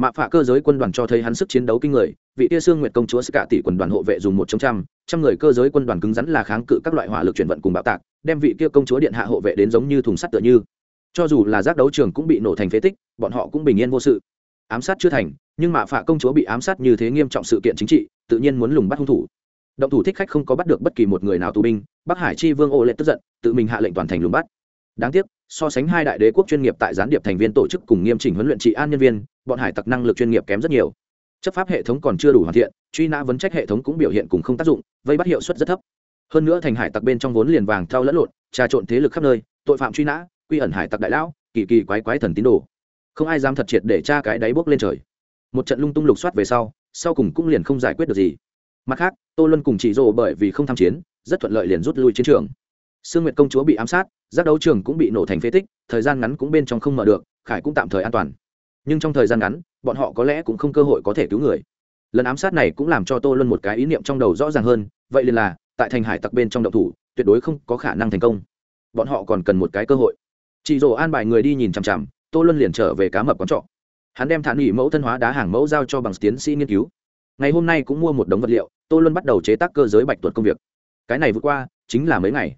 mạ phạ cơ giới quân đoàn cho thấy hắn sức chiến đấu kinh người, vị tia xương nguyệt công chúa cả tỷ quân đoàn hộ vệ dùng một trong trăm trăm người cơ giới quân đoàn cứng rắn là kháng cự các loại hỏa lực chuyển vận cùng bạo tạc, đem vị kia công chúa điện hạ hộ vệ đến giống như thùng sắt tựa như. Cho dù là giác đấu trường cũng bị nổ thành phế tích, bọn họ cũng bình yên vô sự. Ám sát chưa thành, nhưng mạ phạ công chúa bị ám sát như thế nghiêm trọng sự kiện chính trị, tự nhiên muốn lùng bắt hung thủ. Động thủ thích khách không có bắt được bất kỳ một người nào tù binh, bắc hải chi vương ô lệ tức giận, tự mình hạ lệnh toàn thành lùng bắt đáng tiếc, so sánh hai đại đế quốc chuyên nghiệp tại gián điệp thành viên tổ chức cùng nghiêm chỉnh huấn luyện trị an nhân viên, bọn hải tặc năng lực chuyên nghiệp kém rất nhiều. Chấp pháp hệ thống còn chưa đủ hoàn thiện, truy nã vấn trách hệ thống cũng biểu hiện cùng không tác dụng, vây bắt hiệu suất rất thấp. Hơn nữa thành hải tặc bên trong vốn liền vàng theo lẫn lộn, trà trộn thế lực khắp nơi, tội phạm truy nã, quy ẩn hải tặc đại lão, kỳ kỳ quái quái thần tín đồ. Không ai dám thật triệt để tra cái đáy bốc lên trời. Một trận lung tung lục soát về sau sau cùng cũng liền không giải quyết được gì. Mặt khác, tô luân cùng chỉ rồ bởi vì không tham chiến, rất thuận lợi liền rút lui chiến trường sương nguyệt công chúa bị ám sát, giác đấu trường cũng bị nổ thành phế tích, thời gian ngắn cũng bên trong không mở được, khải cũng tạm thời an toàn. Nhưng trong thời gian ngắn, bọn họ có lẽ cũng không cơ hội có thể cứu người. Lần ám sát này cũng làm cho tô luân một cái ý niệm trong đầu rõ ràng hơn, vậy liền là, tại thành hải tặc bên trong động thủ, tuyệt đối không có khả năng thành công. Bọn họ còn cần một cái cơ hội. Chị rồ an bài người đi nhìn chằm chằm, tô luân liền trở về cá mập quán trọ. Hắn đem thản nghỉ mẫu thân hóa đá hàng mẫu giao cho bằng tiến sĩ nghiên cứu. Ngày hôm nay cũng mua một đống vật liệu, tô luân bắt đầu chế tác cơ giới bạch tuột công việc. Cái này vượt qua, chính là mấy ngày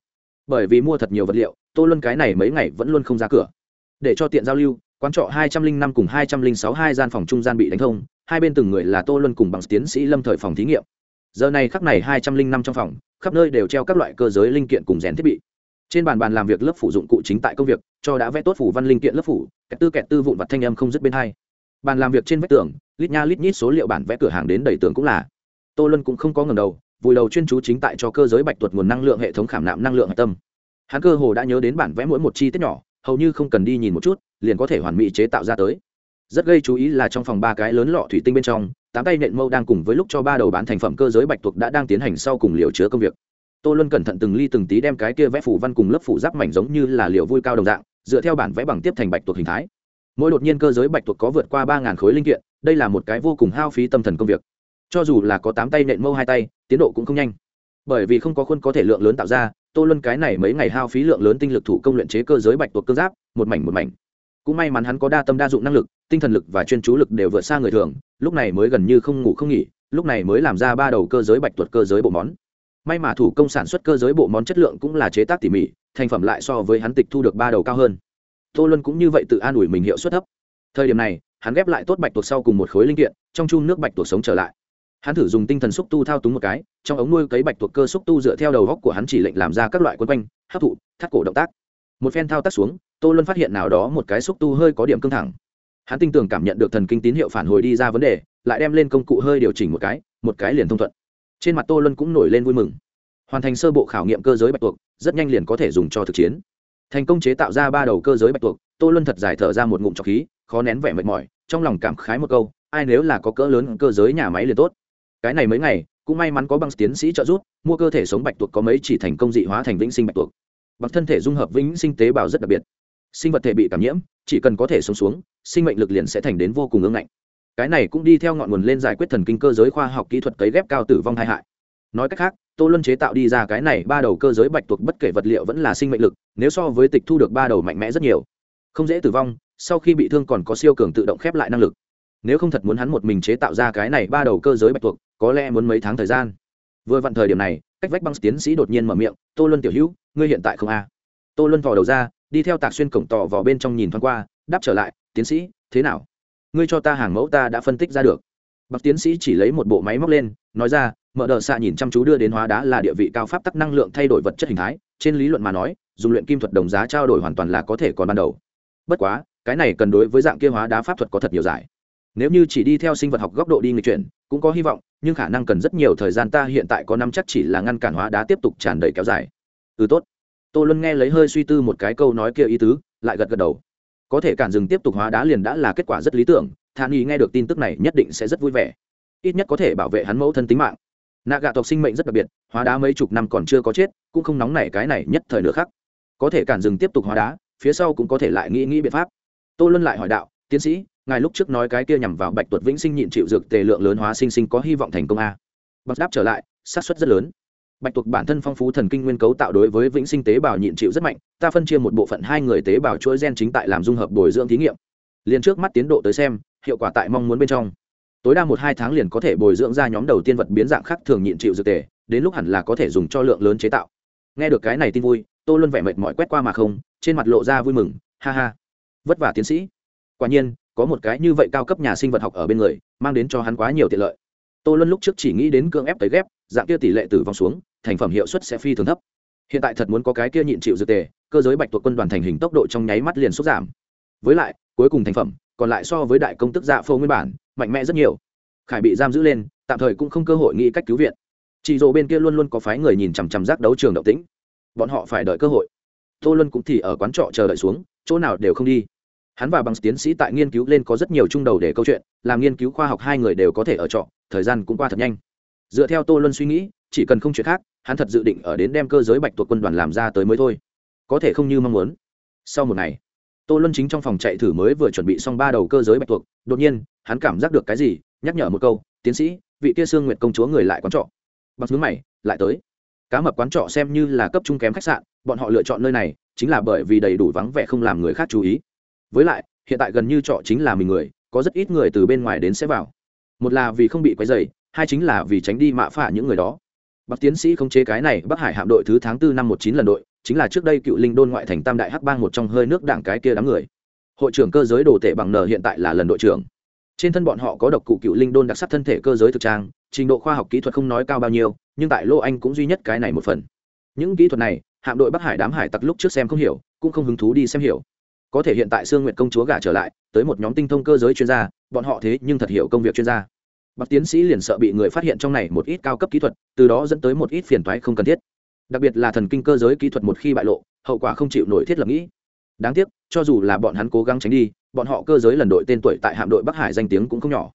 bởi vì mua thật nhiều vật liệu, tô luân cái này mấy ngày vẫn luôn không ra cửa. Để cho tiện giao lưu, quán trọ hai trăm linh năm cùng hai trăm linh sáu hai gian phòng trung gian bị đánh thông, hai bên từng người là tô luân cùng bằng tiến sĩ lâm thời phòng thí nghiệm. Giờ này khắc này hai trăm linh năm trong phòng, khắp nơi đều treo các loại cơ giới linh kiện cùng rèn thiết bị. Trên bàn bàn làm việc lớp phủ dụng cụ chính tại công việc, cho đã vẽ tốt phủ văn linh kiện lớp phủ, kẹt tư kẹt tư vụn vặt thanh âm không dứt bên hai. Bàn làm việc trên vách tường, lít nha lít nhít số liệu bản vẽ cửa hàng đến đầy tường cũng là. Tô luân cũng không có ngầm đầu vùi đầu chuyên chú chính tại cho cơ giới bạch tuột nguồn năng lượng hệ thống khảm nạm năng lượng hạch tâm. Hắn cơ hồ đã nhớ đến bản vẽ mỗi một chi tiết nhỏ, hầu như không cần đi nhìn một chút, liền có thể hoàn mỹ chế tạo ra tới. Rất gây chú ý là trong phòng ba cái lớn lọ thủy tinh bên trong, tám tay nện mâu đang cùng với lúc cho ba đầu bán thành phẩm cơ giới bạch tuộc đã đang tiến hành sau cùng liều chứa công việc. Tô luân cẩn thận từng ly từng tí đem cái kia vẽ phủ văn cùng lớp phủ giáp mảnh giống như là liều vui cao đồng dạng, dựa theo bản vẽ bằng tiếp thành bạch tuộc hình thái. Mỗi đột nhiên cơ giới bạch tuộc có vượt qua ba khối linh kiện, đây là một cái vô cùng hao phí tâm thần công việc cho dù là có tám tay nện mâu hai tay, tiến độ cũng không nhanh. Bởi vì không có khuôn có thể lượng lớn tạo ra, tô luân cái này mấy ngày hao phí lượng lớn tinh lực thủ công luyện chế cơ giới bạch tuộc cơ giáp, một mảnh một mảnh. Cũng may mắn hắn có đa tâm đa dụng năng lực, tinh thần lực và chuyên chú lực đều vượt xa người thường, lúc này mới gần như không ngủ không nghỉ, lúc này mới làm ra ba đầu cơ giới bạch tuộc cơ giới bộ món. May mà thủ công sản xuất cơ giới bộ món chất lượng cũng là chế tác tỉ mỉ, thành phẩm lại so với hắn tịch thu được ba đầu cao hơn. Tô luân cũng như vậy tự an ủi mình hiệu suất thấp. Thời điểm này, hắn ghép lại tốt bạch tuộc sau cùng một khối linh kiện, trong chun nước bạch tuộc sống trở lại hắn thử dùng tinh thần xúc tu thao túng một cái, trong ống nuôi cấy bạch tuộc cơ xúc tu dựa theo đầu góc của hắn chỉ lệnh làm ra các loại quân quanh, hấp thụ, thắt cổ động tác. Một phen thao tác xuống, tô luân phát hiện nào đó một cái xúc tu hơi có điểm căng thẳng. Hắn tin tưởng cảm nhận được thần kinh tín hiệu phản hồi đi ra vấn đề, lại đem lên công cụ hơi điều chỉnh một cái một cái liền thông thuận. Trên mặt tô luân cũng nổi lên vui mừng. Hoàn thành sơ bộ khảo nghiệm cơ giới bạch tuộc, rất nhanh liền có thể dùng cho thực chiến. Thành công chế tạo ra ba đầu cơ giới bạch tuộc, tô luân thật giải thở ra một ngụm trọc khí, khó nén vẻ mệt mỏi, trong lòng cảm khái một câu, ai nếu là có cỡ lớn cơ giới nhà máy liền tốt cái này mấy ngày, cũng may mắn có bằng tiến sĩ trợ giúp, mua cơ thể sống bạch tuộc có mấy chỉ thành công dị hóa thành vĩnh sinh bạch tuộc. Bằng thân thể dung hợp vĩnh sinh tế bào rất đặc biệt. Sinh vật thể bị cảm nhiễm, chỉ cần có thể sống xuống, sinh mệnh lực liền sẽ thành đến vô cùng ương ngạnh. Cái này cũng đi theo ngọn nguồn lên giải quyết thần kinh cơ giới khoa học kỹ thuật cấy ghép cao tử vong tai hại. Nói cách khác, tô luân chế tạo đi ra cái này ba đầu cơ giới bạch tuộc bất kể vật liệu vẫn là sinh mệnh lực, nếu so với tịch thu được ba đầu mạnh mẽ rất nhiều. Không dễ tử vong, sau khi bị thương còn có siêu cường tự động khép lại năng lực nếu không thật muốn hắn một mình chế tạo ra cái này ba đầu cơ giới bạch tuộc, có lẽ muốn mấy tháng thời gian. Vừa vặn thời điểm này, cách vách băng tiến sĩ đột nhiên mở miệng, tô luân tiểu hữu, ngươi hiện tại không a tô luân vò đầu ra, đi theo tạc xuyên cổng tỏ vào bên trong nhìn thoáng qua, đáp trở lại, tiến sĩ, thế nào? Ngươi cho ta hàng mẫu ta đã phân tích ra được. Bậc tiến sĩ chỉ lấy một bộ máy móc lên, nói ra, mở đờ xạ nhìn chăm chú đưa đến hóa đá là địa vị cao pháp tắc năng lượng thay đổi vật chất hình thái, trên lý luận mà nói, dùng luyện kim thuật đồng giá trao đổi hoàn toàn là có thể còn ban đầu. Bất quá, cái này cần đối với dạng kia hóa đá pháp thuật có thật nhiều giải nếu như chỉ đi theo sinh vật học góc độ đi người chuyển, cũng có hy vọng, nhưng khả năng cần rất nhiều thời gian ta hiện tại có năm chắc chỉ là ngăn cản hóa đá tiếp tục tràn đầy kéo dài. Ừ tốt. Tô luân nghe lấy hơi suy tư một cái câu nói kia ý tứ, lại gật gật đầu. Có thể cản dừng tiếp tục hóa đá liền đã là kết quả rất lý tưởng thà y nghe được tin tức này nhất định sẽ rất vui vẻ. Ít nhất có thể bảo vệ hắn mẫu thân tính mạng. Nạ gạ tộc sinh mệnh rất đặc biệt, hóa đá mấy chục năm còn chưa có chết, cũng không nóng nảy cái này nhất thời nữa khác có thể cản dừng tiếp tục hóa đá, phía sau cũng có thể lại nghĩ nghĩ biện pháp. Tô luân lại hỏi đạo, tiến sĩ ngài lúc trước nói cái kia nhằm vào bạch tuật vĩnh sinh nhịn chịu dược tề lượng lớn hóa sinh sinh có hy vọng thành công a. Bậc đáp trở lại, xác suất rất lớn. Bạch tuộc bản thân phong phú thần kinh nguyên cấu tạo đối với vĩnh sinh tế bào nhịn chịu rất mạnh, ta phân chia một bộ phận hai người tế bào chuỗi gen chính tại làm dung hợp bồi dưỡng thí nghiệm. Liền trước mắt tiến độ tới xem, hiệu quả tại mong muốn bên trong. Tối đa một hai tháng liền có thể bồi dưỡng ra nhóm đầu tiên vật biến dạng khác thường nhịn chịu dược tề, đến lúc hẳn là có thể dùng cho lượng lớn chế tạo. Nghe được cái này tin vui tôi luôn vẻ mệt mỏi quét qua mà không, trên mặt lộ ra vui mừng, ha ha. Vất vả tiến sĩ. Quả nhiên có một cái như vậy cao cấp nhà sinh vật học ở bên người, mang đến cho hắn quá nhiều tiện lợi. Tô luân lúc trước chỉ nghĩ đến cưỡng ép tới ghép, dạng kia tỷ lệ tử vong xuống, thành phẩm hiệu suất sẽ phi thường thấp. Hiện tại thật muốn có cái kia nhịn chịu dược tề, cơ giới bạch tuộc quân đoàn thành hình tốc độ trong nháy mắt liền sút giảm. Với lại, cuối cùng thành phẩm, còn lại so với đại công tức dạ phô nguyên bản, mạnh mẽ rất nhiều. Khải bị giam giữ lên, tạm thời cũng không cơ hội nghĩ cách cứu viện. Chị dỗ bên kia luôn luôn có phái người nhìn chằm chằm giác đấu trường động tĩnh. Bọn họ phải đợi cơ hội. Tô luân cũng thì ở quán trọ chờ đợi xuống, chỗ nào đều không đi hắn và bằng tiến sĩ tại nghiên cứu lên có rất nhiều chung đầu để câu chuyện, làm nghiên cứu khoa học hai người đều có thể ở trọ, thời gian cũng qua thật nhanh. Dựa theo tô luân suy nghĩ, chỉ cần không chuyện khác, hắn thật dự định ở đến đem cơ giới bạch tuộc quân đoàn làm ra tới mới thôi. Có thể không như mong muốn. Sau một ngày, tô luân chính trong phòng chạy thử mới vừa chuẩn bị xong ba đầu cơ giới bạch tuộc, đột nhiên, hắn cảm giác được cái gì, nhắc nhở một câu, tiến sĩ, vị kia sương nguyệt công chúa người lại quán trọ. Bằng hướng mày, lại tới. Cá mập quán trọ xem như là cấp trung kém khách sạn, bọn họ lựa chọn nơi này, chính là bởi vì đầy đủ vắng vẻ không làm người khác chú ý với lại, hiện tại gần như trọ chính là mình người, có rất ít người từ bên ngoài đến sẽ vào. Một là vì không bị quấy dày hai chính là vì tránh đi mạ phả những người đó. Bác tiến sĩ không chế cái này, bắc hải hạm đội thứ tháng tư năm một chín lần đội, chính là trước đây cựu linh đôn ngoại thành tam đại hắc bang một trong hơi nước đảng cái kia đám người. Hội trưởng cơ giới đồ tệ bằng n hiện tại là lần đội trưởng. Trên thân bọn họ có độc cụ cựu linh đôn đặc sắc thân thể cơ giới thực trang, trình độ khoa học kỹ thuật không nói cao bao nhiêu, nhưng tại lô anh cũng duy nhất cái này một phần. Những kỹ thuật này, hạm đội bắc hải đám hải tặc lúc trước xem không hiểu, cũng không hứng thú đi xem hiểu có thể hiện tại sương nguyện công chúa gả trở lại, tới một nhóm tinh thông cơ giới chuyên gia, bọn họ thế nhưng thật hiểu công việc chuyên gia. Bác tiến sĩ liền sợ bị người phát hiện trong này một ít cao cấp kỹ thuật, từ đó dẫn tới một ít phiền toái không cần thiết. Đặc biệt là thần kinh cơ giới kỹ thuật một khi bại lộ, hậu quả không chịu nổi thiết lập nghĩ. Đáng tiếc, cho dù là bọn hắn cố gắng tránh đi, bọn họ cơ giới lần đội tên tuổi tại hạm đội bắc hải danh tiếng cũng không nhỏ.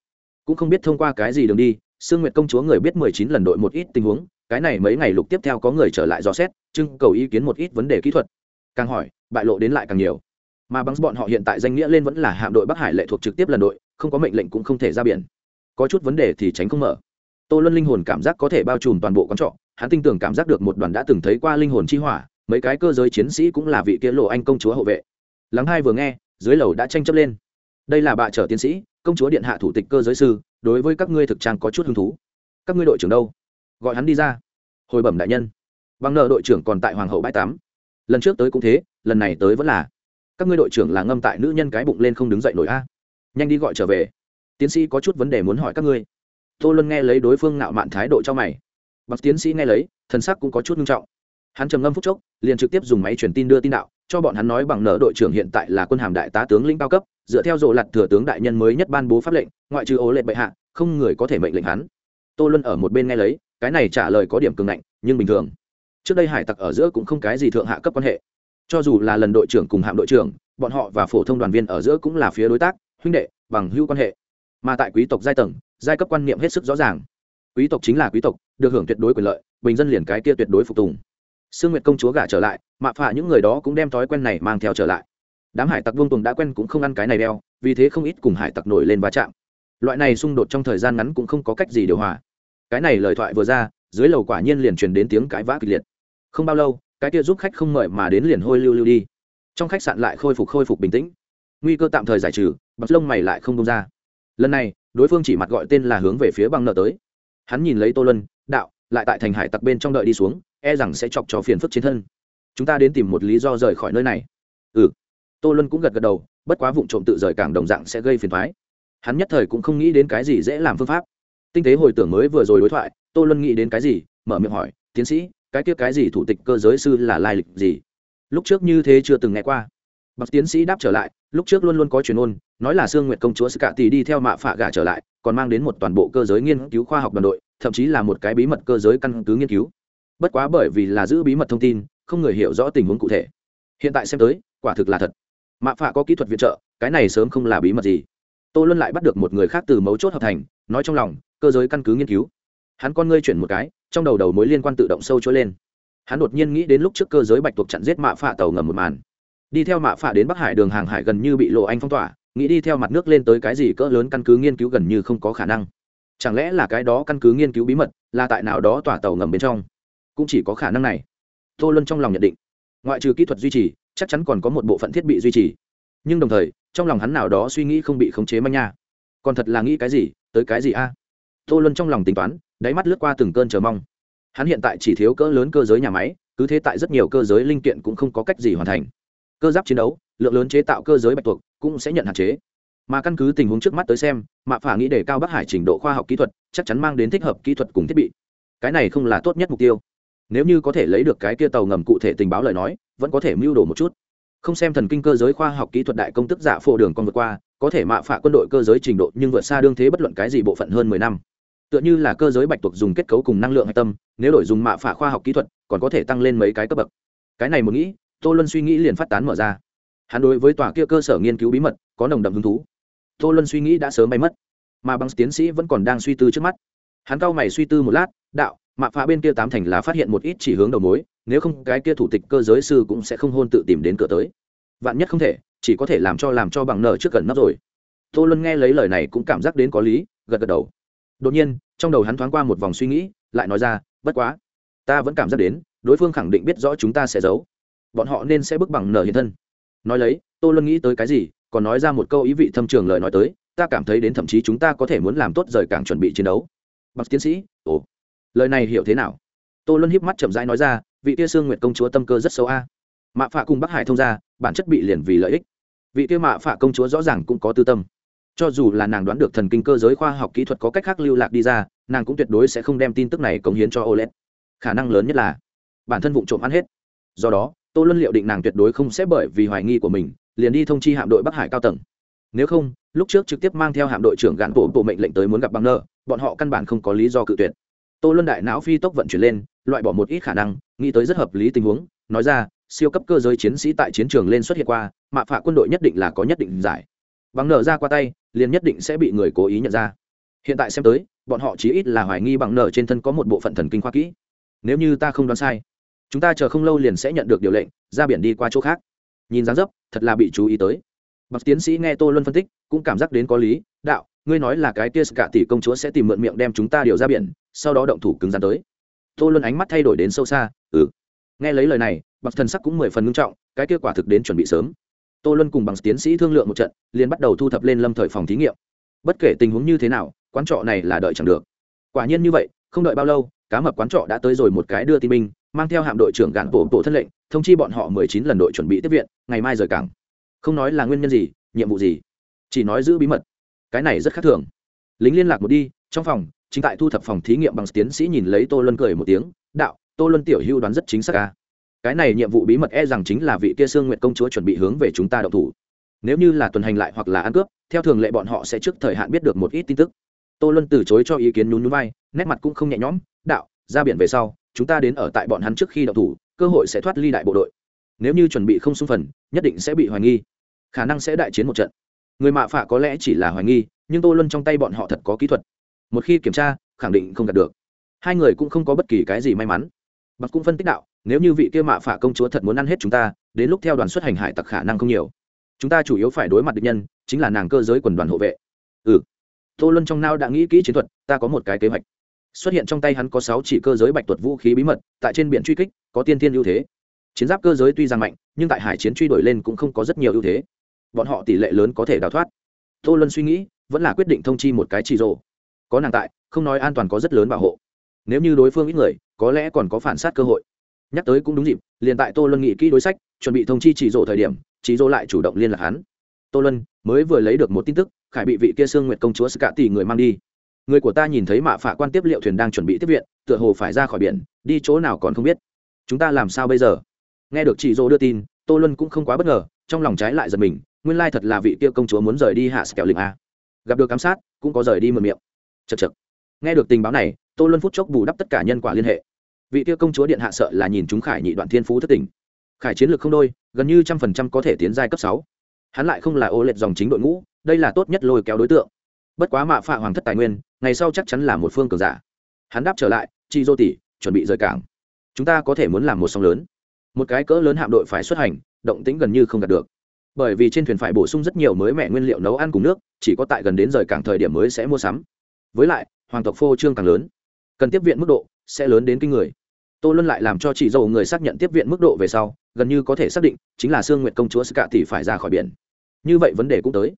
Cũng không biết thông qua cái gì đường đi, sương nguyệt công chúa người biết mười chín lần đội một ít tình huống, cái này mấy ngày lục tiếp theo có người trở lại dò xét, trưng cầu ý kiến một ít vấn đề kỹ thuật. Càng hỏi, bại lộ đến lại càng nhiều mà bằng bọn họ hiện tại danh nghĩa lên vẫn là hạm đội bắc hải lệ thuộc trực tiếp lần đội, không có mệnh lệnh cũng không thể ra biển. Có chút vấn đề thì tránh không mở. Tô luân linh hồn cảm giác có thể bao trùm toàn bộ quán trọ, hắn tin tưởng cảm giác được một đoàn đã từng thấy qua linh hồn chi hỏa, mấy cái cơ giới chiến sĩ cũng là vị kia lộ anh công chúa hộ vệ. Lắng hai vừa nghe, dưới lầu đã tranh chấp lên. Đây là bà trở tiến sĩ, công chúa điện hạ thủ tịch cơ giới sư, đối với các ngươi thực trang có chút hứng thú. Các ngươi đội trưởng đâu? Gọi hắn đi ra. Hồi bẩm đại nhân. Bằng nợ đội trưởng còn tại hoàng hậu bãi tám lần trước tới cũng thế, lần này tới vẫn là các ngươi đội trưởng là ngâm tại nữ nhân cái bụng lên không đứng dậy nổi a. Nhanh đi gọi trở về. Tiến sĩ có chút vấn đề muốn hỏi các ngươi. Tô luân nghe lấy đối phương nạo mạn thái độ cho mày. Bậc tiến sĩ nghe lấy, thần sắc cũng có chút nghiêm trọng. Hắn trầm ngâm phút chốc, liền trực tiếp dùng máy truyền tin đưa tin đạo, cho bọn hắn nói bằng nợ đội trưởng hiện tại là quân hàm đại tá tướng lĩnh cao cấp, dựa theo rộ lặt thừa tướng đại nhân mới nhất ban bố pháp lệnh, ngoại trừ ố lệ bệ hạ, không người có thể mệnh lệnh hắn. Tô luân ở một bên nghe lấy, cái này trả lời có điểm cường ngạnh, nhưng bình thường. Trước đây hải tặc ở giữa cũng không cái gì thượng hạ cấp quan hệ cho dù là lần đội trưởng cùng hạm đội trưởng, bọn họ và phổ thông đoàn viên ở giữa cũng là phía đối tác, huynh đệ, bằng hữu quan hệ. Mà tại quý tộc giai tầng, giai cấp quan niệm hết sức rõ ràng. Quý tộc chính là quý tộc, được hưởng tuyệt đối quyền lợi, bình dân liền cái kia tuyệt đối phục tùng. Sương nguyệt công chúa gả trở lại, mạ phạ những người đó cũng đem thói quen này mang theo trở lại. Đám hải tặc vương tùng đã quen cũng không ăn cái này đeo, vì thế không ít cùng hải tặc nổi lên va chạm. Loại này xung đột trong thời gian ngắn cũng không có cách gì điều hòa. Cái này lời thoại vừa ra, dưới lầu quả nhiên liền truyền đến tiếng cãi vã kịch liệt. Không bao lâu cái kia giúp khách không mời mà đến liền hôi lưu lưu đi. Trong khách sạn lại khôi phục khôi phục bình tĩnh. Nguy cơ tạm thời giải trừ, bật lông mày lại không đông ra. Lần này, đối phương chỉ mặt gọi tên là hướng về phía băng nợ tới. Hắn nhìn lấy tô lân đạo, lại tại thành hải tặc bên trong đợi đi xuống e rằng sẽ chọc cho phiền phức chiến thân. Chúng ta đến tìm một lý do rời khỏi nơi này. Ừ. Tô lân cũng gật gật đầu, bất quá vụ trộm tự rời cảng đồng dạng sẽ gây phiền thoái hắn nhất thời cũng không nghĩ đến cái gì dễ làm phương pháp. Tinh tế hồi tưởng mới vừa rồi đối thoại, tô lân nghĩ đến cái gì, mở miệng hỏi, tiến sĩ cái kia cái gì thủ tịch cơ giới sư là lai lịch gì? Lúc trước như thế chưa từng nghe qua. Bậc tiến sĩ đáp trở lại, lúc trước luôn luôn có truyền ôn, nói là sương nguyệt công chúa sư cả tỷ đi theo mạ phạ gà trở lại, còn mang đến một toàn bộ cơ giới nghiên cứu khoa học đoàn đội, thậm chí là một cái bí mật cơ giới căn cứ nghiên cứu. Bất quá bởi vì là giữ bí mật thông tin, không người hiểu rõ tình huống cụ thể. Hiện tại xem tới, quả thực là thật. Mạ phạ có kỹ thuật viện trợ, cái này sớm không là bí mật gì. Tôi luôn lại bắt được một người khác từ mấu chốt hợp thành, nói trong lòng, cơ giới căn cứ nghiên cứu. Hắn con ngươi chuyển một cái trong đầu đầu mối liên quan tự động sâu trôi lên. Hắn đột nhiên nghĩ đến lúc trước cơ giới bạch tuộc chặn giết mạ phạ tàu ngầm một màn. Đi theo mạ phạ đến bắc hải đường hàng hải gần như bị lộ anh phong tỏa, nghĩ đi theo mặt nước lên tới cái gì cỡ lớn căn cứ nghiên cứu gần như không có khả năng. Chẳng lẽ là cái đó căn cứ nghiên cứu bí mật, là tại nào đó tỏa tàu ngầm bên trong? Cũng chỉ có khả năng này. Tô luân trong lòng nhận định. Ngoại trừ kỹ thuật duy trì, chắc chắn còn có một bộ phận thiết bị duy trì. Nhưng đồng thời, trong lòng hắn nào đó suy nghĩ không bị khống chế manh nha. Còn thật là nghĩ cái gì, tới cái gì a? Tô luân trong lòng tính toán đáy mắt lướt qua từng cơn chờ mong. Hắn hiện tại chỉ thiếu cỡ lớn cơ giới nhà máy, cứ thế tại rất nhiều cơ giới linh kiện cũng không có cách gì hoàn thành. Cơ giáp chiến đấu, lượng lớn chế tạo cơ giới bạch tuộc cũng sẽ nhận hạn chế. Mà căn cứ tình huống trước mắt tới xem, mạ phả nghĩ để cao bắc hải trình độ khoa học kỹ thuật chắc chắn mang đến thích hợp kỹ thuật cùng thiết bị. Cái này không là tốt nhất mục tiêu. Nếu như có thể lấy được cái kia tàu ngầm cụ thể tình báo lời nói, vẫn có thể mưu đồ một chút. Không xem thần kinh cơ giới khoa học kỹ thuật đại công tức giả phổ đường con vượt qua, có thể mạ phạ quân đội cơ giới trình độ nhưng vượt xa đương thế bất luận cái gì bộ phận hơn mười năm tựa như là cơ giới bạch tuộc dùng kết cấu cùng năng lượng hạch tâm, nếu đổi dùng mạ phả khoa học kỹ thuật, còn có thể tăng lên mấy cái cấp bậc. Cái này một nghĩ, tô luân suy nghĩ liền phát tán mở ra. Hắn đối với tòa kia cơ sở nghiên cứu bí mật, có nồng đậm hứng thú. Tô luân suy nghĩ đã sớm bay mất, mà bằng tiến sĩ vẫn còn đang suy tư trước mắt. Hắn cau mày suy tư một lát, đạo, mạ phá bên kia tám thành là phát hiện một ít chỉ hướng đầu mối, nếu không cái kia thủ tịch cơ giới sư cũng sẽ không hôn tự tìm đến cửa tới. Vạn nhất không thể, chỉ có thể làm cho làm cho bằng nợ trước gần nắp rồi. Tô luân nghe lấy lời này cũng cảm giác đến có lý, gật gật đầu đột nhiên, trong đầu hắn thoáng qua một vòng suy nghĩ, lại nói ra, bất quá, ta vẫn cảm giác đến, đối phương khẳng định biết rõ chúng ta sẽ giấu. Bọn họ nên sẽ bước bằng nở hiện thân. Nói lấy tôi luôn nghĩ tới cái gì, còn nói ra một câu ý vị thâm trường lời nói tới, ta cảm thấy đến thậm chí chúng ta có thể muốn làm tốt rời càng chuẩn bị chiến đấu. Bác tiến sĩ, ồ, lời này hiểu thế nào? Tôi luôn híp mắt chậm rãi nói ra, vị tia sương nguyệt công chúa tâm cơ rất xấu a. Mạ phạ cùng bắc hải thông ra bản chất bị liền vì lợi ích. Vị tia mạ phạ công chúa rõ ràng cũng có tư tâm cho dù là nàng đoán được thần kinh cơ giới khoa học kỹ thuật có cách khác lưu lạc đi ra, nàng cũng tuyệt đối sẽ không đem tin tức này cống hiến cho oled khả năng lớn nhất là, bản thân vụ trộm ăn hết. Do đó, tô luân liệu định nàng tuyệt đối không sẽ bởi vì hoài nghi của mình, liền đi thông chi hạm đội bắc hải cao tầng. Nếu không, lúc trước trực tiếp mang theo hạm đội trưởng gạn bộ bộ mệnh lệnh tới muốn gặp băng nơ, bọn họ căn bản không có lý do cự tuyệt. Tô luân đại não phi tốc vận chuyển lên, loại bỏ một ít khả năng, nghĩ tới rất hợp lý tình huống, nói ra, siêu cấp cơ giới chiến sĩ tại chiến trường lên xuất hiện qua, mạ phạ quân đội nhất định là có nhất định giải bằng nở ra qua tay, liền nhất định sẽ bị người cố ý nhận ra. Hiện tại xem tới, bọn họ chí ít là hoài nghi bằng nở trên thân có một bộ phận thần kinh khoa kỹ. Nếu như ta không đoán sai, chúng ta chờ không lâu liền sẽ nhận được điều lệnh, ra biển đi qua chỗ khác. Nhìn dáng dấp, thật là bị chú ý tới. Bậc tiến sĩ nghe tô luân phân tích, cũng cảm giác đến có lý, đạo, ngươi nói là cái kia cả tỷ công chúa sẽ tìm mượn miệng đem chúng ta điều ra biển, sau đó động thủ cứng rắn tới. Tô luân ánh mắt thay đổi đến sâu xa ừ. Nghe lấy lời này bậc thần sắc cũng mười phần ngưng trọng, cái kia quả thực đến chuẩn bị sớm tô luân cùng bằng tiến sĩ thương lượng một trận, liền bắt đầu thu thập lên lâm thời phòng thí nghiệm. Bất kể tình huống như thế nào, quán trọ này là đợi chẳng được. Quả nhiên như vậy, không đợi bao lâu, cá mập quán trọ đã tới rồi một cái đưa tin binh, mang theo hạm đội trưởng gạn bộ bộ thân lệnh, thông chi bọn họ mười chín lần đội chuẩn bị tiếp viện, ngày mai rời cảng. Không nói là nguyên nhân gì, nhiệm vụ gì, chỉ nói giữ bí mật. Cái này rất khác thường. Lính liên lạc một đi, trong phòng, chính tại thu thập phòng thí nghiệm bằng tiến sĩ nhìn lấy tô luân cười một tiếng, đạo, tô luân tiểu hưu đoán rất chính xác ca cái này nhiệm vụ bí mật e rằng chính là vị kia sương nguyện công chúa chuẩn bị hướng về chúng ta đậu thủ. Nếu như là tuần hành lại hoặc là ăn cướp, theo thường lệ bọn họ sẽ trước thời hạn biết được một ít tin tức. Tô luân từ chối cho ý kiến nhún nhún vai, nét mặt cũng không nhẹ nhõm, đạo, ra biển về sau, chúng ta đến ở tại bọn hắn trước khi đậu thủ, cơ hội sẽ thoát ly đại bộ đội. Nếu như chuẩn bị không xung phần, nhất định sẽ bị hoài nghi. Khả năng sẽ đại chiến một trận. Người mạ phạ có lẽ chỉ là hoài nghi, nhưng tô luân trong tay bọn họ thật có kỹ thuật. Một khi kiểm tra, khẳng định không đạt được. Hai người cũng không có bất kỳ cái gì may mắn. Bậc cũng phân tích đạo nếu như vị kia mạ phả công chúa thật muốn ăn hết chúng ta, đến lúc theo đoàn xuất hành hải tặc khả năng không nhiều. Chúng ta chủ yếu phải đối mặt địch nhân, chính là nàng cơ giới quần đoàn hộ vệ. Ừ. Tô luân trong nao đã nghĩ kỹ chiến thuật, ta có một cái kế hoạch. Xuất hiện trong tay hắn có sáu chỉ cơ giới bạch tuật vũ khí bí mật, tại trên biển truy kích, có tiên tiên ưu thế. Chiến giáp cơ giới tuy rằng mạnh, nhưng tại hải chiến truy đuổi lên cũng không có rất nhiều ưu thế. Bọn họ tỷ lệ lớn có thể đào thoát. Tô luân suy nghĩ, vẫn là quyết định thông chi một cái chỉ rồ. Có nàng tại, không nói an toàn có rất lớn bảo hộ. Nếu như đối phương ít người, có lẽ còn có phản sát cơ hội nhắc tới cũng đúng dịp, liền tại tô luân nghị kỹ đối sách, chuẩn bị thông chi chỉ rộ thời điểm, chỉ rộ lại chủ động liên lạc hắn. Tô luân mới vừa lấy được một tin tức, khải bị vị kia sương nguyệt công chúa ska tỷ người mang đi. Người của ta nhìn thấy mạ phạ quan tiếp liệu thuyền đang chuẩn bị tiếp viện, tựa hồ phải ra khỏi biển, đi chỗ nào còn không biết. Chúng ta làm sao bây giờ? Nghe được chị dô đưa tin, tô luân cũng không quá bất ngờ, trong lòng trái lại giật mình, nguyên lai thật là vị kia công chúa muốn rời đi hạ sẹo lịch a. Gặp được giám sát, cũng có rời đi mượn miệng. Chật chật nghe được tình báo này, tô luân phút chốc bù đắp tất cả nhân quả liên hệ vị tiêu công chúa điện hạ sợ là nhìn chúng khải nhị đoạn thiên phú thất tỉnh khải chiến lược không đôi, gần như trăm phần trăm có thể tiến giai cấp sáu. Hắn lại không là ô lệch dòng chính đội ngũ, đây là tốt nhất lôi kéo đối tượng. Bất quá mạ phạ hoàng thất tài nguyên, ngày sau chắc chắn là một phương cường giả. Hắn đáp trở lại, chi dô tỷ, chuẩn bị rời cảng. Chúng ta có thể muốn làm một sóng lớn. Một cái cỡ lớn hạm đội phải xuất hành, động tĩnh gần như không đạt được. Bởi vì trên thuyền phải bổ sung rất nhiều mới mẹ nguyên liệu nấu ăn cùng nước, chỉ có tại gần đến rời cảng thời điểm mới sẽ mua sắm. Với lại, hoàng tộc phô trương càng lớn. Cần tiếp viện mức độ sẽ lớn đến kinh người tô luân lại làm cho chị dâu người xác nhận tiếp viện mức độ về sau, gần như có thể xác định chính là sương nguyện công chúa ska tỷ phải ra khỏi biển. Như vậy vấn đề cũng tới.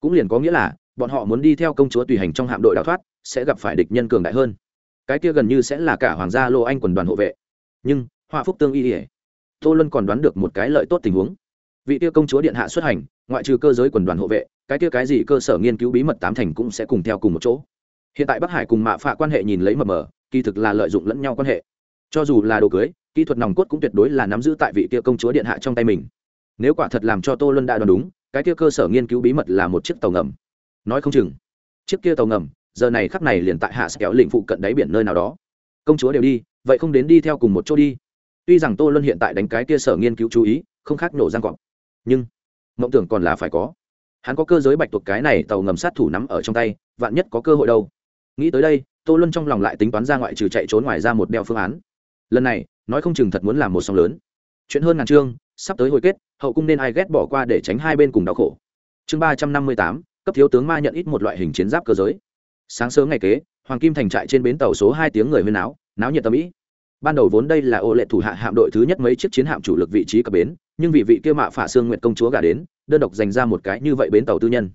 Cũng liền có nghĩa là, bọn họ muốn đi theo công chúa tùy hành trong hạm đội đào thoát, sẽ gặp phải địch nhân cường đại hơn. Cái kia gần như sẽ là cả hoàng gia lô anh quần đoàn hộ vệ. Nhưng họa phúc tương y ỉa tô luân còn đoán được một cái lợi tốt tình huống. Vị kia công chúa điện hạ xuất hành, ngoại trừ cơ giới quần đoàn hộ vệ, cái kia cái gì cơ sở nghiên cứu bí mật tám thành cũng sẽ cùng theo cùng một chỗ. Hiện tại bắc hải cùng mạ phạ quan hệ nhìn lấy mờ mờ, kỳ thực là lợi dụng lẫn nhau quan hệ cho dù là đồ cưới, kỹ thuật nòng cốt cũng tuyệt đối là nắm giữ tại vị kia công chúa điện hạ trong tay mình. Nếu quả thật làm cho tô luân đã đoán đúng, cái kia cơ sở nghiên cứu bí mật là một chiếc tàu ngầm. Nói không chừng, chiếc kia tàu ngầm, giờ này khắc này liền tại hạ sẽ kéo lĩnh phụ cận đáy biển nơi nào đó. Công chúa đều đi, vậy không đến đi theo cùng một chỗ đi. Tuy rằng tô luân hiện tại đánh cái kia sở nghiên cứu chú ý, không khác nổ giang cọp. Nhưng, mộng tưởng còn là phải có. Hắn có cơ giới bạch tuộc cái này tàu ngầm sát thủ nắm ở trong tay, vạn nhất có cơ hội đâu. Nghĩ tới đây, tô luân trong lòng lại tính toán ra ngoại trừ chạy trốn ngoài ra một đeo phương án lần này nói không chừng thật muốn làm một song lớn. Chuyện hơn ngàn chương sắp tới hồi kết hậu cung nên ai ghét bỏ qua để tránh hai bên cùng đau khổ. Chương ba trăm năm mươi tám cấp thiếu tướng ma nhận ít một loại hình chiến giáp cơ giới. Sáng sớm ngày kế hoàng kim thành trại trên bến tàu số hai tiếng người huyên áo, náo nhiệt tâm ý ban đầu vốn đây là ô lệ thủ hạ hạm đội thứ nhất mấy chiếc chiến hạm chủ lực vị trí cập bến nhưng vì vị kia mạ phả xương nguyệt công chúa gả đến đơn độc dành ra một cái như vậy bến tàu tư nhân.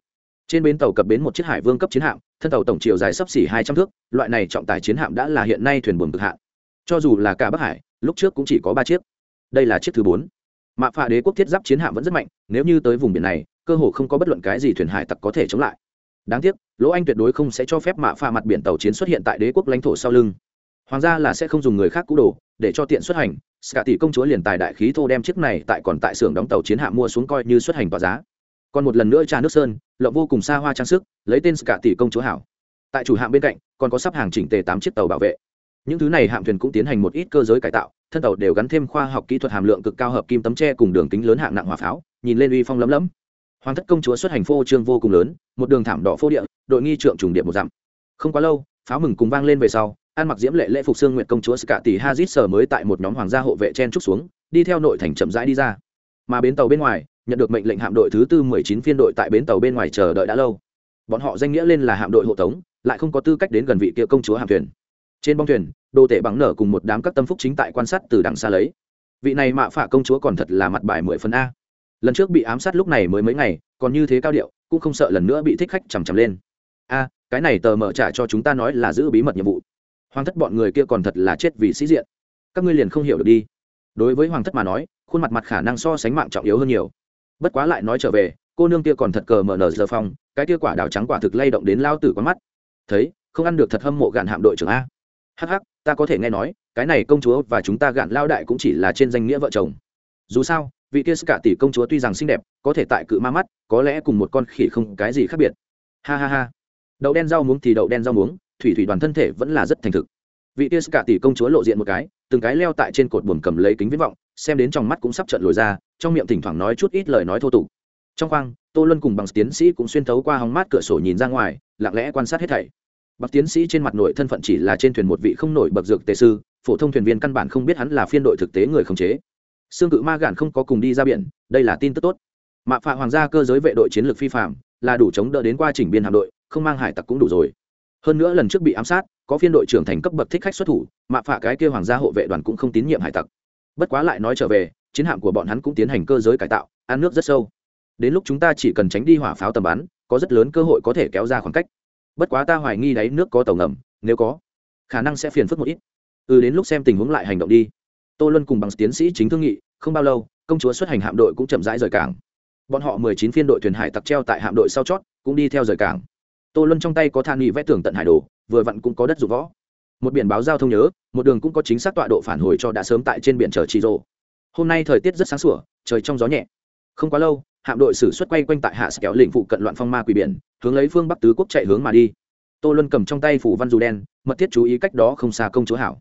Trên bến tàu cập bến một chiếc hải vương cấp chiến hạm thân tàu tổng chiều dài sấp xỉ hai trăm thước loại này trọng tải chiến hạm đã là hiện nay thuyền buồm cực hạn cho dù là cả bắc hải, lúc trước cũng chỉ có ba chiếc. Đây là chiếc thứ bốn. Mạ phạ đế quốc thiết giáp chiến hạm vẫn rất mạnh, nếu như tới vùng biển này, cơ hồ không có bất luận cái gì thuyền hải tặc có thể chống lại. Đáng tiếc, lỗ anh tuyệt đối không sẽ cho phép mạ phạ mặt biển tàu chiến xuất hiện tại đế quốc lãnh thổ sau lưng. Hoàng gia là sẽ không dùng người khác cũ đồ, để cho tiện xuất hành cả tỷ công chúa liền tài đại khí thô đem chiếc này tại còn tại xưởng đóng tàu chiến hạm mua xuống coi như xuất hành tỏa giá. Còn một lần nữa trà nước sơn, lộng vô cùng xa hoa trang sức, lấy tên cả tỷ công chúa hảo. Tại chủ hạm bên cạnh, còn có sắp hàng chỉnh tề tám chiếc tàu bảo vệ những thứ này hạm thuyền cũng tiến hành một ít cơ giới cải tạo, thân tàu đều gắn thêm khoa học kỹ thuật hàm lượng cực cao hợp kim tấm tre cùng đường kính lớn hạng nặng hỏa pháo, nhìn lên uy phong lấm lấm. Hoàng thất công chúa xuất hành phô trương vô cùng lớn, một đường thảm đỏ phô địa, đội nghi trượng trùng điện một dặm. Không quá lâu, pháo mừng cùng vang lên về sau an mặc diễm lệ lễ phục xương nguyện công chúa ska tỷ hazit sở mới tại một nhóm hoàng gia hộ vệ chen trúc xuống, đi theo nội thành chậm rãi đi ra. Mà bến tàu bên ngoài, nhận được mệnh lệnh hạm đội thứ tư mười chín phiên đội tại bến tàu bên ngoài chờ đợi đã lâu. Bọn họ danh nghĩa lên là hạm đội hộ tống, lại không có tư cách đến gần vị kia công chúa hạm thuyền trên bong thuyền, đồ tể bằng nở cùng một đám các tâm phúc chính tại quan sát từ đằng xa lấy. Vị này mạ phả công chúa còn thật là mặt bài mười phần a. Lần trước bị ám sát lúc này mới mấy ngày, còn như thế cao điệu, cũng không sợ lần nữa bị thích khách chằm chằm lên. A, cái này tờ mở trả cho chúng ta nói là giữ bí mật nhiệm vụ. Hoàng thất bọn người kia còn thật là chết vì sĩ diện. Các ngươi liền không hiểu được đi. Đối với hoàng thất mà nói, khuôn mặt mặt khả năng so sánh mạng trọng yếu hơn nhiều. Bất quá lại nói trở về, cô nương kia còn thật cờ mở nở giờ phong cái kia quả đào trắng quả thực lay động đến lao tử con mắt. Thấy, không ăn được thật hâm mộ gạn hạm đội trưởng a hh ta có thể nghe nói, cái này công chúa và chúng ta gạn lao đại cũng chỉ là trên danh nghĩa vợ chồng. Dù sao, vị kia cả tỷ công chúa tuy rằng xinh đẹp, có thể tại cự ma mắt, có lẽ cùng một con khỉ không cái gì khác biệt. Ha ha ha. Đậu đen rau muống thì đậu đen rau muống, thủy thủy đoàn thân thể vẫn là rất thành thực. Vị kia cả tỷ công chúa lộ diện một cái, từng cái leo tại trên cột buồm cầm lấy kính viễn vọng, xem đến trong mắt cũng sắp trận lồi ra, trong miệng thỉnh thoảng nói chút ít lời nói thô tục. Trong khoang, tô luân cùng bằng tiến sĩ cũng xuyên thấu qua hóng mát cửa sổ nhìn ra ngoài, lặng lẽ quan sát hết thảy bậc tiến sĩ trên mặt nội thân phận chỉ là trên thuyền một vị không nổi bậc dược tề sư, phổ thông thuyền viên căn bản không biết hắn là phiên đội thực tế người khống chế. Xương cự ma gạn không có cùng đi ra biển, đây là tin tức tốt. Mạ phạ hoàng gia cơ giới vệ đội chiến lược phi phạm, là đủ chống đỡ đến qua chỉnh biên hạm đội, không mang hải tặc cũng đủ rồi. Hơn nữa lần trước bị ám sát, có phiên đội trưởng thành cấp bậc thích khách xuất thủ, mạ phạ cái kia hoàng gia hộ vệ đoàn cũng không tín nhiệm hải tặc. Bất quá lại nói trở về, chiến hạm của bọn hắn cũng tiến hành cơ giới cải tạo, ăn nước rất sâu. Đến lúc chúng ta chỉ cần tránh đi hỏa pháo tầm bắn, có rất lớn cơ hội có thể kéo ra khoảng cách bất quá ta hoài nghi đáy nước có tàu ngầm, nếu có, khả năng sẽ phiền phức một ít. Ừ đến lúc xem tình huống lại hành động đi. Tô luân cùng bằng tiến sĩ chính thương nghị, không bao lâu, công chúa xuất hành hạm đội cũng chậm rãi rời cảng. Bọn họ mười chín phiên đội thuyền hải tặc treo tại hạm đội sau chót, cũng đi theo rời cảng. Tô luân trong tay có than nghị vẽ tường tận hải đồ, vừa vặn cũng có đất dụng võ. Một biển báo giao thông nhớ, một đường cũng có chính xác tọa độ phản hồi cho đã sớm tại trên biển chờ trì rô hôm nay thời tiết rất sáng sủa, trời trong gió nhẹ. Không quá lâu hạm đội xử xuất quay quanh tại hạ kéo lĩnh phụ cận loạn phong ma quỷ biển, hướng lấy phương bắc tứ quốc chạy hướng mà đi. Tô luân cầm trong tay phủ văn dù đen, mật thiết chú ý cách đó không xa công chúa hảo.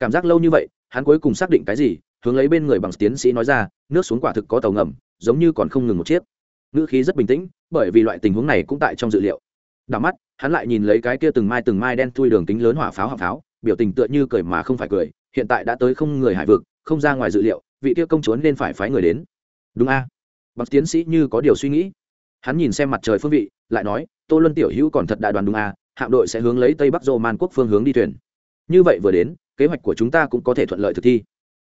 Cảm giác lâu như vậy, hắn cuối cùng xác định cái gì, hướng lấy bên người bằng tiến sĩ nói ra, nước xuống quả thực có tàu ngầm, giống như còn không ngừng một chiếc. Ngữ khí rất bình tĩnh, bởi vì loại tình huống này cũng tại trong dự liệu. Đảo mắt, hắn lại nhìn lấy cái kia từng mai từng mai đen thui đường kính lớn hỏa pháo hỏa pháo, biểu tình tựa như cười mà không phải cười, hiện tại đã tới không người hải vực, không ra ngoài dự liệu, vị kia công chúa nên phải phái người đến. Đúng a. à? Tiến sĩ như có điều suy nghĩ. Hắn nhìn xem mặt trời phương vị, lại nói, tô luân tiểu hữu còn thật đại đoàn đúng à? hạm đội sẽ hướng lấy tây bắc dô man quốc phương hướng đi thuyền. Như vậy vừa đến, kế hoạch của chúng ta cũng có thể thuận lợi thực thi.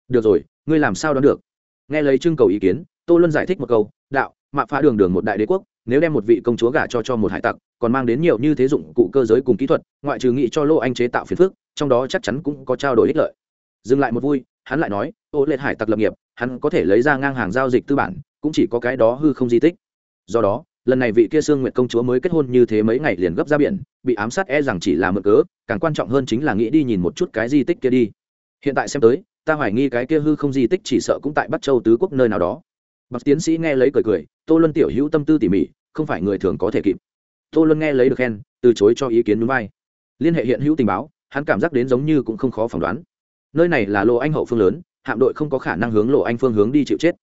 Được rồi, ngươi làm sao đoán được? Nghe lấy trưng cầu ý kiến, tô luân giải thích một câu, đạo, mạ phá đường đường một đại đế quốc, nếu đem một vị công chúa gả cho cho một hải tặc, còn mang đến nhiều như thế dụng cụ cơ giới cùng kỹ thuật, ngoại trừ nghị cho lô anh chế tạo phiền phức, trong đó chắc chắn cũng có trao đổi ích lợi. Dừng lại một vui, hắn lại nói, ô, lệ hải tặc lập nghiệp, hắn có thể lấy ra ngang hàng giao dịch tư bản cũng chỉ có cái đó hư không di tích. Do đó, lần này vị kia sương nguyện công chúa mới kết hôn như thế mấy ngày liền gấp ra biển, bị ám sát e rằng chỉ là mượn cớ, càng quan trọng hơn chính là nghĩ đi nhìn một chút cái di tích kia đi. Hiện tại xem tới, ta hoài nghi cái kia hư không di tích chỉ sợ cũng tại bắc châu tứ quốc nơi nào đó. Bậc tiến sĩ nghe lấy cười cười, tô luân tiểu hữu tâm tư tỉ mỉ, không phải người thường có thể kịp. Tô luân nghe lấy được khen, từ chối cho ý kiến núi vai. Liên hệ hiện hữu tình báo, hắn cảm giác đến giống như cũng không khó phỏng đoán. Nơi này là lộ anh hậu phương lớn, hạm đội không có khả năng hướng lộ anh phương hướng đi chịu chết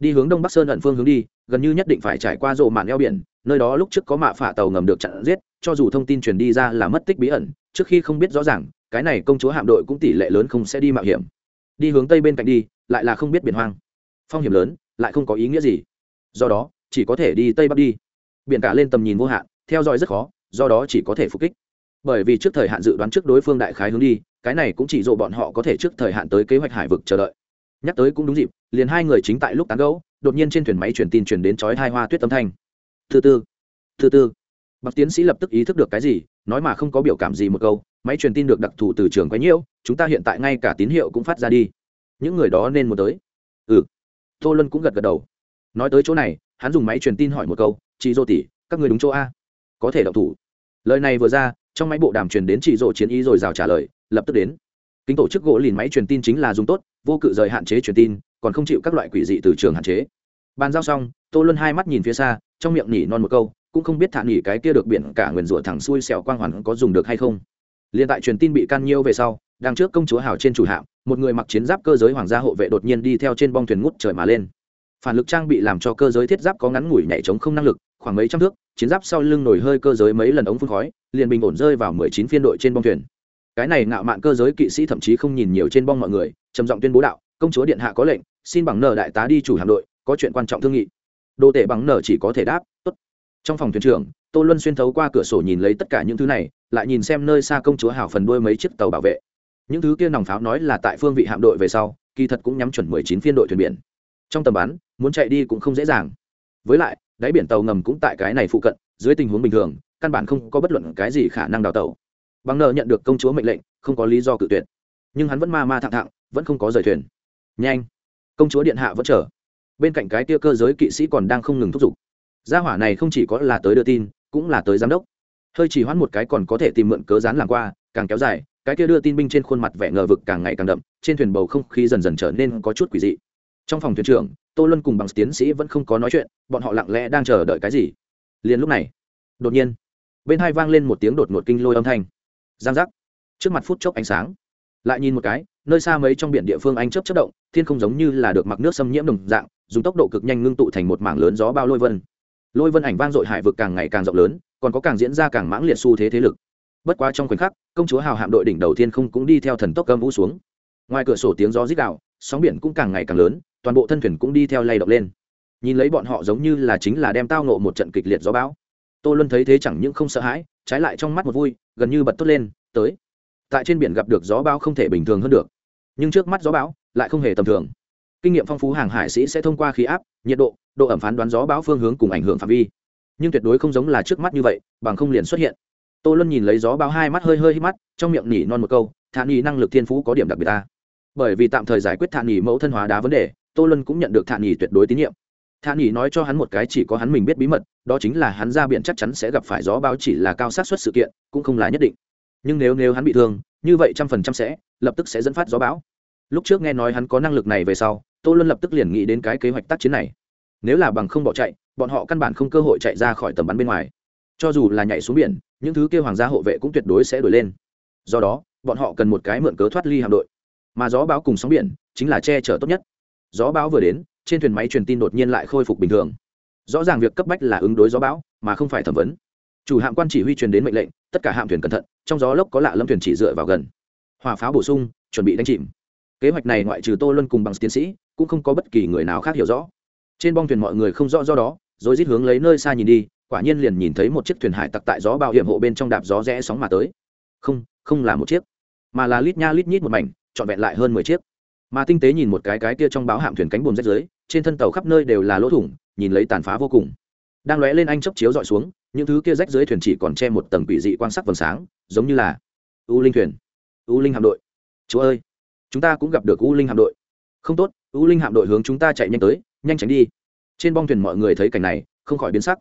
đi hướng đông bắc sơn ẩn phương hướng đi, gần như nhất định phải trải qua rộ mạn eo biển, nơi đó lúc trước có mạ phả tàu ngầm được chặn giết, cho dù thông tin truyền đi ra là mất tích bí ẩn, trước khi không biết rõ ràng, cái này công chúa hạm đội cũng tỷ lệ lớn không sẽ đi mạo hiểm. Đi hướng tây bên cạnh đi, lại là không biết biển hoang. Phong hiểm lớn, lại không có ý nghĩa gì. Do đó, chỉ có thể đi tây bắc đi. Biển cả lên tầm nhìn vô hạn, theo dõi rất khó, do đó chỉ có thể phục kích. Bởi vì trước thời hạn dự đoán trước đối phương đại khái hướng đi, cái này cũng chỉ dụ bọn họ có thể trước thời hạn tới kế hoạch hải vực chờ đợi nhắc tới cũng đúng dịp, liền hai người chính tại lúc tán gẫu, đột nhiên trên thuyền máy truyền tin truyền đến chói hai hoa tuyết âm thanh. Thứ tư thứ tư. Bậc tiến sĩ lập tức ý thức được cái gì, nói mà không có biểu cảm gì một câu, máy truyền tin được đặc thù từ trường quấy nhiễu, chúng ta hiện tại ngay cả tín hiệu cũng phát ra đi. Những người đó nên muốn tới. Ừ. Tô luân cũng gật gật đầu. Nói tới chỗ này, hắn dùng máy truyền tin hỏi một câu, chị dô tỷ, các người đúng chỗ a? Có thể động thủ. Lời này vừa ra, trong máy bộ đàm truyền đến chị dô chiến ý rồi rào trả lời, lập tức đến kính tổ chức gỗ lìn máy truyền tin chính là dùng tốt, vô cự rời hạn chế truyền tin, còn không chịu các loại quỷ dị từ trường hạn chế. Bàn giao xong, tô luân hai mắt nhìn phía xa, trong miệng nhỉ non một câu, cũng không biết thả nghỉ cái kia được biển cả nguyền rủa thẳng xuôi xẻo quang hoàn có dùng được hay không. Liền tại truyền tin bị can nhiêu về sau đang trước công chúa hào trên chủ hạm, một người mặc chiến giáp cơ giới hoàng gia hộ vệ đột nhiên đi theo trên bong thuyền ngút trời mà lên. Phản lực trang bị làm cho cơ giới thiết giáp có ngắn ngủi nhảy chống không năng lực, khoảng mấy trăm thước, chiến giáp sau lưng nổi hơi cơ giới mấy lần ống phun khói, liền bình ổn rơi vào mười chín phiên đội trên bong thuyền cái này ngạo mạn cơ giới kỵ sĩ thậm chí không nhìn nhiều trên bong mọi người, trầm giọng tuyên bố đạo, công chúa điện hạ có lệnh, xin bằng nở đại tá đi chủ hạm đội, có chuyện quan trọng thương nghị. Đô tể bằng nở chỉ có thể đáp, tốt. Trong phòng thuyền trưởng, tô luân xuyên thấu qua cửa sổ nhìn lấy tất cả những thứ này, lại nhìn xem nơi xa công chúa hào phần đuôi mấy chiếc tàu bảo vệ. Những thứ kia nòng pháo nói là tại phương vị hạm đội về sau, kỳ thật cũng nhắm chuẩn mười chín phiên đội thuyền biển. Trong tầm bắn, muốn chạy đi cũng không dễ dàng. Với lại, đáy biển tàu ngầm cũng tại cái này phụ cận, dưới tình huống bình thường, căn bản không có bất luận cái gì khả năng đào tàu bằng nợ nhận được công chúa mệnh lệnh, không có lý do cự tuyệt. Nhưng hắn vẫn ma ma thẳng thẳng, vẫn không có rời thuyền. Nhanh! Công chúa điện hạ vẫn chờ. Bên cạnh cái tia cơ giới kỵ sĩ còn đang không ngừng thúc giục. Gia hỏa này không chỉ có là tới đưa tin, cũng là tới giám đốc. Hơi chỉ hoãn một cái còn có thể tìm mượn cớ dán làm qua, càng kéo dài, cái kia đưa tin binh trên khuôn mặt vẻ ngờ vực càng ngày càng đậm, trên thuyền bầu không khí dần dần trở nên có chút quỷ dị. Trong phòng thuyền trưởng, tô luân cùng bằng tiến sĩ vẫn không có nói chuyện, bọn họ lặng lẽ đang chờ đợi cái gì. Liền lúc này, đột nhiên, bên hai vang lên một tiếng đột ngột kinh lôi âm thanh giang giác. Trước mặt phút chốc ánh sáng. Lại nhìn một cái, nơi xa mấy trong biển địa phương anh chớp chất động, thiên không giống như là được mặc nước xâm nhiễm đồng dạng, dùng tốc độ cực nhanh ngưng tụ thành một mảng lớn gió bao lôi vân. Lôi vân ảnh vang dội hải vực càng ngày càng rộng lớn, còn có càng diễn ra càng mãng liệt xu thế thế lực. Bất quá trong khoảnh khắc, công chúa hào hạm đội đỉnh đầu thiên không cũng đi theo thần tốc cơm vũ xuống. Ngoài cửa sổ tiếng gió rít đạo sóng biển cũng càng ngày càng lớn, toàn bộ thân thuyền cũng đi theo lay động lên. Nhìn lấy bọn họ giống như là chính là đem tao nộ một trận kịch liệt gió bão. Tô luân thấy thế chẳng những không sợ hãi trái lại trong mắt một vui, gần như bật tốt lên, tới. Tại trên biển gặp được gió bão không thể bình thường hơn được. Nhưng trước mắt gió bão lại không hề tầm thường. Kinh nghiệm phong phú hàng hải sĩ sẽ thông qua khí áp, nhiệt độ độ ẩm phán đoán gió bão phương hướng cùng ảnh hưởng phạm vi. Nhưng tuyệt đối không giống là trước mắt như vậy, bằng không liền xuất hiện. Tô luân nhìn lấy gió bão hai mắt hơi hơi hít mắt, trong miệng nỉ non một câu thản nghỉ năng lực thiên phú có điểm đặc biệt ta. Bởi vì tạm thời giải quyết thản nghỉ mẫu thân hóa đá vấn đề, tô luân cũng nhận được thản nghỉ tuyệt đối tín nhiệm thản nghỉ nói cho hắn một cái chỉ có hắn mình biết bí mật, đó chính là hắn ra biển chắc chắn sẽ gặp phải gió bão chỉ là cao sát suất sự kiện, cũng không là nhất định. Nhưng nếu nếu hắn bị thương, như vậy trăm phần trăm sẽ, lập tức sẽ dẫn phát gió bão. Lúc trước nghe nói hắn có năng lực này về sau, tô luân lập tức liền nghĩ đến cái kế hoạch tác chiến này. Nếu là bằng không bỏ chạy, bọn họ căn bản không cơ hội chạy ra khỏi tầm bắn bên ngoài. Cho dù là nhảy xuống biển, những thứ kêu hoàng gia hộ vệ cũng tuyệt đối sẽ đuổi lên. Do đó, bọn họ cần một cái mượn cớ thoát ly hạm đội. Mà gió báo cùng sóng biển, chính là che chở tốt nhất. Gió bão vừa đến trên thuyền máy truyền tin đột nhiên lại khôi phục bình thường. Rõ ràng việc cấp bách là ứng đối gió bão, mà không phải thẩm vấn. Chủ hạm quan chỉ huy truyền đến mệnh lệnh, tất cả hạm thuyền cẩn thận, trong gió lốc có lạ lâm thuyền chỉ dựa vào gần. Hỏa pháo bổ sung, chuẩn bị đánh chìm. Kế hoạch này ngoại trừ tô luân cùng bằng tiến sĩ, cũng không có bất kỳ người nào khác hiểu rõ. Trên bong thuyền mọi người không rõ do đó, rồi rít hướng lấy nơi xa nhìn đi, quả nhiên liền nhìn thấy một chiếc thuyền hải tặc tại gió bao hiểm hộ bên trong đạp gió rẽ sóng mà tới. Không không là một chiếc, mà là lít nha lít nhít một mảnh, trọn vẹn lại hơn mười chiếc mà tinh tế nhìn một cái cái kia trong báo hạm thuyền cánh buồm rách dưới, trên thân tàu khắp nơi đều là lỗ thủng, nhìn lấy tàn phá vô cùng. Đang lóe lên anh chấp chiếu dọi xuống, những thứ kia rách dưới thuyền chỉ còn che một tầng quỷ dị quan sắc vầng sáng, giống như là u linh thuyền. U linh hạm đội. Chúa ơi, chúng ta cũng gặp được u linh hạm đội. Không tốt, u linh hạm đội hướng chúng ta chạy nhanh tới, nhanh tránh đi. Trên bong thuyền mọi người thấy cảnh này, không khỏi biến sắc.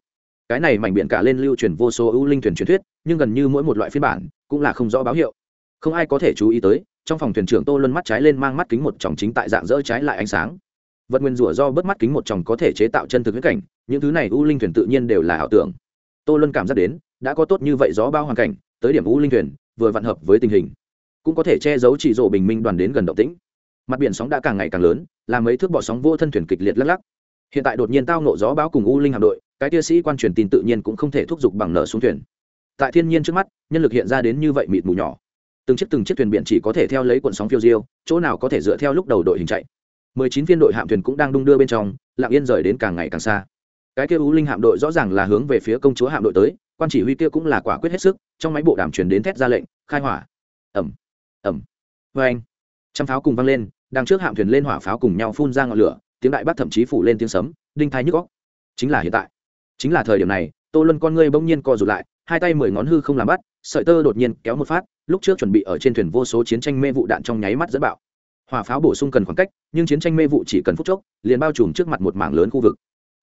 Cái này mảnh biển cả lên lưu truyền vô số u linh thuyền truyền thuyết, nhưng gần như mỗi một loại phiên bản cũng là không rõ báo hiệu. Không ai có thể chú ý tới trong phòng thuyền trưởng tô luân mắt trái lên mang mắt kính một tròng chính tại dạng dỡ trái lại ánh sáng. Vật nguyên rủa do bớt mắt kính một tròng có thể chế tạo chân thực huyết cảnh, những thứ này u linh thuyền tự nhiên đều là ảo tưởng. Tô luân cảm giác đến, đã có tốt như vậy gió bao hoàn cảnh, tới điểm u linh thuyền, vừa vặn hợp với tình hình, cũng có thể che giấu chỉ rộ bình minh đoàn đến gần động tĩnh. Mặt biển sóng đã càng ngày càng lớn, làm mấy thước bọ sóng vô thân thuyền kịch liệt lắc lắc. Hiện tại đột nhiên tao nộ gió bão cùng u linh hạm đội, cái tia sĩ quan truyền tin tự nhiên cũng không thể thúc giục bằng nở xuống thuyền. Tại thiên nhiên trước mắt, nhân lực hiện ra đến như vậy mịt mù nhỏ từng chiếc từng chiếc thuyền biển chỉ có thể theo lấy cuộn sóng phiêu diêu, chỗ nào có thể dựa theo lúc đầu đội hình chạy. Mười chín viên đội hạm thuyền cũng đang đung đưa bên trong, lặng yên rời đến càng ngày càng xa. Cái kia u linh hạm đội rõ ràng là hướng về phía công chúa hạm đội tới, quan chỉ huy kia cũng là quả quyết hết sức, trong máy bộ đàm truyền đến thét ra lệnh, khai hỏa. Ẩm ẩm vê anh, trăm pháo cùng vang lên, đằng trước hạm thuyền lên hỏa pháo cùng nhau phun ra ngọn lửa, tiếng đại bác thậm chí phủ lên tiếng sấm, đinh thai nhức góc chính là hiện tại. Chính là thời điểm này, tô luân con ngươi bỗng nhiên co rụt lại, hai tay mười ngón hư không làm bắt sợi tơ đột nhiên kéo một phát, lúc trước chuẩn bị ở trên thuyền vô số chiến tranh mê vụ đạn trong nháy mắt dẫn bạo. Hỏa pháo bổ sung cần khoảng cách, nhưng chiến tranh mê vụ chỉ cần phút chốc, liền bao trùm trước mặt một mảng lớn khu vực.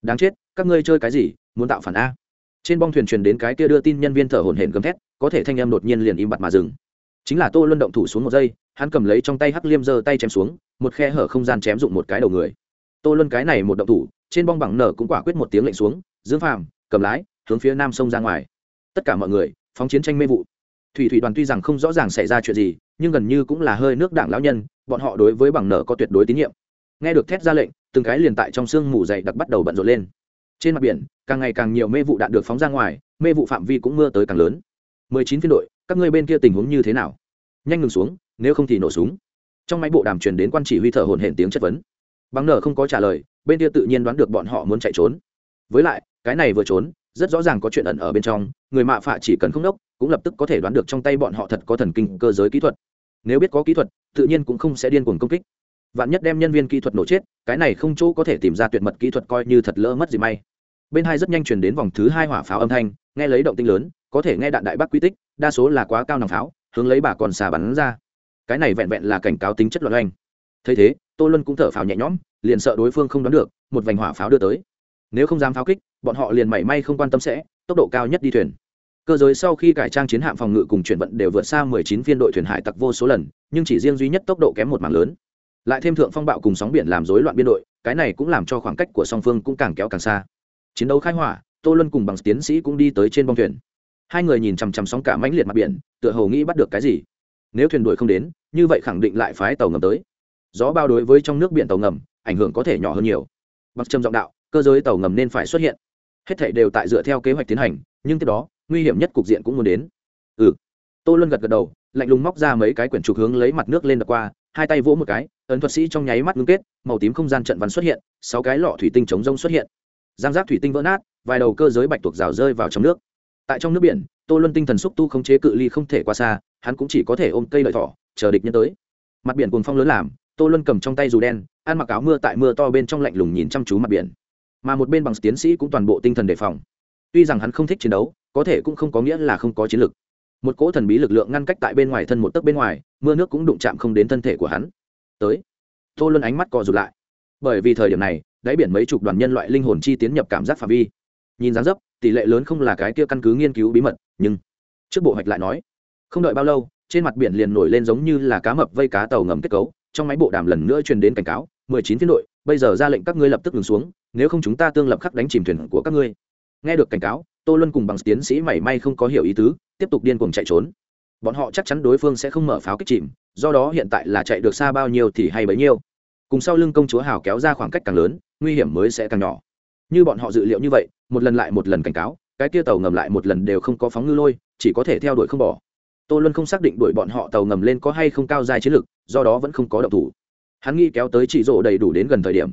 Đáng chết, các ngươi chơi cái gì, muốn tạo phản a? Trên bong thuyền truyền đến cái kia đưa tin nhân viên thở hổn hển gầm thét, có thể thanh em đột nhiên liền im bặt mà dừng. Chính là tô luân động thủ xuống một giây, hắn cầm lấy trong tay hắc liêm giơ tay chém xuống, một khe hở không gian chém dụng một cái đầu người. Tô luân cái này một động thủ, trên bong bằng nở cũng quả quyết một tiếng lệnh xuống, dương phàm, cầm lái, hướng phía nam sông ra ngoài. Tất cả mọi người phóng chiến tranh mê vụ. Thủy thủy đoàn tuy rằng không rõ ràng xảy ra chuyện gì, nhưng gần như cũng là hơi nước đảng lão nhân, bọn họ đối với bằng nở có tuyệt đối tín nhiệm. Nghe được thét ra lệnh, từng cái liền tại trong sương mù dày đặc bắt đầu bận rộn lên. Trên mặt biển, càng ngày càng nhiều mê vụ đạn được phóng ra ngoài, mê vụ phạm vi cũng mưa tới càng lớn. Mười chín phiên đội, các ngươi bên kia tình huống như thế nào? Nhanh ngừng xuống, nếu không thì nổ súng. Trong máy bộ đàm truyền đến quan chỉ huy thở hồn hển tiếng chất vấn. Bằng nở không có trả lời, bên kia tự nhiên đoán được bọn họ muốn chạy trốn. Với lại, cái này vừa trốn rất rõ ràng có chuyện ẩn ở bên trong, người mạ phạ chỉ cần không đốc, cũng lập tức có thể đoán được trong tay bọn họ thật có thần kinh cơ giới kỹ thuật. Nếu biết có kỹ thuật, tự nhiên cũng không sẽ điên cuồng công kích. Vạn nhất đem nhân viên kỹ thuật nổ chết, cái này không chỗ có thể tìm ra tuyệt mật kỹ thuật coi như thật lỡ mất gì may. Bên hai rất nhanh chuyển đến vòng thứ hai hỏa pháo âm thanh, nghe lấy động tinh lớn, có thể nghe đạn đại bác quy tích, đa số là quá cao nòng pháo, hướng lấy bà còn xà bắn ra. Cái này vẹn vẹn là cảnh cáo tính chất loạn oanh. Thấy thế, tô luân cũng thở phào nhẹ nhõm, liền sợ đối phương không đoán được, một vành hỏa pháo đưa tới nếu không dám pháo kích, bọn họ liền mảy may không quan tâm sẽ, tốc độ cao nhất đi thuyền. Cơ giới sau khi cải trang chiến hạm phòng ngự cùng chuyển vận đều vượt xa 19 phiên đội thuyền hải tặc vô số lần, nhưng chỉ riêng duy nhất tốc độ kém một mảng lớn. Lại thêm thượng phong bạo cùng sóng biển làm rối loạn biên đội, cái này cũng làm cho khoảng cách của song phương cũng càng kéo càng xa. Chiến đấu khai hỏa, tô luân cùng bằng tiến sĩ cũng đi tới trên bong thuyền. Hai người nhìn chằm chằm sóng cả mãnh liệt mặt biển, tựa hồ nghĩ bắt được cái gì. Nếu thuyền đuổi không đến, như vậy khẳng định lại phái tàu ngầm tới. Gió bao đối với trong nước biển tàu ngầm, ảnh hưởng có thể nhỏ hơn nhiều. Bằng trầm giọng đạo cơ giới tàu ngầm nên phải xuất hiện. Hết thảy đều tại dựa theo kế hoạch tiến hành, nhưng tiếp đó, nguy hiểm nhất cục diện cũng muốn đến. Ừ. Tô luân gật gật đầu, lạnh lùng móc ra mấy cái quyển trục hướng lấy mặt nước lên đập qua, hai tay vỗ một cái, ấn thuật sĩ trong nháy mắt ngưng kết, màu tím không gian trận văn xuất hiện, sáu cái lọ thủy tinh chống rông xuất hiện. Giang giác thủy tinh vỡ nát, vài đầu cơ giới bạch tuộc rào rơi vào trong nước. Tại trong nước biển, tô luân tinh thần xúc tu không chế cự ly không thể qua xa, hắn cũng chỉ có thể ôm cây lợi thỏ, chờ địch nhân tới. Mặt biển cuồng phong lớn làm, tô luân cầm trong tay dù đen, ăn mặc áo mưa tại mưa to bên trong lạnh lùng nhìn chăm chú mặt biển mà một bên bằng tiến sĩ cũng toàn bộ tinh thần đề phòng. Tuy rằng hắn không thích chiến đấu, có thể cũng không có nghĩa là không có chiến lực. Một cỗ thần bí lực lượng ngăn cách tại bên ngoài thân một tấc bên ngoài, mưa nước cũng đụng chạm không đến thân thể của hắn. Tới, tô luân ánh mắt co rụt lại. Bởi vì thời điểm này, đáy biển mấy chục đoàn nhân loại linh hồn chi tiến nhập cảm giác phạm vi. Nhìn dáng dấp, tỷ lệ lớn không là cái kia căn cứ nghiên cứu bí mật, nhưng trước bộ hoạch lại nói, không đợi bao lâu, trên mặt biển liền nổi lên giống như là cá mập vây cá tàu ngầm kết cấu, trong máy bộ đàm lần nữa truyền đến cảnh cáo, mười chín phiên đội bây giờ ra lệnh các ngươi lập tức ngừng xuống, nếu không chúng ta tương lập khắc đánh chìm thuyền của các ngươi. Nghe được cảnh cáo, tô luân cùng bằng tiến sĩ mảy may không có hiểu ý tứ, tiếp tục điên cuồng chạy trốn. Bọn họ chắc chắn đối phương sẽ không mở pháo kích chìm, do đó hiện tại là chạy được xa bao nhiêu thì hay bấy nhiêu. Cùng sau lưng công chúa hào kéo ra khoảng cách càng lớn, nguy hiểm mới sẽ càng nhỏ. Như bọn họ dự liệu như vậy, một lần lại một lần cảnh cáo, cái kia tàu ngầm lại một lần đều không có phóng ngư lôi, chỉ có thể theo đuổi không bỏ. Tô luân không xác định đuổi bọn họ tàu ngầm lên có hay không cao dài chiến lực, do đó vẫn không có động thủ hắn nghĩ kéo tới chỉ rộ đầy đủ đến gần thời điểm.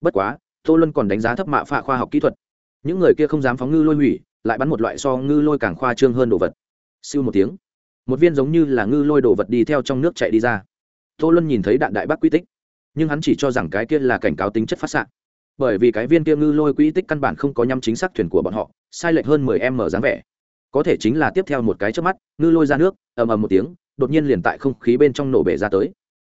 Bất quá, tô luân còn đánh giá thấp mạ phạ khoa học kỹ thuật. Những người kia không dám phóng ngư lôi hủy, lại bắn một loại so ngư lôi càng khoa trương hơn đồ vật. Siêu một tiếng, một viên giống như là ngư lôi đồ vật đi theo trong nước chạy đi ra. Tô luân nhìn thấy đạn đại bác quy tích, nhưng hắn chỉ cho rằng cái kia là cảnh cáo tính chất phát s bởi vì cái viên kia ngư lôi quy tích căn bản không có nhắm chính xác thuyền của bọn họ, sai lệch hơn mười m dáng vẻ. Có thể chính là tiếp theo một cái trước mắt, ngư lôi ra nước, ầm ầm một tiếng, đột nhiên liền tại không khí bên trong nổ bể ra tới.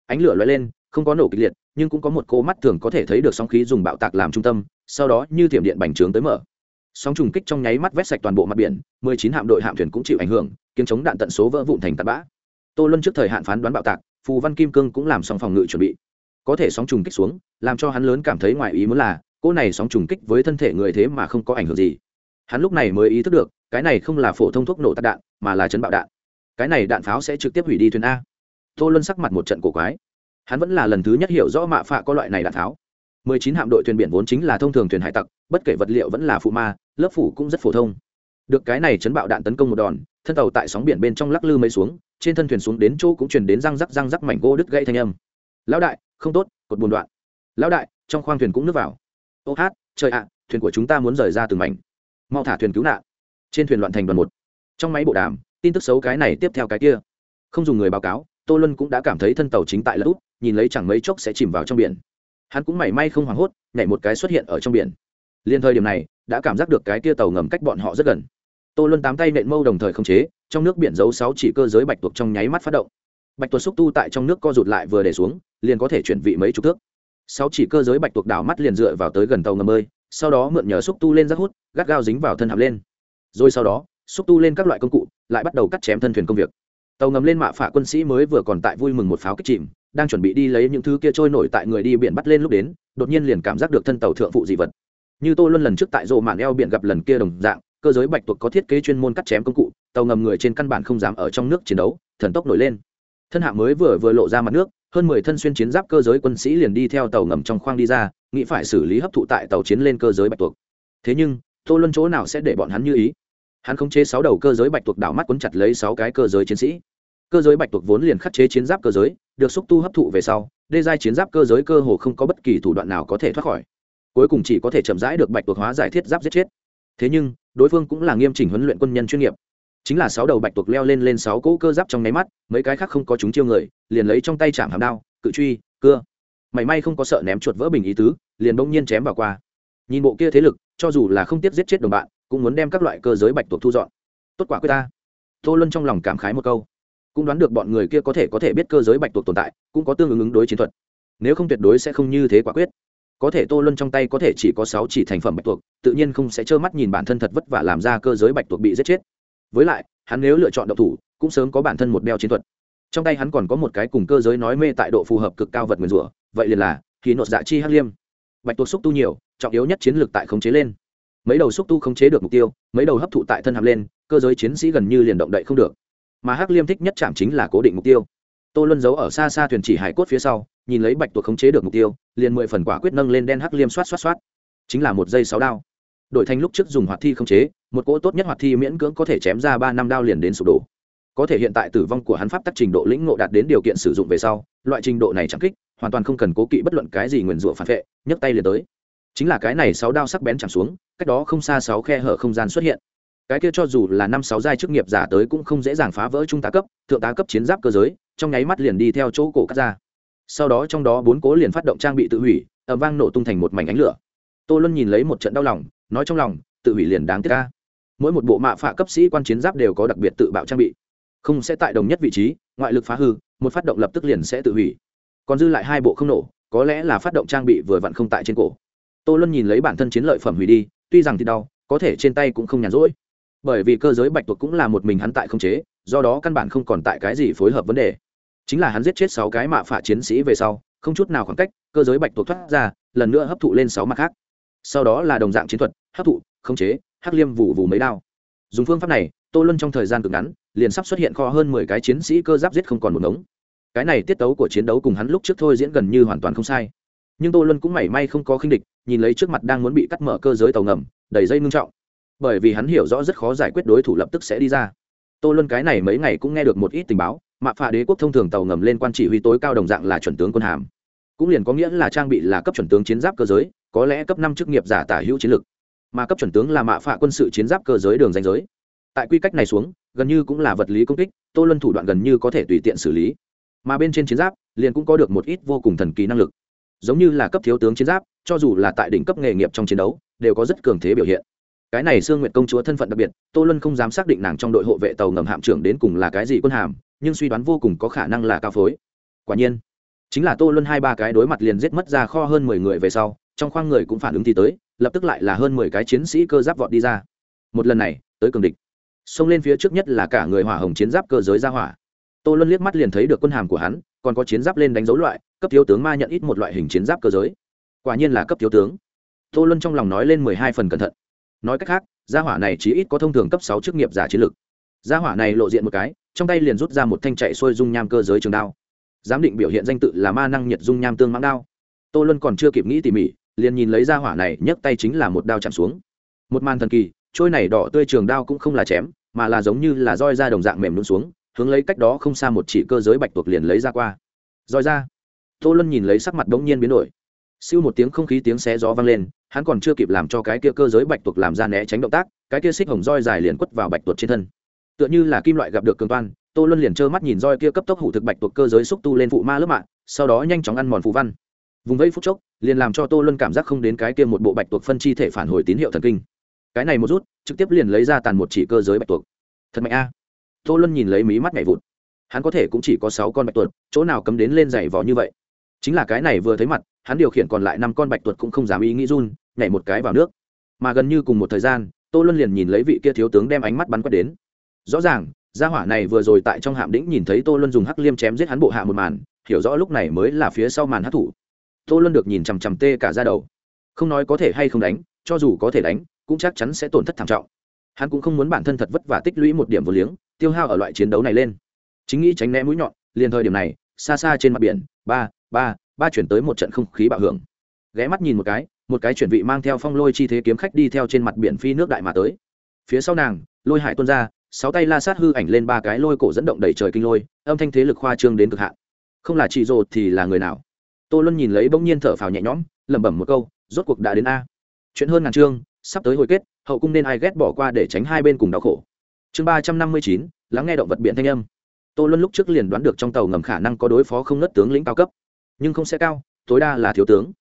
Ánh lửa lóe lên không có nổ kịch liệt, nhưng cũng có một cô mắt thường có thể thấy được sóng khí dùng bạo tạc làm trung tâm, sau đó như thiểm điện bành trướng tới mở. Sóng trùng kích trong nháy mắt vét sạch toàn bộ mặt biển, mười chín hạm đội hạm thuyền cũng chịu ảnh hưởng, kiếm chống đạn tận số vỡ vụn thành tạt bã. Tô luân trước thời hạn phán đoán bạo tạc, phù văn kim cương cũng làm xong phòng ngự chuẩn bị. Có thể sóng trùng kích xuống, làm cho hắn lớn cảm thấy ngoài ý muốn là, cô này sóng trùng kích với thân thể người thế mà không có ảnh hưởng gì. Hắn lúc này mới ý thức được, cái này không là phổ thông thuốc nổ tạc đạn, mà là chấn bạo đạn. Cái này đạn pháo sẽ trực tiếp hủy đi thuyền a. Tô luân sắc mặt một trận cổ quái hắn vẫn là lần thứ nhất hiểu rõ mạ phạ có loại này đạn tháo. Mười chín hạm đội thuyền biển vốn chính là thông thường thuyền hải tặc, bất kể vật liệu vẫn là phụ ma, lớp phủ cũng rất phổ thông. Được cái này chấn bạo đạn tấn công một đòn, thân tàu tại sóng biển bên trong lắc lư mấy xuống, trên thân thuyền xuống đến chỗ cũng truyền đến răng rắc răng rắc mảnh gỗ đứt gãy thanh âm. Lão đại, không tốt, cột buồn đoạn. Lão đại, trong khoang thuyền cũng nước vào. Ô hát, trời ạ, thuyền của chúng ta muốn rời ra từng mảnh. Mau thả thuyền cứu nạn. Trên thuyền loạn thành đoàn một. Trong máy bộ đàm, tin tức xấu cái này tiếp theo cái kia. Không dùng người báo cáo tô luân cũng đã cảm thấy thân tàu chính tại lỡ út, nhìn lấy chẳng mấy chốc sẽ chìm vào trong biển. Hắn cũng mảy may không hoảng hốt, nhảy một cái xuất hiện ở trong biển. Liên thời điểm này, đã cảm giác được cái kia tàu ngầm cách bọn họ rất gần. Tô luân tám tay nện mâu đồng thời không chế, trong nước biển giấu sáu chỉ cơ giới bạch tuộc trong nháy mắt phát động. Bạch tuộc xúc tu tại trong nước co rụt lại vừa để xuống, liền có thể chuyển vị mấy chục thước. Sáu chỉ cơ giới bạch tuộc đảo mắt liền dựa vào tới gần tàu ngầm bơi sau đó mượn nhờ xúc tu lên rác hút, gắt gao dính vào thân hạp lên. Rồi sau đó, xúc tu lên các loại công cụ, lại bắt đầu cắt chém thân thuyền công việc tàu ngầm lên mạ phả quân sĩ mới vừa còn tại vui mừng một pháo kích chìm, đang chuẩn bị đi lấy những thứ kia trôi nổi tại người đi biển bắt lên lúc đến, đột nhiên liền cảm giác được thân tàu thượng phụ dị vật. Như tô luân lần trước tại rộ mạn eo biển gặp lần kia đồng dạng, cơ giới bạch tuộc có thiết kế chuyên môn cắt chém công cụ, tàu ngầm người trên căn bản không dám ở trong nước chiến đấu, thần tốc nổi lên. Thân hạ mới vừa vừa lộ ra mặt nước, hơn mười thân xuyên chiến giáp cơ giới quân sĩ liền đi theo tàu ngầm trong khoang đi ra, nghĩ phải xử lý hấp thụ tại tàu chiến lên cơ giới bạch tuộc. Thế nhưng, tô luân chỗ nào sẽ để bọn hắn như ý? Hắn khống chế sáu đầu cơ giới bạch tuộc đảo mắt cuốn chặt lấy sáu cái cơ giới chiến sĩ. Cơ giới bạch tuộc vốn liền khắc chế chiến giáp cơ giới, được xúc tu hấp thụ về sau, đê giai chiến giáp cơ giới cơ hồ không có bất kỳ thủ đoạn nào có thể thoát khỏi. Cuối cùng chỉ có thể chậm rãi được bạch tuộc hóa giải thiết giáp giết chết. Thế nhưng, đối phương cũng là nghiêm chỉnh huấn luyện quân nhân chuyên nghiệp. Chính là sáu đầu bạch tuộc leo lên lên sáu cỗ cơ giáp trong nháy mắt, mấy cái khác không có chúng chiêu người, liền lấy trong tay chạm hàm đao, cự truy, cưa. Mảy may không có sợ ném chuột vỡ bình ý tứ, liền bỗng nhiên chém vào qua. Nhìn bộ kia thế lực, cho dù là không tiếp giết chết đồng bạn cũng muốn đem các loại cơ giới bạch tuộc thu dọn. Tốt quả quyết ta. Tô luân trong lòng cảm khái một câu. Cũng đoán được bọn người kia có thể có thể biết cơ giới bạch tuộc tồn tại, cũng có tương ứng ứng đối chiến thuật. Nếu không tuyệt đối sẽ không như thế quả quyết. Có thể tô luân trong tay có thể chỉ có sáu chỉ thành phẩm bạch tuộc, tự nhiên không sẽ trơ mắt nhìn bản thân thật vất vả làm ra cơ giới bạch tuộc bị giết chết. Với lại, hắn nếu lựa chọn độc thủ, cũng sớm có bản thân một đeo chiến thuật. Trong tay hắn còn có một cái cùng cơ giới nói mê tại độ phù hợp cực cao vật nguyền rủa, vậy liền là khí nột dạ chi hắc liêm. Bạch tuộc xúc tu nhiều, trọng yếu nhất chiến lược tại khống chế lên mấy đầu xúc tu không chế được mục tiêu, mấy đầu hấp thụ tại thân hạp lên, cơ giới chiến sĩ gần như liền động đậy không được. Mà hắc liêm thích nhất chạm chính là cố định mục tiêu. Tô luân giấu ở xa xa thuyền chỉ hải cốt phía sau, nhìn lấy bạch tuộc khống chế được mục tiêu, liền mười phần quả quyết nâng lên đen hắc liêm xoát xoát xoát. Chính là một giây sáu đao. Đổi thành lúc trước dùng hoạt thi khống chế, một cỗ tốt nhất hoạt thi miễn cưỡng có thể chém ra ba năm đao liền đến sụp đổ. Có thể hiện tại tử vong của hắn pháp tắc trình độ lĩnh ngộ đạt đến điều kiện sử dụng về sau, loại trình độ này chẳng kích, hoàn toàn không cần cố kỵ bất luận cái gì nguyền rủa phản vệ, nhấc tay liền tới chính là cái này sáu đao sắc bén chạm xuống, cách đó không xa sáu khe hở không gian xuất hiện. Cái kia cho dù là năm sáu giai chức nghiệp giả tới cũng không dễ dàng phá vỡ trung tá cấp, thượng tá cấp chiến giáp cơ giới, trong nháy mắt liền đi theo chỗ cổ cắt ra. Sau đó trong đó bốn cố liền phát động trang bị tự hủy ẩm vang nổ tung thành một mảnh ánh lửa. Tô luân nhìn lấy một trận đau lòng, nói trong lòng, tự hủy liền đáng tiếc ca mỗi một bộ mạ phạ cấp sĩ quan chiến giáp đều có đặc biệt tự bạo trang bị. Không sẽ tại đồng nhất vị trí, ngoại lực phá hư, một phát động lập tức liền sẽ tự hủy. Còn dư lại hai bộ không nổ, có lẽ là phát động trang bị vừa vặn không tại trên cổ tô luân nhìn lấy bản thân chiến lợi phẩm hủy đi, tuy rằng thì đau, có thể trên tay cũng không nhàn rỗi. Bởi vì cơ giới bạch tuộc cũng là một mình hắn tại không chế, do đó căn bản không còn tại cái gì phối hợp vấn đề. Chính là hắn giết chết sáu cái mạ phả chiến sĩ về sau, không chút nào khoảng cách, cơ giới bạch tuộc thoát ra, lần nữa hấp thụ lên sáu mặt khác. Sau đó là đồng dạng chiến thuật, hấp thụ, khống chế, hắc liêm vụ vụ mấy đao. Dùng phương pháp này, tô luân trong thời gian cực ngắn, liền sắp xuất hiện kho hơn mười cái chiến sĩ cơ giáp giết không còn một ngống. Cái này tiết tấu của chiến đấu cùng hắn lúc trước thôi diễn gần như hoàn toàn không sai nhưng tô luân cũng mảy may không có khinh địch, nhìn lấy trước mặt đang muốn bị cắt mở cơ giới tàu ngầm, đầy dây ngưng trọng. Bởi vì hắn hiểu rõ rất khó giải quyết đối thủ lập tức sẽ đi ra. Tô luân cái này mấy ngày cũng nghe được một ít tình báo, mạ phà đế quốc thông thường tàu ngầm lên quan chỉ huy tối cao đồng dạng là chuẩn tướng quân hàm. Cũng liền có nghĩa là trang bị là cấp chuẩn tướng chiến giáp cơ giới, có lẽ cấp năm chức nghiệp giả tả hữu chiến lược mà cấp chuẩn tướng là mạ phạ quân sự chiến giáp cơ giới đường danh giới. Tại quy cách này xuống, gần như cũng là vật lý công kích, tô luân thủ đoạn gần như có thể tùy tiện xử lý. Mà bên trên chiến giáp, liền cũng có được một ít vô cùng thần kỳ năng lực giống như là cấp thiếu tướng chiến giáp, cho dù là tại đỉnh cấp nghề nghiệp trong chiến đấu, đều có rất cường thế biểu hiện. Cái này sương nguyệt công chúa thân phận đặc biệt, tô luân không dám xác định nàng trong đội hộ vệ tàu ngầm hạm trưởng đến cùng là cái gì quân hàm, nhưng suy đoán vô cùng có khả năng là cao phối. Quả nhiên, chính là tô luân hai ba cái đối mặt liền giết mất ra kho hơn mười người về sau, trong khoang người cũng phản ứng thì tới, lập tức lại là hơn mười cái chiến sĩ cơ giáp vọt đi ra. Một lần này, tới cường địch. Xông lên phía trước nhất là cả người hỏa hồng chiến giáp cơ giới ra hỏa tô luân liếc mắt liền thấy được quân hàm của hắn, còn có chiến giáp lên đánh dấu loại, cấp thiếu tướng ma nhận ít một loại hình chiến giáp cơ giới. Quả nhiên là cấp thiếu tướng. Tô luân trong lòng nói lên mười hai phần cẩn thận. Nói cách khác, gia hỏa này chỉ ít có thông thường cấp sáu chức nghiệp giả chiến lược gia hỏa này lộ diện một cái, trong tay liền rút ra một thanh chạy xuôi dung nham cơ giới trường đao. Giám định biểu hiện danh tự là ma năng nhiệt dung nham tương mãng đao. Tô luân còn chưa kịp nghĩ tỉ mỉ, liền nhìn lấy gia hỏa này, nhấc tay chính là một đao chạm xuống. Một màn thần kỳ, trôi này đỏ tươi trường đao cũng không là chém, mà là giống như là roi ra đồng dạng mềm luôn xuống hướng lấy cách đó không xa một chỉ cơ giới bạch tuộc liền lấy ra qua. Roi ra, tô luân nhìn lấy sắc mặt bỗng nhiên biến đổi. Siêu một tiếng không khí tiếng xé gió vang lên, hắn còn chưa kịp làm cho cái kia cơ giới bạch tuộc làm ra né tránh động tác, cái kia xích hồng roi dài liền quất vào bạch tuộc trên thân. Tựa như là kim loại gặp được cường toan, tô luân liền trơ mắt nhìn roi kia cấp tốc hủ thực bạch tuộc cơ giới xúc tu lên phụ ma lớp mạng sau đó nhanh chóng ăn mòn phù văn. Vùng vẫy phút chốc, liền làm cho tô luân cảm giác không đến cái kia một bộ bạch tuộc phân chi thể phản hồi tín hiệu thần kinh. Cái này một rút, trực tiếp liền lấy ra tàn một chỉ cơ giới bạch tuộc. Thật mạnh a tô luân nhìn lấy mí mắt nhảy vụt. Hắn có thể cũng chỉ có sáu con bạch tuột, chỗ nào cấm đến lên giày vò như vậy? Chính là cái này vừa thấy mặt hắn điều khiển còn lại năm con bạch tuột cũng không dám ý nghĩ run nhảy một cái vào nước. Mà gần như cùng một thời gian tô luân liền nhìn lấy vị kia thiếu tướng đem ánh mắt bắn quét đến. Rõ ràng gia hỏa này vừa rồi tại trong hạm đĩnh nhìn thấy tô luân dùng hắc liêm chém giết hắn bộ hạ một màn hiểu rõ lúc này mới là phía sau màn hắc thủ tô luân được nhìn chằm chằm tê cả ra đầu. Không nói có thể hay không đánh cho dù có thể đánh cũng chắc chắn sẽ tổn thất thảm trọng. Hắn cũng không muốn bản thân thật vất vả tích lũy một điểm vô liếng tiêu hao ở loại chiến đấu này lên. Chính nghĩ tránh né mũi nhọn, liền thời điểm này, xa xa trên mặt biển, ba ba ba chuyển tới một trận không khí bạo hưởng. Ghé mắt nhìn một cái một cái chuyển vị mang theo phong lôi chi thế kiếm khách đi theo trên mặt biển phi nước đại mà tới. Phía sau nàng, lôi hải tuôn ra, sáu tay la sát hư ảnh lên ba cái lôi cổ dẫn động đầy trời kinh lôi, âm thanh thế lực khoa trương đến cực hạn. Không là chị rồ thì là người nào? Tô luân nhìn lấy bỗng nhiên thở phào nhẹ nhõm, lẩm bẩm một câu, rốt cuộc đã đến a. Chuyện hơn ngàn chương, sắp tới hồi kết, hậu cung nên ai ghét bỏ qua để tránh hai bên cùng đau khổ chương ba trăm năm mươi chín, lắng nghe động vật biển thanh âm. Tô luân lúc trước liền đoán được trong tàu ngầm khả năng có đối phó không nớt tướng lĩnh cao cấp, nhưng không sẽ cao, tối đa là thiếu tướng.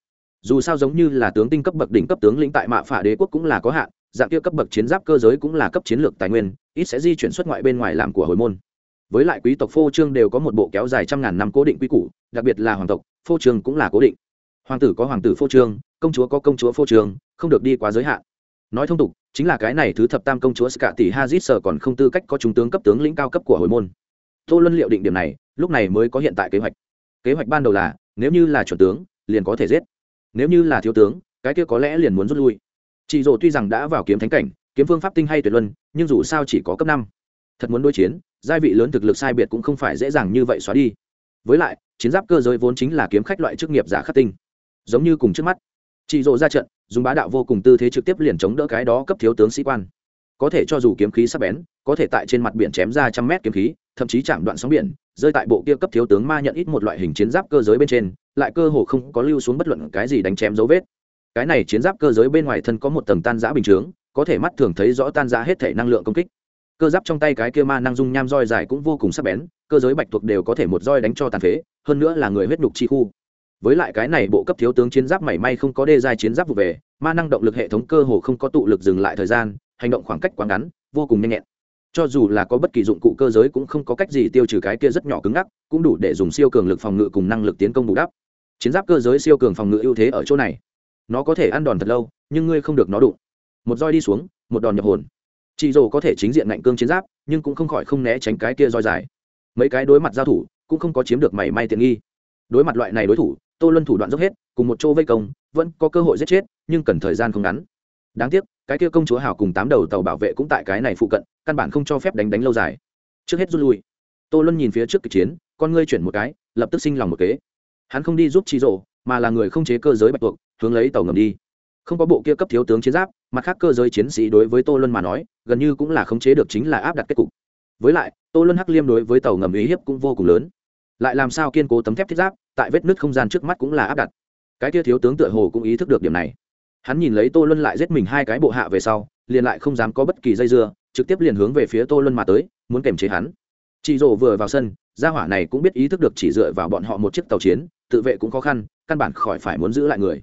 Dù sao giống như là tướng tinh cấp bậc đỉnh cấp tướng lĩnh tại mạ phả đế quốc cũng là có hạn, dạng kia cấp bậc chiến giáp cơ giới cũng là cấp chiến lược tài nguyên, ít sẽ di chuyển xuất ngoại bên ngoài làm của hồi môn. Với lại quý tộc phô trương đều có một bộ kéo dài trăm ngàn năm cố định quy củ, đặc biệt là hoàng tộc, phô trương cũng là cố định. Hoàng tử có hoàng tử phô trương, công chúa có công chúa phô trương, không được đi quá giới hạn. Nói thông tục chính là cái này thứ thập tam công chúa cả tỷ hazit sở còn không tư cách có trung tướng cấp tướng lĩnh cao cấp của hồi môn. Tô luân liệu định điểm này, lúc này mới có hiện tại kế hoạch. Kế hoạch ban đầu là, nếu như là chuẩn tướng, liền có thể giết. Nếu như là thiếu tướng, cái kia có lẽ liền muốn rút lui. Chị dỗ tuy rằng đã vào kiếm thánh cảnh, kiếm phương pháp tinh hay tuyệt luân, nhưng dù sao chỉ có cấp năm. Thật muốn đối chiến, giai vị lớn thực lực sai biệt cũng không phải dễ dàng như vậy xóa đi. Với lại, chiến giáp cơ giới vốn chính là kiếm khách loại chức nghiệp giả khắc tinh. Giống như cùng trước mắt. Chị dỗ ra trận dùng bá đạo vô cùng tư thế trực tiếp liền chống đỡ cái đó cấp thiếu tướng sĩ quan. Có thể cho dù kiếm khí sắp bén, có thể tại trên mặt biển chém ra trăm mét kiếm khí, thậm chí chạm đoạn sóng biển, rơi tại bộ kia cấp thiếu tướng ma nhận ít một loại hình chiến giáp cơ giới bên trên, lại cơ hồ không có lưu xuống bất luận cái gì đánh chém dấu vết. Cái này chiến giáp cơ giới bên ngoài thân có một tầng tan giã bình chướng, có thể mắt thường thấy rõ tan giã hết thể năng lượng công kích. Cơ giáp trong tay cái kia ma năng dung nham roi dài cũng vô cùng sắc bén, cơ giới bạch thuộc đều có thể một roi đánh cho tàn phế, hơn nữa là người huyết nhục chi khu với lại cái này bộ cấp thiếu tướng chiến giáp mảy may không có đê giai chiến giáp vụ về, ma năng động lực hệ thống cơ hồ không có tụ lực dừng lại thời gian, hành động khoảng cách quá ngắn, vô cùng nhanh nhẹn. Cho dù là có bất kỳ dụng cụ cơ giới cũng không có cách gì tiêu trừ cái kia rất nhỏ cứng ngắc, cũng đủ để dùng siêu cường lực phòng ngự cùng năng lực tiến công bù đắp. Chiến giáp cơ giới siêu cường phòng ngự ưu thế ở chỗ này. Nó có thể ăn đòn thật lâu, nhưng ngươi không được nó đụng. Một roi đi xuống, một đòn nhập hồn. Chị dồ có thể chính diện ngạnh cương chiến giáp, nhưng cũng không khỏi không né tránh cái kia roi dài. Mấy cái đối mặt giao thủ, cũng không có chiếm được mảy may tiện nghi. Đối mặt loại này đối thủ tô luân thủ đoạn dốc hết, cùng một chỗ vây công, vẫn có cơ hội giết chết, nhưng cần thời gian không ngắn. Đáng tiếc, cái kia công chúa hào cùng tám đầu tàu bảo vệ cũng tại cái này phụ cận, căn bản không cho phép đánh đánh lâu dài. Trước hết rút lui. Tô luân nhìn phía trước kịch chiến, con ngươi chuyển một cái, lập tức sinh lòng một kế. Hắn không đi giúp chị rộ mà là người không chế cơ giới bạch tuộc, hướng lấy tàu ngầm đi. Không có bộ kia cấp thiếu tướng chiến giáp, mặt khác cơ giới chiến sĩ đối với tô luân mà nói, gần như cũng là khống chế được chính là áp đặt kết cục. Với lại, tô luân hắc liêm đối với tàu ngầm ý hiếp cũng vô cùng lớn lại làm sao kiên cố tấm thép thiết giáp, tại vết nứt không gian trước mắt cũng là áp đặt. Cái kia thiếu tướng tựa hồ cũng ý thức được điểm này. Hắn nhìn lấy tô luân lại giết mình hai cái bộ hạ về sau, liền lại không dám có bất kỳ dây dưa, trực tiếp liền hướng về phía tô luân mà tới, muốn kềm chế hắn. Chị rổ vừa vào sân, gia hỏa này cũng biết ý thức được chỉ dựa vào bọn họ một chiếc tàu chiến, tự vệ cũng khó khăn, căn bản khỏi phải muốn giữ lại người.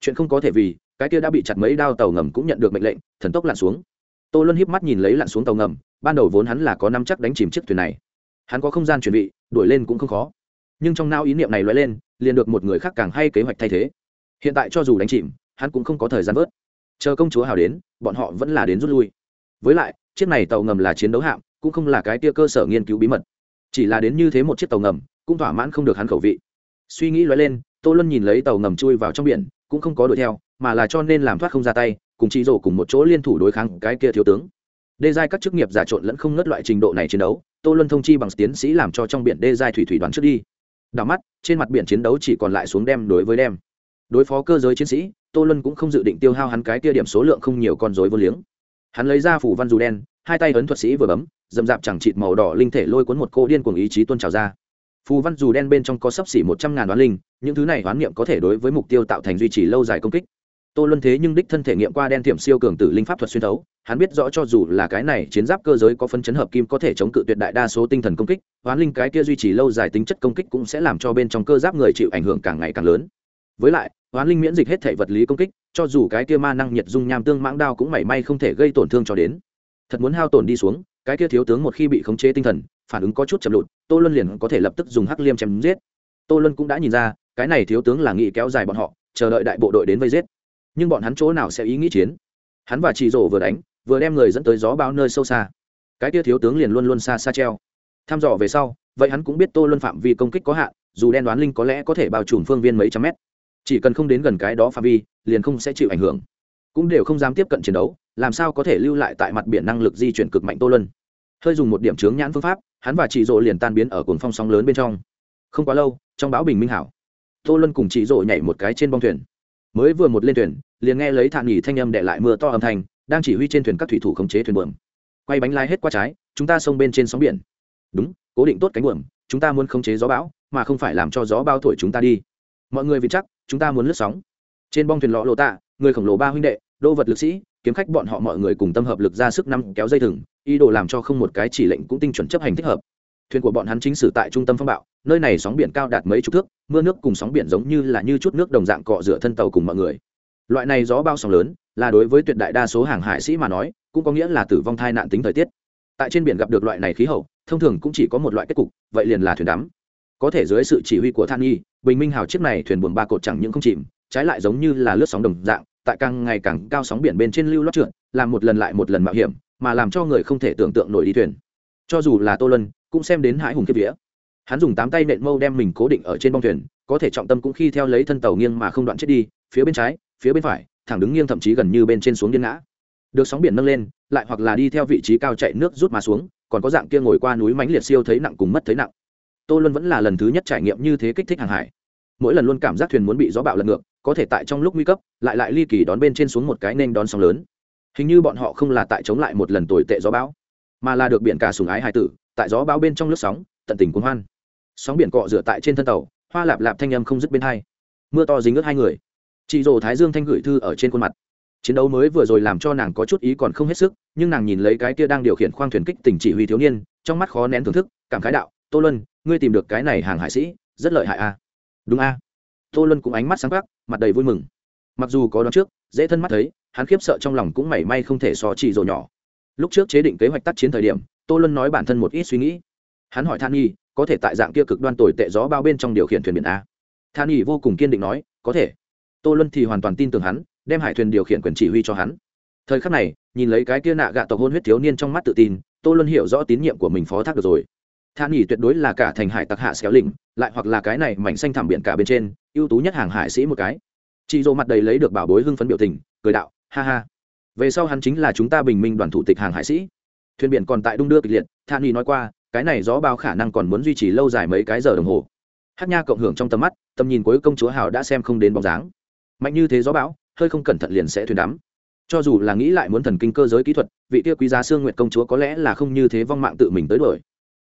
Chuyện không có thể vì, cái kia đã bị chặt mấy đao tàu ngầm cũng nhận được mệnh lệnh, thần tốc lặn xuống. Tô luân híp mắt nhìn lấy lặn xuống tàu ngầm, ban đầu vốn hắn là có năm chắc đánh chìm chiếc thuyền này hắn có không gian chuẩn bị đuổi lên cũng không khó. Nhưng trong nao ý niệm này lóe lên, liền được một người khác càng hay kế hoạch thay thế. Hiện tại cho dù đánh chìm, hắn cũng không có thời gian vớt. Chờ công chúa hào đến, bọn họ vẫn là đến rút lui. Với lại, chiếc này tàu ngầm là chiến đấu hạm, cũng không là cái tia cơ sở nghiên cứu bí mật. Chỉ là đến như thế một chiếc tàu ngầm, cũng thỏa mãn không được hắn khẩu vị. Suy nghĩ lóe lên, tô luân nhìn lấy tàu ngầm chui vào trong biển, cũng không có đuổi theo, mà là cho nên làm thoát không ra tay, cùng chị rổ cùng một chỗ liên thủ đối kháng cái kia thiếu tướng đê giai các chức nghiệp giả trộn lẫn không ngớt loại trình độ này chiến đấu, tô luân thông chi bằng tiến sĩ làm cho trong biển đê giai thủy thủy đoàn trước đi. Đảo mắt, trên mặt biển chiến đấu chỉ còn lại xuống đem đối với đem. Đối phó cơ giới chiến sĩ, tô luân cũng không dự định tiêu hao hắn cái kia điểm số lượng không nhiều con dối vô liếng. Hắn lấy ra phủ văn dù đen, hai tay ấn thuật sĩ vừa bấm, dầm dạp chẳng chịt màu đỏ linh thể lôi cuốn một cô điên cuồng ý chí tuôn trào ra. Phù văn dù đen bên trong có sấp xỉ một trăm ngàn đoán linh, những thứ này đoán niệm có thể đối với mục tiêu tạo thành duy trì lâu dài công kích tô luân thế nhưng đích thân thể nghiệm qua đen thiểm siêu cường tử linh pháp thuật xuyên thấu, hắn biết rõ cho dù là cái này chiến giáp cơ giới có phân chấn hợp kim có thể chống cự tuyệt đại đa số tinh thần công kích, hoán linh cái kia duy trì lâu dài tính chất công kích cũng sẽ làm cho bên trong cơ giáp người chịu ảnh hưởng càng ngày càng lớn. Với lại, hoán linh miễn dịch hết thể vật lý công kích, cho dù cái kia ma năng nhiệt dung nham tương mãng đao cũng mảy may không thể gây tổn thương cho đến. Thật muốn hao tổn đi xuống, cái kia thiếu tướng một khi bị khống chế tinh thần, phản ứng có chút chậm lụt, tô luân liền có thể lập tức dùng hắc liêm chém giết. Tô luân cũng đã nhìn ra, cái này thiếu tướng là nghị kéo dài bọn họ, chờ đợi đại bộ đội đến vây giết nhưng bọn hắn chỗ nào sẽ ý nghĩ chiến? Hắn và chị rổ vừa đánh, vừa đem người dẫn tới gió bao nơi sâu xa. Cái kia thiếu tướng liền luôn luôn xa xa treo. Tham dò về sau, vậy hắn cũng biết tô luân phạm vi công kích có hạn, dù đen đoán linh có lẽ có thể bao trùm phương viên mấy trăm mét. Chỉ cần không đến gần cái đó phạm vi, liền không sẽ chịu ảnh hưởng. Cũng đều không dám tiếp cận chiến đấu, làm sao có thể lưu lại tại mặt biển năng lực di chuyển cực mạnh tô luân? Hơi dùng một điểm chướng nhãn phương pháp, hắn và chị rộ liền tan biến ở cuồng phong sóng lớn bên trong. Không quá lâu, trong bão bình minh hảo. Tô luân cùng chị rộ nhảy một cái trên bong thuyền. Mới vừa một lên thuyền liền nghe lấy thản nhỉ thanh âm đệ lại mưa to âm thanh, đang chỉ huy trên thuyền các thủy thủ khống chế thuyền buồm. Quay bánh lái hết qua trái, chúng ta xông bên trên sóng biển. Đúng, cố định tốt cánh buồm, chúng ta muốn khống chế gió bão, mà không phải làm cho gió bao thổi chúng ta đi. Mọi người vì chắc, chúng ta muốn lướt sóng. Trên bong thuyền lọ lộ tạ, người khổng lồ ba huynh đệ, đô vật lực sĩ, kiếm khách bọn họ mọi người cùng tâm hợp lực ra sức năm kéo dây thừng, ý đồ làm cho không một cái chỉ lệnh cũng tinh chuẩn chấp hành thích hợp. Thuyền của bọn hắn chính sử tại trung tâm phong bạo, nơi này sóng biển cao đạt mấy chục thước, mưa nước cùng sóng biển giống như là như chút nước đồng dạng cọ rửa thân tàu cùng mọi người loại này gió bao sóng lớn, là đối với tuyệt đại đa số hàng hải sĩ mà nói, cũng có nghĩa là tử vong thai nạn tính thời tiết. Tại trên biển gặp được loại này khí hậu, thông thường cũng chỉ có một loại kết cục, vậy liền là thuyền đắm. Có thể dưới sự chỉ huy của than nhi, bình minh hào chiếc này thuyền buồm ba cột chẳng những không chìm, trái lại giống như là lướt sóng đồng dạng, tại càng ngày càng cao sóng biển bên trên lưu lót trượt, làm một lần lại một lần mạo hiểm, mà làm cho người không thể tưởng tượng nổi đi thuyền. Cho dù là tô lân cũng xem đến hãi hùng kiếp vía. Hắn dùng tám tay nện mâu đem mình cố định ở trên bong thuyền, có thể trọng tâm cũng khi theo lấy thân tàu nghiêng mà không đoạn chết đi, phía bên trái phía bên phải, thẳng đứng nghiêng thậm chí gần như bên trên xuống điên ngã. Được sóng biển nâng lên, lại hoặc là đi theo vị trí cao chạy nước rút mà xuống, còn có dạng kia ngồi qua núi mánh liệt siêu thấy nặng cùng mất thấy nặng. Tô luân vẫn là lần thứ nhất trải nghiệm như thế kích thích hàng hải. Mỗi lần luôn cảm giác thuyền muốn bị gió bạo lật ngược, có thể tại trong lúc nguy cấp, lại lại ly kỳ đón bên trên xuống một cái nên đón sóng lớn. Hình như bọn họ không là tại chống lại một lần tồi tệ gió bão, mà là được biển cả sùng ái hải tử, tại gió bão bên trong lướt sóng, tận tình cuốn hoan. Sóng biển cọ rửa tại trên thân tàu, hoa lạp lạp thanh âm không dứt bên hai. Mưa to dính ướt hai người chị rồ thái dương thanh gửi thư ở trên khuôn mặt. Chiến đấu mới vừa rồi làm cho nàng có chút ý còn không hết sức, nhưng nàng nhìn lấy cái kia đang điều khiển khoang thuyền kích tỉnh chỉ huy thiếu niên, trong mắt khó nén thưởng thức, cảm khái đạo, tô luân, ngươi tìm được cái này hàng hải sĩ, rất lợi hại a. À? đúng a. À? tô luân cũng ánh mắt sáng khắc mặt đầy vui mừng. Mặc dù có đón trước, dễ thân mắt thấy, hắn khiếp sợ trong lòng cũng mảy may không thể so chỉ rồ nhỏ. Lúc trước chế định kế hoạch tác chiến thời điểm, tô luân nói bản thân một ít suy nghĩ. Hắn hỏi than nhi, có thể tại dạng kia cực đoan tồi tệ gió bao bên trong điều khiển thuyền biển a? Than nhi vô cùng kiên định nói, có thể tô luân thì hoàn toàn tin tưởng hắn, đem hải thuyền điều khiển quyền chỉ huy cho hắn. Thời khắc này, nhìn lấy cái kia nạ gạ tộc hôn huyết thiếu niên trong mắt tự tin, tô luân hiểu rõ tín nhiệm của mình phó thác được rồi. Than nghỉ tuyệt đối là cả thành hải tặc hạ xéo lĩnh, lại hoặc là cái này mảnh xanh thảm biển cả bên trên, ưu tú nhất hàng hải sĩ một cái. Chị dô mặt đầy lấy được bảo bối hưng phấn biểu tình, cười đạo, ha ha. Về sau hắn chính là chúng ta bình minh đoàn thủ tịch hàng hải sĩ. Thuyền biển còn tại đung đưa kịch liệt than nghỉ nói qua, cái này gió bao khả năng còn muốn duy trì lâu dài mấy cái giờ đồng hồ. Hát nha cộng hưởng trong tầm mắt, tầm nhìn cuối công chúa hào đã xem không đến bóng dáng mạnh như thế gió bão, hơi không cẩn thận liền sẽ thuyền đắm. Cho dù là nghĩ lại muốn thần kinh cơ giới kỹ thuật, vị tiêu quý giá xương nguyện công chúa có lẽ là không như thế vong mạng tự mình tới đuổi.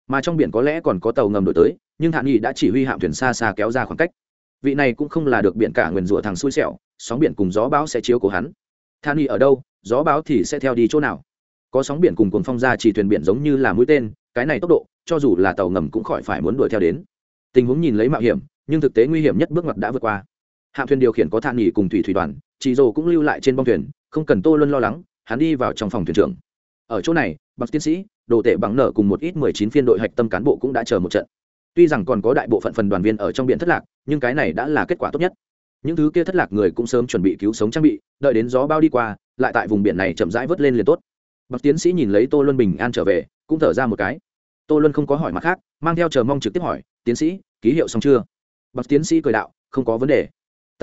Mà trong biển có lẽ còn có tàu ngầm đổi tới, nhưng thản nghị đã chỉ huy hạm thuyền xa xa kéo ra khoảng cách. Vị này cũng không là được biển cả nguyền rủa thằng xui xẻo, sóng biển cùng gió bão sẽ chiếu cố hắn. Thản nghị ở đâu, gió bão thì sẽ theo đi chỗ nào? Có sóng biển cùng cuồng phong ra chỉ thuyền biển giống như là mũi tên, cái này tốc độ, cho dù là tàu ngầm cũng khỏi phải muốn đuổi theo đến. Tình huống nhìn lấy mạo hiểm, nhưng thực tế nguy hiểm nhất bước ngoặt đã vượt qua hạm thuyền điều khiển có thản nghỉ cùng thủy thủy đoàn chị dồ cũng lưu lại trên bong thuyền, không cần tô luân lo lắng, hắn đi vào trong phòng thuyền trưởng. Ở chỗ này bậc tiến sĩ, đồ tể bằng nở cùng một ít mười chín phiên đội hạch tâm cán bộ cũng đã chờ một trận. Tuy rằng còn có đại bộ phận phần đoàn viên ở trong biển thất lạc, nhưng cái này đã là kết quả tốt nhất. Những thứ kia thất lạc người cũng sớm chuẩn bị cứu sống trang bị, đợi đến gió bao đi qua, lại tại vùng biển này chậm rãi vớt lên liền tốt. Bậc tiến sĩ nhìn lấy tô luân bình an trở về, cũng thở ra một cái. Tô luân không có hỏi mặt khác, mang theo chờ mong trực tiếp hỏi, tiến sĩ, ký hiệu xong chưa? Bậc tiến sĩ cười đạo, không có vấn đề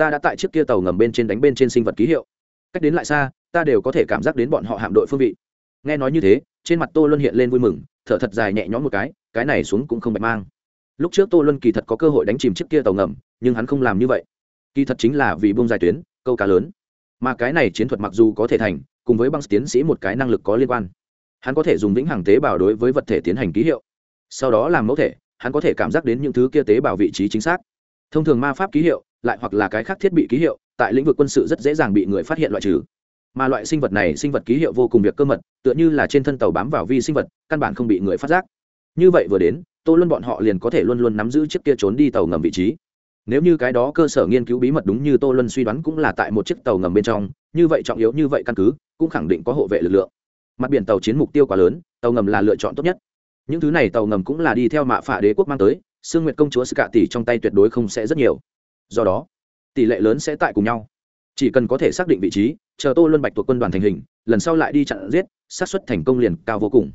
ta đã tại chiếc kia tàu ngầm bên trên đánh bên trên sinh vật ký hiệu. Cách đến lại xa, ta đều có thể cảm giác đến bọn họ hạm đội phương vị. Nghe nói như thế, trên mặt tô luân hiện lên vui mừng, thở thật dài nhẹ nhõm một cái cái này xuống cũng không bạch mang. Lúc trước tô luân kỳ thật có cơ hội đánh chìm chiếc kia tàu ngầm, nhưng hắn không làm như vậy. Kỳ thật chính là vì bông dài tuyến, câu cá lớn. Mà cái này chiến thuật mặc dù có thể thành, cùng với băng tiến sĩ một cái năng lực có liên quan. Hắn có thể dùng vĩnh hằng tế bào đối với vật thể tiến hành ký hiệu. Sau đó làm mẫu thể, hắn có thể cảm giác đến những thứ kia tế bào vị trí chính xác. Thông thường ma pháp ký hiệu lại hoặc là cái khác thiết bị ký hiệu, tại lĩnh vực quân sự rất dễ dàng bị người phát hiện loại trừ. Mà loại sinh vật này, sinh vật ký hiệu vô cùng việc cơ mật, tựa như là trên thân tàu bám vào vi sinh vật, căn bản không bị người phát giác. Như vậy vừa đến, tô luân bọn họ liền có thể luôn luôn nắm giữ chiếc kia trốn đi tàu ngầm vị trí. Nếu như cái đó cơ sở nghiên cứu bí mật đúng như tô luân suy đoán cũng là tại một chiếc tàu ngầm bên trong, như vậy trọng yếu như vậy căn cứ, cũng khẳng định có hộ vệ lực lượng. Mặt biển tàu chiến mục tiêu quá lớn, tàu ngầm là lựa chọn tốt nhất. Những thứ này tàu ngầm cũng là đi theo mạ phả đế quốc mang tới, sương nguyệt công chúa sự cạ tỷ trong tay tuyệt đối không sẽ rất nhiều do đó, tỷ lệ lớn sẽ tại cùng nhau. Chỉ cần có thể xác định vị trí, chờ tô luân bạch thuộc quân đoàn thành hình, lần sau lại đi chặn giết, xác suất thành công liền cao vô cùng.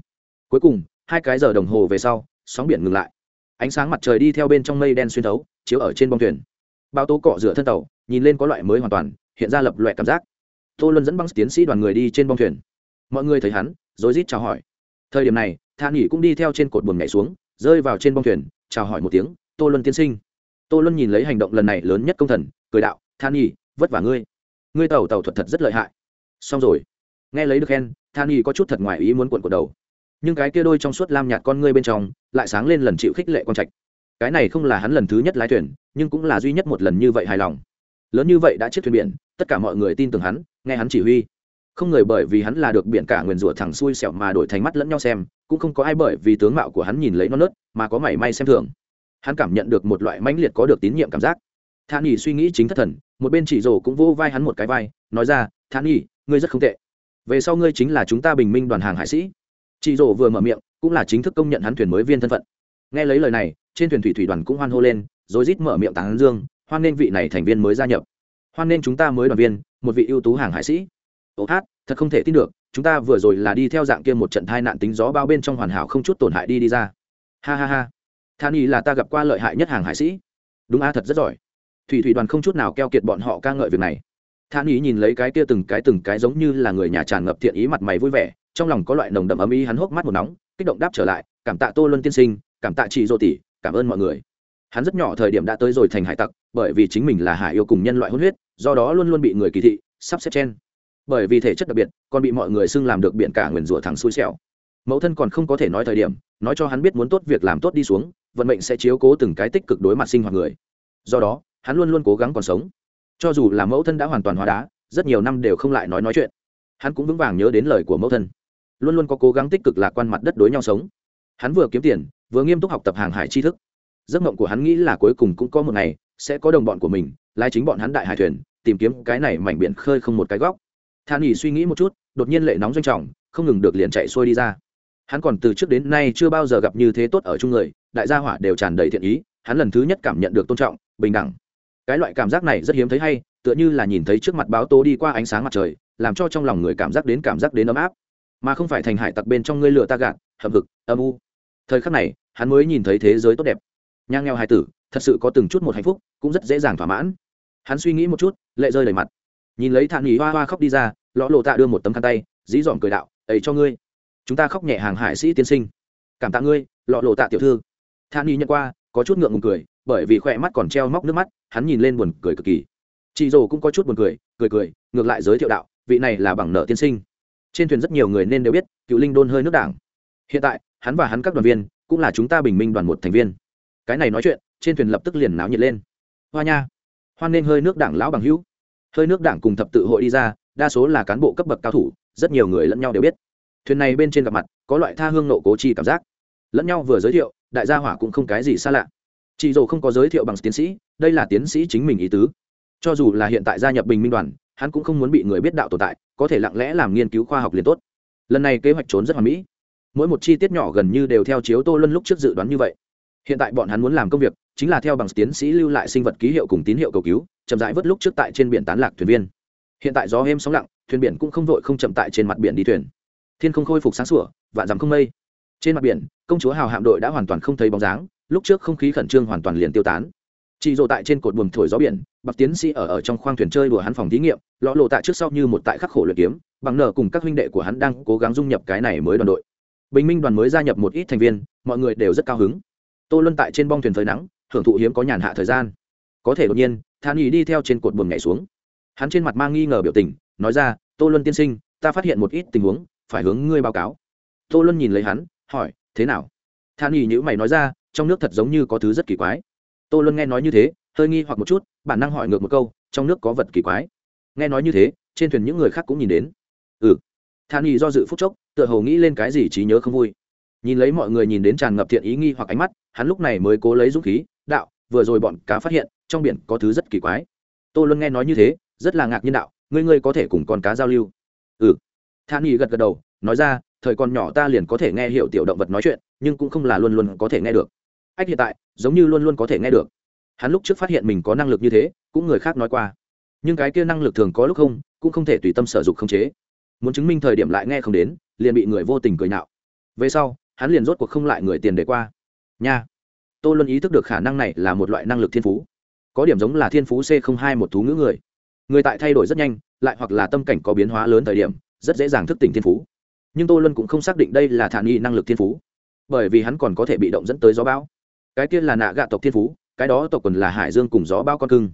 Cuối cùng, hai cái giờ đồng hồ về sau, sóng biển ngừng lại. Ánh sáng mặt trời đi theo bên trong mây đen xuyên thấu, chiếu ở trên bông thuyền. Bao tố cọ rửa thân tàu, nhìn lên có loại mới hoàn toàn, hiện ra lập loại cảm giác. Tô luân dẫn băng tiến sĩ đoàn người đi trên bông thuyền. Mọi người thấy hắn, rối rít chào hỏi. Thời điểm này than nghỉ cũng đi theo trên cột buồng nhảy xuống, rơi vào trên bông thuyền, chào hỏi một tiếng, tô luân tiên sinh tô luân nhìn lấy hành động lần này lớn nhất công thần, cười đạo, than nghỉ vất vả ngươi. Ngươi tàu tàu thuật thật rất lợi hại. Xong rồi. Nghe lấy được khen, than nghỉ có chút thật ngoài ý muốn cuộn của đầu. Nhưng cái kia đôi trong suốt lam nhạt con ngươi bên trong, lại sáng lên lần chịu khích lệ con trạch. Cái này không là hắn lần thứ nhất lái thuyền, nhưng cũng là duy nhất một lần như vậy hài lòng. Lớn như vậy đã chiếc thuyền biển, tất cả mọi người tin tưởng hắn, nghe hắn chỉ huy. Không người bởi vì hắn là được biển cả nguyền rủa thẳng xuôi xẻo mà đổi thành mắt lẫn nhau xem, cũng không có ai bởi vì tướng mạo của hắn nhìn lấy nó nớt, mà có mảy may xem thường hắn cảm nhận được một loại mãnh liệt có được tín nhiệm cảm giác. Thản nhì suy nghĩ chính thất thần, một bên chỉ rổ cũng vô vai hắn một cái vai, nói ra, thản nhì ngươi rất không tệ. Về sau ngươi chính là chúng ta bình minh đoàn hàng hải sĩ. Chị rổ vừa mở miệng, cũng là chính thức công nhận hắn thuyền mới viên thân phận. Nghe lấy lời này, trên thuyền thủy thủy đoàn cũng hoan hô lên, rồi rít mở miệng tán dương, hoan nên vị này thành viên mới gia nhập. Hoan nên chúng ta mới đoàn viên, một vị ưu tú hàng hải sĩ. Ô hát, thật không thể tin được, chúng ta vừa rồi là đi theo dạng kia một trận thai nạn tính gió bao bên trong hoàn hảo không chút tổn hại đi đi ra. Ha ha ha than y là ta gặp qua lợi hại nhất hàng hải sĩ. Đúng a, thật rất giỏi. Thủy thủy đoàn không chút nào keo kiệt bọn họ ca ngợi việc này. Than y nhìn lấy cái kia từng cái từng cái giống như là người nhà tràn ngập thiện ý mặt mày vui vẻ, trong lòng có loại nồng đậm ấm ý hắn hốc mắt một nóng, kích động đáp trở lại, cảm tạ tô luân tiên sinh, cảm tạ chị dô tỷ, cảm ơn mọi người. Hắn rất nhỏ thời điểm đã tới rồi thành hải tặc, bởi vì chính mình là hải yêu cùng nhân loại hôn huyết, do đó luôn luôn bị người kỳ thị, sắp xếp chen. Bởi vì thể chất đặc biệt, còn bị mọi người xưng làm được biện cả nguyền rủa thẳng xui xẻo. Mẫu thân còn không có thể nói thời điểm, nói cho hắn biết muốn tốt việc làm tốt đi xuống vận mệnh sẽ chiếu cố từng cái tích cực đối mặt sinh hoạt người. Do đó, hắn luôn luôn cố gắng còn sống. Cho dù là mẫu thân đã hoàn toàn hóa đá, rất nhiều năm đều không lại nói nói chuyện. Hắn cũng vững vàng nhớ đến lời của mẫu thân. Luôn luôn có cố gắng tích cực lạc quan mặt đất đối nhau sống. Hắn vừa kiếm tiền, vừa nghiêm túc học tập hàng hải tri thức. Giấc mộng của hắn nghĩ là cuối cùng cũng có một ngày, sẽ có đồng bọn của mình, lái chính bọn hắn đại hải thuyền, tìm kiếm cái này mảnh biển khơi không một cái góc. Than nghỉ suy nghĩ một chút, đột nhiên lệ nóng doanh trọng, không ngừng được liền chạy xuôi đi ra. Hắn còn từ trước đến nay chưa bao giờ gặp như thế tốt ở chung người đại gia hỏa đều tràn đầy thiện ý, hắn lần thứ nhất cảm nhận được tôn trọng, bình đẳng. Cái loại cảm giác này rất hiếm thấy hay, tựa như là nhìn thấy trước mặt báo tố đi qua ánh sáng mặt trời, làm cho trong lòng người cảm giác đến cảm giác đến ấm áp. Mà không phải thành hải tặc bên trong ngươi lửa ta gạt, hậm hực, âm u. Thời khắc này, hắn mới nhìn thấy thế giới tốt đẹp. Nhang nghèo hai tử, thật sự có từng chút một hạnh phúc, cũng rất dễ dàng thỏa mãn. Hắn suy nghĩ một chút, lệ rơi đầy mặt. Nhìn lấy thản nghỉ hoa hoa khóc đi ra, lõ lộ tạ đưa một tấm khăn tay, dí dỏm cười đạo ấy cho ngươi. Chúng ta khóc nhẹ hàng hải sĩ tiên sinh. Cảm tạ ngươi lọ lộ tạ tiểu thư than nghỉ nhận qua, có chút ngượng ngùng cười, bởi vì khỏe mắt còn treo móc nước mắt, hắn nhìn lên buồn cười cực kỳ. Chị dồ cũng có chút buồn cười cười cười, ngược lại giới thiệu đạo, vị này là bằng nợ tiên sinh. Trên thuyền rất nhiều người nên đều biết, cựu linh đôn hơi nước đảng. Hiện tại, hắn và hắn các đoàn viên, cũng là chúng ta bình minh đoàn một thành viên. Cái này nói chuyện, trên thuyền lập tức liền náo nhiệt lên. Hoa nha, hoan nên hơi nước đảng lão bằng hữu. Hơi nước đảng cùng thập tự hội đi ra, đa số là cán bộ cấp bậc cao thủ, rất nhiều người lẫn nhau đều biết. Thuyền này bên trên gặp mặt, có loại tha hương nộ cố chi cảm giác. Lẫn nhau vừa giới thiệu đại gia hỏa cũng không cái gì xa lạ. Chị dồ không có giới thiệu bằng tiến sĩ, đây là tiến sĩ chính mình ý tứ. Cho dù là hiện tại gia nhập bình minh đoàn, hắn cũng không muốn bị người biết đạo tồn tại, có thể lặng lẽ làm nghiên cứu khoa học liền tốt. Lần này kế hoạch trốn rất hoàn mỹ. Mỗi một chi tiết nhỏ gần như đều theo chiếu tô luân lúc trước dự đoán như vậy. Hiện tại bọn hắn muốn làm công việc, chính là theo bằng tiến sĩ lưu lại sinh vật ký hiệu cùng tín hiệu cầu cứu, chậm rãi vớt lúc trước tại trên biển tán lạc thuyền viên. Hiện tại gió êm sóng lặng, thuyền biển cũng không vội không chậm tại trên mặt biển đi thuyền. Thiên không khôi phục sáng sủa, vạn dằm không mây trên mặt biển, công chúa hào hạm đội đã hoàn toàn không thấy bóng dáng, lúc trước không khí khẩn trương hoàn toàn liền tiêu tán. Chị rồ tại trên cột buồm thổi gió biển bậc tiến sĩ ở ở trong khoang thuyền chơi đùa hắn phòng thí nghiệm, lọ lộ tại trước sau như một tại khắc khổ luyện kiếm, bằng nở cùng các huynh đệ của hắn đang cố gắng dung nhập cái này mới đoàn đội. Bình minh đoàn mới gia nhập một ít thành viên, mọi người đều rất cao hứng. Tô luân tại trên bong thuyền phơi nắng, hưởng thụ hiếm có nhàn hạ thời gian. Có thể đột nhiên than ý đi theo trên cột buồm nhảy xuống. Hắn trên mặt mang nghi ngờ biểu tình, nói ra, tô luân tiên sinh, ta phát hiện một ít tình huống, phải hướng ngươi báo cáo. Tô luân nhìn lấy hắn hỏi, thế nào? Than y nhữ mày nói ra, trong nước thật giống như có thứ rất kỳ quái. Tô luân nghe nói như thế, hơi nghi hoặc một chút, bản năng hỏi ngược một câu, trong nước có vật kỳ quái? Nghe nói như thế, trên thuyền những người khác cũng nhìn đến. Ừ. Than y do dự phút chốc, tựa hồ nghĩ lên cái gì trí nhớ không vui. Nhìn lấy mọi người nhìn đến tràn ngập thiện ý nghi hoặc ánh mắt, hắn lúc này mới cố lấy dũng khí, đạo, vừa rồi bọn cá phát hiện, trong biển có thứ rất kỳ quái. Tô luân nghe nói như thế, rất là ngạc nhiên đạo, ngươi ngươi có thể cùng con cá giao lưu? Ừ. Than y gật gật đầu, nói ra thời còn nhỏ ta liền có thể nghe hiểu tiểu động vật nói chuyện, nhưng cũng không là luôn luôn có thể nghe được. Ách, hiện tại, giống như luôn luôn có thể nghe được. Hắn lúc trước phát hiện mình có năng lực như thế, cũng người khác nói qua. Nhưng cái kia năng lực thường có lúc không, cũng không thể tùy tâm sở dục không chế. Muốn chứng minh thời điểm lại nghe không đến, liền bị người vô tình cười nhạo. Về sau, hắn liền rốt cuộc không lại người tiền để qua. Nha. Tôi luôn ý thức được khả năng này là một loại năng lực thiên phú. Có điểm giống là thiên phú c không hai một thú ngữ người. Người tại thay đổi rất nhanh, lại hoặc là tâm cảnh có biến hóa lớn thời điểm, rất dễ dàng thức tỉnh thiên phú nhưng tô luân cũng không xác định đây là thản nghi năng lực thiên phú, bởi vì hắn còn có thể bị động dẫn tới gió bão. cái kia là nạ gạ tộc thiên phú, cái đó tộc quần là hải dương cùng gió bão con cưng.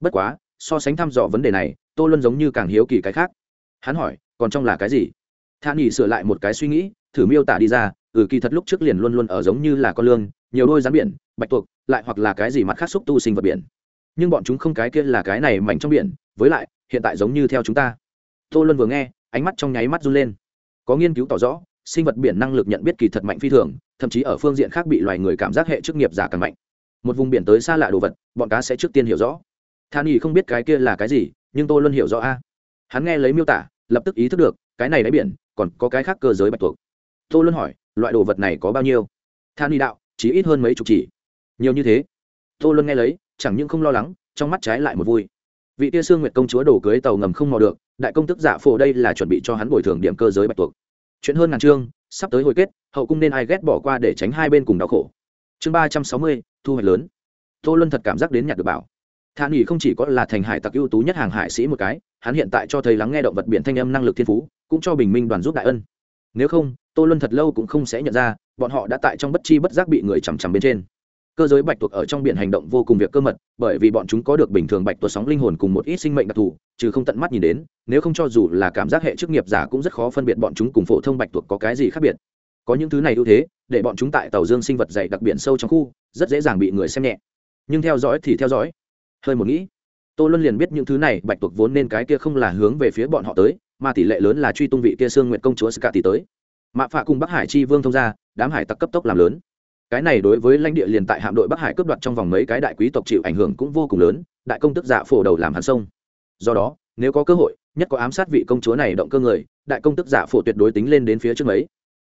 bất quá, so sánh thăm dò vấn đề này, tô luân giống như càng hiếu kỳ cái khác. hắn hỏi, còn trong là cái gì? thản nghi sửa lại một cái suy nghĩ, thử miêu tả đi ra ừ kỳ thật lúc trước liền luôn luôn ở giống như là con lương nhiều đôi rắn biển, bạch tuộc, lại hoặc là cái gì mặt khác xúc tu sinh vật biển. nhưng bọn chúng không cái kia là cái này mảnh trong biển, với lại, hiện tại giống như theo chúng ta. tô luân vừa nghe, ánh mắt trong nháy mắt run lên có nghiên cứu tỏ rõ, sinh vật biển năng lực nhận biết kỳ thật mạnh phi thường, thậm chí ở phương diện khác bị loài người cảm giác hệ chức nghiệp giả càng mạnh. Một vùng biển tới xa lạ đồ vật, bọn cá sẽ trước tiên hiểu rõ. Than y không biết cái kia là cái gì, nhưng tôi luôn hiểu rõ a. Hắn nghe lấy miêu tả, lập tức ý thức được, cái này đáy biển, còn có cái khác cơ giới bạch tuộc. Tôi luôn hỏi, loại đồ vật này có bao nhiêu? Than y đạo, chỉ ít hơn mấy chục chỉ. Nhiều như thế. Tôi luôn nghe lấy, chẳng những không lo lắng, trong mắt trái lại một vui vị tia sương nguyệt công chúa đổ cưới tàu ngầm không mò được, đại công tức giả phổ đây là chuẩn bị cho hắn bồi thường điểm cơ giới bạch tuộc. Chuyện hơn ngàn chương, sắp tới hồi kết, hậu cung nên ai ghét bỏ qua để tránh hai bên cùng đau khổ. Chương ba trăm sáu mươi, thu hoạch lớn. Tô luân thật cảm giác đến nhặt được bảo. Thà nghỉ không chỉ có là thành hải tặc ưu tú nhất hàng hải sĩ một cái, hắn hiện tại cho thấy lắng nghe động vật biển thanh âm năng lực thiên phú, cũng cho bình minh đoàn giúp đại ân. Nếu không, tô luân thật lâu cũng không sẽ nhận ra, bọn họ đã tại trong bất chi bất giác bị người chằm chằm bên trên cơ giới bạch tuộc ở trong biển hành động vô cùng việc cơ mật, bởi vì bọn chúng có được bình thường bạch tuộc sóng linh hồn cùng một ít sinh mệnh đặc thù, trừ không tận mắt nhìn đến, nếu không cho dù là cảm giác hệ chức nghiệp giả cũng rất khó phân biệt bọn chúng cùng phổ thông bạch tuộc có cái gì khác biệt. Có những thứ này ưu thế, để bọn chúng tại tàu dương sinh vật dày đặc biển sâu trong khu, rất dễ dàng bị người xem nhẹ. Nhưng theo dõi thì theo dõi. Hơi một nghĩ, tô luân liền biết những thứ này bạch tuộc vốn nên cái kia không là hướng về phía bọn họ tới, mà tỷ lệ lớn là truy tung vị kia sương nguyện công chúa scati tới. Mạ phạ cùng bắc hải chi vương thông ra đám hải tặc cấp tốc làm lớn cái này đối với lãnh địa liền tại hạm đội bắc hải cướp đoạt trong vòng mấy cái đại quý tộc chịu ảnh hưởng cũng vô cùng lớn, đại công tức giả phổ đầu làm hắn sông. Do đó, nếu có cơ hội, nhất có ám sát vị công chúa này động cơ người, đại công tức giả phổ tuyệt đối tính lên đến phía trước mấy.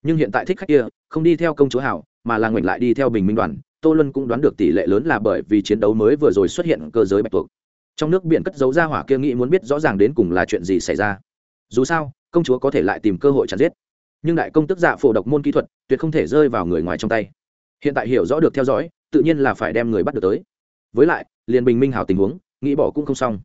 Nhưng hiện tại thích khách kia, không đi theo công chúa hảo, mà là ngoảnh lại đi theo bình minh đoàn, tô luân cũng đoán được tỷ lệ lớn là bởi vì chiến đấu mới vừa rồi xuất hiện cơ giới bạch tuộc. Trong nước biển cất giấu ra hỏa kia nghĩ muốn biết rõ ràng đến cùng là chuyện gì xảy ra. Dù sao, công chúa có thể lại tìm cơ hội chặt giết. Nhưng đại công tức giả phổ độc môn kỹ thuật, tuyệt không thể rơi vào người ngoài trong tay hiện tại hiểu rõ được theo dõi, tự nhiên là phải đem người bắt được tới. Với lại, liền bình minh hảo tình huống, nghĩ bỏ cũng không xong.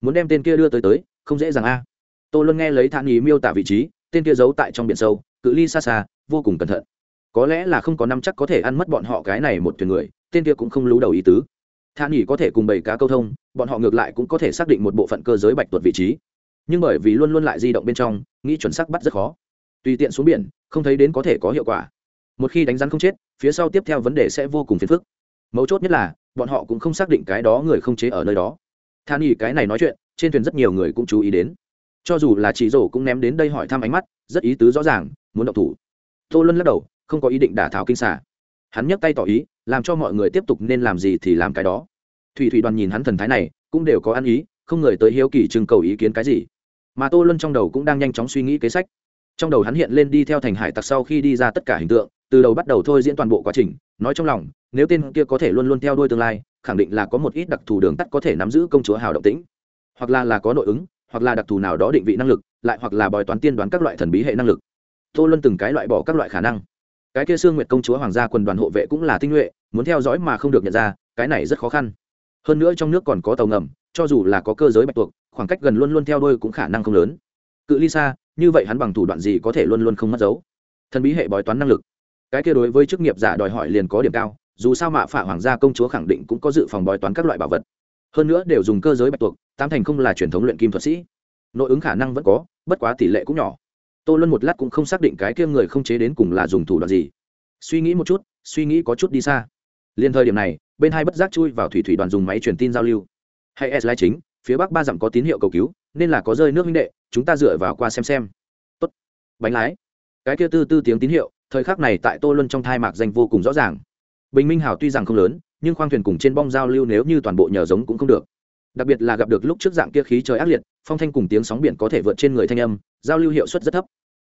Muốn đem tên kia đưa tới tới, không dễ dàng a. Tô luân nghe lấy thản ý miêu tả vị trí, tên kia giấu tại trong biển sâu, cự ly xa xa, vô cùng cẩn thận. Có lẽ là không có năm chắc có thể ăn mất bọn họ cái này một thuyền người, tên kia cũng không lú đầu ý tứ. Thản ý có thể cùng bảy cá câu thông, bọn họ ngược lại cũng có thể xác định một bộ phận cơ giới bạch tuột vị trí. Nhưng bởi vì luôn luôn lại di động bên trong, nghĩ chuẩn xác bắt rất khó. Tùy tiện xuống biển, không thấy đến có thể có hiệu quả một khi đánh rắn không chết, phía sau tiếp theo vấn đề sẽ vô cùng phiền phức. Mấu chốt nhất là, bọn họ cũng không xác định cái đó người không chế ở nơi đó. Than y cái này nói chuyện, trên thuyền rất nhiều người cũng chú ý đến. Cho dù là chị rổ cũng ném đến đây hỏi thăm ánh mắt, rất ý tứ rõ ràng, muốn động thủ. Tô luân lắc đầu, không có ý định đả thảo kinh xả hắn nhấc tay tỏ ý, làm cho mọi người tiếp tục nên làm gì thì làm cái đó. Thủy thủy đoàn nhìn hắn thần thái này, cũng đều có ăn ý, không người tới hiếu kỳ trưng cầu ý kiến cái gì. Mà tô luân trong đầu cũng đang nhanh chóng suy nghĩ kế sách. Trong đầu hắn hiện lên đi theo thành hải tặc sau khi đi ra tất cả hình tượng từ đầu bắt đầu thôi diễn toàn bộ quá trình, nói trong lòng, nếu tên kia có thể luôn luôn theo đuôi tương lai, khẳng định là có một ít đặc thù đường tắt có thể nắm giữ công chúa hào động tĩnh. Hoặc là là có nội ứng, hoặc là đặc thù nào đó định vị năng lực, lại hoặc là bòi toán tiên đoán các loại thần bí hệ năng lực. Tô luân từng cái loại bỏ các loại khả năng. Cái kia xương nguyệt công chúa hoàng gia quần đoàn hộ vệ cũng là tinh nhuệ, muốn theo dõi mà không được nhận ra, cái này rất khó khăn. Hơn nữa trong nước còn có tàu ngầm, cho dù là có cơ giới bạch tuộc, khoảng cách gần luôn luôn theo đôi cũng khả năng không lớn. Cự ly xa, như vậy hắn bằng thủ đoạn gì có thể luôn luôn không mất dấu? Thần bí hệ bói toán năng lực cái kia đối với chức nghiệp giả đòi hỏi liền có điểm cao, dù sao mạ phả hoàng gia công chúa khẳng định cũng có dự phòng bói toán các loại bảo vật. Hơn nữa đều dùng cơ giới bạch tuộc tam thành không là truyền thống luyện kim thuật sĩ. Nội ứng khả năng vẫn có, bất quá tỷ lệ cũng nhỏ. Tô luân một lát cũng không xác định cái kia người không chế đến cùng là dùng thủ đoạn gì. Suy nghĩ một chút, suy nghĩ có chút đi xa. Liên thời điểm này, bên hai bất giác chui vào thủy thủy đoàn dùng máy truyền tin giao lưu. Hay s lai chính, phía bắc ba dặm có tín hiệu cầu cứu, nên là có rơi nước minh đệ, chúng ta dựa vào qua xem xem. Tốt. Bánh lái. Cái kia tư tư tiếng tín hiệu thời khắc này tại tô luân trong thai mạc danh vô cùng rõ ràng. Bình minh hào tuy rằng không lớn, nhưng khoang thuyền cùng trên bong giao lưu nếu như toàn bộ nhờ giống cũng không được. Đặc biệt là gặp được lúc trước dạng kia khí trời ác liệt, phong thanh cùng tiếng sóng biển có thể vượt trên người thanh âm, giao lưu hiệu suất rất thấp.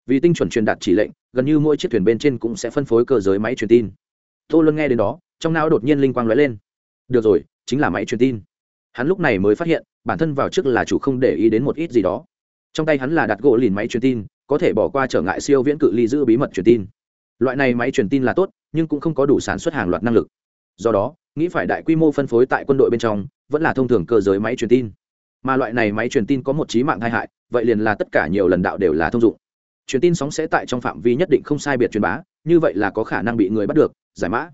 Vì tinh chuẩn truyền đạt chỉ lệnh, gần như mỗi chiếc thuyền bên trên cũng sẽ phân phối cơ giới máy truyền tin. Tô luân nghe đến đó, trong não đột nhiên linh quang lóe lên. Được rồi, chính là máy truyền tin. Hắn lúc này mới phát hiện, bản thân vào trước là chủ không để ý đến một ít gì đó. Trong tay hắn là đặt gỗ lìn máy truyền tin, có thể bỏ qua trở ngại siêu viễn cự ly giữ bí mật truyền tin loại này máy truyền tin là tốt, nhưng cũng không có đủ sản xuất hàng loạt năng lực. Do đó, nghĩ phải đại quy mô phân phối tại quân đội bên trong, vẫn là thông thường cơ giới máy truyền tin. Mà loại này máy truyền tin có một trí mạng tai hại, vậy liền là tất cả nhiều lần đạo đều là thông dụng. Truyền tin sóng sẽ tại trong phạm vi nhất định không sai biệt truyền bá, như vậy là có khả năng bị người bắt được, giải mã.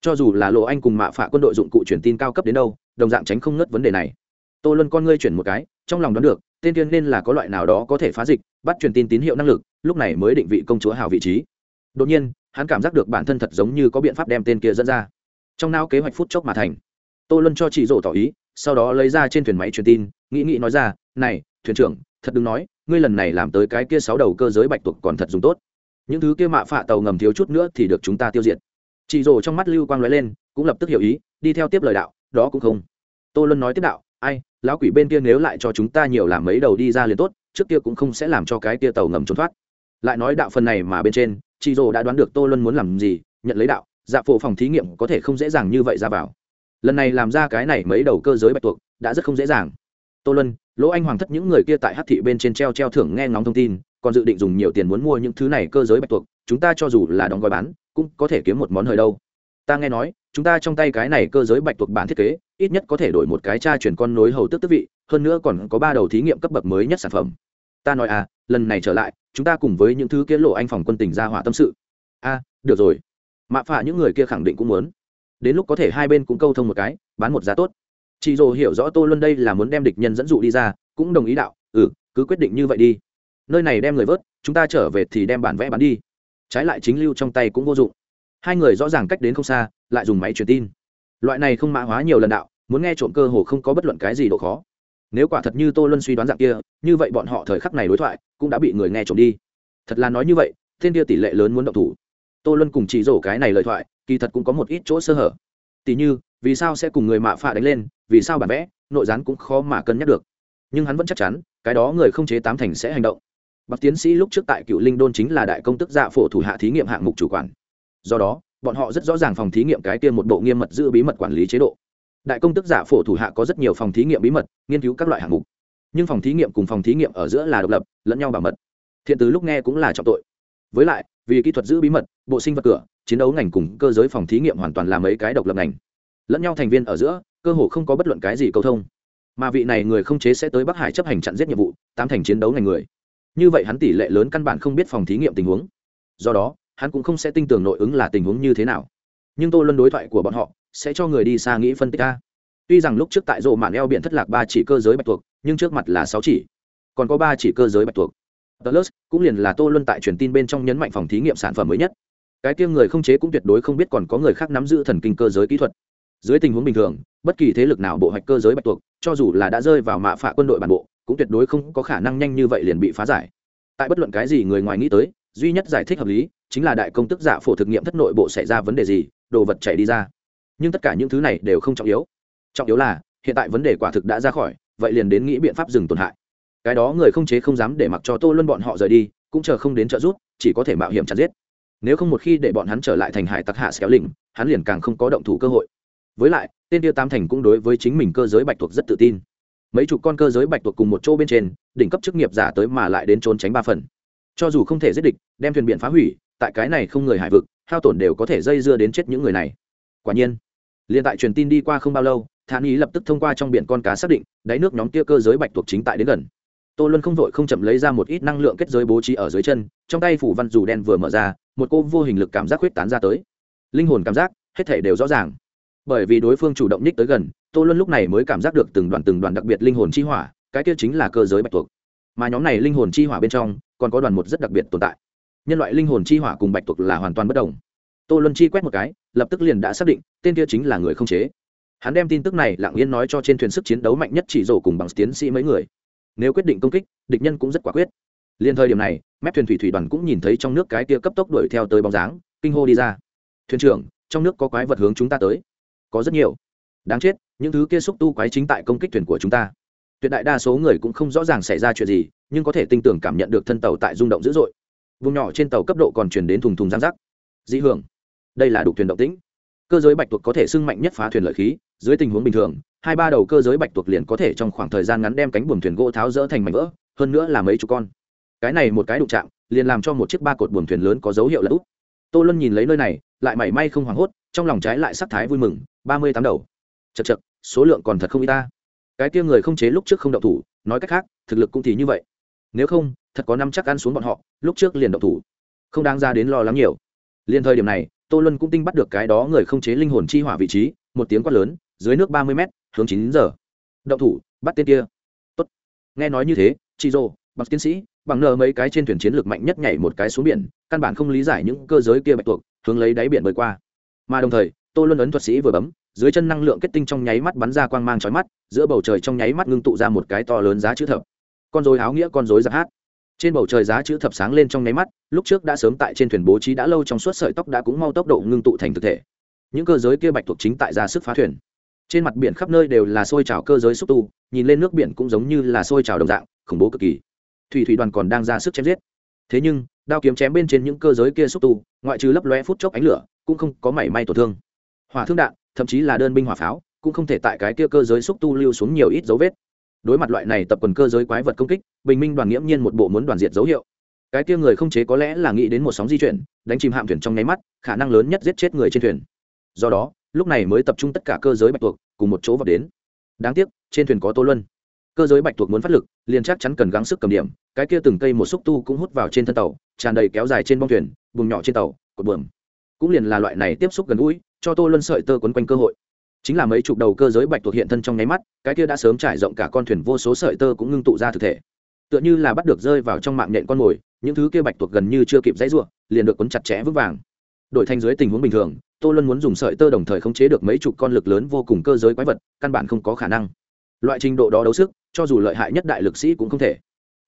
Cho dù là lộ anh cùng mạ phạ quân đội dụng cụ truyền tin cao cấp đến đâu, đồng dạng tránh không ngất vấn đề này. Tô luân con ngươi chuyển một cái, trong lòng đoán được, tên tiên nên là có loại nào đó có thể phá dịch, bắt truyền tin tín hiệu năng lực, lúc này mới định vị công chúa hào vị trí đột nhiên, hắn cảm giác được bản thân thật giống như có biện pháp đem tên kia dẫn ra. Trong não kế hoạch phút chốc mà thành. Tô luân cho chị rổ tỏ ý, sau đó lấy ra trên thuyền máy truyền tin, nghĩ nghĩ nói ra, này, thuyền trưởng, thật đừng nói, ngươi lần này làm tới cái kia sáu đầu cơ giới bạch tuộc còn thật dùng tốt. Những thứ kia mạ phạ tàu ngầm thiếu chút nữa thì được chúng ta tiêu diệt. Chị rổ trong mắt lưu quang lóe lên, cũng lập tức hiểu ý, đi theo tiếp lời đạo, đó cũng không. Tô luân nói tiếp đạo, ai, lão quỷ bên kia nếu lại cho chúng ta nhiều làm mấy đầu đi ra liền tốt, trước kia cũng không sẽ làm cho cái kia tàu ngầm trốn thoát. Lại nói đạo phần này mà bên trên chị rổ đã đoán được tô luân muốn làm gì, nhận lấy đạo dạ phổ phòng thí nghiệm có thể không dễ dàng như vậy ra vào. Lần này làm ra cái này mấy đầu cơ giới bạch tuộc, đã rất không dễ dàng. Tô luân, lỗ anh hoàng thất những người kia tại hát thị bên trên treo treo thưởng nghe ngóng thông tin, còn dự định dùng nhiều tiền muốn mua những thứ này cơ giới bạch tuộc, chúng ta cho dù là đóng gói bán, cũng có thể kiếm một món hời đâu. Ta nghe nói, chúng ta trong tay cái này cơ giới bạch tuộc bản thiết kế, ít nhất có thể đổi một cái cha chuyển con nối hầu tước tước vị, hơn nữa còn có ba đầu thí nghiệm cấp bậc mới nhất sản phẩm. Ta nói à lần này trở lại chúng ta cùng với những thứ kia lộ anh phòng quân tỉnh ra hỏa tâm sự. A, được rồi. Mạ phạ những người kia khẳng định cũng muốn. Đến lúc có thể hai bên cũng câu thông một cái, bán một giá tốt. Chị dồ hiểu rõ tô luân đây là muốn đem địch nhân dẫn dụ đi ra, cũng đồng ý đạo ừ cứ quyết định như vậy đi. Nơi này đem người vớt, chúng ta trở về thì đem bản vẽ bán đi. Trái lại chính lưu trong tay cũng vô dụng. Hai người rõ ràng cách đến không xa, lại dùng máy truyền tin. Loại này không mã hóa nhiều lần đạo, muốn nghe trộm cơ hồ không có bất luận cái gì độ khó nếu quả thật như tô luân suy đoán dạng kia, như vậy bọn họ thời khắc này đối thoại cũng đã bị người nghe trộm đi. Thật là nói như vậy, thiên kia tỷ lệ lớn muốn động thủ. Tô luân cùng chỉ rổ cái này lời thoại, kỳ thật cũng có một ít chỗ sơ hở. Tỉ như, vì sao sẽ cùng người mạ phạ đánh lên, vì sao bản vẽ, nội gián cũng khó mà cân nhắc được. Nhưng hắn vẫn chắc chắn, cái đó người không chế tám thành sẽ hành động. Bác tiến sĩ lúc trước tại cựu linh đôn chính là đại công tức dạ phổ thủ hạ thí nghiệm hạng mục chủ quản. Do đó, bọn họ rất rõ ràng phòng thí nghiệm cái kia một bộ nghiêm mật giữ bí mật quản lý chế độ đại công tức giả phổ thủ hạ có rất nhiều phòng thí nghiệm bí mật, nghiên cứu các loại hạng mục. Nhưng phòng thí nghiệm cùng phòng thí nghiệm ở giữa là độc lập, lẫn nhau bảo mật. Thiện tứ lúc nghe cũng là trọng tội. Với lại, vì kỹ thuật giữ bí mật, bộ sinh vật cửa, chiến đấu ngành cùng cơ giới phòng thí nghiệm hoàn toàn là mấy cái độc lập ngành. Lẫn nhau thành viên ở giữa, cơ hồ không có bất luận cái gì câu thông. Mà vị này người không chế sẽ tới bắc hải chấp hành chặn giết nhiệm vụ, tám thành chiến đấu ngành người. Như vậy hắn tỷ lệ lớn căn bản không biết phòng thí nghiệm tình huống. Do đó, hắn cũng không sẽ tin tưởng nội ứng là tình huống như thế nào. Nhưng tôi luân đối thoại của bọn họ sẽ cho người đi xa nghĩ phân tích ta tuy rằng lúc trước tại rộ mạn eo biển thất lạc ba chỉ cơ giới bạch tuộc nhưng trước mặt là sáu chỉ còn có ba chỉ cơ giới bạch tuộc Plus cũng liền là Tô Luân tại truyền tin bên trong nhấn mạnh phòng thí nghiệm sản phẩm mới nhất. Cái tiêm người không chế cũng tuyệt đối không biết còn có người khác nắm giữ thần kinh cơ giới kỹ thuật. Dưới tình huống bình thường, bất kỳ thế lực nào bộ hoạch cơ giới bạch tuộc, cho dù là đã rơi vào mạ phạ quân đội bản bộ, cũng tuyệt đối không có khả năng nhanh như vậy liền bị phá giải. Tại bất luận cái gì người ngoài nghĩ tới, duy nhất giải thích hợp lý chính là đại công tức giả phổ thực nghiệm thất nội bộ xảy ra vấn đề gì, đồ vật chảy đi ra. Nhưng tất cả những thứ này đều không trọng yếu. Trọng yếu là, hiện tại vấn đề quả thực đã ra khỏi, vậy liền đến nghĩ biện pháp dừng tổn hại. Cái đó người không chế không dám để mặc cho tô luân bọn họ rời đi cũng chờ không đến trợ giúp chỉ có thể mạo hiểm chặt giết. Nếu không một khi để bọn hắn trở lại thành hải tặc hạ xéo lình hắn liền càng không có động thủ cơ hội. Với lại tên tiêu tam thành cũng đối với chính mình cơ giới bạch tuộc rất tự tin. Mấy chục con cơ giới bạch tuộc cùng một chỗ bên trên đỉnh cấp chức nghiệp giả tới mà lại đến trốn tránh ba phần. Cho dù không thể giết địch đem thuyền biển phá hủy tại cái này không người hải vực hao tổn đều có thể dây dưa đến chết những người này. Quả nhiên liền tại truyền tin đi qua không bao lâu, thản ý lập tức thông qua trong biển con cá xác định, đáy nước nhóm kia cơ giới bạch tuộc chính tại đến gần. Tô luân không vội không chậm lấy ra một ít năng lượng kết giới bố trí ở dưới chân, trong tay phủ văn dù đen vừa mở ra, một cô vô hình lực cảm giác huyết tán ra tới. Linh hồn cảm giác, hết thể đều rõ ràng. Bởi vì đối phương chủ động nhích tới gần, tô luân lúc này mới cảm giác được từng đoàn từng đoàn đặc biệt linh hồn chi hỏa, cái kia chính là cơ giới bạch tuộc mà nhóm này linh hồn chi hỏa bên trong, còn có đoàn một rất đặc biệt tồn tại. Nhân loại linh hồn chi hỏa cùng bạch tuộc là hoàn toàn bất đồng. Tô luân chi quét một cái lập tức liền đã xác định, tên kia chính là người không chế. Hắn đem tin tức này lặng yên nói cho trên thuyền sức chiến đấu mạnh nhất chỉ rổ cùng bằng tiến sĩ mấy người. Nếu quyết định công kích, địch nhân cũng rất quả quyết. Liền thời điểm này, mép thuyền thủy thủy đoàn cũng nhìn thấy trong nước cái kia cấp tốc đuổi theo tới bóng dáng, kinh hô đi ra. Thuyền trưởng, trong nước có quái vật hướng chúng ta tới. Có rất nhiều. Đáng chết, những thứ kia xúc tu quái chính tại công kích thuyền của chúng ta. Tuyệt đại đa số người cũng không rõ ràng xảy ra chuyện gì, nhưng có thể tin tưởng cảm nhận được thân tàu tại rung động dữ dội. Vùng nhỏ trên tàu cấp độ còn chuyển đến thùng thùng giang rắc. Dĩ hưởng đây là đục thuyền động tĩnh. Cơ giới bạch tuộc có thể sưng mạnh nhất phá thuyền lợi khí, dưới tình huống bình thường, hai ba đầu cơ giới bạch tuộc liền có thể trong khoảng thời gian ngắn đem cánh buồm thuyền gỗ tháo rỡ thành mảnh vỡ, hơn nữa là mấy chục con. Cái này một cái đụng chạm, liền làm cho một chiếc ba cột buồm thuyền lớn có dấu hiệu là úp. Tô luân nhìn lấy nơi này, lại mảy may không hoảng hốt, trong lòng trái lại sắc thái vui mừng, ba mươi tám đầu. Chật chật số lượng còn thật không y ta. Cái kia người không chế lúc trước không động thủ, nói cách khác, thực lực cũng thì như vậy. Nếu không, thật có năm chắc ăn xuống bọn họ, lúc trước liền động thủ. Không đáng ra đến lo lắng nhiều. Liền thời điểm này tô luân cũng tinh bắt được cái đó người không chế linh hồn chi hỏa vị trí, một tiếng quát lớn, dưới nước ba mươi m hướng chín giờ. Động thủ, bắt tên kia. Tốt. nghe nói như thế chị rô bằng tiến sĩ, bằng nờ mấy cái trên thuyền chiến lược mạnh nhất nhảy một cái xuống biển, căn bản không lý giải những cơ giới kia bạch tuộc, hướng lấy đáy biển bơi qua. Mà đồng thời, tô luân ấn thuật sĩ vừa bấm, dưới chân năng lượng kết tinh trong nháy mắt bắn ra quang mang trói mắt, giữa bầu trời trong nháy mắt ngưng tụ ra một cái to lớn giá chữ thập. Con dối áo nghĩa, con dối giáp hát trên bầu trời giá chữ thập sáng lên trong nháy mắt, lúc trước đã sớm tại trên thuyền bố trí đã lâu trong suốt sợi tóc đã cũng mau tốc độ ngưng tụ thành thực thể. Những cơ giới kia bạch thuộc chính tại ra sức phá thuyền. Trên mặt biển khắp nơi đều là xôi trào cơ giới xúc tu, nhìn lên nước biển cũng giống như là xôi trào đồng dạng, khủng bố cực kỳ. Thủy thủy đoàn còn đang ra sức chém giết. Thế nhưng, đao kiếm chém bên trên những cơ giới kia xúc tu, ngoại trừ lấp lóe phút chốc ánh lửa, cũng không có mảy may tổn thương. Hỏa thương đạn, thậm chí là đơn binh hỏa pháo, cũng không thể tại cái kia cơ giới xúc tu lưu xuống nhiều ít dấu vết đối mặt loại này tập quần cơ giới quái vật công kích, bình minh đoàn nghiễm nhiên một bộ muốn đoàn diệt dấu hiệu. Cái tia người không chế có lẽ là nghĩ đến một sóng di chuyển, đánh chìm hạm thuyền trong nháy mắt, khả năng lớn nhất giết chết người trên thuyền. Do đó, lúc này mới tập trung tất cả cơ giới bạch tuộc cùng một chỗ vào đến. Đáng tiếc, trên thuyền có tô luân. Cơ giới bạch tuộc muốn phát lực, liền chắc chắn cần gắng sức cầm điểm, cái kia từng cây một xúc tu cũng hút vào trên thân tàu, tràn đầy kéo dài trên bong thuyền, bùng nhỏ trên tàu, cột buồm cũng liền là loại này tiếp xúc gần gũi, cho tô luân sợi tơ quấn quanh cơ hội chính là mấy chục đầu cơ giới bạch tuộc hiện thân trong nháy mắt, cái kia đã sớm trải rộng cả con thuyền vô số sợi tơ cũng ngưng tụ ra thực thể. Tựa như là bắt được rơi vào trong mạng nhện con mồi, những thứ kia bạch tuộc gần như chưa kịp dãy ruộng liền được quấn chặt chẽ vững vàng. Đổi thành dưới tình huống bình thường, tô luân muốn dùng sợi tơ đồng thời khống chế được mấy chục con lực lớn vô cùng cơ giới quái vật, căn bản không có khả năng. Loại trình độ đó đấu sức, cho dù lợi hại nhất đại lực sĩ cũng không thể.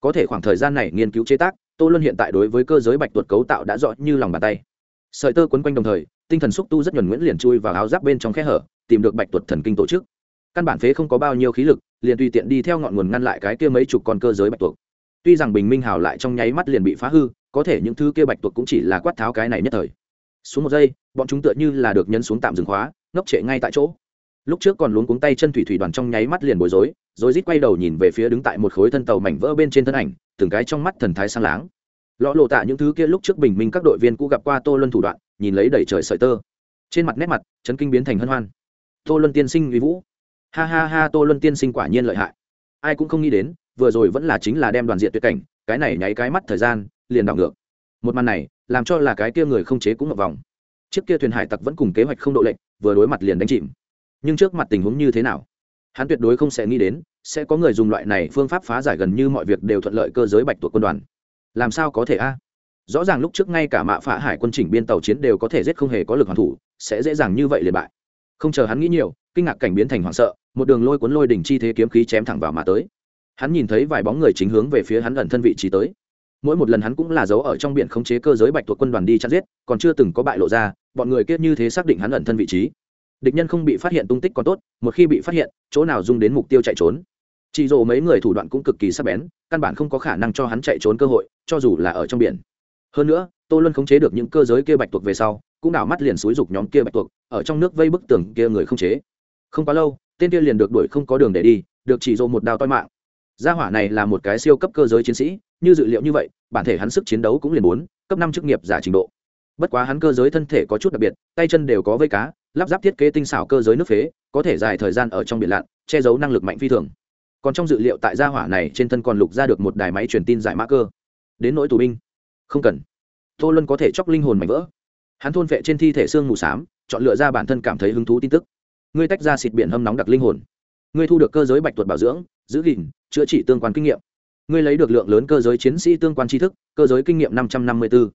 Có thể khoảng thời gian này nghiên cứu chế tác, tô luân hiện tại đối với cơ giới bạch tuộc cấu tạo đã rõ như lòng bàn tay. Sợi tơ quấn quanh đồng thời, tinh thần xúc tu rất nhuẩn nguyễn liền chui vào áo giáp bên trong khe hở tìm được bạch tuột thần kinh tổ chức. Căn bản phế không có bao nhiêu khí lực, liền tùy tiện đi theo ngọn nguồn ngăn lại cái kia mấy chục con cơ giới bạch tuộc. Tuy rằng bình minh hào lại trong nháy mắt liền bị phá hư, có thể những thứ kia bạch tuộc cũng chỉ là quát tháo cái này nhất thời. Xuống một giây, bọn chúng tựa như là được nhân xuống tạm dừng khóa, ngốc trệ ngay tại chỗ. Lúc trước còn luống cuống tay chân thủy thủy đoàn trong nháy mắt liền bối rối, rồi rít quay đầu nhìn về phía đứng tại một khối thân tàu mảnh vỡ bên trên thân ảnh, từng cái trong mắt thần thái sang láng. Lọ lộ tạ những thứ kia lúc trước bình minh các đội viên cũ gặp qua tô luân thủ đoạn, nhìn lấy đẩy trời sợi tơ. Trên mặt nét mặt, chấn kinh biến thành hân hoan tô luân tiên sinh uy vũ. Ha ha ha, tô luân tiên sinh quả nhiên lợi hại. Ai cũng không nghĩ đến, vừa rồi vẫn là chính là đem đoàn diện tuyệt cảnh, cái này nháy cái mắt thời gian, liền đảo ngược. Một màn này, làm cho là cái kia người không chế cũng ngập vòng. Chiếc kia thuyền hải tặc vẫn cùng kế hoạch không độ lệnh vừa đối mặt liền đánh chìm. Nhưng trước mặt tình huống như thế nào? Hắn tuyệt đối không sẽ nghĩ đến, sẽ có người dùng loại này phương pháp phá giải gần như mọi việc đều thuận lợi cơ giới bạch tuộc quân đoàn. Làm sao có thể a? Rõ ràng lúc trước ngay cả mạ phá hải quân chỉnh biên tàu chiến đều có thể giết không hề có lực hoàn thủ, sẽ dễ dàng như vậy liền bại không chờ hắn nghĩ nhiều, kinh ngạc cảnh biến thành hoảng sợ, một đường lôi cuốn lôi đỉnh chi thế kiếm khí chém thẳng vào mà tới. Hắn nhìn thấy vài bóng người chính hướng về phía hắn gần thân vị trí tới. Mỗi một lần hắn cũng là giấu ở trong biển khống chế cơ giới bạch thuộc quân đoàn đi chặn giết, còn chưa từng có bại lộ ra, bọn người kết như thế xác định hắn ẩn thân vị trí. Địch nhân không bị phát hiện tung tích còn tốt, một khi bị phát hiện, chỗ nào dung đến mục tiêu chạy trốn. Chị dỗ mấy người thủ đoạn cũng cực kỳ sắc bén, căn bản không có khả năng cho hắn chạy trốn cơ hội, cho dù là ở trong biển. Hơn nữa, tô luân khống chế được những cơ giới kia bạch tuộc về sau cũng đảo mắt liền xúi dục nhóm kia bạch tuộc, ở trong nước vây bức tường kia người không chế. Không quá lâu, tên kia liền được đuổi không có đường để đi, được chỉ dỗ một đao toi mạng. Gia hỏa này là một cái siêu cấp cơ giới chiến sĩ, như dự liệu như vậy, bản thể hắn sức chiến đấu cũng liền bốn, cấp năm chức nghiệp giả trình độ. Bất quá hắn cơ giới thân thể có chút đặc biệt, tay chân đều có vây cá, lắp ráp thiết kế tinh xảo cơ giới nước phế, có thể dài thời gian ở trong biển lặn, che giấu năng lực mạnh phi thường. Còn trong dự liệu tại gia hỏa này trên thân còn lục ra được một đài máy truyền tin giải mã cơ. Đến nỗi tù binh. Không cần. Tô luân có thể chóc linh hồn mảnh vỡ hắn thôn vệ trên thi thể xương mù s á m chọn lựa ra bản thân cảm thấy hứng thú tin tức ngươi tách ra xịt biển hâm nóng đặc linh hồn ngươi thu được cơ giới bạch tuật bảo dưỡng giữ gìn chữa trị tương quan kinh nghiệm ngươi lấy được lượng lớn cơ giới chiến sĩ tương quan tri thức cơ giới kinh nghiệm năm trăm năm mươi bốn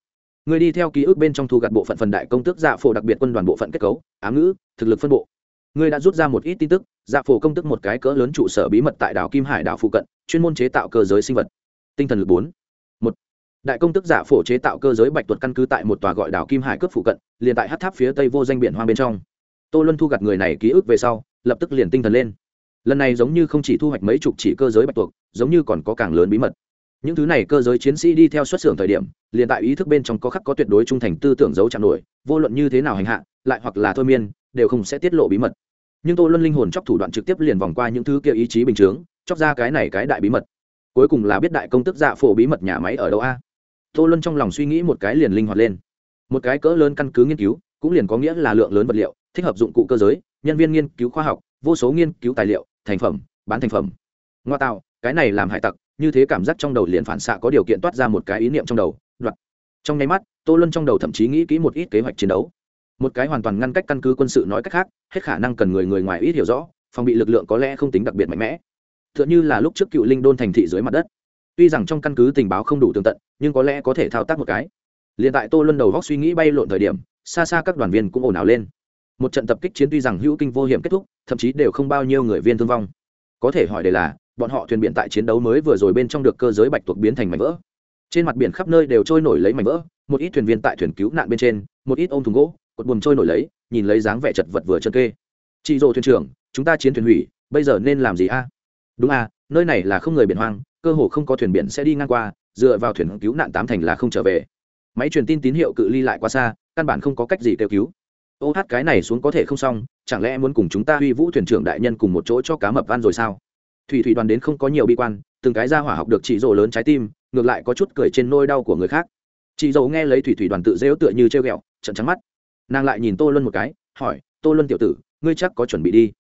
ngươi đi theo ký ức bên trong thu gặt bộ phận phần đại công tước dạ phổ đặc biệt quân đoàn bộ phận kết cấu ám ngữ thực lực phân bộ ngươi đã rút ra một ít tin tức dạ phổ công tức một cái cỡ lớn trụ sở bí mật tại đảo kim hải đảo phụ cận chuyên môn chế tạo cơ giới sinh vật tinh thần lực bốn đại công tức giả phổ chế tạo cơ giới bạch tuật căn cứ tại một tòa gọi đảo kim hải cướp phụ cận, liền tại hát tháp phía tây vô danh biển hoang bên trong. Tô luân thu gặt người này ký ức về sau, lập tức liền tinh thần lên. Lần này giống như không chỉ thu hoạch mấy chục chỉ cơ giới bạch tuộc, giống như còn có càng lớn bí mật. Những thứ này cơ giới chiến sĩ đi theo xuất xưởng thời điểm, liền tại ý thức bên trong có khắc có tuyệt đối trung thành tư tưởng giấu chạm nổi, vô luận như thế nào hành hạ, lại hoặc là thôi miên, đều không sẽ tiết lộ bí mật. Nhưng tô luân linh hồn chóc thủ đoạn trực tiếp liền vòng qua những thứ kia ý chí bình chướng, chóc ra cái này cái đại bí mật. Cuối cùng là biết đại công tức dạ phổ bí mật nhà máy ở đâu a? Tô luân trong lòng suy nghĩ một cái liền linh hoạt lên. Một cái cỡ lớn căn cứ nghiên cứu, cũng liền có nghĩa là lượng lớn vật liệu, thích hợp dụng cụ cơ giới, nhân viên nghiên cứu khoa học, vô số nghiên cứu tài liệu, thành phẩm, bán thành phẩm. Ngoa tạo, cái này làm hải tặc, như thế cảm giác trong đầu liền phản xạ có điều kiện toát ra một cái ý niệm trong đầu, đoạt. Trong nháy mắt, tô luân trong đầu thậm chí nghĩ kỹ một ít kế hoạch chiến đấu. Một cái hoàn toàn ngăn cách căn cứ quân sự nói cách khác, hết khả năng cần người người ngoài ít hiểu rõ, phòng bị lực lượng có lẽ không tính đặc biệt mạnh mẽ. T h ư ợ n h ư là lúc trước cựu linh đôn thành thị dưới mặt đất tuy rằng trong căn cứ tình báo không đủ tường tận, nhưng có lẽ có thể thao tác một cái. L i ệ n tại tô luân đầu góc suy nghĩ bay lộn thời điểm, xa xa các đoàn viên cũng ồn ào lên. Một trận tập kích chiến tuy rằng hữu kinh vô hiểm kết thúc, thậm chí đều không bao nhiêu người viên thương vong. Có thể hỏi đây là, bọn họ thuyền biển tại chiến đấu mới vừa rồi bên trong được cơ giới bạch tuộc biến thành mảnh vỡ. Trên mặt biển khắp nơi đều trôi nổi lấy mảnh vỡ, một ít thuyền viên tại thuyền cứu nạn bên trên, một ít ôm thùng gỗ, cột buồm trôi nổi lấy, nhìn lấy dáng vẻ chật vật vừa chân kê. Chị dỗ thuyền trưởng, chúng ta chiến thuyền hủy, bây giờ nên làm gì a? Đúng a nơi này là không người biển hoang, cơ hồ không có thuyền biển sẽ đi ngang qua, dựa vào thuyền cứu nạn tám thành là không trở về. Máy truyền tin tín hiệu cự ly lại quá xa, căn bản không có cách gì kêu cứu. Ô hát cái này xuống có thể không xong, chẳng lẽ muốn cùng chúng ta huy vũ thuyền trưởng đại nhân cùng một chỗ cho cá mập van rồi sao? Thủy thủy đoàn đến không có nhiều bi quan, từng cái ra hỏa học được chị rỗ lớn trái tim, ngược lại có chút cười trên nôi đau của người khác. Chị dầu nghe lấy thủy thủy đoàn tự dễu tựa như treo ghẹo trận trắng mắt. Nàng lại nhìn tô luân một cái, hỏi, tô luân tiểu tử, ngươi chắc có chuẩn bị đi?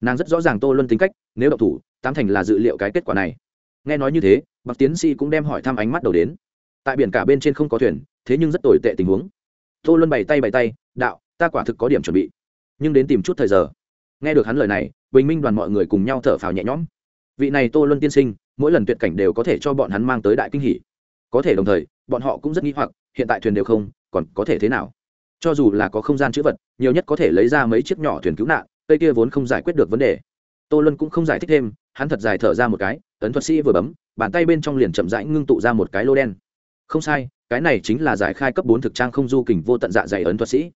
Nàng rất rõ ràng tô luân tính cách, nếu độc thủ tám thành là dự liệu cái kết quả này. Nghe nói như thế bậc tiến sĩ cũng đem hỏi thăm ánh mắt đầu đến. Tại biển cả bên trên không có thuyền, thế nhưng rất tồi tệ tình huống. Tô luân bày tay bày tay, đạo, ta quả thực có điểm chuẩn bị. Nhưng đến tìm chút thời giờ. Nghe được hắn lời này, bình minh đoàn mọi người cùng nhau thở phào nhẹ nhõm. Vị này tô luân tiên sinh, mỗi lần tuyệt cảnh đều có thể cho bọn hắn mang tới đại kinh hỷ có thể đồng thời, bọn họ cũng rất nghĩ hoặc, hiện tại thuyền đều không, còn có thể thế nào? Cho dù là có không gian chữ vật, nhiều nhất có thể lấy ra mấy chiếc nhỏ thuyền cứu nạn, cây kia vốn không giải quyết được vấn đề tô luân cũng không giải thích thêm, hắn thật dài thở ra một cái, ấn thuật sĩ vừa bấm, bàn tay bên trong liền chậm rãi ngưng tụ ra một cái lô đen. Không sai, cái này chính là giải khai cấp bốn thực trang không du kình vô tận dạ dày ấn thuật sĩ.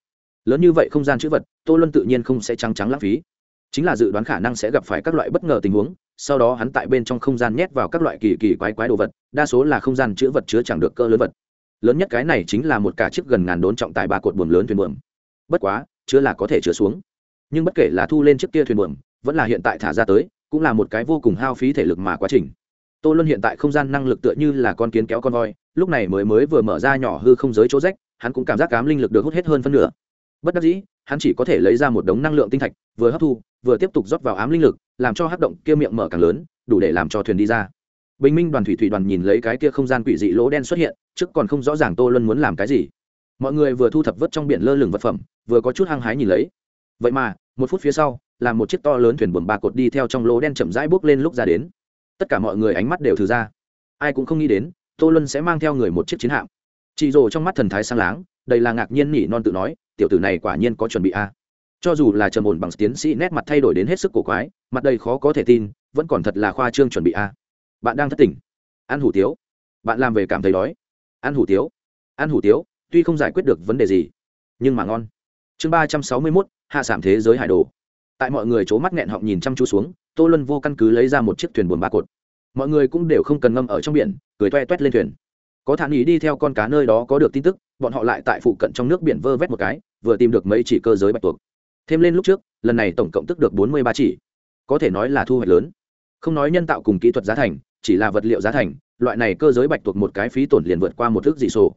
Lớn như vậy không gian chữ vật, tô luân tự nhiên không sẽ trắng trắng lãng phí. Chính là dự đoán khả năng sẽ gặp phải các loại bất ngờ tình huống, sau đó hắn tại bên trong không gian nhét vào các loại kỳ kỳ quái quái đồ vật, đa số là không gian chữ vật chứa chẳng được cơ lớn vật. Lớn nhất cái này chính là một cả chiếc gần ngàn đốn trọng tài ba cột buồm lớn thuyền buồm. Bất quá, chứa là có thể chứa xuống. Nhưng bất kể là thu lên chiếc kia thuyền buồm vẫn là hiện tại thả ra tới, cũng là một cái vô cùng hao phí thể lực mà quá trình. Tô luân hiện tại không gian năng lực tựa như là con kiến kéo con voi, lúc này mới mới vừa mở ra nhỏ hư không giới chỗ rách, hắn cũng cảm giác cám linh lực được hút hết hơn phân nửa. Bất đắc dĩ, hắn chỉ có thể lấy ra một đống năng lượng tinh thạch, vừa hấp thu, vừa tiếp tục rót vào ám linh lực, làm cho hắc động kia miệng mở càng lớn, đủ để làm cho thuyền đi ra. Bình minh đoàn thủy thủy đoàn nhìn lấy cái kia không gian quỷ dị lỗ đen xuất hiện, trước còn không rõ ràng tô luân muốn làm cái gì. Mọi người vừa thu thập vớt trong biển lơ lửng vật phẩm, vừa có chút hăng hái nhìn lấy. Vậy mà, một phút phía sau là một chiếc to lớn thuyền buồm ba cột đi theo trong lỗ đen chậm rãi bước lên lúc ra đến. Tất cả mọi người ánh mắt đều thử ra. Ai cũng không nghĩ đến, tô luân sẽ mang theo người một chiếc chiến hạm. Chị rồ trong mắt thần thái sang láng đây là ngạc nhiên nhỉ non tự nói, tiểu tử này quả nhiên có chuẩn bị a. Cho dù là trầm ổn bằng tiến sĩ nét mặt thay đổi đến hết sức cổ quái, mặt đầy khó có thể tin, vẫn còn thật là khoa trương chuẩn bị a. Bạn đang thất tỉnh. Ăn hủ tiếu. Bạn làm về cảm thấy đói. Ăn hủ tiếu. Ăn hủ tiếu, tuy không giải quyết được vấn đề gì, nhưng mà ngon. Chương ba trăm sáu mươi mốt, hạ sản thế giới hải đồ tại mọi người c h ố mắt nghẹn họng nhìn chăm chú xuống, tô luân vô căn cứ lấy ra một chiếc thuyền buồn ba cột. Mọi người cũng đều không cần ngâm ở trong biển, cười toe toét lên thuyền. Có thản ý đi theo con cá nơi đó có được tin tức, bọn họ lại tại phụ cận trong nước biển vơ vét một cái, vừa tìm được mấy chỉ cơ giới bạch tuộc. Thêm lên lúc trước, lần này tổng cộng tức được bốn mươi ba chỉ. Có thể nói là thu hoạch lớn. Không nói nhân tạo cùng kỹ thuật giá thành, chỉ là vật liệu giá thành, loại này cơ giới bạch tuộc một cái phí tổn liền vượt qua một thước dị sổ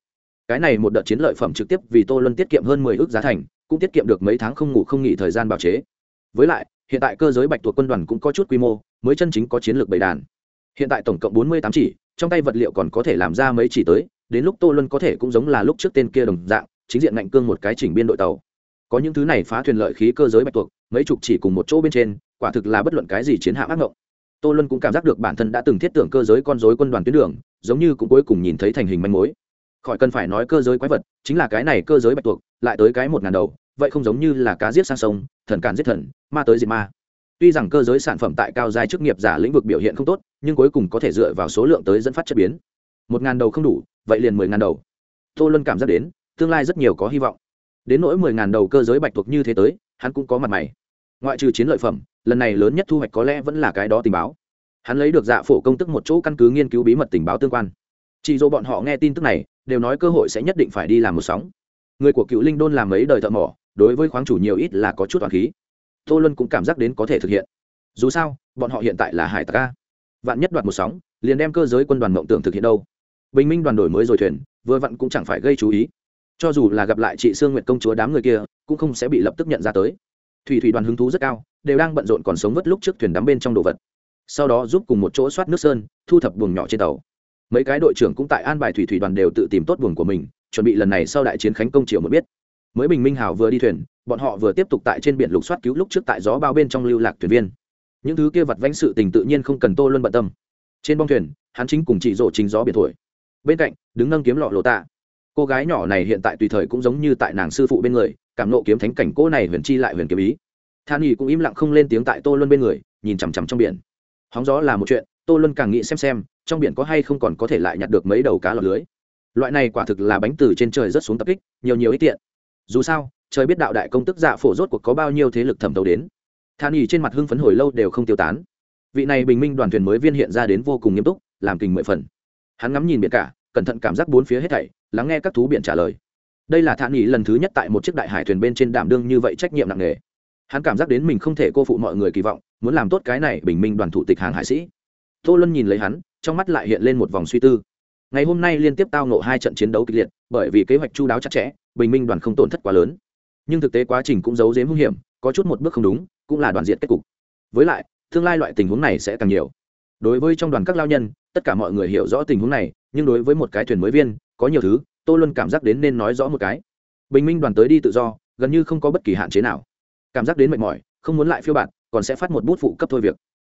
cái này một đợt chiến lợi phẩm trực tiếp vì tô luân tiết kiệm hơn mười ước giá thành, cũng tiết kiệm được mấy tháng không ngủ không nghỉ thời gian bào chế với lại, hiện tại cơ giới bạch tuộc quân đoàn cũng có chút quy mô, mới chân chính có chiến lược bầy đàn. Hiện tại tổng cộng bốn mươi tám chỉ, trong tay vật liệu còn có thể làm ra mấy chỉ tới, đến lúc tô luân có thể cũng giống là lúc trước tên kia đồng dạng, chính diện ngạnh cương một cái chỉnh biên đội tàu. Có những thứ này phá thuyền lợi khí cơ giới bạch tuộc, mấy chục chỉ cùng một chỗ bên trên, quả thực là bất luận cái gì chiến hạm ác ngộng. Tô luân cũng cảm giác được bản thân đã từng thiết tưởng cơ giới con dối quân đoàn tuyến đường, giống như cũng cuối cùng nhìn thấy thành hình manh mối. Khỏi cần phải nói cơ giới quái vật, chính là cái này cơ giới bạch tuộc, lại tới cái một ngàn đầu vậy không giống như là cá giết sang sông, thần càn giết thần, ma tới diệt ma. Tuy rằng cơ giới sản phẩm tại cao giai chức nghiệp giả lĩnh vực biểu hiện không tốt, nhưng cuối cùng có thể dựa vào số lượng tới dẫn phát chất biến. Một ngàn đầu không đủ, vậy liền mười ngàn đầu. Tô luân cảm giác đến, tương lai rất nhiều có hy vọng. Đến nỗi mười ngàn đầu cơ giới bạch thuộc như thế tới, hắn cũng có mặt mày. Ngoại trừ chiến lợi phẩm, lần này lớn nhất thu hoạch có lẽ vẫn là cái đó tình báo. Hắn lấy được dạ phổ công tức một chỗ căn cứ nghiên cứu bí mật tình báo tương quan. Chỉ dỗ bọn họ nghe tin tức này, đều nói cơ hội sẽ nhất định phải đi làm một sóng. Người của cựu linh đôn làm mấy đời thợ mỏ đối với khoáng chủ nhiều ít là có chút toàn khí. Tô luân cũng cảm giác đến có thể thực hiện. Dù sao, bọn họ hiện tại là hải tặc ca vạn nhất đoạt một sóng, liền đem cơ giới quân đoàn mộng tưởng thực hiện đâu. Bình minh đoàn đổi mới rồi thuyền, vừa vặn cũng chẳng phải gây chú ý. Cho dù là gặp lại chị sương nguyệt công chúa đám người kia, cũng không sẽ bị lập tức nhận ra tới. Thủy thủy đoàn hứng thú rất cao, đều đang bận rộn còn sống vớt lúc trước thuyền đắm bên trong đồ vật. Sau đó giúp cùng một chỗ soát nước sơn, thu thập buồng nhỏ trên tàu. Mấy cái đội trưởng cũng tại an bài thủy thủy đoàn đều tự tìm tốt buồng của mình, chuẩn bị lần này sau đại chiến khánh công triều mới biết mới bình minh hào vừa đi thuyền, bọn họ vừa tiếp tục tại trên biển lục soát cứu lúc trước tại gió bao bên trong lưu lạc thuyền viên. Những thứ kia vặt vãnh sự tình tự nhiên không cần tô luân bận tâm. Trên bong thuyền, hắn chính cùng chị rổ chính gió biển thổi. Bên cạnh, đứng nâng kiếm lọ lộ tạ. Cô gái nhỏ này hiện tại tùy thời cũng giống như tại nàng sư phụ bên người, cảm nộ kiếm thánh cảnh cô này huyền chi lại huyền kiếm ý. Than nghỉ cũng im lặng không lên tiếng tại tô luân bên người, nhìn chằm chằm trong biển. Hóng gió là một chuyện, tô luân càng nghĩ xem xem, trong biển có hay không còn có thể lại nhặt được mấy đầu cá lọt lưới. Loại này quả thực là bánh từ trên trời rất xuống tập kích, nhiều nhiều ít tiện dù sao, trời biết đạo đại công tức dạ phổ rốt cuộc có bao nhiêu thế lực thẩm thấu đến. Than nghỉ trên mặt hưng phấn hồi lâu đều không tiêu tán. Vị này bình minh đoàn thuyền mới viên hiện ra đến vô cùng nghiêm túc, làm kình mười phần. Hắn ngắm nhìn biển cả, cẩn thận cảm giác bốn phía hết thảy, lắng nghe các thú biển trả lời. Đây là thản nghỉ lần thứ nhất tại một chiếc đại hải thuyền bên trên đảm đương như vậy trách nhiệm nặng nề. Hắn cảm giác đến mình không thể cô phụ mọi người kỳ vọng, muốn làm tốt cái này bình minh đoàn thủ tịch hàng hải sĩ. Tô luân nhìn lấy hắn, trong mắt lại hiện lên một vòng suy tư ngày hôm nay liên tiếp tao nộ hai trận chiến đấu kịch liệt, bởi vì kế hoạch chu đáo chặt chẽ, bình minh đoàn không tổn thất quá lớn. Nhưng thực tế quá trình cũng giấu dếm hung hiểm, có chút một bước không đúng, cũng là đoàn diện kết cục. Với lại, tương lai loại tình huống này sẽ càng nhiều. Đối với trong đoàn các lao nhân, tất cả mọi người hiểu rõ tình huống này, nhưng đối với một cái thuyền mới viên, có nhiều thứ tôi luôn cảm giác đến nên nói rõ một cái. Bình minh đoàn tới đi tự do, gần như không có bất kỳ hạn chế nào. Cảm giác đến mệt mỏi, không muốn lại phiêu bạt, còn sẽ phát một bút phụ cấp thôi việc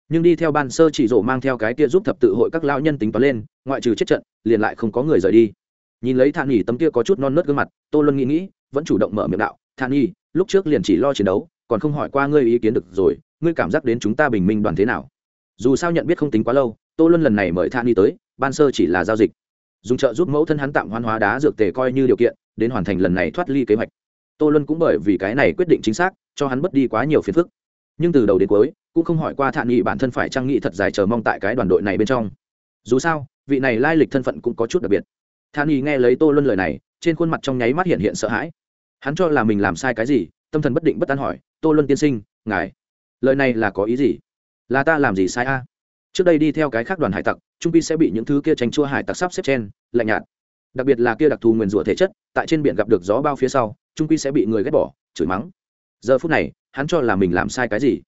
nhưng đi theo ban sơ chỉ rổ mang theo cái kia giúp thập tự hội các lao nhân tính toán lên, ngoại trừ chết trận, liền lại không có người rời đi. Nhìn lấy thản nghỉ tấm kia có chút non nớt gương mặt, tô luân nghĩ nghĩ, vẫn chủ động mở miệng đạo, thản nghỉ lúc trước liền chỉ lo chiến đấu, còn không hỏi qua ngươi ý kiến được rồi, ngươi cảm giác đến chúng ta bình minh đoàn thế nào? Dù sao nhận biết không tính quá lâu, tô luân lần này mời thản nghỉ tới, ban sơ chỉ là giao dịch. Dùng trợ giúp mẫu thân hắn tạm hoán hóa đá dược tề coi như điều kiện, đến hoàn thành lần này thoát ly kế hoạch. Tô luân cũng bởi vì cái này quyết định chính xác, cho hắn mất đi quá nhiều phiền phức nhưng từ đầu đến cuối cũng không hỏi qua thản nghị bản thân phải trang nghị thật dài chờ mong tại cái đoàn đội này bên trong. Dù sao, vị này lai lịch thân phận cũng có chút đặc biệt. Thản nghị nghe lấy tô luân lời này, trên khuôn mặt trong nháy mắt hiện hiện sợ hãi. Hắn cho là mình làm sai cái gì, tâm thần bất định bất an hỏi, tô luân tiên sinh, ngài, lời này là có ý gì? Là ta làm gì sai a? Trước đây đi theo cái khác đoàn hải tặc, trung pi sẽ bị những thứ kia tranh chua hải tặc sắp xếp trên, lạnh nhạt. Đặc biệt là kia đặc thù nguyền rủa thể chất, tại trên biển gặp được gió bao phía sau, trung pi sẽ bị người ghét bỏ, chửi mắng. Giờ phút này hắn cho là mình làm sai cái gì.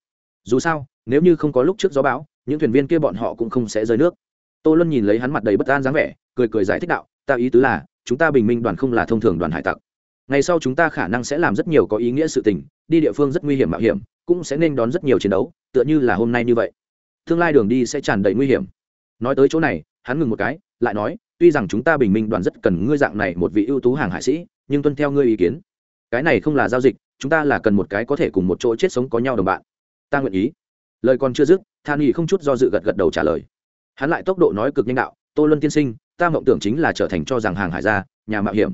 Dù sao, nếu như không có lúc trước gió bão, những thuyền viên kia bọn họ cũng không sẽ rơi nước. Tô luân nhìn lấy hắn mặt đầy bất an dáng vẻ, cười cười giải thích đạo, ta ý tứ là, chúng ta bình minh đoàn không là thông thường đoàn hải tặc. Ngày sau chúng ta khả năng sẽ làm rất nhiều có ý nghĩa sự tình, đi địa phương rất nguy hiểm mạo hiểm, cũng sẽ nên đón rất nhiều chiến đấu, tựa như là hôm nay như vậy. Tương lai đường đi sẽ tràn đầy nguy hiểm. Nói tới chỗ này, hắn ngừng một cái, lại nói, tuy rằng chúng ta bình minh đoàn rất cần ngươi dạng này một vị ưu tú hàng hải sĩ, nhưng tuân theo ngươi ý kiến. Cái này không là giao dịch chúng ta là cần một cái có thể cùng một chỗ chết sống có nhau đồng bạn. Ta nguyện ý. Lời còn chưa dứt, than nghỉ không chút do dự gật gật đầu trả lời. Hắn lại tốc độ nói cực nhanh đạo, tô luân tiên sinh, ta mộng tưởng chính là trở thành cho rằng hàng hải gia, nhà mạo hiểm.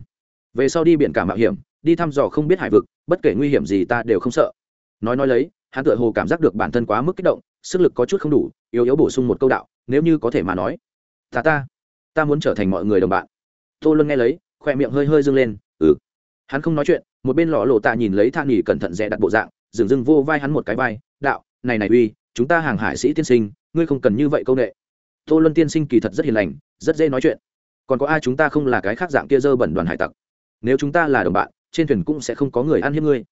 Về sau đi biển cả mạo hiểm, đi thăm dò không biết hải vực, bất kể nguy hiểm gì ta đều không sợ. Nói nói lấy, hắn tựa hồ cảm giác được bản thân quá mức kích động, sức lực có chút không đủ, yếu yếu bổ sung một câu đạo, nếu như có thể mà nói, ta ta ta muốn trở thành mọi người đồng bạn. Tô luân nghe lấy, khoe miệng hơi hơi dâng lên hắn không nói chuyện, một bên lọ lộ tạ nhìn lấy than nghỉ cẩn thận rẽ đặt bộ dạng, dừng dưng vô vai hắn một cái vai, đạo, này này uy, chúng ta hàng hải sĩ tiên sinh, ngươi không cần như vậy công nghệ tô luân tiên sinh kỳ thật rất hiền lành, rất dễ nói chuyện. Còn có ai chúng ta không là cái khác dạng kia dơ bẩn đoàn hải tặc? Nếu chúng ta là đồng bạn, trên thuyền cũng sẽ không có người ăn hiếp ngươi.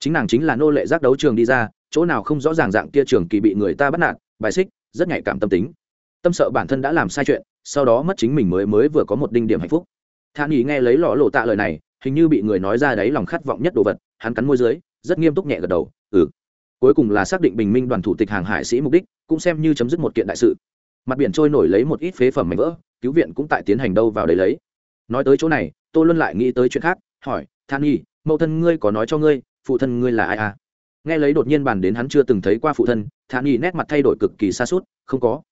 Chính nàng chính là nô lệ giác đấu trường đi ra, chỗ nào không rõ ràng dạng kia trường kỳ bị người ta bắt nạt, bài xích, rất nhạy cảm tâm tính. Tâm sợ bản thân đã làm sai chuyện, sau đó mất chính mình mới mới vừa có một đinh điểm hạnh phúc. Than nghỉ nghe lấy lọ lộ tạ lời này hình như bị người nói ra đấy lòng khát vọng nhất đồ vật, hắn cắn môi dưới, rất nghiêm túc nhẹ gật đầu ừ. Cuối cùng là xác định bình minh đoàn thủ tịch hàng hải sĩ mục đích, cũng xem như chấm dứt một kiện đại sự. Mặt biển trôi nổi lấy một ít phế phẩm mảnh vỡ, cứu viện cũng tại tiến hành đâu vào đấy lấy. Nói tới chỗ này tôi luân lại nghĩ tới chuyện khác, hỏi, than nhi, mẫu thân ngươi có nói cho ngươi, phụ thân ngươi là ai à? Nghe lấy đột nhiên bàn đến hắn chưa từng thấy qua phụ thân, than nhi nét mặt thay đổi cực kỳ xa suốt, không có.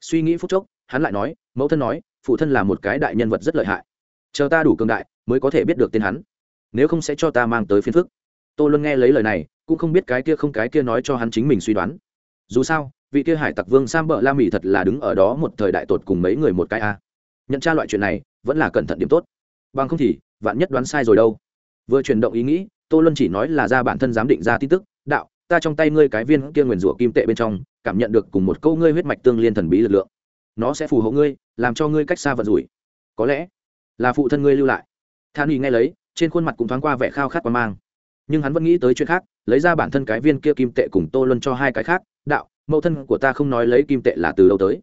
Suy nghĩ phút chốc, hắn lại nói, mẫu thân nói, phụ thân là một cái đại nhân vật rất lợi hại. Chờ ta đủ cường đại mới có thể biết được tên hắn. Nếu không sẽ cho ta mang tới phiền phức. Tô luân nghe lấy lời này, cũng không biết cái kia không cái kia nói cho hắn chính mình suy đoán. Dù sao, vị kia hải tặc vương sam bợ la mỹ thật là đứng ở đó một thời đại tột cùng mấy người một cái a. Nhận tra loại chuyện này, vẫn là cẩn thận điểm tốt. Bằng không thì, vạn nhất đoán sai rồi đâu. Vừa chuyển động ý nghĩ, tô luân chỉ nói là ra bản thân giám định ra tin tức, đạo, ta trong tay ngươi cái viên kia nguyền rủa kim tệ bên trong, cảm nhận được cùng một câu ngươi huyết mạch tương liên thần bí lực lượng. Nó sẽ phù hộ ngươi, làm cho ngươi cách xa vận rủi. Có lẽ là phụ thân ngươi lưu lại than y nghe lấy, trên khuôn mặt cũng thoáng qua vẻ khao khát qua mang. Nhưng hắn vẫn nghĩ tới chuyện khác, lấy ra bản thân cái viên kia kim tệ cùng tô luân cho hai cái khác, đạo, mẫu thân của ta không nói lấy kim tệ là từ đâu tới.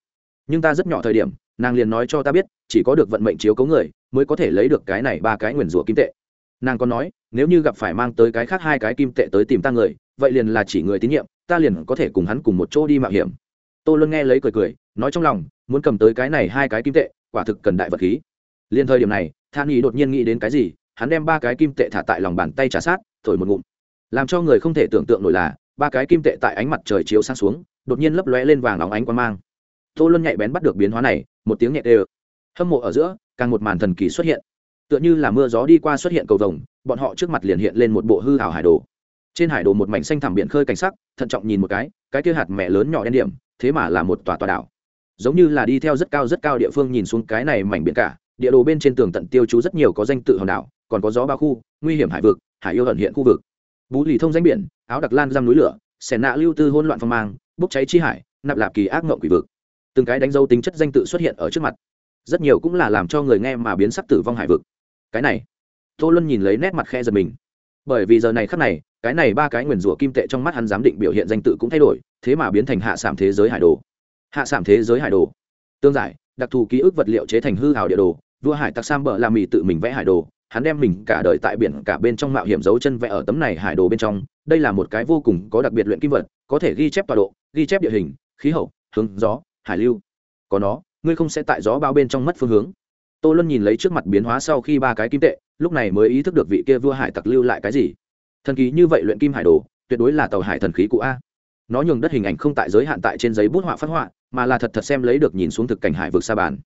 Nhưng ta rất nhỏ thời điểm, nàng liền nói cho ta biết, chỉ có được vận mệnh chiếu cấu người, mới có thể lấy được cái này ba cái nguyền rủa kim tệ. Nàng còn nói, nếu như gặp phải mang tới cái khác hai cái kim tệ tới tìm ta người, vậy liền là chỉ người tín nhiệm, ta liền có thể cùng hắn cùng một chỗ đi mạo hiểm. Tô luân nghe lấy cười cười, nói trong lòng, muốn cầm tới cái này hai cái kim tệ, quả thực cần đại vật khí. Liền thời điểm này than ý đột nhiên nghĩ đến cái gì hắn đem ba cái kim tệ thả tại lòng bàn tay trả sát thổi một ngụm. Làm cho người không thể tưởng tượng nổi là ba cái kim tệ tại ánh mặt trời chiếu sáng xuống đột nhiên lấp lóe lên vàng óng ánh quang mang. Tô luân nhạy bén bắt được biến hóa này một tiếng nhẹ đều, hâm mộ ở giữa càng một màn thần kỳ xuất hiện. Tựa như là mưa gió đi qua xuất hiện cầu vồng bọn họ trước mặt liền hiện lên một bộ hư hảo hải đồ. Trên hải đồ một mảnh xanh thẳm biển khơi cảnh sắc thận trọng nhìn một cái cái kia hạt mẹ lớn nhỏ đen điểm thế mà là một tòa tòa đảo. Giống như là đi theo rất cao rất cao địa phương nhìn xuống cái này mảnh biển cả địa đồ bên trên tường tận tiêu chú rất nhiều có danh tự hòn đảo, còn có gió ba khu, nguy hiểm hải vực, hải yêu ẩn hiện khu vực. Bú lì thông danh biển, áo đặc lan giam núi lửa xẻ nạ lưu tư hôn loạn phong mang, bốc cháy chi hải, nạp lạp kỳ ác ngộng quỷ vực. Từng cái đánh dấu tính chất danh tự xuất hiện ở trước mặt. Rất nhiều cũng là làm cho người nghe mà biến sắc tử vong hải vực. Cái này, tô luân nhìn lấy nét mặt khe giật mình. Bởi vì giờ này khắc này, cái này ba cái nguyền rủa kim tệ trong mắt hắn giám định biểu hiện danh tự cũng thay đổi, thế mà biến thành hạ sảm thế giới hải đồ. Hạ sảm thế giới hải đồ. Tương giải, đặc thù ký ức vật liệu chế thành hư hào địa đồ vua hải tặc sam bờ làm mì tự mình vẽ hải đồ, hắn đem mình cả đời tại biển cả bên trong mạo hiểm dấu chân vẽ ở tấm này hải đồ bên trong. Đây là một cái vô cùng có đặc biệt luyện kim vật, có thể ghi chép tọa độ, ghi chép địa hình, khí hậu, hướng, gió, hải lưu. Có nó, ngươi không sẽ tại gió bao bên trong mất phương hướng. Tô luân nhìn lấy trước mặt biến hóa sau khi ba cái kim tệ, lúc này mới ý thức được vị kia vua hải tặc lưu lại cái gì. Thần kỳ như vậy luyện kim hải đồ, tuyệt đối là tàu hải thần khí cụ a. Nó nhường đất hình ảnh không tại giới hạn tại trên giấy bút họa phát họa, mà là thật thật xem lấy được nhìn xuống thực cảnh hải vực xa bàn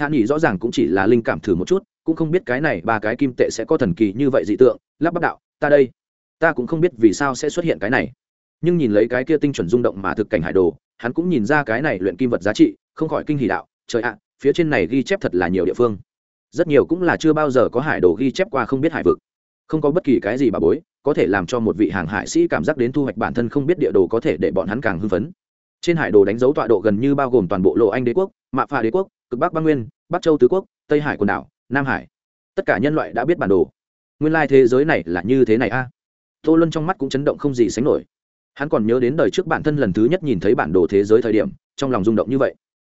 than nhỉ rõ ràng cũng chỉ là linh cảm thử một chút, cũng không biết cái này ba cái kim tệ sẽ có thần kỳ như vậy dị tượng. Lắp bắp đạo, ta đây. Ta cũng không biết vì sao sẽ xuất hiện cái này. Nhưng nhìn lấy cái kia tinh chuẩn rung động mà thực cảnh hải đồ, hắn cũng nhìn ra cái này luyện kim vật giá trị, không khỏi kinh hỉ đạo, trời ạ, phía trên này ghi chép thật là nhiều địa phương. Rất nhiều cũng là chưa bao giờ có hải đồ ghi chép qua không biết hải vực. Không có bất kỳ cái gì bà bối, có thể làm cho một vị hàng hải sĩ cảm giác đến thu hoạch bản thân không biết địa đồ có thể để bọn hắn càng hưng phấn. Trên hải đồ đánh dấu tọa độ gần như bao gồm toàn bộ lộ anh đế quốc, mạ phà đế quốc cực bắc băng nguyên, bắc châu tứ quốc, tây hải quần đảo, nam hải. Tất cả nhân loại đã biết bản đồ. Nguyên lai thế giới này là như thế này a. À? tô luân trong mắt cũng chấn động không gì sánh nổi. Hắn còn nhớ đến đời trước bản thân lần thứ nhất nhìn thấy bản đồ thế giới thời điểm, trong lòng rung động như vậy.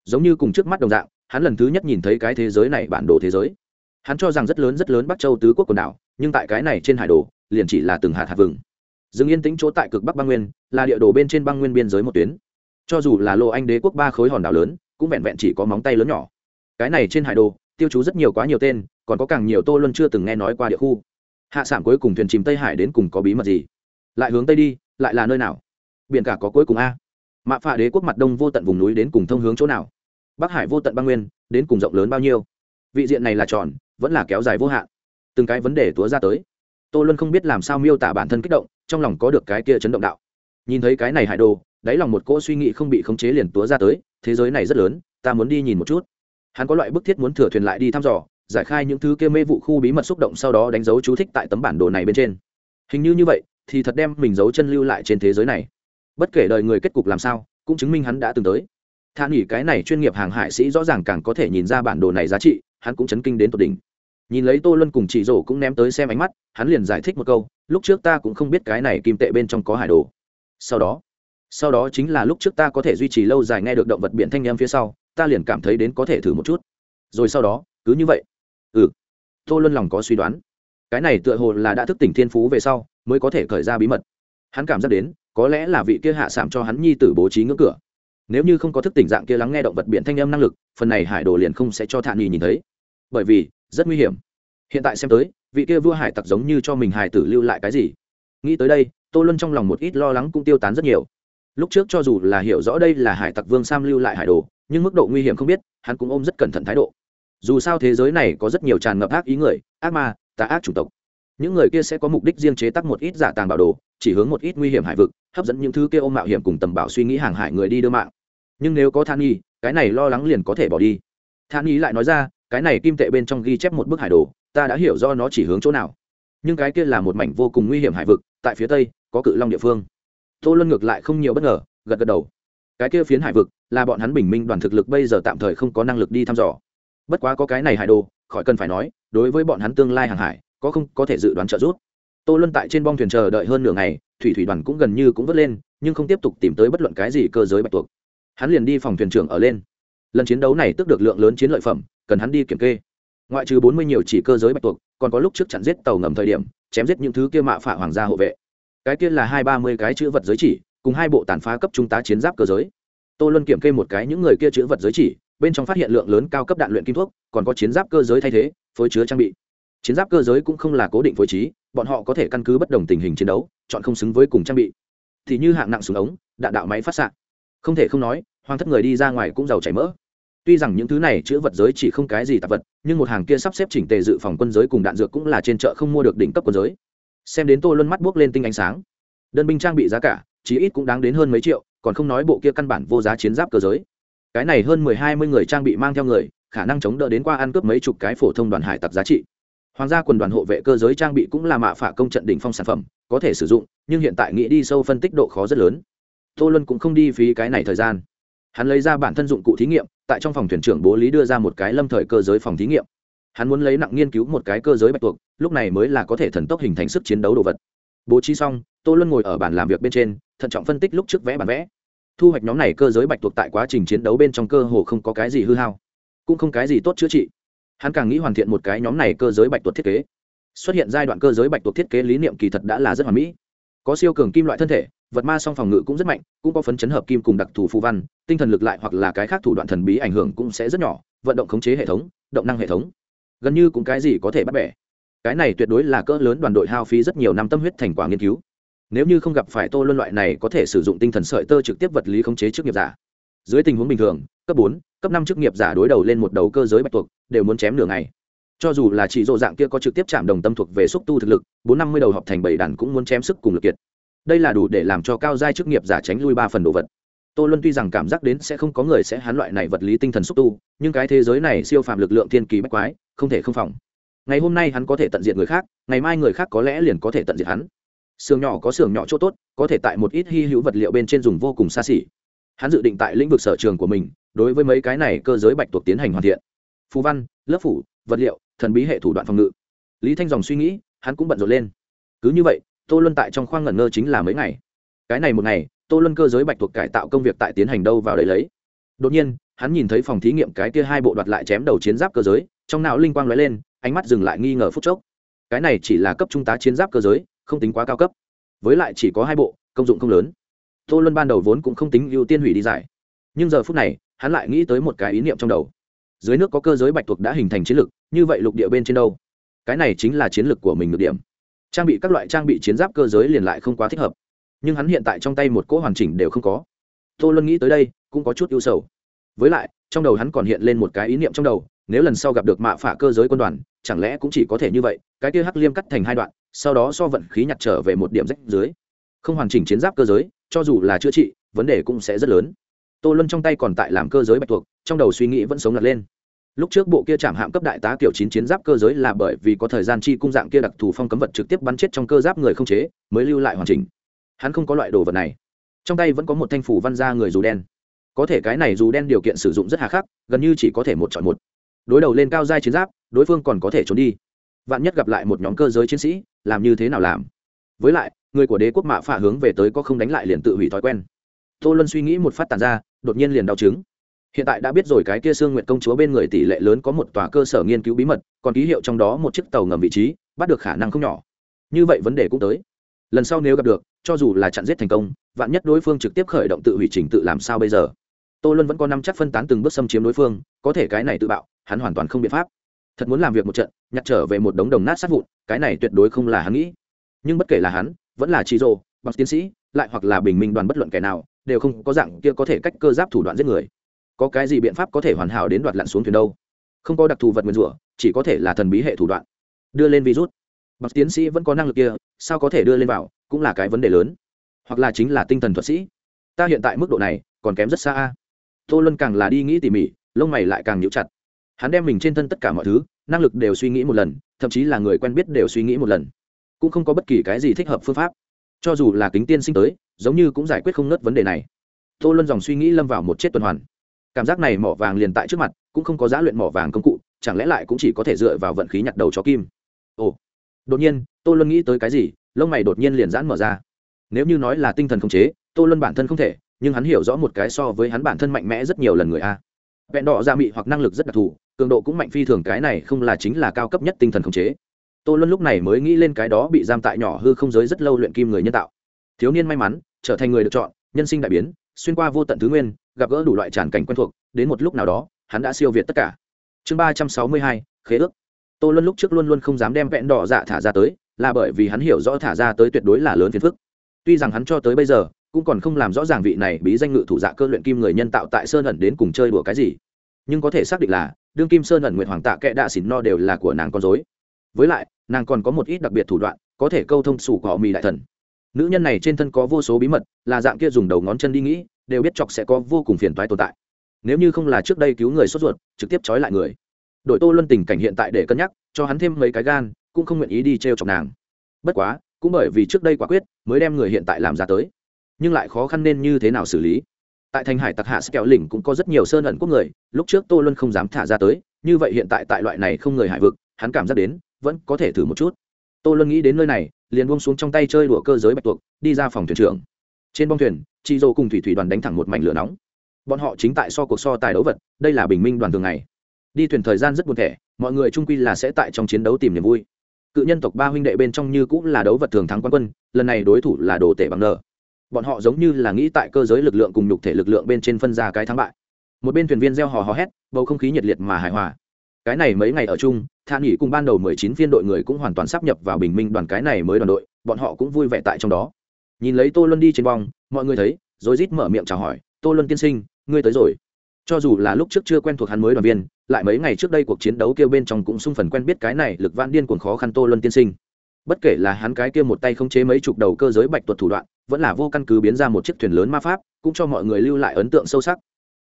Giống như cùng trước mắt đồng dạng, hắn lần thứ nhất nhìn thấy cái thế giới này bản đồ thế giới. Hắn cho rằng rất lớn rất lớn bắc châu tứ quốc quần đảo, nhưng tại cái này trên hải đồ, liền chỉ là từng hạt hạt vừng. Rừng yên tĩnh chỗ tại cực bắc băng nguyên, là địa đồ bên trên băng nguyên biên giới một tuyến. Cho dù là lô anh đế quốc ba khối hòn đảo lớn cũng vẹn vẹn chỉ có móng tay lớn nhỏ. Cái này trên hải đồ, tiêu chú rất nhiều quá nhiều tên, còn có càng nhiều tô luân chưa từng nghe nói qua địa khu. Hạ sản cuối cùng thuyền chìm tây hải đến cùng có bí mật gì? Lại hướng tây đi, lại là nơi nào? Biển cả có cuối cùng a. Mạ phạ đế quốc mặt đông vô tận vùng núi đến cùng thông hướng chỗ nào? Bắc hải vô tận băng nguyên, đến cùng rộng lớn bao nhiêu? Vị diện này là tròn, vẫn là kéo dài vô hạn. Từng cái vấn đề túa ra tới. Tô luân không biết làm sao miêu tả bản thân kích động, trong lòng có được cái kia chấn động đạo. Nhìn thấy cái này hải đồ, đáy lòng một cỗ suy nghĩ không bị khống chế liền túa ra tới thế giới này rất lớn, ta muốn đi nhìn một chút. Hắn có loại bức thiết muốn thừa thuyền lại đi thăm dò, giải khai những thứ kia mê vụ khu bí mật xúc động sau đó đánh dấu chú thích tại tấm bản đồ này bên trên. Hình như như vậy, thì thật đem mình giấu chân lưu lại trên thế giới này. Bất kể đời người kết cục làm sao, cũng chứng minh hắn đã từng tới. Tha nghỉ cái này chuyên nghiệp hàng hải sĩ rõ ràng càng có thể nhìn ra bản đồ này giá trị, hắn cũng chấn kinh đến tột đỉnh. Nhìn lấy tô luân cùng chị rổ cũng ném tới xem ánh mắt, hắn liền giải thích một câu, lúc trước ta cũng không biết cái này kim tệ bên trong có hải đồ. Sau đó sau đó chính là lúc trước ta có thể duy trì lâu dài nghe được động vật biển thanh em phía sau, ta liền cảm thấy đến có thể thử một chút. Rồi sau đó, cứ như vậy. Ừ. Tô luân lòng có suy đoán. Cái này tựa hồ là đã thức tỉnh thiên phú về sau, mới có thể khởi ra bí mật. Hắn cảm giác đến, có lẽ là vị kia hạ sảm cho hắn nhi tử bố trí ngưỡng cửa. Nếu như không có thức tỉnh dạng kia lắng nghe động vật biển thanh âm năng lực, phần này hải đồ liền không sẽ cho thản nhi nhìn thấy. Bởi vì, rất nguy hiểm. Hiện tại xem tới, vị kia vua hải tặc giống như cho mình hải tử lưu lại cái gì. Nghĩ tới đây, tô luân trong lòng một ít lo lắng cũng tiêu tán rất nhiều lúc trước cho dù là hiểu rõ đây là hải tặc vương sam lưu lại hải đồ, nhưng mức độ nguy hiểm không biết, hắn cũng ôm rất cẩn thận thái độ. Dù sao thế giới này có rất nhiều tràn ngập ác ý người, ác ma, tà ác chủng tộc. Những người kia sẽ có mục đích riêng chế tác một ít giả tàng bảo đồ, chỉ hướng một ít nguy hiểm hải vực, hấp dẫn những thứ kia ôm mạo hiểm cùng tầm bảo suy nghĩ hàng hải người đi đưa mạng. Nhưng nếu có than nghi cái này lo lắng liền có thể bỏ đi. Than nghi lại nói ra, cái này kim tệ bên trong ghi chép một bức hải đồ, ta đã hiểu do nó chỉ hướng chỗ nào. Nhưng cái kia là một mảnh vô cùng nguy hiểm hải vực, tại phía tây, có cự long địa phương tô luân ngược lại không nhiều bất ngờ, gật gật đầu. Cái kia phiến hải vực, là bọn hắn bình minh đoàn thực lực bây giờ tạm thời không có năng lực đi thăm dò. Bất quá có cái này hải đồ, khỏi cần phải nói, đối với bọn hắn tương lai hàng hải, có không có thể dự đoán trợ giúp. Tô luân tại trên bong thuyền chờ đợi hơn nửa ngày, thủy thủy đoàn cũng gần như cũng vớt lên, nhưng không tiếp tục tìm tới bất luận cái gì cơ giới bạch tuộc. Hắn liền đi phòng thuyền trưởng ở lên. Lần chiến đấu này tức được lượng lớn chiến lợi phẩm, cần hắn đi kiểm kê. Ngoại trừ bốn mươi nhiều chỉ cơ giới bạch tuộc, còn có lúc trước chặn giết tàu ngầm thời điểm, chém giết những thứ kia mạ phả hoàng gia hộ vệ cái kia là hai ba mươi cái chữ vật giới chỉ, cùng hai bộ tàn phá cấp trung tá chiến giáp cơ giới. Tô luân kiểm kê một cái những người kia chữ vật giới chỉ, bên trong phát hiện lượng lớn cao cấp đạn luyện kim thuốc, còn có chiến giáp cơ giới thay thế, phối chứa trang bị. Chiến giáp cơ giới cũng không là cố định phối trí, bọn họ có thể căn cứ bất đồng tình hình chiến đấu, chọn không xứng với cùng trang bị. Thì như hạng nặng súng ống, đạn đạo máy phát xạ. Không thể không nói, hoàng thất người đi ra ngoài cũng giàu chảy mỡ. Tuy rằng những thứ này chữ vật giới chỉ không cái gì tạp vật, nhưng một hàng kia sắp xếp chỉnh tề dự phòng quân giới cùng đạn dược cũng là trên chợ không mua được đỉnh cấp quân giới xem đến tô luân mắt buốc lên tinh ánh sáng. Đơn binh trang bị giá cả, chí ít cũng đáng đến hơn mấy triệu, còn không nói bộ kia căn bản vô giá chiến giáp cơ giới. Cái này hơn mười hai mươi người trang bị mang theo người, khả năng chống đỡ đến qua ăn cướp mấy chục cái phổ thông đoàn hải tặc giá trị. Hoàng gia quần đoàn hộ vệ cơ giới trang bị cũng là mạ phả công trận đỉnh phong sản phẩm, có thể sử dụng, nhưng hiện tại nghĩ đi sâu phân tích độ khó rất lớn. Tô luân cũng không đi phí cái này thời gian. Hắn lấy ra bản thân dụng cụ thí nghiệm, tại trong phòng thuyền trưởng bố lý đưa ra một cái lâm thời cơ giới phòng thí nghiệm hắn muốn lấy nặng nghiên cứu một cái cơ giới bạch tuộc, lúc này mới là có thể thần tốc hình thành sức chiến đấu đồ vật. Bố trí xong, tô luân ngồi ở bàn làm việc bên trên, thận trọng phân tích lúc trước vẽ bản vẽ. Thu hoạch nhóm này cơ giới bạch tuộc tại quá trình chiến đấu bên trong cơ hồ không có cái gì hư hao, cũng không cái gì tốt chữa trị. Hắn càng nghĩ hoàn thiện một cái nhóm này cơ giới bạch tuộc thiết kế. Xuất hiện giai đoạn cơ giới bạch tuộc thiết kế lý niệm kỳ thật đã là rất hoàn mỹ. Có siêu cường kim loại thân thể, vật ma song phòng ngự cũng rất mạnh, cũng có phấn chấn hợp kim cùng đặc thù phù văn, tinh thần lực lại hoặc là cái khác thủ đoạn thần bí ảnh hưởng cũng sẽ rất nhỏ, vận động khống chế hệ thống, động năng hệ thống gần như cũng cái gì có thể bắt bẻ. Cái này tuyệt đối là cỡ lớn đoàn đội hao phí rất nhiều năm tâm huyết thành quả nghiên cứu. Nếu như không gặp phải tô luân loại này có thể sử dụng tinh thần sợi tơ trực tiếp vật lý khống chế chức nghiệp giả. Dưới tình huống bình thường, cấp bốn, cấp năm chức nghiệp giả đối đầu lên một đầu cơ giới bạch tuộc, đều muốn chém nửa ngày. Cho dù là chỉ dỗ dạng kia có trực tiếp chạm đồng tâm thuộc về xúc tu thực lực, bốn năm mươi đầu hợp thành bảy đàn cũng muốn chém sức cùng lực kiệt. Đây là đủ để làm cho cao giai chức nghiệp giả tránh lui ba phần đồ vật tô luân tuy rằng cảm giác đến sẽ không có người sẽ hắn loại này vật lý tinh thần xúc tu, nhưng cái thế giới này siêu phàm lực lượng thiên kỳ bách quái, không thể không phòng. Ngày hôm nay hắn có thể tận diệt người khác, ngày mai người khác có lẽ liền có thể tận diệt hắn. Xưởng nhỏ có xưởng nhỏ chỗ tốt, có thể tại một ít hy hữu vật liệu bên trên dùng vô cùng xa xỉ. Hắn dự định tại lĩnh vực sở trường của mình, đối với mấy cái này cơ giới bạch tuộc tiến hành hoàn thiện. Phú văn, lớp phủ, vật liệu, thần bí hệ thủ đoạn phòng ngự. Lý thanh dòng suy nghĩ, hắn cũng bận rộn lên. Cứ như vậy, tô luân tại trong khoang ngẩn ngơ chính là mấy ngày. Cái này một ngày tô luân cơ giới bạch thuộc cải tạo công việc tại tiến hành đâu vào đấy lấy. Đột nhiên hắn nhìn thấy phòng thí nghiệm cái kia hai bộ đoạt lại chém đầu chiến giáp cơ giới trong não linh quang lóe lên ánh mắt dừng lại nghi ngờ phút chốc. Cái này chỉ là cấp trung tá chiến giáp cơ giới không tính quá cao cấp. Với lại chỉ có hai bộ công dụng không lớn. Tô luân ban đầu vốn cũng không tính ưu tiên hủy đi giải. Nhưng giờ phút này hắn lại nghĩ tới một cái ý niệm trong đầu. Dưới nước có cơ giới bạch thuộc đã hình thành chiến lược, như vậy lục địa bên trên đâu? Cái này chính là chiến lược của mình được điểm. Trang bị các loại trang bị chiến giáp cơ giới liền lại không quá thích hợp nhưng hắn hiện tại trong tay một cỗ hoàn chỉnh đều không có. Tô luân nghĩ tới đây, cũng có chút ưu sầu. Với lại, trong đầu hắn còn hiện lên một cái ý niệm trong đầu, nếu lần sau gặp được mạ phả cơ giới quân đoàn, chẳng lẽ cũng chỉ có thể như vậy, cái kia hắc liêm cắt thành hai đoạn, sau đó so vận khí nhặt trở về một điểm rách dưới. Không hoàn chỉnh chiến giáp cơ giới, cho dù là chữa trị, vấn đề cũng sẽ rất lớn. Tô luân trong tay còn tại làm cơ giới bạch thuộc trong đầu suy nghĩ vẫn sống lật lên. Lúc trước bộ kia chạm hạm cấp đại tá kiểu chín chiến giáp cơ giới là bởi vì có thời gian chi cung dạng kia đặc thù phong cấm vật trực tiếp bắn chết trong cơ giáp người không chế, mới lưu lại hoàn chỉnh hắn không có loại đồ vật này. Trong tay vẫn có một thanh phủ văn ra người dù đen. Có thể cái này dù đen điều kiện sử dụng rất hà khắc, gần như chỉ có thể một chọn một. Đối đầu lên cao giai chiến giáp, đối phương còn có thể trốn đi. Vạn nhất gặp lại một nhóm cơ giới chiến sĩ, làm như thế nào làm? Với lại, người của đế quốc mạ phả hướng về tới có không đánh lại liền tự hủy thói quen. Tô luân suy nghĩ một phát tàn ra, đột nhiên liền đau chứng hiện tại đã biết rồi cái kia sương nguyện công chúa bên người tỷ lệ lớn có một tòa cơ sở nghiên cứu bí mật, còn ký hiệu trong đó một chiếc tàu ngầm vị trí, bắt được khả năng không nhỏ. Như vậy vấn đề cũng tới. Lần sau nếu gặp được cho dù là chặn giết thành công, vạn nhất đối phương trực tiếp khởi động tự hủy trình tự làm sao bây giờ? Tô luân vẫn có năm chắc phân tán từng bước xâm chiếm đối phương, có thể cái này tự bạo, hắn hoàn toàn không biện pháp. Thật muốn làm việc một trận, nhặt trở về một đống đồng nát sát vụn, cái này tuyệt đối không là hắn nghĩ. Nhưng bất kể là hắn, vẫn là trí rồ bằng tiến sĩ, lại hoặc là bình minh đoàn bất luận kẻ nào, đều không có dạng kia có thể cách cơ giáp thủ đoạn giết người. Có cái gì biện pháp có thể hoàn hảo đến đoạt lặn xuống thuyền đâu? Không có đặc thù vật nguyên rủa, chỉ có thể là thần bí hệ thủ đoạn. Đưa lên virus bậc tiến sĩ vẫn có năng lực kia, sao có thể đưa lên vào, cũng là cái vấn đề lớn. Hoặc là chính là tinh thần thuật sĩ. Ta hiện tại mức độ này, còn kém rất xa a. Tô luân càng là đi nghĩ tỉ mỉ, lông mày lại càng nhíu chặt. Hắn đem mình trên thân tất cả mọi thứ, năng lực đều suy nghĩ một lần, thậm chí là người quen biết đều suy nghĩ một lần. Cũng không có bất kỳ cái gì thích hợp phương pháp. Cho dù là kính tiên sinh tới, giống như cũng giải quyết không nớt vấn đề này. Tô luân dòng suy nghĩ lâm vào một chết tuần hoàn. Cảm giác này mỏ vàng liền tại trước mặt, cũng không có giá luyện mỏ vàng công cụ, chẳng lẽ lại cũng chỉ có thể dựa vào vận khí nhặt đầu chó kim? Ồ đột nhiên, tô luân nghĩ tới cái gì, lông mày đột nhiên liền giãn mở ra. Nếu như nói là tinh thần khống chế, tô luân bản thân không thể, nhưng hắn hiểu rõ một cái so với hắn bản thân mạnh mẽ rất nhiều lần người a. Vẹn đỏ da mị hoặc năng lực rất đặc thù, cường độ cũng mạnh phi thường, cái này không là chính là cao cấp nhất tinh thần khống chế. Tô luân lúc này mới nghĩ lên cái đó bị giam tại nhỏ hư không giới rất lâu luyện kim người nhân tạo. Thiếu niên may mắn, trở thành người được chọn, nhân sinh đại biến, xuyên qua vô tận thứ nguyên, gặp gỡ đủ loại tràn cảnh quen thuộc, đến một lúc nào đó, hắn đã siêu việt tất cả. Chương ba trăm sáu mươi hai, khế ước tô luân lúc trước luôn luôn không dám đem vẹn đỏ dạ thả ra tới, là bởi vì hắn hiểu rõ thả ra tới tuyệt đối là lớn phiền phức. Tuy rằng hắn cho tới bây giờ, cũng còn không làm rõ ràng vị này bí danh ngự thủ dạ cơ luyện kim người nhân tạo tại sơn ẩn đến cùng chơi đùa cái gì. Nhưng có thể xác định là, đương kim sơn ẩn nguyệt hoàng tạ kệ đạ xỉn no đều là của nàng con dối với lại, nàng còn có một ít đặc biệt thủ đoạn, có thể câu thông sủ cỏ mì đại thần. Nữ nhân này trên thân có vô số bí mật, là dạng kia dùng đầu ngón chân đi nghĩ, đều biết chọc sẽ có vô cùng phiền toái tồn tại. Nếu như không là trước đây cứu người sốt ruột, trực tiếp trói lại người đội tô luân tình cảnh hiện tại để cân nhắc, cho hắn thêm mấy cái gan, cũng không nguyện ý đi t r e o chọc nàng. Bất quá, cũng bởi vì trước đây quả quyết, mới đem người hiện tại làm ra tới. Nhưng lại khó khăn nên như thế nào xử lý? Tại thành hải tặc hạ kẹo lỉnh cũng có rất nhiều sơn ẩn quốc người, lúc trước tô luân không dám thả ra tới, như vậy hiện tại tại loại này không người hải vực, hắn cảm giác đến, vẫn có thể thử một chút. Tô luân nghĩ đến nơi này, liền buông xuống trong tay chơi đùa cơ giới bạch tuộc, đi ra phòng thuyền trưởng. Trên bong thuyền chị dô cùng thủy thủy đoàn đánh thẳng một mảnh lửa nóng. Bọn họ chính tại so cuộc so tài đấu vật, đây là bình minh đoàn thường ngày đi thuyền thời gian rất buồn thẻ, mọi người trung quy là sẽ tại trong chiến đấu tìm niềm vui. Cự nhân tộc ba huynh đệ bên trong như cũng là đấu vật thường thắng quan quân, lần này đối thủ là đồ tể bằng nờ bọn họ giống như là nghĩ tại cơ giới lực lượng cùng nhục thể lực lượng bên trên phân ra cái thắng bại. Một bên thuyền viên gieo hò hò hét, bầu không khí nhiệt liệt mà hài hòa. Cái này mấy ngày ở chung than nghỉ cùng ban đầu mười chín phiên đội người cũng hoàn toàn sắp nhập vào bình minh đoàn cái này mới đoàn đội, bọn họ cũng vui vẻ tại trong đó. Nhìn lấy tô luân đi trên bong mọi người thấy rồi rít mở miệng chào hỏi, tô luân tiên sinh, ngươi tới rồi cho dù là lúc trước chưa quen thuộc hắn mới đoàn viên, lại mấy ngày trước đây cuộc chiến đấu kêu bên trong cũng sung phần quen biết cái này lực vãn điên cuồng khó khăn tô luân tiên sinh. Bất kể là hắn cái kia một tay không chế mấy chục đầu cơ giới bạch tuật thủ đoạn, vẫn là vô căn cứ biến ra một chiếc thuyền lớn ma pháp, cũng cho mọi người lưu lại ấn tượng sâu sắc.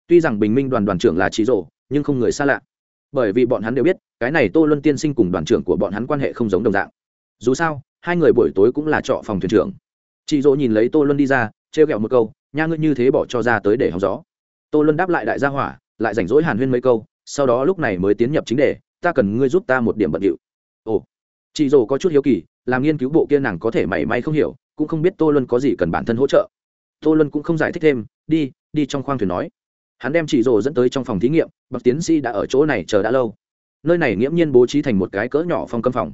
Tuy rằng bình minh đoàn đoàn trưởng là trí rộ nhưng không người xa lạ. Bởi vì bọn hắn đều biết, cái này tô luân tiên sinh cùng đoàn trưởng của bọn hắn quan hệ không giống đồng dạng. Dù sao, hai người buổi tối cũng là trọ phòng thuyền trưởng. Chị dỗ nhìn lấy tô luân đi ra, trêu ghẹo một câu, nha ngươi như thế bỏ cho ra tới để hóng gió tô luân đáp lại đại gia hỏa, lại rảnh rỗi hàn huyên mấy câu, sau đó lúc này mới tiến nhập chính đề, ta cần ngươi giúp ta một điểm bận điệu. Ồ, chị dỗ có chút hiếu kỳ, làm nghiên cứu bộ kia nàng có thể mảy may không hiểu, cũng không biết tô luân có gì cần bản thân hỗ trợ. Tô luân cũng không giải thích thêm, đi đi trong khoang thuyền nói. Hắn đem chị dồ dẫn tới trong phòng thí nghiệm bậc tiến sĩ đã ở chỗ này chờ đã lâu. Nơi này nghiễm nhiên bố trí thành một cái cỡ nhỏ phong cấm phòng.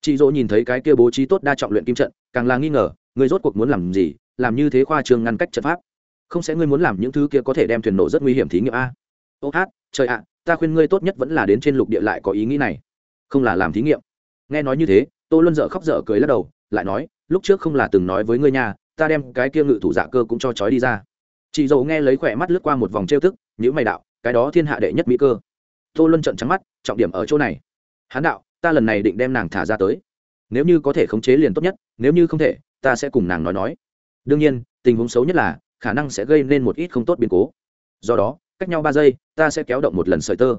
Chị dỗ nhìn thấy cái kia bố trí tốt đa trọng luyện kim trận, càng là nghi ngờ người rốt cuộc muốn làm gì? Làm như thế khoa trường ngăn cách trận pháp không sẽ ngươi muốn làm những thứ kia có thể đem thuyền nổ rất nguy hiểm thí nghiệm a. Ô hát, trời ạ, ta khuyên ngươi tốt nhất vẫn là đến trên lục địa lại có ý nghĩ này. Không là làm thí nghiệm. Nghe nói như thế tôi luôn dở khóc dở cười lắc đầu, lại nói, lúc trước không là từng nói với ngươi nhà ta đem cái kia ngự thủ dạ cơ cũng cho trói đi ra. Chị dầu nghe lấy khỏe mắt lướt qua một vòng trêu thức nhữ mày đạo, cái đó thiên hạ đệ nhất mỹ cơ. Tô luân trận trắng mắt, trọng điểm ở chỗ này. Hán đạo, ta lần này định đem nàng thả ra tới. Nếu như có thể khống chế liền tốt nhất, nếu như không thể, ta sẽ cùng nàng nói nói. Đương nhiên, tình huống xấu nhất là khả năng sẽ gây nên một ít không tốt biến cố. Do đó, cách nhau ba giây, ta sẽ kéo động một lần sợi tơ.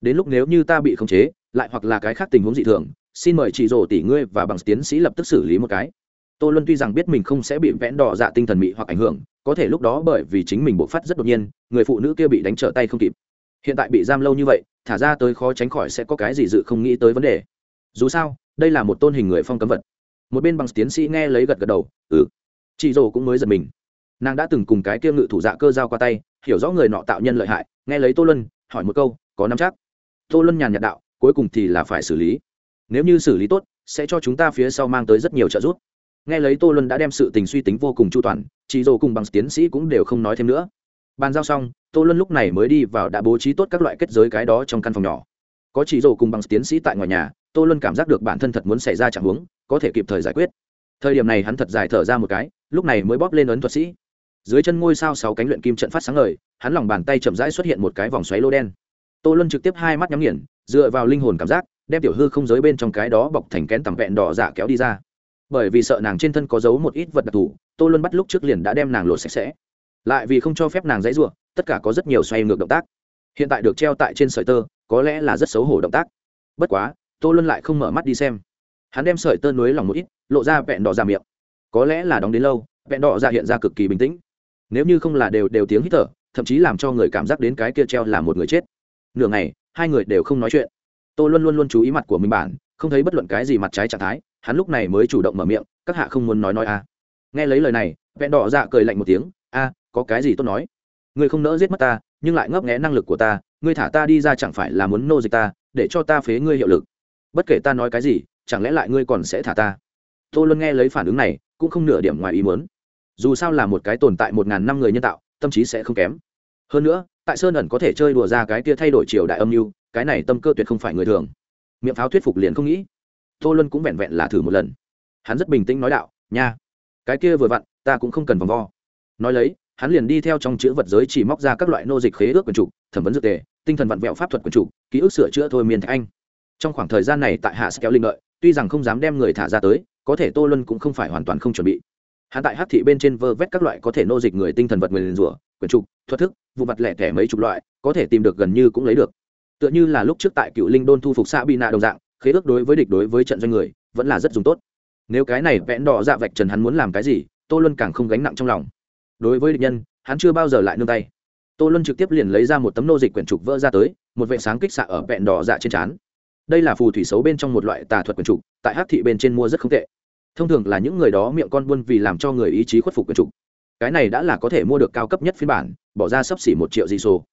Đến lúc nếu như ta bị khống chế, lại hoặc là cái khác tình huống dị thường, xin mời chị rổ tỷ ngươi và bằng tiến sĩ lập tức xử lý một cái. Tô luân tuy rằng biết mình không sẽ bị vẽn đỏ dạ tinh thần mị hoặc ảnh hưởng, có thể lúc đó bởi vì chính mình bộc phát rất đột nhiên, người phụ nữ kia bị đánh trở tay không kịp. Hiện tại bị giam lâu như vậy, thả ra tới khó tránh khỏi sẽ có cái gì dự không nghĩ tới vấn đề. Dù sao, đây là một tôn hình người phong cấm vật. Một bên bằng tiến sĩ nghe lấy gật gật đầu ừ. Chị rổ cũng mới giật mình nàng đã từng cùng cái kia ngự thủ dạ cơ giao qua tay, hiểu rõ người nọ tạo nhân lợi hại, nghe lấy tô luân, hỏi một câu, có nắm chắc? Tô luân nhàn nhạt đạo, cuối cùng thì là phải xử lý. Nếu như xử lý tốt, sẽ cho chúng ta phía sau mang tới rất nhiều trợ giúp. Nghe lấy tô luân đã đem sự tình suy tính vô cùng chu toàn chị dồ cùng bằng tiến sĩ cũng đều không nói thêm nữa. Bàn giao xong, tô luân lúc này mới đi vào đã bố trí tốt các loại kết giới cái đó trong căn phòng nhỏ. Có chị dồ cùng bằng tiến sĩ tại ngoài nhà, tô luân cảm giác được bản thân thật muốn xảy ra chẳng huống, có thể kịp thời giải quyết. Thời điểm này hắn thật dài thở ra một cái, lúc này mới bóp lên ấn thuật sĩ dưới chân ngôi sao sáu cánh luyện kim trận phát sáng ngời, hắn lòng bàn tay chậm rãi xuất hiện một cái vòng xoáy lô đen. Tô luân trực tiếp hai mắt nhắm nghiền, dựa vào linh hồn cảm giác, đem tiểu hư không giới bên trong cái đó bọc thành kén tầm vẹn đỏ dạ kéo đi ra. Bởi vì sợ nàng trên thân có giấu một ít vật đặc thù, tô luân bắt lúc trước liền đã đem nàng lột sạch sẽ. Lại vì không cho phép nàng dãy r u ộ tất cả có rất nhiều xoay ngược động tác. Hiện tại được treo tại trên sợi tơ, có lẽ là rất xấu hổ động tác. Bất quá, tô luân lại không mở mắt đi xem. Hắn đem sợi tơ nối lòng một ít, lộ ra vẹn đỏ ra miệng. Có lẽ là đóng đến lâu, vẹn đỏ ra hiện ra cực kỳ bình tĩnh nếu như không là đều đều tiếng hít thở, thậm chí làm cho người cảm giác đến cái kia treo là một người chết. Nửa ngày, hai người đều không nói chuyện. Tôi luôn luôn luôn chú ý mặt của mình bản, không thấy bất luận cái gì mặt trái trạng thái, hắn lúc này mới chủ động mở miệng, các hạ không muốn nói nói a à. nghe lấy lời này, vẹn đỏ dạ cười lạnh một tiếng, a, có cái gì tốt nói? Ngươi không nỡ giết mất ta, nhưng lại ngấp nghé năng lực của ta, ngươi thả ta đi ra chẳng phải là muốn nô dịch ta, để cho ta phế ngươi hiệu lực. Bất kể ta nói cái gì, chẳng lẽ lại ngươi còn sẽ thả ta? Tô luân nghe lấy phản ứng này, cũng không nửa điểm ngoài ý muốn dù sao là một cái tồn tại một ngàn năm người nhân tạo tâm trí sẽ không kém. Hơn nữa tại sơn ẩn có thể chơi đùa ra cái kia thay đổi triều đại âm mưu cái này tâm cơ tuyệt không phải người thường. Miệng pháo thuyết phục liền không nghĩ. Tô luân cũng vẹn vẹn là thử một lần. Hắn rất bình tĩnh nói đạo nha cái kia vừa vặn ta cũng không cần vòng vo. Nói lấy hắn liền đi theo trong chữ vật giới chỉ móc ra các loại nô dịch khế ước quần chủ, thẩm vấn dược tề tinh thần vặn vẹo pháp thuật quần chủ, ký ức sửa chữa thôi miền thạch anh. Trong khoảng thời gian này tại hạ sẽ kéo linh lợi tuy rằng không dám đem người thả ra tới có thể tô luân cũng không phải hoàn toàn không chuẩn bị hắn tại hát thị bên trên vơ vét các loại có thể nô dịch người tinh thần vật người liền rủa, quyển trục, thuật thức, vụ vật lẻ thẻ mấy chục loại, có thể tìm được gần như cũng lấy được. Tựa như là lúc trước tại cựu linh đôn thu phục xã bị nạ đồng dạng, khế ước đối với địch đối với trận doanh người, vẫn là rất dùng tốt. Nếu cái này vẽn đỏ dạ vạch trần hắn muốn làm cái gì, tô luân càng không gánh nặng trong lòng. Đối với địch nhân, hắn chưa bao giờ lại nương tay. Tô luân trực tiếp liền lấy ra một tấm nô dịch quyển trục vỡ ra tới, một vệ sáng kích xạ ở vẹn đỏ dạ trên trán. Đây là phù thủy xấu bên trong một loại tà thuật quyển trục, tại hát thị bên trên mua rất không tệ thông thường là những người đó miệng con buôn vì làm cho người ý chí khuất phục quyển trục. Cái này đã là có thể mua được cao cấp nhất phiên bản, bỏ ra sấp xỉ một triệu di số.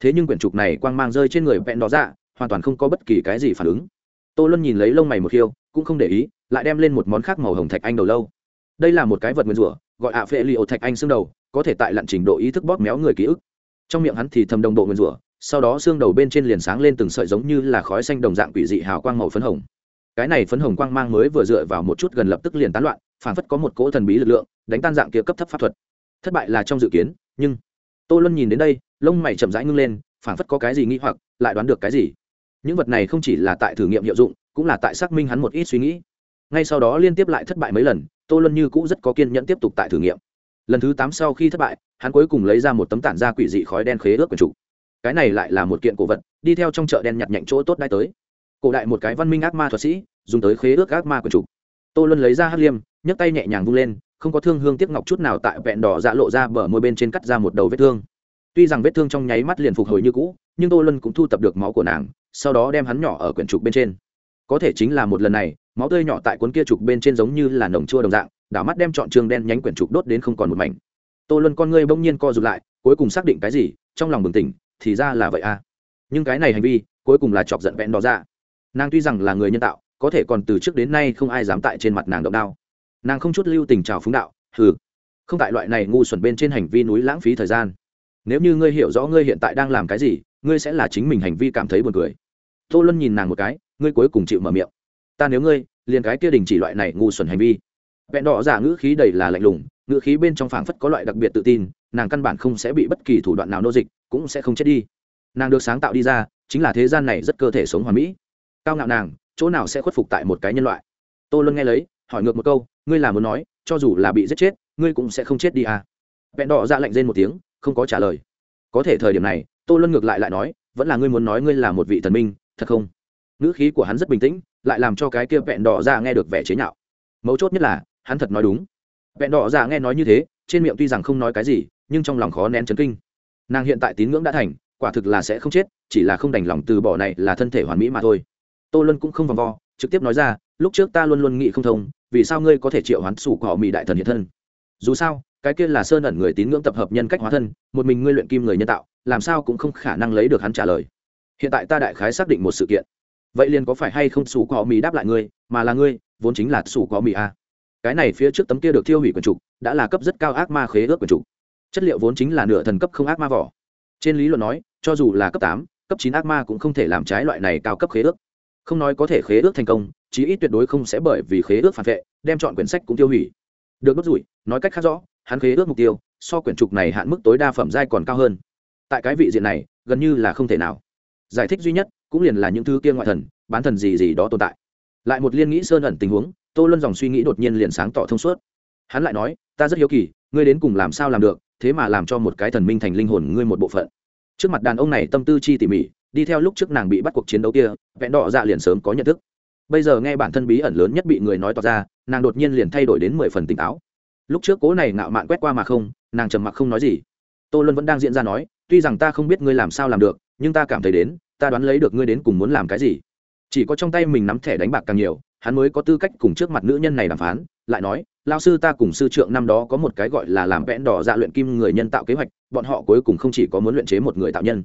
Thế nhưng quyển trục này quang mang rơi trên người vẹn đỏ dạ hoàn toàn không có bất kỳ cái gì phản ứng. Tô luân nhìn lấy lông mày một khiêu, cũng không để ý, lại đem lên một món khác màu hồng thạch anh đầu lâu. Đây là một cái vật nguyên rủa, gọi ạ phệ li ổ thạch anh xương đầu, có thể tại lặn trình độ ý thức bóp méo người ký ức. Trong miệng hắn thì thầm đồng độ nguyên rủa, sau đó xương đầu bên trên liền sáng lên từng sợi giống như là khói xanh đồng dạng quỷ dị hào quang màu phấn hồng cái này phấn hồng quang mang mới vừa dựa vào một chút gần lập tức liền tán loạn phản phất có một cỗ thần bí lực lượng, đánh tan dạng kia cấp thấp pháp thuật. Thất bại là trong dự kiến, nhưng tô luân nhìn đến đây, lông mày chậm rãi ngưng lên phản phất có cái gì nghĩ hoặc, lại đoán được cái gì. Những vật này không chỉ là tại thử nghiệm hiệu dụng, cũng là tại xác minh hắn một ít suy nghĩ. Ngay sau đó liên tiếp lại thất bại mấy lần, tô luân như cũ rất có kiên nhẫn tiếp tục tại thử nghiệm. Lần thứ tám sau khi thất bại, hắn cuối cùng lấy ra một tấm tản da quỷ dị khói đen khế ước quần chủ cái này lại là một kiện cổ vật, đi theo trong chợ đen nhặt nhạnh chỗ tốt đai tới cổ đại một cái văn minh ác ma thuật sĩ, dùng tới khế ước ác ma của chủ. Tô luân lấy ra hắc liêm, nhấc tay nhẹ nhàng vung lên, không có thương hương tiếc ngọc chút nào tại vẹn đỏ dạ lộ ra bờ môi bên trên cắt ra một đầu vết thương. Tuy rằng vết thương trong nháy mắt liền phục hồi như cũ, nhưng tô luân cũng thu tập được máu của nàng, sau đó đem hắn nhỏ ở quyển trục bên trên. Có thể chính là một lần này, máu tươi nhỏ tại cuốn kia trục bên trên giống như là nồng chua đồng dạng, đảo mắt đem chọn trường đen nhánh quyển trục đốt đến không còn một mảnh. Tô luân con ngươi bỗng nhiên co rụt lại, cuối cùng xác định cái gì, trong lòng bừng tỉnh, thì ra là vậy à. Nhưng cái này hành vi, cuối cùng là chọc giận vẹn đỏ dạ nàng tuy rằng là người nhân tạo, có thể còn từ trước đến nay không ai dám tại trên mặt nàng động đao. Nàng không chút lưu tình trào phúng đạo, hừ, không tại loại này ngu xuẩn bên trên hành vi núi lãng phí thời gian. Nếu như ngươi hiểu rõ ngươi hiện tại đang làm cái gì, ngươi sẽ là chính mình hành vi cảm thấy buồn cười. Tô luân nhìn nàng một cái, ngươi cuối cùng chịu mở miệng. Ta nếu ngươi, liền cái kia đình chỉ loại này ngu xuẩn hành vi. Vẹn đỏ giả ngữ khí đầy là lạnh lùng, ngữ khí bên trong phảng phất có loại đặc biệt tự tin, nàng căn bản không sẽ bị bất kỳ thủ đoạn nào nô dịch, cũng sẽ không chết đi. Nàng được sáng tạo đi ra, chính là thế gian này rất cơ thể sống hoàn mỹ cao ngạo nàng, chỗ nào sẽ khuất phục tại một cái nhân loại? Tô luân nghe lấy, hỏi ngược một câu, ngươi là muốn nói, cho dù là bị giết chết, ngươi cũng sẽ không chết đi à? Vẹn đỏ dạ ra lệnh rên một tiếng, không có trả lời. Có thể thời điểm này, tô luân ngược lại lại nói, vẫn là ngươi muốn nói ngươi là một vị thần minh, thật không? Ngữ khí của hắn rất bình tĩnh, lại làm cho cái kia vẹn đỏ ra nghe được vẻ chế nhạo. Mấu chốt nhất là, hắn thật nói đúng. Vẹn đỏ ra nghe nói như thế, trên miệng tuy rằng không nói cái gì, nhưng trong lòng khó nén chấn kinh. Nàng hiện tại tín ngưỡng đã thành, quả thực là sẽ không chết, chỉ là không đành lòng từ bỏ này là thân thể hoàn mỹ mà thôi tô luân cũng không vòng vo, trực tiếp nói ra, lúc trước ta luôn luôn nghĩ không thông, vì sao ngươi có thể triệu hoán sủ của họ mỹ đại thần hiện thân? Dù sao, cái kia là sơn ẩn người tín ngưỡng tập hợp nhân cách hóa thân, một mình ngươi luyện kim người nhân tạo, làm sao cũng không khả năng lấy được hắn trả lời. Hiện tại ta đại khái xác định một sự kiện. Vậy liền có phải hay không sủ của họ mỹ đáp lại ngươi, mà là ngươi, vốn chính là sủ của họ mỹ a à? cái này phía trước tấm kia được thiêu hủy quần trục, đã là cấp rất cao ác ma khế ước quần trục. Chất liệu vốn chính là nửa thần cấp không ác ma vỏ. Trên lý luận nói, cho dù là cấp tám, cấp chín ác ma cũng không thể làm trái loại này cao cấp khế ước không nói có thể khế ước thành công, chí ít tuyệt đối không sẽ bởi vì khế ước phản vệ, đem chọn quyển sách cũng tiêu hủy. Được đốt rủi, nói cách khác rõ, hắn khế ước mục tiêu, so quyển trục này hạn mức tối đa phẩm giai còn cao hơn. Tại cái vị diện này, gần như là không thể nào. Giải thích duy nhất, cũng liền là những thứ kia ngoại thần, bán thần gì gì đó tồn tại. Lại một liên nghĩ sơn ẩn tình huống, tô luân dòng suy nghĩ đột nhiên liền sáng tỏ thông suốt. Hắn lại nói, ta rất hiếu kỳ, ngươi đến cùng làm sao làm được, thế mà làm cho một cái thần minh thành linh hồn ngươi một bộ phận. Trước mặt đàn ông này tâm tư chi tỉ mỉ đi theo lúc trước nàng bị bắt cuộc chiến đấu kia, vẹn đỏ dạ liền sớm có nhận thức. Bây giờ nghe bản thân bí ẩn lớn nhất bị người nói tỏ ra, nàng đột nhiên liền thay đổi đến mười phần tỉnh táo. Lúc trước cố này ngạo mạn quét qua mà không, nàng trầm mặc không nói gì. Tô luân vẫn đang diễn ra nói, tuy rằng ta không biết ngươi làm sao làm được, nhưng ta cảm thấy đến, ta đoán lấy được ngươi đến cùng muốn làm cái gì. Chỉ có trong tay mình nắm thẻ đánh bạc càng nhiều, hắn mới có tư cách cùng trước mặt nữ nhân này đàm phán, lại nói lao sư ta cùng sư trượng năm đó có một cái gọi là làm vẽn đỏ dạ luyện kim người nhân tạo kế hoạch, bọn họ cuối cùng không chỉ có muốn luyện chế một người tạo nhân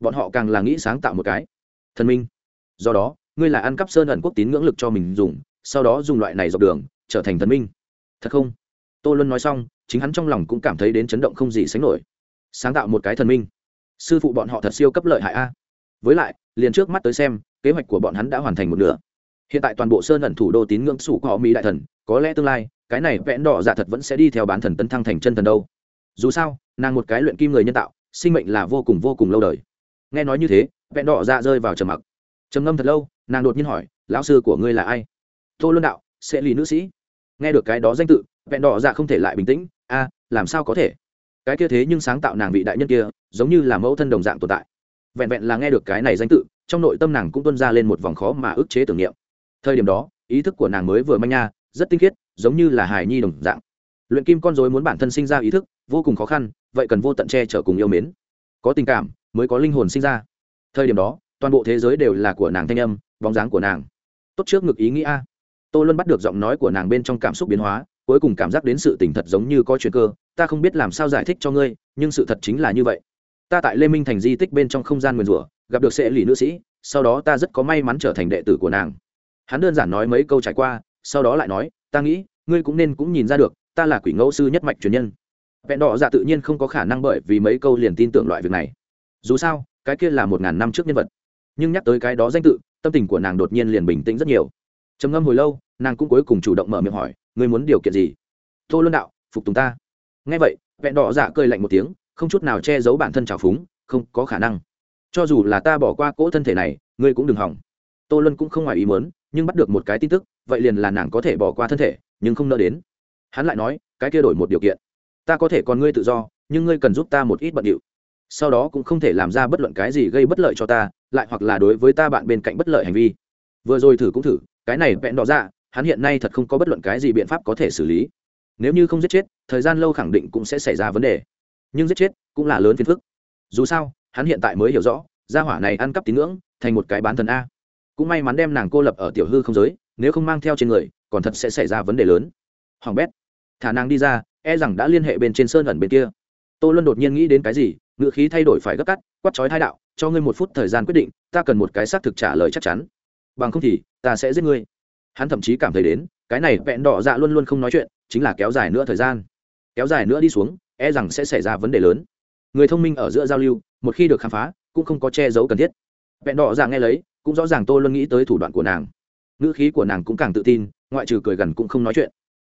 bọn họ càng là nghĩ sáng tạo một cái. Thần minh, do đó, ngươi là ăn cắp sơn ẩn quốc tín ngưỡng lực cho mình dùng, sau đó dùng loại này dọc đường, trở thành thần minh. Thật không? Tô luân nói xong, chính hắn trong lòng cũng cảm thấy đến chấn động không gì sánh nổi. Sáng tạo một cái thần minh. Sư phụ bọn họ thật siêu cấp lợi hại a. Với lại, liền trước mắt tới xem, kế hoạch của bọn hắn đã hoàn thành một nửa. Hiện tại toàn bộ sơn ẩn thủ đô tín ngưỡng sủ của họ mỹ đại thần, có lẽ tương lai, cái này vẽn đỏ dạ thật vẫn sẽ đi theo bán thần tân thăng thành chân thần đâu. Dù sao, nàng một cái luyện kim người nhân tạo, sinh mệnh là vô cùng vô cùng lâu đời nghe nói như thế, vẹn đỏ dạ rơi vào trầm mặc. Trầm ngâm thật lâu, nàng đột nhiên hỏi, lão sư của ngươi là ai? Tô luân đạo, sẽ lì nữ sĩ. Nghe được cái đó danh tự, vẹn đỏ dạ không thể lại bình tĩnh, a, làm sao có thể? Cái kia thế nhưng sáng tạo nàng vị đại nhân kia, giống như là mẫu thân đồng dạng tồn tại. Vẹn vẹn là nghe được cái này danh tự, trong nội tâm nàng cũng tuân ra lên một vòng khó mà ức chế tưởng niệm. Thời điểm đó, ý thức của nàng mới vừa manh nha, rất tinh khiết, giống như là hài nhi đồng dạng. Luyện kim con dối muốn bản thân sinh ra ý thức, vô cùng khó khăn, vậy cần vô tận che chở cùng yêu mến. Có tình cảm mới có linh hồn sinh ra. Thời điểm đó, toàn bộ thế giới đều là của nàng thanh âm, bóng dáng của nàng. Tốt trước ngực ý nghĩa tôi luôn bắt được giọng nói của nàng bên trong cảm xúc biến hóa, cuối cùng cảm giác đến sự tình thật giống như có chuyện cơ, ta không biết làm sao giải thích cho ngươi, nhưng sự thật chính là như vậy. Ta tại lê minh thành di tích bên trong không gian nguyền rủa, gặp được sệ lì nữ sĩ, sau đó ta rất có may mắn trở thành đệ tử của nàng. Hắn đơn giản nói mấy câu trải qua, sau đó lại nói, ta nghĩ, ngươi cũng nên cũng nhìn ra được, ta là quỷ ngẫu sư nhất mạch truyền nhân. Vẹn đỏ dạ tự nhiên không có khả năng bởi vì mấy câu liền tin tưởng loại việc này dù sao, cái kia là một ngàn năm trước nhân vật. Nhưng nhắc tới cái đó danh tự, tâm tình của nàng đột nhiên liền bình tĩnh rất nhiều. Trầm ngâm hồi lâu, nàng cũng cuối cùng chủ động mở miệng hỏi, ngươi muốn điều kiện gì? Tô luân đạo, phục tùng ta. Ngay vậy, vẹn đỏ dạ cười lạnh một tiếng, không chút nào che giấu bản thân trào phúng, không có khả năng. Cho dù là ta bỏ qua cỗ thân thể này, ngươi cũng đừng hỏng. Tô luân cũng không ngoài ý muốn, nhưng bắt được một cái tin tức, vậy liền là nàng có thể bỏ qua thân thể, nhưng không nỡ đến. Hắn lại nói, cái kia đổi một điều kiện. Ta có thể còn ngươi tự do, nhưng ngươi cần giúp ta một ít bận điệu sau đó cũng không thể làm ra bất luận cái gì gây bất lợi cho ta, lại hoặc là đối với ta bạn bên cạnh bất lợi hành vi. Vừa rồi thử cũng thử, cái này vẹn đỏ ra hắn hiện nay thật không có bất luận cái gì biện pháp có thể xử lý. Nếu như không giết chết, thời gian lâu khẳng định cũng sẽ xảy ra vấn đề. Nhưng giết chết cũng là lớn phiền phức. Dù sao, hắn hiện tại mới hiểu rõ, gia hỏa này ăn cắp tín ngưỡng, thành một cái bán thần a. Cũng may mắn đem nàng cô lập ở tiểu hư không giới, nếu không mang theo trên người, còn thật sẽ xảy ra vấn đề lớn. Hoàng bét, thả nàng đi ra e rằng đã liên hệ bên trên sơn ẩn bên kia tô luân đột nhiên nghĩ đến cái gì, ngựa khí thay đổi phải gấp cắt quắt chói thái đạo, cho ngươi một phút thời gian quyết định, ta cần một cái xác thực trả lời chắc chắn. Bằng không thì, ta sẽ giết ngươi. Hắn thậm chí cảm thấy đến, cái này vẹn đỏ dạ luôn luôn không nói chuyện, chính là kéo dài nữa thời gian. Kéo dài nữa đi xuống e rằng sẽ xảy ra vấn đề lớn. Người thông minh ở giữa giao lưu, một khi được khám phá, cũng không có che giấu cần thiết. Vẹn đỏ dạ nghe lấy, cũng rõ ràng tôi luôn nghĩ tới thủ đoạn của nàng. Ngữ khí của nàng cũng càng tự tin, ngoại trừ cười gần cũng không nói chuyện.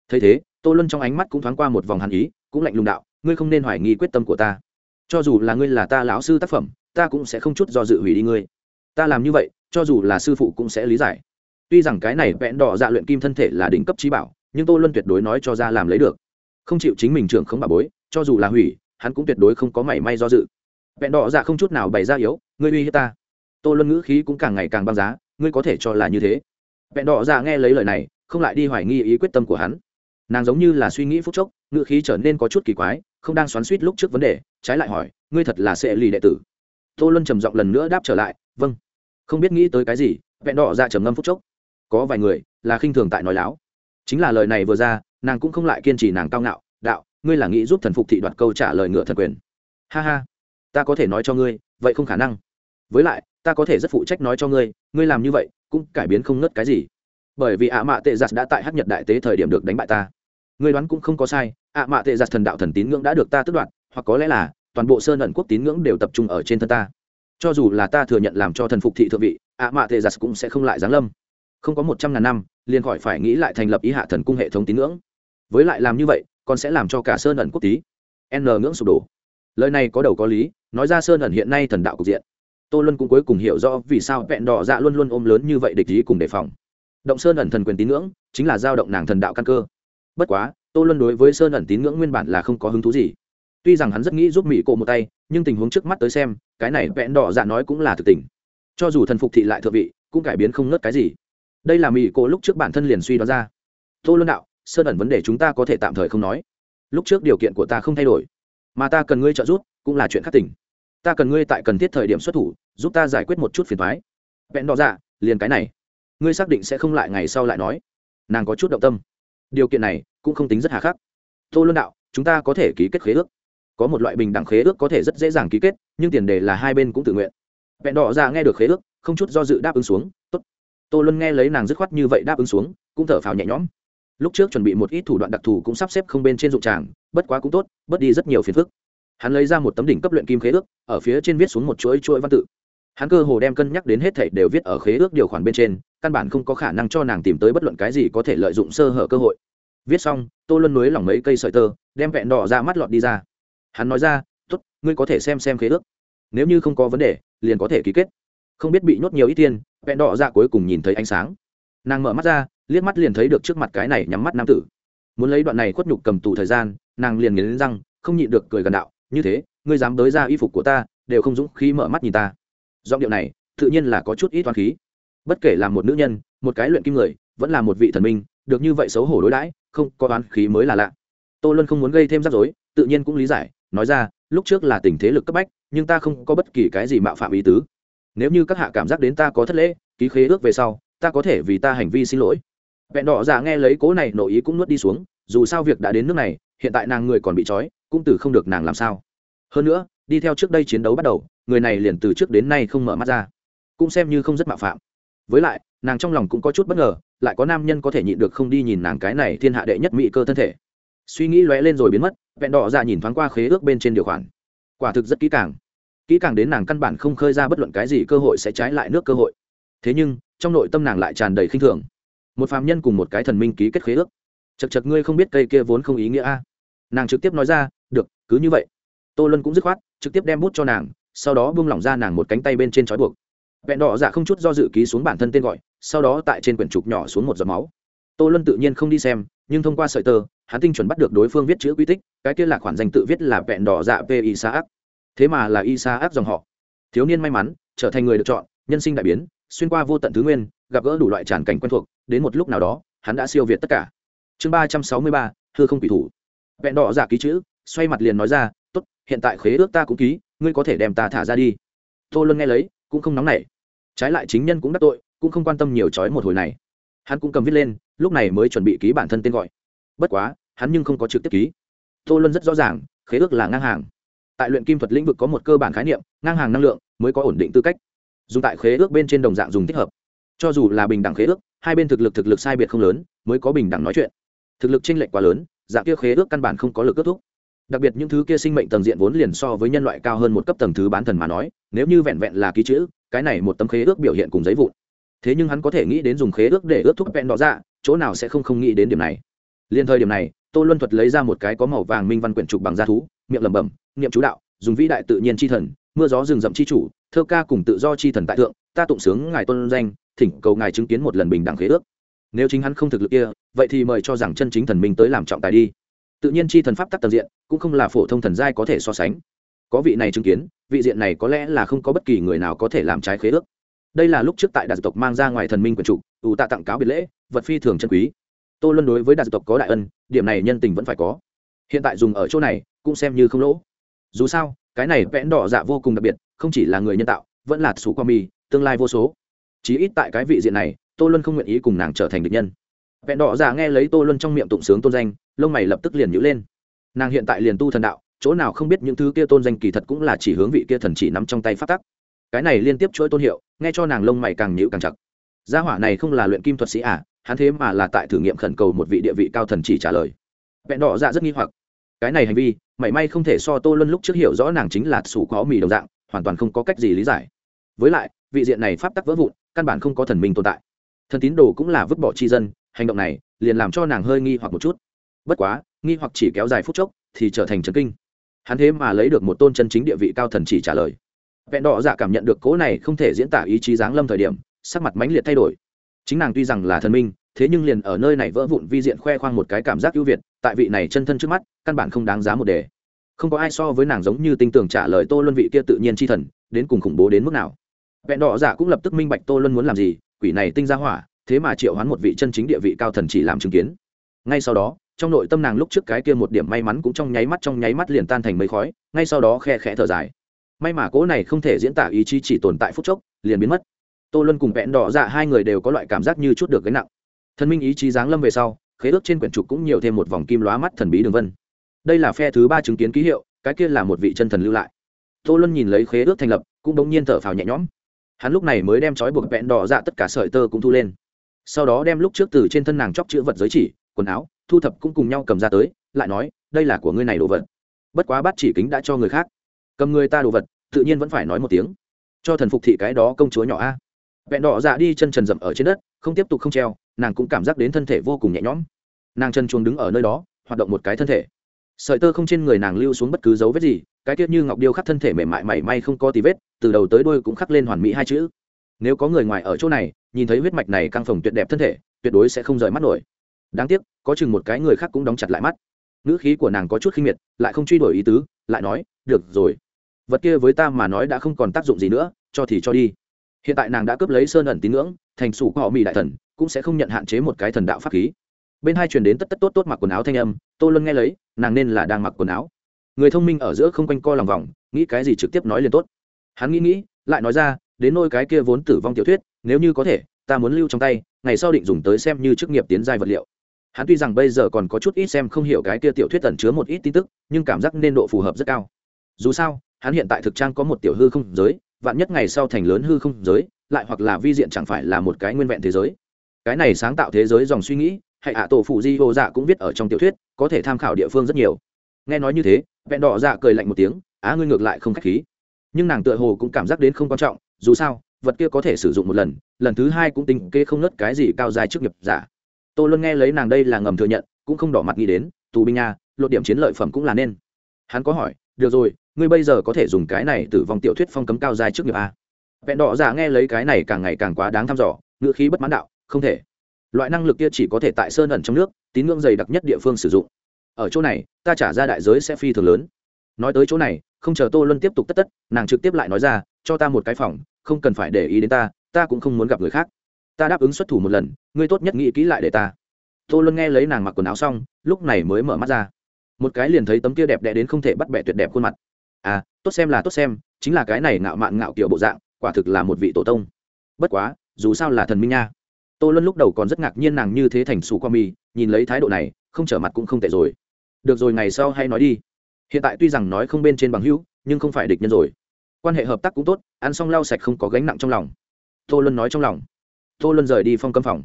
Thấy thế, tô luân trong ánh mắt cũng thoáng qua một vòng hàn ý, cũng lạnh lùng đạo ngươi không nên hoài nghi quyết tâm của ta. Cho dù là ngươi là ta lão sư tác phẩm, ta cũng sẽ không chút do dự hủy đi ngươi. Ta làm như vậy, cho dù là sư phụ cũng sẽ lý giải. Tuy rằng cái này vẽn đỏ dạ luyện kim thân thể là đỉnh cấp trí bảo, nhưng tô luân tuyệt đối nói cho ra làm lấy được. Không chịu chính mình trưởng không bà bối, cho dù là hủy, hắn cũng tuyệt đối không có mảy may do dự. Vẹn đỏ dạ không chút nào bày ra yếu, ngươi uy hiếp ta. Tô luân ngữ khí cũng càng ngày càng băng giá, ngươi có thể cho là như thế. Vẹn đỏ dạ nghe lấy lời này, không lại đi hoài nghi ý quyết tâm của hắn. Nàng giống như là suy nghĩ phút chốc, ngữ khí trở nên có chút kỳ quái không đang xoắn suýt lúc trước vấn đề, trái lại hỏi, ngươi thật là sẽ lì đệ tử? Tô luân trầm giọng lần nữa đáp trở lại vâng. Không biết nghĩ tới cái gì, vẹn đỏ dạ trầm ngâm phút chốc. Có vài người là khinh thường tại nói láo. Chính là lời này vừa ra, nàng cũng không lại kiên trì nàng cao ngạo, đạo, ngươi là nghĩ giúp thần phục thị đoạt câu trả lời ngựa thần quyền. Ha ha, ta có thể nói cho ngươi, vậy không khả năng. Với lại, ta có thể rất phụ trách nói cho ngươi ngươi làm như vậy cũng cải biến không ngất cái gì. Bởi vì ạ mạ tệ giặt đã tại hát nhật đại tế thời điểm được đánh bại ta. Người đoán cũng không có sai, ạ mạ tệ giặt thần đạo thần tín ngưỡng đã được ta tước đoạt, hoặc có lẽ là toàn bộ sơn ẩn quốc tín ngưỡng đều tập trung ở trên thân ta. Cho dù là ta thừa nhận làm cho thần phục thị thượng vị, ạ mạ tệ giặt cũng sẽ không lại giáng lâm. Không có một trăm ngàn năm, liền khỏi phải nghĩ lại thành lập ý hạ thần cung hệ thống tín ngưỡng. Với lại làm như vậy, còn sẽ làm cho cả sơn ẩn quốc tí. N ngưỡng sụp đổ. Lời này có đầu có lý, nói ra sơn ẩn hiện nay thần đạo cục diện. Tô luân cũng cuối cùng hiểu rõ vì sao vẹn đỏ dạ luôn luôn ôm lớn như vậy địch ý cùng đề phòng. Động sơn ẩn thần quyền tín ngưỡng, chính là giao động nàng thần đạo căn cơ bất quá, tô luân đối với sơn ẩn tín ngưỡng nguyên bản là không có hứng thú gì. Tuy rằng hắn rất nghĩ giúp mỹ cổ một tay, nhưng tình huống trước mắt tới xem, cái này vẽn đỏ dạ nói cũng là thực tình. Cho dù thần phục thị lại thượng vị, cũng cải biến không ngớt cái gì. Đây là mỹ cổ lúc trước bản thân liền suy đoán ra. Tô luân đạo, sơn ẩn vấn đề chúng ta có thể tạm thời không nói. Lúc trước điều kiện của ta không thay đổi, mà ta cần ngươi trợ giúp, cũng là chuyện khác tỉnh ta cần ngươi tại cần thiết thời điểm xuất thủ, giúp ta giải quyết một chút phiền thoái vẹn đỏ dạ liền cái này. Ngươi xác định sẽ không lại ngày sau lại nói. Nàng có chút động tâm điều kiện này cũng không tính rất hà khắc. Tô luân đạo, chúng ta có thể ký kết khế ước. Có một loại bình đẳng khế ước có thể rất dễ dàng ký kết, nhưng tiền đề là hai bên cũng tự nguyện. Vẹn đỏ ra nghe được khế ước, không chút do dự đáp ứng xuống, tốt. Tô luân nghe lấy nàng dứt khoát như vậy đáp ứng xuống, cũng thở phào nhẹ nhõm. Lúc trước chuẩn bị một ít thủ đoạn đặc thù cũng sắp xếp không bên trên dụng tràng, bất quá cũng tốt, bớt đi rất nhiều phiền phức. Hắn lấy ra một tấm đỉnh cấp luyện kim khế ước, ở phía trên viết xuống một chuỗi chuỗi văn tự. Hắn cơ hồ đem cân nhắc đến hết thảy đều viết ở khế ước điều khoản bên trên, căn bản không có khả năng cho nàng tìm tới bất luận cái gì có thể lợi dụng sơ hở cơ hội viết xong tô luân nối lỏng mấy cây sợi tơ đem vẹn đỏ ra mắt lọt đi ra. Hắn nói ra t ố t ngươi có thể xem xem khế ước. Nếu như không có vấn đề liền có thể ký kết. Không biết bị nhốt nhiều ít tiên, vẹn đỏ ra cuối cùng nhìn thấy ánh sáng. Nàng mở mắt ra liếc mắt liền thấy được trước mặt cái này nhắm mắt nam tử. Muốn lấy đoạn này khuất nhục cầm tù thời gian nàng liền nghiến răng không nhịn được cười gần đạo như thế ngươi dám tới ra y phục của ta đều không dũng khí mở mắt nhìn ta. Giọng điệu này tự nhiên là có chút ít toán khí. Bất kể là một nữ nhân một cái luyện kim người vẫn là một vị thần minh được như vậy xấu hổ đối đãi không có oán khí mới là lạ. Tô luân không muốn gây thêm rắc rối, tự nhiên cũng lý giải, nói ra, lúc trước là tình thế lực cấp bách, nhưng ta không có bất kỳ cái gì mạo phạm ý tứ. Nếu như các hạ cảm giác đến ta có thất lễ, ký khế ước về sau, ta có thể vì ta hành vi xin lỗi. Vẹn đỏ giả nghe lấy cố này nội ý cũng nuốt đi xuống, dù sao việc đã đến nước này, hiện tại nàng người còn bị trói, cũng từ không được nàng làm sao. Hơn nữa, đi theo trước đây chiến đấu bắt đầu, người này liền từ trước đến nay không mở mắt ra, cũng xem như không rất mạo phạm. Với lại nàng trong lòng cũng có chút bất ngờ, lại có nam nhân có thể nhịn được không đi nhìn nàng cái này thiên hạ đệ nhất mỹ cơ thân thể. Suy nghĩ lóe lên rồi biến mất, vẹn đỏ ra nhìn thoáng qua khế ước bên trên điều khoản. Quả thực rất kỹ càng. Kỹ càng đến nàng căn bản không khơi ra bất luận cái gì cơ hội sẽ trái lại nước cơ hội. Thế nhưng, trong nội tâm nàng lại tràn đầy khinh thường. Một phàm nhân cùng một cái thần minh ký kết khế ước. Chật chật ngươi không biết cây kia vốn không ý nghĩa a. Nàng trực tiếp nói ra, được, cứ như vậy. Tô luân cũng dứt khoát, trực tiếp đem bút cho nàng, sau đó buông lỏng ra nàng một cánh tay bên trên trói buộc vẹn đỏ dạ không chút do dự ký xuống bản thân tên gọi, sau đó tại trên quyển trục nhỏ xuống một giọt máu. Tô luân tự nhiên không đi xem, nhưng thông qua sợi tơ, hắn tinh chuẩn bắt được đối phương viết chữ quy tích, cái kia là khoản danh tự viết là vẹn đỏ dạ p i sa ác. Thế mà là y sa ác dòng họ. Thiếu niên may mắn, trở thành người được chọn, nhân sinh đại biến, xuyên qua vô tận thứ nguyên, gặp gỡ đủ loại tràn cảnh quen thuộc, đến một lúc nào đó, hắn đã siêu việt tất cả. Chương ba trăm sáu mươi ba thưa không quỷ thủ. Vẹn đỏ dạ ký chữ, xoay mặt liền nói ra, tốt, hiện tại khế ước ta cũng ký, ngươi có thể đem ta thả ra đi. Tô luân nghe lấy, cũng không nóng nảy trái lại chính nhân cũng đắc tội, cũng không quan tâm nhiều trói một hồi này. Hắn cũng cầm viết lên, lúc này mới chuẩn bị ký bản thân tên gọi. Bất quá, hắn nhưng không có trực tiếp ký. Tô luân rất rõ ràng, khế ước là ngang hàng. Tại luyện kim thuật lĩnh vực có một cơ bản khái niệm, ngang hàng năng lượng mới có ổn định tư cách. Dùng tại khế ước bên trên đồng dạng dùng thích hợp. Cho dù là bình đẳng khế ước, hai bên thực lực thực lực sai biệt không lớn, mới có bình đẳng nói chuyện. Thực lực chênh lệch quá lớn, dạng kia khế ước căn bản không có lực kết thúc. Đặc biệt những thứ kia sinh mệnh tầng diện vốn liền so với nhân loại cao hơn một cấp tầng thứ bán thần mà nói, nếu như vẹn vẹn là ký chữ cái này một tấm khế ước biểu hiện cùng giấy vụn. Thế nhưng hắn có thể nghĩ đến dùng khế ước để ước thúc vẹn đỏ ra chỗ nào sẽ không không nghĩ đến điểm này. Liên thời điểm này, tô luân thuật lấy ra một cái có màu vàng minh văn quyển trục bằng da thú, miệng lẩm bẩm, niệm chú đạo, dùng vĩ đại tự nhiên chi thần, mưa gió rừng rậm chi chủ, thơ ca cùng tự do chi thần tại thượng, ta tụng sướng ngài tôn danh, thỉnh cầu ngài chứng kiến một lần bình đẳng khế ước. Nếu chính hắn không thực lực kia, vậy thì mời cho rằng chân chính thần minh tới làm trọng tài đi. Tự nhiên chi thần pháp tắc tầng diện, cũng không là phổ thông thần giai có thể so sánh. Có vị này chứng kiến vị diện này có lẽ là không có bất kỳ người nào có thể làm trái khế ước. Đây là lúc trước tại đạt tộc mang ra ngoài thần minh quần trục ủ tạ tặng cáo biệt lễ vật phi thường chân quý. Tô luân đối với đạt tộc có đại ân điểm này nhân tình vẫn phải có. Hiện tại dùng ở chỗ này cũng xem như không lỗ. Dù sao cái này vẽn đỏ dạ vô cùng đặc biệt không chỉ là người nhân tạo vẫn là sủ qua mi, tương lai vô số. Chí ít tại cái vị diện này tô luân không nguyện ý cùng nàng trở thành địch nhân. Vẹn đỏ dạ nghe lấy tô luân trong miệng tụng sướng tôn danh lông mày lập tức liền nhữ lên. Nàng hiện tại liền tu thần đạo chỗ nào không biết những thứ kia tôn danh kỳ thật cũng là chỉ hướng vị kia thần chỉ nắm trong tay phát tắc. Cái này liên tiếp chuỗi tôn hiệu, nghe cho nàng lông mày càng nhữ càng chặt. Gia hỏa này không là luyện kim thuật sĩ à hắn thế mà là tại thử nghiệm khẩn cầu một vị địa vị cao thần chỉ trả lời. Vẹn đỏ dạ rất nghi hoặc. Cái này hành vi, mảy may không thể so tô luân lúc trước hiểu rõ nàng chính là sủ có mì đồng dạng, hoàn toàn không có cách gì lý giải. Với lại, vị diện này pháp tắc vỡ vụn, căn bản không có thần minh tồn tại. Thần tín đồ cũng là vứt bỏ chi dân, hành động này liền làm cho nàng hơi nghi hoặc một chút. Bất quá, nghi hoặc chỉ kéo dài phút chốc thì trở thành trấn kinh hắn thế mà lấy được một tôn chân chính địa vị cao thần chỉ trả lời. Vẹn đỏ dạ cảm nhận được cố này không thể diễn tả ý chí giáng lâm thời điểm, sắc mặt mãnh liệt thay đổi. Chính nàng tuy rằng là thần minh, thế nhưng liền ở nơi này vỡ vụn vi diện khoe khoang một cái cảm giác ưu việt, tại vị này chân thân trước mắt, căn bản không đáng giá một đề. Không có ai so với nàng giống như tinh tường trả lời tô luân vị kia tự nhiên c h i thần, đến cùng khủng bố đến mức nào. Vẹn đỏ dạ cũng lập tức minh bạch tô luân muốn làm gì, quỷ này tinh ra hỏa, thế mà triệu hoán một vị chân chính địa vị cao thần chỉ làm chứng kiến. Ngay sau đó trong nội tâm nàng lúc trước cái kia một điểm may mắn cũng trong nháy mắt trong nháy mắt liền tan thành mấy khói, ngay sau đó khe khẽ thở dài. May mà cỗ này không thể diễn tả ý chí chỉ tồn tại phút chốc, liền biến mất. Tô luân cùng vẹn đỏ dạ hai người đều có loại cảm giác như chút được gánh nặng. Thần minh ý chí giáng lâm về sau, khế ước trên quyển trục cũng nhiều thêm một vòng kim lóa mắt thần bí đường vân. Đây là phe thứ ba chứng kiến ký hiệu, cái kia là một vị chân thần lưu lại. Tô luân nhìn lấy khế ước thành lập, cũng bỗng nhiên thở phào nhẹ nhõm. Hắn lúc này mới đem trói buộc vẹn đỏ dạ tất cả sợi tơ cũng thu lên. Sau đó đem lúc trước từ trên thân nàng chóc chữ vật giới chỉ, quần áo thu thập cũng cùng nhau cầm ra tới, lại nói, đây là của ngươi này đồ vật. Bất quá bắt chỉ kính đã cho người khác. Cầm người ta đồ vật, tự nhiên vẫn phải nói một tiếng. Cho thần phục thị cái đó công chúa nhỏ a. Vẹn đỏ dạ đi chân trần rậm ở trên đất, không tiếp tục không treo, nàng cũng cảm giác đến thân thể vô cùng nhẹ nhõm. Nàng chân chuồng đứng ở nơi đó, hoạt động một cái thân thể. Sợi tơ không trên người nàng lưu xuống bất cứ dấu vết gì, cái tiết như ngọc điêu khắc thân thể mềm mại mảy may không có tí vết, từ đầu tới đôi cũng khắc lên hoàn mỹ hai chữ. Nếu có người ngoài ở chỗ này, nhìn thấy huyết mạch này căng phồng tuyệt đẹp thân thể, tuyệt đối sẽ không rời mắt nổi đáng tiếc, có chừng một cái người khác cũng đóng chặt lại mắt. Ngữ khí của nàng có chút khinh miệt, lại không truy đuổi ý tứ, lại nói, được rồi. Vật kia với ta mà nói đã không còn tác dụng gì nữa, cho thì cho đi. Hiện tại nàng đã cướp lấy sơn ẩn tín ngưỡng, thành sủ họ mỹ đại thần, cũng sẽ không nhận hạn chế một cái thần đạo pháp khí. Bên hai truyền đến tất tất tốt tốt mặc quần áo thanh âm, tô luân nghe lấy, nàng nên là đang mặc quần áo. Người thông minh ở giữa không quanh co lòng vòng, nghĩ cái gì trực tiếp nói liền tốt. Hắn nghĩ nghĩ, lại nói ra, đến nôi cái kia vốn tử vong tiểu thuyết, nếu như có thể, ta muốn lưu trong tay, ngày sau định dùng tới xem như chức nghiệp tiến giai vật liệu hắn tuy rằng bây giờ còn có chút ít xem không hiểu cái kia tiểu thuyết tẩn chứa một ít tin tức, nhưng cảm giác nên độ phù hợp rất cao. Dù sao, hắn hiện tại thực trang có một tiểu hư không giới, vạn nhất ngày sau thành lớn hư không giới, lại hoặc là vi diện chẳng phải là một cái nguyên vẹn thế giới. Cái này sáng tạo thế giới dòng suy nghĩ, hay à tổ phụ di hồ dạ cũng viết ở trong tiểu thuyết, có thể tham khảo địa phương rất nhiều. Nghe nói như thế, vẹn đỏ dạ cười lạnh một tiếng, á, ngươi ngược lại không k h á c h khí. Nhưng nàng tựa hồ cũng cảm giác đến không quan trọng, dù sao, vật kia có thể sử dụng một lần lần thứ hai cũng tính kê không nớt cái gì cao dài trước nghiệp giả tô luân nghe lấy nàng đây là ngầm thừa nhận, cũng không đỏ mặt nghĩ đến, tù binh nha, lột điểm chiến lợi phẩm cũng là nên. Hắn có hỏi, được rồi, ngươi bây giờ có thể dùng cái này từ vòng tiểu thuyết phong cấm cao dài trước nghiệp a. Vẹn đỏ giả nghe lấy cái này càng ngày càng quá đáng thăm dò ngựa khí bất mãn đạo, không thể. Loại năng lực kia chỉ có thể tại sơn ẩn trong nước, tín ngưỡng dày đặc nhất địa phương sử dụng. Ở chỗ này, ta trả ra đại giới sẽ phi thường lớn. Nói tới chỗ này, không chờ tô luân tiếp tục tất tất, nàng trực tiếp lại nói ra, cho ta một cái phòng, không cần phải để ý đến ta ta cũng không muốn gặp người khác ta đáp ứng xuất thủ một lần, ngươi tốt nhất nghĩ kỹ lại để ta. Tô luân nghe lấy nàng mặc quần áo xong, lúc này mới mở mắt ra. Một cái liền thấy tấm kia đẹp đẽ đến không thể bắt bẻ tuyệt đẹp khuôn mặt. À tốt xem là tốt xem, chính là cái này ngạo mạn ngạo kiểu bộ dạng, quả thực là một vị tổ tông. Bất quá, dù sao là thần minh nha. Tô luân lúc đầu còn rất ngạc nhiên nàng như thế thành xù qua mi, nhìn lấy thái độ này, không trở mặt cũng không tệ rồi. Được rồi, ngày sau hay nói đi. Hiện tại tuy rằng nói không bên trên bằng hữu, nhưng không phải địch nhân rồi. Quan hệ hợp tác cũng tốt, ăn xong lau sạch không có gánh nặng trong lòng. Tô luân nói trong lòng tô luân rời đi phong cấm phòng.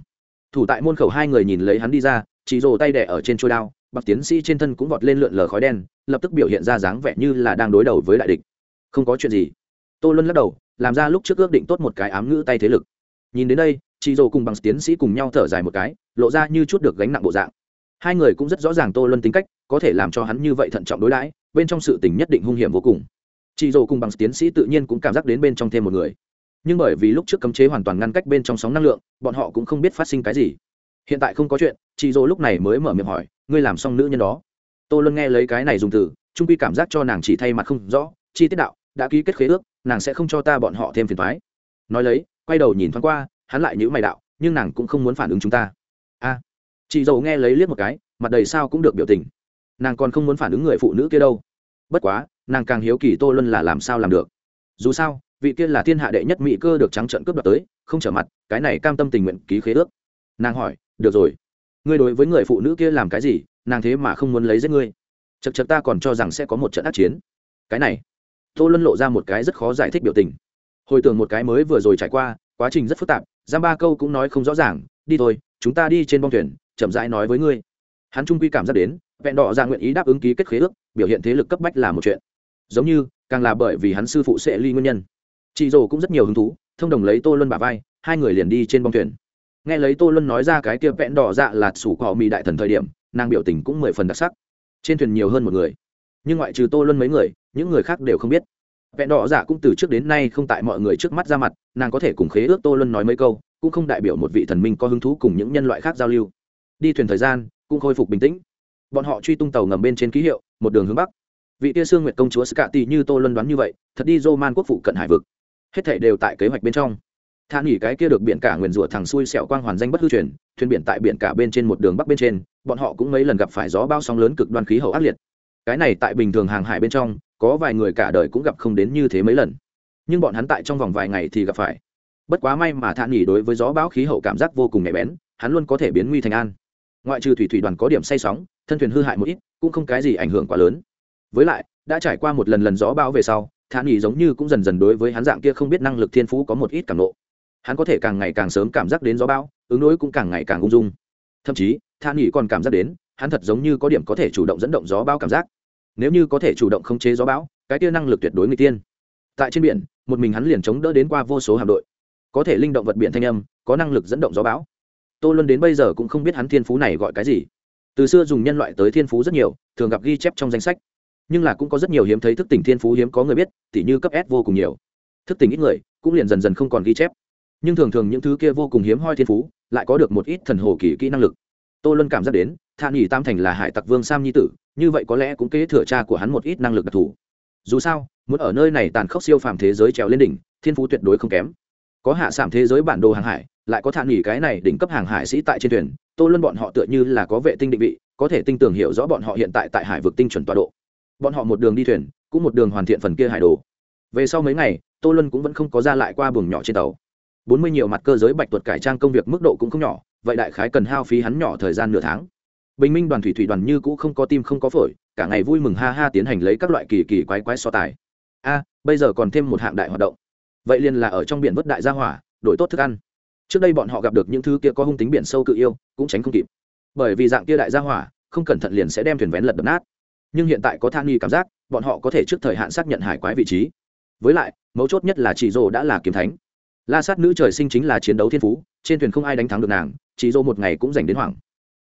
Thủ tại môn khẩu hai người nhìn lấy hắn đi ra, chỉ rồ tay đẻ ở trên trôi đao bậc tiến sĩ trên thân cũng vọt lên lượn lờ khói đen, lập tức biểu hiện ra dáng vẻ như là đang đối đầu với đại địch. Không có chuyện gì. Tô luân lắc đầu, làm ra lúc trước ước định tốt một cái ám ngữ tay thế lực. Nhìn đến đây chị dồ cùng bằng tiến sĩ cùng nhau thở dài một cái, lộ ra như chút được gánh nặng bộ dạng. Hai người cũng rất rõ ràng tô luân tính cách, có thể làm cho hắn như vậy thận trọng đối đãi, bên trong sự tình nhất định hung hiểm vô cùng. Chị dồ cùng bằng tiến sĩ tự nhiên cũng cảm giác đến bên trong thêm một người nhưng bởi vì lúc trước cấm chế hoàn toàn ngăn cách bên trong sóng năng lượng, bọn họ cũng không biết phát sinh cái gì. Hiện tại không có chuyện, chị dỗ lúc này mới mở miệng hỏi, ngươi làm xong nữ nhân đó? Tô luân nghe lấy cái này dùng từ, trung quy cảm giác cho nàng chỉ thay mặt không rõ, chi tiết đạo, đã ký kết khế ước, nàng sẽ không cho ta bọn họ thêm phiền thoái nói lấy, quay đầu nhìn thoáng qua, hắn lại nhữ mày đạo, nhưng nàng cũng không muốn phản ứng chúng ta. A. Chị dầu nghe lấy liếc một cái, mặt đầy sao cũng được biểu tình. Nàng còn không muốn phản ứng người phụ nữ kia đâu. Bất quá, nàng càng hiếu kỳ tô luân là làm sao làm được. Dù sao vị kia là thiên hạ đệ nhất mỹ cơ được trắng trợn cướp đoạt tới, không trở mặt, cái này cam tâm tình nguyện ký khế ước. Nàng hỏi, được rồi, ngươi đối với người phụ nữ kia làm cái gì, nàng thế mà không muốn lấy giết ngươi? Chật chật ta còn cho rằng sẽ có một trận ác chiến. Cái này, tô luân lộ ra một cái rất khó giải thích biểu tình. Hồi tưởng một cái mới vừa rồi trải qua, quá trình rất phức tạp giam ba câu cũng nói không rõ ràng, đi thôi, chúng ta đi trên bong thuyền, chậm rãi nói với ngươi. Hắn trung quy cảm giác đến, vẹn đỏ ra nguyện ý đáp ứng ký kết khế ước, biểu hiện thế lực cấp bách là một chuyện. Giống như, càng là bởi vì hắn sư phụ sẽ ly nguyên nhân chị rồ cũng rất nhiều hứng thú, thông đồng lấy tô luân bà vai, hai người liền đi trên bong thuyền. Nghe lấy tô luân nói ra cái kia vẹn đỏ dạ là sủ cỏ mỹ đại thần thời điểm, nàng biểu tình cũng mười phần đặc sắc. Trên thuyền nhiều hơn một người. Nhưng ngoại trừ tô luân mấy người, những người khác đều không biết. Vẹn đỏ dạ cũng từ trước đến nay không tại mọi người trước mắt ra mặt, nàng có thể cùng khế ước tô luân nói mấy câu, cũng không đại biểu một vị thần minh có hứng thú cùng những nhân loại khác giao lưu. Đi thuyền thời gian, cũng khôi phục bình tĩnh. Bọn họ truy tung tàu ngầm bên trên ký hiệu, một đường hướng bắc. Vị tia sương nguyệt công chúa scati như tô luân đoán như vậy, thật đi dô man quốc phụ cận hải vực hết thảy đều tại kế hoạch bên trong. Than nghỉ cái kia được biển cả nguyền rủa thằng xui xẹo quang hoàn danh bất hư truyền, thuyền biển tại biển cả bên trên một đường bắc bên trên, bọn họ cũng mấy lần gặp phải gió bao sóng lớn cực đoan khí hậu ác liệt. Cái này tại bình thường hàng hải bên trong, có vài người cả đời cũng gặp không đến như thế mấy lần. Nhưng bọn hắn tại trong vòng vài ngày thì gặp phải. Bất quá may mà than nghỉ đối với gió bão khí hậu cảm giác vô cùng nhạy bén, hắn luôn có thể biến nguy thành an. Ngoại trừ thủy thủy đoàn có điểm say sóng, thân thuyền hư hại một ít, cũng không cái gì ảnh hưởng quá lớn. Với lại, đã trải qua một lần lần gió bão về sau thả nghỉ giống như cũng dần dần đối với hắn dạng kia không biết năng lực thiên phú có một ít cảm nộ. Hắn có thể càng ngày càng sớm cảm giác đến gió bão, ứng đối cũng càng ngày càng ung dung. Thậm chí thả nghỉ còn cảm giác đến, hắn thật giống như có điểm có thể chủ động dẫn động gió bão cảm giác. Nếu như có thể chủ động khống chế gió bão, cái kia năng lực tuyệt đối người tiên. Tại trên biển, một mình hắn liền chống đỡ đến qua vô số hạm đội. Có thể linh động vật biển thanh âm, có năng lực dẫn động gió bão. Tô luân đến bây giờ cũng không biết hắn thiên phú này gọi cái gì. Từ xưa dùng nhân loại tới thiên phú rất nhiều, thường gặp ghi chép trong danh sách nhưng là cũng có rất nhiều hiếm thấy thức tỉnh thiên phú hiếm có người biết, tỉ như cấp s vô cùng nhiều. Thức tỉnh ít người, cũng liền dần dần không còn ghi chép. Nhưng thường thường những thứ kia vô cùng hiếm hoi thiên phú, lại có được một ít thần hồ kỳ kỹ năng lực. Tô luân cảm giác đến than nghỉ tam thành là hải tặc vương sam nhi tử, như vậy có lẽ cũng kế thừa cha của hắn một ít năng lực đặc thù. Dù sao, muốn ở nơi này tàn khốc siêu phàm thế giới trèo lên đỉnh, thiên phú tuyệt đối không kém. Có hạ sảm thế giới bản đồ hàng hải, lại có thản nghỉ cái này đỉnh cấp hàng hải sĩ tại trên thuyền, tô luân bọn họ tựa như là có vệ tinh định vị, có thể tinh tường hiểu rõ bọn họ hiện tại tại hải vực tinh chuẩn tọa độ bọn họ một đường đi thuyền, cũng một đường hoàn thiện phần kia hải đồ. Về sau mấy ngày, tô luân cũng vẫn không có ra lại qua buồng nhỏ trên tàu. Bốn mươi nhiều mặt cơ giới bạch tuật cải trang công việc mức độ cũng không nhỏ, vậy đại khái cần hao phí hắn nhỏ thời gian nửa tháng. Bình minh đoàn thủy thủy đoàn như cũ không có tim không có phổi, cả ngày vui mừng ha ha tiến hành lấy các loại kỳ kỳ quái quái so tài. A, bây giờ còn thêm một hạng đại hoạt động. Vậy liền là ở trong biển vất đại gia hỏa, đổi tốt thức ăn. Trước đây bọn họ gặp được những thứ kia có hung tính biển sâu cự yêu, cũng tránh không kịp. Bởi vì dạng kia đại gia hỏa, không cẩn thận liền sẽ đem thuyền vén lật đập nát nhưng hiện tại có than nghi cảm giác, bọn họ có thể trước thời hạn xác nhận hải quái vị trí. Với lại, mấu chốt nhất là chị dô đã là kiếm thánh. La sát nữ trời sinh chính là chiến đấu thiên phú, trên thuyền không ai đánh thắng được nàng chị dô một ngày cũng dành đến hoảng.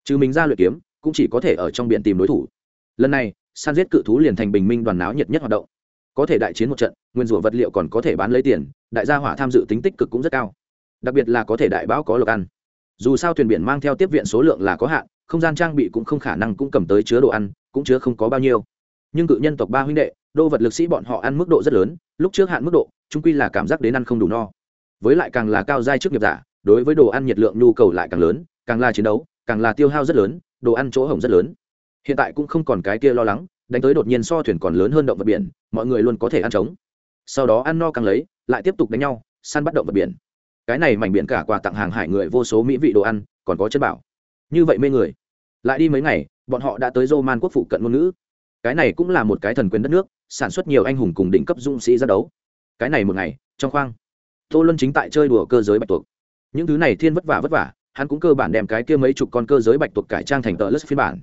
Trừ mình ra luyện kiếm, cũng chỉ có thể ở trong biển tìm đối thủ. Lần này, san giết cự thú liền thành bình minh đoàn náo nhiệt nhất hoạt động. Có thể đại chiến một trận, nguyên rủa vật liệu còn có thể bán lấy tiền, đại gia hỏa tham dự tính tích cực cũng rất cao. Đặc biệt là có thể đại bão có lộc ăn. Dù sao thuyền biển mang theo tiếp viện số lượng là có hạn, không gian trang bị cũng không khả năng cũng cầm tới chứa đồ ăn cũng chứa không có bao nhiêu. Nhưng cự nhân tộc ba huynh đệ, đô vật lực sĩ bọn họ ăn mức độ rất lớn, lúc trước hạn mức độ trung quy là cảm giác đến ăn không đủ no. Với lại càng là cao giai trước nghiệp giả, đối với đồ ăn nhiệt lượng nhu cầu lại càng lớn, càng là chiến đấu, càng là tiêu hao rất lớn, đồ ăn chỗ hỏng rất lớn. Hiện tại cũng không còn cái kia lo lắng, đánh tới đột nhiên so thuyền còn lớn hơn động vật biển, mọi người luôn có thể ăn trống. Sau đó ăn no càng lấy, lại tiếp tục đánh nhau, săn bắt động vật biển. Cái này mảnh biển cả quà tặng hàng hải người vô số mỹ vị đồ ăn, còn có chất bảo. Như vậy mê người. Lại đi mấy ngày bọn họ đã tới Roman quốc phụ cận ngôn ngữ. Cái này cũng là một cái thần quyền đất nước, sản xuất nhiều anh hùng cùng đỉnh cấp dũng sĩ ra đấu. Cái này một ngày, trong khoang, tô luân chính tại chơi đùa cơ giới bạch tuộc. Những thứ này thiên vất vả vất vả, hắn cũng cơ bản đem cái kia mấy chục con cơ giới bạch tuộc cải trang thành tờ lất phiên bản.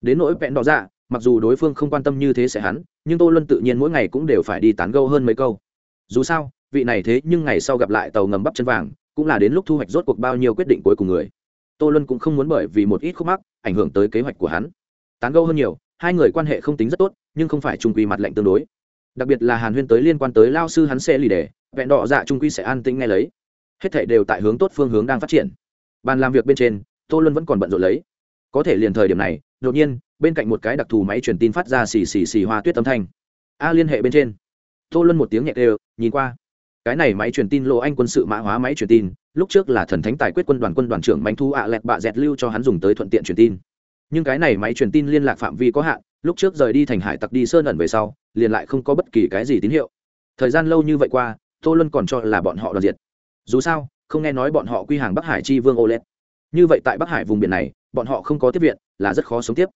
Đến nỗi vẹn đỏ dạ mặc dù đối phương không quan tâm như thế sẽ hắn, nhưng tô luân tự nhiên mỗi ngày cũng đều phải đi tán gâu hơn mấy câu. Dù sao, vị này thế nhưng ngày sau gặp lại tàu ngầm bắp chân vàng, cũng là đến lúc thu hoạch rốt cuộc bao nhiêu quyết định cuối cùng người tô luân cũng không muốn bởi vì một ít khúc mắc ảnh hưởng tới kế hoạch của hắn. Tán gâu hơn nhiều, hai người quan hệ không tính rất tốt, nhưng không phải trung quy mặt lệnh tương đối. Đặc biệt là hàn huyên tới liên quan tới lao sư hắn sẽ lì đề, vẹn đỏ dạ trung quy sẽ an tĩnh ngay lấy. Hết thể đều tại hướng tốt phương hướng đang phát triển. Bàn làm việc bên trên, tô luân vẫn còn bận rộn lấy. Có thể liền thời điểm này, đột nhiên, bên cạnh một cái đặc thù máy truyền tin phát ra xì xì xì hoa tuyết âm thanh. A liên hệ bên trên. Tô luân một tiếng nhẹ đều, nhìn qua cái này máy truyền tin lộ anh quân sự mã hóa máy truyền tin, lúc trước là thần thánh tài quyết quân đoàn quân đoàn trưởng manh thu ạ lẹt bạ dẹt lưu cho hắn dùng tới thuận tiện truyền tin. Nhưng cái này máy truyền tin liên lạc phạm vi có hạn, lúc trước rời đi thành hải tặc đi sơn ẩn về sau, liền lại không có bất kỳ cái gì tín hiệu. Thời gian lâu như vậy qua, tô luân còn cho là bọn họ đoàn diệt. Dù sao, không nghe nói bọn họ quy hàng bắc hải chi vương ô lét như vậy tại bắc hải vùng biển này, bọn họ không có tiếp viện, là rất khó sống tiếp.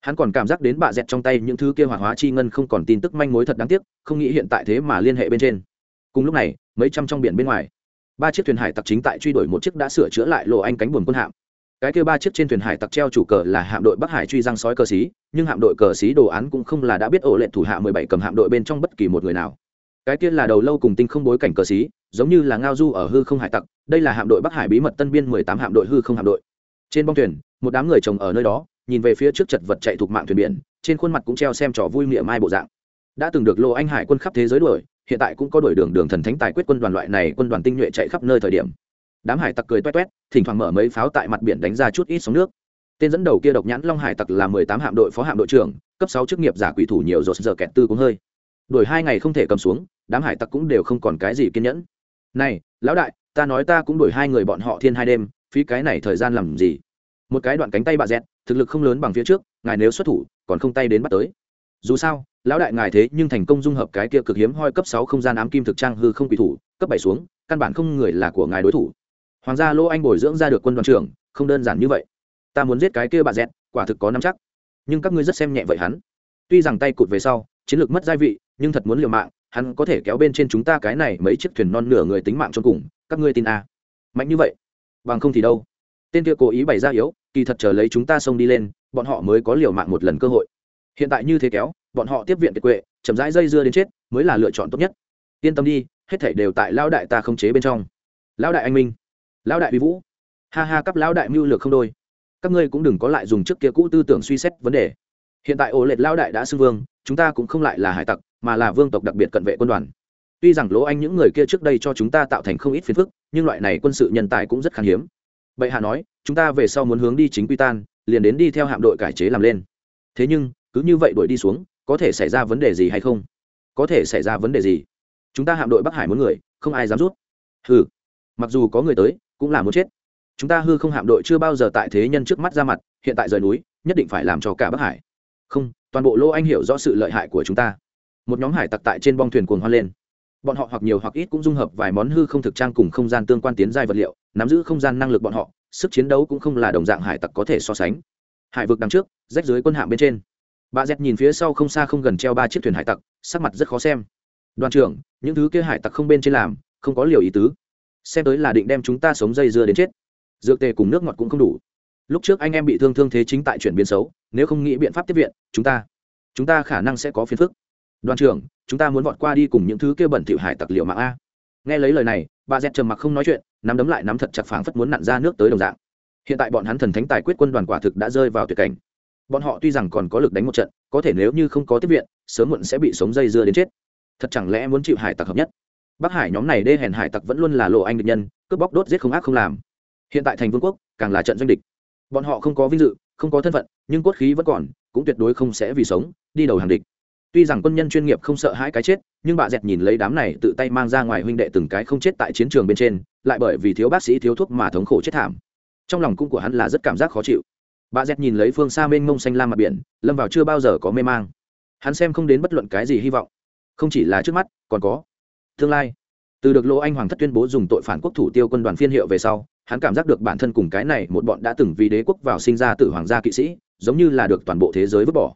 Hắn còn cảm giác đến bạ dẹt trong tay những thứ kia hoạt hóa chi ngân không còn tin tức manh mối thật đáng tiếc, không nghĩ hiện tại thế mà liên hệ bên trên cùng lúc này, mấy trăm trong biển bên ngoài, ba chiếc thuyền hải tặc chính tại truy đuổi một chiếc đã sửa chữa lại lộ anh cánh buồm quân hạm. Cái kia ba chiếc trên thuyền hải tặc treo chủ cờ là hạm đội bắc hải truy răng sói cờ xí, nhưng hạm đội cờ xí đồ án cũng không là đã biết ổ lệnh thủ hạ mười bảy cầm hạm đội bên trong bất kỳ một người nào. Cái kia là đầu lâu cùng tinh không bối cảnh cờ xí, giống như là ngao du ở hư không hải tặc, đây là hạm đội bắc hải bí mật tân biên mười tám hạm đội hư không hạm đội. Trên bong thuyền, một đám người chồng ở nơi đó, nhìn về phía trước chật vật chạy thuộc mạng thuyền biển, trên khuôn mặt cũng treo xem trò vui miệng mai bộ dạng. Đã từng được lộ anh hải quân khắp thế giới đuổi hiện tại cũng có đuổi đường đường thần thánh tài quyết quân đoàn loại này quân đoàn tinh nhuệ chạy khắp nơi thời điểm. Đám hải tặc cười toét toét, thỉnh thoảng mở mấy pháo tại mặt biển đánh ra chút ít sóng nước. Tên dẫn đầu kia độc nhãn long hải tặc là mười tám hạm đội phó hạm đội trưởng, cấp sáu chức nghiệp giả quỷ thủ nhiều rột giờ kẹt tư cũng hơi. Đuổi hai ngày không thể cầm xuống, đám hải tặc cũng đều không còn cái gì kiên nhẫn. Này, lão đại, ta nói ta cũng đuổi hai người bọn họ thiên hai đêm, phí cái này thời gian làm gì? Một cái đoạn cánh tay bà dẹt, thực lực không lớn bằng phía trước, ngài nếu xuất thủ, còn không tay đến bắt tới dù sao, lão đại ngài thế nhưng thành công dung hợp cái kia cực hiếm hoi cấp sáu không gian ám kim thực trang hư không quỷ thủ, cấp bảy xuống, căn bản không người là của ngài đối thủ. Hoàng gia lô anh bồi dưỡng ra được quân đoàn trưởng, không đơn giản như vậy. Ta muốn giết cái kia bà dẹt, quả thực có năm chắc. Nhưng các ngươi rất xem nhẹ vậy hắn. Tuy rằng tay cụt về sau, chiến lược mất gia vị, nhưng thật muốn liều mạng, hắn có thể kéo bên trên chúng ta cái này mấy chiếc thuyền non nửa người tính mạng cho cùng, các ngươi tin a à. mạnh như vậy, bằng không thì đâu. Tên kia cố ý bày ra yếu, kỳ thật chờ lấy chúng ta xông đi lên, bọn họ mới có liều mạng một lần cơ hội hiện tại như thế kéo, bọn họ tiếp viện kiệt quệ, chậm rãi dây dưa đến chết, mới là lựa chọn tốt nhất. Yên tâm đi, hết thảy đều tại lão đại ta không chế bên trong. Lão đại anh minh, lão đại uy vũ. Ha ha cấp lão đại mưu lược không đôi. Các ngươi cũng đừng có lại dùng trước kia cũ tư tưởng suy xét vấn đề. Hiện tại ổ lệch lão đại đã xưng vương, chúng ta cũng không lại là hải tặc, mà là vương tộc đặc biệt cận vệ quân đoàn. Tuy rằng lỗ anh những người kia trước đây cho chúng ta tạo thành không ít phiền phức, nhưng loại này quân sự nhân tài cũng rất khan hiếm. Bệ hạ nói, chúng ta về sau muốn hướng đi chính quy tan, liền đến đi theo hạm đội cải chế làm lên. Thế nhưng cứ như vậy đuổi đi xuống, có thể xảy ra vấn đề gì hay không? Có thể xảy ra vấn đề gì? Chúng ta hạm đội bắc hải muốn người, không ai dám rút. Hừ. Mặc dù có người tới, cũng là muốn chết. Chúng ta hư không hạm đội chưa bao giờ tại thế nhân trước mắt ra mặt, hiện tại rời núi, nhất định phải làm cho cả bắc hải. Không, toàn bộ lô anh hiểu rõ sự lợi hại của chúng ta. Một nhóm hải tặc tại trên bong thuyền cuồng hoan lên. Bọn họ hoặc nhiều hoặc ít cũng dung hợp vài món hư không thực trang cùng không gian tương quan tiến giai vật liệu, nắm giữ không gian năng lực bọn họ, sức chiến đấu cũng không là đồng dạng hải tặc có thể so sánh. Hải vực đằng trước, rách dưới quân hạm bên trên bà dẹt nhìn phía sau không xa không gần treo ba chiếc thuyền hải tặc, sắc mặt rất khó xem. Đoàn trưởng, những thứ kia hải tặc không bên trên làm, không có liều ý tứ. Xem tới là định đem chúng ta sống dây dưa đến chết. Dược tề cùng nước ngọt cũng không đủ. Lúc trước anh em bị thương thương thế chính tại chuyển biến xấu, nếu không nghĩ biện pháp tiếp viện, chúng ta chúng ta khả năng sẽ có phiền phức. Đoàn trưởng, chúng ta muốn vọt qua đi cùng những thứ kia bẩn thỉu hải tặc liệu mạng a. Nghe lấy lời này, bà dẹt trầm mặc không nói chuyện, nắm đấm lại nắm thật chặt phảng phất muốn nặn ra nước tới đồng dạng. Hiện tại bọn hắn thần thánh tài quyết quân đoàn quả thực đã rơi vào tuyệt cảnh bọn họ tuy rằng còn có lực đánh một trận, có thể nếu như không có tiếp viện, sớm muộn sẽ bị sống dây dưa đến chết. Thật chẳng lẽ muốn chịu hải tặc hợp nhất? Bắc hải nhóm này đê hèn hải tặc vẫn luôn là lộ anh địch nhân, cướp bóc đốt giết không ác không làm. Hiện tại thành vương quốc, càng là trận doanh địch. Bọn họ không có vinh dự, không có thân phận, nhưng cốt khí vẫn còn, cũng tuyệt đối không sẽ vì sống, đi đầu hàng địch. Tuy rằng quân nhân chuyên nghiệp không sợ hãi cái chết, nhưng bà dẹt nhìn lấy đám này tự tay mang ra ngoài huynh đệ từng cái không chết tại chiến trường bên trên, lại bởi vì thiếu bác sĩ thiếu thuốc mà thống khổ chết thảm. Trong lòng cung của hắn là rất cảm giác khó chịu bà z nhìn lấy phương xa mênh mông xanh lam mặt biển, lâm vào chưa bao giờ có mê mang. Hắn xem không đến bất luận cái gì hy vọng. Không chỉ là trước mắt, còn có tương lai. Từ được lỗ anh hoàng thất tuyên bố dùng tội phản quốc thủ tiêu quân đoàn phiên hiệu về sau, hắn cảm giác được bản thân cùng cái này một bọn đã từng vì đế quốc vào sinh ra từ hoàng gia kỵ sĩ, giống như là được toàn bộ thế giới vứt bỏ.